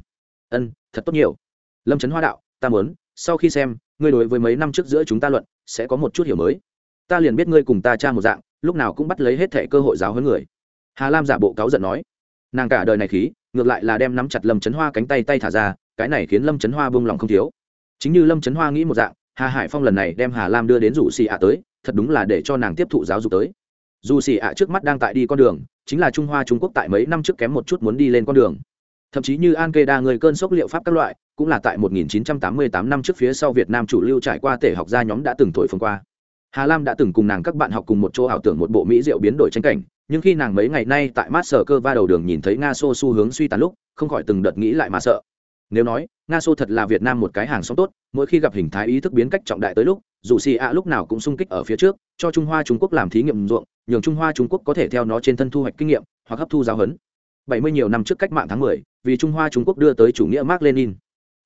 Ân, thật tốt nhiều. Lâm trấn hoa đạo, ta muốn, sau khi xem, ngươi đối với mấy năm trước giữa chúng ta luận, sẽ có một chút hiểu mới. Ta liền biết ngươi cùng ta cha một dạng, lúc nào cũng bắt lấy hết thẻ cơ hội giáo hơn người. Hà lam giả bộ cáu giận nói. Nàng cả đời này khí, ngược lại là đem nắm chặt lâm trấn hoa cánh tay tay thả ra, cái này khiến lâm trấn hoa bông lòng không thiếu chính như lâm trấn hoa nghĩ một dạng, hà hải phong lần này đem hà lam đưa đến rủ xì ạ tới, thật đúng là để cho nàng tiếp thụ giáo dục tới. Dù xì ạ trước mắt đang tại đi con đường, chính là trung hoa trung quốc tại mấy năm trước kém một chút muốn đi lên con đường. Thậm chí như an kê đa người cơn sốc liệu pháp các loại, cũng là tại 1988 năm trước phía sau việt nam chủ lưu trải qua tể học gia nhóm đã từng thổi phồng qua. Hà lam đã từng cùng nàng các bạn học cùng một chỗ ảo tưởng một bộ mỹ diệu biến đổi tranh cảnh, nhưng khi nàng mấy ngày nay tại mát sở cơ va đầu đường nhìn thấy nga xô xu hướng suy tàn lúc, không khỏi từng đợt nghĩ lại mà sợ nếu nói nga xô thật là việt nam một cái hàng xóm tốt mỗi khi gặp hình thái ý thức biến cách trọng đại tới lúc dù xì ạ lúc nào cũng sung kích ở phía trước cho trung hoa trung quốc làm thí nghiệm ruộng nhường trung hoa trung quốc có thể theo nó trên thân thu hoạch kinh nghiệm hoặc hấp thu giáo huấn. Bảy mươi nhiều năm trước cách mạng tháng mười, vì trung hoa trung quốc đưa tới chủ nghĩa mark lenin.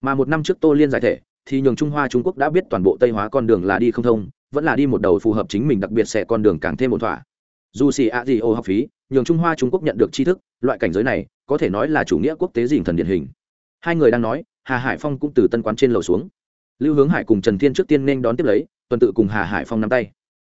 Mà một năm trước tô liên giải thể thì nhường trung hoa trung quốc đã biết toàn bộ tây hóa con đường là đi không thông vẫn là đi một đầu phù hợp chính mình đặc biệt sẽ con đường càng thêm một thỏa. Dù xì ạ gì ô học phí nhường trung hoa trung quốc nhận được tri thức loại cảnh giới này có thể nói là chủ nghĩa quốc tế dình thần điển hình hai người đang nói, hà hải phong cũng từ tân quán trên lầu xuống. Lưu hướng hải cùng trần thiên trước tiên nên đón tiếp lấy, tuần tự cùng hà hải phong nắm tay.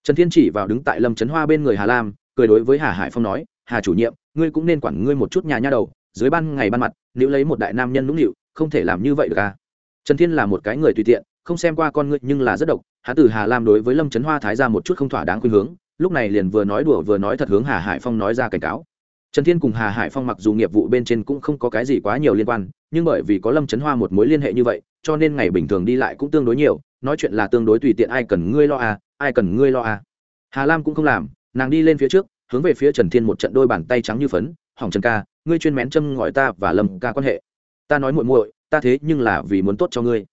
Trần thiên chỉ vào đứng tại lâm trấn hoa bên người hà lam, cười đối với hà hải phong nói, hà chủ nhiệm, ngươi cũng nên quản ngươi một chút nhà nha đầu, dưới ban ngày ban mặt, nếu lấy một đại nam nhân nũng nịu, không thể làm như vậy được à? Trần thiên là một cái người tùy tiện, không xem qua con ngươi nhưng là rất độc, hắn từ hà lam đối với lâm trấn hoa thái ra một chút không thỏa đáng khuyên hướng, lúc này liền vừa nói đùa vừa nói thật hướng hà hải phong nói ra cảnh cáo. Trần thiên cùng hà hải phong mặc dù nghiệp vụ bên trên cũng không có cái gì quá nhiều liên quan nhưng bởi vì có lâm trấn hoa một mối liên hệ như vậy, cho nên ngày bình thường đi lại cũng tương đối nhiều, nói chuyện là tương đối tùy tiện, ai cần ngươi lo à ai cần ngươi lo à. Hà lam cũng không làm, nàng đi lên phía trước, hướng về phía trần thiên một trận đôi bàn tay trắng như phấn, hỏng trần ca, ngươi chuyên mén châm ngòi ta và lâm ca quan hệ. Ta nói muội muội, ta thế nhưng là vì muốn tốt cho ngươi.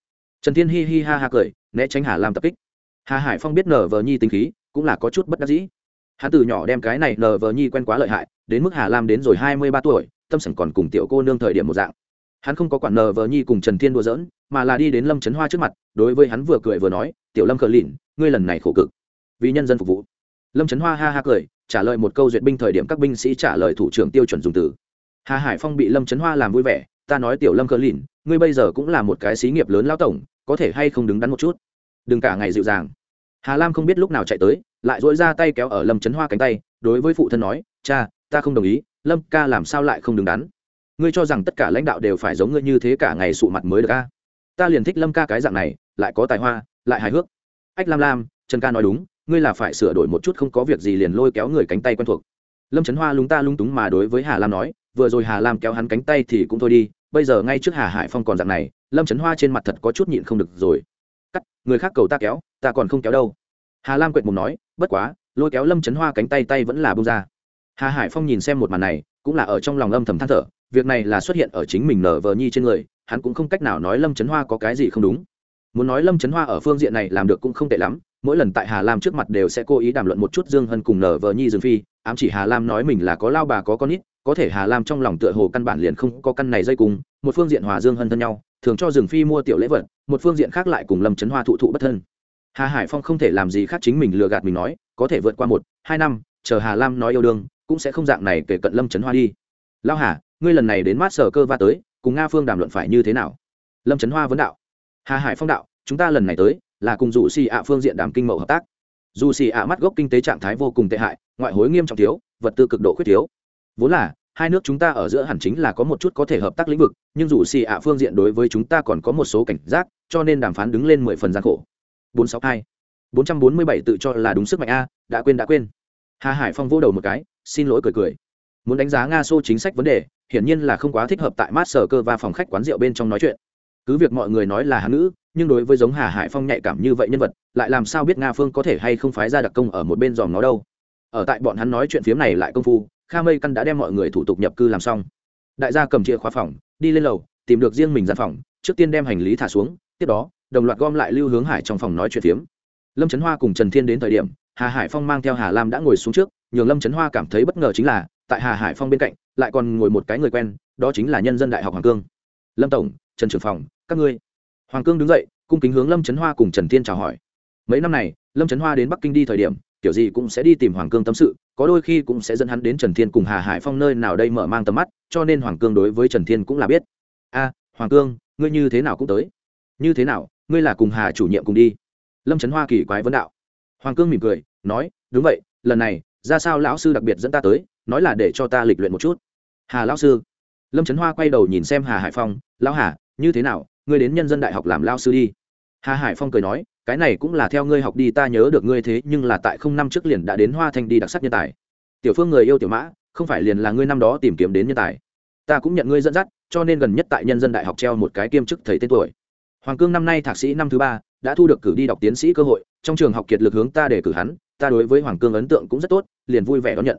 Trần thiên hi hi ha ha cười, né tránh hà lam tập kích. Hà hải phong biết nở vờ nhi tính khí, cũng là có chút bất đắc dĩ. Hắn từ nhỏ đem cái này nở vờ nhi quen quá lợi hại, đến mức hà lam đến rồi hai mươi ba tuổi, tâm sẵn còn cùng tiểu cô nương thời điểm một dạng hắn không có quản nờ vờ nhi cùng trần thiên đùa giỡn, mà là đi đến lâm trấn hoa trước mặt, đối với hắn vừa cười vừa nói, tiểu lâm cờ lìn ngươi lần này khổ cực. Vì nhân dân phục vụ. Lâm trấn hoa ha ha cười, trả lời một câu duyệt binh thời điểm các binh sĩ trả lời thủ trưởng tiêu chuẩn dùng từ. Hà hải phong bị lâm trấn hoa làm vui vẻ, ta nói tiểu lâm cờ lìn ngươi bây giờ cũng là một cái xí nghiệp lớn lao tổng, có thể hay không đứng đắn một chút? Đừng cả ngày dịu dàng. Hà lam không biết lúc nào chạy tới, lại dỗi ra tay kéo ở lâm trấn hoa cánh tay, đối với phụ thân nói, cha, ta không đồng ý, lâm ca làm sao lại không đứng đắn? Ngươi cho rằng tất cả lãnh đạo đều phải giống ngươi như thế cả ngày sụ mặt mới được a? ta liền thích lâm ca cái dạng này, lại có tài hoa, lại hài hước. Ách lam lam, trần ca nói đúng, ngươi là phải sửa đổi một chút không có việc gì liền lôi kéo người cánh tay quen thuộc. Lâm trấn hoa lúng ta lung túng mà đối với hà lam nói, vừa rồi hà lam kéo hắn cánh tay thì cũng thôi đi, bây giờ ngay trước hà hải phong còn dạng này, lâm trấn hoa trên mặt thật có chút nhịn không được rồi. Cắt, người khác cầu ta kéo, ta còn không kéo đâu. Hà lam quệt mùng nói, bất quá, lôi kéo lâm trấn hoa cánh tay tay vẫn là bông ra. Hà hải phong nhìn xem một màn này, cũng là ở trong lòng âm thầm than thở việc này là xuất hiện ở chính mình nở vờ nhi trên người, hắn cũng không cách nào nói lâm trấn hoa có cái gì không đúng. Muốn nói lâm trấn hoa ở phương diện này làm được cũng không tệ lắm, mỗi lần tại hà lam trước mặt đều sẽ cố ý đàm luận một chút dương hân cùng nở vờ nhi dương phi, ám chỉ hà lam nói mình là có lao bà có con ít, có thể hà lam trong lòng tựa hồ căn bản liền không có căn này dây cùng, một phương diện hòa dương hân thân nhau, thường cho dương phi mua tiểu lễ vật, một phương diện khác lại cùng lâm trấn hoa thụ thụ bất thân. Hà hải phong không thể làm gì khác chính mình lừa gạt mình nói, có thể vượt qua một, hai năm, chờ hà lam nói yêu đương, cũng sẽ không dạng này kể cận lâm trấn hoa đi. Lao hà ngươi lần này đến mát sở cơ va tới, cùng nga phương đàm luận phải như thế nào? Lâm trấn hoa vấn đạo. Hà hải phong đạo, chúng ta lần này tới, là cùng dù xì ạ phương diện đàm kinh mậu hợp tác. Dù xì ạ mắt gốc kinh tế trạng thái vô cùng tệ hại, ngoại hối nghiêm trọng thiếu, vật tư cực độ khuyết thiếu. Vốn là, hai nước chúng ta ở giữa hẳn chính là có một chút có thể hợp tác lĩnh vực, nhưng dù xì ạ phương diện đối với chúng ta còn có một số cảnh giác, cho nên đàm phán đứng lên mười phần gian khổ. Bốn sáu hai. Bốn trăm bốn mươi bảy tự cho là đúng sức mạnh a, đã quên đã quên. Hà hải phong vỗ đầu một cái, xin lỗi cười cười muốn đánh giá nga xô chính sách vấn đề, hiển nhiên là không quá thích hợp tại mát sở cơ và phòng khách quán rượu bên trong nói chuyện. Cứ việc mọi người nói là hán nữ nhưng đối với giống hà hải phong nhạy cảm như vậy nhân vật, lại làm sao biết nga phương có thể hay không phái ra đặc công ở một bên dòm nó đâu. Ở tại bọn hắn nói chuyện phiếm này lại công phu, kha mây căn đã đem mọi người thủ tục nhập cư làm xong. Đại gia cầm chìa khóa phòng, đi lên lầu, tìm được riêng mình gian phòng, trước tiên đem hành lý thả xuống, tiếp đó, đồng loạt gom lại lưu hướng hải trong phòng nói chuyện phiếm. Lâm trấn hoa cùng trần thiên đến thời điểm, hà hải phong mang theo hà lam đã ngồi xuống trước, nhường lâm trấn hoa cảm thấy bất ngờ chính là tại hà hải phong bên cạnh, lại còn ngồi một cái người quen, đó chính là nhân dân đại học hoàng cương. Lâm tổng, trần trưởng phòng, các ngươi. Hoàng cương đứng dậy, cung kính hướng lâm trấn hoa cùng trần thiên chào hỏi. Mấy năm này, lâm trấn hoa đến bắc kinh đi thời điểm, kiểu gì cũng sẽ đi tìm hoàng cương tâm sự, có đôi khi cũng sẽ dẫn hắn đến trần thiên cùng hà hải phong nơi nào đây mở mang tầm mắt, cho nên hoàng cương đối với trần thiên cũng là biết. A, hoàng cương, ngươi như thế nào cũng tới. Như thế nào, ngươi là cùng hà chủ nhiệm cùng đi. Lâm trấn hoa kỳ quái vấn đạo. Hoàng cương mỉm cười, nói, đúng vậy, lần này, ra sao lão sư đặc biệt dẫn ta tới nói là để cho ta lịch luyện một chút. Hà lão sư. Lâm trấn hoa quay đầu nhìn xem hà hải phong, lão hà, như thế nào? Ngươi đến nhân dân đại học làm lao sư đi. Hà hải phong cười nói, cái này cũng là theo ngươi học đi, ta nhớ được ngươi thế, nhưng là tại không năm trước liền đã đến hoa thanh đi đặc sắc nhân tài. Tiểu phương người yêu tiểu mã, không phải liền là ngươi năm đó tìm kiếm đến nhân tài. Ta cũng nhận ngươi dẫn dắt, cho nên gần nhất tại nhân dân đại học treo một cái kiêm chức thầy tên tuổi. Hoàng cương năm nay thạc sĩ năm thứ ba, đã thu được cử đi đọc tiến sĩ cơ hội, trong trường học kiệt lực hướng ta để cử hắn, ta đối với hoàng cương ấn tượng cũng rất tốt, liền vui vẻ đón nhận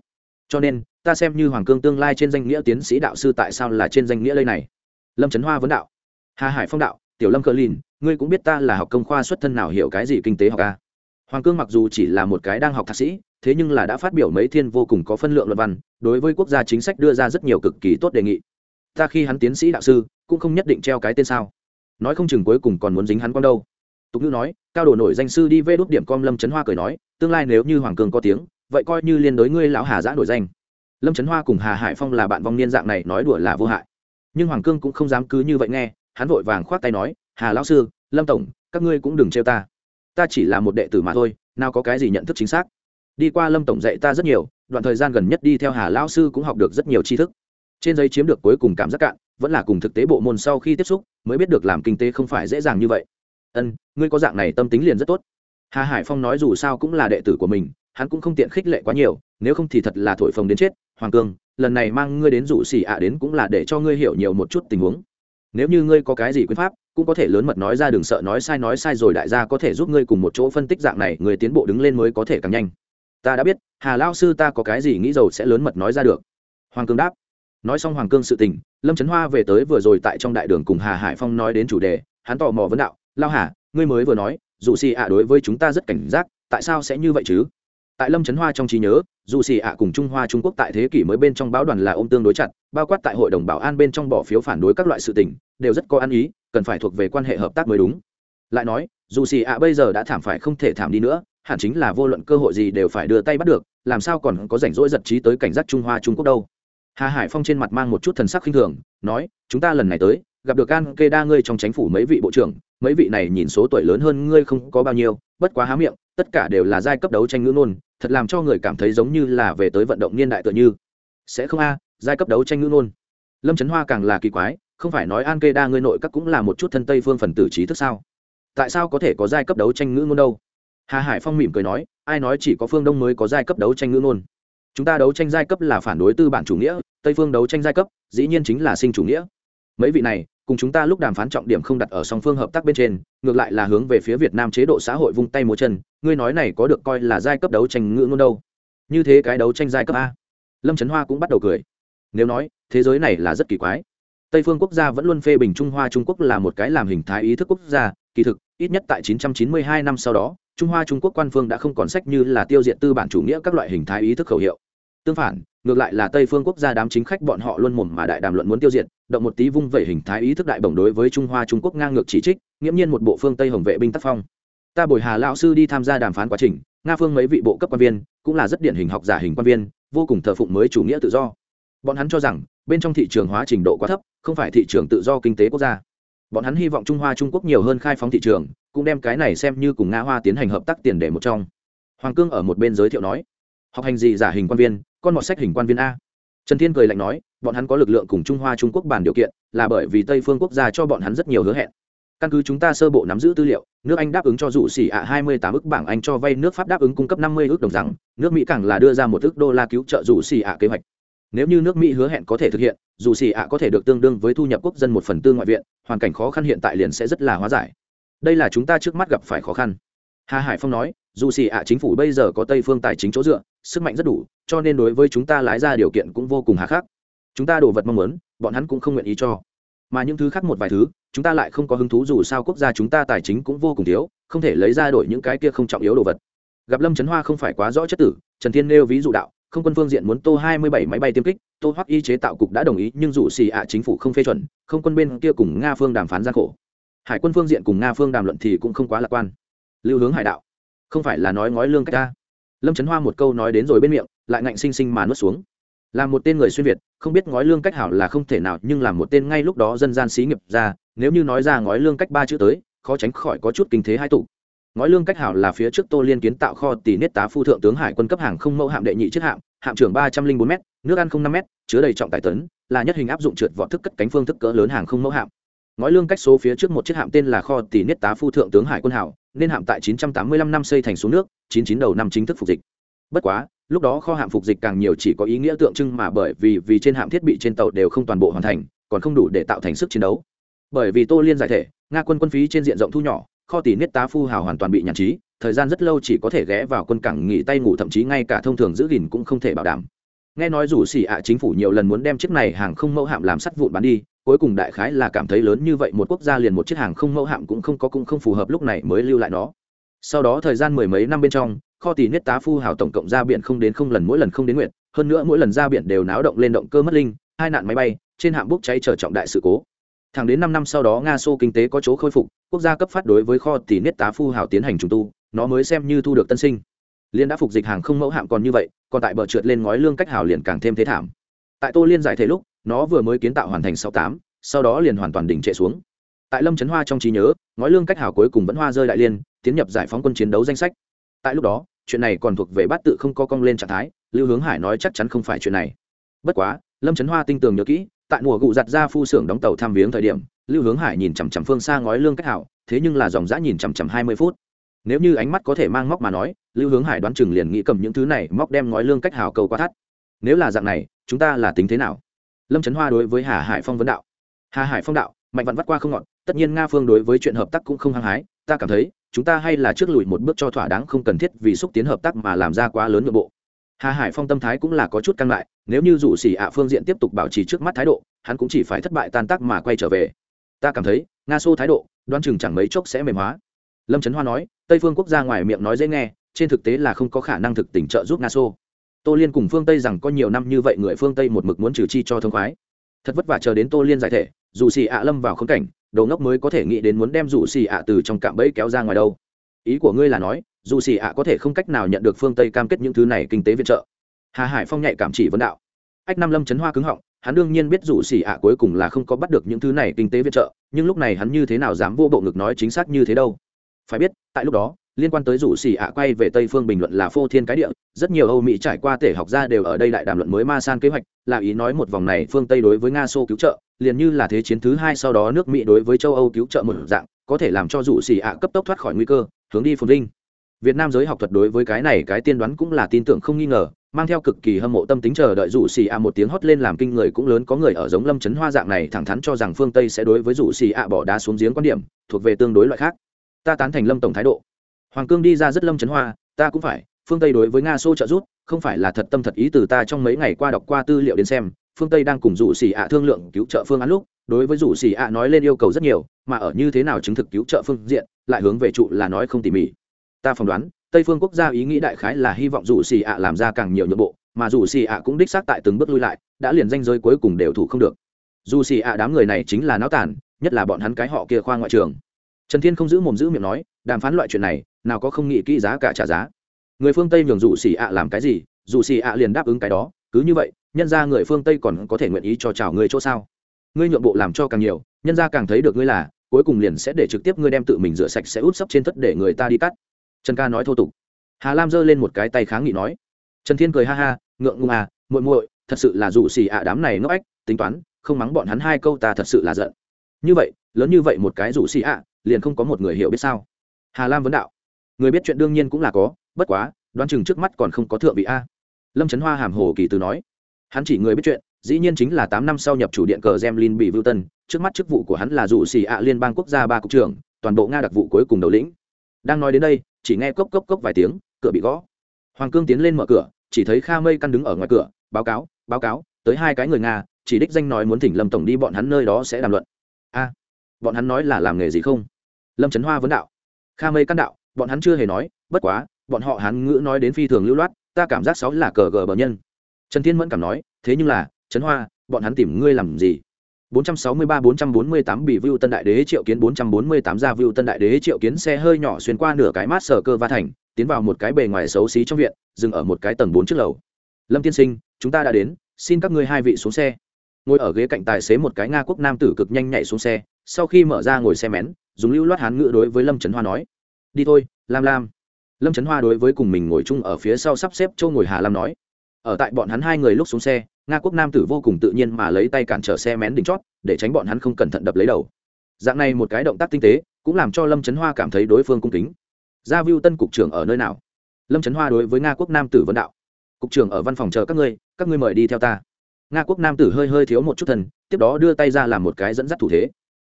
cho nên, ta xem như hoàng cương tương lai trên danh nghĩa tiến sĩ đạo sư tại sao là trên danh nghĩa lây này? Lâm trấn hoa vấn đạo. Hà hải phong đạo, tiểu lâm cờ lìn, ngươi cũng biết ta là học công khoa xuất thân nào hiểu cái gì kinh tế học a hoàng cương mặc dù chỉ là một cái đang học thạc sĩ, thế nhưng là đã phát biểu mấy thiên vô cùng có phân lượng luận văn, đối với quốc gia chính sách đưa ra rất nhiều cực kỳ tốt đề nghị. Ta khi hắn tiến sĩ đạo sư, cũng không nhất định treo cái tên sao. Nói không chừng cuối cùng còn muốn dính hắn con đâu. Tục ngữ nói, cao đồ nổi danh sư đi vê đốt điểm com lâm trấn hoa cười nói, tương lai nếu như hoàng cương có tiếng vậy coi như liên đối ngươi lão hà giã nổi danh. Lâm trấn hoa cùng hà hải phong là bạn vong niên dạng này nói đùa là vô hại. Nhưng hoàng cương cũng không dám cứ như vậy nghe, hắn vội vàng khoát tay nói, hà lão sư, lâm tổng, các ngươi cũng đừng trêu ta. Ta chỉ là một đệ tử mà thôi, nào có cái gì nhận thức chính xác. Đi qua lâm tổng dạy ta rất nhiều, đoạn thời gian gần nhất đi theo hà lão sư cũng học được rất nhiều tri thức. Trên giấy chiếm được cuối cùng cảm giác cạn, vẫn là cùng thực tế bộ môn sau khi tiếp xúc, mới biết được làm kinh tế không phải dễ dàng như vậy. Ân, ngươi có dạng này tâm tính liền rất tốt. Hà hải phong nói dù sao cũng là đệ tử của mình hắn cũng không tiện khích lệ quá nhiều, nếu không thì thật là thổi phồng đến chết. Hoàng cương, lần này mang ngươi đến rủ xỉ ạ đến cũng là để cho ngươi hiểu nhiều một chút tình huống. Nếu như ngươi có cái gì quyết pháp, cũng có thể lớn mật nói ra đừng sợ nói sai nói sai rồi đại gia có thể giúp ngươi cùng một chỗ phân tích dạng này, người tiến bộ đứng lên mới có thể càng nhanh. Ta đã biết, hà lao sư ta có cái gì nghĩ dầu sẽ lớn mật nói ra được. Hoàng cương đáp. Nói xong hoàng cương sự tình, lâm trấn hoa về tới vừa rồi tại trong đại đường cùng hà hải phong nói đến chủ đề, hắn tò mò vấn đạo, lao hà, ngươi mới vừa nói dù xì ạ đối với chúng ta rất cảnh giác, tại sao sẽ như vậy chứ? Tại lâm trấn hoa trong trí nhớ, dù xì ạ cùng trung hoa trung quốc tại thế kỷ mới bên trong báo đoàn là ôm tương đối chặt, bao quát tại hội đồng bảo an bên trong bỏ phiếu phản đối các loại sự tình, đều rất có ăn ý, cần phải thuộc về quan hệ hợp tác mới đúng. Lại nói, dù xì ạ bây giờ đã thảm phải không thể thảm đi nữa, hẳn chính là vô luận cơ hội gì đều phải đưa tay bắt được, làm sao còn có rảnh rỗi giật trí tới cảnh giác trung hoa trung quốc đâu. Hà hải phong trên mặt mang một chút thần sắc khinh thường, nói, chúng ta lần này tới, gặp được an kê đa ngươi trong chính phủ mấy vị bộ trưởng, mấy vị này nhìn số tuổi lớn hơn ngươi không có bao nhiêu, bất quá há miệng tất cả đều là giai cấp đấu tranh ngữ ngôn, thật làm cho người cảm thấy giống như là về tới vận động niên đại tựa như. Sẽ không a giai cấp đấu tranh ngữ ngôn, lâm trấn hoa càng là kỳ quái không phải nói an kê đa ngươi nội các cũng là một chút thân tây phương phần tử trí thức sao? Tại sao có thể có giai cấp đấu tranh ngữ ngôn đâu? Hà hải phong mỉm cười nói ai nói chỉ có phương đông mới có giai cấp đấu tranh ngữ ngôn? Chúng ta đấu tranh giai cấp là phản đối tư bản chủ nghĩa tây phương đấu tranh giai cấp dĩ nhiên chính là sinh chủ nghĩa. Mấy vị này cùng chúng ta lúc đàm phán trọng điểm không đặt ở song phương hợp tác bên trên, ngược lại là hướng về phía việt nam chế độ xã hội vung tay múa chân, ngươi nói này có được coi là giai cấp đấu tranh ngữ ngôn đâu. Như thế cái đấu tranh giai cấp a. Lâm trấn hoa cũng bắt đầu cười. Nếu nói, thế giới này là rất kỳ quái. Tây phương quốc gia vẫn luôn phê bình trung hoa, trung quốc là một cái làm hình thái ý thức quốc gia, kỳ thực, ít nhất tại 992 năm sau đó, trung hoa, trung quốc quan phương đã không còn sách như là tiêu diệt tư bản chủ nghĩa các loại hình thái ý thức khẩu hiệu tương phản, ngược lại là tây phương quốc gia đám chính khách bọn họ luôn mồm mà đại đàm luận muốn tiêu diệt, động một tí vung vẩy hình thái ý thức đại bổng đối với trung hoa trung quốc ngang ngược chỉ trích, nghiễm nhiên một bộ phương tây hồng vệ binh tác phong. Ta bồi hà lão sư đi tham gia đàm phán quá trình, nga phương mấy vị bộ cấp quan viên, cũng là rất điển hình học giả hình quan viên, vô cùng thờ phụng mới chủ nghĩa tự do. Bọn hắn cho rằng, bên trong thị trường hóa trình độ quá thấp, không phải thị trường tự do kinh tế quốc gia. Bọn hắn hy vọng trung hoa trung quốc nhiều hơn khai phóng thị trường, cũng đem cái này xem như cùng nga hoa tiến hành hợp tác tiền để một trong. Hoàng cương ở một bên giới thiệu nói học hành gì giả hình quan viên, con mọt sách hình quan viên a. Trần thiên cười lạnh nói, bọn hắn có lực lượng cùng trung hoa trung quốc bàn điều kiện, là bởi vì tây phương quốc gia cho bọn hắn rất nhiều hứa hẹn. Căn cứ chúng ta sơ bộ nắm giữ tư liệu, nước anh đáp ứng cho dụ xỉ ạ hai mươi tám ước bảng anh cho vay, nước pháp đáp ứng cung cấp năm mươi ước đồng rằng, nước mỹ càng là đưa ra một ước đô la cứu trợ dụ xỉ ạ kế hoạch. Nếu như nước mỹ hứa hẹn có thể thực hiện, dù xỉ ạ có thể được tương đương với thu nhập quốc dân một phần tư ngoại viện, hoàn cảnh khó khăn hiện tại liền sẽ rất là hóa giải. Đây là chúng ta trước mắt gặp phải khó khăn. Hà hải phong nói dù xì ạ chính phủ bây giờ có tây phương tài chính chỗ dựa, sức mạnh rất đủ, cho nên đối với chúng ta lái ra điều kiện cũng vô cùng hà khắc. Chúng ta đồ vật mong muốn, bọn hắn cũng không nguyện ý cho. Mà những thứ khác một vài thứ, chúng ta lại không có hứng thú dù sao quốc gia chúng ta tài chính cũng vô cùng thiếu, không thể lấy ra đổi những cái kia không trọng yếu đồ vật. Gặp lâm trấn hoa không phải quá rõ chất tử, trần thiên nêu ví dụ đạo, không quân phương diện muốn tô hai mươi bảy máy bay tiêm kích, tô hoắc y chế tạo cục đã đồng ý, nhưng dù xì ạ chính phủ không phê chuẩn, không quân bên kia cùng nga phương đàm phán gian khổ. Hải quân phương diện cùng nga phương đàm luận thì cũng không quá lạc quan. Lưu hướng hải đạo không phải là nói ngói lương cách ta. Lâm trấn hoa một câu nói đến rồi bên miệng, lại ngạnh xinh xinh mà nuốt xuống. Là một tên người xuyên việt, không biết ngói lương cách hảo là không thể nào, nhưng là một tên ngay lúc đó dân gian xí nghiệp ra, nếu như nói ra ngói lương cách ba chữ tới, khó tránh khỏi có chút kinh thế hai tụ. Ngói lương cách hảo là phía trước tô liên kiến tạo kho tỷ niết tá phu thượng tướng hải quân cấp hàng không mẫu hạm đệ nhị chiếc hạm hạm trưởng ba trăm linh bốn m nước ăn không năm m chứa đầy trọng tải tấn, là nhất hình áp dụng trượt vọt thức cất cánh phương thức cỡ lớn hàng không mẫu hạm ngói lương cách số phía trước một chiếc hạm tên là kho tỷ niết tá phu thượng tướng hải quân hảo, nên hạm tại 985 năm xây thành xuống nước 99 đầu năm chính thức phục dịch. Bất quá, lúc đó kho hạm phục dịch càng nhiều chỉ có ý nghĩa tượng trưng mà bởi vì vì trên hạm thiết bị trên tàu đều không toàn bộ hoàn thành, còn không đủ để tạo thành sức chiến đấu. Bởi vì tô liên giải thể, nga quân quân phí trên diện rộng thu nhỏ, kho tỷ niết tá phu hào hoàn toàn bị nhàn trí, thời gian rất lâu chỉ có thể ghé vào quân cảng nghỉ tay ngủ thậm chí ngay cả thông thường giữ gìn cũng không thể bảo đảm. Nghe nói rủ xỉ ạ chính phủ nhiều lần muốn đem chiếc này hàng không mẫu hạm làm sắt vụn bán đi cuối cùng đại khái là cảm thấy lớn như vậy một quốc gia liền một chiếc hàng không mẫu hạm cũng không có cũng không phù hợp lúc này mới lưu lại nó. Sau đó thời gian mười mấy năm bên trong, kho tỷ nết tá phu hào tổng cộng ra biển không đến không lần, mỗi lần không đến nguyện hơn nữa mỗi lần ra biển đều náo động lên động cơ mất linh, hai nạn máy bay, trên hạm bốc cháy trở trọng đại sự cố. Thẳng đến năm năm sau đó nga xô kinh tế có chỗ khôi phục, quốc gia cấp phát đối với kho tỷ nết tá phu hào tiến hành trùng tu, nó mới xem như thu được tân sinh. Liên đã phục dịch hàng không mẫu hạm còn như vậy, còn tại bờ trượt lên ngói lương cách hào liền càng thêm thế thảm. Tại tô liên giải thể lúc nó vừa mới kiến tạo hoàn thành sáu tám, sau đó liền hoàn toàn đỉnh trệ xuống. Tại lâm trấn hoa trong trí nhớ, ngói lương cách hào cuối cùng vẫn hoa rơi đại liên, tiến nhập giải phóng quân chiến đấu danh sách. Tại lúc đó, chuyện này còn thuộc về bát tự không có cong lên trạng thái, lưu hướng hải nói chắc chắn không phải chuyện này. Bất quá, lâm trấn hoa tinh tường nhớ kỹ, tại mùa gụ giặt ra phu xưởng đóng tàu tham viếng thời điểm, lưu hướng hải nhìn chằm chằm phương xa ngói lương cách hảo thế nhưng là dòng dã nhìn chằm chằm hai mươi phút. Nếu như ánh mắt có thể mang móc mà nói, lưu hướng hải đoán chừng liền nghĩ cầm những thứ này móc đem ngói lương cách hảo cầu qua thắt. Nếu là dạng này, chúng ta là tính thế nào? Lâm trấn hoa đối với hà hải phong vấn đạo hà hải phong đạo mạnh vặn vắt qua không ngọn tất nhiên nga phương đối với chuyện hợp tác cũng không hăng hái ta cảm thấy chúng ta hay là trước lùi một bước cho thỏa đáng không cần thiết vì xúc tiến hợp tác mà làm ra quá lớn nội bộ hà hải phong tâm thái cũng là có chút căng lại nếu như dù xỉ ạ phương diện tiếp tục bảo trì trước mắt thái độ hắn cũng chỉ phải thất bại tan tác mà quay trở về ta cảm thấy nga xô thái độ đoan chừng chẳng mấy chốc sẽ mềm hóa lâm trấn hoa nói tây phương quốc gia ngoài miệng nói dễ nghe trên thực tế là không có khả năng thực tình trợ giúp nga xô tô liên cùng phương tây rằng có nhiều năm như vậy người phương tây một mực muốn trừ chi cho thông khoái. Thật vất vả chờ đến tô liên giải thể, dù xì ạ lâm vào khống cảnh, đồ ngốc mới có thể nghĩ đến muốn đem dù xì ạ từ trong cạm bẫy kéo ra ngoài đâu. Ý của ngươi là nói, dù xì ạ có thể không cách nào nhận được phương tây cam kết những thứ này kinh tế viện trợ. Hà hải phong nhạy cảm chỉ vấn đạo. Ách Nam lâm chấn hoa cứng họng, hắn đương nhiên biết dù xì ạ cuối cùng là không có bắt được những thứ này kinh tế viện trợ, nhưng lúc này hắn như thế nào dám vô bộ ngực nói chính xác như thế đâu? Phải biết, tại lúc đó liên quan tới rủ xì ạ, quay về tây phương bình luận là phô thiên cái địa, rất nhiều âu mỹ trải qua tể học ra đều ở đây đại đàm luận mới ma san kế hoạch, là ý nói một vòng này phương tây đối với nga xô cứu trợ, liền như là thế chiến thứ hai sau đó nước mỹ đối với châu âu cứu trợ một dạng, có thể làm cho rủ xì ạ cấp tốc thoát khỏi nguy cơ, hướng đi phồn vinh. Việt nam giới học thuật đối với cái này cái tiên đoán cũng là tin tưởng không nghi ngờ, mang theo cực kỳ hâm mộ tâm tính chờ đợi rủ xì ạ một tiếng hót lên làm kinh người cũng lớn, có người ở giống lâm chấn hoa dạng này thẳng thắn cho rằng phương tây sẽ đối với rủ xì ạ bỏ đá xuống giếng quan điểm, thuộc về tương đối loại khác. Ta tán thành lâm tổng thái độ hoàng cương đi ra rất lâm chấn hoa, ta cũng phải, phương tây đối với nga xô trợ giúp, không phải là thật tâm thật ý từ ta trong mấy ngày qua đọc qua tư liệu đến xem, phương tây đang cùng rủ xì ạ thương lượng cứu trợ phương án lúc, đối với rủ xì ạ nói lên yêu cầu rất nhiều, mà ở như thế nào chứng thực cứu trợ phương diện, lại hướng về trụ là nói không tỉ mỉ. Ta phỏng đoán, tây phương quốc gia ý nghĩ đại khái là hy vọng rủ xì ạ làm ra càng nhiều nhượng bộ, mà rủ xì ạ cũng đích xác tại từng bước lui lại, đã liền danh giới cuối cùng đều thủ không được. Dù xì ạ đám người này chính là náo tản nhất là bọn hắn cái họ kia khoa ngoại trường trần thiên không giữ mồm giữ miệng nói đàm phán loại chuyện này, nào có không nghĩ kỹ giá cả trả giá. Người phương tây nhường dù xì ạ làm cái gì, dù xì ạ liền đáp ứng cái đó, cứ như vậy, nhân ra người phương tây còn có thể nguyện ý cho chào ngươi chỗ sao? Ngươi nhượng bộ làm cho càng nhiều, nhân ra càng thấy được ngươi là, cuối cùng liền sẽ để trực tiếp ngươi đem tự mình rửa sạch sẽ út sấp trên thất để người ta đi cắt. Trần ca nói thô tục. Hà lam giơ lên một cái tay kháng nghị nói. Trần thiên cười ha ha, ngượng ngùng à muội muội, thật sự là dù xì ạ đám này ngốc ách tính toán, không mắng bọn hắn hai câu ta thật sự là giận. Như vậy, lớn như vậy một cái rủ xì ạ, liền không có một người hiểu biết sao? Hà lam vấn đạo. Người biết chuyện đương nhiên cũng là có bất quá đoán chừng trước mắt còn không có thượng vị a. Lâm trấn hoa hàm hồ kỳ từ nói. Hắn chỉ người biết chuyện dĩ nhiên chính là tám năm sau nhập chủ điện cờ Gemlin bị Vưu Tân, trước mắt chức vụ của hắn là dụ xì ạ liên bang quốc gia ba cục trưởng, toàn bộ Nga đặc vụ cuối cùng đầu lĩnh. Đang nói đến đây, chỉ nghe cốc cốc cốc vài tiếng cửa bị gõ. Hoàng cương tiến lên mở cửa chỉ thấy kha mây căn đứng ở ngoài cửa báo cáo báo cáo tới hai cái người nga chỉ đích danh nói muốn thỉnh lâm tổng đi bọn hắn nơi đó sẽ đàm luận. A bọn hắn nói là làm nghề gì không? Lâm trấn hoa vấn đạo kha mây căn đạo bọn hắn chưa hề nói bất quá bọn họ hán ngữ nói đến phi thường lưu loát ta cảm giác sáu là cờ gờ bờ nhân trần thiên mẫn cảm nói thế nhưng là trấn hoa bọn hắn tìm ngươi làm gì 463-448 bị Vưu Tân Đại Đế triệu kiến 448 ra Vưu Tân Đại Đế triệu kiến xe hơi nhỏ xuyên qua nửa cái mát sở cơ va thành, tiến vào một cái bề ngoài xấu xí trong viện, dừng ở một cái tầng 4 trước lầu. Lâm tiên sinh, chúng ta đã đến, xin các ngươi hai vị xuống xe. Ngồi ở ghế cạnh tài xế một cái Nga quốc nam tử cực nhanh nhảy xuống xe, sau khi mở ra ngồi xe mén, dùng lưu loát hán ngữ đối với Lâm Trấn Hoa nói: "Đi thôi, Lam Lam." Lâm Trấn Hoa đối với cùng mình ngồi chung ở phía sau sắp xếp châu ngồi Hà Lam nói: "Ở tại bọn hắn hai người lúc xuống xe, nga quốc nam tử vô cùng tự nhiên mà lấy tay cản trở xe mén đỉnh chót để tránh bọn hắn không cẩn thận đập lấy đầu dạng này một cái động tác tinh tế cũng làm cho lâm trấn hoa cảm thấy đối phương cung kính gia viu tân cục trưởng ở nơi nào lâm trấn hoa đối với nga quốc nam tử vân đạo cục trưởng ở văn phòng chờ các ngươi các ngươi mời đi theo ta nga quốc nam tử hơi hơi thiếu một chút thần tiếp đó đưa tay ra làm một cái dẫn dắt thủ thế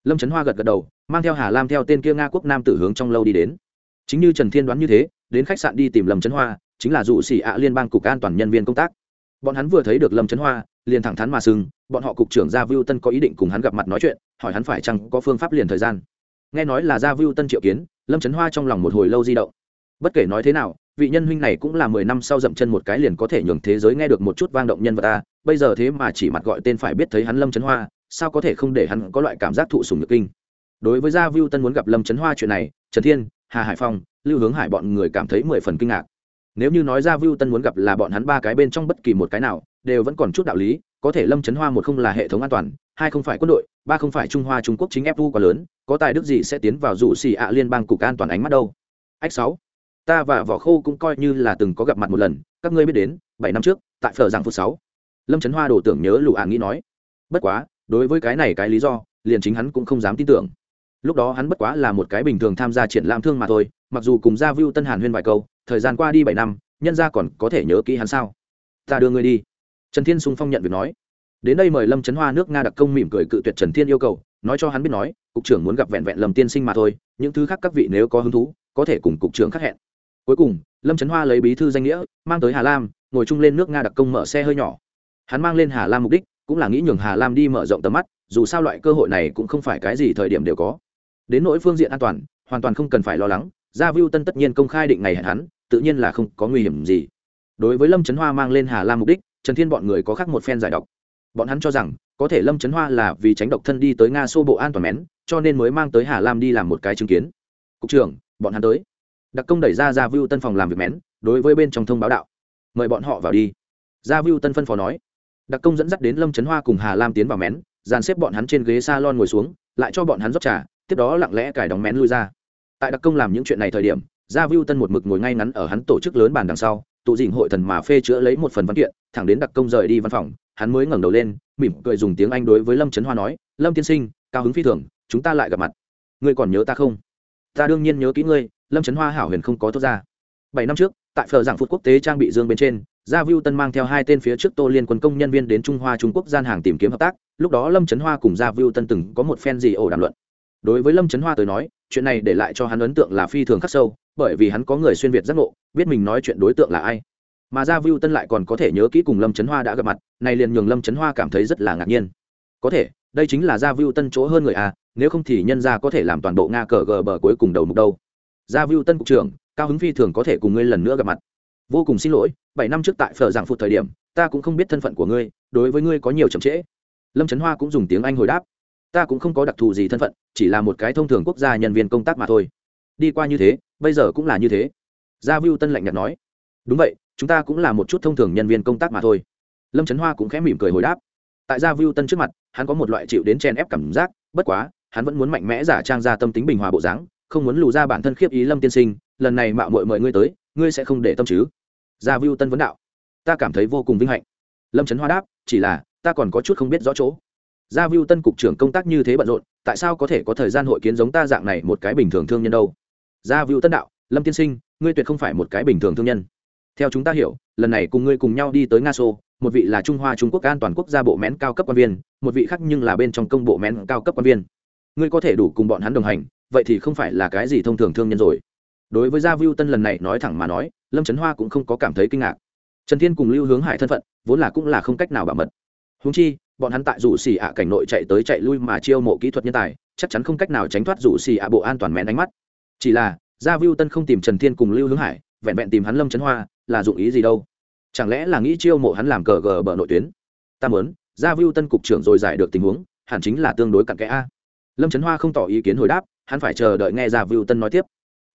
lâm trấn hoa gật gật đầu mang theo hà lam theo tên kia nga quốc nam tử hướng trong lâu đi đến chính như trần thiên đoán như thế đến khách sạn đi tìm lâm trấn hoa chính là dụ xỉ ạ liên bang cục an toàn nhân viên công tác bọn hắn vừa thấy được lâm trấn hoa liền thẳng thắn mà sưng bọn họ cục trưởng gia viu tân có ý định cùng hắn gặp mặt nói chuyện hỏi hắn phải chăng có phương pháp liền thời gian nghe nói là gia viu tân triệu kiến lâm trấn hoa trong lòng một hồi lâu di động bất kể nói thế nào vị nhân huynh này cũng là mười năm sau dậm chân một cái liền có thể nhường thế giới nghe được một chút vang động nhân vật ta bây giờ thế mà chỉ mặt gọi tên phải biết thấy hắn lâm trấn hoa sao có thể không để hắn có loại cảm giác thụ sùng nhược kinh đối với gia vưu tân muốn gặp lâm trấn hoa chuyện này trần thiên hà hải phong lưu hướng hải bọn người cảm thấy mười phần kinh ngạc nếu như nói ra Vu Tân muốn gặp là bọn hắn ba cái bên trong bất kỳ một cái nào, đều vẫn còn chút đạo lý, có thể Lâm Chấn Hoa một không là hệ thống an toàn, hai không phải quân đội, ba không phải Trung Hoa Trung Quốc chính FU quá lớn, có tài đức gì sẽ tiến vào dụ xì ạ liên bang cục an toàn ánh mắt đâu. Ách sáu, Ta và Võ Khô cũng coi như là từng có gặp mặt một lần, các ngươi biết đến, bảy năm trước, tại phở giảng phút sáu. Lâm Chấn Hoa đổ tưởng nhớ Lục án nghĩ nói. Bất quá, đối với cái này cái lý do, liền chính hắn cũng không dám tin tưởng. Lúc đó hắn bất quá là một cái bình thường tham gia triển lãm thương mà thôi, mặc dù cùng gia view Tân Hàn huyên vài câu, thời gian qua đi bảy năm nhân gia còn có thể nhớ kỹ hắn sao? Ta đưa ngươi đi. Trần thiên sung phong nhận việc nói. Đến đây mời lâm trấn hoa nước nga đặc công mỉm cười cự tuyệt trần thiên yêu cầu nói cho hắn biết nói cục trưởng muốn gặp vẹn vẹn lầm tiên sinh mà thôi những thứ khác các vị nếu có hứng thú có thể cùng cục trưởng khắc hẹn. Cuối cùng lâm trấn hoa lấy bí thư danh nghĩa mang tới hà lam ngồi chung lên nước nga đặc công mở xe hơi nhỏ. Hắn mang lên hà lam mục đích cũng là nghĩ nhường hà lam đi mở rộng tầm mắt, dù sao loại cơ hội này cũng không phải cái gì thời điểm đều có. Đến nỗi phương diện an toàn, hoàn toàn không cần phải lo lắng, gia vu tân tất nhiên công khai định ngày hẹn hắn, tự nhiên là không có nguy hiểm gì. Đối với lâm trấn hoa mang lên hà lam mục đích, trần thiên bọn người có khác một phen giải độc. Bọn hắn cho rằng, có thể lâm trấn hoa là vì tránh độc thân đi tới nga xô bộ an toàn mén, cho nên mới mang tới hà lam đi làm một cái chứng kiến. Cục trưởng, bọn hắn tới. Đặc công đẩy ra ra vưu tân phòng làm việc mén, đối với bên trong thông báo đạo. Mời bọn họ vào đi. Gia vưu tân phân phó nói đặc công dẫn dắt đến lâm trấn hoa cùng hà lam tiến vào mén, dàn xếp bọn hắn trên ghế s a lon ngồi xuống, lại cho bọn hắn rót trà, tiếp đó lặng lẽ cài đóng mén lui ra. Tại đặc công làm những chuyện này thời điểm, gia viu tân một mực ngồi ngay ngắn ở hắn tổ chức lớn bàn đằng sau, tụ dình hội thần mà phê chữa lấy một phần văn kiện, thẳng đến đặc công rời đi văn phòng, hắn mới ngẩng đầu lên, mỉm cười dùng tiếng anh đối với lâm trấn hoa nói, lâm tiên sinh, cao hứng phi thường, chúng ta lại gặp mặt. Ngươi còn nhớ ta không? Ta đương nhiên nhớ kỹ ngươi, lâm trấn hoa hảo huyền không có thốt ra. Bảy năm trước, tại phờ giảng phút quốc tế trang bị dương bên trên gia Vu tân mang theo hai tên phía trước tô liên quân công nhân viên đến trung hoa trung quốc gian hàng tìm kiếm hợp tác, lúc đó lâm trấn hoa cùng gia Vu tân từng có một phen gì ổ đàm luận. Đối với lâm trấn hoa tới nói, chuyện này để lại cho hắn ấn tượng là phi thường khắc sâu, bởi vì hắn có người xuyên việt giác ngộ, biết mình nói chuyện đối tượng là ai. Mà gia vu tân lại còn có thể nhớ kỹ cùng lâm trấn hoa đã gặp mặt, này liền nhường lâm trấn hoa cảm thấy rất là ngạc nhiên. Có thể, đây chính là gia vu tân chỗ hơn người à nếu không thì nhân gia có thể làm toàn bộ nga cờ gờ bờ cuối cùng đầu mục đâu. Gia vu tân cục trưởng, cao hứng phi thường có thể cùng ngươi lần nữa gặp mặt vô cùng xin lỗi, bảy năm trước tại phở giảng phụ thời điểm, ta cũng không biết thân phận của ngươi, đối với ngươi có nhiều chậm trễ. Lâm trấn hoa cũng dùng tiếng anh hồi đáp. Ta cũng không có đặc thù gì thân phận, chỉ là một cái thông thường quốc gia nhân viên công tác mà thôi. Đi qua như thế, bây giờ cũng là như thế. Gia vu tân lạnh nhạt nói. Đúng vậy, chúng ta cũng là một chút thông thường nhân viên công tác mà thôi. Lâm trấn hoa cũng khẽ mỉm cười hồi đáp. Tại gia vu tân trước mặt, hắn có một loại chịu đến chen ép cảm giác, bất quá, hắn vẫn muốn mạnh mẽ giả trang ra tâm tính bình hòa bộ dáng, không muốn lù ra bản thân khiếp ý lâm tiên sinh, lần này mạo mội mời ngươi tới, ngươi sẽ không để tâm chứ? Gia vu tân vấn đạo. Ta cảm thấy vô cùng vinh hạnh. Lâm trấn hoa đáp, chỉ là, ta còn có chút không biết rõ chỗ. Gia vu tân cục trưởng công tác như thế bận rộn, tại sao có thể có thời gian hội kiến giống ta dạng này một cái bình thường thương nhân đâu? Gia vu tân đạo, lâm tiên sinh, ngươi tuyệt không phải một cái bình thường thương nhân. Theo chúng ta hiểu, lần này cùng ngươi cùng nhau đi tới nga sô một vị là trung hoa trung quốc an toàn quốc gia bộ mén cao cấp quan viên, một vị khác nhưng là bên trong công bộ mén cao cấp quan viên. Ngươi có thể đủ cùng bọn hắn đồng hành, vậy thì không phải là cái gì thông thường thương nhân rồi. Đối với gia vưu tân lần này nói thẳng mà nói lâm trấn hoa cũng không có cảm thấy kinh ngạc trần thiên cùng lưu hướng hải thân phận vốn là cũng là không cách nào bảo mật húng chi bọn hắn tại rủ xì ạ cảnh nội chạy tới chạy lui mà chiêu mộ kỹ thuật nhân tài chắc chắn không cách nào tránh thoát rủ xì ạ bộ an toàn mẹn đánh mắt chỉ là gia viu tân không tìm trần thiên cùng lưu hướng hải vẹn vẹn tìm hắn lâm trấn hoa là dụng ý gì đâu chẳng lẽ là nghĩ chiêu mộ hắn làm cờ gờ bờ nội tuyến ta mớn gia viu tân cục trưởng rồi giải được tình huống hẳn chính là tương đối cặn kẽ a lâm trấn hoa không tỏ ý kiến hồi đáp hắn phải chờ đợi nghe gia viu tân nói tiếp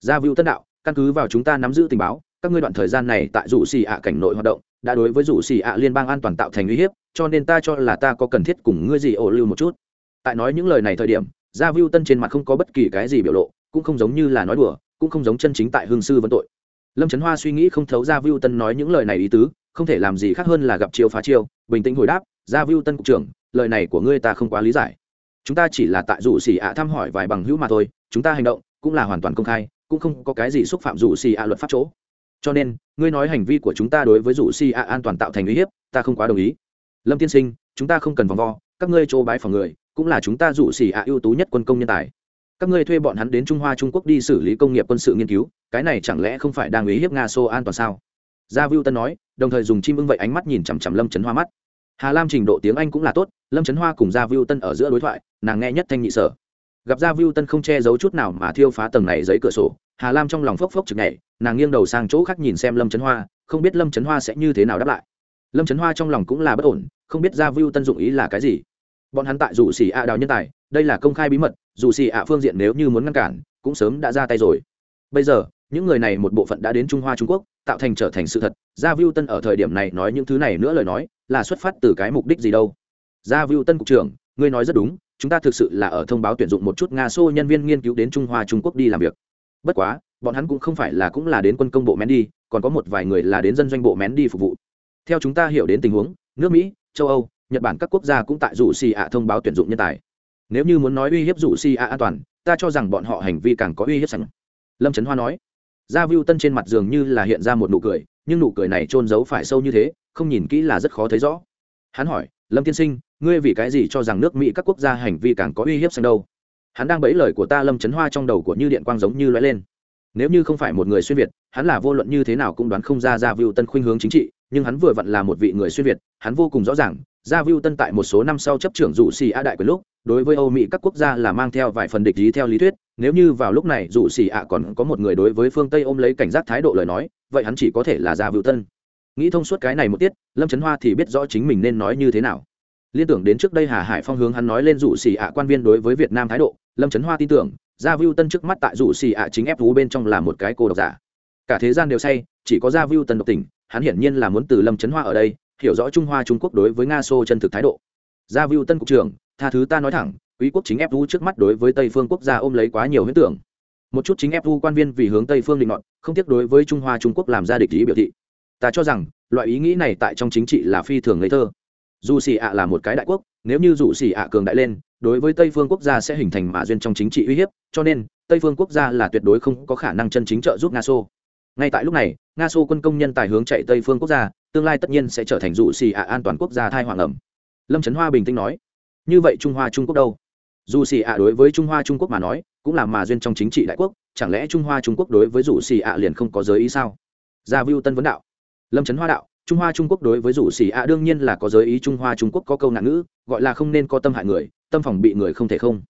gia viu tân đạo căn cứ vào chúng ta nắm giữ tình báo các ngươi đoạn thời gian này tại rủ xì ạ cảnh nội hoạt động, đã đối với rủ xì ạ liên bang an toàn tạo thành uy hiếp, cho nên ta cho là ta có cần thiết cùng ngươi gì ổ lưu một chút. Tại nói những lời này thời điểm, gia viu tân trên mặt không có bất kỳ cái gì biểu lộ, cũng không giống như là nói đùa, cũng không giống chân chính tại hương sư vấn tội. Lâm trấn hoa suy nghĩ không thấu gia viu tân nói những lời này ý tứ, không thể làm gì khác hơn là gặp chiêu phá chiêu, bình tĩnh hồi đáp, gia viu tân cục trưởng, lời này của ngươi ta không quá lý giải. Chúng ta chỉ là tại rủ xì ạ thăm hỏi vài bằng hữu mà thôi, chúng ta hành động cũng là hoàn toàn công khai, cũng không có cái gì xúc phạm rủ xì ạ luật pháp chỗ cho nên, ngươi nói hành vi của chúng ta đối với rủ si a an toàn tạo thành uy hiếp, ta không quá đồng ý. Lâm tiên sinh, chúng ta không cần vòng vo, các ngươi chỗ bái phòng người, cũng là chúng ta rủ xì ạ ưu tú nhất quân công nhân tài. Các ngươi thuê bọn hắn đến trung hoa, trung quốc đi xử lý công nghiệp quân sự nghiên cứu, cái này chẳng lẽ không phải đang uy hiếp nga xô an toàn sao? Gia viu tân nói, đồng thời dùng chim ưng vậy ánh mắt nhìn chằm chằm lâm trấn hoa mắt. Hà lam trình độ tiếng anh cũng là tốt, lâm trấn hoa cùng gia viu tân ở giữa đối thoại, nàng nghe nhất thanh nhị sở. Gặp gia viu tân không che giấu chút nào mà thiêu phá tầng này giấy cửa sổ, hà lam trong lòng phốc phốc chực nhảy nàng nghiêng đầu sang chỗ khác nhìn xem lâm trấn hoa, không biết lâm trấn hoa sẽ như thế nào đáp lại. Lâm trấn hoa trong lòng cũng là bất ổn, không biết gia view tân dụng ý là cái gì. Bọn hắn tại dù xì ạ đào nhân tài, đây là công khai bí mật, dù xì ạ phương diện nếu như muốn ngăn cản, cũng sớm đã ra tay rồi. Bây giờ, những người này một bộ phận đã đến trung hoa trung quốc, tạo thành trở thành sự thật. Gia view tân ở thời điểm này nói những thứ này nữa lời nói, là xuất phát từ cái mục đích gì đâu? Gia view tân cục trưởng, ngươi nói rất đúng, chúng ta thực sự là ở thông báo tuyển dụng một chút nga xô nhân viên nghiên cứu đến trung hoa trung quốc đi làm việc. Bất quá bọn hắn cũng không phải là cũng là đến quân công bộ mén đi, còn có một vài người là đến dân doanh bộ mén đi phục vụ. Theo chúng ta hiểu đến tình huống, nước mỹ, châu âu, nhật bản các quốc gia cũng tại rủ xì ạ thông báo tuyển dụng nhân tài. Nếu như muốn nói uy hiếp rủ xì ạ an toàn, ta cho rằng bọn họ hành vi càng có uy hiếp sẵn. Lâm trấn hoa nói. Gia vưu tân trên mặt dường như là hiện ra một nụ cười, nhưng nụ cười này trôn giấu phải sâu như thế, không nhìn kỹ là rất khó thấy rõ. Hắn hỏi, lâm tiên sinh, ngươi vì cái gì cho rằng nước mỹ các quốc gia hành vi càng có uy hiếp sang đâu? Hắn đang bẫy lời của ta lâm trấn hoa trong đầu của như điện quang giống như lóe lên nếu như không phải một người xuyên việt, hắn là vô luận như thế nào cũng đoán không ra gia vưu tân khuynh hướng chính trị, nhưng hắn vừa vặn là một vị người xuyên việt, hắn vô cùng rõ ràng, gia vưu tân tại một số năm sau chấp trưởng dụ xì a đại quyền lúc, đối với âu mỹ các quốc gia là mang theo vài phần địch lý theo lý thuyết, nếu như vào lúc này dụ xì a còn có một người đối với phương tây ôm lấy cảnh giác thái độ lời nói, vậy hắn chỉ có thể là gia vưu tân. Nghĩ thông suốt cái này một tiết, lâm trấn hoa thì biết rõ chính mình nên nói như thế nào. Liên tưởng đến trước đây hà hải phong hướng hắn nói lên dụ xì ạ quan viên đối với việt nam thái độ, lâm trấn hoa tin tưởng gia viu tân trước mắt tại rủ xì ạ chính ép thú bên trong là một cái cô độc giả. Cả thế gian đều say, chỉ có gia viu tân độc tình hắn hiển nhiên là muốn từ lâm trấn hoa ở đây, hiểu rõ trung hoa trung quốc đối với nga xô chân thực thái độ. Gia viu tân cục trưởng, tha thứ ta nói thẳng, quý quốc chính ép thú trước mắt đối với tây phương quốc gia ôm lấy quá nhiều huyết tưởng. Một chút chính ép thú quan viên vì hướng tây phương định ngọn không tiếc đối với trung hoa trung quốc làm ra địch ý biểu thị. Ta cho rằng, loại ý nghĩ này tại trong chính trị là phi thường ngây thơ. Dù xì ạ là một cái đại quốc, nếu như dù xì ạ cường đại lên đối với tây phương quốc gia sẽ hình thành mã duyên trong chính trị uy hiếp, cho nên, tây phương quốc gia là tuyệt đối không có khả năng chân chính trợ giúp nga xô. Ngay tại lúc này, nga xô quân công nhân tài hướng chạy tây phương quốc gia, tương lai tất nhiên sẽ trở thành dụ xì ạ an toàn quốc gia thai hoàng ẩm. Lâm trấn hoa bình tĩnh nói, như vậy trung hoa trung quốc đâu? Dù xì ạ đối với trung hoa trung quốc mà nói, cũng là mà duyên trong chính trị đại quốc, chẳng lẽ trung hoa trung quốc đối với dụ xì ạ liền không có giới ý sao? Gia vưu tân vấn đạo, lâm trấn hoa đạo, trung hoa trung quốc đối với rủ xỉ ạ đương nhiên là có giới ý trung hoa trung quốc có câu nạn ngữ, gọi là không nên có tâm hại người tâm phòng bị người không thể không.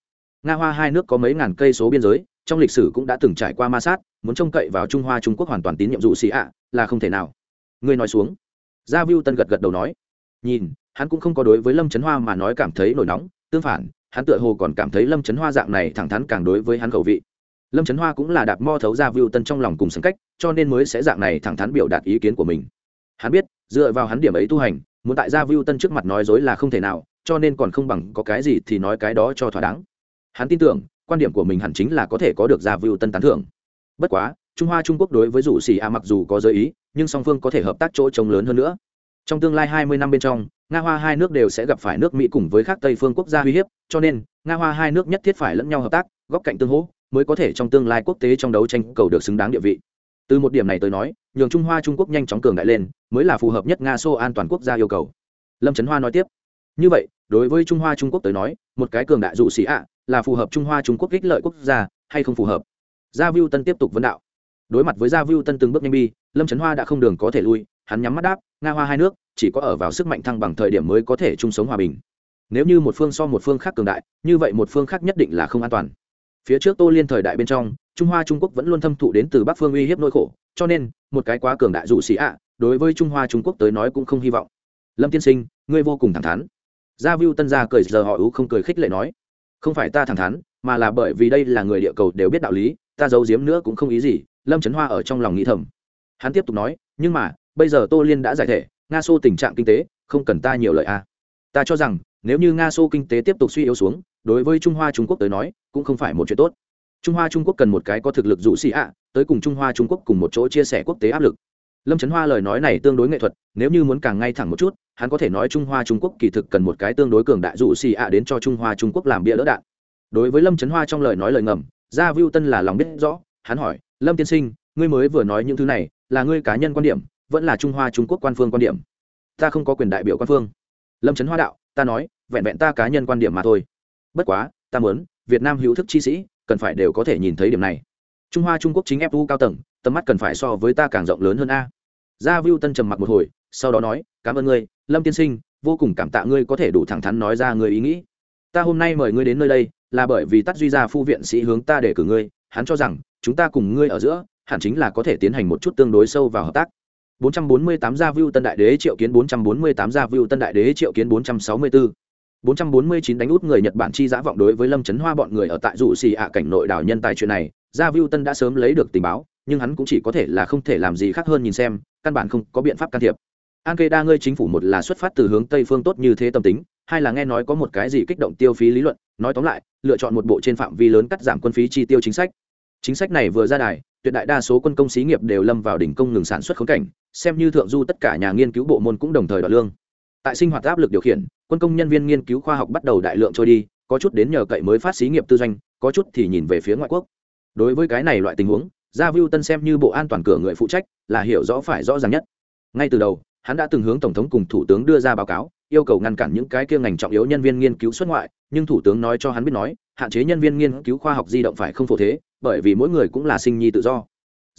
Nga hoa hai nước có mấy ngàn cây số biên giới, trong lịch sử cũng đã từng trải qua ma sát, muốn trông cậy vào trung hoa trung quốc hoàn toàn tín nhiệm dụ xỉ ạ, là không thể nào. Ngươi nói xuống. Gia viu tân gật gật đầu nói. Nhìn, hắn cũng không có đối với lâm trấn hoa mà nói cảm thấy nổi nóng, tương phản, hắn tựa hồ còn cảm thấy lâm trấn hoa dạng này thẳng thắn càng đối với hắn khẩu vị. Lâm trấn hoa cũng là đạp mo thấu gia viu tân trong lòng cùng sân cách, cho nên mới sẽ dạng này thẳng thắn biểu đạt ý kiến của mình. Hắn biết, dựa vào hắn điểm ấy tu hành, muốn tại gia viu tân trước mặt nói dối là không thể nào cho nên còn không bằng có cái gì thì nói cái đó cho thỏa đáng. Hắn tin tưởng, quan điểm của mình hẳn chính là có thể có được gia vưu tân tán thưởng. Bất quá, trung hoa trung quốc đối với rủ xì a mặc dù có giới ý, nhưng song phương có thể hợp tác chỗ trống lớn hơn nữa. Trong tương lai hai mươi năm bên trong, nga hoa hai nước đều sẽ gặp phải nước mỹ cùng với các tây phương quốc gia uy hiếp, cho nên, nga hoa hai nước nhất thiết phải lẫn nhau hợp tác, góp cạnh tương hỗ, mới có thể trong tương lai quốc tế trong đấu tranh cầu được xứng đáng địa vị. Từ một điểm này tới nói, nhường trung hoa trung quốc nhanh chóng cường đại lên, mới là phù hợp nhất nga xô an toàn quốc gia yêu cầu. Lâm trấn hoa nói tiếp. Như vậy đối với trung hoa trung quốc tới nói, một cái cường đại dụ sĩ ạ, là phù hợp trung hoa trung quốc ích lợi quốc gia, hay không phù hợp? Gia viu tân tiếp tục vấn đạo. Đối mặt với gia viu tân từng bước nhanh bi, lâm trấn hoa đã không đường có thể lui, hắn nhắm mắt đáp, nga hoa hai nước, chỉ có ở vào sức mạnh thăng bằng thời điểm mới có thể chung sống hòa bình. Nếu như một phương so một phương khác cường đại, như vậy một phương khác nhất định là không an toàn. Phía trước tô liên thời đại bên trong, trung hoa trung quốc vẫn luôn thâm thụ đến từ bắc phương uy hiếp nỗi khổ, cho nên, một cái quá cường đại dụ sĩ ạ, đối với trung hoa trung quốc tới nói cũng không hy vọng. Lâm tiên sinh, ngươi vô cùng thẳng thắn gia vu tân gia cười, giờ họ ú không cười khích lệ nói, không phải ta thẳng thắn, mà là bởi vì đây là người địa cầu đều biết đạo lý, ta giấu giếm nữa cũng không ý gì. Lâm trấn hoa ở trong lòng nghĩ thầm. Hắn tiếp tục nói, nhưng mà, bây giờ tô liên đã giải thể, nga xô tình trạng kinh tế, không cần ta nhiều lợi a à. ta cho rằng, nếu như nga xô kinh tế tiếp tục suy yếu xuống, đối với trung hoa trung quốc tới nói, cũng không phải một chuyện tốt. Trung hoa trung quốc cần một cái có thực lực dụ xì ạ, tới cùng trung hoa trung quốc cùng một chỗ chia sẻ quốc tế áp lực lâm trấn hoa lời nói này tương đối nghệ thuật, nếu như muốn càng ngay thẳng một chút, hắn có thể nói trung hoa trung quốc kỳ thực cần một cái tương đối cường đại dụ xì ạ đến cho trung hoa trung quốc làm bia đỡ đạn. Đối với lâm trấn hoa trong lời nói lời ngầm, gia Viu tân là lòng biết rõ, hắn hỏi, lâm tiên sinh, ngươi mới vừa nói những thứ này, là ngươi cá nhân quan điểm, vẫn là trung hoa trung quốc quan phương quan điểm? Ta không có quyền đại biểu quan phương. Lâm trấn hoa đạo, ta nói, vẹn vẹn ta cá nhân quan điểm mà thôi. Bất quá, ta muốn, việt nam hữu thức chi sĩ, cần phải đều có thể nhìn thấy điểm này. Trung hoa trung quốc chính fu cao tầng, tầm mắt cần phải so với ta càng rộng lớn hơn a gia vưu tân trầm mặc một hồi sau đó nói cảm ơn ngươi lâm tiên sinh vô cùng cảm tạ ngươi có thể đủ thẳng thắn nói ra người ý nghĩ. Ta hôm nay mời ngươi đến nơi đây là bởi vì tắt duy gia phu viện sĩ hướng ta để cử ngươi. Hắn cho rằng chúng ta cùng ngươi ở giữa hẳn chính là có thể tiến hành một chút tương đối sâu vào hợp tác. 448 gia view tân đại đế triệu kiến 448 gia view tân đại đế triệu kiến 464 449 đánh út người Nhật Bản chi giã vọng đối với Lâm Chấn Hoa bọn người ở tại dụ xì ạ cảnh nội đảo nhân tài chuyện này, Gia Vưu Tân đã sớm lấy được tình báo, nhưng hắn cũng chỉ có thể là không thể làm gì khác hơn nhìn xem, căn bản không có biện pháp can thiệp. An Kê đa ngươi chính phủ một là xuất phát từ hướng Tây phương tốt như thế tâm tính, hai là nghe nói có một cái gì kích động tiêu phí lý luận, nói tóm lại, lựa chọn một bộ trên phạm vi lớn cắt giảm quân phí chi tiêu chính sách. Chính sách này vừa ra đài, tuyệt đại đa số quân công xí nghiệp đều lâm vào đỉnh công ngừng sản xuất khốn cảnh, xem như thượng du tất cả nhà nghiên cứu bộ môn cũng đồng thời đoạt lương. Tại sinh hoạt áp lực điều khiển, quân công nhân viên nghiên cứu khoa học bắt đầu đại lượng trôi đi, có chút đến nhờ cậy mới phát xí nghiệp tư doanh, có chút thì nhìn về phía ngoại quốc. Đối với cái này loại tình huống, Gia viu Tân xem như bộ an toàn cửa người phụ trách, là hiểu rõ phải rõ ràng nhất. Ngay từ đầu, hắn đã từng hướng tổng thống cùng thủ tướng đưa ra báo cáo, yêu cầu ngăn cản những cái kia ngành trọng yếu nhân viên nghiên cứu xuất ngoại, nhưng thủ tướng nói cho hắn biết nói, hạn chế nhân viên nghiên cứu khoa học di động phải không phổ thế, bởi vì mỗi người cũng là sinh nhi tự do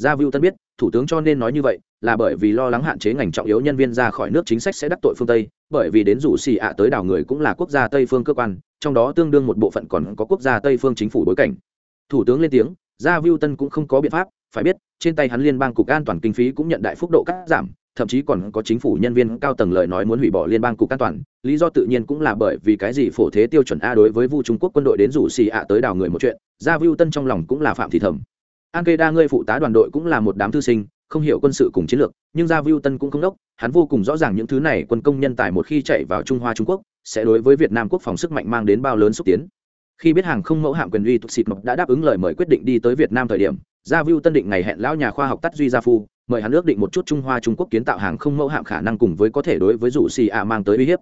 gia viu tân biết thủ tướng cho nên nói như vậy là bởi vì lo lắng hạn chế ngành trọng yếu nhân viên ra khỏi nước chính sách sẽ đắc tội phương tây bởi vì đến rủ xì ạ tới đảo người cũng là quốc gia tây phương cơ quan trong đó tương đương một bộ phận còn có quốc gia tây phương chính phủ bối cảnh thủ tướng lên tiếng gia Vu tân cũng không có biện pháp, phải biết, trên tay hắn liên bang cục an toàn kinh phí cũng nhận đại phúc độ cắt giảm, thậm chí còn có chính phủ nhân viên cao tầng lời nói muốn hủy bỏ liên bang cục an toàn, lý do tự nhiên cũng là bởi vì cái gì phổ thế tiêu chuẩn a đối với vu trung quốc quân đội đến rủ xì ạ tới đào người một chuyện, gia Vu tân trong lòng cũng là phạm thị thầm. An kê đa ngươi phụ tá đoàn đội cũng là một đám thư sinh, không hiểu quân sự cùng chiến lược, nhưng gia Vu tân cũng không đốc, hắn vô cùng rõ ràng những thứ này quân công nhân tài một khi chạy vào trung hoa trung quốc, sẽ đối với việt nam quốc phòng sức mạnh mang đến bao lớn xúc tiến khi biết hàng không mẫu hạm quyền uy tục xịt mộc đã đáp ứng lời mời quyết định đi tới việt nam thời điểm, gia viu tân định ngày hẹn lão nhà khoa học tắt duy gia phu, mời hắn ước định một chút trung hoa trung quốc kiến tạo hàng không mẫu hạm khả năng cùng với có thể đối với rủ xì ạ mang tới uy hiếp.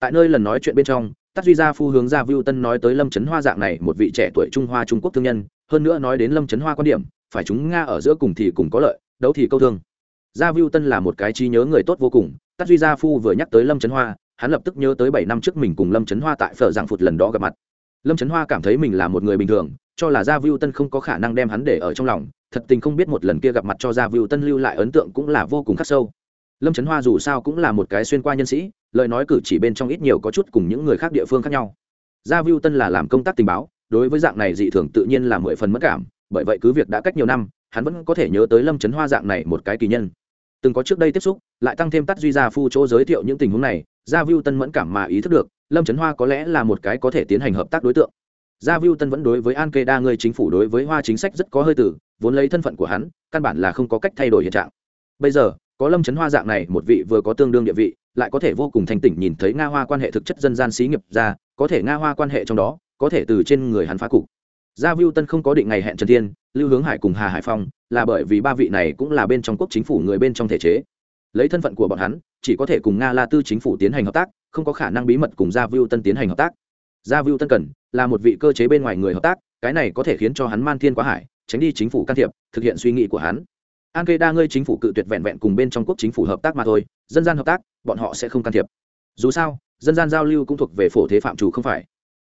Tại nơi lần nói chuyện bên trong, tắt duy gia phu hướng gia viu tân nói tới lâm trấn hoa dạng này một vị trẻ tuổi trung hoa trung quốc thương nhân, hơn nữa nói đến lâm trấn hoa quan điểm, phải chúng nga ở giữa cùng thì cùng có lợi, đấu thì câu thương. Gia viu tân là một cái trí nhớ người tốt vô cùng, tắt duy gia phu vừa nhắc tới lâm trấn hoa, hắn lập tức nhớ tới bảy năm trước mình cùng lâm trấn hoa tại phở giảng phụt lần đó gặp mặt lâm trấn hoa cảm thấy mình là một người bình thường, cho là gia vưu tân không có khả năng đem hắn để ở trong lòng, thật tình không biết một lần kia gặp mặt cho gia vưu tân lưu lại ấn tượng cũng là vô cùng khắc sâu. Lâm trấn hoa dù sao cũng là một cái xuyên qua nhân sĩ, lời nói cử chỉ bên trong ít nhiều có chút cùng những người khác địa phương khác nhau. Gia vưu tân là làm công tác tình báo, đối với dạng này dị thường tự nhiên là mười phần mất cảm, bởi vậy cứ việc đã cách nhiều năm, hắn vẫn có thể nhớ tới lâm trấn hoa dạng này một cái kỳ nhân. Từng có trước đây tiếp xúc, lại tăng thêm tắt duy gia phu chỗ giới thiệu những tình huống này gia vưu tân mẫn cảm mà ý thức được, lâm trấn hoa có lẽ là một cái có thể tiến hành hợp tác đối tượng. Gia vưu tân vẫn đối với an kê đa người chính phủ đối với hoa chính sách rất có hơi tử vốn lấy thân phận của hắn, căn bản là không có cách thay đổi hiện trạng. Bây giờ, có lâm trấn hoa dạng này, một vị vừa có tương đương địa vị, lại có thể vô cùng thanh tỉnh nhìn thấy nga hoa quan hệ thực chất dân gian xí nghiệp ra, có thể nga hoa quan hệ trong đó, có thể từ trên người hắn phá cục. Gia vưu tân không có định ngày hẹn trần thiên, lưu hướng hải cùng hà hải phong, là bởi vì ba vị này cũng là bên trong quốc chính phủ người bên trong thể chế lấy thân phận của bọn hắn, chỉ có thể cùng nga la tư chính phủ tiến hành hợp tác, không có khả năng bí mật cùng gia viu tân tiến hành hợp tác. Gia viu tân cần là một vị cơ chế bên ngoài người hợp tác, cái này có thể khiến cho hắn man thiên quá hải, tránh đi chính phủ can thiệp, thực hiện suy nghĩ của hắn. An kê đa ngơi chính phủ cự tuyệt vẹn vẹn cùng bên trong quốc chính phủ hợp tác mà thôi, dân gian hợp tác, bọn họ sẽ không can thiệp. Dù sao, dân gian giao lưu cũng thuộc về phổ thế phạm chủ không phải.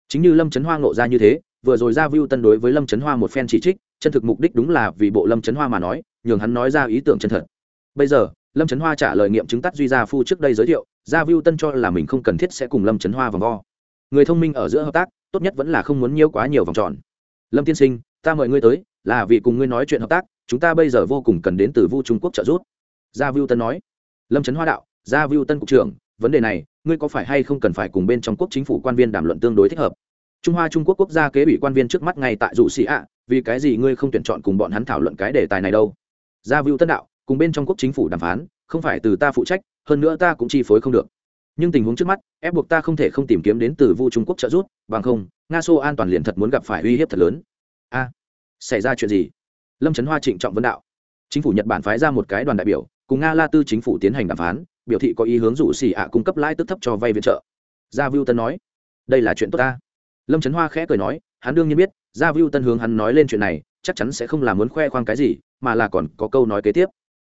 Chính như lâm trấn hoa ngộ ra như thế, vừa rồi ra view tân đối với lâm trấn hoa một phen chỉ trích, chân thực mục đích đúng là vì bộ lâm trấn hoa mà nói, nhường hắn nói ra ý tưởng chân thật. Bây giờ lâm trấn hoa trả lời nghiệm chứng tắt duy gia phu trước đây giới thiệu, gia viu tân cho là mình không cần thiết sẽ cùng lâm trấn hoa vòng vo. Người thông minh ở giữa hợp tác, tốt nhất vẫn là không muốn nhiễu quá nhiều vòng tròn. Lâm tiên sinh, ta mời ngươi tới, là vì cùng ngươi nói chuyện hợp tác, chúng ta bây giờ vô cùng cần đến từ vu trung quốc trợ giúp. Gia viu tân nói. Lâm trấn hoa đạo, gia viu tân cục trưởng, vấn đề này, ngươi có phải hay không cần phải cùng bên trong quốc chính phủ quan viên đàm luận tương đối thích hợp? Trung hoa trung quốc quốc gia kế ủy quan viên trước mắt ngay tại dụ sĩ ạ, vì cái gì ngươi không tuyển chọn cùng bọn hắn thảo luận cái đề tài này đâu? Gia viu tân đạo cùng bên trong quốc chính phủ đàm phán, không phải từ ta phụ trách, hơn nữa ta cũng chi phối không được. Nhưng tình huống trước mắt, ép buộc ta không thể không tìm kiếm đến từ vu trung quốc trợ giúp, bằng không, nga xô an toàn liền thật muốn gặp phải uy hiếp thật lớn. A, xảy ra chuyện gì? Lâm trấn hoa trịnh trọng vấn đạo. Chính phủ nhật bản phái ra một cái đoàn đại biểu, cùng nga la tư chính phủ tiến hành đàm phán, biểu thị có ý hướng rủ xì ạ cung cấp lãi tức thấp cho vay viện trợ. Gia Viu tân nói, đây là chuyện tốt ta. Lâm trấn hoa khẽ cười nói, hắn đương nhiên biết, gia Viu tân hướng hắn nói lên chuyện này, chắc chắn sẽ không làm muốn khoe khoang cái gì, mà là còn có câu nói kế tiếp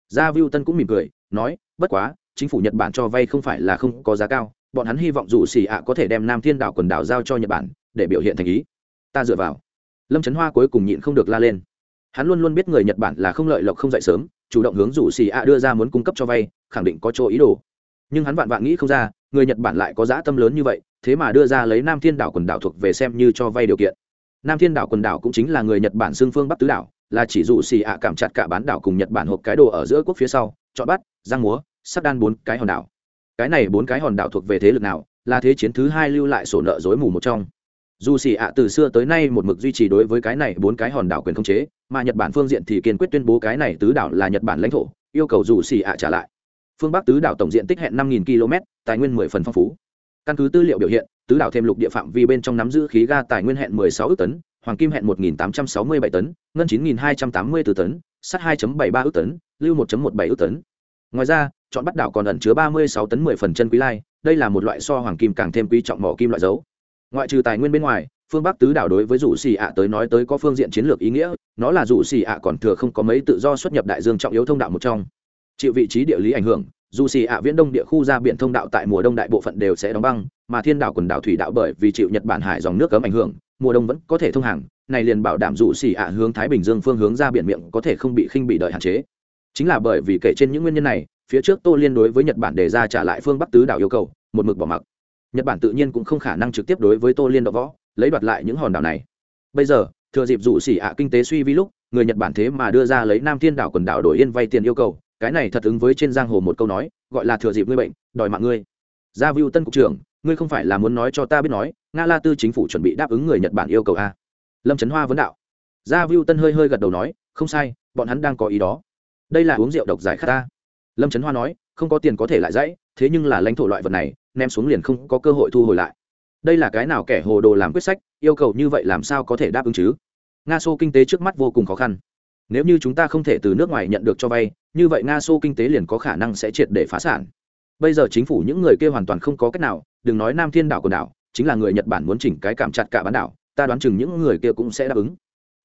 gia Vu tân cũng mỉm cười, nói, bất quá, chính phủ nhật bản cho vay không phải là không có giá cao, bọn hắn hy vọng dù xì ạ có thể đem nam thiên đảo quần đảo giao cho nhật bản, để biểu hiện thành ý. Ta dựa vào. Lâm trấn hoa cuối cùng nhịn không được la lên. Hắn luôn luôn biết người nhật bản là không lợi lộc không dậy sớm, chủ động hướng rủ xì ạ đưa ra muốn cung cấp cho vay, khẳng định có chỗ ý đồ. Nhưng hắn vạn vạn nghĩ không ra, người nhật bản lại có dã tâm lớn như vậy, thế mà đưa ra lấy nam thiên đảo quần đảo thuộc về xem như cho vay điều kiện. Nam thiên đảo quần đảo cũng chính là người nhật bản xương phương bắc tứ đảo là chỉ dụ xì ạ cảm chặt cả bán đảo cùng nhật bản hộp cái đồ ở giữa quốc phía sau, chọn bắt giang múa sắp đan bốn cái hòn đảo. Cái này bốn cái hòn đảo thuộc về thế lực nào, là thế chiến thứ hai lưu lại sổ nợ dối mù một trong. Dù xì ạ từ xưa tới nay một mực duy trì đối với cái này bốn cái hòn đảo quyền khống chế, mà nhật bản phương diện thì kiên quyết tuyên bố cái này tứ đảo là nhật bản lãnh thổ, yêu cầu dù xì ạ trả lại. Phương bắc tứ đảo tổng diện tích hẹn năm km, tài nguyên mười phần phong phú. Căn cứ tư liệu biểu hiện, tứ đảo thêm lục địa phạm vi bên trong nắm giữ khí ga tài nguyên hẹn mười sáu ước tấn hoàng kim hẹn một tám trăm sáu mươi bảy tấn, ngân 9.284 tấn, sắt hai bảy ba ước tấn, lưu một một bảy ước tấn. Ngoài ra, chọn bắt đảo còn ẩn chứa ba mươi sáu tấn mười phần chân quý lai, đây là một loại so hoàng kim càng thêm quý trọng mỏ kim loại dấu. Ngoại trừ tài nguyên bên ngoài, phương bắc tứ đảo đối với rủ xì ạ tới nói tới có phương diện chiến lược ý nghĩa, nó là rủ xì ạ còn thừa không có mấy tự do xuất nhập đại dương trọng yếu thông đạo một trong. Chịu vị trí địa lý ảnh hưởng dù xì ạ viễn đông địa khu ra biển thông đạo tại mùa đông đại bộ phận đều sẽ đóng băng, mà thiên đảo quần đảo thủy đạo bởi vì chịu nhật bản hải dòng nước cấm ảnh hưởng mùa đông vẫn có thể thông hàng, này liền bảo đảm dụ xỉ ạ hướng thái bình dương phương hướng ra biển miệng có thể không bị khinh bị đợi hạn chế. Chính là bởi vì kể trên những nguyên nhân này, phía trước tô liên đối với nhật bản đề ra trả lại phương bắc tứ đảo yêu cầu, một mực bỏ mặc. Nhật bản tự nhiên cũng không khả năng trực tiếp đối với tô liên đọ võ, lấy đoạt lại những hòn đảo này. Bây giờ, thừa dịp dụ xỉ ạ kinh tế suy vi lúc, người nhật bản thế mà đưa ra lấy nam thiên đảo quần đảo đổi yên vay tiền yêu cầu, cái này thật ứng với trên giang hồ một câu nói, gọi là thừa dịp ngươi bệnh, đòi mạng ngươi. Gia vưu tân cục trưởng ngươi không phải là muốn nói cho ta biết nói, nga la tư chính phủ chuẩn bị đáp ứng người nhật bản yêu cầu a? Lâm trấn hoa vấn đạo. Gia viu tân hơi hơi gật đầu nói, không sai, bọn hắn đang có ý đó. Đây là uống rượu độc giải khát ta. Lâm trấn hoa nói, không có tiền có thể lại dãy, thế nhưng là lãnh thổ loại vật này, ném xuống liền không có cơ hội thu hồi lại. Đây là cái nào kẻ hồ đồ làm quyết sách, yêu cầu như vậy làm sao có thể đáp ứng chứ? Nga xô kinh tế trước mắt vô cùng khó khăn. Nếu như chúng ta không thể từ nước ngoài nhận được cho vay, như vậy nga xô kinh tế liền có khả năng sẽ triệt để phá sản. Bây giờ chính phủ những người kia hoàn toàn không có cách nào đừng nói nam thiên đảo quần đảo, chính là người nhật bản muốn chỉnh cái cảm chặt cả bán đảo, ta đoán chừng những người kia cũng sẽ đáp ứng.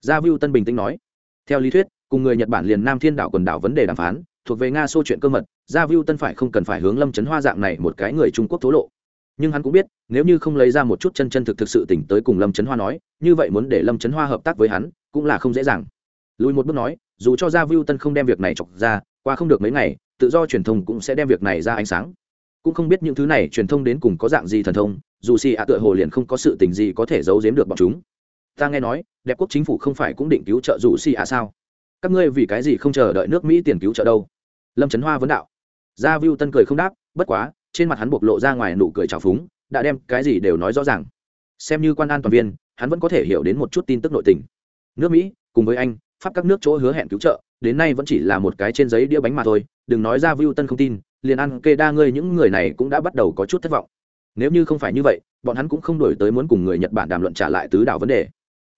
Gia vu tân bình tĩnh nói. Theo lý thuyết, cùng người nhật bản liền nam thiên đảo quần đảo vấn đề đàm phán, thuộc về nga xô chuyện cơ mật, gia vu tân phải không cần phải hướng lâm chấn hoa dạng này một cái người trung quốc thố lộ. Nhưng hắn cũng biết, nếu như không lấy ra một chút chân chân thực thực sự tỉnh tới cùng lâm chấn hoa nói, như vậy muốn để lâm chấn hoa hợp tác với hắn, cũng là không dễ dàng. Lùi một bước nói, dù cho gia vu tân không đem việc này chọc ra, qua không được mấy ngày, tự do truyền thông cũng sẽ đem việc này ra ánh sáng cũng không biết những thứ này truyền thông đến cùng có dạng gì thần thông, dù xì ạ tựa hồ liền không có sự tình gì có thể giấu giếm được bọn chúng. Ta nghe nói, đẹp quốc chính phủ không phải cũng định cứu trợ dù xì ạ sao? Các ngươi vì cái gì không chờ đợi nước mỹ tiền cứu trợ đâu? Lâm trấn hoa vấn đạo. Gia viu tân cười không đáp, bất quá, trên mặt hắn bộc lộ ra ngoài nụ cười trào phúng, đã đem cái gì đều nói rõ ràng. Xem như quan an toàn viên, hắn vẫn có thể hiểu đến một chút tin tức nội tình. Nước mỹ, cùng với anh, pháp các nước chỗ hứa hẹn cứu trợ, đến nay vẫn chỉ là một cái trên giấy đĩa bánh mà thôi, đừng nói ra viu tân không tin liền ăn kê đa ngươi những người này cũng đã bắt đầu có chút thất vọng. Nếu như không phải như vậy, bọn hắn cũng không đổi tới muốn cùng người nhật bản đàm luận trả lại tứ đảo vấn đề.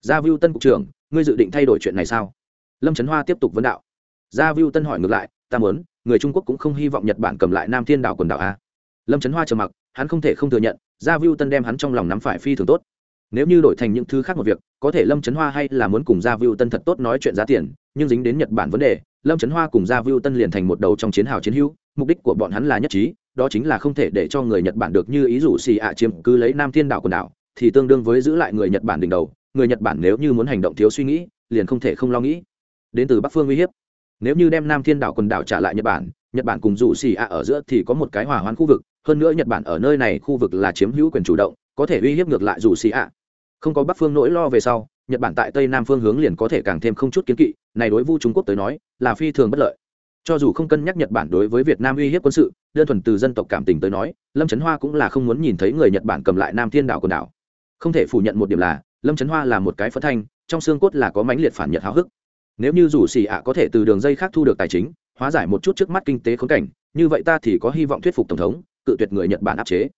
Gia viu tân cục trưởng, ngươi dự định thay đổi chuyện này sao? Lâm trấn hoa tiếp tục vấn đạo. Gia viu tân hỏi ngược lại, ta muốn, người trung quốc cũng không hy vọng nhật bản cầm lại nam thiên đảo quần đảo a. Lâm trấn hoa trầm mặc, hắn không thể không thừa nhận, gia viu tân đem hắn trong lòng nắm phải phi thường tốt. Nếu như đổi thành những thứ khác một việc, có thể lâm trấn hoa hay là muốn cùng gia viu tân thật tốt nói chuyện giá tiền, nhưng dính đến nhật bản vấn đề, lâm trấn hoa cùng gia viu tân liền thành một đầu trong chiến hào chiến hữu mục đích của bọn hắn là nhất trí, đó chính là không thể để cho người nhật bản được như ý rủ xì ạ chiếm cứ lấy nam thiên đảo quần đảo, thì tương đương với giữ lại người nhật bản đỉnh đầu. Người nhật bản nếu như muốn hành động thiếu suy nghĩ, liền không thể không lo nghĩ. Đến từ bắc phương uy hiếp. Nếu như đem nam thiên đảo quần đảo trả lại nhật bản nhật bản cùng rủ xì ạ ở giữa thì có một cái hòa hoãn khu vực. Hơn nữa nhật bản ở nơi này khu vực là chiếm hữu quyền chủ động, có thể uy hiếp ngược lại rủ xì ạ. Không có bắc phương nỗi lo về sau, nhật bản tại tây nam phương hướng liền có thể càng thêm không chút kiến kỵ. Này đối vu trung quốc tới nói, là phi thường bất lợi cho dù không cân nhắc nhật bản đối với việt nam uy hiếp quân sự, đơn thuần từ dân tộc cảm tình tới nói, lâm trấn hoa cũng là không muốn nhìn thấy người nhật bản cầm lại nam thiên đảo quần đảo. Không thể phủ nhận một điểm là, lâm trấn hoa là một cái phất thanh, trong xương cốt là có mãnh liệt phản nhật háo hức. Nếu như dù xì ạ có thể từ đường dây khác thu được tài chính, hóa giải một chút trước mắt kinh tế khốn cảnh, như vậy ta thì có hy vọng thuyết phục tổng thống, cự tuyệt người nhật bản áp chế.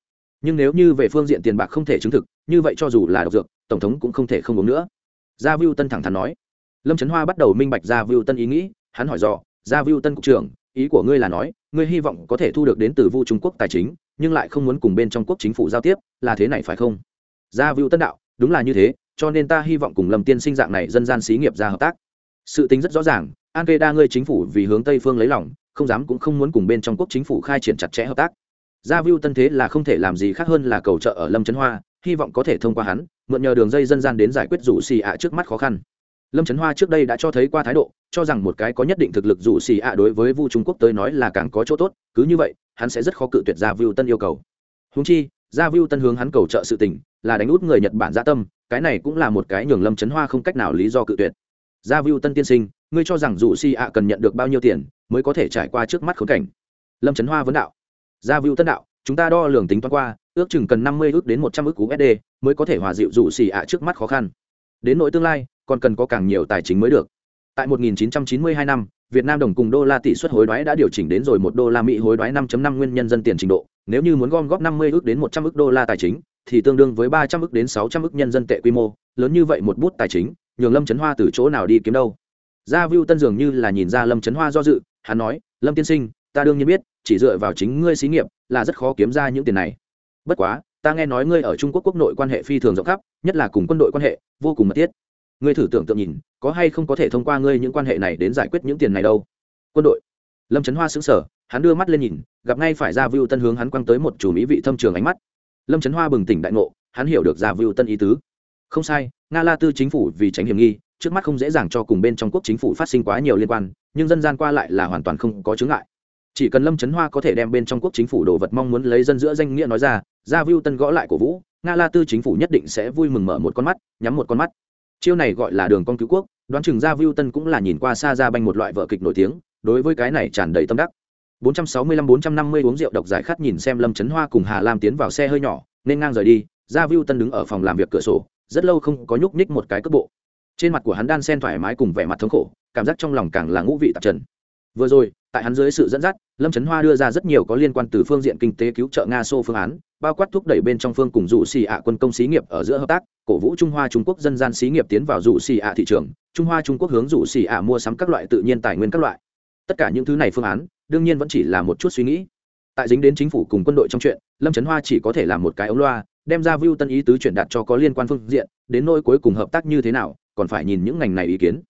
Nhưng nếu như về phương diện tiền bạc không thể chứng thực, như vậy cho dù là độc dược, tổng thống cũng không thể không uống nữa. Gia viu tân thẳng thắn nói. Lâm trấn hoa bắt đầu minh bạch gia viu tân ý nghĩ, hắn hỏi dò gia viu tân cục trưởng, ý của ngươi là nói, ngươi hy vọng có thể thu được đến từ vu trung quốc tài chính, nhưng lại không muốn cùng bên trong quốc chính phủ giao tiếp, là thế này phải không? Gia viu tân đạo, đúng là như thế, cho nên ta hy vọng cùng lâm tiên sinh dạng này dân gian xí nghiệp ra hợp tác. Sự tính rất rõ ràng, an kê đa ngươi chính phủ vì hướng tây phương lấy lòng, không dám cũng không muốn cùng bên trong quốc chính phủ khai triển chặt chẽ hợp tác. Gia viu tân thế là không thể làm gì khác hơn là cầu trợ ở lâm trấn hoa, hy vọng có thể thông qua hắn, mượn nhờ đường dây dân gian đến giải quyết rủ xì ạ trước mắt khó khăn lâm trấn hoa trước đây đã cho thấy qua thái độ, cho rằng một cái có nhất định thực lực dù xì ạ đối với vu trung quốc tới nói là càng có chỗ tốt, cứ như vậy, hắn sẽ rất khó cự tuyệt Ra viu tân yêu cầu. Húng chi Ra viu tân hướng hắn cầu trợ sự tình, là đánh út người nhật bản gia tâm, cái này cũng là một cái nhường lâm trấn hoa không cách nào lý do cự tuyệt. Ra viu tân tiên sinh, ngươi cho rằng dù xì ạ cần nhận được bao nhiêu tiền, mới có thể trải qua trước mắt khốn cảnh? Lâm trấn hoa vấn đạo. Ra viu tân đạo, chúng ta đo lường tính toán qua, ước chừng cần năm mươi ước đến một trăm ước SD mới có thể hòa dịu dù xì ạ trước mắt khó khăn. Đến nỗi tương lai còn cần có càng nhiều tài chính mới được tại 1992 năm Việt Nam đồng cùng đô la tỷ suất hối đoái đã điều chỉnh đến rồi một đô la Mỹ hối đoái 5.5 nguyên nhân dân tiền trình độ, nếu như muốn gom góp 50 ức đến 100 ức đô la tài chính, thì tương đương với 300 ức đến 600 ức nhân dân tệ quy mô, lớn như vậy một bút tài chính, nhường Lâm Chấn Hoa từ chỗ nào đi kiếm đâu? Gia View Tân dường như là nhìn ra Lâm Chấn Hoa do dự, hắn nói, "Lâm tiên sinh, ta đương nhiên biết, chỉ dựa vào chính ngươi xí nghiệp là rất khó kiếm ra những tiền này. Bất quá, ta nghe nói ngươi ở Trung Quốc quốc nội quan hệ phi thường rộng khắp, nhất là cùng quân đội quan hệ vô cùng mật thiết. Ngươi thử tưởng tượng nhìn, có hay không có thể thông qua ngươi những quan hệ này đến giải quyết những tiền này đâu?" Quân đội. Lâm Chấn Hoa sững sờ, hắn đưa mắt lên nhìn, gặp ngay phải Ra Vưu Tân hướng hắn quăng tới một chủ mỹ vị thâm trường ánh mắt. Lâm Chấn Hoa bừng tỉnh đại ngộ, hắn hiểu được Ra Vưu Tân ý tứ. Không sai, Nga La Tư chính phủ vì tránh hiểm nghi, trước mắt không dễ dàng cho cùng bên trong quốc chính phủ phát sinh quá nhiều liên quan, nhưng dân gian qua lại là hoàn toàn không có chướng ngại chỉ cần lâm trấn hoa có thể đem bên trong quốc chính phủ đồ vật mong muốn lấy dân giữa danh nghĩa nói ra Ra vưu tân gõ lại cổ vũ nga la tư chính phủ nhất định sẽ vui mừng mở một con mắt nhắm một con mắt chiêu này gọi là đường con cứu quốc, đoán chừng gia viu tân cũng là nhìn qua xa ra banh một loại vợ kịch nổi tiếng, đối với cái này tràn đầy tâm đắc. 465-450 uống rượu độc giải khát nhìn xem lâm trấn hoa cùng hà lam tiến vào xe hơi nhỏ, nên ngang rời đi, gia viu tân đứng ở phòng làm việc cửa sổ, rất lâu không có nhúc nhích một cái cước bộ. Trên mặt của hắn đan sen thoải mái cùng vẻ mặt thống khổ, cảm giác trong lòng càng là ngũ vị tạp trần. Vừa rồi tại hắn dưới sự dẫn dắt, lâm trấn hoa đưa ra rất nhiều có liên quan từ phương diện kinh tế cứu trợ nga xô phương án, bao quát thúc đẩy bên trong phương cùng dụ xì ạ quân công xí nghiệp ở giữa hợp tác, cổ vũ trung hoa trung quốc dân gian xí nghiệp tiến vào dụ xì ạ thị trường, trung hoa trung quốc hướng dụ xì ạ mua sắm các loại tự nhiên tài nguyên các loại. Tất cả những thứ này phương án, đương nhiên vẫn chỉ là một chút suy nghĩ. Tại dính đến chính phủ cùng quân đội trong chuyện, lâm trấn hoa chỉ có thể làm một cái ống loa, đem ra view tân ý tứ chuyển đạt cho có liên quan phương diện, đến nỗi cuối cùng hợp tác như thế nào, còn phải nhìn những ngành này ý kiến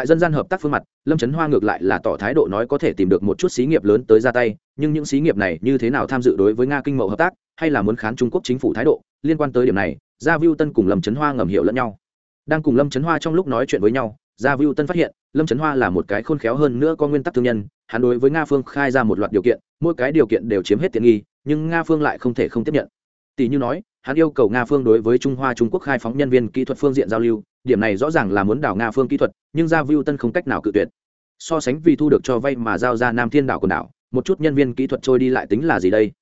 tại dân gian hợp tác phương mặt, lâm trấn hoa ngược lại là tỏ thái độ nói có thể tìm được một chút xí nghiệp lớn tới ra tay, nhưng những xí nghiệp này như thế nào tham dự đối với nga kinh mậu hợp tác, hay là muốn khán trung quốc chính phủ thái độ, liên quan tới điểm này, gia viu tân cùng lâm trấn hoa ngầm hiểu lẫn nhau. Đang cùng lâm trấn hoa trong lúc nói chuyện với nhau, gia viu tân phát hiện, lâm trấn hoa là một cái khôn khéo hơn nữa có nguyên tắc thương nhân, hắn đối với nga phương khai ra một loạt điều kiện, mỗi cái điều kiện đều chiếm hết tiện nghi, nhưng nga phương lại không thể không tiếp nhận. Tỷ như nói, hắn yêu cầu nga phương đối với trung hoa trung quốc khai phóng nhân viên kỹ thuật phương diện giao lưu điểm này rõ ràng là muốn đảo nga phương kỹ thuật, nhưng gia viu tân không cách nào cự tuyệt. So sánh vì thu được cho vay mà giao ra nam thiên đảo quần đảo, một chút nhân viên kỹ thuật trôi đi lại tính là gì đây?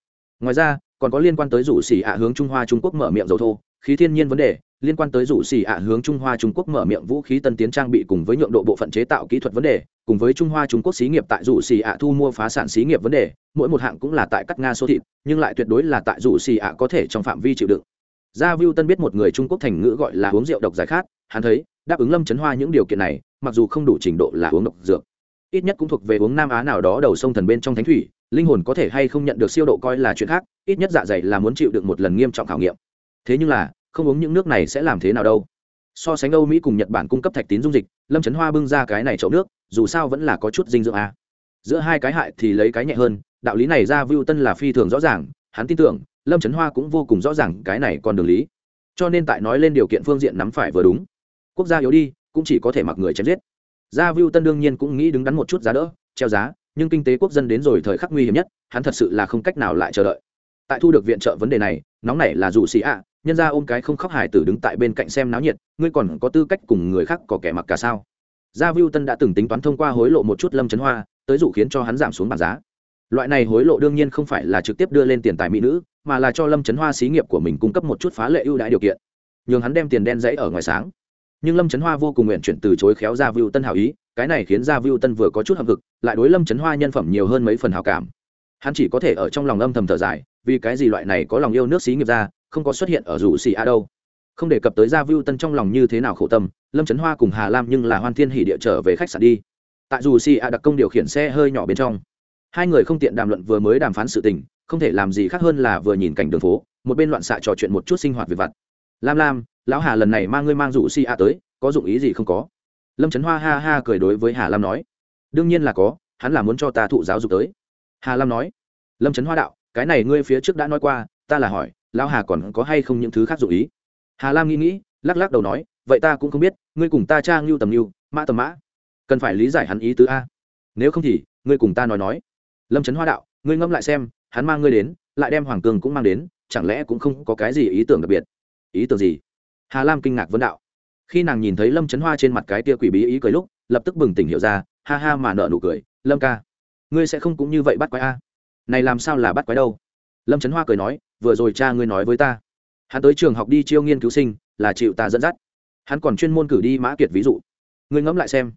Ngoài ra, còn có liên quan tới rủ xỉ ạ hướng trung hoa trung quốc mở miệng dầu thô, khí thiên nhiên vấn đề, liên quan tới rủ xỉ ạ hướng trung hoa trung quốc mở miệng vũ khí tân tiến trang bị cùng với nhượng độ bộ phận chế tạo kỹ thuật vấn đề, cùng với trung hoa trung quốc xí nghiệp tại rủ xỉ ạ thu mua phá sản xí nghiệp vấn đề, mỗi một hạng cũng là tại cắt nga số thịt, nhưng lại tuyệt đối là tại rủ xỉ ạ có thể trong phạm vi chịu đựng. Gia viu tân biết một người trung quốc thành ngữ gọi là uống rượu độc giải khát hắn thấy, đáp ứng lâm chấn hoa những điều kiện này, mặc dù không đủ trình độ là uống độc dược, ít nhất cũng thuộc về uống nam á nào đó đầu sông thần bên trong thánh thủy, linh hồn có thể hay không nhận được siêu độ coi là chuyện khác, ít nhất dạ dày là muốn chịu được một lần nghiêm trọng khảo nghiệm. Thế nhưng là, không uống những nước này sẽ làm thế nào đâu? So sánh âu mỹ cùng nhật bản cung cấp thạch tín dung dịch, lâm trấn hoa bưng ra cái này chậu nước, dù sao vẫn là có chút dinh dưỡng à. giữa hai cái hại thì lấy cái nhẹ hơn, đạo lý này ra vưu tân là phi thường rõ ràng, hắn tin tưởng, lâm trấn hoa cũng vô cùng rõ ràng cái này còn đường lý. Cho nên tại nói lên điều kiện phương diện nắm phải vừa đúng quốc gia yếu đi, cũng chỉ có thể mặc người chém giết. Gia vưu tân đương nhiên cũng nghĩ đứng đắn một chút giá đỡ, treo giá, nhưng kinh tế quốc dân đến rồi thời khắc nguy hiểm nhất, hắn thật sự là không cách nào lại chờ đợi. Tại thu được viện trợ vấn đề này, nóng này là dù xì ạ, nhân ra ôm cái không khóc hải tử đứng tại bên cạnh xem náo nhiệt, ngươi còn có tư cách cùng người khác có kẻ mặc cả sao? Gia vưu tân đã từng tính toán thông qua hối lộ một chút lâm chấn hoa, tới dụ khiến cho hắn giảm xuống bảng giá. Loại này hối lộ đương nhiên không phải là trực tiếp đưa lên tiền tài mỹ nữ, mà là cho lâm chấn hoa xí nghiệp của mình cung cấp một chút phá lệ ưu đãi điều kiện. Nhường hắn đem tiền đen dãy ở ngoài sáng nhưng lâm trấn hoa vô cùng nguyện chuyển từ chối khéo Ra vưu tân hào ý, cái này khiến Ra vưu tân vừa có chút hậm hực, lại đối lâm trấn hoa nhân phẩm nhiều hơn mấy phần hào cảm. Hắn chỉ có thể ở trong lòng âm thầm thở dài, vì cái gì loại này có lòng yêu nước xí nghiệp ra, không có xuất hiện ở rủ xì a đâu. Không đề cập tới Ra vưu tân trong lòng như thế nào khổ tâm, lâm trấn hoa cùng hà lam nhưng là hoan thiên hỉ địa trở về khách sạn đi. Tại dù xì a đặc công điều khiển xe hơi nhỏ bên trong, hai người không tiện đàm luận vừa mới đàm phán sự tình, không thể làm gì khác hơn là vừa nhìn cảnh đường phố, một bên loạn xạ trò chuyện một chút sinh hoạt về vặt. Lam lam lão hà lần này mang ngươi mang rủ si a tới, có dụng ý gì không có? Lâm trấn hoa ha ha cười đối với hà lam nói. Đương nhiên là có, hắn là muốn cho ta thụ giáo dục tới. Hà lam nói. Lâm trấn hoa đạo, cái này ngươi phía trước đã nói qua, ta là hỏi, lão hà còn có hay không những thứ khác dụng ý? Hà lam nghĩ nghĩ, lắc lắc đầu nói, vậy ta cũng không biết, ngươi cùng ta trang lưu tầm lưu mã tầm mã, cần phải lý giải hắn ý tứ a. Nếu không thì, ngươi cùng ta nói nói. Lâm trấn hoa đạo, ngươi ngẫm lại xem, hắn mang ngươi đến, lại đem hoàng cường cũng mang đến, chẳng lẽ cũng không có cái gì ý tưởng đặc biệt? Ý tưởng gì? Hà lam kinh ngạc vấn đạo. Khi nàng nhìn thấy lâm trấn hoa trên mặt cái tia quỷ bí ý cười lúc, lập tức bừng tỉnh hiểu ra, ha ha mà nợ nụ cười, lâm ca, ngươi sẽ không cũng như vậy bắt quái a? Này làm sao là bắt quái đâu? Lâm trấn hoa cười nói, vừa rồi cha ngươi nói với ta, hắn tới trường học đi chiêu nghiên cứu sinh, là chịu ta dẫn dắt. Hắn còn chuyên môn cử đi mã kiệt ví dụ. Ngươi ngẫm lại xem,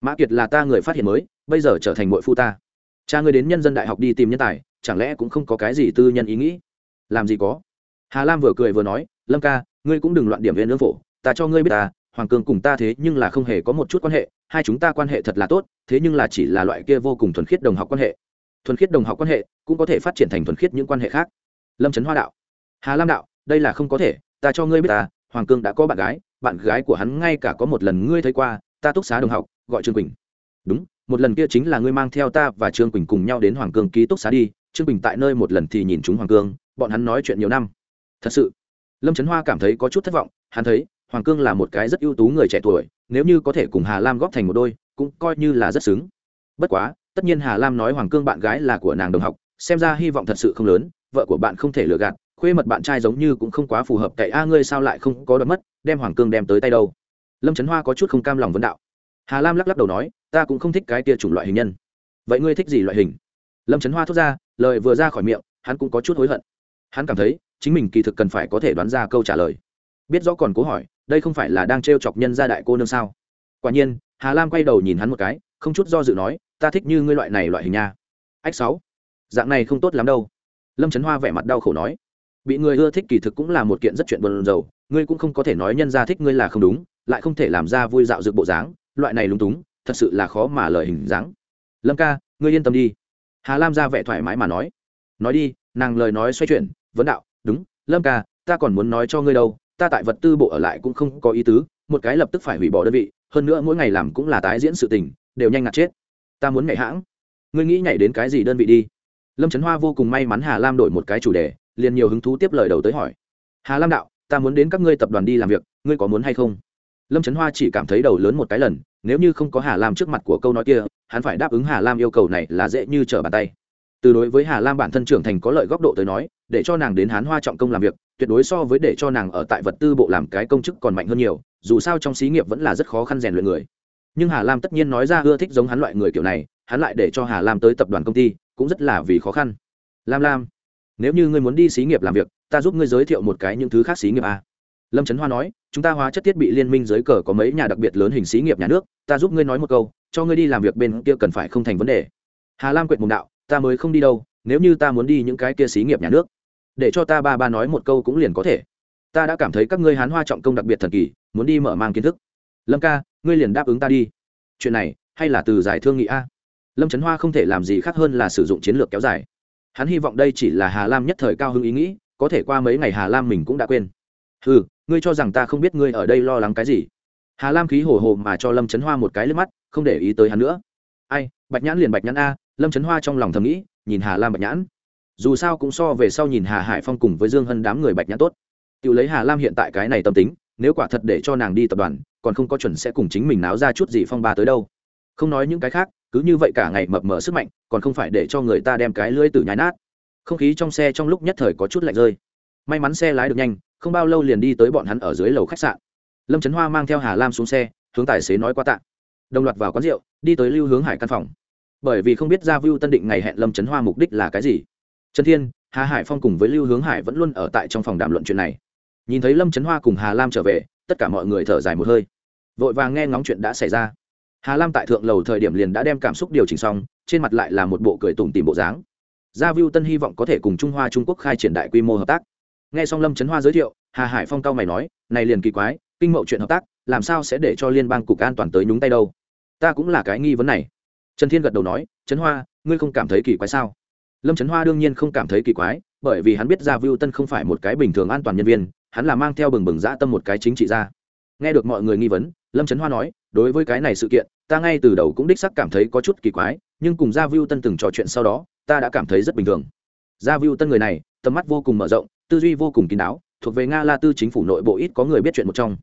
mã kiệt là ta người phát hiện mới, bây giờ trở thành mội phu ta. Cha ngươi đến nhân dân đại học đi tìm nhân tài, chẳng lẽ cũng không có cái gì tư nhân ý nghĩ? Làm gì có? Hà lam vừa cười vừa nói, lâm ca ngươi cũng đừng loạn điểm viên lương phổ, ta cho ngươi biết ta, hoàng cương cùng ta thế nhưng là không hề có một chút quan hệ, hai chúng ta quan hệ thật là tốt, thế nhưng là chỉ là loại kia vô cùng thuần khiết đồng học quan hệ. Thuần khiết đồng học quan hệ cũng có thể phát triển thành thuần khiết những quan hệ khác. Lâm trấn hoa đạo, hà lam đạo, đây là không có thể, ta cho ngươi biết ta, hoàng cương đã có bạn gái bạn gái của hắn ngay cả có một lần ngươi thấy qua, ta túc xá đồng học, gọi trương quỳnh. Đúng, một lần kia chính là ngươi mang theo ta và trương quỳnh cùng nhau đến hoàng cương ký túc xá đi, trương quỳnh tại nơi một lần thì nhìn chúng hoàng cương, bọn hắn nói chuyện nhiều năm. Thật sự lâm trấn hoa cảm thấy có chút thất vọng, hắn thấy, hoàng cương là một cái rất ưu tú người trẻ tuổi, nếu như có thể cùng hà lam góp thành một đôi, cũng coi như là rất xứng. Bất quá, tất nhiên hà lam nói hoàng cương bạn gái là của nàng đồng học, xem ra hy vọng thật sự không lớn, vợ của bạn không thể lừa gạt, khuê mật bạn trai giống như cũng không quá phù hợp cậy a ngươi sao lại không có đoán mất, đem hoàng cương đem tới tay đâu. Lâm trấn hoa có chút không cam lòng vấn đạo. Hà lam lắc lắc đầu nói, ta cũng không thích cái tia chủng loại hình nhân. Vậy ngươi thích gì loại hình? Lâm trấn hoa thốt ra, lời vừa ra khỏi miệng, hắn cũng có chút hối hận. Hắn cảm thấy chính mình kỳ thực cần phải có thể đoán ra câu trả lời. Biết rõ còn cố hỏi, đây không phải là đang t r e o chọc nhân gia đại cô nương sao? Quả nhiên, hà lam quay đầu nhìn hắn một cái, không chút do dự nói, ta thích như ngươi loại này loại hình nha. Ách sáu. Dạng này không tốt lắm đâu. Lâm trấn hoa vẻ mặt đau khổ nói, bị người ưa thích kỳ thực cũng là một kiện rất chuyện buồn rầu, ngươi cũng không có thể nói nhân gia thích ngươi là không đúng, lại không thể làm ra vui dạo dược bộ dáng, loại này lúng túng, thật sự là khó mà lời hình dáng. Lâm ca, ngươi yên tâm đi. Hà lam ra vẻ thoải mái mà nói nói đi, nàng lời nói xoay chuyển, vấn đạo đúng, lâm ca, ta còn muốn nói cho ngươi đâu, ta tại vật tư bộ ở lại cũng không có ý tứ, một cái lập tức phải hủy bỏ đơn vị, hơn nữa mỗi ngày làm cũng là tái diễn sự tình, đều nhanh ngạt chết. Ta muốn nhảy hãng. Ngươi nghĩ nhảy đến cái gì đơn vị đi? Lâm trấn hoa vô cùng may mắn hà lam đổi một cái chủ đề, liền nhiều hứng thú tiếp lời đầu tới hỏi. Hà lam đạo, ta muốn đến các ngươi tập đoàn đi làm việc, ngươi có muốn hay không? Lâm trấn hoa chỉ cảm thấy đầu lớn một cái lần, nếu như không có hà lam trước mặt của câu nói kia, hắn phải đáp ứng hà lam yêu cầu này là dễ như trở bàn tay từ đối với hà lam bản thân trưởng thành có lợi góc độ tới nói, để cho nàng đến hán hoa trọng công làm việc, tuyệt đối so với để cho nàng ở tại vật tư bộ làm cái công chức còn mạnh hơn nhiều, dù sao trong xí nghiệp vẫn là rất khó khăn rèn luyện người. Nhưng hà lam tất nhiên nói ra ưa thích giống hắn loại người kiểu này, hắn lại để cho hà lam tới tập đoàn công ty, cũng rất là vì khó khăn. Lam lam, nếu như ngươi muốn đi xí nghiệp làm việc, ta giúp ngươi giới thiệu một cái những thứ khác xí nghiệp a. Lâm trấn hoa nói, chúng ta hóa chất thiết bị liên minh giới cờ có mấy nhà đặc biệt lớn hình xí nghiệp nhà nước, ta giúp ngươi nói một câu, cho ngươi đi làm việc bên kia cần phải không thành vấn đề. Hà lam quyệt mùng đạo ta mới không đi đâu, nếu như ta muốn đi những cái kia xí nghiệp nhà nước, để cho ta ba ba nói một câu cũng liền có thể. Ta đã cảm thấy các ngươi hán hoa trọng công đặc biệt thần kỳ, muốn đi mở mang kiến thức. Lâm ca, ngươi liền đáp ứng ta đi. Chuyện này, hay là từ giải thương nghị a? Lâm trấn hoa không thể làm gì khác hơn là sử dụng chiến lược kéo dài. Hắn hy vọng đây chỉ là hà lam nhất thời cao hứng ý nghĩ, có thể qua mấy ngày hà lam mình cũng đã quên. Ừ ngươi cho rằng ta không biết ngươi ở đây lo lắng cái gì? Hà lam khí hồ hồ mà cho lâm trấn hoa một cái lên mắt, không để ý tới hắn nữa. Ai, bạch nhãn liền bạch nhãn a lâm trấn hoa trong lòng thầm nghĩ, nhìn hà lam bạch nhãn. Dù sao cũng so về sau nhìn hà hải phong cùng với dương hân đám người bạch nhãn tốt. Tự lấy hà lam hiện tại cái này tâm tính, nếu quả thật để cho nàng đi tập đoàn, còn không có chuẩn sẽ cùng chính mình náo ra chút gì phong ba tới đâu. Không nói những cái khác, cứ như vậy cả ngày mập mờ sức mạnh, còn không phải để cho người ta đem cái lưỡi từ nhái nát. Không khí trong xe trong lúc nhất thời có chút lạnh rơi. May mắn xe lái được nhanh, không bao lâu liền đi tới bọn hắn ở dưới lầu khách sạn. Lâm trấn hoa mang theo hà lam xuống xe, hướng tài xế nói qua tạ. Đồng loạt vào quán rượu, đi tới lưu hướng hải căn phòng bởi vì không biết ra view tân định ngày hẹn lâm trấn hoa mục đích là cái gì. Trần thiên, hà hải phong cùng với lưu hướng hải vẫn luôn ở tại trong phòng đàm luận chuyện này. Nhìn thấy lâm trấn hoa cùng hà lam trở về, tất cả mọi người thở dài một hơi. Vội vàng nghe ngóng chuyện đã xảy ra. Hà lam tại thượng lầu thời điểm liền đã đem cảm xúc điều chỉnh xong, trên mặt lại là một bộ cười tủm tìm bộ dáng. Gia view tân hy vọng có thể cùng trung hoa trung quốc khai triển đại quy mô hợp tác. Nghe xong lâm trấn hoa giới thiệu, hà hải phong cao mày nói, này liền kỳ quái, kinh mậu chuyện hợp tác, làm sao sẽ để cho liên bang cục an toàn tới nhúng tay đâu? Ta cũng là cái nghi vấn này trần thiên gật đầu nói, trấn hoa, ngươi không cảm thấy kỳ quái sao? Lâm trấn hoa đương nhiên không cảm thấy kỳ quái, bởi vì hắn biết ra Vu tân không phải một cái bình thường an toàn nhân viên, hắn là mang theo bừng bừng dã tâm một cái chính trị ra nghe được mọi người nghi vấn, lâm trấn hoa nói, đối với cái này sự kiện, ta ngay từ đầu cũng đích sắc cảm thấy có chút kỳ quái, nhưng cùng Ra Vu tân từng trò chuyện sau đó, ta đã cảm thấy rất bình thường. Ra Vu tân người này, tầm mắt vô cùng mở rộng, tư duy vô cùng kín đáo, thuộc về nga la tư chính phủ nội bộ ít có người biết chuyện một trong.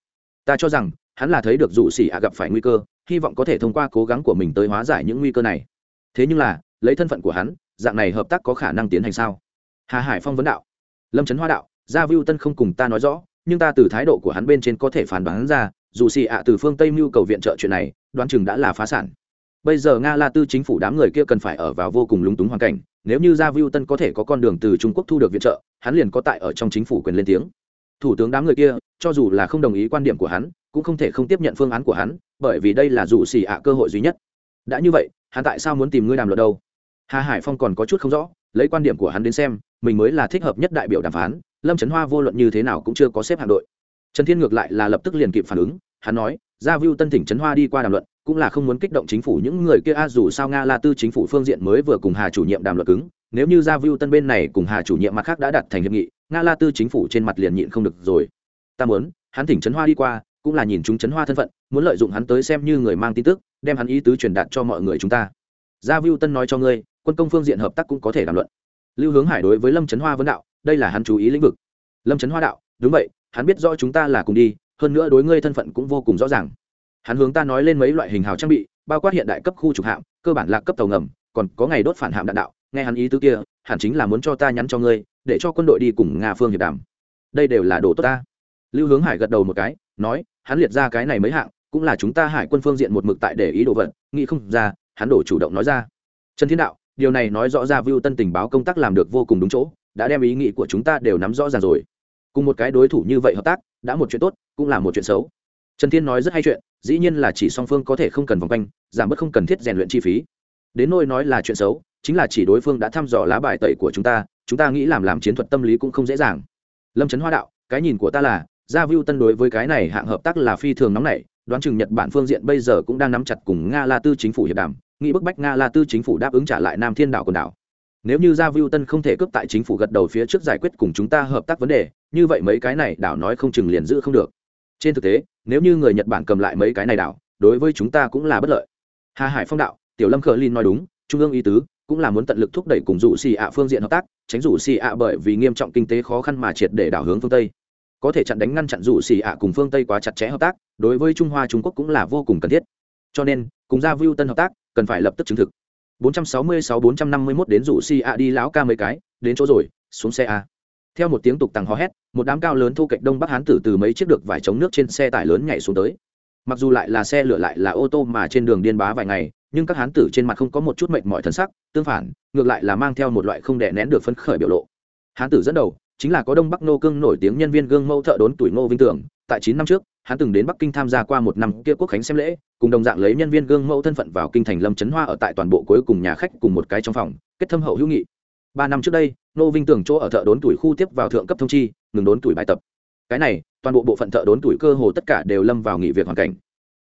Ta cho rằng, hắn là thấy được dụ xỉ ạ gặp phải nguy cơ hy vọng có thể thông qua cố gắng của mình tới hóa giải những nguy cơ này. Thế nhưng là, lấy thân phận của hắn, dạng này hợp tác có khả năng tiến hành sao? Hà hải phong vấn đạo. Lâm trấn hoa đạo, gia Viu tân không cùng ta nói rõ, nhưng ta từ thái độ của hắn bên trên có thể phản đoán ra, dù xì ạ từ phương tây mưu cầu viện trợ chuyện này, đoán chừng đã là phá sản. Bây giờ nga la tư chính phủ đám người kia cần phải ở vào vô cùng lúng túng hoàn cảnh, nếu như gia Viu tân có thể có con đường từ trung quốc thu được viện trợ, hắn liền có tại ở trong chính phủ quyền lên tiếng. Thủ tướng đám người kia, cho dù là không đồng ý quan điểm của hắn, cũng không thể không tiếp nhận phương án của hắn bởi vì đây là dù xì ạ cơ hội duy nhất. Đã như vậy, hắn tại sao muốn tìm ngươi đàm luận đâu? Hà hải phong còn có chút không rõ, lấy quan điểm của hắn đến xem, mình mới là thích hợp nhất đại biểu đàm phán, lâm trấn hoa vô luận như thế nào cũng chưa có xếp hạng đội. Trần thiên ngược lại là lập tức liền kịp phản ứng, hắn nói, gia viu tân tỉnh trấn hoa đi qua đàm luận, cũng là không muốn kích động chính phủ những người kia, a, dù sao nga la tư chính phủ phương diện mới vừa cùng hà chủ nhiệm đàm luận cứng, nếu như gia viu tân bên này cùng hà chủ nhiệm mặt khác đã đặt thành hiệp nghị, nga la tư chính phủ trên mặt liền nhịn không được rồi. Ta muốn, hắn tỉnh trấn hoa đi qua, cũng là nhìn chúng trấn hoa thân phận muốn lợi dụng hắn tới xem như người mang tin tức, đem hắn ý tứ truyền đạt cho mọi người chúng ta. Gia viu tân nói cho ngươi, quân công phương diện hợp tác cũng có thể đàm luận. Lưu hướng hải đối với lâm trấn hoa vấn đạo, đây là hắn chú ý lĩnh vực. Lâm trấn hoa đạo, đúng vậy, hắn biết rõ chúng ta là cùng đi, hơn nữa đối ngươi thân phận cũng vô cùng rõ ràng. Hắn hướng ta nói lên mấy loại hình hào trang bị, bao quát hiện đại cấp khu trục hạm, cơ bản là cấp tàu ngầm, còn có ngày đốt phản hạm đạn đạo, nghe hắn ý tứ kia, hẳn chính là muốn cho ta nhắn cho ngươi, để cho quân đội đi cùng nga phương hiệp đàm. Đây đều là đồ tốt ta. Lưu hướng hải gật đầu một cái, nói, hắn liệt ra cái này mấy hạng cũng là chúng ta hải quân phương diện một mực tại để ý đồ vật, nghĩ không ra, hắn đổ chủ động nói ra. Trần thiên đạo, điều này nói rõ ra view tân tình báo công tác làm được vô cùng đúng chỗ, đã đem ý nghĩ của chúng ta đều nắm rõ ràng rồi. Cùng một cái đối thủ như vậy hợp tác, đã một chuyện tốt, cũng là một chuyện xấu. Trần thiên nói rất hay chuyện, dĩ nhiên là chỉ song phương có thể không cần vòng quanh, giảm bớt không cần thiết rèn luyện chi phí. Đến nôi nói là chuyện xấu, chính là chỉ đối phương đã thăm dò lá bài tẩy của chúng ta chúng ta nghĩ làm làm chiến thuật tâm lý cũng không dễ dàng. Lâm trấn hoa đạo, cái nhìn của ta là gia view tân đối với cái này hạng hợp tác là phi thường nóng nảy đoán chừng nhật bản phương diện bây giờ cũng đang nắm chặt cùng nga la tư chính phủ hiệp đàm, nghĩ bức bách nga la tư chính phủ đáp ứng trả lại nam thiên đảo quần đảo. Nếu như gia Viu tân không thể cướp tại chính phủ gật đầu phía trước giải quyết cùng chúng ta hợp tác vấn đề, như vậy mấy cái này đảo nói không chừng liền giữ không được. Trên thực tế, nếu như người nhật bản cầm lại mấy cái này đảo, đối với chúng ta cũng là bất lợi. Hà hải phong đạo, tiểu lâm Khở linh nói đúng, trung ương ý tứ cũng là muốn tận lực thúc đẩy cùng Dụ xì ạ phương diện hợp tác, tránh Dụ xì ạ bởi vì nghiêm trọng kinh tế khó khăn mà triệt để đảo hướng phương tây có thể chặn đánh ngăn chặn rủ xì ạ cùng phương tây quá chặt chẽ hợp tác, đối với trung hoa, trung quốc cũng là vô cùng cần thiết. Cho nên, cùng gia view tân hợp tác, cần phải lập tức chứng thực. 466-451 đến rủ si a đi lão ca mấy cái, đến chỗ rồi, xuống xe a. Theo một tiếng tục tằng hò hét, một đám cao lớn thu cạnh đông bắc hán tử từ mấy chiếc được vải chống nước trên xe tải lớn nhảy xuống tới. Mặc dù lại là xe lửa lại là ô tô mà trên đường điên bá vài ngày, nhưng các hán tử trên mặt không có một chút mệnh mọi thân sắc, tương phản, ngược lại là mang theo một loại không đè nén được phấn khởi biểu lộ. Hán tử dẫn đầu chính là có đông bắc nô cương nổi tiếng nhân viên gương mẫu thợ đốn tuổi ngô vinh tưởng, tại chín năm trước, hắn từng đến bắc kinh tham gia qua một năm kia quốc khánh xem lễ, cùng đồng dạng lấy nhân viên gương mẫu thân phận vào kinh thành lâm trấn hoa ở tại toàn bộ cuối cùng nhà khách cùng một cái trong phòng, kết thâm hậu hữu nghị. Ba năm trước đây nô vinh tưởng chỗ ở thợ đốn tuổi khu tiếp vào thượng cấp thông chi, ngừng đốn tuổi bài tập. Cái này, toàn bộ bộ phận thợ đốn tuổi cơ hồ tất cả đều lâm vào nghỉ việc hoàn cảnh.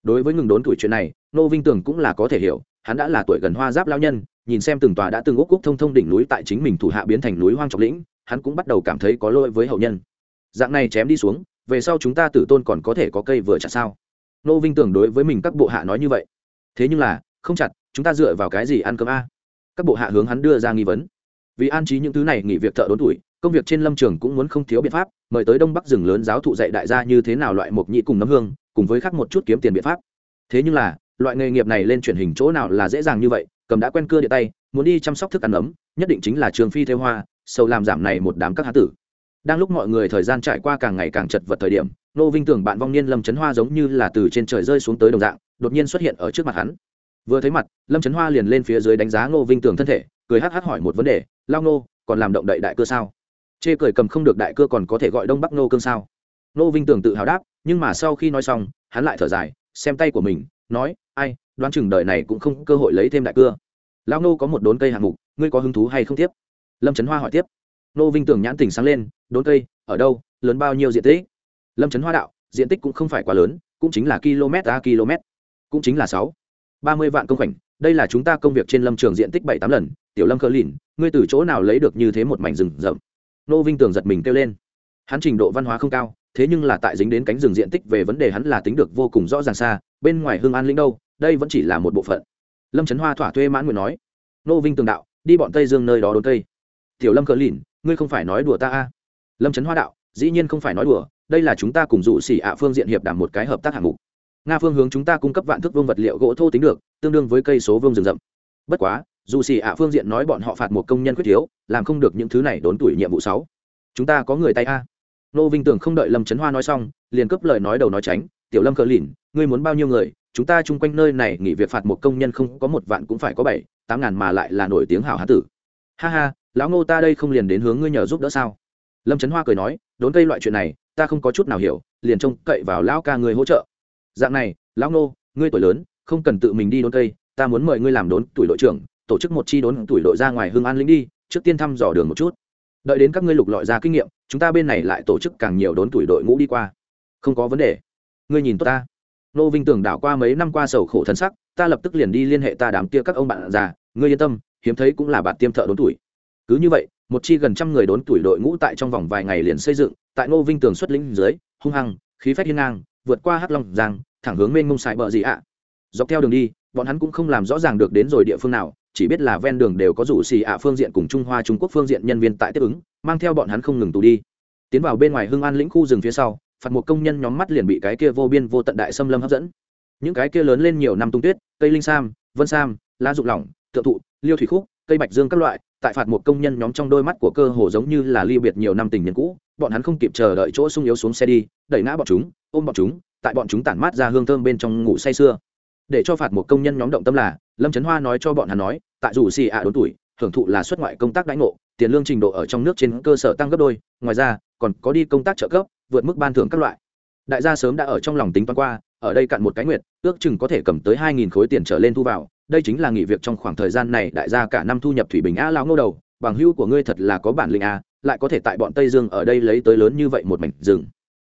Đối với ngừng đốn tuổi chuyện này nô vinh tưởng cũng là có thể hiểu, hắn đã là tuổi gần hoa giáp lao nhân, nhìn xem từng tòa đã từng úc cúc thông thông đỉnh núi tại chính mình thủ hạ biến thành núi hoang trọc lĩnh hắn cũng bắt đầu cảm thấy có lỗi với hậu nhân. Dạng này chém đi xuống, về sau chúng ta tử tôn còn có thể có cây vừa chặt sao? Nô vinh tưởng đối với mình các bộ hạ nói như vậy. Thế nhưng là, không chặt, chúng ta dựa vào cái gì ăn cơm a? Các bộ hạ hướng hắn đưa ra nghi vấn. Vì an trí những thứ này nghỉ việc thợ đốn tuổi, công việc trên lâm trường cũng muốn không thiếu biện pháp, mời tới đông bắc rừng lớn giáo thụ dạy đại gia như thế nào loại mộc nhị cùng nấm hương, cùng với khác một chút kiếm tiền biện pháp. Thế nhưng là, loại nghề nghiệp này lên truyền hình chỗ nào là dễ dàng như vậy, cầm đã quen cưa địa tay, muốn đi chăm sóc thức ăn ấm, nhất định chính là trường phi theo hoa sâu làm giảm này một đám các hán tử. Đang lúc mọi người thời gian trải qua càng ngày càng chật vật thời điểm nô vinh tưởng bạn vong niên lâm trấn hoa giống như là từ trên trời rơi xuống tới đồng dạng, đột nhiên xuất hiện ở trước mặt hắn. Vừa thấy mặt, lâm trấn hoa liền lên phía dưới đánh giá ngô vinh Tưởng thân thể, cười hắc hắc hỏi một vấn đề, lao nô còn làm động đậy đại cơ sao? Chê cười cầm không được đại cơ còn có thể gọi đông bắc nô cương sao? Nô vinh Tưởng tự hào đáp, nhưng mà sau khi nói xong, hắn lại thở dài, xem tay của mình, nói, ai, đoán chừng đời này cũng không cơ hội lấy thêm đại cưa lao nô có một đốn cây hạng mục, ngươi có hứng thú hay không tiếp? Lâm trấn hoa hỏi tiếp. Nô vinh tường nhãn tỉnh sáng lên, đốn cây, ở đâu, lớn bao nhiêu diện tích? Lâm trấn hoa đạo, diện tích cũng không phải quá lớn, cũng chính là km a km, cũng chính là sáu. Ba mươi vạn công khoảnh, đây là chúng ta công việc trên lâm trường diện tích bảy tám lần, tiểu lâm khơ lìn, ngươi từ chỗ nào lấy được như thế một mảnh rừng rậm? Nô vinh tường giật mình kêu lên. Hắn trình độ văn hóa không cao, thế nhưng là tại dính đến cánh rừng diện tích về vấn đề hắn là tính được vô cùng rõ ràng xa, bên ngoài hương an lĩnh đâu, đây vẫn chỉ là một bộ phận. Lâm trấn hoa thỏa thuê mãn nguyện nói. Nô vinh tường đạo, đi bọn tây dương nơi đó đốn cây tiểu lâm cờ lìn, ngươi không phải nói đùa ta a? Lâm trấn hoa đạo, dĩ nhiên không phải nói đùa, đây là chúng ta cùng dụ xỉ ạ phương diện hiệp đảm một cái hợp tác hạng mục. Nga phương hướng chúng ta cung cấp vạn thức vương vật liệu gỗ thô tính được, tương đương với cây số vương rừng rậm. Bất quá dù xỉ ạ phương diện nói bọn họ phạt một công nhân quyết thiếu, làm không được những thứ này đốn tuổi nhiệm vụ sáu. Chúng ta có người tay a? Nô vinh tưởng không đợi lâm trấn hoa nói xong, liền cấp lời nói đầu nói tránh, tiểu lâm cờ lìn, ngươi muốn bao nhiêu người? Chúng ta chung quanh nơi này nghỉ việc phạt một công nhân không có một vạn cũng phải có bảy, tám ngàn mà lại là nổi tiếng hảo hán tử. Ha ha lão ngô ta đây không liền đến hướng ngươi nhờ giúp đỡ sao? Lâm trấn hoa cười nói, đốn cây loại chuyện này, ta không có chút nào hiểu, liền trông cậy vào lão ca người hỗ trợ. Dạng này, lão ngô, ngươi tuổi lớn, không cần tự mình đi đốn cây, ta muốn mời ngươi làm đốn tuổi đội trưởng, tổ chức một chi đốn tuổi đội ra ngoài hương an lĩnh đi, trước tiên thăm dò đường một chút. Đợi đến các ngươi lục lọi ra kinh nghiệm, chúng ta bên này lại tổ chức càng nhiều đốn tuổi đội ngũ đi qua. Không có vấn đề. Ngươi nhìn tốt ta. Nô vinh tưởng đảo qua mấy năm qua sầu khổ thân sắc, ta lập tức liền đi liên hệ ta đám kia các ông bạn già, ngươi yên tâm, hiếm thấy cũng là bạn tiêm thợ đốn tuổi cứ như vậy, một chi gần trăm người đốn tuổi đội ngũ tại trong vòng vài ngày liền xây dựng, tại nô vinh tường xuất lĩnh dưới, hung hăng, khí phách hiên ngang, vượt qua hắc long giang, thẳng hướng mênh mông sài bờ gì ạ. Dọc theo đường đi, bọn hắn cũng không làm rõ ràng được đến rồi địa phương nào, chỉ biết là ven đường đều có rủ xì ạ phương diện cùng trung hoa trung quốc phương diện nhân viên tại tiếp ứng, mang theo bọn hắn không ngừng tù đi. Tiến vào bên ngoài hưng an lĩnh khu rừng phía sau, phạt một công nhân nhóm mắt liền bị cái kia vô biên vô tận đại xâm lâm hấp dẫn. Những cái kia lớn lên nhiều năm tung tuyết, cây linh sam, vân sam, lá dụng lỏng, tượng thụ, liêu thủy khúc, cây bạch dương các loại tại phạt một công nhân nhóm trong đôi mắt của cơ hồ giống như là ly biệt nhiều năm tình nhân cũ, bọn hắn không kịp chờ đợi chỗ sung yếu xuống xe đi, đẩy ngã bọn chúng, ôm bọn chúng, tại bọn chúng tản mát ra hương thơm bên trong ngủ say sưa. Để cho phạt một công nhân nhóm động tâm là, lâm trấn hoa nói cho bọn hắn nói, tại dù xì ạ đốn tuổi, hưởng thụ là xuất ngoại công tác đãi ngộ, tiền lương trình độ ở trong nước trên cơ sở tăng gấp đôi, ngoài ra, còn có đi công tác trợ cấp, vượt mức ban thưởng các loại. Đại gia sớm đã ở trong lòng tính toán qua ở đây cạn một cái nguyệt, ước chừng có thể cầm tới hai nghìn khối tiền trở lên thu vào. Đây chính là nghỉ việc trong khoảng thời gian này đại gia cả năm thu nhập thủy bình a lão ngô đầu. Bằng hữu của ngươi thật là có bản lĩnh a, lại có thể tại bọn tây dương ở đây lấy tới lớn như vậy một mảnh rừng.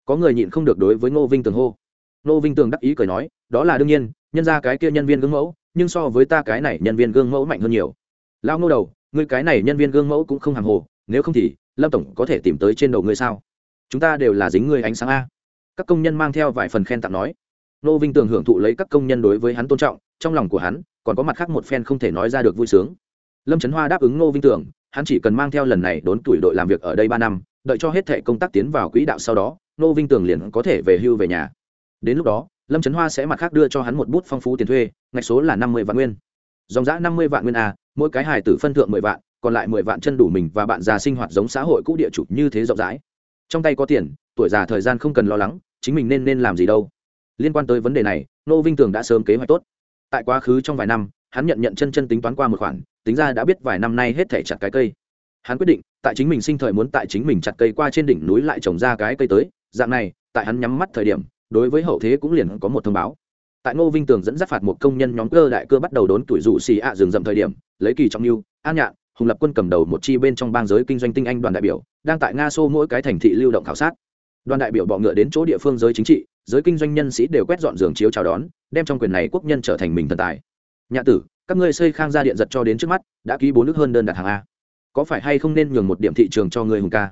Có người nhịn không được đối với ngô vinh tường hô. Ngô vinh tường đắc ý cười nói, đó là đương nhiên, nhân ra cái kia nhân viên gương mẫu, nhưng so với ta cái này nhân viên gương mẫu mạnh hơn nhiều. Lão ngô đầu, ngươi cái này nhân viên gương mẫu cũng không hàng hồ, nếu không thì, lâm tổng có thể tìm tới trên đầu ngươi sao? Chúng ta đều là dính ngươi ánh sáng a. Các công nhân mang theo vài phần khen tặng nói nô vinh tường hưởng thụ lấy các công nhân đối với hắn tôn trọng, trong lòng của hắn, còn có mặt khác một phen không thể nói ra được vui sướng. Lâm trấn hoa đáp ứng nô vinh tường hắn chỉ cần mang theo lần này đốn tuổi đội làm việc ở đây ba năm, đợi cho hết thệ công tác tiến vào quỹ đạo sau đó nô vinh tường liền có thể về hưu về nhà. Đến lúc đó, lâm trấn hoa sẽ mặt khác đưa cho hắn một bút phong phú tiền thuê ngạch số là năm mươi vạn nguyên. Dòng giã năm mươi vạn nguyên a mỗi cái hài tử phân thượng mười vạn, còn lại mười vạn chân đủ mình và bạn già sinh hoạt giống xã hội cũ địa chủ như thế rộng rãi. Trong tay có tiền, tuổi già thời gian không cần lo lắng, chính mình nên nên làm gì đâu liên quan tới vấn đề này, nô vinh tường đã sớm kế hoạch tốt. Tại quá khứ trong vài năm, hắn nhận nhận chân chân tính toán qua một khoản, tính ra đã biết vài năm nay hết thể chặt cái cây. Hắn quyết định, tại chính mình sinh thời muốn tại chính mình chặt cây qua trên đỉnh núi lại trồng ra cái cây tới. Dạng này, tại hắn nhắm mắt thời điểm, đối với hậu thế cũng liền có một thông báo. Tại ngô vinh tường dẫn dắt phạt một công nhân nhóm cơ đại cơ bắt đầu đốn tuổi rủ xì ạ rừng rậm thời điểm, lấy kỳ trọng mưu an nhạn, hùng lập quân cầm đầu một chi bên trong bang giới kinh doanh tinh anh đoàn đại biểu, đang tại nga xô mỗi cái thành thị lưu động khảo sát đoàn đại biểu bọ ngựa đến chỗ địa phương giới chính trị, giới kinh doanh nhân sĩ đều quét dọn giường chiếu chào đón, đem trong quyền này quốc nhân trở thành mình thần tài. Nhạ tử, các ngươi xây khang gia điện giật cho đến trước mắt, đã ký bốn nước hơn đơn đặt hàng a. Có phải hay không nên nhường một điểm thị trường cho người hùng ca?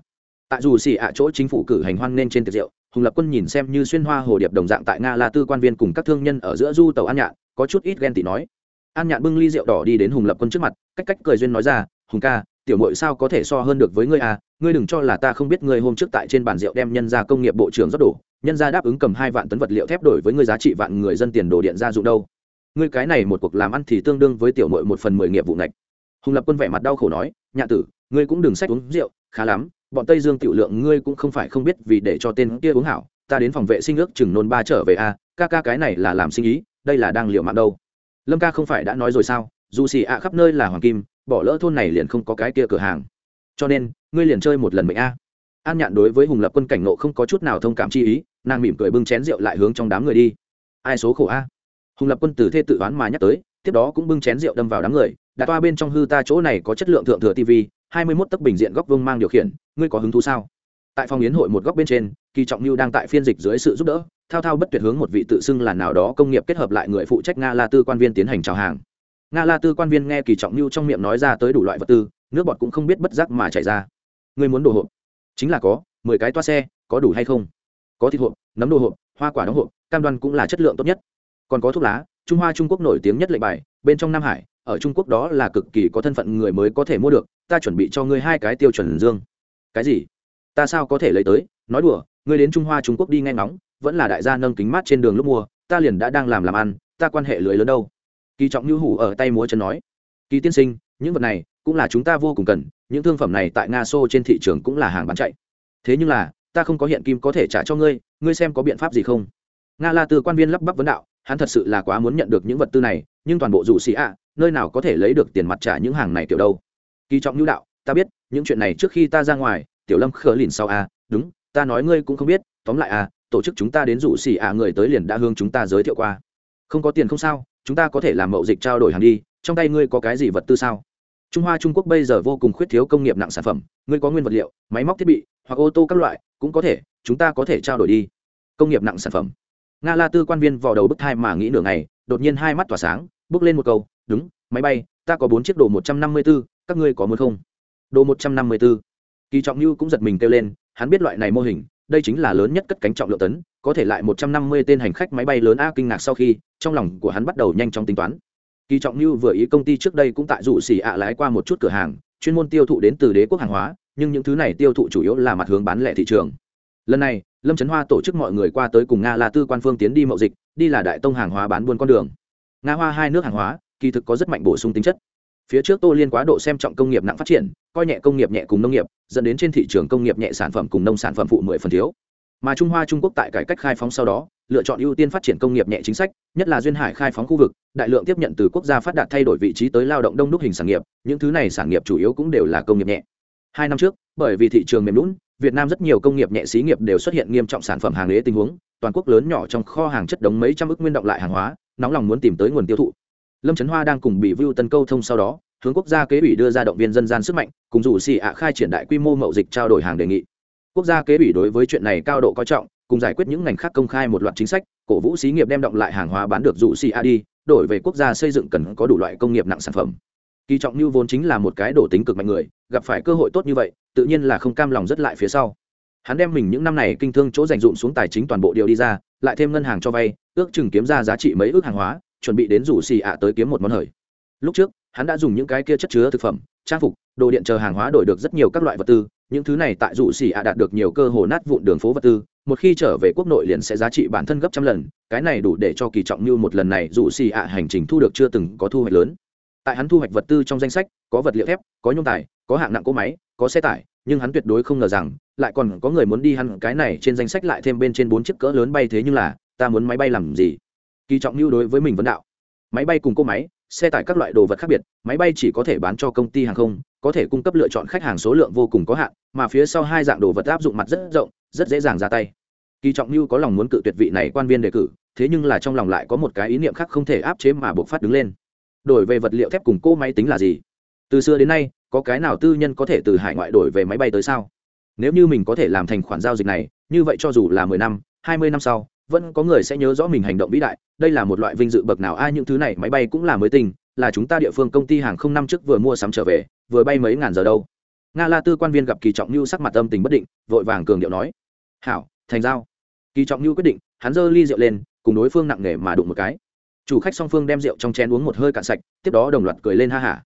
Tại dù xì ạ chỗ chính phủ cử hành hoan nên trên tiệc rượu, hùng lập quân nhìn xem như xuyên hoa hồ điệp đồng dạng tại nga là tư quan viên cùng các thương nhân ở giữa du tàu an nhạn, có chút ít ghen tị nói. An nhạn bưng ly rượu đỏ đi đến hùng lập quân trước mặt, cách cách cười duyên nói ra, hùng ca tiểu mội sao có thể so hơn được với ngươi à? Ngươi đừng cho là ta không biết ngươi hôm trước tại trên bàn rượu đem nhân ra công nghiệp bộ trưởng rót đổ, nhân ra đáp ứng cầm hai vạn tấn vật liệu thép đổi với ngươi giá trị vạn người dân tiền đồ điện gia dụng đâu. Ngươi cái này một cuộc làm ăn thì tương đương với tiểu mội một phần mười nghiệp vụ ngạch. Hùng lập quân vẻ mặt đau khổ nói nhạ tử, ngươi cũng đừng sách uống rượu, khá lắm, bọn tây dương tiểu lượng ngươi cũng không phải không biết vì để cho tên kia uống hảo, ta đến phòng vệ sinh ước chừng nôn ba trở về a ca ca cái này là làm sinh ý, đây là đang liệu mạng đâu. Lâm ca không phải đã nói rồi sao? Dù xì ạ khắp nơi là hoàng kim bỏ lỡ thôn này liền không có cái kia cửa hàng. Cho nên, ngươi liền chơi một lần mệnh a. An nhạn đối với hùng lập quân cảnh nộ không có chút nào thông cảm chi ý, nàng mỉm cười bưng chén rượu lại hướng trong đám người đi. Ai số khổ a? Hùng lập quân từ thê tự đoán mà nhắc tới, tiếp đó cũng bưng chén rượu đâm vào đám người. Đặt toa bên trong hư ta chỗ này có chất lượng thượng thừa tv hai mươi mốt tấc bình diện góc vương mang điều khiển, ngươi có hứng thú sao? Tại phòng yến hội một góc bên trên, kỳ trọng lưu đang tại phiên dịch dưới sự giúp đỡ, thao thao bất tuyệt hướng một vị tự xưng là nào đó công nghiệp kết hợp lại người phụ trách nga la tư quan viên tiến hành chào hàng nga la tư quan viên nghe kỳ trọng lưu trong miệng nói ra tới đủ loại vật tư, nước bọt cũng không biết bất giác mà chảy ra. Ngươi muốn đồ hộp? Chính là có, mười cái toa xe, có đủ hay không? Có thịt hộp, nấm đồ hộp, hoa quả đóng hộp, cam đoan cũng là chất lượng tốt nhất. Còn có thuốc lá, trung hoa trung quốc nổi tiếng nhất lệnh bài, bên trong nam hải, ở trung quốc đó là cực kỳ có thân phận người mới có thể mua được, ta chuẩn bị cho ngươi hai cái tiêu chuẩn dương. Cái gì? Ta sao có thể lấy tới? Nói đùa, ngươi đến trung hoa trung quốc đi nghe ngóng, vẫn là đại gia nâng kính mát trên đường lúc mua, ta liền đã đang làm làm ăn, ta quan hệ lưới lớn đâu? Kỳ trọng như hủ ở tay múa chân nói, kỳ tiên sinh, những vật này cũng là chúng ta vô cùng cần, những thương phẩm này tại nga xô trên thị trường cũng là hàng bán chạy. Thế nhưng là, ta không có hiện kim có thể trả cho ngươi ngươi xem có biện pháp gì không? Nga la tư quan viên lắp bắp vấn đạo, hắn thật sự là quá muốn nhận được những vật tư này, nhưng toàn bộ dù xì ạ, nơi nào có thể lấy được tiền mặt trả những hàng này tiểu đâu? Kỳ trọng nhu đạo, ta biết, những chuyện này trước khi ta ra ngoài, tiểu lâm khờ lìn sau a đúng, ta nói ngươi cũng không biết, tóm lại a tổ chức chúng ta đến rủ xì ạ người tới liền đã hướng chúng ta giới thiệu qua. Không có tiền không sao chúng ta có thể làm mậu dịch trao đổi hàng đi, trong tay ngươi có cái gì vật tư sao? Trung hoa trung quốc bây giờ vô cùng khuyết thiếu công nghiệp nặng sản phẩm, ngươi có nguyên vật liệu, máy móc thiết bị, hoặc ô tô các loại, cũng có thể, chúng ta có thể trao đổi đi. Công nghiệp nặng sản phẩm. Nga la tư quan viên vào đầu bức thai mà nghĩ nửa ngày, đột nhiên hai mắt tỏa sáng, bước lên một câu, đúng, máy bay, ta có bốn chiếc đồ một trăm năm mươi b ố các ngươi có muốn không? Đồ một trăm năm mươi b ố kỳ trọng như cũng giật mình kêu lên, hắn biết loại này mô hình, đây chính là lớn nhất cất cánh trọng lượng tấn có thể lại một trăm năm mươi tên hành khách máy bay lớn a kinh ngạc sau khi, trong lòng của hắn bắt đầu nhanh chóng tính toán. Kỳ trọng như vừa ý công ty trước đây cũng tại dụ xỉ ạ lái qua một chút cửa hàng, chuyên môn tiêu thụ đến từ đế quốc hàng hóa, nhưng những thứ này tiêu thụ chủ yếu là mặt hướng bán lẻ thị trường. Lần này, lâm trấn hoa tổ chức mọi người qua tới cùng nga la tư quan phương tiến đi mậu dịch, đi là đại tông hàng hóa bán buôn con đường. Nga hoa hai nước hàng hóa, kỳ thực có rất mạnh bổ sung tính chất. Phía trước tô liên quá độ xem trọng công nghiệp nặng phát triển, coi nhẹ công nghiệp nhẹ cùng nông nghiệp, dẫn đến trên thị trường công nghiệp nhẹ sản phẩm cùng nông sản phẩm phụ mười phần thiếu mà trung hoa trung quốc tại cải cách khai phóng sau đó, lựa chọn ưu tiên phát triển công nghiệp nhẹ chính sách, nhất là duyên hải khai phóng khu vực, đại lượng tiếp nhận từ quốc gia phát đạt thay đổi vị trí tới lao động đông đúc hình sản nghiệp, những thứ này sản nghiệp chủ yếu cũng đều là công nghiệp nhẹ. Hai năm trước, bởi vì thị trường mềm lún việt nam rất nhiều công nghiệp nhẹ xí nghiệp đều xuất hiện nghiêm trọng sản phẩm hàng lế tình huống, toàn quốc lớn nhỏ trong kho hàng chất đống mấy trăm ước nguyên động lại hàng hóa, nóng lòng muốn tìm tới nguồn tiêu thụ. Lâm trấn hoa đang cùng bị vưu tân câu thông sau đó, hướng quốc gia kế ủy đưa ra động viên dân gian sức mạnh, cùng rủ xì ạ khai triển đại quy mô mậu dịch trao đổi hàng đề nghị quốc gia kế ủy đối với chuyện này cao độ coi trọng, cùng giải quyết những ngành khác công khai một loạt chính sách, cổ vũ xí nghiệp đem động lại hàng hóa bán được dụ xì a đi, đổi về quốc gia xây dựng cần có đủ loại công nghiệp nặng sản phẩm. Kỳ trọng như vốn chính là một cái đổ tính cực mạnh người, gặp phải cơ hội tốt như vậy, tự nhiên là không cam lòng rất lại phía sau. Hắn đem mình những năm này kinh thương chỗ dành dụm xuống tài chính toàn bộ điều đi ra, lại thêm ngân hàng cho vay, ước chừng kiếm ra giá trị mấy ước hàng hóa, chuẩn bị đến rủ xì ạ tới kiếm một món hời. Lúc trước, hắn đã dùng những cái kia chất chứa thực phẩm, trang phục, đồ điện chờ hàng hóa đổi được rất nhiều các loại vật tư những thứ này tại dụ xỉ ạ đạt được nhiều cơ hồ nát vụn đường phố vật tư, một khi trở về quốc nội liền sẽ giá trị bản thân gấp trăm lần, cái này đủ để cho kỳ trọng như một lần này dụ xỉ ạ hành trình thu được chưa từng có thu hoạch lớn. Tại hắn thu hoạch vật tư trong danh sách, có vật liệu thép, có nhôm tài có hạng nặng cỗ máy, có xe tải, nhưng hắn tuyệt đối không ngờ rằng, lại còn có người muốn đi hắn cái này trên danh sách lại thêm bên trên bốn chiếc cỡ lớn bay thế nhưng là, ta muốn máy bay làm gì? Kỳ trọng lưu đối với mình vấn đạo. Máy bay cùng cỗ máy xe tải các loại đồ vật khác biệt, máy bay chỉ có thể bán cho công ty hàng không, có thể cung cấp lựa chọn khách hàng số lượng vô cùng có hạn, mà phía sau hai dạng đồ vật áp dụng mặt rất rộng, rất dễ dàng ra tay. Kỳ trọng lưu có lòng muốn cự tuyệt vị này quan viên đề cử, thế nhưng là trong lòng lại có một cái ý niệm khác không thể áp chế mà buộc phát đứng lên. Đổi về vật liệu thép cùng cỗ máy tính là gì? Từ xưa đến nay, có cái nào tư nhân có thể từ hải ngoại đổi về máy bay tới sao? Nếu như mình có thể làm thành khoản giao dịch này, như vậy cho dù là mười năm, hai mươi năm sau vẫn có người sẽ nhớ rõ mình hành động vĩ đại, đây là một loại vinh dự bậc nào, ai những thứ này máy bay cũng là mới tình là chúng ta địa phương công ty hàng không năm trước vừa mua sắm trở về, vừa bay mấy ngàn giờ đâu. Nga la tư quan viên gặp kỳ trọng như sắc mặt âm tình bất định, vội vàng cường điệu nói, hảo, thành giao. Kỳ trọng như quyết định, hắn giơ ly rượu lên, cùng đối phương nặng nề mà đụng một cái. Chủ khách song phương đem rượu trong chén uống một hơi cạn sạch, tiếp đó đồng loạt cười lên ha hả.